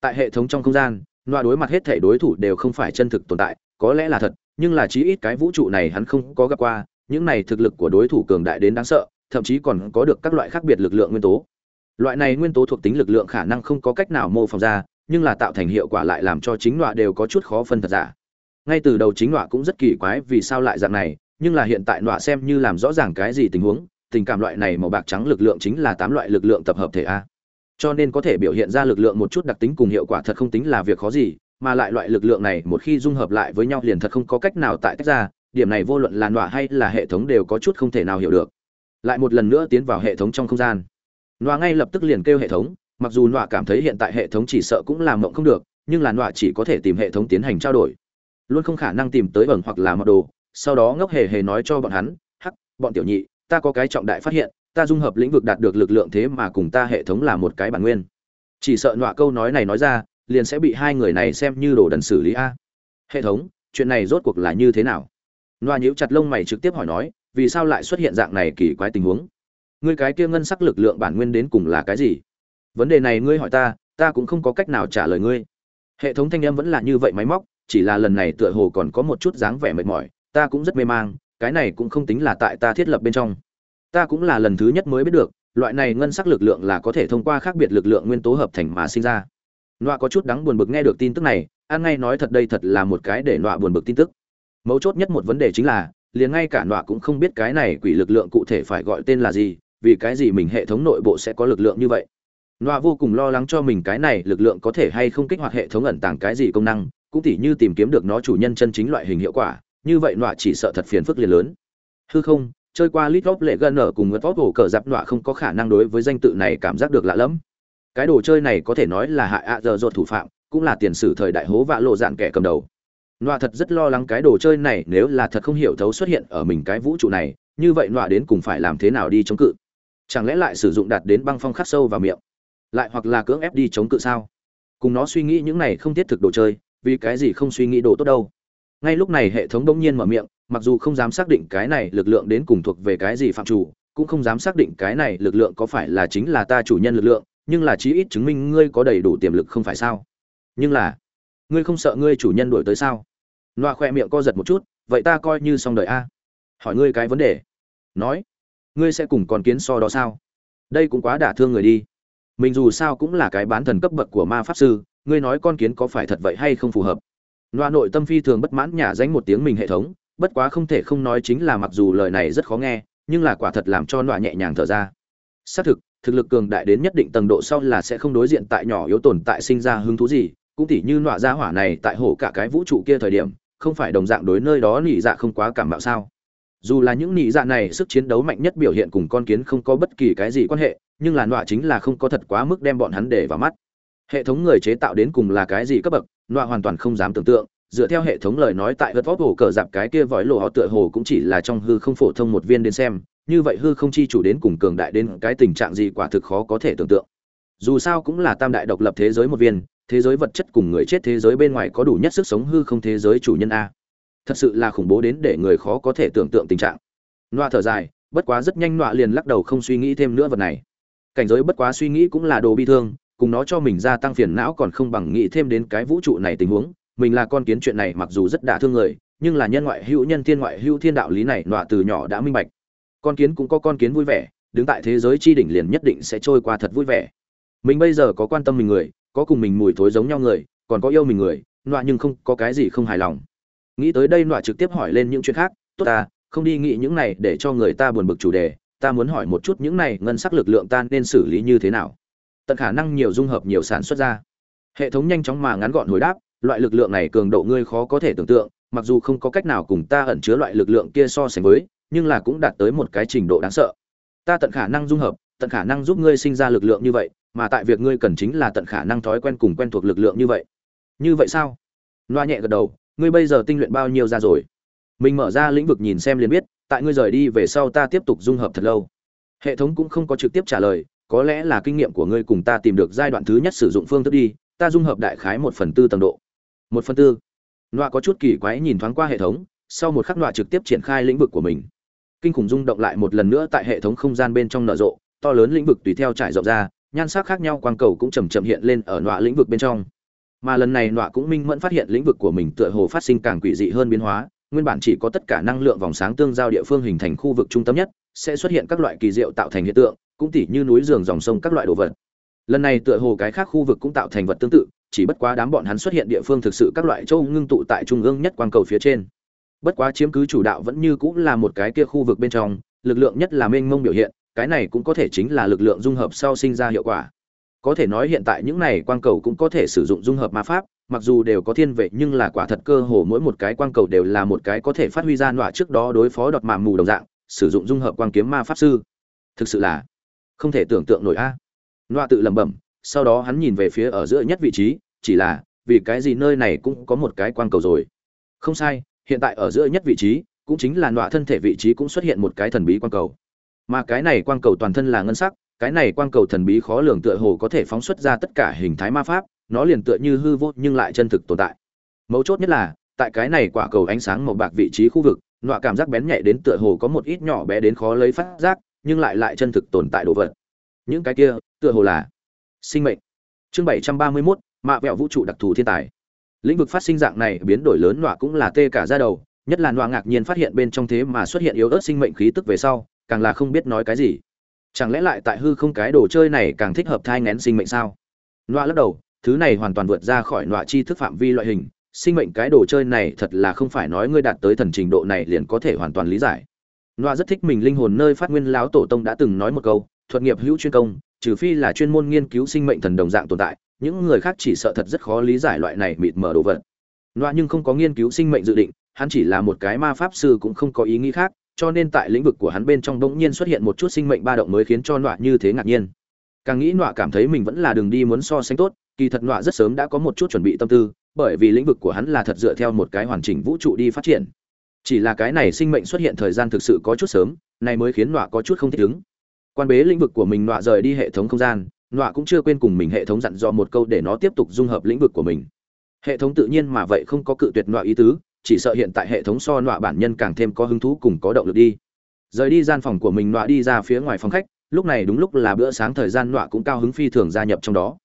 Tại hệ thống trong không gian, nọa đối mặt hết thể đối thủ đều không phải chân thực tồn tại, có lẽ là thật, nhưng là chí ít cái vũ trụ này hắn không có gặp qua, những này thực lực của đối thủ cường đại đến đáng sợ, thậm chí còn có được các loại khác biệt lực lượng nguyên tố. Loại này nguyên tố thuộc tính lực lượng khả năng không có cách nào mô phỏng ra, nhưng là tạo thành hiệu quả lại làm cho chính nọa đều có chút khó phân thật giả. Ngay từ đầu chính nọa cũng rất kỳ quái vì sao lại dạng này, nhưng là hiện tại nọa xem như làm rõ ràng cái gì tình huống tình cảm loại này màu bạc trắng lực lượng chính là tám loại lực lượng tập hợp thể a. Cho nên có thể biểu hiện ra lực lượng một chút đặc tính cùng hiệu quả thật không tính là việc khó gì, mà lại loại lực lượng này một khi dung hợp lại với nhau liền thật không có cách nào tại tách ra, điểm này vô luận là nọa hay là hệ thống đều có chút không thể nào hiểu được. Lại một lần nữa tiến vào hệ thống trong không gian. Nọa ngay lập tức liền kêu hệ thống, mặc dù nọa cảm thấy hiện tại hệ thống chỉ sợ cũng làm mộng không được, nhưng là nọa chỉ có thể tìm hệ thống tiến hành trao đổi. Luôn không khả năng tìm tới ẩn hoặc là mặc đồ, sau đó ngốc hề hề nói cho bọn hắn, hắc, bọn tiểu nhị ta có cái trọng đại phát hiện, ta dung hợp lĩnh vực đạt được lực lượng thế mà cùng ta hệ thống là một cái bản nguyên. Chỉ sợ nọa câu nói này nói ra, liền sẽ bị hai người này xem như đồ đần xử lý a. Hệ thống, chuyện này rốt cuộc là như thế nào? Nọa nhíu chặt lông mày trực tiếp hỏi nói, vì sao lại xuất hiện dạng này kỳ quái tình huống? Ngươi cái kia ngân sắc lực lượng bản nguyên đến cùng là cái gì? Vấn đề này ngươi hỏi ta ta cũng không có cách nào trả lời ngươi. Hệ thống thanh âm vẫn là như vậy máy móc, chỉ là lần này tựa hồ còn có một chút dáng vẻ mệt mỏi, ta cũng rất mê mang cái này cũng không tính là tại ta thiết lập bên trong. Ta cũng là lần thứ nhất mới biết được, loại này ngân sắc lực lượng là có thể thông qua khác biệt lực lượng nguyên tố hợp thành mà sinh ra. Nọa có chút đắng buồn bực nghe được tin tức này an ngay nói thật đây thật là một cái để nọa buồn bực tin tức. Mấu chốt nhất một vấn đề chính là, liền ngay cả nọa cũng không biết cái này quỷ lực lượng cụ thể phải gọi tên là gì, vì cái gì mình hệ thống nội bộ sẽ có lực lượng như vậy. Nọa vô cùng lo lắng cho mình cái này lực lượng có thể hay không kích hoạt hệ thống ẩn tàng cái gì công năng, cũng tỉ như tìm kiếm được nó chủ nhân chân chính loại hình hiệu quả như vậy nọa chỉ sợ thật phiền phức liền lớn. Hư không, chơi qua lit lop lệ gần ở cùng ngất vót hổ cờ giáp nọa không có khả năng đối với danh tự này cảm giác được lạ lẫm. Cái đồ chơi này có thể nói là hại ạ giờ dột thủ phạm, cũng là tiền sử thời đại hố vạ lộ dạn kẻ cầm đầu. Nọa thật rất lo lắng cái đồ chơi này nếu là thật không hiểu thấu xuất hiện ở mình cái vũ trụ này, như vậy nọa đến cùng phải làm thế nào đi chống cự? Chẳng lẽ lại sử dụng đạt đến băng phong khắc sâu vào miệng? Lại hoặc là cưỡng ép đi chống cự sao? Cùng nó suy nghĩ những này không thiết thực đồ chơi, vì cái gì không suy nghĩ đồ tốt đâu? Ngay lúc này hệ thống đông nhiên mở miệng, mặc dù không dám xác định cái này lực lượng đến cùng thuộc về cái gì phạm chủ, cũng không dám xác định cái này lực lượng có phải là chính là ta chủ nhân lực lượng, nhưng là chí ít chứng minh ngươi có đầy đủ tiềm lực không phải sao? Nhưng là, ngươi không sợ ngươi chủ nhân đổi tới sao? Loa khoe miệng co giật một chút, vậy ta coi như xong đời a. Hỏi ngươi cái vấn đề. Nói, ngươi sẽ cùng con kiến so đó sao? Đây cũng quá đả thương người đi. Mình dù sao cũng là cái bán thần cấp bậc của ma pháp sư, ngươi nói con kiến có phải thật vậy hay không phù hợp? Loa nội tâm phi thường bất mãn nhả danh một tiếng mình hệ thống, bất quá không thể không nói chính là mặc dù lời này rất khó nghe, nhưng là quả thật làm cho loa nhẹ nhàng thở ra. Xác thực thực lực cường đại đến nhất định tầng độ sau là sẽ không đối diện tại nhỏ yếu tồn tại sinh ra hứng thú gì, cũng tỉ như loa gia hỏa này tại hổ cả cái vũ trụ kia thời điểm, không phải đồng dạng đối nơi đó nỉ dạ không quá cảm bạo sao. Dù là những nỉ dạ này sức chiến đấu mạnh nhất biểu hiện cùng con kiến không có bất kỳ cái gì quan hệ, nhưng là nọa chính là không có thật quá mức đem bọn hắn để vào mắt. Hệ thống người chế tạo đến cùng là cái gì cấp bậc nọa hoàn toàn không dám tưởng tượng, dựa theo hệ thống lời nói tại gật vóc hồ cờ dạp cái kia vòi lộ họ tựa hồ cũng chỉ là trong hư không phổ thông một viên đến xem, như vậy hư không chi chủ đến cùng cường đại đến cái tình trạng gì quả thực khó có thể tưởng tượng. Dù sao cũng là tam đại độc lập thế giới một viên, thế giới vật chất cùng người chết thế giới bên ngoài có đủ nhất sức sống hư không thế giới chủ nhân a. Thật sự là khủng bố đến để người khó có thể tưởng tượng tình trạng. Nọa thở dài, bất quá rất nhanh nọa liền lắc đầu không suy nghĩ thêm nữa vật này. Cảnh giới bất quá suy nghĩ cũng là đồ bi thương cùng nó cho mình gia tăng phiền não còn không bằng nghĩ thêm đến cái vũ trụ này tình huống, mình là con kiến chuyện này mặc dù rất đả thương người, nhưng là nhân ngoại hữu nhân thiên ngoại hữu thiên đạo lý này nọa từ nhỏ đã minh bạch. Con kiến cũng có con kiến vui vẻ, đứng tại thế giới chi đỉnh liền nhất định sẽ trôi qua thật vui vẻ. Mình bây giờ có quan tâm mình người, có cùng mình mùi thối giống nhau người, còn có yêu mình người, nọa nhưng không có cái gì không hài lòng. Nghĩ tới đây nọa trực tiếp hỏi lên những chuyện khác, tốt ta, không đi nghĩ những này để cho người ta buồn bực chủ đề, ta muốn hỏi một chút những này ngân sắc lực lượng ta nên xử lý như thế nào? Tận khả năng nhiều dung hợp nhiều sản xuất ra. Hệ thống nhanh chóng mà ngắn gọn hồi đáp, loại lực lượng này cường độ ngươi khó có thể tưởng tượng, mặc dù không có cách nào cùng ta ẩn chứa loại lực lượng kia so sánh với, nhưng là cũng đạt tới một cái trình độ đáng sợ. Ta tận khả năng dung hợp, tận khả năng giúp ngươi sinh ra lực lượng như vậy, mà tại việc ngươi cần chính là tận khả năng thói quen cùng quen thuộc lực lượng như vậy. Như vậy sao? Loa nhẹ gật đầu, ngươi bây giờ tinh luyện bao nhiêu ra rồi? Mình mở ra lĩnh vực nhìn xem liền biết, tại ngươi rời đi về sau ta tiếp tục dung hợp thật lâu. Hệ thống cũng không có trực tiếp trả lời có lẽ là kinh nghiệm của ngươi cùng ta tìm được giai đoạn thứ nhất sử dụng phương thức đi, ta dung hợp đại khái một phần tư tầng độ. Một phần tư. Nọa có chút kỳ quái nhìn thoáng qua hệ thống, sau một khắc nọa trực tiếp triển khai lĩnh vực của mình. Kinh khủng rung động lại một lần nữa tại hệ thống không gian bên trong nở rộ, to lớn lĩnh vực tùy theo trải rộng ra, nhan sắc khác nhau quang cầu cũng chầm chậm hiện lên ở nọa lĩnh vực bên trong. Mà lần này nọa cũng minh mẫn phát hiện lĩnh vực của mình tựa hồ phát sinh càng quỷ dị hơn biến hóa, nguyên bản chỉ có tất cả năng lượng vòng sáng tương giao địa phương hình thành khu vực trung tâm nhất, sẽ xuất hiện các loại kỳ diệu tạo thành hiện tượng cũng tỉ như núi giường dòng sông các loại đồ vật. Lần này tựa hồ cái khác khu vực cũng tạo thành vật tương tự, chỉ bất quá đám bọn hắn xuất hiện địa phương thực sự các loại châu ngưng tụ tại trung ương nhất quang cầu phía trên. Bất quá chiếm cứ chủ đạo vẫn như cũng là một cái kia khu vực bên trong, lực lượng nhất là mênh mông biểu hiện, cái này cũng có thể chính là lực lượng dung hợp sau sinh ra hiệu quả. Có thể nói hiện tại những này quang cầu cũng có thể sử dụng dung hợp ma pháp, mặc dù đều có thiên vệ nhưng là quả thật cơ hồ mỗi một cái quang cầu đều là một cái có thể phát huy ra nọa trước đó đối phó đọt màm mù đồng dạng, sử dụng dung hợp quang kiếm ma pháp sư. Thực sự là không thể tưởng tượng nổi a. Nọa tự lẩm bẩm, sau đó hắn nhìn về phía ở giữa nhất vị trí, chỉ là, vì cái gì nơi này cũng có một cái quang cầu rồi. Không sai, hiện tại ở giữa nhất vị trí, cũng chính là nọa thân thể vị trí cũng xuất hiện một cái thần bí quang cầu. Mà cái này quang cầu toàn thân là ngân sắc, cái này quang cầu thần bí khó lường tựa hồ có thể phóng xuất ra tất cả hình thái ma pháp, nó liền tựa như hư vô nhưng lại chân thực tồn tại. Mấu chốt nhất là, tại cái này quả cầu ánh sáng màu bạc vị trí khu vực nọa cảm giác bén nhạy đến tựa hồ có một ít nhỏ bé đến khó lấy phát giác nhưng lại lại chân thực tồn tại đồ vật. Những cái kia, tựa hồ là sinh mệnh. Chương bảy trăm ba mươi mốt, mạ vẹo vũ trụ đặc thù thiên tài. Lĩnh vực phát sinh dạng này, biến đổi lớn nọa cũng là tê cả ra đầu, nhất là nọa ngạc nhiên phát hiện bên trong thế mà xuất hiện yếu ớt sinh mệnh khí tức về sau, càng là không biết nói cái gì. Chẳng lẽ lại tại hư không cái đồ chơi này càng thích hợp thai ngén sinh mệnh sao? Nọa lắc đầu, thứ này hoàn toàn vượt ra khỏi loại chi thức phạm vi loại hình, sinh mệnh cái đồ chơi này thật là không phải nói ngươi đạt tới thần trình độ này liền có thể hoàn toàn lý giải. Noa rất thích mình linh hồn nơi phát nguyên lão tổ tông đã từng nói một câu, thuật nghiệp hữu chuyên công, trừ phi là chuyên môn nghiên cứu sinh mệnh thần đồng dạng tồn tại, những người khác chỉ sợ thật rất khó lý giải loại này mịt mờ đồ vật. Noa nhưng không có nghiên cứu sinh mệnh dự định, hắn chỉ là một cái ma pháp sư cũng không có ý nghĩ khác, cho nên tại lĩnh vực của hắn bên trong bỗng nhiên xuất hiện một chút sinh mệnh ba động mới khiến cho Noa như thế ngạc nhiên. Càng nghĩ Noa cảm thấy mình vẫn là đường đi muốn so sánh tốt, kỳ thật Noa rất sớm đã có một chút chuẩn bị tâm tư, bởi vì lĩnh vực của hắn là thật dựa theo một cái hoàn chỉnh vũ trụ đi phát triển chỉ là cái này sinh mệnh xuất hiện thời gian thực sự có chút sớm, này mới khiến nọa có chút không thích ứng. Quan bế lĩnh vực của mình, nọa rời đi hệ thống không gian, nọa cũng chưa quên cùng mình hệ thống dặn dò một câu để nó tiếp tục dung hợp lĩnh vực của mình. Hệ thống tự nhiên mà vậy không có cự tuyệt nọa ý tứ, chỉ sợ hiện tại hệ thống so nọa bản nhân càng thêm có hứng thú cùng có động lực đi. Rời đi gian phòng của mình, nọa đi ra phía ngoài phòng khách, lúc này đúng lúc là bữa sáng thời gian nọa cũng cao hứng phi thường gia nhập trong đó.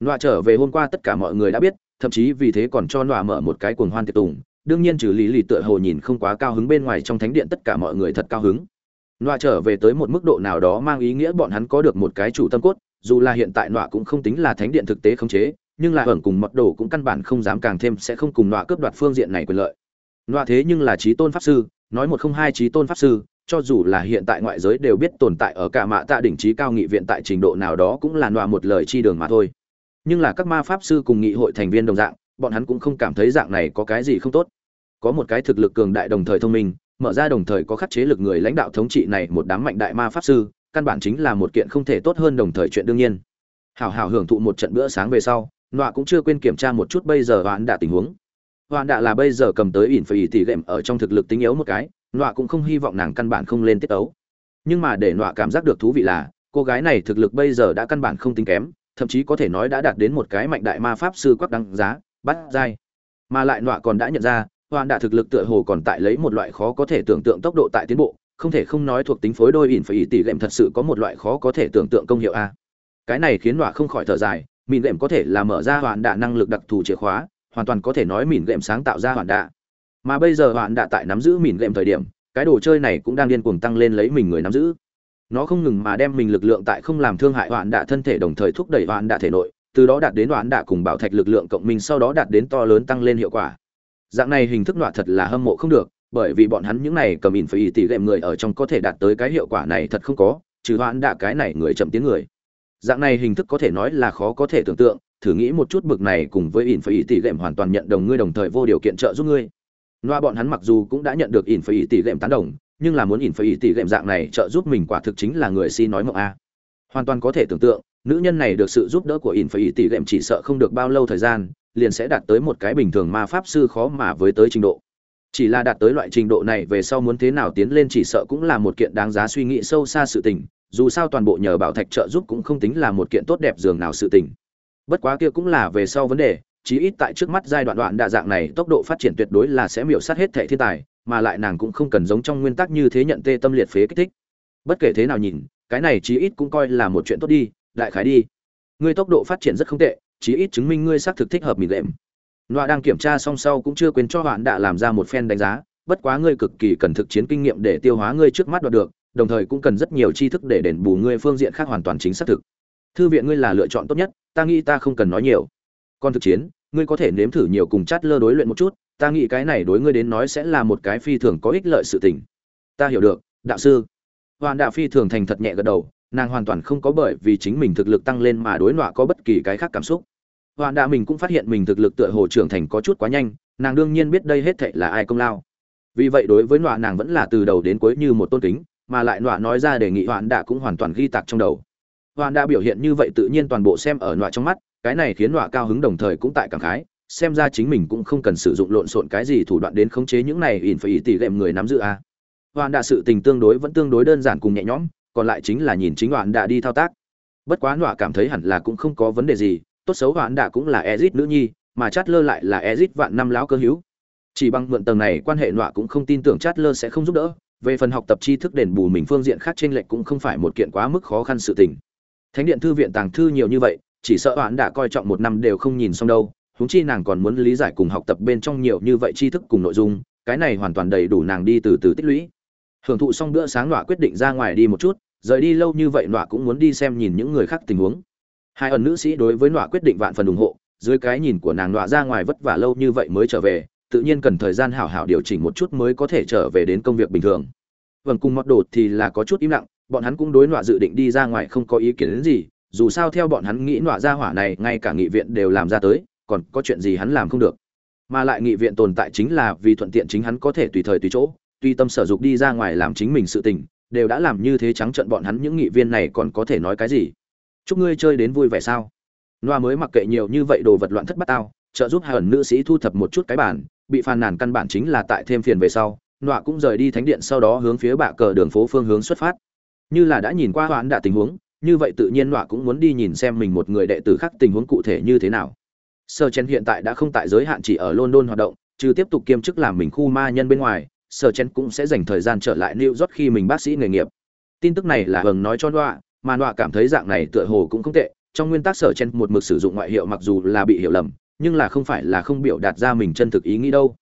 Nọa trở về hôm qua tất cả mọi người đã biết, thậm chí vì thế còn cho nọa mở một cái cuồng hoan tiệc tùng đương nhiên trừ lý lì tựa hồ nhìn không quá cao hứng bên ngoài trong thánh điện tất cả mọi người thật cao hứng. Nọa trở về tới một mức độ nào đó mang ý nghĩa bọn hắn có được một cái chủ tâm cốt, dù là hiện tại nọa cũng không tính là thánh điện thực tế khống chế, nhưng là hưởng cùng mật đồ cũng căn bản không dám càng thêm sẽ không cùng nọa cướp đoạt phương diện này quyền lợi. Nọa thế nhưng là trí tôn pháp sư, nói một không hai trí tôn pháp sư, cho dù là hiện tại ngoại giới đều biết tồn tại ở cả mạ tạ đỉnh trí cao nghị viện tại trình độ nào đó cũng là nọa một lời chi đường mà thôi. Nhưng là các ma pháp sư cùng nghị hội thành viên đồng dạng, bọn hắn cũng không cảm thấy dạng này có cái gì không tốt có một cái thực lực cường đại đồng thời thông minh, mở ra đồng thời có khắc chế lực người lãnh đạo thống trị này một đám mạnh đại ma pháp sư, căn bản chính là một kiện không thể tốt hơn đồng thời chuyện đương nhiên. Hảo hảo hưởng thụ một trận bữa sáng về sau, nọa cũng chưa quên kiểm tra một chút bây giờ hoãn đạ tình huống. Hoãn đạ là bây giờ cầm tới ỉn phải tỷ lệm ở trong thực lực tính yếu một cái, nọa cũng không hy vọng nàng căn bản không lên tiết ấu nhưng mà để nọa cảm giác được thú vị là, cô gái này thực lực bây giờ đã căn bản không tính kém, thậm chí có thể nói đã đạt đến một cái mạnh đại ma pháp sư quắc đăng giá, bắt dai. Mà lại nọa còn đã nhận ra Hoàn đạ thực lực tựa hồ còn tại lấy một loại khó có thể tưởng tượng tốc độ tại tiến bộ, không thể không nói thuộc tính phối đôi ỉn phải tỷ lệm thật sự có một loại khó có thể tưởng tượng công hiệu a. Cái này khiến họa không khỏi thở dài, mìn lệm có thể là mở ra hoàn đạ năng lực đặc thù chìa khóa, hoàn toàn có thể nói mìn lệm sáng tạo ra hoàn đạ. Mà bây giờ hoàn đạ tại nắm giữ mìn lệm thời điểm, cái đồ chơi này cũng đang điên cuồng tăng lên lấy mình người nắm giữ. Nó không ngừng mà đem mình lực lượng tại không làm thương hại hoàn đạ thân thể đồng thời thúc đẩy hoàn đạ thể nội, từ đó đạt đến hoàn đạ cùng bảo thạch lực lượng cộng minh sau đó đạt đến to lớn tăng lên hiệu quả dạng này hình thức nọa thật là hâm mộ không được bởi vì bọn hắn những này cầm in phải tỷ lệm người ở trong có thể đạt tới cái hiệu quả này thật không có trừ hoãn đạ cái này người chậm tiếng người dạng này hình thức có thể nói là khó có thể tưởng tượng thử nghĩ một chút bực này cùng với in phải tỷ lệm hoàn toàn nhận đồng ngươi đồng thời vô điều kiện trợ giúp ngươi loa bọn hắn mặc dù cũng đã nhận được in phải tỷ lệm tán đồng, nhưng là muốn in phải tỷ lệm dạng này trợ giúp mình quả thực chính là người si nói mộng a. Hoàn toàn có thể tưởng tượng, nữ nhân này được sự giúp đỡ của in phải tỷ lệm chỉ sợ không được bao lâu thời gian, liền sẽ đạt tới một cái bình thường ma pháp sư khó mà với tới trình độ. Chỉ là đạt tới loại trình độ này về sau muốn thế nào tiến lên chỉ sợ cũng là một kiện đáng giá suy nghĩ sâu xa sự tình, dù sao toàn bộ nhờ bảo thạch trợ giúp cũng không tính là một kiện tốt đẹp dường nào sự tình. Bất quá kia cũng là về sau vấn đề, chí ít tại trước mắt giai đoạn đoạn đa dạng này tốc độ phát triển tuyệt đối là sẽ miểu sát hết thệ thiên tài, mà lại nàng cũng không cần giống trong nguyên tắc như thế nhận tê tâm liệt phế kích thích. Bất kể thế nào nhìn, cái này chí ít cũng coi là một chuyện tốt đi, đại khái đi. Ngươi tốc độ phát triển rất không tệ, chí ít chứng minh ngươi xác thực thích hợp mình lệm. Noa đang kiểm tra xong sau cũng chưa quên cho bạn đã làm ra một phen đánh giá, bất quá ngươi cực kỳ cần thực chiến kinh nghiệm để tiêu hóa ngươi trước mắt đoạt được, đồng thời cũng cần rất nhiều tri thức để đền bù ngươi phương diện khác hoàn toàn chính xác thực. Thư viện ngươi là lựa chọn tốt nhất, ta nghĩ ta không cần nói nhiều. Còn thực chiến, ngươi có thể nếm thử nhiều cùng chát lơ đối luyện một chút ta nghĩ cái này đối ngươi đến nói sẽ là một cái phi thường có ích lợi sự tình ta hiểu được đạo sư hoàn đạo phi thường thành thật nhẹ gật đầu nàng hoàn toàn không có bởi vì chính mình thực lực tăng lên mà đối nọa có bất kỳ cái khác cảm xúc. Hoàn đạ mình cũng phát hiện mình thực lực tựa hồ trưởng thành có chút quá nhanh, nàng đương nhiên biết đây hết thệ là ai công lao. Vì vậy đối với nọa nàng vẫn là từ đầu đến cuối như một tôn kính, mà lại nọa nói ra đề nghị hoàn đạ cũng hoàn toàn ghi tạc trong đầu. Hoàn đạ biểu hiện như vậy tự nhiên toàn bộ xem ở nọa trong mắt, cái này khiến nọa cao hứng đồng thời cũng tại cảm khái, xem ra chính mình cũng không cần sử dụng lộn xộn cái gì thủ đoạn đến khống chế những này ỉn phải ỉ tỷ lệm người nắm giữ a. À. hoàn đạ sự tình tương đối vẫn tương đối đơn giản cùng nhẹ nhõm còn lại chính là nhìn chính đoạn đã đi thao tác. Bất quá nọa cảm thấy hẳn là cũng không có vấn đề gì, tốt xấu hoàn đã cũng là ezit nữ nhi, mà chát lơ lại là ezit vạn năm lão cơ hữu. Chỉ bằng mượn tầng này, quan hệ nọa cũng không tin tưởng chát lơ sẽ không giúp đỡ, về phần học tập tri thức đền bù mình phương diện khác trên lệch cũng không phải một kiện quá mức khó khăn sự tình. Thánh điện thư viện tàng thư nhiều như vậy, chỉ sợ hoãn đã coi trọng một năm đều không nhìn xong đâu, huống chi nàng còn muốn lý giải cùng học tập bên trong nhiều như vậy tri thức cùng nội dung, cái này hoàn toàn đầy đủ nàng đi từ từ tích lũy hưởng thụ xong bữa sáng nọa quyết định ra ngoài đi một chút, rời đi lâu như vậy nọa cũng muốn đi xem nhìn những người khác tình huống. Hai ẩn nữ sĩ đối với nọa quyết định vạn phần ủng hộ, dưới cái nhìn của nàng nọa ra ngoài vất vả lâu như vậy mới trở về, tự nhiên cần thời gian hảo hảo điều chỉnh một chút mới có thể trở về đến công việc bình thường. Vâng cùng mọt đột thì là có chút im lặng, bọn hắn cũng đối nọa dự định đi ra ngoài không có ý kiến đến gì, dù sao theo bọn hắn nghĩ nọa ra hỏa này ngay cả nghị viện đều làm ra tới, còn có chuyện gì hắn làm không được. Mà lại nghị viện tồn tại chính là vì thuận tiện chính hắn có thể tùy thời tùy chỗ Tuy tâm sở dục đi ra ngoài làm chính mình sự tình, đều đã làm như thế trắng trận bọn hắn những nghị viên này còn có thể nói cái gì? Chúc ngươi chơi đến vui vẻ sao? Noa mới mặc kệ nhiều như vậy đồ vật loạn thất bát tao, trợ giúp hai ẩn nữ sĩ thu thập một chút cái bản bị phàn nàn căn bản chính là tại thêm phiền về sau, noa cũng rời đi thánh điện sau đó hướng phía bạ cờ đường phố phương hướng xuất phát. Như là đã nhìn qua hoãn đã tình huống, như vậy tự nhiên noa cũng muốn đi nhìn xem mình một người đệ tử khác tình huống cụ thể như thế nào. Sơ chen hiện tại đã không tại giới hạn chỉ ở london hoạt động, trừ tiếp tục kiêm chức làm mình khu ma nhân bên ngoài Sở chen cũng sẽ dành thời gian trở lại new york khi mình bác sĩ nghề nghiệp. Tin tức này là Hường nói cho noa mà noa cảm thấy dạng này tựa hồ cũng không tệ. Trong nguyên tắc sở chen một mực sử dụng ngoại hiệu mặc dù là bị hiểu lầm, nhưng là không phải là không biểu đạt ra mình chân thực ý nghĩ đâu.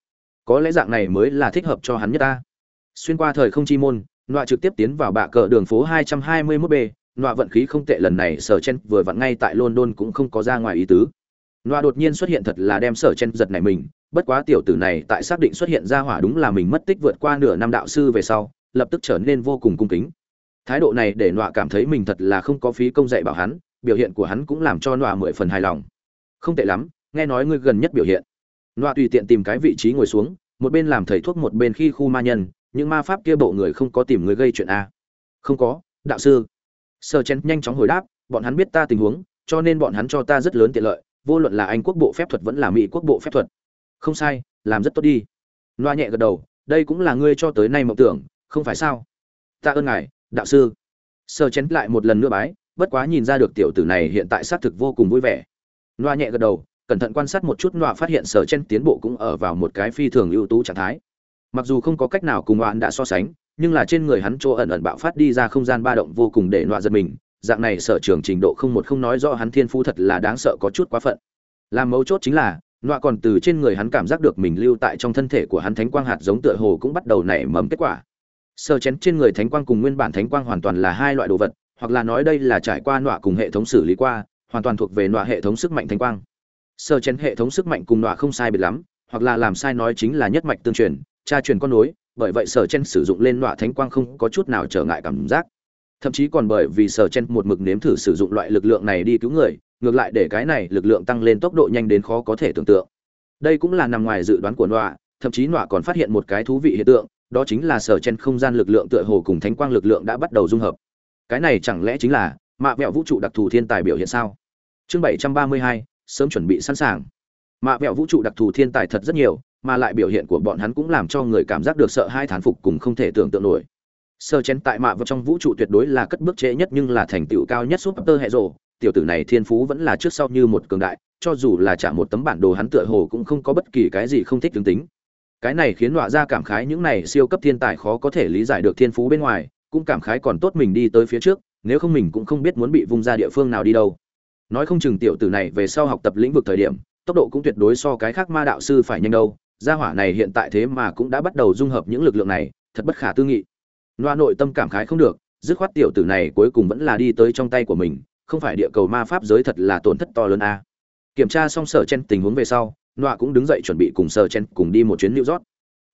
Có lẽ dạng này mới là thích hợp cho hắn nhất ta. Xuyên qua thời không chi môn nọa trực tiếp tiến vào bạ cờ đường phố 221 b. Nọa vận khí không tệ lần này sở chen vừa vặn ngay tại london cũng không có ra ngoài ý tứ. Nọa đột nhiên xuất hiện thật là đem sở chen giật này mình bất quá tiểu tử này tại xác định xuất hiện ra hỏa đúng là mình mất tích vượt qua nửa năm đạo sư về sau, lập tức trở nên vô cùng cung kính. Thái độ này để nọa cảm thấy mình thật là không có phí công dạy bảo hắn, biểu hiện của hắn cũng làm cho nọa mười phần hài lòng. Không tệ lắm, nghe nói ngươi gần nhất biểu hiện. Nọa tùy tiện tìm cái vị trí ngồi xuống, một bên làm thầy thuốc một bên khi khu ma nhân, những ma pháp kia bộ người không có tìm người gây chuyện a không có, đạo sư. Sơ chen nhanh chóng hồi đáp, bọn hắn biết ta tình huống, cho nên bọn hắn cho ta rất lớn tiện lợi, vô luận là anh quốc bộ phép thuật vẫn là mỹ quốc bộ phép thuật không sai, làm rất tốt đi. Loa nhẹ gật đầu, đây cũng là ngươi cho tới nay mộng tưởng, không phải sao? Ta ơn ngài, đạo sư. Sơ chén lại một lần nữa bái, bất quá nhìn ra được tiểu tử này hiện tại xác thực vô cùng vui vẻ. Loa nhẹ gật đầu, cẩn thận quan sát một chút loa phát hiện sở chen tiến bộ cũng ở vào một cái phi thường ưu tú trạng thái. Mặc dù không có cách nào cùng loạn đã so sánh, nhưng là trên người hắn chỗ ẩn ẩn bạo phát đi ra không gian ba động vô cùng để loa giật mình. Dạng này sở trường trình độ không một không nói rõ hắn thiên phú thật là đáng sợ có chút quá phận. Làm mấu chốt chính là nọa còn từ trên người hắn cảm giác được mình lưu tại trong thân thể của hắn thánh quang hạt giống tựa hồ cũng bắt đầu nảy mầm kết quả. Sơ chén trên người thánh quang cùng nguyên bản thánh quang hoàn toàn là hai loại đồ vật, hoặc là nói đây là trải qua nọa cùng hệ thống xử lý qua, hoàn toàn thuộc về nọa hệ thống sức mạnh thánh quang. Sơ chén hệ thống sức mạnh cùng nọa không sai biệt lắm, hoặc là làm sai nói chính là nhất mạch tương truyền tra truyền con nối, bởi vậy sở chen sử dụng lên nọa thánh quang không có chút nào trở ngại cảm giác. Thậm chí còn bởi vì sở chen một mực nếm thử sử dụng loại lực lượng này đi cứu người ngược lại để cái này lực lượng tăng lên tốc độ nhanh đến khó có thể tưởng tượng. Đây cũng là nằm ngoài dự đoán của nọa, thậm chí nọa còn phát hiện một cái thú vị hiện tượng, đó chính là sở chen không gian lực lượng tựa hồ cùng thánh quang lực lượng đã bắt đầu dung hợp. Cái này chẳng lẽ chính là mạ vẹo vũ trụ đặc thù thiên tài biểu hiện sao? Chương bảy trăm ba mươi hai, sớm chuẩn bị sẵn sàng. Mạ vẹo vũ trụ đặc thù thiên tài thật rất nhiều, mà lại biểu hiện của bọn hắn cũng làm cho người cảm giác được sợ hai thán phục cùng không thể tưởng tượng nổi. Sơ chén tại mạ vào trong vũ trụ tuyệt đối là cất bước trễ nhất nhưng là thành tựu cao nhất súp tơ hệ rồ tiểu tử này thiên phú vẫn là trước sau như một cường đại, cho dù là trả một tấm bản đồ hắn tựa hồ cũng không có bất kỳ cái gì không thích tướng tính. Cái này khiến họa ra cảm khái những này siêu cấp thiên tài khó có thể lý giải được thiên phú bên ngoài, cũng cảm khái còn tốt mình đi tới phía trước, nếu không mình cũng không biết muốn bị vung ra địa phương nào đi đâu. Nói không chừng tiểu tử này về sau học tập lĩnh vực thời điểm, tốc độ cũng tuyệt đối so cái khác ma đạo sư phải nhanh đâu, gia hỏa này hiện tại thế mà cũng đã bắt đầu dung hợp những lực lượng này, thật bất khả tư nghị. Loa nội tâm cảm khái không được, dứt khoát tiểu tử này cuối cùng vẫn là đi tới trong tay của mình không phải địa cầu ma pháp giới thật là tổn thất to lớn a. Kiểm tra xong sở chen tình huống về sau, nọa cũng đứng dậy chuẩn bị cùng sở chen cùng đi một chuyến new york.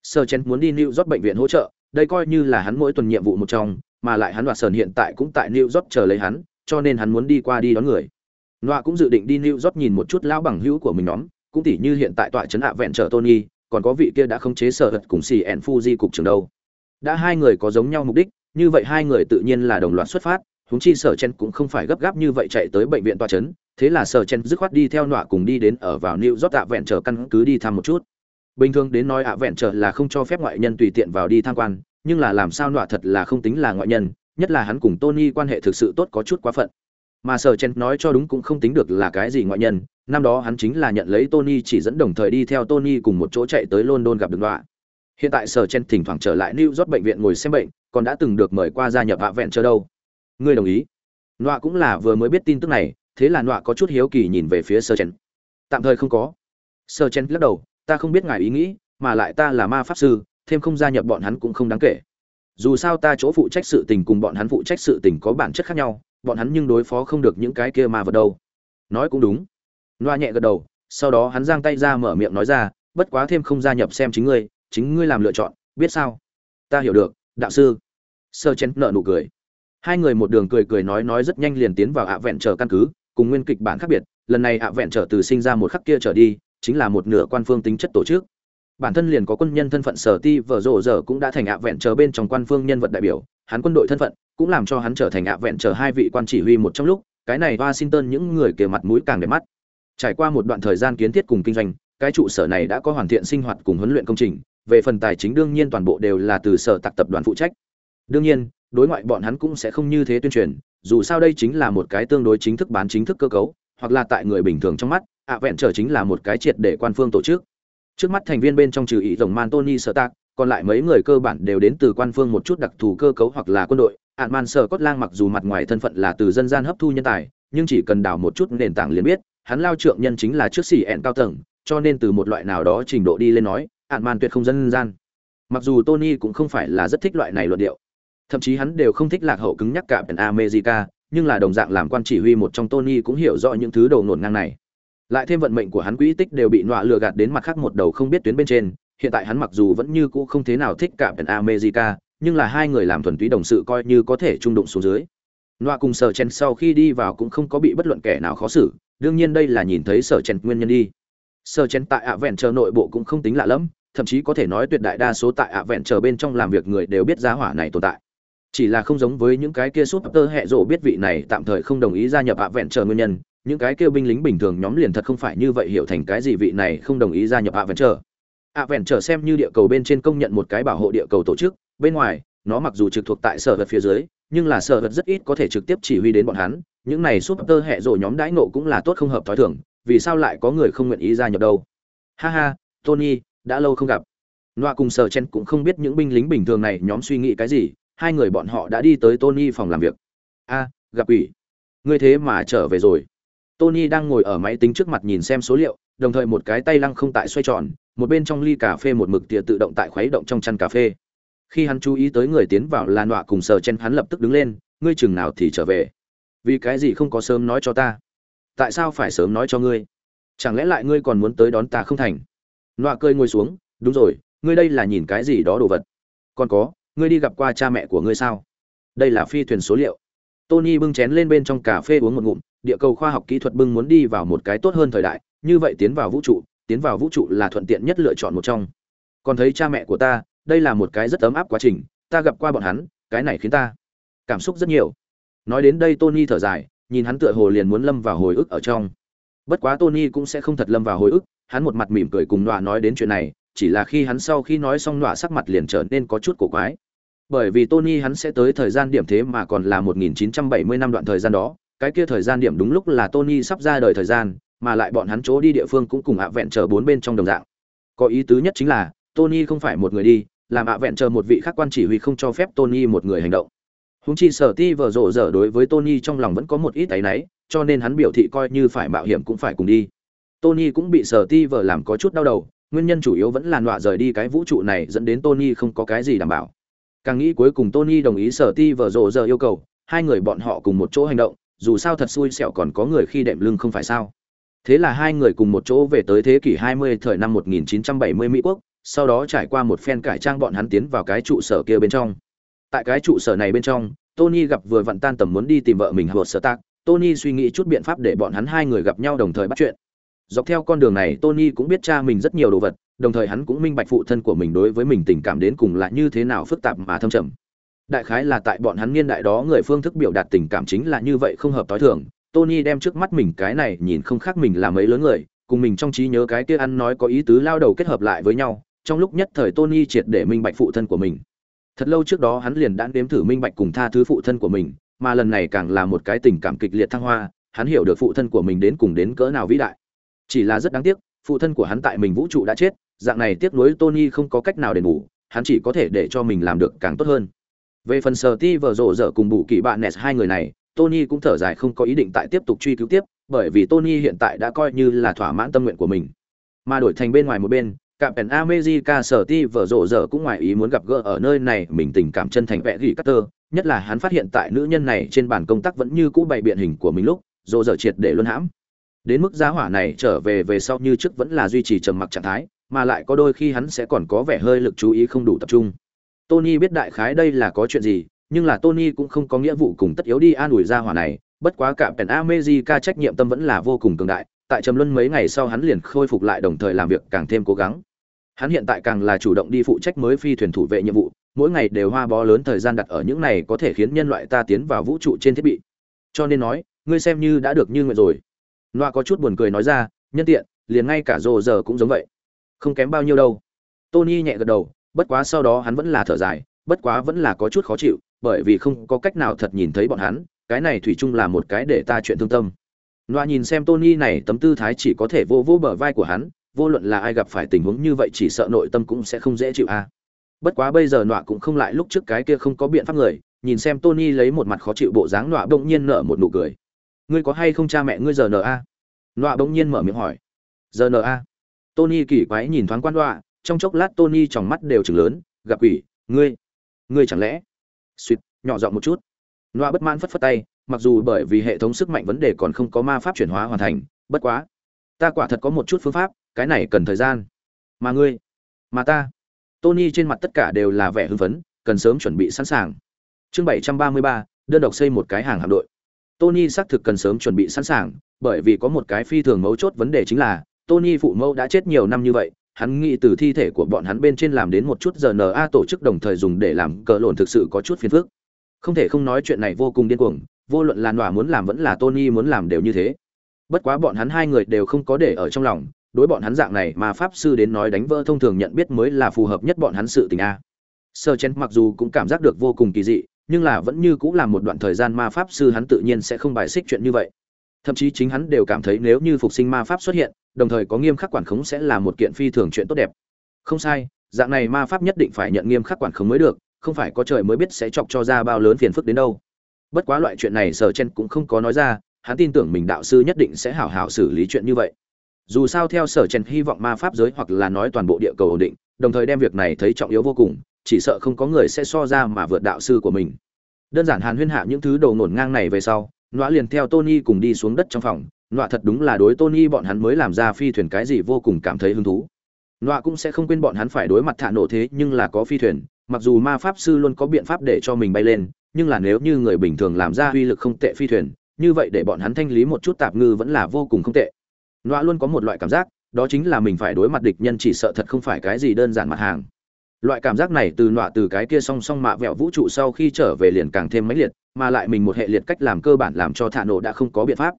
Sở chen muốn đi new york bệnh viện hỗ trợ, đây coi như là hắn mỗi tuần nhiệm vụ một trong, mà lại hắn và sơn hiện tại cũng tại new york chờ lấy hắn, cho nên hắn muốn đi qua đi đón người. Nọa cũng dự định đi new york nhìn một chút lão bằng hữu của mình nhóm, cũng tỉ như hiện tại tọa trấn hạ vẹn trở tony, còn có vị kia đã khống chế sở hật cùng xì ẻn fuji cục trường đâu. Đã hai người có giống nhau mục đích, như vậy hai người tự nhiên là đồng loạt xuất phát huống chi sở chen cũng không phải gấp gáp như vậy chạy tới bệnh viện toa chấn thế là sở chen dứt khoát đi theo nọa cùng đi đến ở vào new york ạ vẹn chờ căn cứ đi thăm một chút. Bình thường đến nói ạ vẹn chờ là không cho phép ngoại nhân tùy tiện vào đi tham quan nhưng là làm sao nọa thật là không tính là ngoại nhân nhất là hắn cùng tony quan hệ thực sự tốt có chút quá phận. Mà sở chen nói cho đúng cũng không tính được là cái gì ngoại nhân năm đó hắn chính là nhận lấy Tony chỉ dẫn đồng thời đi theo Tony cùng một chỗ chạy tới London gặp được nọa. Hiện tại Sở Chen thỉnh thoảng trở lại New York bệnh viện ngồi xem bệnh, còn đã từng được mời qua gia nhập hạ vẹn chờ đâu. Ngươi đồng ý? Nọa cũng là vừa mới biết tin tức này, thế là Nọa có chút hiếu kỳ nhìn về phía sơ Chen. Tạm thời không có. Sơ Chen lắc đầu, ta không biết ngài ý nghĩ, mà lại ta là ma pháp sư, thêm không gia nhập bọn hắn cũng không đáng kể. dù sao ta chỗ phụ trách sự tình cùng bọn hắn phụ trách sự tình có bản chất khác nhau bọn hắn nhưng đối phó không được những cái kia ma vật đâu nói cũng đúng loa nhẹ gật đầu sau đó hắn giang tay ra mở miệng nói ra bất quá thêm không gia nhập xem chính ngươi chính ngươi làm lựa chọn biết sao ta hiểu được đạo sư sơ chén nợ nụ cười hai người một đường cười cười nói nói rất nhanh liền tiến vào ạ vẹn trở căn cứ, cùng nguyên kịch bản khác biệt, lần này ạ vẹn trở từ sinh ra một khắc kia trở đi, chính là một nửa quan phương tính chất tổ chức. Bản thân liền có quân nhân thân phận, sở ti vở rộ giờ cũng đã thành ạ vẹn trở bên trong quan phương nhân vật đại biểu, hắn quân đội thân phận cũng làm cho hắn trở thành ạ vẹn trở hai vị quan chỉ huy một trong lúc, cái này washington những người kia mặt mũi càng đẹp mắt. Trải qua một đoạn thời gian kiến thiết cùng kinh doanh, cái trụ sở này đã có hoàn thiện sinh hoạt cùng huấn luyện công trình, về phần tài chính đương nhiên toàn bộ đều là từ sở tạc tập đoàn phụ trách. Đương nhiên đối ngoại bọn hắn cũng sẽ không như thế tuyên truyền, dù sao đây chính là một cái tương đối chính thức bán chính thức cơ cấu, hoặc là tại người bình thường trong mắt, ạ vẹn trở chính là một cái triệt để quan phương tổ chức. Trước mắt thành viên bên trong trừ ý rồng man tony sợ tạc còn lại mấy người cơ bản đều đến từ quan phương một chút đặc thù cơ cấu hoặc là quân đội. Ạn man sợ cốt lang mặc dù mặt ngoài thân phận là từ dân gian hấp thu nhân tài, nhưng chỉ cần đào một chút nền tảng liền biết, hắn lao trượng nhân chính là trước xỉ ẹn cao tầng, cho nên từ một loại nào đó trình độ đi lên nói ạn man tuyệt không dân gian. Mặc dù tony cũng không phải là rất thích loại này luận điệu thậm chí hắn đều không thích lạc hậu cứng nhắc cả penn america, nhưng là đồng dạng làm quan chỉ huy một trong tony cũng hiểu rõ những thứ đầu nổn ngang này. Lại thêm vận mệnh của hắn quỹ tích đều bị nọa lừa gạt đến mặt khác một đầu không biết tuyến bên trên, hiện tại hắn mặc dù vẫn như cũ không thế nào thích cả penn america, nhưng là hai người làm thuần túy đồng sự coi như có thể trung đụng xuống dưới. Nọa cùng sở chen sau khi đi vào cũng không có bị bất luận kẻ nào khó xử, đương nhiên đây là nhìn thấy sở chen nguyên nhân đi. Sở chen tại ạ vẹn chờ nội bộ cũng không tính lạ lắm thậm chí có thể nói tuyệt đại đa số tại ạ vẹn chờ bên trong làm việc người đều biết giá hỏa này tồn tại chỉ là không giống với những cái kia súp tơ hệ rộ biết vị này tạm thời không đồng ý gia nhập ạ vẹn chờ nguyên nhân những cái kêu binh lính bình thường nhóm liền thật không phải như vậy hiểu thành cái gì vị này không đồng ý gia nhập ạ vẹn chờ. Ạ vẹn chờ xem như địa cầu bên trên công nhận một cái bảo hộ địa cầu tổ chức bên ngoài nó mặc dù trực thuộc tại sở vật phía dưới nhưng là sở vật rất ít có thể trực tiếp chỉ huy đến bọn hắn những này súp tơ hệ rộ nhóm đãi nộ cũng là tốt không hợp thói thường vì sao lại có người không nguyện ý gia nhập đâu? Ha ha tony đã lâu không gặp. Noa cùng Sở Chen cũng không biết những binh lính bình thường này nhóm suy nghĩ cái gì, hai người bọn họ đã đi tới Tony phòng làm việc. A, gặp ủy. Ngươi thế mà trở về rồi. Tony đang ngồi ở máy tính trước mặt nhìn xem số liệu, đồng thời một cái tay lăng không tại xoay tròn, một bên trong ly cà phê một mực tia tự động tại khuấy động trong chăn cà phê. Khi hắn chú ý tới người tiến vào là Nọa cùng sờ Chen hắn lập tức đứng lên, ngươi chừng nào thì trở về? Vì cái gì không có sớm nói cho ta? Tại sao phải sớm nói cho ngươi? Chẳng lẽ lại ngươi còn muốn tới đón ta không thành? Nọa cười ngồi xuống, đúng rồi, ngươi đây là nhìn cái gì đó đồ vật? Còn có, ngươi đi gặp qua cha mẹ của ngươi sao? Đây là phi thuyền số liệu. Tony bưng chén lên bên trong cà phê uống một ngụm, địa cầu khoa học kỹ thuật bưng muốn đi vào một cái tốt hơn thời đại, như vậy tiến vào vũ trụ, tiến vào vũ trụ là thuận tiện nhất lựa chọn một trong. Còn thấy cha mẹ của ta, đây là một cái rất ấm áp quá trình, ta gặp qua bọn hắn, cái này khiến ta cảm xúc rất nhiều. Nói đến đây tony thở dài, nhìn hắn tựa hồ liền muốn lâm vào hồi ức ở trong. Bất quá tony cũng sẽ không thật lâm vào hồi ức, hắn một mặt mỉm cười cùng đọa nói đến chuyện này chỉ là khi hắn sau khi nói xong nọa sắc mặt liền trở nên có chút cổ quái bởi vì Tony hắn sẽ tới thời gian điểm thế mà còn là 1970 năm đoạn thời gian đó, cái kia thời gian điểm đúng lúc là Tony sắp ra đời thời gian, mà lại bọn hắn chỗ đi địa phương cũng cùng ạ vẹn chờ bốn bên trong đồng dạng. Có ý tứ nhất chính là, Tony không phải một người đi, làm ạ vẹn chờ một vị khác quan chỉ huy không cho phép Tony một người hành động. Húng chi sở ti vở rộ dở đối với Tony trong lòng vẫn có một ít ấy nấy, cho nên hắn biểu thị coi như phải mạo hiểm cũng phải cùng đi. Tony cũng bị sở ti vở làm có chút đau đầu, nguyên nhân chủ yếu vẫn là nọa rời đi cái vũ trụ này dẫn đến Tony không có cái gì đảm bảo. Càng nghĩ cuối cùng tony đồng ý sở ti vở rộ giờ yêu cầu, hai người bọn họ cùng một chỗ hành động, dù sao thật xui xẻo còn có người khi đệm lưng không phải sao. Thế là hai người cùng một chỗ về tới thế kỷ 20 thời năm 1970 mỹ quốc, sau đó trải qua một phen cải trang bọn hắn tiến vào cái trụ sở kia bên trong. Tại cái trụ sở này bên trong, tony gặp vừa vặn tan tầm muốn đi tìm vợ mình hợp sở tạc tony suy nghĩ chút biện pháp để bọn hắn hai người gặp nhau đồng thời bắt chuyện dọc theo con đường này tony cũng biết cha mình rất nhiều đồ vật đồng thời hắn cũng minh bạch phụ thân của mình đối với mình tình cảm đến cùng là như thế nào phức tạp mà thâm trầm. Đại khái là tại bọn hắn niên đại đó người phương thức biểu đạt tình cảm chính là như vậy không hợp tối thường. Tony đem trước mắt mình cái này nhìn không khác mình là mấy lớn người, cùng mình trong trí nhớ cái kia ăn nói có ý tứ lao đầu kết hợp lại với nhau, trong lúc nhất thời Tony triệt để minh bạch phụ thân của mình. Thật lâu trước đó hắn liền đã đếm thử minh bạch cùng tha thứ phụ thân của mình, mà lần này càng là một cái tình cảm kịch liệt thăng hoa, hắn hiểu được phụ thân của mình đến cùng đến cỡ nào vĩ đại. Chỉ là rất đáng tiếc, phụ thân của hắn tại mình vũ trụ đã chết, dạng này tiếc nuối Tony không có cách nào đền bù, hắn chỉ có thể để cho mình làm được càng tốt hơn. Về phần sở ti vợ rộ dở cùng bù kỳ bạn Ness hai người này, Tony cũng thở dài không có ý định tại tiếp tục truy cứu tiếp, bởi vì Tony hiện tại đã coi như là thỏa mãn tâm nguyện của mình. Mà đổi thành bên ngoài một bên, cạm pèn America sở ti vở rộ giờ cũng ngoài ý muốn gặp gỡ ở nơi này mình tình cảm chân thành vẽ gỉ Carter, nhất là hắn phát hiện tại nữ nhân này trên bàn công tác vẫn như cũ bày biện hình của mình lúc, rộ giờ triệt để luôn hãm. Đến mức giá hỏa này trở về về sau như trước vẫn là duy trì trầm mặc trạng thái, mà lại có đôi khi hắn sẽ còn có vẻ hơi lực chú ý không đủ tập trung. Tony biết đại khái đây là có chuyện gì, nhưng là Tony cũng không có nghĩa vụ cùng tất yếu đi an ủi gia hỏa này, bất quá cả Pen America trách nhiệm tâm vẫn là vô cùng cường đại, tại trầm luân mấy ngày sau hắn liền khôi phục lại đồng thời làm việc càng thêm cố gắng. Hắn hiện tại càng là chủ động đi phụ trách mới phi thuyền thủ vệ nhiệm vụ, mỗi ngày đều hoa bó lớn thời gian đặt ở những này có thể khiến nhân loại ta tiến vào vũ trụ trên thiết bị. Cho nên nói, ngươi xem như đã được như nguyện rồi. Noa có chút buồn cười nói ra, nhân tiện, liền ngay cả rồ giờ cũng giống vậy. Không kém bao nhiêu đâu. Tony nhẹ gật đầu, bất quá sau đó hắn vẫn là thở dài, bất quá vẫn là có chút khó chịu, bởi vì không có cách nào thật nhìn thấy bọn hắn, cái này thủy chung là một cái để ta chuyện thương tâm. Noa nhìn xem Tony này tấm tư thái chỉ có thể vô vô bờ vai của hắn, vô luận là ai gặp phải tình huống như vậy chỉ sợ nội tâm cũng sẽ không dễ chịu a. À. Bất quá bây giờ Noa cũng không lại lúc trước cái kia không có biện pháp người, nhìn xem Tony lấy một mặt khó chịu bộ dáng Noa bỗng nhiên nở một nụ cười. Ngươi có hay không cha mẹ ngươi giờ nở a? Nọa bỗng nhiên mở miệng hỏi. Giờ nở a? Tony kỳ quái nhìn thoáng quan Nọa, trong chốc lát Tony tròng mắt đều chừng lớn, gặp quỷ, ngươi, ngươi chẳng lẽ? Suýt, nhỏ giọng một chút. Nọa bất mãn phất phất tay, mặc dù bởi vì hệ thống sức mạnh vấn đề còn không có ma pháp chuyển hóa hoàn thành, bất quá, ta quả thật có một chút phương pháp, cái này cần thời gian. Mà ngươi, mà ta. Tony trên mặt tất cả đều là vẻ hưng phấn, cần sớm chuẩn bị sẵn sàng. Chương 733, đơn độc xây một cái hàng hạm đội. Tony xác thực cần sớm chuẩn bị sẵn sàng, bởi vì có một cái phi thường mấu chốt vấn đề chính là, Tony phụ mẫu đã chết nhiều năm như vậy, hắn nghĩ từ thi thể của bọn hắn bên trên làm đến một chút RNA tổ chức đồng thời dùng để làm cờ lộn thực sự có chút phiền phức. Không thể không nói chuyện này vô cùng điên cuồng, vô luận là nọa muốn làm vẫn là Tony muốn làm đều như thế. Bất quá bọn hắn hai người đều không có để ở trong lòng, đối bọn hắn dạng này mà pháp sư đến nói đánh vỡ thông thường nhận biết mới là phù hợp nhất bọn hắn sự tình a. Sơ Chen mặc dù cũng cảm giác được vô cùng kỳ dị, nhưng là vẫn như cũng là một đoạn thời gian ma pháp sư hắn tự nhiên sẽ không bài xích chuyện như vậy. Thậm chí chính hắn đều cảm thấy nếu như phục sinh ma pháp xuất hiện, đồng thời có nghiêm khắc quản khống sẽ là một kiện phi thường chuyện tốt đẹp. Không sai, dạng này ma pháp nhất định phải nhận nghiêm khắc quản khống mới được, không phải có trời mới biết sẽ chọc cho ra bao lớn phiền phức đến đâu bất quá loại chuyện này sở chen cũng không có nói ra hắn tin tưởng mình đạo sư nhất định sẽ hảo hảo xử lý chuyện như vậy dù sao theo sở chen hy vọng ma pháp giới hoặc là nói toàn bộ địa cầu ổn định đồng thời đem việc này thấy trọng yếu vô cùng chỉ sợ không có người sẽ so ra mà vượt đạo sư của mình. Đơn giản hàn huyên hạ những thứ đầu ngổn ngang này về sau, nọa liền theo tony cùng đi xuống đất trong phòng. Nọa thật đúng là đối tony bọn hắn mới làm ra phi thuyền cái gì vô cùng cảm thấy hứng thú. Nọa cũng sẽ không quên bọn hắn phải đối mặt thả nổ thế nhưng là có phi thuyền, mặc dù ma pháp sư luôn có biện pháp để cho mình bay lên, nhưng là nếu như người bình thường làm ra uy lực không tệ phi thuyền, như vậy để bọn hắn thanh lý một chút tạp ngư vẫn là vô cùng không tệ. Nọa luôn có một loại cảm giác, đó chính là mình phải đối mặt địch nhân chỉ sợ thật không phải cái gì đơn giản mặt hàng loại cảm giác này từ nọa từ cái kia song song mạ vẹo vũ trụ sau khi trở về liền càng thêm mãnh liệt, mà lại mình một hệ liệt cách làm cơ bản làm cho thả nổ đã không có biện pháp.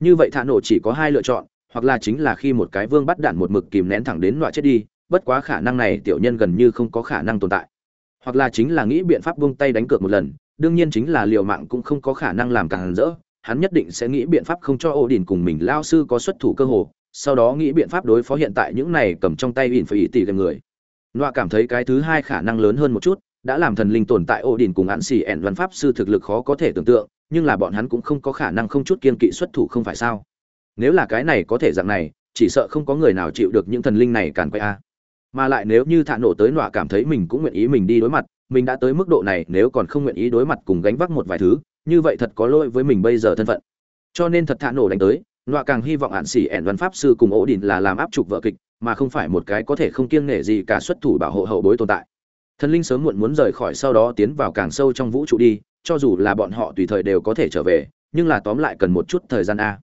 Như vậy thả nổ chỉ có hai lựa chọn, hoặc là chính là khi một cái vương bắt đạn một mực kìm nén thẳng đến nọa chết đi, bất quá khả năng này tiểu nhân gần như không có khả năng tồn tại. Hoặc là chính là nghĩ biện pháp buông tay đánh cược một lần, đương nhiên chính là liều mạng cũng không có khả năng làm càng rỡ, hắn nhất định sẽ nghĩ biện pháp không cho ổ đình cùng mình lao sư có xuất thủ cơ hồ, sau đó nghĩ biện pháp đối phó hiện tại những này cầm trong tay ỉn phải ỉ tỉ gần người nọa cảm thấy cái thứ hai khả năng lớn hơn một chút, đã làm thần linh tồn tại ổ đình cùng hạn xỉ ẻn văn pháp sư thực lực khó có thể tưởng tượng, nhưng là bọn hắn cũng không có khả năng không chút kiên kỵ xuất thủ không phải sao? Nếu là cái này có thể dạng này, chỉ sợ không có người nào chịu được những thần linh này càn quay a. Mà lại nếu như thạ nổ tới nọa cảm thấy mình cũng nguyện ý mình đi đối mặt, mình đã tới mức độ này, nếu còn không nguyện ý đối mặt cùng gánh vác một vài thứ, như vậy thật có lỗi với mình bây giờ thân phận. Cho nên thật thạ nổ đánh tới nọa càng hy vọng hạn xỉ ẻn văn pháp sư cùng ổ đình là làm áp trục vợ kịch mà không phải một cái có thể không kiêng nể gì cả xuất thủ bảo hộ hậu bối tồn tại. Thần linh sớm muộn muốn rời khỏi sau đó tiến vào càng sâu trong vũ trụ đi, cho dù là bọn họ tùy thời đều có thể trở về, nhưng là tóm lại cần một chút thời gian a.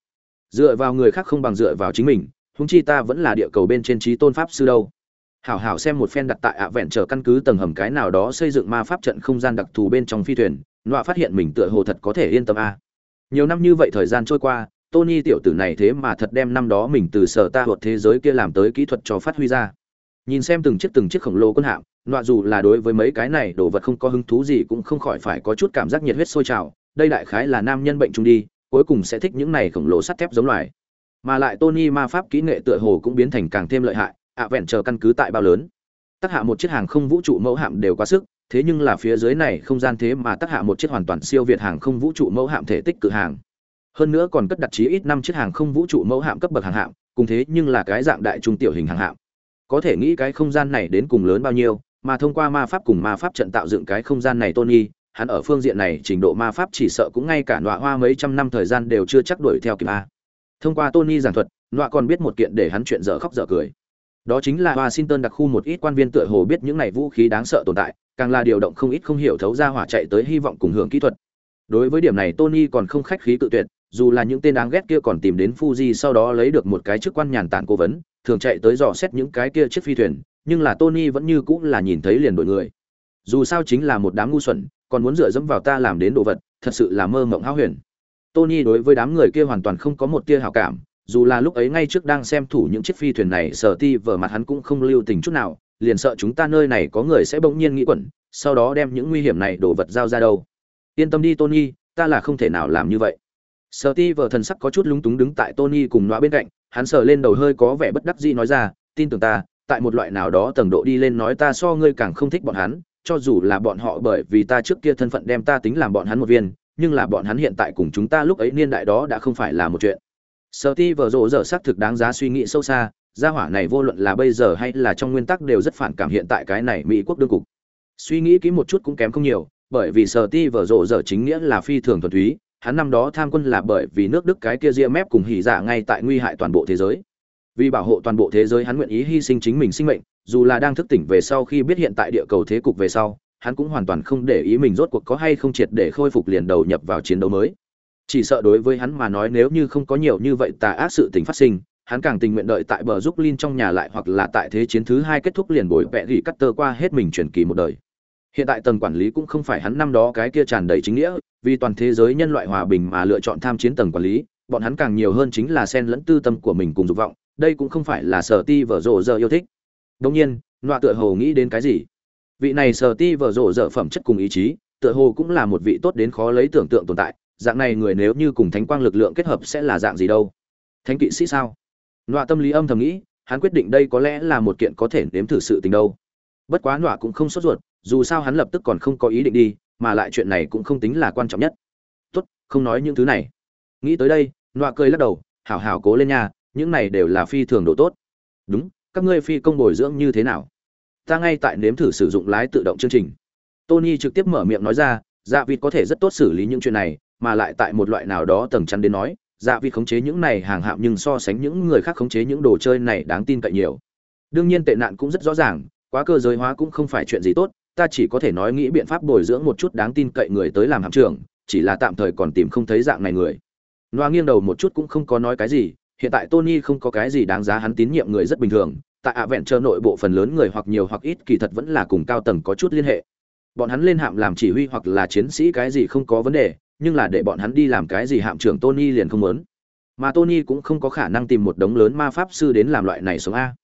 Dựa vào người khác không bằng dựa vào chính mình húng chi ta vẫn là địa cầu bên trên trí tôn pháp sư đâu. Hảo hảo xem một phen đặt tại ạ vẹn chờ căn cứ tầng hầm cái nào đó xây dựng ma pháp trận không gian đặc thù bên trong phi thuyền, nọa phát hiện mình tựa hồ thật có thể yên tâm a. Nhiều năm như vậy thời gian trôi qua tony tiểu tử này thế mà thật đem năm đó mình từ sở ta thuật thế giới kia làm tới kỹ thuật cho phát huy ra. Nhìn xem từng chiếc từng chiếc khổng lồ quân hạm, nọa dù là đối với mấy cái này đồ vật không có hứng thú gì cũng không khỏi phải có chút cảm giác nhiệt huyết sôi trào. Đây đại khái là nam nhân bệnh trung đi, cuối cùng sẽ thích những này khổng lồ sắt thép giống loài. Mà lại tony ma pháp kỹ nghệ tựa hồ cũng biến thành càng thêm lợi hại, ạ vẹn chờ căn cứ tại bao lớn. Tác hạ một chiếc hàng không vũ trụ mẫu hạm đều quá sức, thế nhưng là phía dưới này không gian thế mà tác hạ một chiếc hoàn toàn siêu việt hàng không vũ trụ mẫu hạm thể tích cự hàng hơn nữa còn cất đặt chí ít năm chiếc hàng không vũ trụ mẫu hạm cấp bậc hàng hạm, cùng thế nhưng là cái dạng đại trung tiểu hình hàng hạm. Có thể nghĩ cái không gian này đến cùng lớn bao nhiêu, mà thông qua ma pháp cùng ma pháp trận tạo dựng cái không gian này tony, hắn ở phương diện này trình độ ma pháp chỉ sợ cũng ngay cả nọa hoa mấy trăm năm thời gian đều chưa chắc đuổi theo kịp a. Thông qua tony giảng thuật, nọa còn biết một kiện để hắn chuyện dở khóc dở cười. Đó chính là washington đặc khu một ít quan viên tựa hồ biết những này vũ khí đáng sợ tồn tại, càng là điều động không ít không hiểu thấu ra hỏa chạy tới hy vọng cùng hưởng kỹ thuật. Đối với điểm này tony còn không khách khí tự tuyệt dù là những tên đáng ghét kia còn tìm đến fuji sau đó lấy được một cái chức quan nhàn tản cố vấn, thường chạy tới dò xét những cái kia chiếc phi thuyền, nhưng là tony vẫn như cũng là nhìn thấy liền đổi người. Dù sao chính là một đám ngu xuẩn, còn muốn dựa dẫm vào ta làm đến đồ vật, thật sự là mơ mộng hão huyền. Tony đối với đám người kia hoàn toàn không có một tia hảo cảm, dù là lúc ấy ngay trước đang xem thủ những chiếc phi thuyền này, sở ti vở mặt hắn cũng không lưu tình chút nào, liền sợ chúng ta nơi này có người sẽ bỗng nhiên nghĩ quẩn, sau đó đem những nguy hiểm này đồ vật giao ra đâu. Yên tâm đi, tony, ta là không thể nào làm như vậy sở ti vở thần sắc có chút lúng túng đứng tại tony cùng nóa bên cạnh hắn sờ lên đầu hơi có vẻ bất đắc dĩ nói ra tin tưởng ta tại một loại nào đó tầng độ đi lên nói ta so ngươi càng không thích bọn hắn cho dù là bọn họ bởi vì ta trước kia thân phận đem ta tính làm bọn hắn một viên nhưng là bọn hắn hiện tại cùng chúng ta lúc ấy niên đại đó đã không phải là một chuyện Sở Ti vở rộ rỡ xác thực đáng giá suy nghĩ sâu xa, gia hỏa này vô luận là bây giờ hay là trong nguyên tắc đều rất phản cảm hiện tại cái này Mỹ quốc đương cục. Suy nghĩ kỹ một chút cũng kém không nhiều, bởi vì Sở Ti vở rộ rỡ chính nghĩa là phi thường thuần túy, hắn năm đó tham quân là bởi vì nước Đức cái kia ria mép cùng hỉ dạ ngay tại nguy hại toàn bộ thế giới. Vì bảo hộ toàn bộ thế giới hắn nguyện ý hy sinh chính mình sinh mệnh, dù là đang thức tỉnh về sau khi biết hiện tại địa cầu thế cục về sau, hắn cũng hoàn toàn không để ý mình rốt cuộc có hay không triệt để khôi phục liền đầu nhập vào chiến đấu mới chỉ sợ đối với hắn mà nói nếu như không có nhiều như vậy tà ác sự tình phát sinh hắn càng tình nguyện đợi tại bờ giúp linh trong nhà lại hoặc là tại thế chiến thứ hai kết thúc liền bồi vẽ gỉ cắt tơ qua hết mình truyền kỳ một đời hiện tại tầng quản lý cũng không phải hắn năm đó cái kia tràn đầy chính nghĩa, vì toàn thế giới nhân loại hòa bình mà lựa chọn tham chiến tầng quản lý, bọn hắn càng nhiều hơn chính là xen lẫn tư tâm của mình cùng dục vọng, đây cũng không phải là sở ti vở rộ giờ yêu thích. Đông nhiên, nọa tựa hồ nghĩ đến cái gì? Vị này sở ti vở rộ dở phẩm chất cùng ý chí, tựa hồ cũng là một vị tốt đến khó lấy tưởng tượng tồn tại, dạng này người nếu như cùng thánh quang lực lượng kết hợp sẽ là dạng gì đâu? Thánh kỵ sĩ sao? Nọa tâm lý âm thầm nghĩ, hắn quyết định đây có lẽ là một kiện có thể nếm thử sự tình đâu. Bất quá nọa cũng không sốt ruột dù sao hắn lập tức còn không có ý định đi, mà lại chuyện này cũng không tính là quan trọng nhất. Tốt, không nói những thứ này. Nghĩ tới đây, nọa cười lắc đầu, hảo hảo cố lên nha, những này đều là phi thường độ tốt. Đúng, các ngươi phi công bồi dưỡng như thế nào? Ta ngay tại nếm thử sử dụng lái tự động chương trình. Tony trực tiếp mở miệng nói ra dạ vịt có thể rất tốt xử lý những chuyện này, mà lại tại một loại nào đó tầng chắn đến nói dạ vịt khống chế những này hàng hạm nhưng so sánh những người khác khống chế những đồ chơi này đáng tin cậy nhiều. Đương nhiên tệ nạn cũng rất rõ ràng, quá cơ giới hóa cũng không phải chuyện gì tốt ta chỉ có thể nói nghĩ biện pháp bồi dưỡng một chút đáng tin cậy người tới làm hạm trưởng chỉ là tạm thời còn tìm không thấy dạng này người noa nghiêng đầu một chút cũng không có nói cái gì hiện tại tony không có cái gì đáng giá hắn tín nhiệm người rất bình thường tại ạ vẹn chờ nội bộ phần lớn người hoặc nhiều hoặc ít kỳ thật vẫn là cùng cao tầng có chút liên hệ bọn hắn lên hạm làm chỉ huy hoặc là chiến sĩ cái gì không có vấn đề nhưng là để bọn hắn đi làm cái gì hạm trưởng Tony liền không muốn. Mà Tony cũng không có khả năng tìm một đống lớn ma pháp sư đến làm loại này sống a.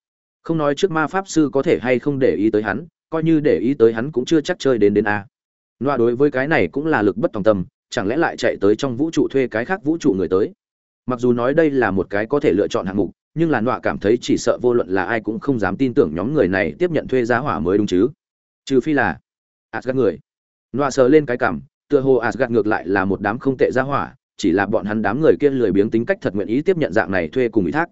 Không nói trước ma pháp sư có thể hay không để ý tới hắn, coi như để ý tới hắn cũng chưa chắc chơi đến đến a. Loa đối với cái này cũng là lực bất tòng tâm, chẳng lẽ lại chạy tới trong vũ trụ thuê cái khác vũ trụ người tới. Mặc dù nói đây là một cái có thể lựa chọn hạng mục, nhưng là Nọa cảm thấy chỉ sợ vô luận là ai cũng không dám tin tưởng nhóm người này tiếp nhận thuê giá hỏa mới đúng chứ. Trừ phi là Asgard người. Nọa sờ lên cái cằm, tựa hồ Asgard ngược lại là một đám không tệ giá hỏa, chỉ là bọn hắn đám người kia lười biếng tính cách thật nguyện ý tiếp nhận dạng này thuê cùng ủy thác.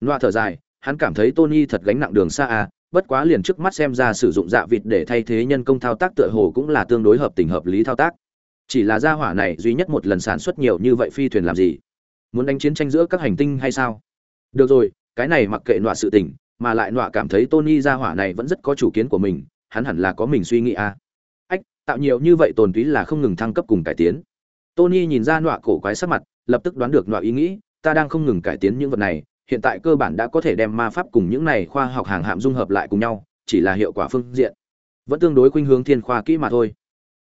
Loa thở dài, hắn cảm thấy Tony thật gánh nặng đường xa à, bất quá liền trước mắt xem ra sử dụng dạ vịt để thay thế nhân công thao tác tựa hồ cũng là tương đối hợp tình hợp lý thao tác. Chỉ là gia hỏa này duy nhất một lần sản xuất nhiều như vậy phi thuyền làm gì? Muốn đánh chiến tranh giữa các hành tinh hay sao? Được rồi, cái này mặc kệ nọa sự tình, mà lại nọa cảm thấy Tony gia hỏa này vẫn rất có chủ kiến của mình, hắn hẳn là có mình suy nghĩ à tạo nhiều như vậy tồn túy là không ngừng thăng cấp cùng cải tiến tony nhìn ra nọa cổ quái sắc mặt lập tức đoán được nọa ý nghĩ ta đang không ngừng cải tiến những vật này hiện tại cơ bản đã có thể đem ma pháp cùng những này khoa học hàng hạm dung hợp lại cùng nhau, chỉ là hiệu quả phương diện. Vẫn tương đối khuynh hướng thiên khoa kỹ mà thôi.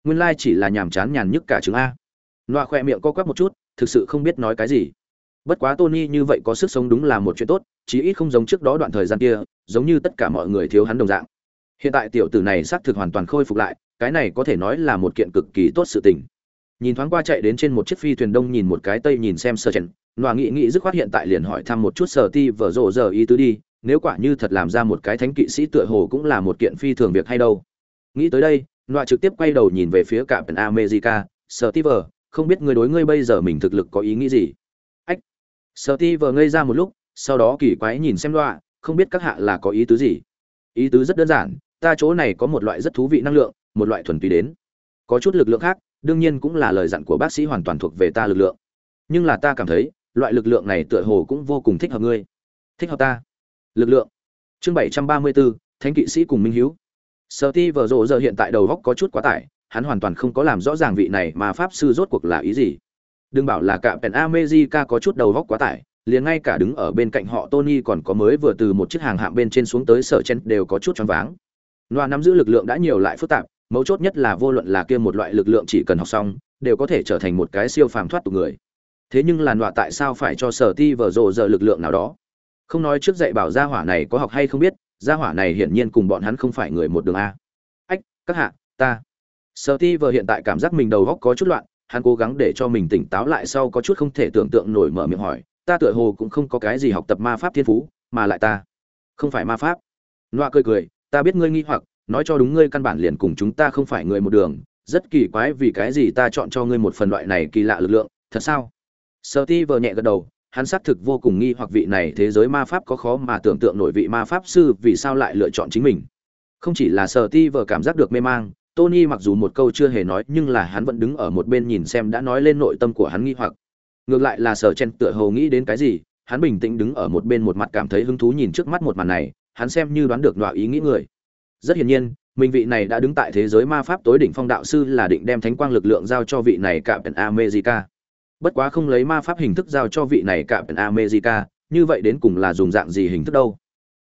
Nguyên lai chỉ là nhàm chán nhàn nhức cả chứng a. Loa khỏe miệng co quắp một chút, thực sự không biết nói cái gì. Bất quá tony như vậy có sức sống đúng là một chuyện tốt, chí ít không giống trước đó đoạn thời gian kia, giống như tất cả mọi người thiếu hắn đồng dạng. Hiện tại tiểu tử này xác thực hoàn toàn khôi phục lại, cái này có thể nói là một kiện cực kỳ tốt sự tình. Nhìn thoáng qua chạy đến trên một chiếc phi thuyền đông nhìn một cái tây nhìn xem sơ trận nọa nghị nghị dứt khoát hiện tại liền hỏi thăm một chút sở ti vở rộ giờ ý tứ đi, nếu quả như thật làm ra một cái thánh kỵ sĩ tựa hồ cũng là một kiện phi thường việc hay đâu. Nghĩ tới đây, nọa trực tiếp quay đầu nhìn về phía cả penn america, sở ti vở không biết người đối ngươi bây giờ mình thực lực có ý nghĩ gì? Ách! Sở ti vở ngây ra một lúc, sau đó kỳ quái nhìn xem nọa, không biết các hạ là có ý tứ gì? Ý tứ rất đơn giản, ta chỗ này có một loại rất thú vị năng lượng, một loại thuần túy đến. Có chút lực lượng khác, đương nhiên cũng là lời dặn của bác sĩ hoàn toàn thuộc về ta lực lượng. Nhưng là ta cảm thấy loại lực lượng này tựa hồ cũng vô cùng thích hợp ngươi. Thích hợp ta. Lực lượng. Chương bảy trăm ba mươi bốn thánh kỵ sĩ cùng minh hiếu. Sở ti vở rộ giờ hiện tại đầu góc có chút quá tải, hắn hoàn toàn không có làm rõ ràng vị này mà pháp sư rốt cuộc là ý gì. Đừng bảo là cả pèn amejica có chút đầu góc quá tải, liền ngay cả đứng ở bên cạnh họ tony còn có mới vừa từ một chiếc hàng hạng bên trên xuống tới sở chen đều có chút choáng váng. Loa nắm giữ lực lượng đã nhiều lại phức tạp, mấu chốt nhất là vô luận là kia một loại lực lượng chỉ cần học xong, đều có thể trở thành một cái siêu phàm thoát tục người thế nhưng làn đọa tại sao phải cho sở ti vở rộ giờ lực lượng nào đó? Không nói trước dạy bảo gia hỏa này có học hay không biết, gia hỏa này hiển nhiên cùng bọn hắn không phải người một đường a. Ách, các hạ, ta. Sở ti vở hiện tại cảm giác mình đầu góc có chút loạn, hắn cố gắng để cho mình tỉnh táo lại sau có chút không thể tưởng tượng nổi mở miệng hỏi, ta tựa hồ cũng không có cái gì học tập ma pháp thiên phú, mà lại ta không phải ma pháp. Loa cười cười, ta biết ngươi nghi hoặc, nói cho đúng ngươi căn bản liền cùng chúng ta không phải người một đường, rất kỳ quái vì cái gì ta chọn cho ngươi một phần loại này kỳ lạ lực lượng, thật sao? Sở ti vờ nhẹ gật đầu, hắn xác thực vô cùng nghi hoặc vị này thế giới ma pháp có khó mà tưởng tượng nổi vị ma pháp sư vì sao lại lựa chọn chính mình. Không chỉ là Sở ti vờ cảm giác được mê mang, tony mặc dù một câu chưa hề nói nhưng là hắn vẫn đứng ở một bên nhìn xem đã nói lên nội tâm của hắn nghi hoặc. Ngược lại là sở chen tựa hồ nghĩ đến cái gì, hắn bình tĩnh đứng ở một bên một mặt cảm thấy hứng thú nhìn trước mắt một màn này, hắn xem như đoán được loại ý nghĩ người. Rất hiển nhiên, mình vị này đã đứng tại thế giới ma pháp tối đỉnh phong đạo sư là định đem thánh quang lực lượng giao cho vị này cả america bất quá không lấy ma pháp hình thức giao cho vị này cả pèn america, như vậy đến cùng là dùng dạng gì hình thức đâu?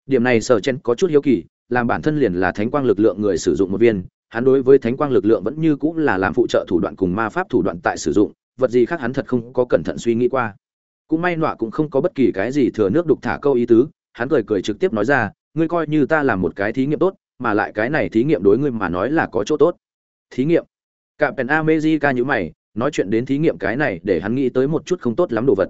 Điểm này sở chen có chút hiếu kỳ, làm bản thân liền là thánh quang lực lượng người sử dụng một viên, hắn đối với thánh quang lực lượng vẫn như cũng là làm phụ trợ thủ đoạn cùng ma pháp thủ đoạn tại sử dụng, vật gì khác hắn thật không có cẩn thận suy nghĩ qua. Cũng may nọa cũng không có bất kỳ cái gì thừa nước đục thả câu ý tứ, hắn cười cười trực tiếp nói ra, ngươi coi như ta làm một cái thí nghiệm tốt, mà lại cái này thí nghiệm đối ngươi mà nói là có chỗ tốt. Thí nghiệm. Cạm pèn America như mày nói chuyện đến thí nghiệm cái này để hắn nghĩ tới một chút không tốt lắm đồ vật.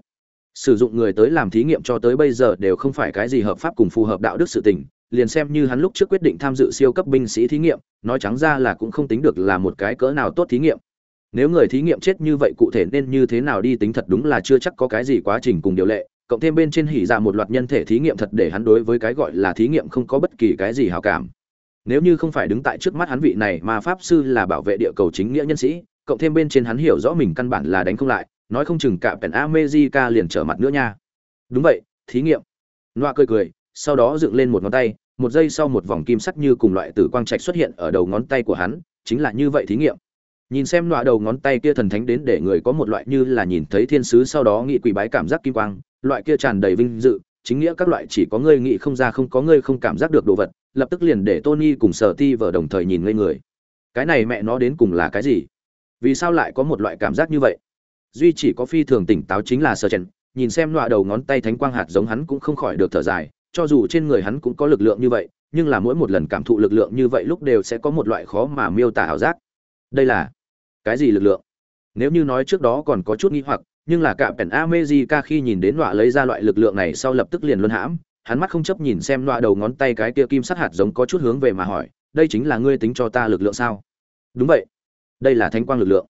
Sử dụng người tới làm thí nghiệm cho tới bây giờ đều không phải cái gì hợp pháp cùng phù hợp đạo đức sự tình, liền xem như hắn lúc trước quyết định tham dự siêu cấp binh sĩ thí nghiệm, nói trắng ra là cũng không tính được là một cái cỡ nào tốt thí nghiệm. Nếu người thí nghiệm chết như vậy cụ thể nên như thế nào đi tính thật đúng là chưa chắc có cái gì quá trình cùng điều lệ, cộng thêm bên trên hỉ ra một loạt nhân thể thí nghiệm thật để hắn đối với cái gọi là thí nghiệm không có bất kỳ cái gì hào cảm. Nếu như không phải đứng tại trước mắt hắn vị này mà pháp sư là bảo vệ địa cầu chính nghĩa nhân sĩ cộng thêm bên trên hắn hiểu rõ mình căn bản là đánh không lại, nói không chừng cả pèn amejica liền trở mặt nữa nha. Đúng vậy, thí nghiệm. Loa cười cười, sau đó dựng lên một ngón tay, một giây sau một vòng kim sắc như cùng loại tử quang trạch xuất hiện ở đầu ngón tay của hắn, chính là như vậy thí nghiệm. Nhìn xem loại đầu ngón tay kia thần thánh đến để người có một loại như là nhìn thấy thiên sứ sau đó nghị quỳ bái cảm giác kim quang, loại kia tràn đầy vinh dự, chính nghĩa các loại chỉ có ngươi nghĩ không ra không có ngươi không cảm giác được đồ vật, lập tức liền để tony cùng sở ti vợ đồng thời nhìn ngây người. Cái này mẹ nó đến cùng là cái gì? Vì sao lại có một loại cảm giác như vậy? Duy chỉ có phi thường tỉnh táo chính là sở chen nhìn xem loại đầu ngón tay thánh quang hạt giống hắn cũng không khỏi được thở dài, cho dù trên người hắn cũng có lực lượng như vậy, nhưng là mỗi một lần cảm thụ lực lượng như vậy lúc đều sẽ có một loại khó mà miêu tả ảo giác. Đây là cái gì lực lượng? Nếu như nói trước đó còn có chút nghi hoặc, nhưng là cả pèn amejica khi nhìn đến nọa lấy ra loại lực lượng này sau lập tức liền luân hãm, hắn mắt không chấp nhìn xem nọa đầu ngón tay cái kia kim sắt hạt giống có chút hướng về mà hỏi, đây chính là ngươi tính cho ta lực lượng sao? Đúng vậy đây là thánh quang lực lượng.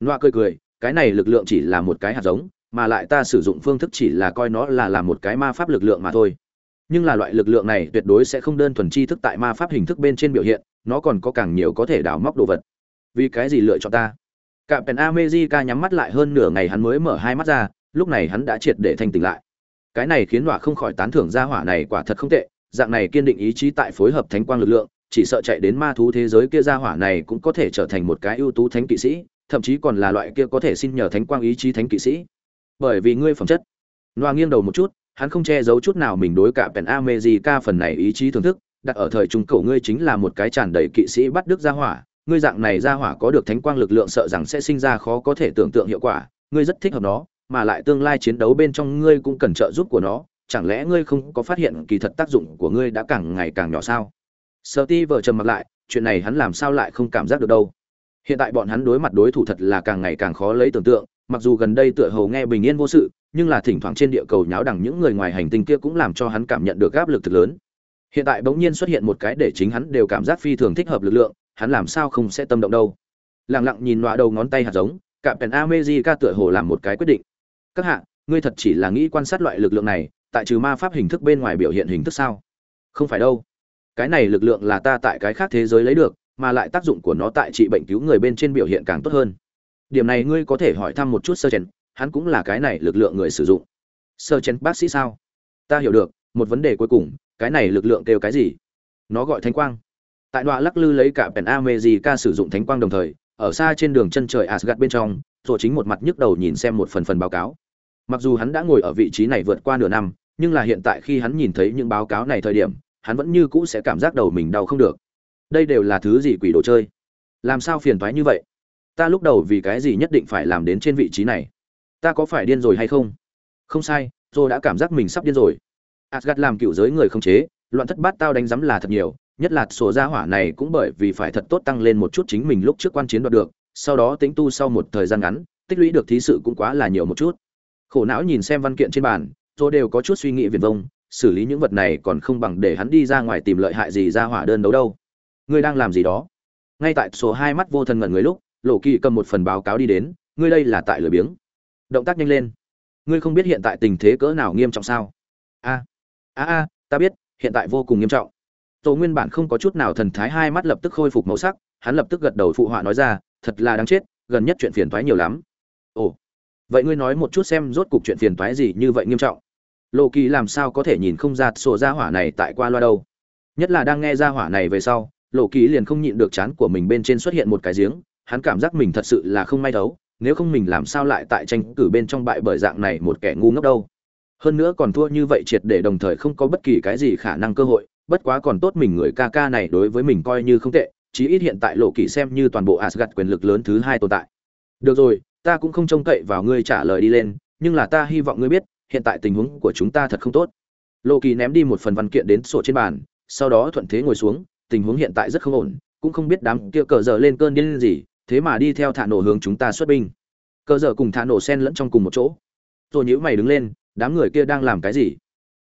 Noa cười cười, cái này lực lượng chỉ là một cái hạt giống, mà lại ta sử dụng phương thức chỉ là coi nó là là một cái ma pháp lực lượng mà thôi. Nhưng là loại lực lượng này tuyệt đối sẽ không đơn thuần chi thức tại ma pháp hình thức bên trên biểu hiện, nó còn có càng nhiều có thể đào móc đồ vật. Vì cái gì lựa chọn ta? Cả pèn amejica nhắm mắt lại hơn nửa ngày hắn mới mở hai mắt ra, lúc này hắn đã triệt để thanh tỉnh lại. Cái này khiến đọa không khỏi tán thưởng ra hỏa này quả thật không tệ, dạng này kiên định ý chí tại phối hợp thánh quang lực lượng chỉ sợ chạy đến ma thú thế giới kia ra hỏa này cũng có thể trở thành một cái ưu tú thánh kỵ sĩ thậm chí còn là loại kia có thể xin nhờ thánh quang ý chí thánh kỵ sĩ bởi vì ngươi phẩm chất loa nghiêng đầu một chút hắn không che giấu chút nào mình đối cả pèn amejica phần này ý chí thưởng thức đặt ở thời trung cổ ngươi chính là một cái tràn đầy kỵ sĩ bắt đức ra hỏa ngươi dạng này ra hỏa có được thánh quang lực lượng sợ rằng sẽ sinh ra khó có thể tưởng tượng hiệu quả, ngươi rất thích hợp nó, mà lại tương lai chiến đấu bên trong ngươi cũng cần trợ giúp của nó, chẳng lẽ ngươi không có phát hiện kỳ thật tác dụng của ngươi đã càng ngày càng nhỏ sao? Steve trầm mặt lại, chuyện này hắn làm sao lại không cảm giác được đâu. Hiện tại bọn hắn đối mặt đối thủ thật là càng ngày càng khó lấy tưởng tượng, mặc dù gần đây tựa hồ nghe bình yên vô sự, nhưng là thỉnh thoảng trên địa cầu nháo đằng những người ngoài hành tinh kia cũng làm cho hắn cảm nhận được áp lực thực lớn. Hiện tại bỗng nhiên xuất hiện một cái để chính hắn đều cảm giác phi thường thích hợp lực lượng, hắn làm sao không sẽ tâm động đâu lặng lặng nhìn loạ đầu ngón tay hạt giống cả pèn amejica tựa hồ làm một cái quyết định các hạ ngươi thật chỉ là nghĩ quan sát loại lực lượng này tại trừ ma pháp hình thức bên ngoài biểu hiện hình thức sao không phải đâu cái này lực lượng là ta tại cái khác thế giới lấy được, mà lại tác dụng của nó tại trị bệnh cứu người bên trên biểu hiện càng tốt hơn. Điểm này ngươi có thể hỏi thăm một chút sơ chèn hắn cũng là cái này lực lượng người sử dụng. Sơ chèn bác sĩ sao? Ta hiểu được, một vấn đề cuối cùng, cái này lực lượng kêu cái gì? Nó gọi thánh quang. Tại đoạn lắc lư lấy cả pèn ca sử dụng thánh quang đồng thời, ở xa trên đường chân trời asgad bên trong rồi chính một mặt nhức đầu nhìn xem một phần phần báo cáo. Mặc dù hắn đã ngồi ở vị trí này vượt qua nửa năm, nhưng là hiện tại khi hắn nhìn thấy những báo cáo này thời điểm hắn vẫn như cũ sẽ cảm giác đầu mình đau không được. Đây đều là thứ gì quỷ đồ chơi? Làm sao phiền thoái như vậy? Ta lúc đầu vì cái gì nhất định phải làm đến trên vị trí này? Ta có phải điên rồi hay không? Không sai rồi đã cảm giác mình sắp điên rồi. Asgad làm cựu giới người không chế, loạn thất bát tao đánh giám là thật nhiều, nhất là sổ gia hỏa này cũng bởi vì phải thật tốt tăng lên một chút chính mình lúc trước quan chiến đoạt được, sau đó tính tu sau một thời gian ngắn, tích lũy được thí sự cũng quá là nhiều một chút. Khổ não nhìn xem văn kiện trên bàn rồi đều có chút suy nghĩ viền vông xử lý những vật này còn không bằng để hắn đi ra ngoài tìm lợi hại gì ra hỏa đơn đấu đâu. Ngươi đang làm gì đó? Ngay tại số hai mắt vô thần ngẩn người lúc, lộ kỳ cầm một phần báo cáo đi đến, ngươi đây là tại lười biếng. Động tác nhanh lên. Ngươi không biết hiện tại tình thế cỡ nào nghiêm trọng sao? A a a, ta biết, hiện tại vô cùng nghiêm trọng. Tổ nguyên bản không có chút nào thần thái, hai mắt lập tức khôi phục màu sắc, hắn lập tức gật đầu phụ họa nói ra, thật là đáng chết, gần nhất chuyện phiền toái nhiều lắm. Ồ, vậy ngươi nói một chút xem rốt cục chuyện phiền toái gì như vậy nghiêm trọng lộ kỳ làm sao có thể nhìn không ra sổ ra hỏa này tại qua loa đâu? Nhất là đang nghe ra hỏa này về sau lộ kỳ liền không nhịn được chán của mình bên trên xuất hiện một cái giếng, hắn cảm giác mình thật sự là không may thấu, nếu không mình làm sao lại tại tranh cử bên trong bại bởi dạng này một kẻ ngu ngốc đâu? Hơn nữa còn thua như vậy triệt để đồng thời không có bất kỳ cái gì khả năng cơ hội, bất quá còn tốt mình người ca ca này đối với mình coi như không tệ, chí ít hiện tại lộ kỳ xem như toàn bộ asgad quyền lực lớn thứ hai tồn tại. Được rồi, ta cũng không trông cậy vào ngươi trả lời đi lên, nhưng là ta hy vọng ngươi biết hiện tại tình huống của chúng ta thật không tốt. Lộ kỳ ném đi một phần văn kiện đến sổ trên bàn, sau đó thuận thế ngồi xuống, tình huống hiện tại rất không ổn, cũng không biết đám kia cờ dở lên cơn điên gì, thế mà đi theo thả nổ hướng chúng ta xuất binh. Cờ dở cùng thả nổ sen lẫn trong cùng một chỗ. Rồi nhữ mày đứng lên, đám người kia đang làm cái gì?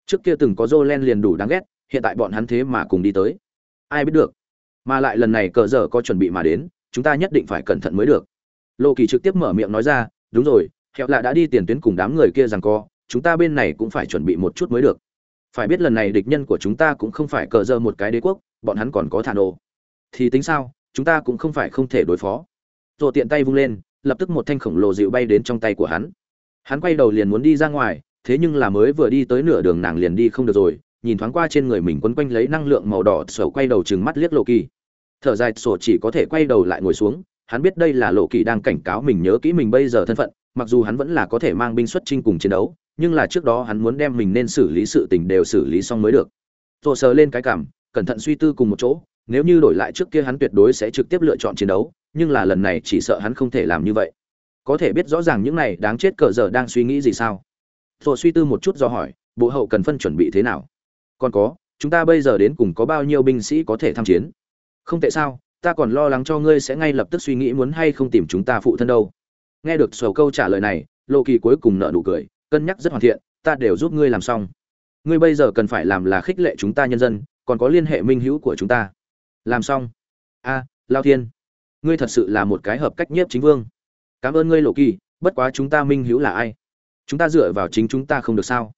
Trước kia từng có dô len liền đủ đáng ghét, hiện tại bọn hắn thế mà cùng đi tới. Ai biết được? Mà lại lần này cờ dở có chuẩn bị mà đến, chúng ta nhất định phải cẩn thận mới được. Lộ kỳ trực tiếp mở miệng nói ra, đúng rồi, hẹo lạ đã đi tiền tuyến cùng đám người kia rằng co chúng ta bên này cũng phải chuẩn bị một chút mới được. Phải biết lần này địch nhân của chúng ta cũng không phải cờ dơ một cái đế quốc, bọn hắn còn có thả nổ. Thì tính sao, chúng ta cũng không phải không thể đối phó. Rồi tiện tay vung lên, lập tức một thanh khổng lồ dịu bay đến trong tay của hắn. Hắn quay đầu liền muốn đi ra ngoài, thế nhưng là mới vừa đi tới nửa đường nàng liền đi không được rồi, nhìn thoáng qua trên người mình quấn quanh lấy năng lượng màu đỏ, sổ quay đầu chừng mắt liếc lộ kỳ. Thở dài, sổ chỉ có thể quay đầu lại ngồi xuống, hắn biết đây là lộ kỳ đang cảnh cáo mình nhớ kỹ mình bây giờ thân phận, mặc dù hắn vẫn là có thể mang binh xuất chinh cùng chiến đấu nhưng là trước đó hắn muốn đem mình nên xử lý sự tình đều xử lý xong mới được. Tô sờ lên cái cảm, cẩn thận suy tư cùng một chỗ, nếu như đổi lại trước kia hắn tuyệt đối sẽ trực tiếp lựa chọn chiến đấu, nhưng là lần này chỉ sợ hắn không thể làm như vậy. Có thể biết rõ ràng những này đáng chết cờ giờ đang suy nghĩ gì sao? Tô suy tư một chút do hỏi, bộ hậu cần phân chuẩn bị thế nào? Còn có, chúng ta bây giờ đến cùng có bao nhiêu binh sĩ có thể tham chiến? Không tệ sao, ta còn lo lắng cho ngươi sẽ ngay lập tức suy nghĩ muốn hay không tìm chúng ta phụ thân đâu. Nghe được sầu câu trả lời này lộ kỳ cuối cùng nợ nụ cười cân nhắc rất hoàn thiện, ta đều giúp ngươi làm xong. Ngươi bây giờ cần phải làm là khích lệ chúng ta nhân dân, còn có liên hệ minh hữu của chúng ta. Làm xong. A, lao thiên. Ngươi thật sự là một cái hợp cách nhiếp chính vương. Cảm ơn ngươi, lộ kỳ, bất quá chúng ta minh hữu là ai? Chúng ta dựa vào chính chúng ta không được sao?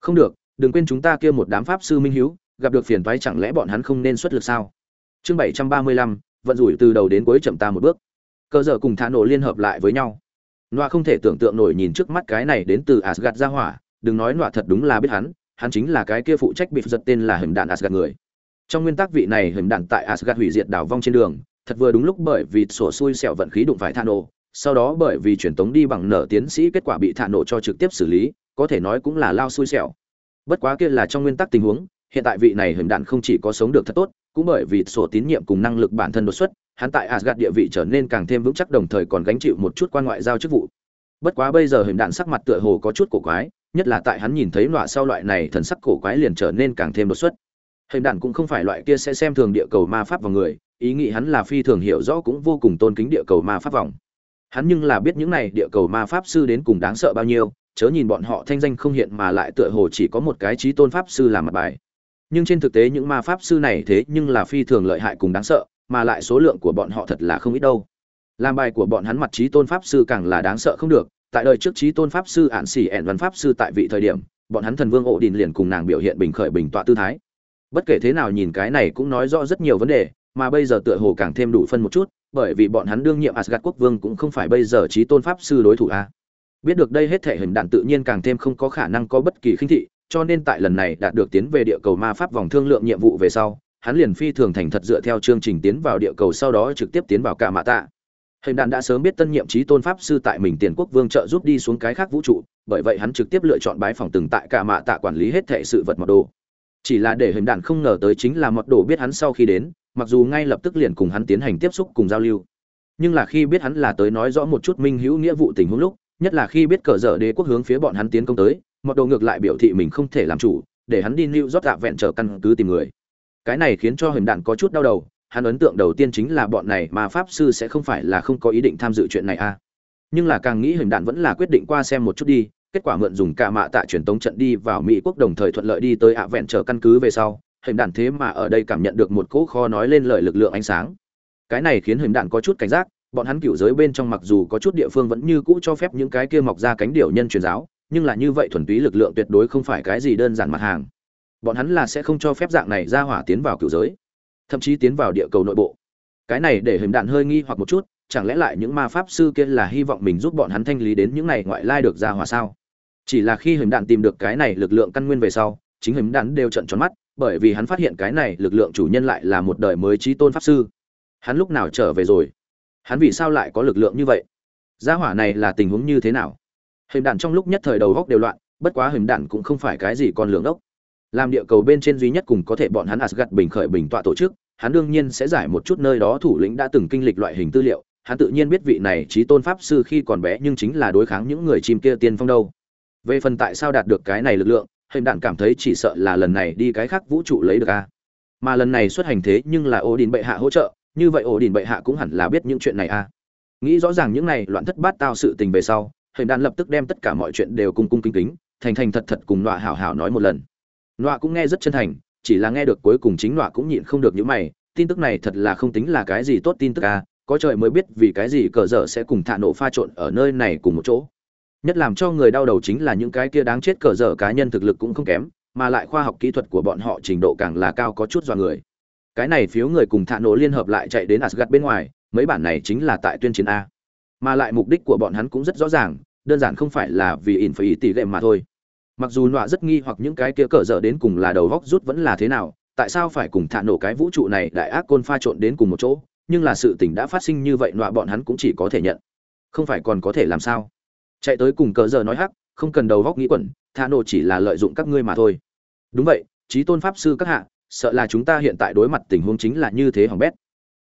Không được, đừng quên chúng ta kia một đám pháp sư minh hữu, gặp được phiền toái chẳng lẽ bọn hắn không nên xuất lực sao? Chương bảy trăm ba mươi lăm, vận rủi từ đầu đến cuối chậm ta một bước. Cơ giờ cùng thả nổ liên hợp lại với nhau. Nọa không thể tưởng tượng nổi nhìn trước mắt cái này đến từ Asgard ra hỏa, đừng nói nọa thật đúng là biết hắn, hắn chính là cái kia phụ trách bị giật tên là Hầm đạn Asgard người. Trong nguyên tắc vị này Hầm đạn tại Asgard hủy diệt đảo vong trên đường, thật vừa đúng lúc bởi vì sổ xui xẻo vận khí đụng phải thả sau đó bởi vì truyền tống đi bằng nở tiến sĩ kết quả bị thả cho trực tiếp xử lý, có thể nói cũng là lao xui xẻo. Bất quá kia là trong nguyên tắc tình huống, hiện tại vị này Hầm đạn không chỉ có sống được thật tốt, cũng bởi vì sổ tín nhiệm cùng năng lực bản thân đột xuất, hắn tại Asgard địa vị trở nên càng thêm vững chắc đồng thời còn gánh chịu một chút quan ngoại giao chức vụ. Bất quá bây giờ hình đạn sắc mặt tựa hồ có chút cổ quái, nhất là tại hắn nhìn thấy loại sau loại này thần sắc cổ quái liền trở nên càng thêm đột xuất. Hình đạn cũng không phải loại kia sẽ xem thường địa cầu ma pháp vào người, ý nghĩ hắn là phi thường hiểu rõ cũng vô cùng tôn kính địa cầu ma pháp vòng. Hắn nhưng là biết những này địa cầu ma pháp sư đến cùng đáng sợ bao nhiêu, chớ nhìn bọn họ thanh danh không hiện mà lại tựa hồ chỉ có một cái trí tôn pháp sư làm mặt bài. Nhưng trên thực tế những ma pháp sư này thế nhưng là phi thường lợi hại cùng đáng sợ, mà lại số lượng của bọn họ thật là không ít đâu. Làm bài của bọn hắn mặt trí tôn pháp sư càng là đáng sợ không được, tại đời trước trí tôn pháp sư ạn xỉ ẻn văn pháp sư tại vị thời điểm, bọn hắn thần vương ổ đình liền cùng nàng biểu hiện bình khởi bình tọa tư thái. Bất kể thế nào nhìn cái này cũng nói rõ rất nhiều vấn đề, mà bây giờ tựa hồ càng thêm đủ phân một chút, bởi vì bọn hắn đương nhiệm asgad quốc vương cũng không phải bây giờ trí tôn pháp sư đối thủ a. Biết được đây hết thể hình đạn tự nhiên càng thêm không có khả năng có bất kỳ khinh thị, cho nên tại lần này đạt được tiến về địa cầu ma pháp vòng thương lượng nhiệm vụ về sau hắn liền phi thường thành thật dựa theo chương trình tiến vào địa cầu sau đó trực tiếp tiến vào cả mạ tạ. Hình đạn đã sớm biết tân nhiệm trí tôn pháp sư tại mình tiền quốc vương trợ giúp đi xuống cái khác vũ trụ, bởi vậy hắn trực tiếp lựa chọn bái phòng từng tại cả mạ tạ quản lý hết thệ sự vật mật đồ chỉ là để hình đạn không ngờ tới chính là mật đồ biết hắn sau khi đến, mặc dù ngay lập tức liền cùng hắn tiến hành tiếp xúc cùng giao lưu. Nhưng là khi biết hắn là tới nói rõ một chút minh hữu nghĩa vụ tình huống lúc, nhất là khi biết cờ dở đế quốc hướng phía bọn hắn tiến công tới, mật đồ ngược lại biểu thị mình không thể làm chủ, để hắn đi lưu rót dạ vẹn trở căn cứ tìm người cái này khiến cho hình đạn có chút đau đầu, hắn ấn tượng đầu tiên chính là bọn này mà pháp sư sẽ không phải là không có ý định tham dự chuyện này a à. nhưng là càng nghĩ hình đạn vẫn là quyết định qua xem một chút đi, kết quả mượn dùng cả mạ tạ truyền tống trận đi vào mỹ quốc đồng thời thuận lợi đi tới ạ vẹn trở căn cứ về sau hình đạn thế mà ở đây cảm nhận được một cỗ kho nói lên lời lực lượng ánh sáng cái này khiến hình đạn có chút cảnh giác, bọn hắn cựu giới bên trong mặc dù có chút địa phương vẫn như cũ cho phép những cái kia mọc ra cánh điểu nhân truyền giáo, nhưng là như vậy thuần túy lực lượng tuyệt đối không phải cái gì đơn giản mặt hàng bọn hắn là sẽ không cho phép dạng này ra hỏa tiến vào cựu giới, thậm chí tiến vào địa cầu nội bộ. Cái này để hình đạn hơi nghi hoặc một chút, chẳng lẽ lại những ma pháp sư kia là hy vọng mình giúp bọn hắn thanh lý đến những này ngoại lai được ra hỏa sao? Chỉ là khi hình đạn tìm được cái này lực lượng căn nguyên về sau, chính hình đạn đều trận tròn mắt, bởi vì hắn phát hiện cái này lực lượng chủ nhân lại là một đời mới trí tôn pháp sư. Hắn lúc nào trở về rồi? Hắn vì sao lại có lực lượng như vậy? Gia hỏa này là tình huống như thế nào? Hình đạn trong lúc nhất thời đầu góc đều loạn, bất quá hình đạn cũng không phải cái gì còn lượng ốc làm địa cầu bên trên duy nhất cùng có thể bọn hắn Asgard bình khởi bình tọa tổ chức, hắn đương nhiên sẽ giải một chút nơi đó thủ lĩnh đã từng kinh lịch loại hình tư liệu, hắn tự nhiên biết vị này trí tôn pháp sư khi còn bé nhưng chính là đối kháng những người chim kia tiên phong đâu. Về phần tại sao đạt được cái này lực lượng, hình đạn cảm thấy chỉ sợ là lần này đi cái khác vũ trụ lấy được a. Mà lần này xuất hành thế nhưng là Odin bệ hạ hỗ trợ, như vậy Odin bệ hạ cũng hẳn là biết những chuyện này a. Nghĩ rõ ràng những này loạn thất bát tao sự tình về sau, hình đạn lập tức đem tất cả mọi chuyện đều cung cung kính kính, thành thành thật thật cùng nọa hảo hảo nói một lần nọa cũng nghe rất chân thành, chỉ là nghe được cuối cùng chính nọa cũng nhịn không được những mày, tin tức này thật là không tính là cái gì tốt tin tức à có trời mới biết vì cái gì cờ dở sẽ cùng thạ nổ pha trộn ở nơi này cùng một chỗ. Nhất làm cho người đau đầu chính là những cái kia đáng chết cờ dở cá nhân thực lực cũng không kém, mà lại khoa học kỹ thuật của bọn họ trình độ càng là cao có chút do người. Cái này phiếu người cùng thạ nổ liên hợp lại chạy đến asgad bên ngoài, mấy bản này chính là tại tuyên chiến a. Mà lại mục đích của bọn hắn cũng rất rõ ràng, đơn giản không phải là vì in phải ý tỷ lệ mà thôi mặc dù nọa rất nghi hoặc những cái kia cỡ dở đến cùng là đầu góc rút vẫn là thế nào, tại sao phải cùng thả nổ cái vũ trụ này đại ác côn pha trộn đến cùng một chỗ, nhưng là sự tình đã phát sinh như vậy nọa bọn hắn cũng chỉ có thể nhận. Không phải còn có thể làm sao? Chạy tới cùng cỡ dở nói hắc, không cần đầu góc nghĩ quẩn, thả nổ chỉ là lợi dụng các ngươi mà thôi. Đúng vậy, trí tôn pháp sư các hạ, sợ là chúng ta hiện tại đối mặt tình huống chính là như thế hỏng bét.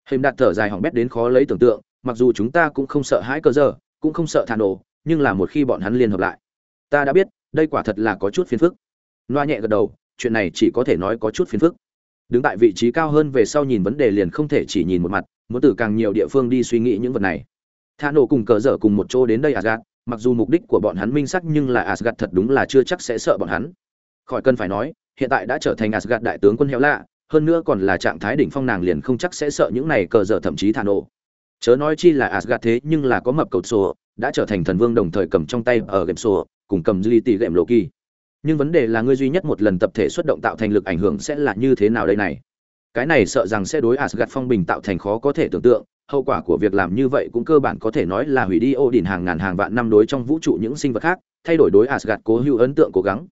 Hình đạt thở dài hỏng bét đến khó lấy tưởng tượng, mặc dù chúng ta cũng không sợ hãi cờ dở, cũng không sợ thà nổ, nhưng là một khi bọn hắn liên hợp lại, ta đã biết đây quả thật là có chút phiền phức. Loa nhẹ gật đầu, chuyện này chỉ có thể nói có chút phiền phức. Đứng tại vị trí cao hơn về sau nhìn vấn đề liền không thể chỉ nhìn một mặt, muốn từ càng nhiều địa phương đi suy nghĩ những vật này. Tha nổ cùng cờ dở cùng một chỗ đến đây asgad mặc dù mục đích của bọn hắn minh sắc nhưng là asgad thật đúng là chưa chắc sẽ sợ bọn hắn. Khỏi cần phải nói, hiện tại đã trở thành asgad đại tướng quân héo lạ, hơn nữa còn là trạng thái đỉnh phong nàng liền không chắc sẽ sợ những này cờ dở thậm chí thả nổ. Chớ nói chi là asgad thế nhưng là có mập cầu sổ, đã trở thành thần vương đồng thời cầm trong tay ở game sổ cùng cầm dư tỷ gệm lộ kỳ. Nhưng vấn đề là ngươi duy nhất một lần tập thể xuất động tạo thành lực ảnh hưởng sẽ là như thế nào đây này? Cái này sợ rằng sẽ đối Asgard phong bình tạo thành khó có thể tưởng tượng, hậu quả của việc làm như vậy cũng cơ bản có thể nói là hủy đi ô đỉnh hàng ngàn hàng vạn năm đối trong vũ trụ những sinh vật khác, thay đổi đối Asgard cố hữu ấn tượng cố gắng.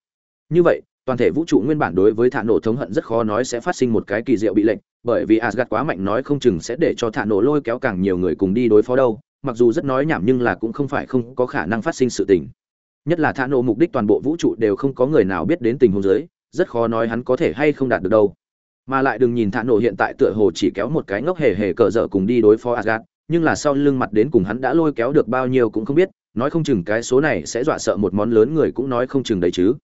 Như vậy, toàn thể vũ trụ nguyên bản đối với thả nổ thống hận rất khó nói sẽ phát sinh một cái kỳ diệu bị lệnh, bởi vì Asgard quá mạnh nói không chừng sẽ để cho thả nổ lôi kéo càng nhiều người cùng đi đối phó đâu, mặc dù rất nói nhảm nhưng là cũng không phải không có khả năng phát sinh sự tình nhất là thả nổ mục đích toàn bộ vũ trụ đều không có người nào biết đến tình huống dưới rất khó nói hắn có thể hay không đạt được đâu mà lại đừng nhìn thả nổ hiện tại tựa hồ chỉ kéo một cái ngốc hề hề cờ dở cùng đi đối phó Asgard, nhưng là sau lưng mặt đến cùng hắn đã lôi kéo được bao nhiêu cũng không biết, nói không chừng cái số này sẽ dọa sợ một món lớn người cũng nói không chừng đấy chứ.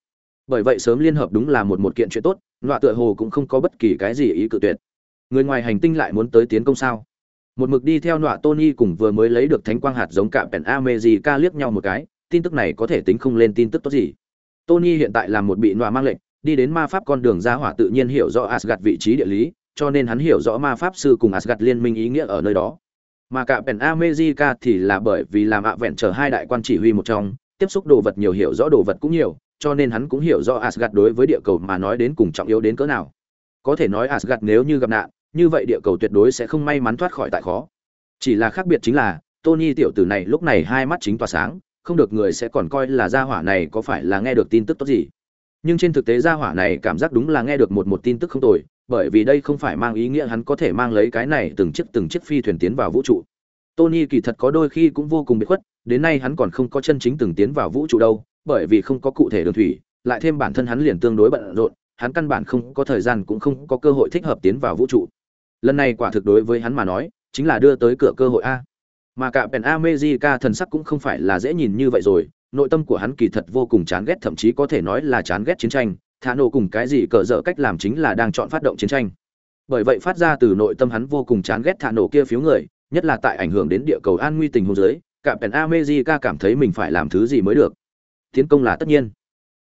Bởi vậy sớm liên hợp đúng là một một kiện chuyện tốt, loại tựa hồ cũng không có bất kỳ cái gì ý cự tuyệt. Người ngoài hành tinh lại muốn tới tiến công sao? Một mực đi theo nọa Tony cùng vừa mới lấy được thánh quang hạt giống cạm Pen America liếc nhau một cái, tin tức này có thể tính không lên tin tức tốt gì. Tony hiện tại là một bị nọa mang lệnh, đi đến ma pháp con đường ra hỏa tự nhiên hiểu rõ Asgard vị trí địa lý, cho nên hắn hiểu rõ ma pháp sư cùng Asgard liên minh ý nghĩa ở nơi đó. Mà cả Pen America thì là bởi vì làm ạ vẹn trở hai đại quan chỉ huy một trong, tiếp xúc đồ vật nhiều hiểu rõ đồ vật cũng nhiều, cho nên hắn cũng hiểu rõ Asgard đối với địa cầu mà nói đến cùng trọng yếu đến cỡ nào. có thể nói asgad nếu như gặp nạn như vậy địa cầu tuyệt đối sẽ không may mắn thoát khỏi tại khó chỉ là khác biệt chính là tony tiểu tử này lúc này hai mắt chính tỏa sáng không được người sẽ còn coi là gia hỏa này có phải là nghe được tin tức tốt gì. Nhưng trên thực tế gia hỏa này cảm giác đúng là nghe được một một tin tức không tồi, bởi vì đây không phải mang ý nghĩa hắn có thể mang lấy cái này từng chiếc từng chiếc phi thuyền tiến vào vũ trụ. Tony kỳ thật có đôi khi cũng vô cùng bị khuất, đến nay hắn còn không có chân chính từng tiến vào vũ trụ đâu, bởi vì không có cụ thể đường thủy, lại thêm bản thân hắn liền tương đối bận rộn, hắn căn bản không có thời gian cũng không có cơ hội thích hợp tiến vào vũ trụ. Lần này quả thực đối với hắn mà nói, chính là đưa tới cửa cơ hội a mà cả pèn America thần sắc cũng không phải là dễ nhìn như vậy rồi, nội tâm của hắn kỳ thật vô cùng chán ghét, thậm chí có thể nói là chán ghét chiến tranh. Thả nổ cùng cái gì cờ dở cách làm chính là đang chọn phát động chiến tranh. Bởi vậy phát ra từ nội tâm hắn vô cùng chán ghét thả nổ kia phiếu người, nhất là tại ảnh hưởng đến địa cầu an nguy tình huống dưới, cả pèn America cảm thấy mình phải làm thứ gì mới được. Tiến công là tất nhiên.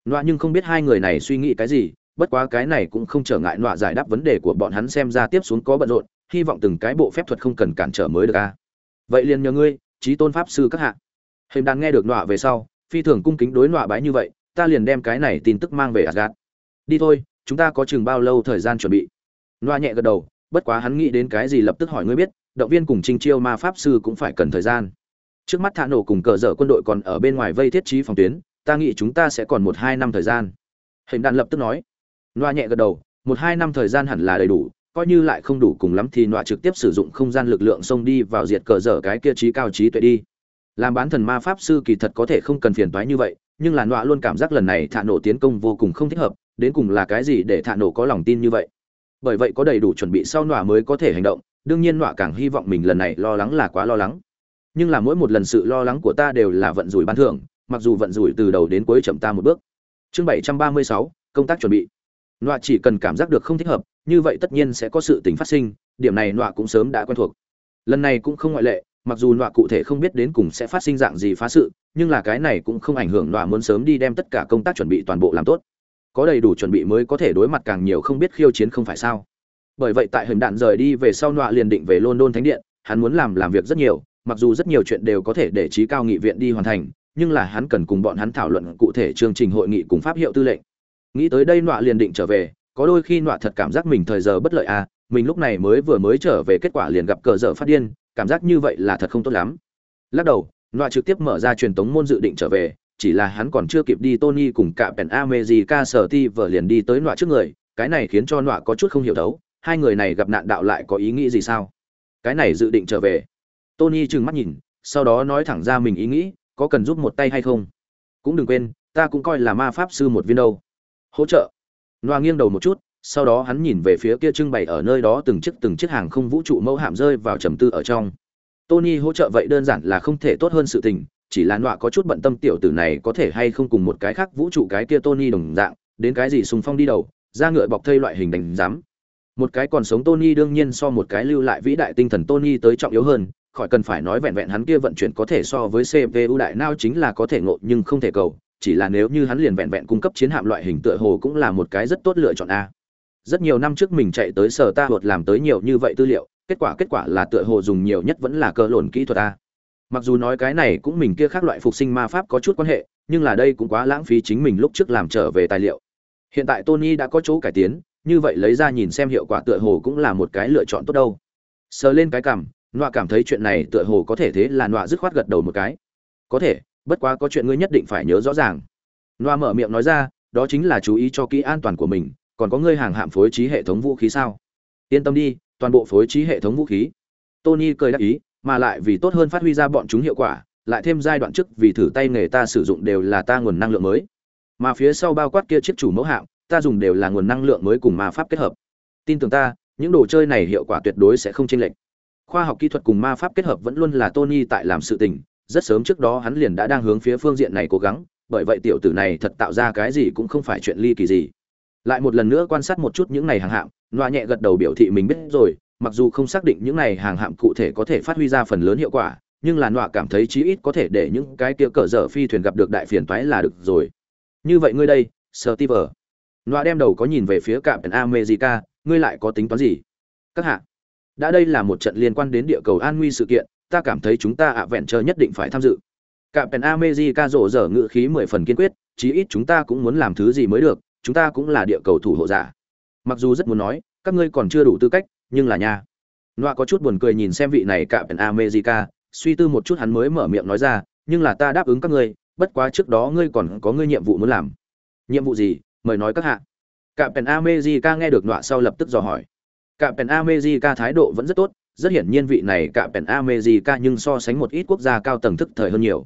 Nọa nhưng không biết hai người này suy nghĩ cái gì, bất quá cái này cũng không trở ngại nọa giải đáp vấn đề của bọn hắn xem ra tiếp xuống có bận rộn, hy vọng từng cái bộ phép thuật không cần cản trở mới được a vậy liền nhờ ngươi trí tôn pháp sư các hạ. Hình đàn nghe được nọa về sau, phi thường cung kính đối nọa bái như vậy, ta liền đem cái này tin tức mang về asgad đi thôi, chúng ta có chừng bao lâu thời gian chuẩn bị? Nọa nhẹ gật đầu, bất quá hắn nghĩ đến cái gì lập tức hỏi ngươi biết, động viên cùng trinh chiêu ma pháp sư cũng phải cần thời gian. Trước mắt thả nổ cùng cờ dở quân đội còn ở bên ngoài vây thiết trí phòng tuyến, ta nghĩ chúng ta sẽ còn một hai năm thời gian. Hình đàn lập tức nói. Loa nhẹ gật đầu, một hai năm thời gian hẳn là đầy đủ coi như lại không đủ cùng lắm thì nọa trực tiếp sử dụng không gian lực lượng xông đi vào diệt cờ dở cái kia trí cao trí tuệ đi. Làm bán thần ma pháp sư kỳ thật có thể không cần phiền toái như vậy, nhưng là nọa luôn cảm giác lần này thạ nổ tiến công vô cùng không thích hợp, đến cùng là cái gì để thạ nổ có lòng tin như vậy. Bởi vậy có đầy đủ chuẩn bị sau nọa mới có thể hành động, đương nhiên nọa càng hy vọng mình lần này lo lắng là quá lo lắng. Nhưng là mỗi một lần sự lo lắng của ta đều là vận rủi ban thưởng, mặc dù vận rủi từ đầu đến cuối chậm ta một bước. Chương bảy trăm ba mươi sáu, công tác chuẩn bị nọa chỉ cần cảm giác được không thích hợp, như vậy tất nhiên sẽ có sự tình phát sinh, điểm này nọa cũng sớm đã quen thuộc. Lần này cũng không ngoại lệ, mặc dù nọa cụ thể không biết đến cùng sẽ phát sinh dạng gì phá sự, nhưng là cái này cũng không ảnh hưởng nọa muốn sớm đi đem tất cả công tác chuẩn bị toàn bộ làm tốt. Có đầy đủ chuẩn bị mới có thể đối mặt càng nhiều không biết khiêu chiến không phải sao? Bởi vậy tại hình đạn rời đi về sau nọa liền định về london thánh điện, hắn muốn làm làm việc rất nhiều, mặc dù rất nhiều chuyện đều có thể để trí cao nghị viện đi hoàn thành, nhưng là hắn cần cùng bọn hắn thảo luận cụ thể chương trình hội nghị cùng pháp hiệu tư lệnh nghĩ tới đây nọa liền định trở về, có đôi khi nọa thật cảm giác mình thời giờ bất lợi à mình lúc này mới vừa mới trở về kết quả liền gặp cờ dở phát điên, cảm giác như vậy là thật không tốt lắm. Lắc đầu, nọa trực tiếp mở ra truyền tống môn dự định trở về, chỉ là hắn còn chưa kịp đi tony cùng cả pèn amejica sở ti vợ liền đi tới nọa trước người, cái này khiến cho nọa có chút không hiểu đấu hai người này gặp nạn đạo lại có ý nghĩ gì sao? Cái này dự định trở về. Tony trừng mắt nhìn, sau đó nói thẳng ra mình ý nghĩ, có cần giúp một tay hay không? Cũng đừng quên, ta cũng coi là ma pháp sư một viên đâu hỗ trợ. Noa nghiêng đầu một chút, sau đó hắn nhìn về phía kia trưng bày ở nơi đó từng chiếc từng chiếc hàng không vũ trụ mẫu hạm rơi vào trầm tư ở trong. Tony hỗ trợ vậy đơn giản là không thể tốt hơn sự tình, chỉ là nọa có chút bận tâm tiểu tử này có thể hay không cùng một cái khác vũ trụ cái kia tony đồng dạng, đến cái gì sùng phong đi đầu, ra ngựa bọc thây loại hình đánh giám. Một cái còn sống tony đương nhiên so một cái lưu lại vĩ đại tinh thần tony tới trọng yếu hơn, khỏi cần phải nói vẹn vẹn hắn kia vận chuyển có thể so với cpu đại nao chính là có thể ngộ nhưng không thể cầu chỉ là nếu như hắn liền vẹn vẹn cung cấp chiến hạm loại hình tựa hồ cũng là một cái rất tốt lựa chọn a. Rất nhiều năm trước mình chạy tới sở ta hột làm tới nhiều như vậy tư liệu, kết quả kết quả là tựa hồ dùng nhiều nhất vẫn là cơ lộn kỹ thuật a. Mặc dù nói cái này cũng mình kia khác loại phục sinh ma pháp có chút quan hệ, nhưng là đây cũng quá lãng phí chính mình lúc trước làm trở về tài liệu. Hiện tại tony đã có chỗ cải tiến, như vậy lấy ra nhìn xem hiệu quả tựa hồ cũng là một cái lựa chọn tốt đâu. Sờ lên cái cảm, nọa cảm thấy chuyện này tựa hồ có thể thế là nọa dứt khoát gật đầu một cái. Có thể bất quá có chuyện ngươi nhất định phải nhớ rõ ràng. Noa mở miệng nói ra, đó chính là chú ý cho kỹ an toàn của mình, còn có ngươi hàng hạm phối trí hệ thống vũ khí sao? Yên tâm đi, toàn bộ phối trí hệ thống vũ khí. Tony cười đáp ý, mà lại vì tốt hơn phát huy ra bọn chúng hiệu quả, lại thêm giai đoạn trước vì thử tay nghề ta sử dụng đều là ta nguồn năng lượng mới. Mà phía sau bao quát kia chiếc chủ mẫu hạm, ta dùng đều là nguồn năng lượng mới cùng ma pháp kết hợp. Tin tưởng ta, những đồ chơi này hiệu quả tuyệt đối sẽ không chênh lệch. Khoa học kỹ thuật cùng ma pháp kết hợp vẫn luôn là tony tại làm sự tình rất sớm trước đó hắn liền đã đang hướng phía phương diện này cố gắng, bởi vậy tiểu tử này thật tạo ra cái gì cũng không phải chuyện ly kỳ gì. Lại một lần nữa quan sát một chút những này hàng hạm, loa nhẹ gật đầu biểu thị mình biết rồi, mặc dù không xác định những này hàng hạm cụ thể có thể phát huy ra phần lớn hiệu quả, nhưng là nọa cảm thấy chí ít có thể để những cái kia cỡ dở phi thuyền gặp được đại phiền toái là được rồi. Như vậy ngươi đây sơ ti vờ nọa đem đầu có nhìn về phía cạm america, ngươi lại có tính toán gì? Các hạ, đã đây là một trận liên quan đến địa cầu an nguy sự kiện ta cảm thấy chúng ta ạ vẹn chờ nhất định phải tham dự. Cạm pèn amejica rộ dở ngự khí mười phần kiên quyết, chí ít chúng ta cũng muốn làm thứ gì mới được, chúng ta cũng là địa cầu thủ hộ giả. Mặc dù rất muốn nói, các ngươi còn chưa đủ tư cách, nhưng là nha. Nọa có chút buồn cười nhìn xem vị này cạm pèn america, suy tư một chút hắn mới mở miệng nói ra, nhưng là ta đáp ứng các ngươi, bất quá trước đó ngươi còn có ngươi nhiệm vụ muốn làm. Nhiệm vụ gì? Mời nói các hạ. Cạm pèn america nghe được nọa sau lập tức dò hỏi. Cạm pèn america thái độ vẫn rất tốt rất hiển nhiên vị này cả pèn america nhưng so sánh một ít quốc gia cao tầng thức thời hơn nhiều.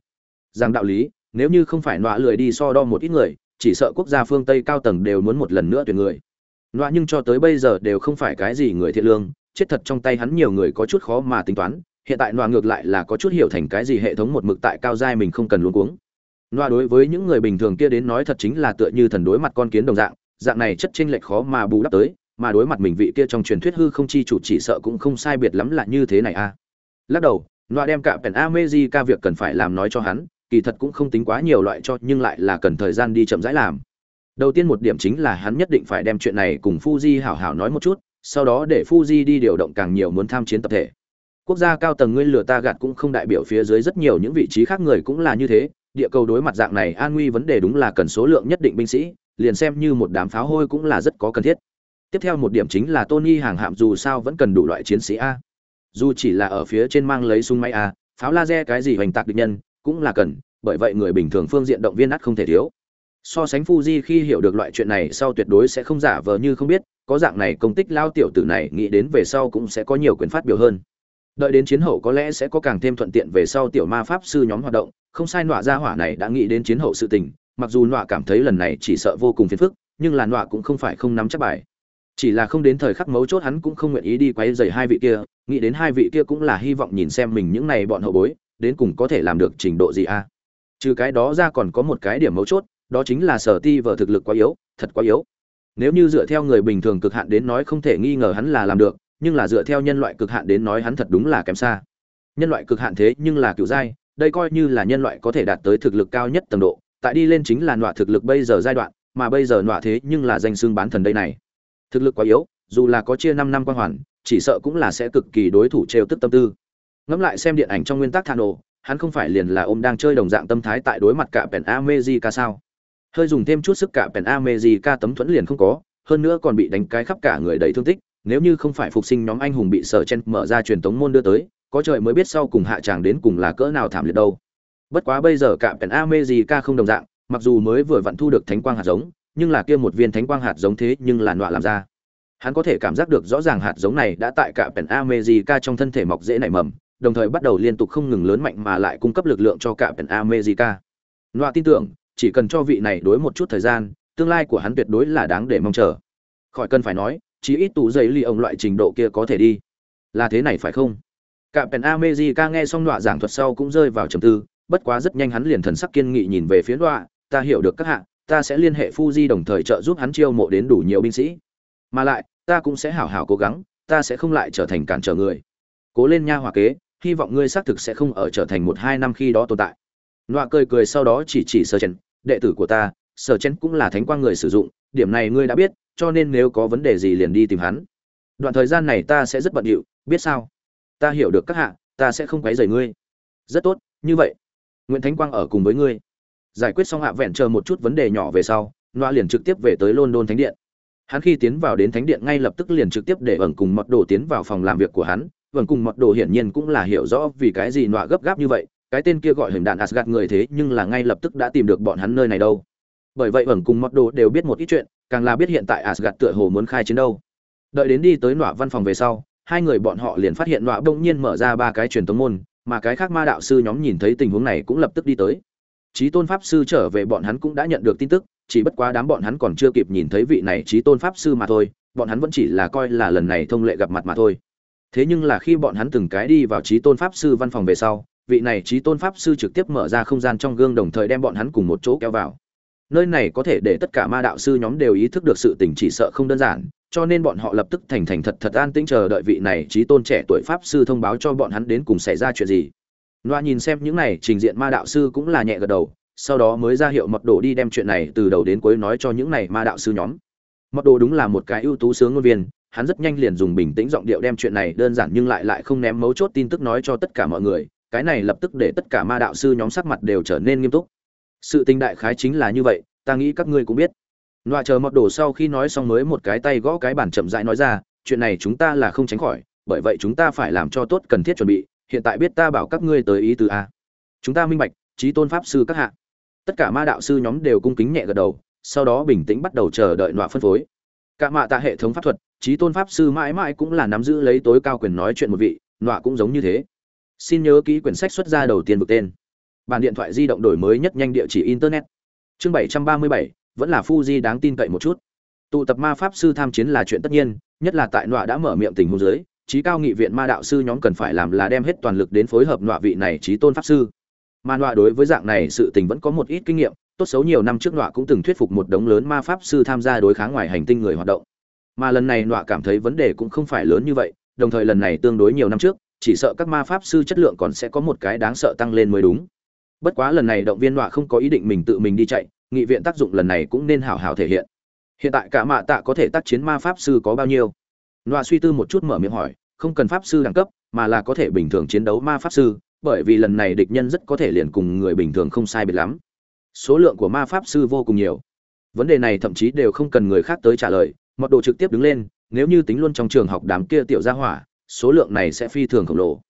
Rằng đạo lý, nếu như không phải nọa lười đi so đo một ít người, chỉ sợ quốc gia phương tây cao tầng đều muốn một lần nữa tuyển người. Nọa nhưng cho tới bây giờ đều không phải cái gì người thiện lương, chết thật trong tay hắn nhiều người có chút khó mà tính toán, hiện tại nọa ngược lại là có chút hiểu thành cái gì hệ thống một mực tại cao giai mình không cần luống cuống. Nọa đối với những người bình thường kia đến nói thật chính là tựa như thần đối mặt con kiến đồng dạng dạng này chất chênh lệch khó mà bù đắp tới mà đối mặt mình vị kia trong truyền thuyết hư không chi chủ chỉ sợ cũng không sai biệt lắm là như thế này a lắc đầu nọa đem cả pèn ca việc cần phải làm nói cho hắn, kỳ thật cũng không tính quá nhiều loại cho, nhưng lại là cần thời gian đi chậm rãi làm. Đầu tiên một điểm chính là hắn nhất định phải đem chuyện này cùng fuji hảo hảo nói một chút, sau đó để fuji đi điều động càng nhiều muốn tham chiến tập thể. Quốc gia cao tầng ngươi lừa ta gạt cũng không đại biểu phía dưới rất nhiều những vị trí khác người cũng là như thế, địa cầu đối mặt dạng này an nguy vấn đề đúng là cần số lượng nhất định binh sĩ, liền xem như một đám pháo hôi cũng là rất có cần thiết tiếp theo một điểm chính là tony hàng hạm dù sao vẫn cần đủ loại chiến sĩ a. Dù chỉ là ở phía trên mang lấy súng máy a, pháo laser cái gì hoành tạc địch nhân, cũng là cần, bởi vậy người bình thường phương diện động viên ắt không thể thiếu. So sánh Fuji khi hiểu được loại chuyện này sau tuyệt đối sẽ không giả vờ như không biết, có dạng này công tích lao tiểu tử này nghĩ đến về sau cũng sẽ có nhiều quyền phát biểu hơn. Đợi đến chiến hậu có lẽ sẽ có càng thêm thuận tiện về sau tiểu ma pháp sư nhóm hoạt động, không sai nọa gia hỏa này đã nghĩ đến chiến hậu sự tình, mặc dù nọa cảm thấy lần này chỉ sợ vô cùng phiền phức, nhưng là nọa cũng không phải không nắm chắc bài chỉ là không đến thời khắc mấu chốt hắn cũng không nguyện ý đi quấy rầy hai vị kia, nghĩ đến hai vị kia cũng là hy vọng nhìn xem mình những này bọn hậu bối, đến cùng có thể làm được trình độ gì a? Trừ cái đó ra còn có một cái điểm mấu chốt, đó chính là sở ti vở thực lực quá yếu, thật quá yếu. Nếu như dựa theo người bình thường cực hạn đến nói không thể nghi ngờ hắn là làm được, nhưng là dựa theo nhân loại cực hạn đến nói hắn thật đúng là kém xa. Nhân loại cực hạn thế nhưng là cựu giai đây coi như là nhân loại có thể đạt tới thực lực cao nhất tầng độ, tại đi lên chính là nọa thực lực bây giờ giai đoạn, mà bây giờ nọa thế nhưng là danh xương bán thần đây này thực lực quá yếu dù là có chia năm năm quan hoàn chỉ sợ cũng là sẽ cực kỳ đối thủ trêu tức tâm tư ngẫm lại xem điện ảnh trong nguyên tắc thà nổ hắn không phải liền là ôm đang chơi đồng dạng tâm thái tại đối mặt cả pèn ca sao? Hơi dùng thêm chút sức cả pèn ca tấm thuẫn liền không có, hơn nữa còn bị đánh cái khắp cả người đầy thương tích, nếu như không phải phục sinh nhóm anh hùng bị sở chen mở ra truyền tống môn đưa tới, có trời mới biết sau cùng hạ tràng đến cùng là cỡ nào thảm liệt đâu. Bất quá bây giờ cả pèn ca không đồng dạng, mặc dù mới vừa vặn thu được thánh quang hạt giống, nhưng là kia một viên thánh quang hạt giống thế nhưng là nọa làm ra. Hắn có thể cảm giác được rõ ràng hạt giống này đã tại cả pèn America trong thân thể mọc dễ nảy mầm, đồng thời bắt đầu liên tục không ngừng lớn mạnh mà lại cung cấp lực lượng cho cả Pen America. nọa tin tưởng, chỉ cần cho vị này đối một chút thời gian, tương lai của hắn tuyệt đối là đáng để mong chờ. Khỏi cần phải nói, chỉ ít tủ giấy ly ông loại trình độ kia có thể đi. Là thế này phải không? Cả Pen America nghe xong nọa giảng thuật sau cũng rơi vào trầm tư, bất quá rất nhanh hắn liền thần sắc kiên nghị nhìn về phía nọa ta hiểu được các hạ, ta sẽ liên hệ Fuji đồng thời trợ giúp hắn chiêu mộ đến đủ nhiều binh sĩ. Mà lại, ta cũng sẽ hảo hảo cố gắng, ta sẽ không lại trở thành cản trở người. Cố lên nha hòa kế, hy vọng ngươi xác thực sẽ không ở trở thành một hai năm khi đó tồn tại. Nọa cười cười sau đó chỉ chỉ sở chen đệ tử của ta sở chen cũng là thánh quang người sử dụng điểm này ngươi đã biết cho nên nếu có vấn đề gì liền đi tìm hắn. Đoạn thời gian này ta sẽ rất bận rộn biết sao? Ta hiểu được các hạ ta sẽ không quấy rầy ngươi. Rất tốt như vậy. Nguyễn thánh quang ở cùng với ngươi giải quyết xong hạ vẹn chờ một chút vấn đề nhỏ về sau, noa liền trực tiếp về tới london thánh điện. Hắn khi tiến vào đến thánh điện ngay lập tức liền trực tiếp để ẩn cùng mật đồ tiến vào phòng làm việc của hắn. Ẩn cùng mật đồ hiển nhiên cũng là hiểu rõ vì cái gì noa gấp gáp như vậy, cái tên kia gọi hình đạn asgad người thế nhưng là ngay lập tức đã tìm được bọn hắn nơi này đâu. Bởi vậy ẩn cùng mật đồ đều biết một ít chuyện, càng là biết hiện tại asgad tựa hồ muốn khai chiến đâu. Đợi đến đi tới noa văn phòng về sau, hai người bọn họ liền phát hiện noa bỗng nhiên mở ra ba cái truyền tống môn, mà cái khác ma đạo sư nhóm nhìn thấy tình huống này cũng lập tức đi tới trí tôn pháp sư trở về bọn hắn cũng đã nhận được tin tức, chỉ bất quá đám bọn hắn còn chưa kịp nhìn thấy vị này trí tôn pháp sư mà thôi, bọn hắn vẫn chỉ là coi là lần này thông lệ gặp mặt mà thôi. Thế nhưng là khi bọn hắn từng cái đi vào trí tôn pháp sư văn phòng về sau, vị này trí tôn pháp sư trực tiếp mở ra không gian trong gương đồng thời đem bọn hắn cùng một chỗ kéo vào. Nơi này có thể để tất cả ma đạo sư nhóm đều ý thức được sự tình chỉ sợ không đơn giản, cho nên bọn họ lập tức thành thành thật thật an tĩnh chờ đợi vị này trí tôn trẻ tuổi pháp sư thông báo cho bọn hắn đến cùng xảy ra chuyện gì loa nhìn xem những này trình diện ma đạo sư cũng là nhẹ gật đầu, sau đó mới ra hiệu mật đồ đi đem chuyện này từ đầu đến cuối nói cho những này ma đạo sư nhóm. Mật đồ đúng là một cái ưu tú sướng ngôn viên, hắn rất nhanh liền dùng bình tĩnh giọng điệu đem chuyện này đơn giản nhưng lại lại không ném mấu chốt tin tức nói cho tất cả mọi người, cái này lập tức để tất cả ma đạo sư nhóm sắc mặt đều trở nên nghiêm túc. Sự tình đại khái chính là như vậy, ta nghĩ các ngươi cũng biết. Loa chờ mật đồ sau khi nói xong mới một cái tay gõ cái bản chậm rãi nói ra, chuyện này chúng ta là không tránh khỏi, bởi vậy chúng ta phải làm cho tốt cần thiết chuẩn bị hiện tại biết ta bảo các ngươi tới ý từ a. Chúng ta minh bạch trí tôn pháp sư các hạ. Tất cả ma đạo sư nhóm đều cung kính nhẹ gật đầu, sau đó bình tĩnh bắt đầu chờ đợi nọa phân phối. Cả mạ tạ hệ thống pháp thuật trí tôn pháp sư mãi mãi cũng là nắm giữ lấy tối cao quyền nói chuyện một vị, nọa cũng giống như thế. Xin nhớ kỹ quyển sách xuất ra đầu tiên vực tên. Bàn điện thoại di động đổi mới nhất nhanh địa chỉ internet. Chương bảy trăm ba mươi bảy, vẫn là Fuji đáng tin cậy một chút. Tụ tập ma pháp sư tham chiến là chuyện tất nhiên, nhất là tại nọa đã mở miệng tình huống dưới trí cao nghị viện ma đạo sư nhóm cần phải làm là đem hết toàn lực đến phối hợp nọa vị này trí tôn pháp sư. Mà nọa đối với dạng này sự tình vẫn có một ít kinh nghiệm, tốt xấu nhiều năm trước nọa cũng từng thuyết phục một đống lớn ma pháp sư tham gia đối kháng ngoài hành tinh người hoạt động. Mà lần này nọa cảm thấy vấn đề cũng không phải lớn như vậy, đồng thời lần này tương đối nhiều năm trước, chỉ sợ các ma pháp sư chất lượng còn sẽ có một cái đáng sợ tăng lên mới đúng. Bất quá lần này động viên nọa không có ý định mình tự mình đi chạy, nghị viện tác dụng lần này cũng nên hảo hảo thể hiện. Hiện tại cả mạ tạ có thể tác chiến ma pháp sư có bao nhiêu? Loa suy tư một chút mở miệng hỏi, không cần pháp sư đẳng cấp, mà là có thể bình thường chiến đấu ma pháp sư, bởi vì lần này địch nhân rất có thể liền cùng người bình thường không sai biệt lắm. Số lượng của ma pháp sư vô cùng nhiều. Vấn đề này thậm chí đều không cần người khác tới trả lời, mọt đồ trực tiếp đứng lên, nếu như tính luôn trong trường học đám kia tiểu gia hỏa, số lượng này sẽ phi thường khổng lồ.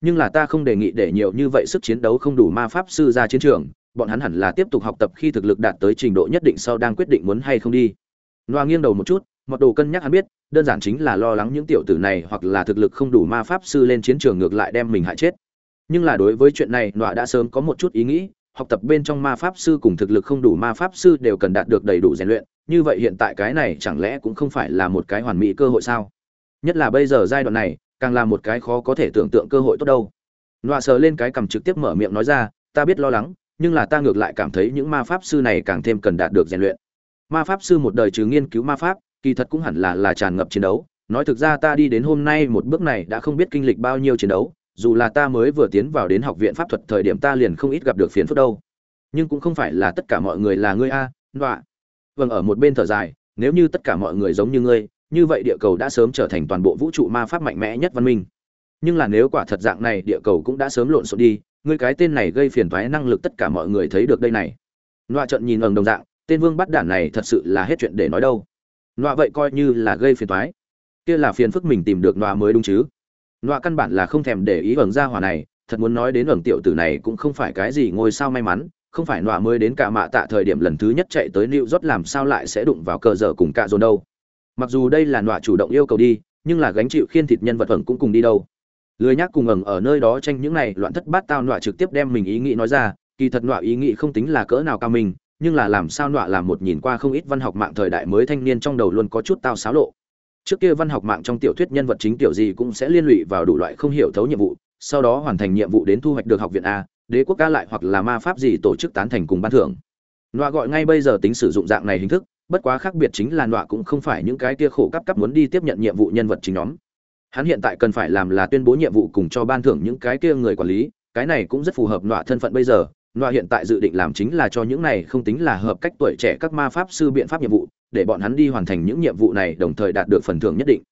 Nhưng là ta không đề nghị để nhiều như vậy sức chiến đấu không đủ ma pháp sư ra chiến trường, bọn hắn hẳn là tiếp tục học tập khi thực lực đạt tới trình độ nhất định sau đang quyết định muốn hay không đi. Noa nghiêng đầu một chút, mọt đồ cân nhắc hắn biết đơn giản chính là lo lắng những tiểu tử này hoặc là thực lực không đủ ma pháp sư lên chiến trường ngược lại đem mình hại chết. Nhưng là đối với chuyện này, nọa đã sớm có một chút ý nghĩ, học tập bên trong ma pháp sư cùng thực lực không đủ ma pháp sư đều cần đạt được đầy đủ rèn luyện. Như vậy hiện tại cái này chẳng lẽ cũng không phải là một cái hoàn mỹ cơ hội sao? Nhất là bây giờ giai đoạn này, càng là một cái khó có thể tưởng tượng cơ hội tốt đâu. Nọa sờ lên cái cầm trực tiếp mở miệng nói ra, ta biết lo lắng, nhưng là ta ngược lại cảm thấy những ma pháp sư này càng thêm cần đạt được rèn luyện. Ma pháp sư một đời trừ nghiên cứu ma pháp kỳ thật cũng hẳn là là tràn ngập chiến đấu. Nói thực ra ta đi đến hôm nay một bước này đã không biết kinh lịch bao nhiêu chiến đấu, dù là ta mới vừa tiến vào đến học viện pháp thuật thời điểm ta liền không ít gặp được phiền phức đâu. Nhưng cũng không phải là tất cả mọi người là ngươi a đọa vâng ở một bên thở dài, nếu như tất cả mọi người giống như ngươi, như vậy địa cầu đã sớm trở thành toàn bộ vũ trụ ma pháp mạnh mẽ nhất văn minh. Nhưng là nếu quả thật dạng này, địa cầu cũng đã sớm lộn xộn đi, ngươi cái tên này gây phiền toái năng lực tất cả mọi người thấy được đây này. Nọa trận nhìn ầng đồng dạng, tên vương bắt đản này thật sự là hết chuyện để nói đâu nọa vậy coi như là gây phiền toái kia là phiền phức mình tìm được nọa mới đúng chứ nọa căn bản là không thèm để ý ẩn ra hỏa này thật muốn nói đến ẩn tiểu tử này cũng không phải cái gì ngôi sao may mắn không phải nọa mới đến cả mạ tạ thời điểm lần thứ nhất chạy tới New York làm sao lại sẽ đụng vào cờ giờ cùng cả dồn đâu. Mặc dù đây là nọa chủ động yêu cầu đi, nhưng là gánh chịu khiên thịt nhân vật ẩn cũng cùng đi đâu. Lười nhác cùng ẩn ở nơi đó tranh những này loạn thất bát tao nọa trực tiếp đem mình ý nghĩ nói ra, kỳ thật nọa ý nghĩ không tính là cỡ nào cao mình, nhưng là làm sao nọa làm một nhìn qua không ít văn học mạng thời đại mới thanh niên trong đầu luôn có chút tao xáo lộ. Trước kia văn học mạng trong tiểu thuyết nhân vật chính tiểu gì cũng sẽ liên lụy vào đủ loại không hiểu thấu nhiệm vụ, sau đó hoàn thành nhiệm vụ đến thu hoạch được học viện a, đế quốc ca lại hoặc là ma pháp gì tổ chức tán thành cùng ban thưởng. Nọa gọi ngay bây giờ tính sử dụng dạng này hình thức, bất quá khác biệt chính là nọa cũng không phải những cái kia khổ cấp cấp muốn đi tiếp nhận nhiệm vụ nhân vật chính nhóm. Hắn hiện tại cần phải làm là tuyên bố nhiệm vụ cùng cho ban thưởng những cái kia người quản lý, cái này cũng rất phù hợp nọa thân phận bây giờ nọa hiện tại dự định làm chính là cho những này không tính là hợp cách tuổi trẻ các ma pháp sư biện pháp nhiệm vụ, để bọn hắn đi hoàn thành những nhiệm vụ này, đồng thời đạt được phần thưởng nhất định.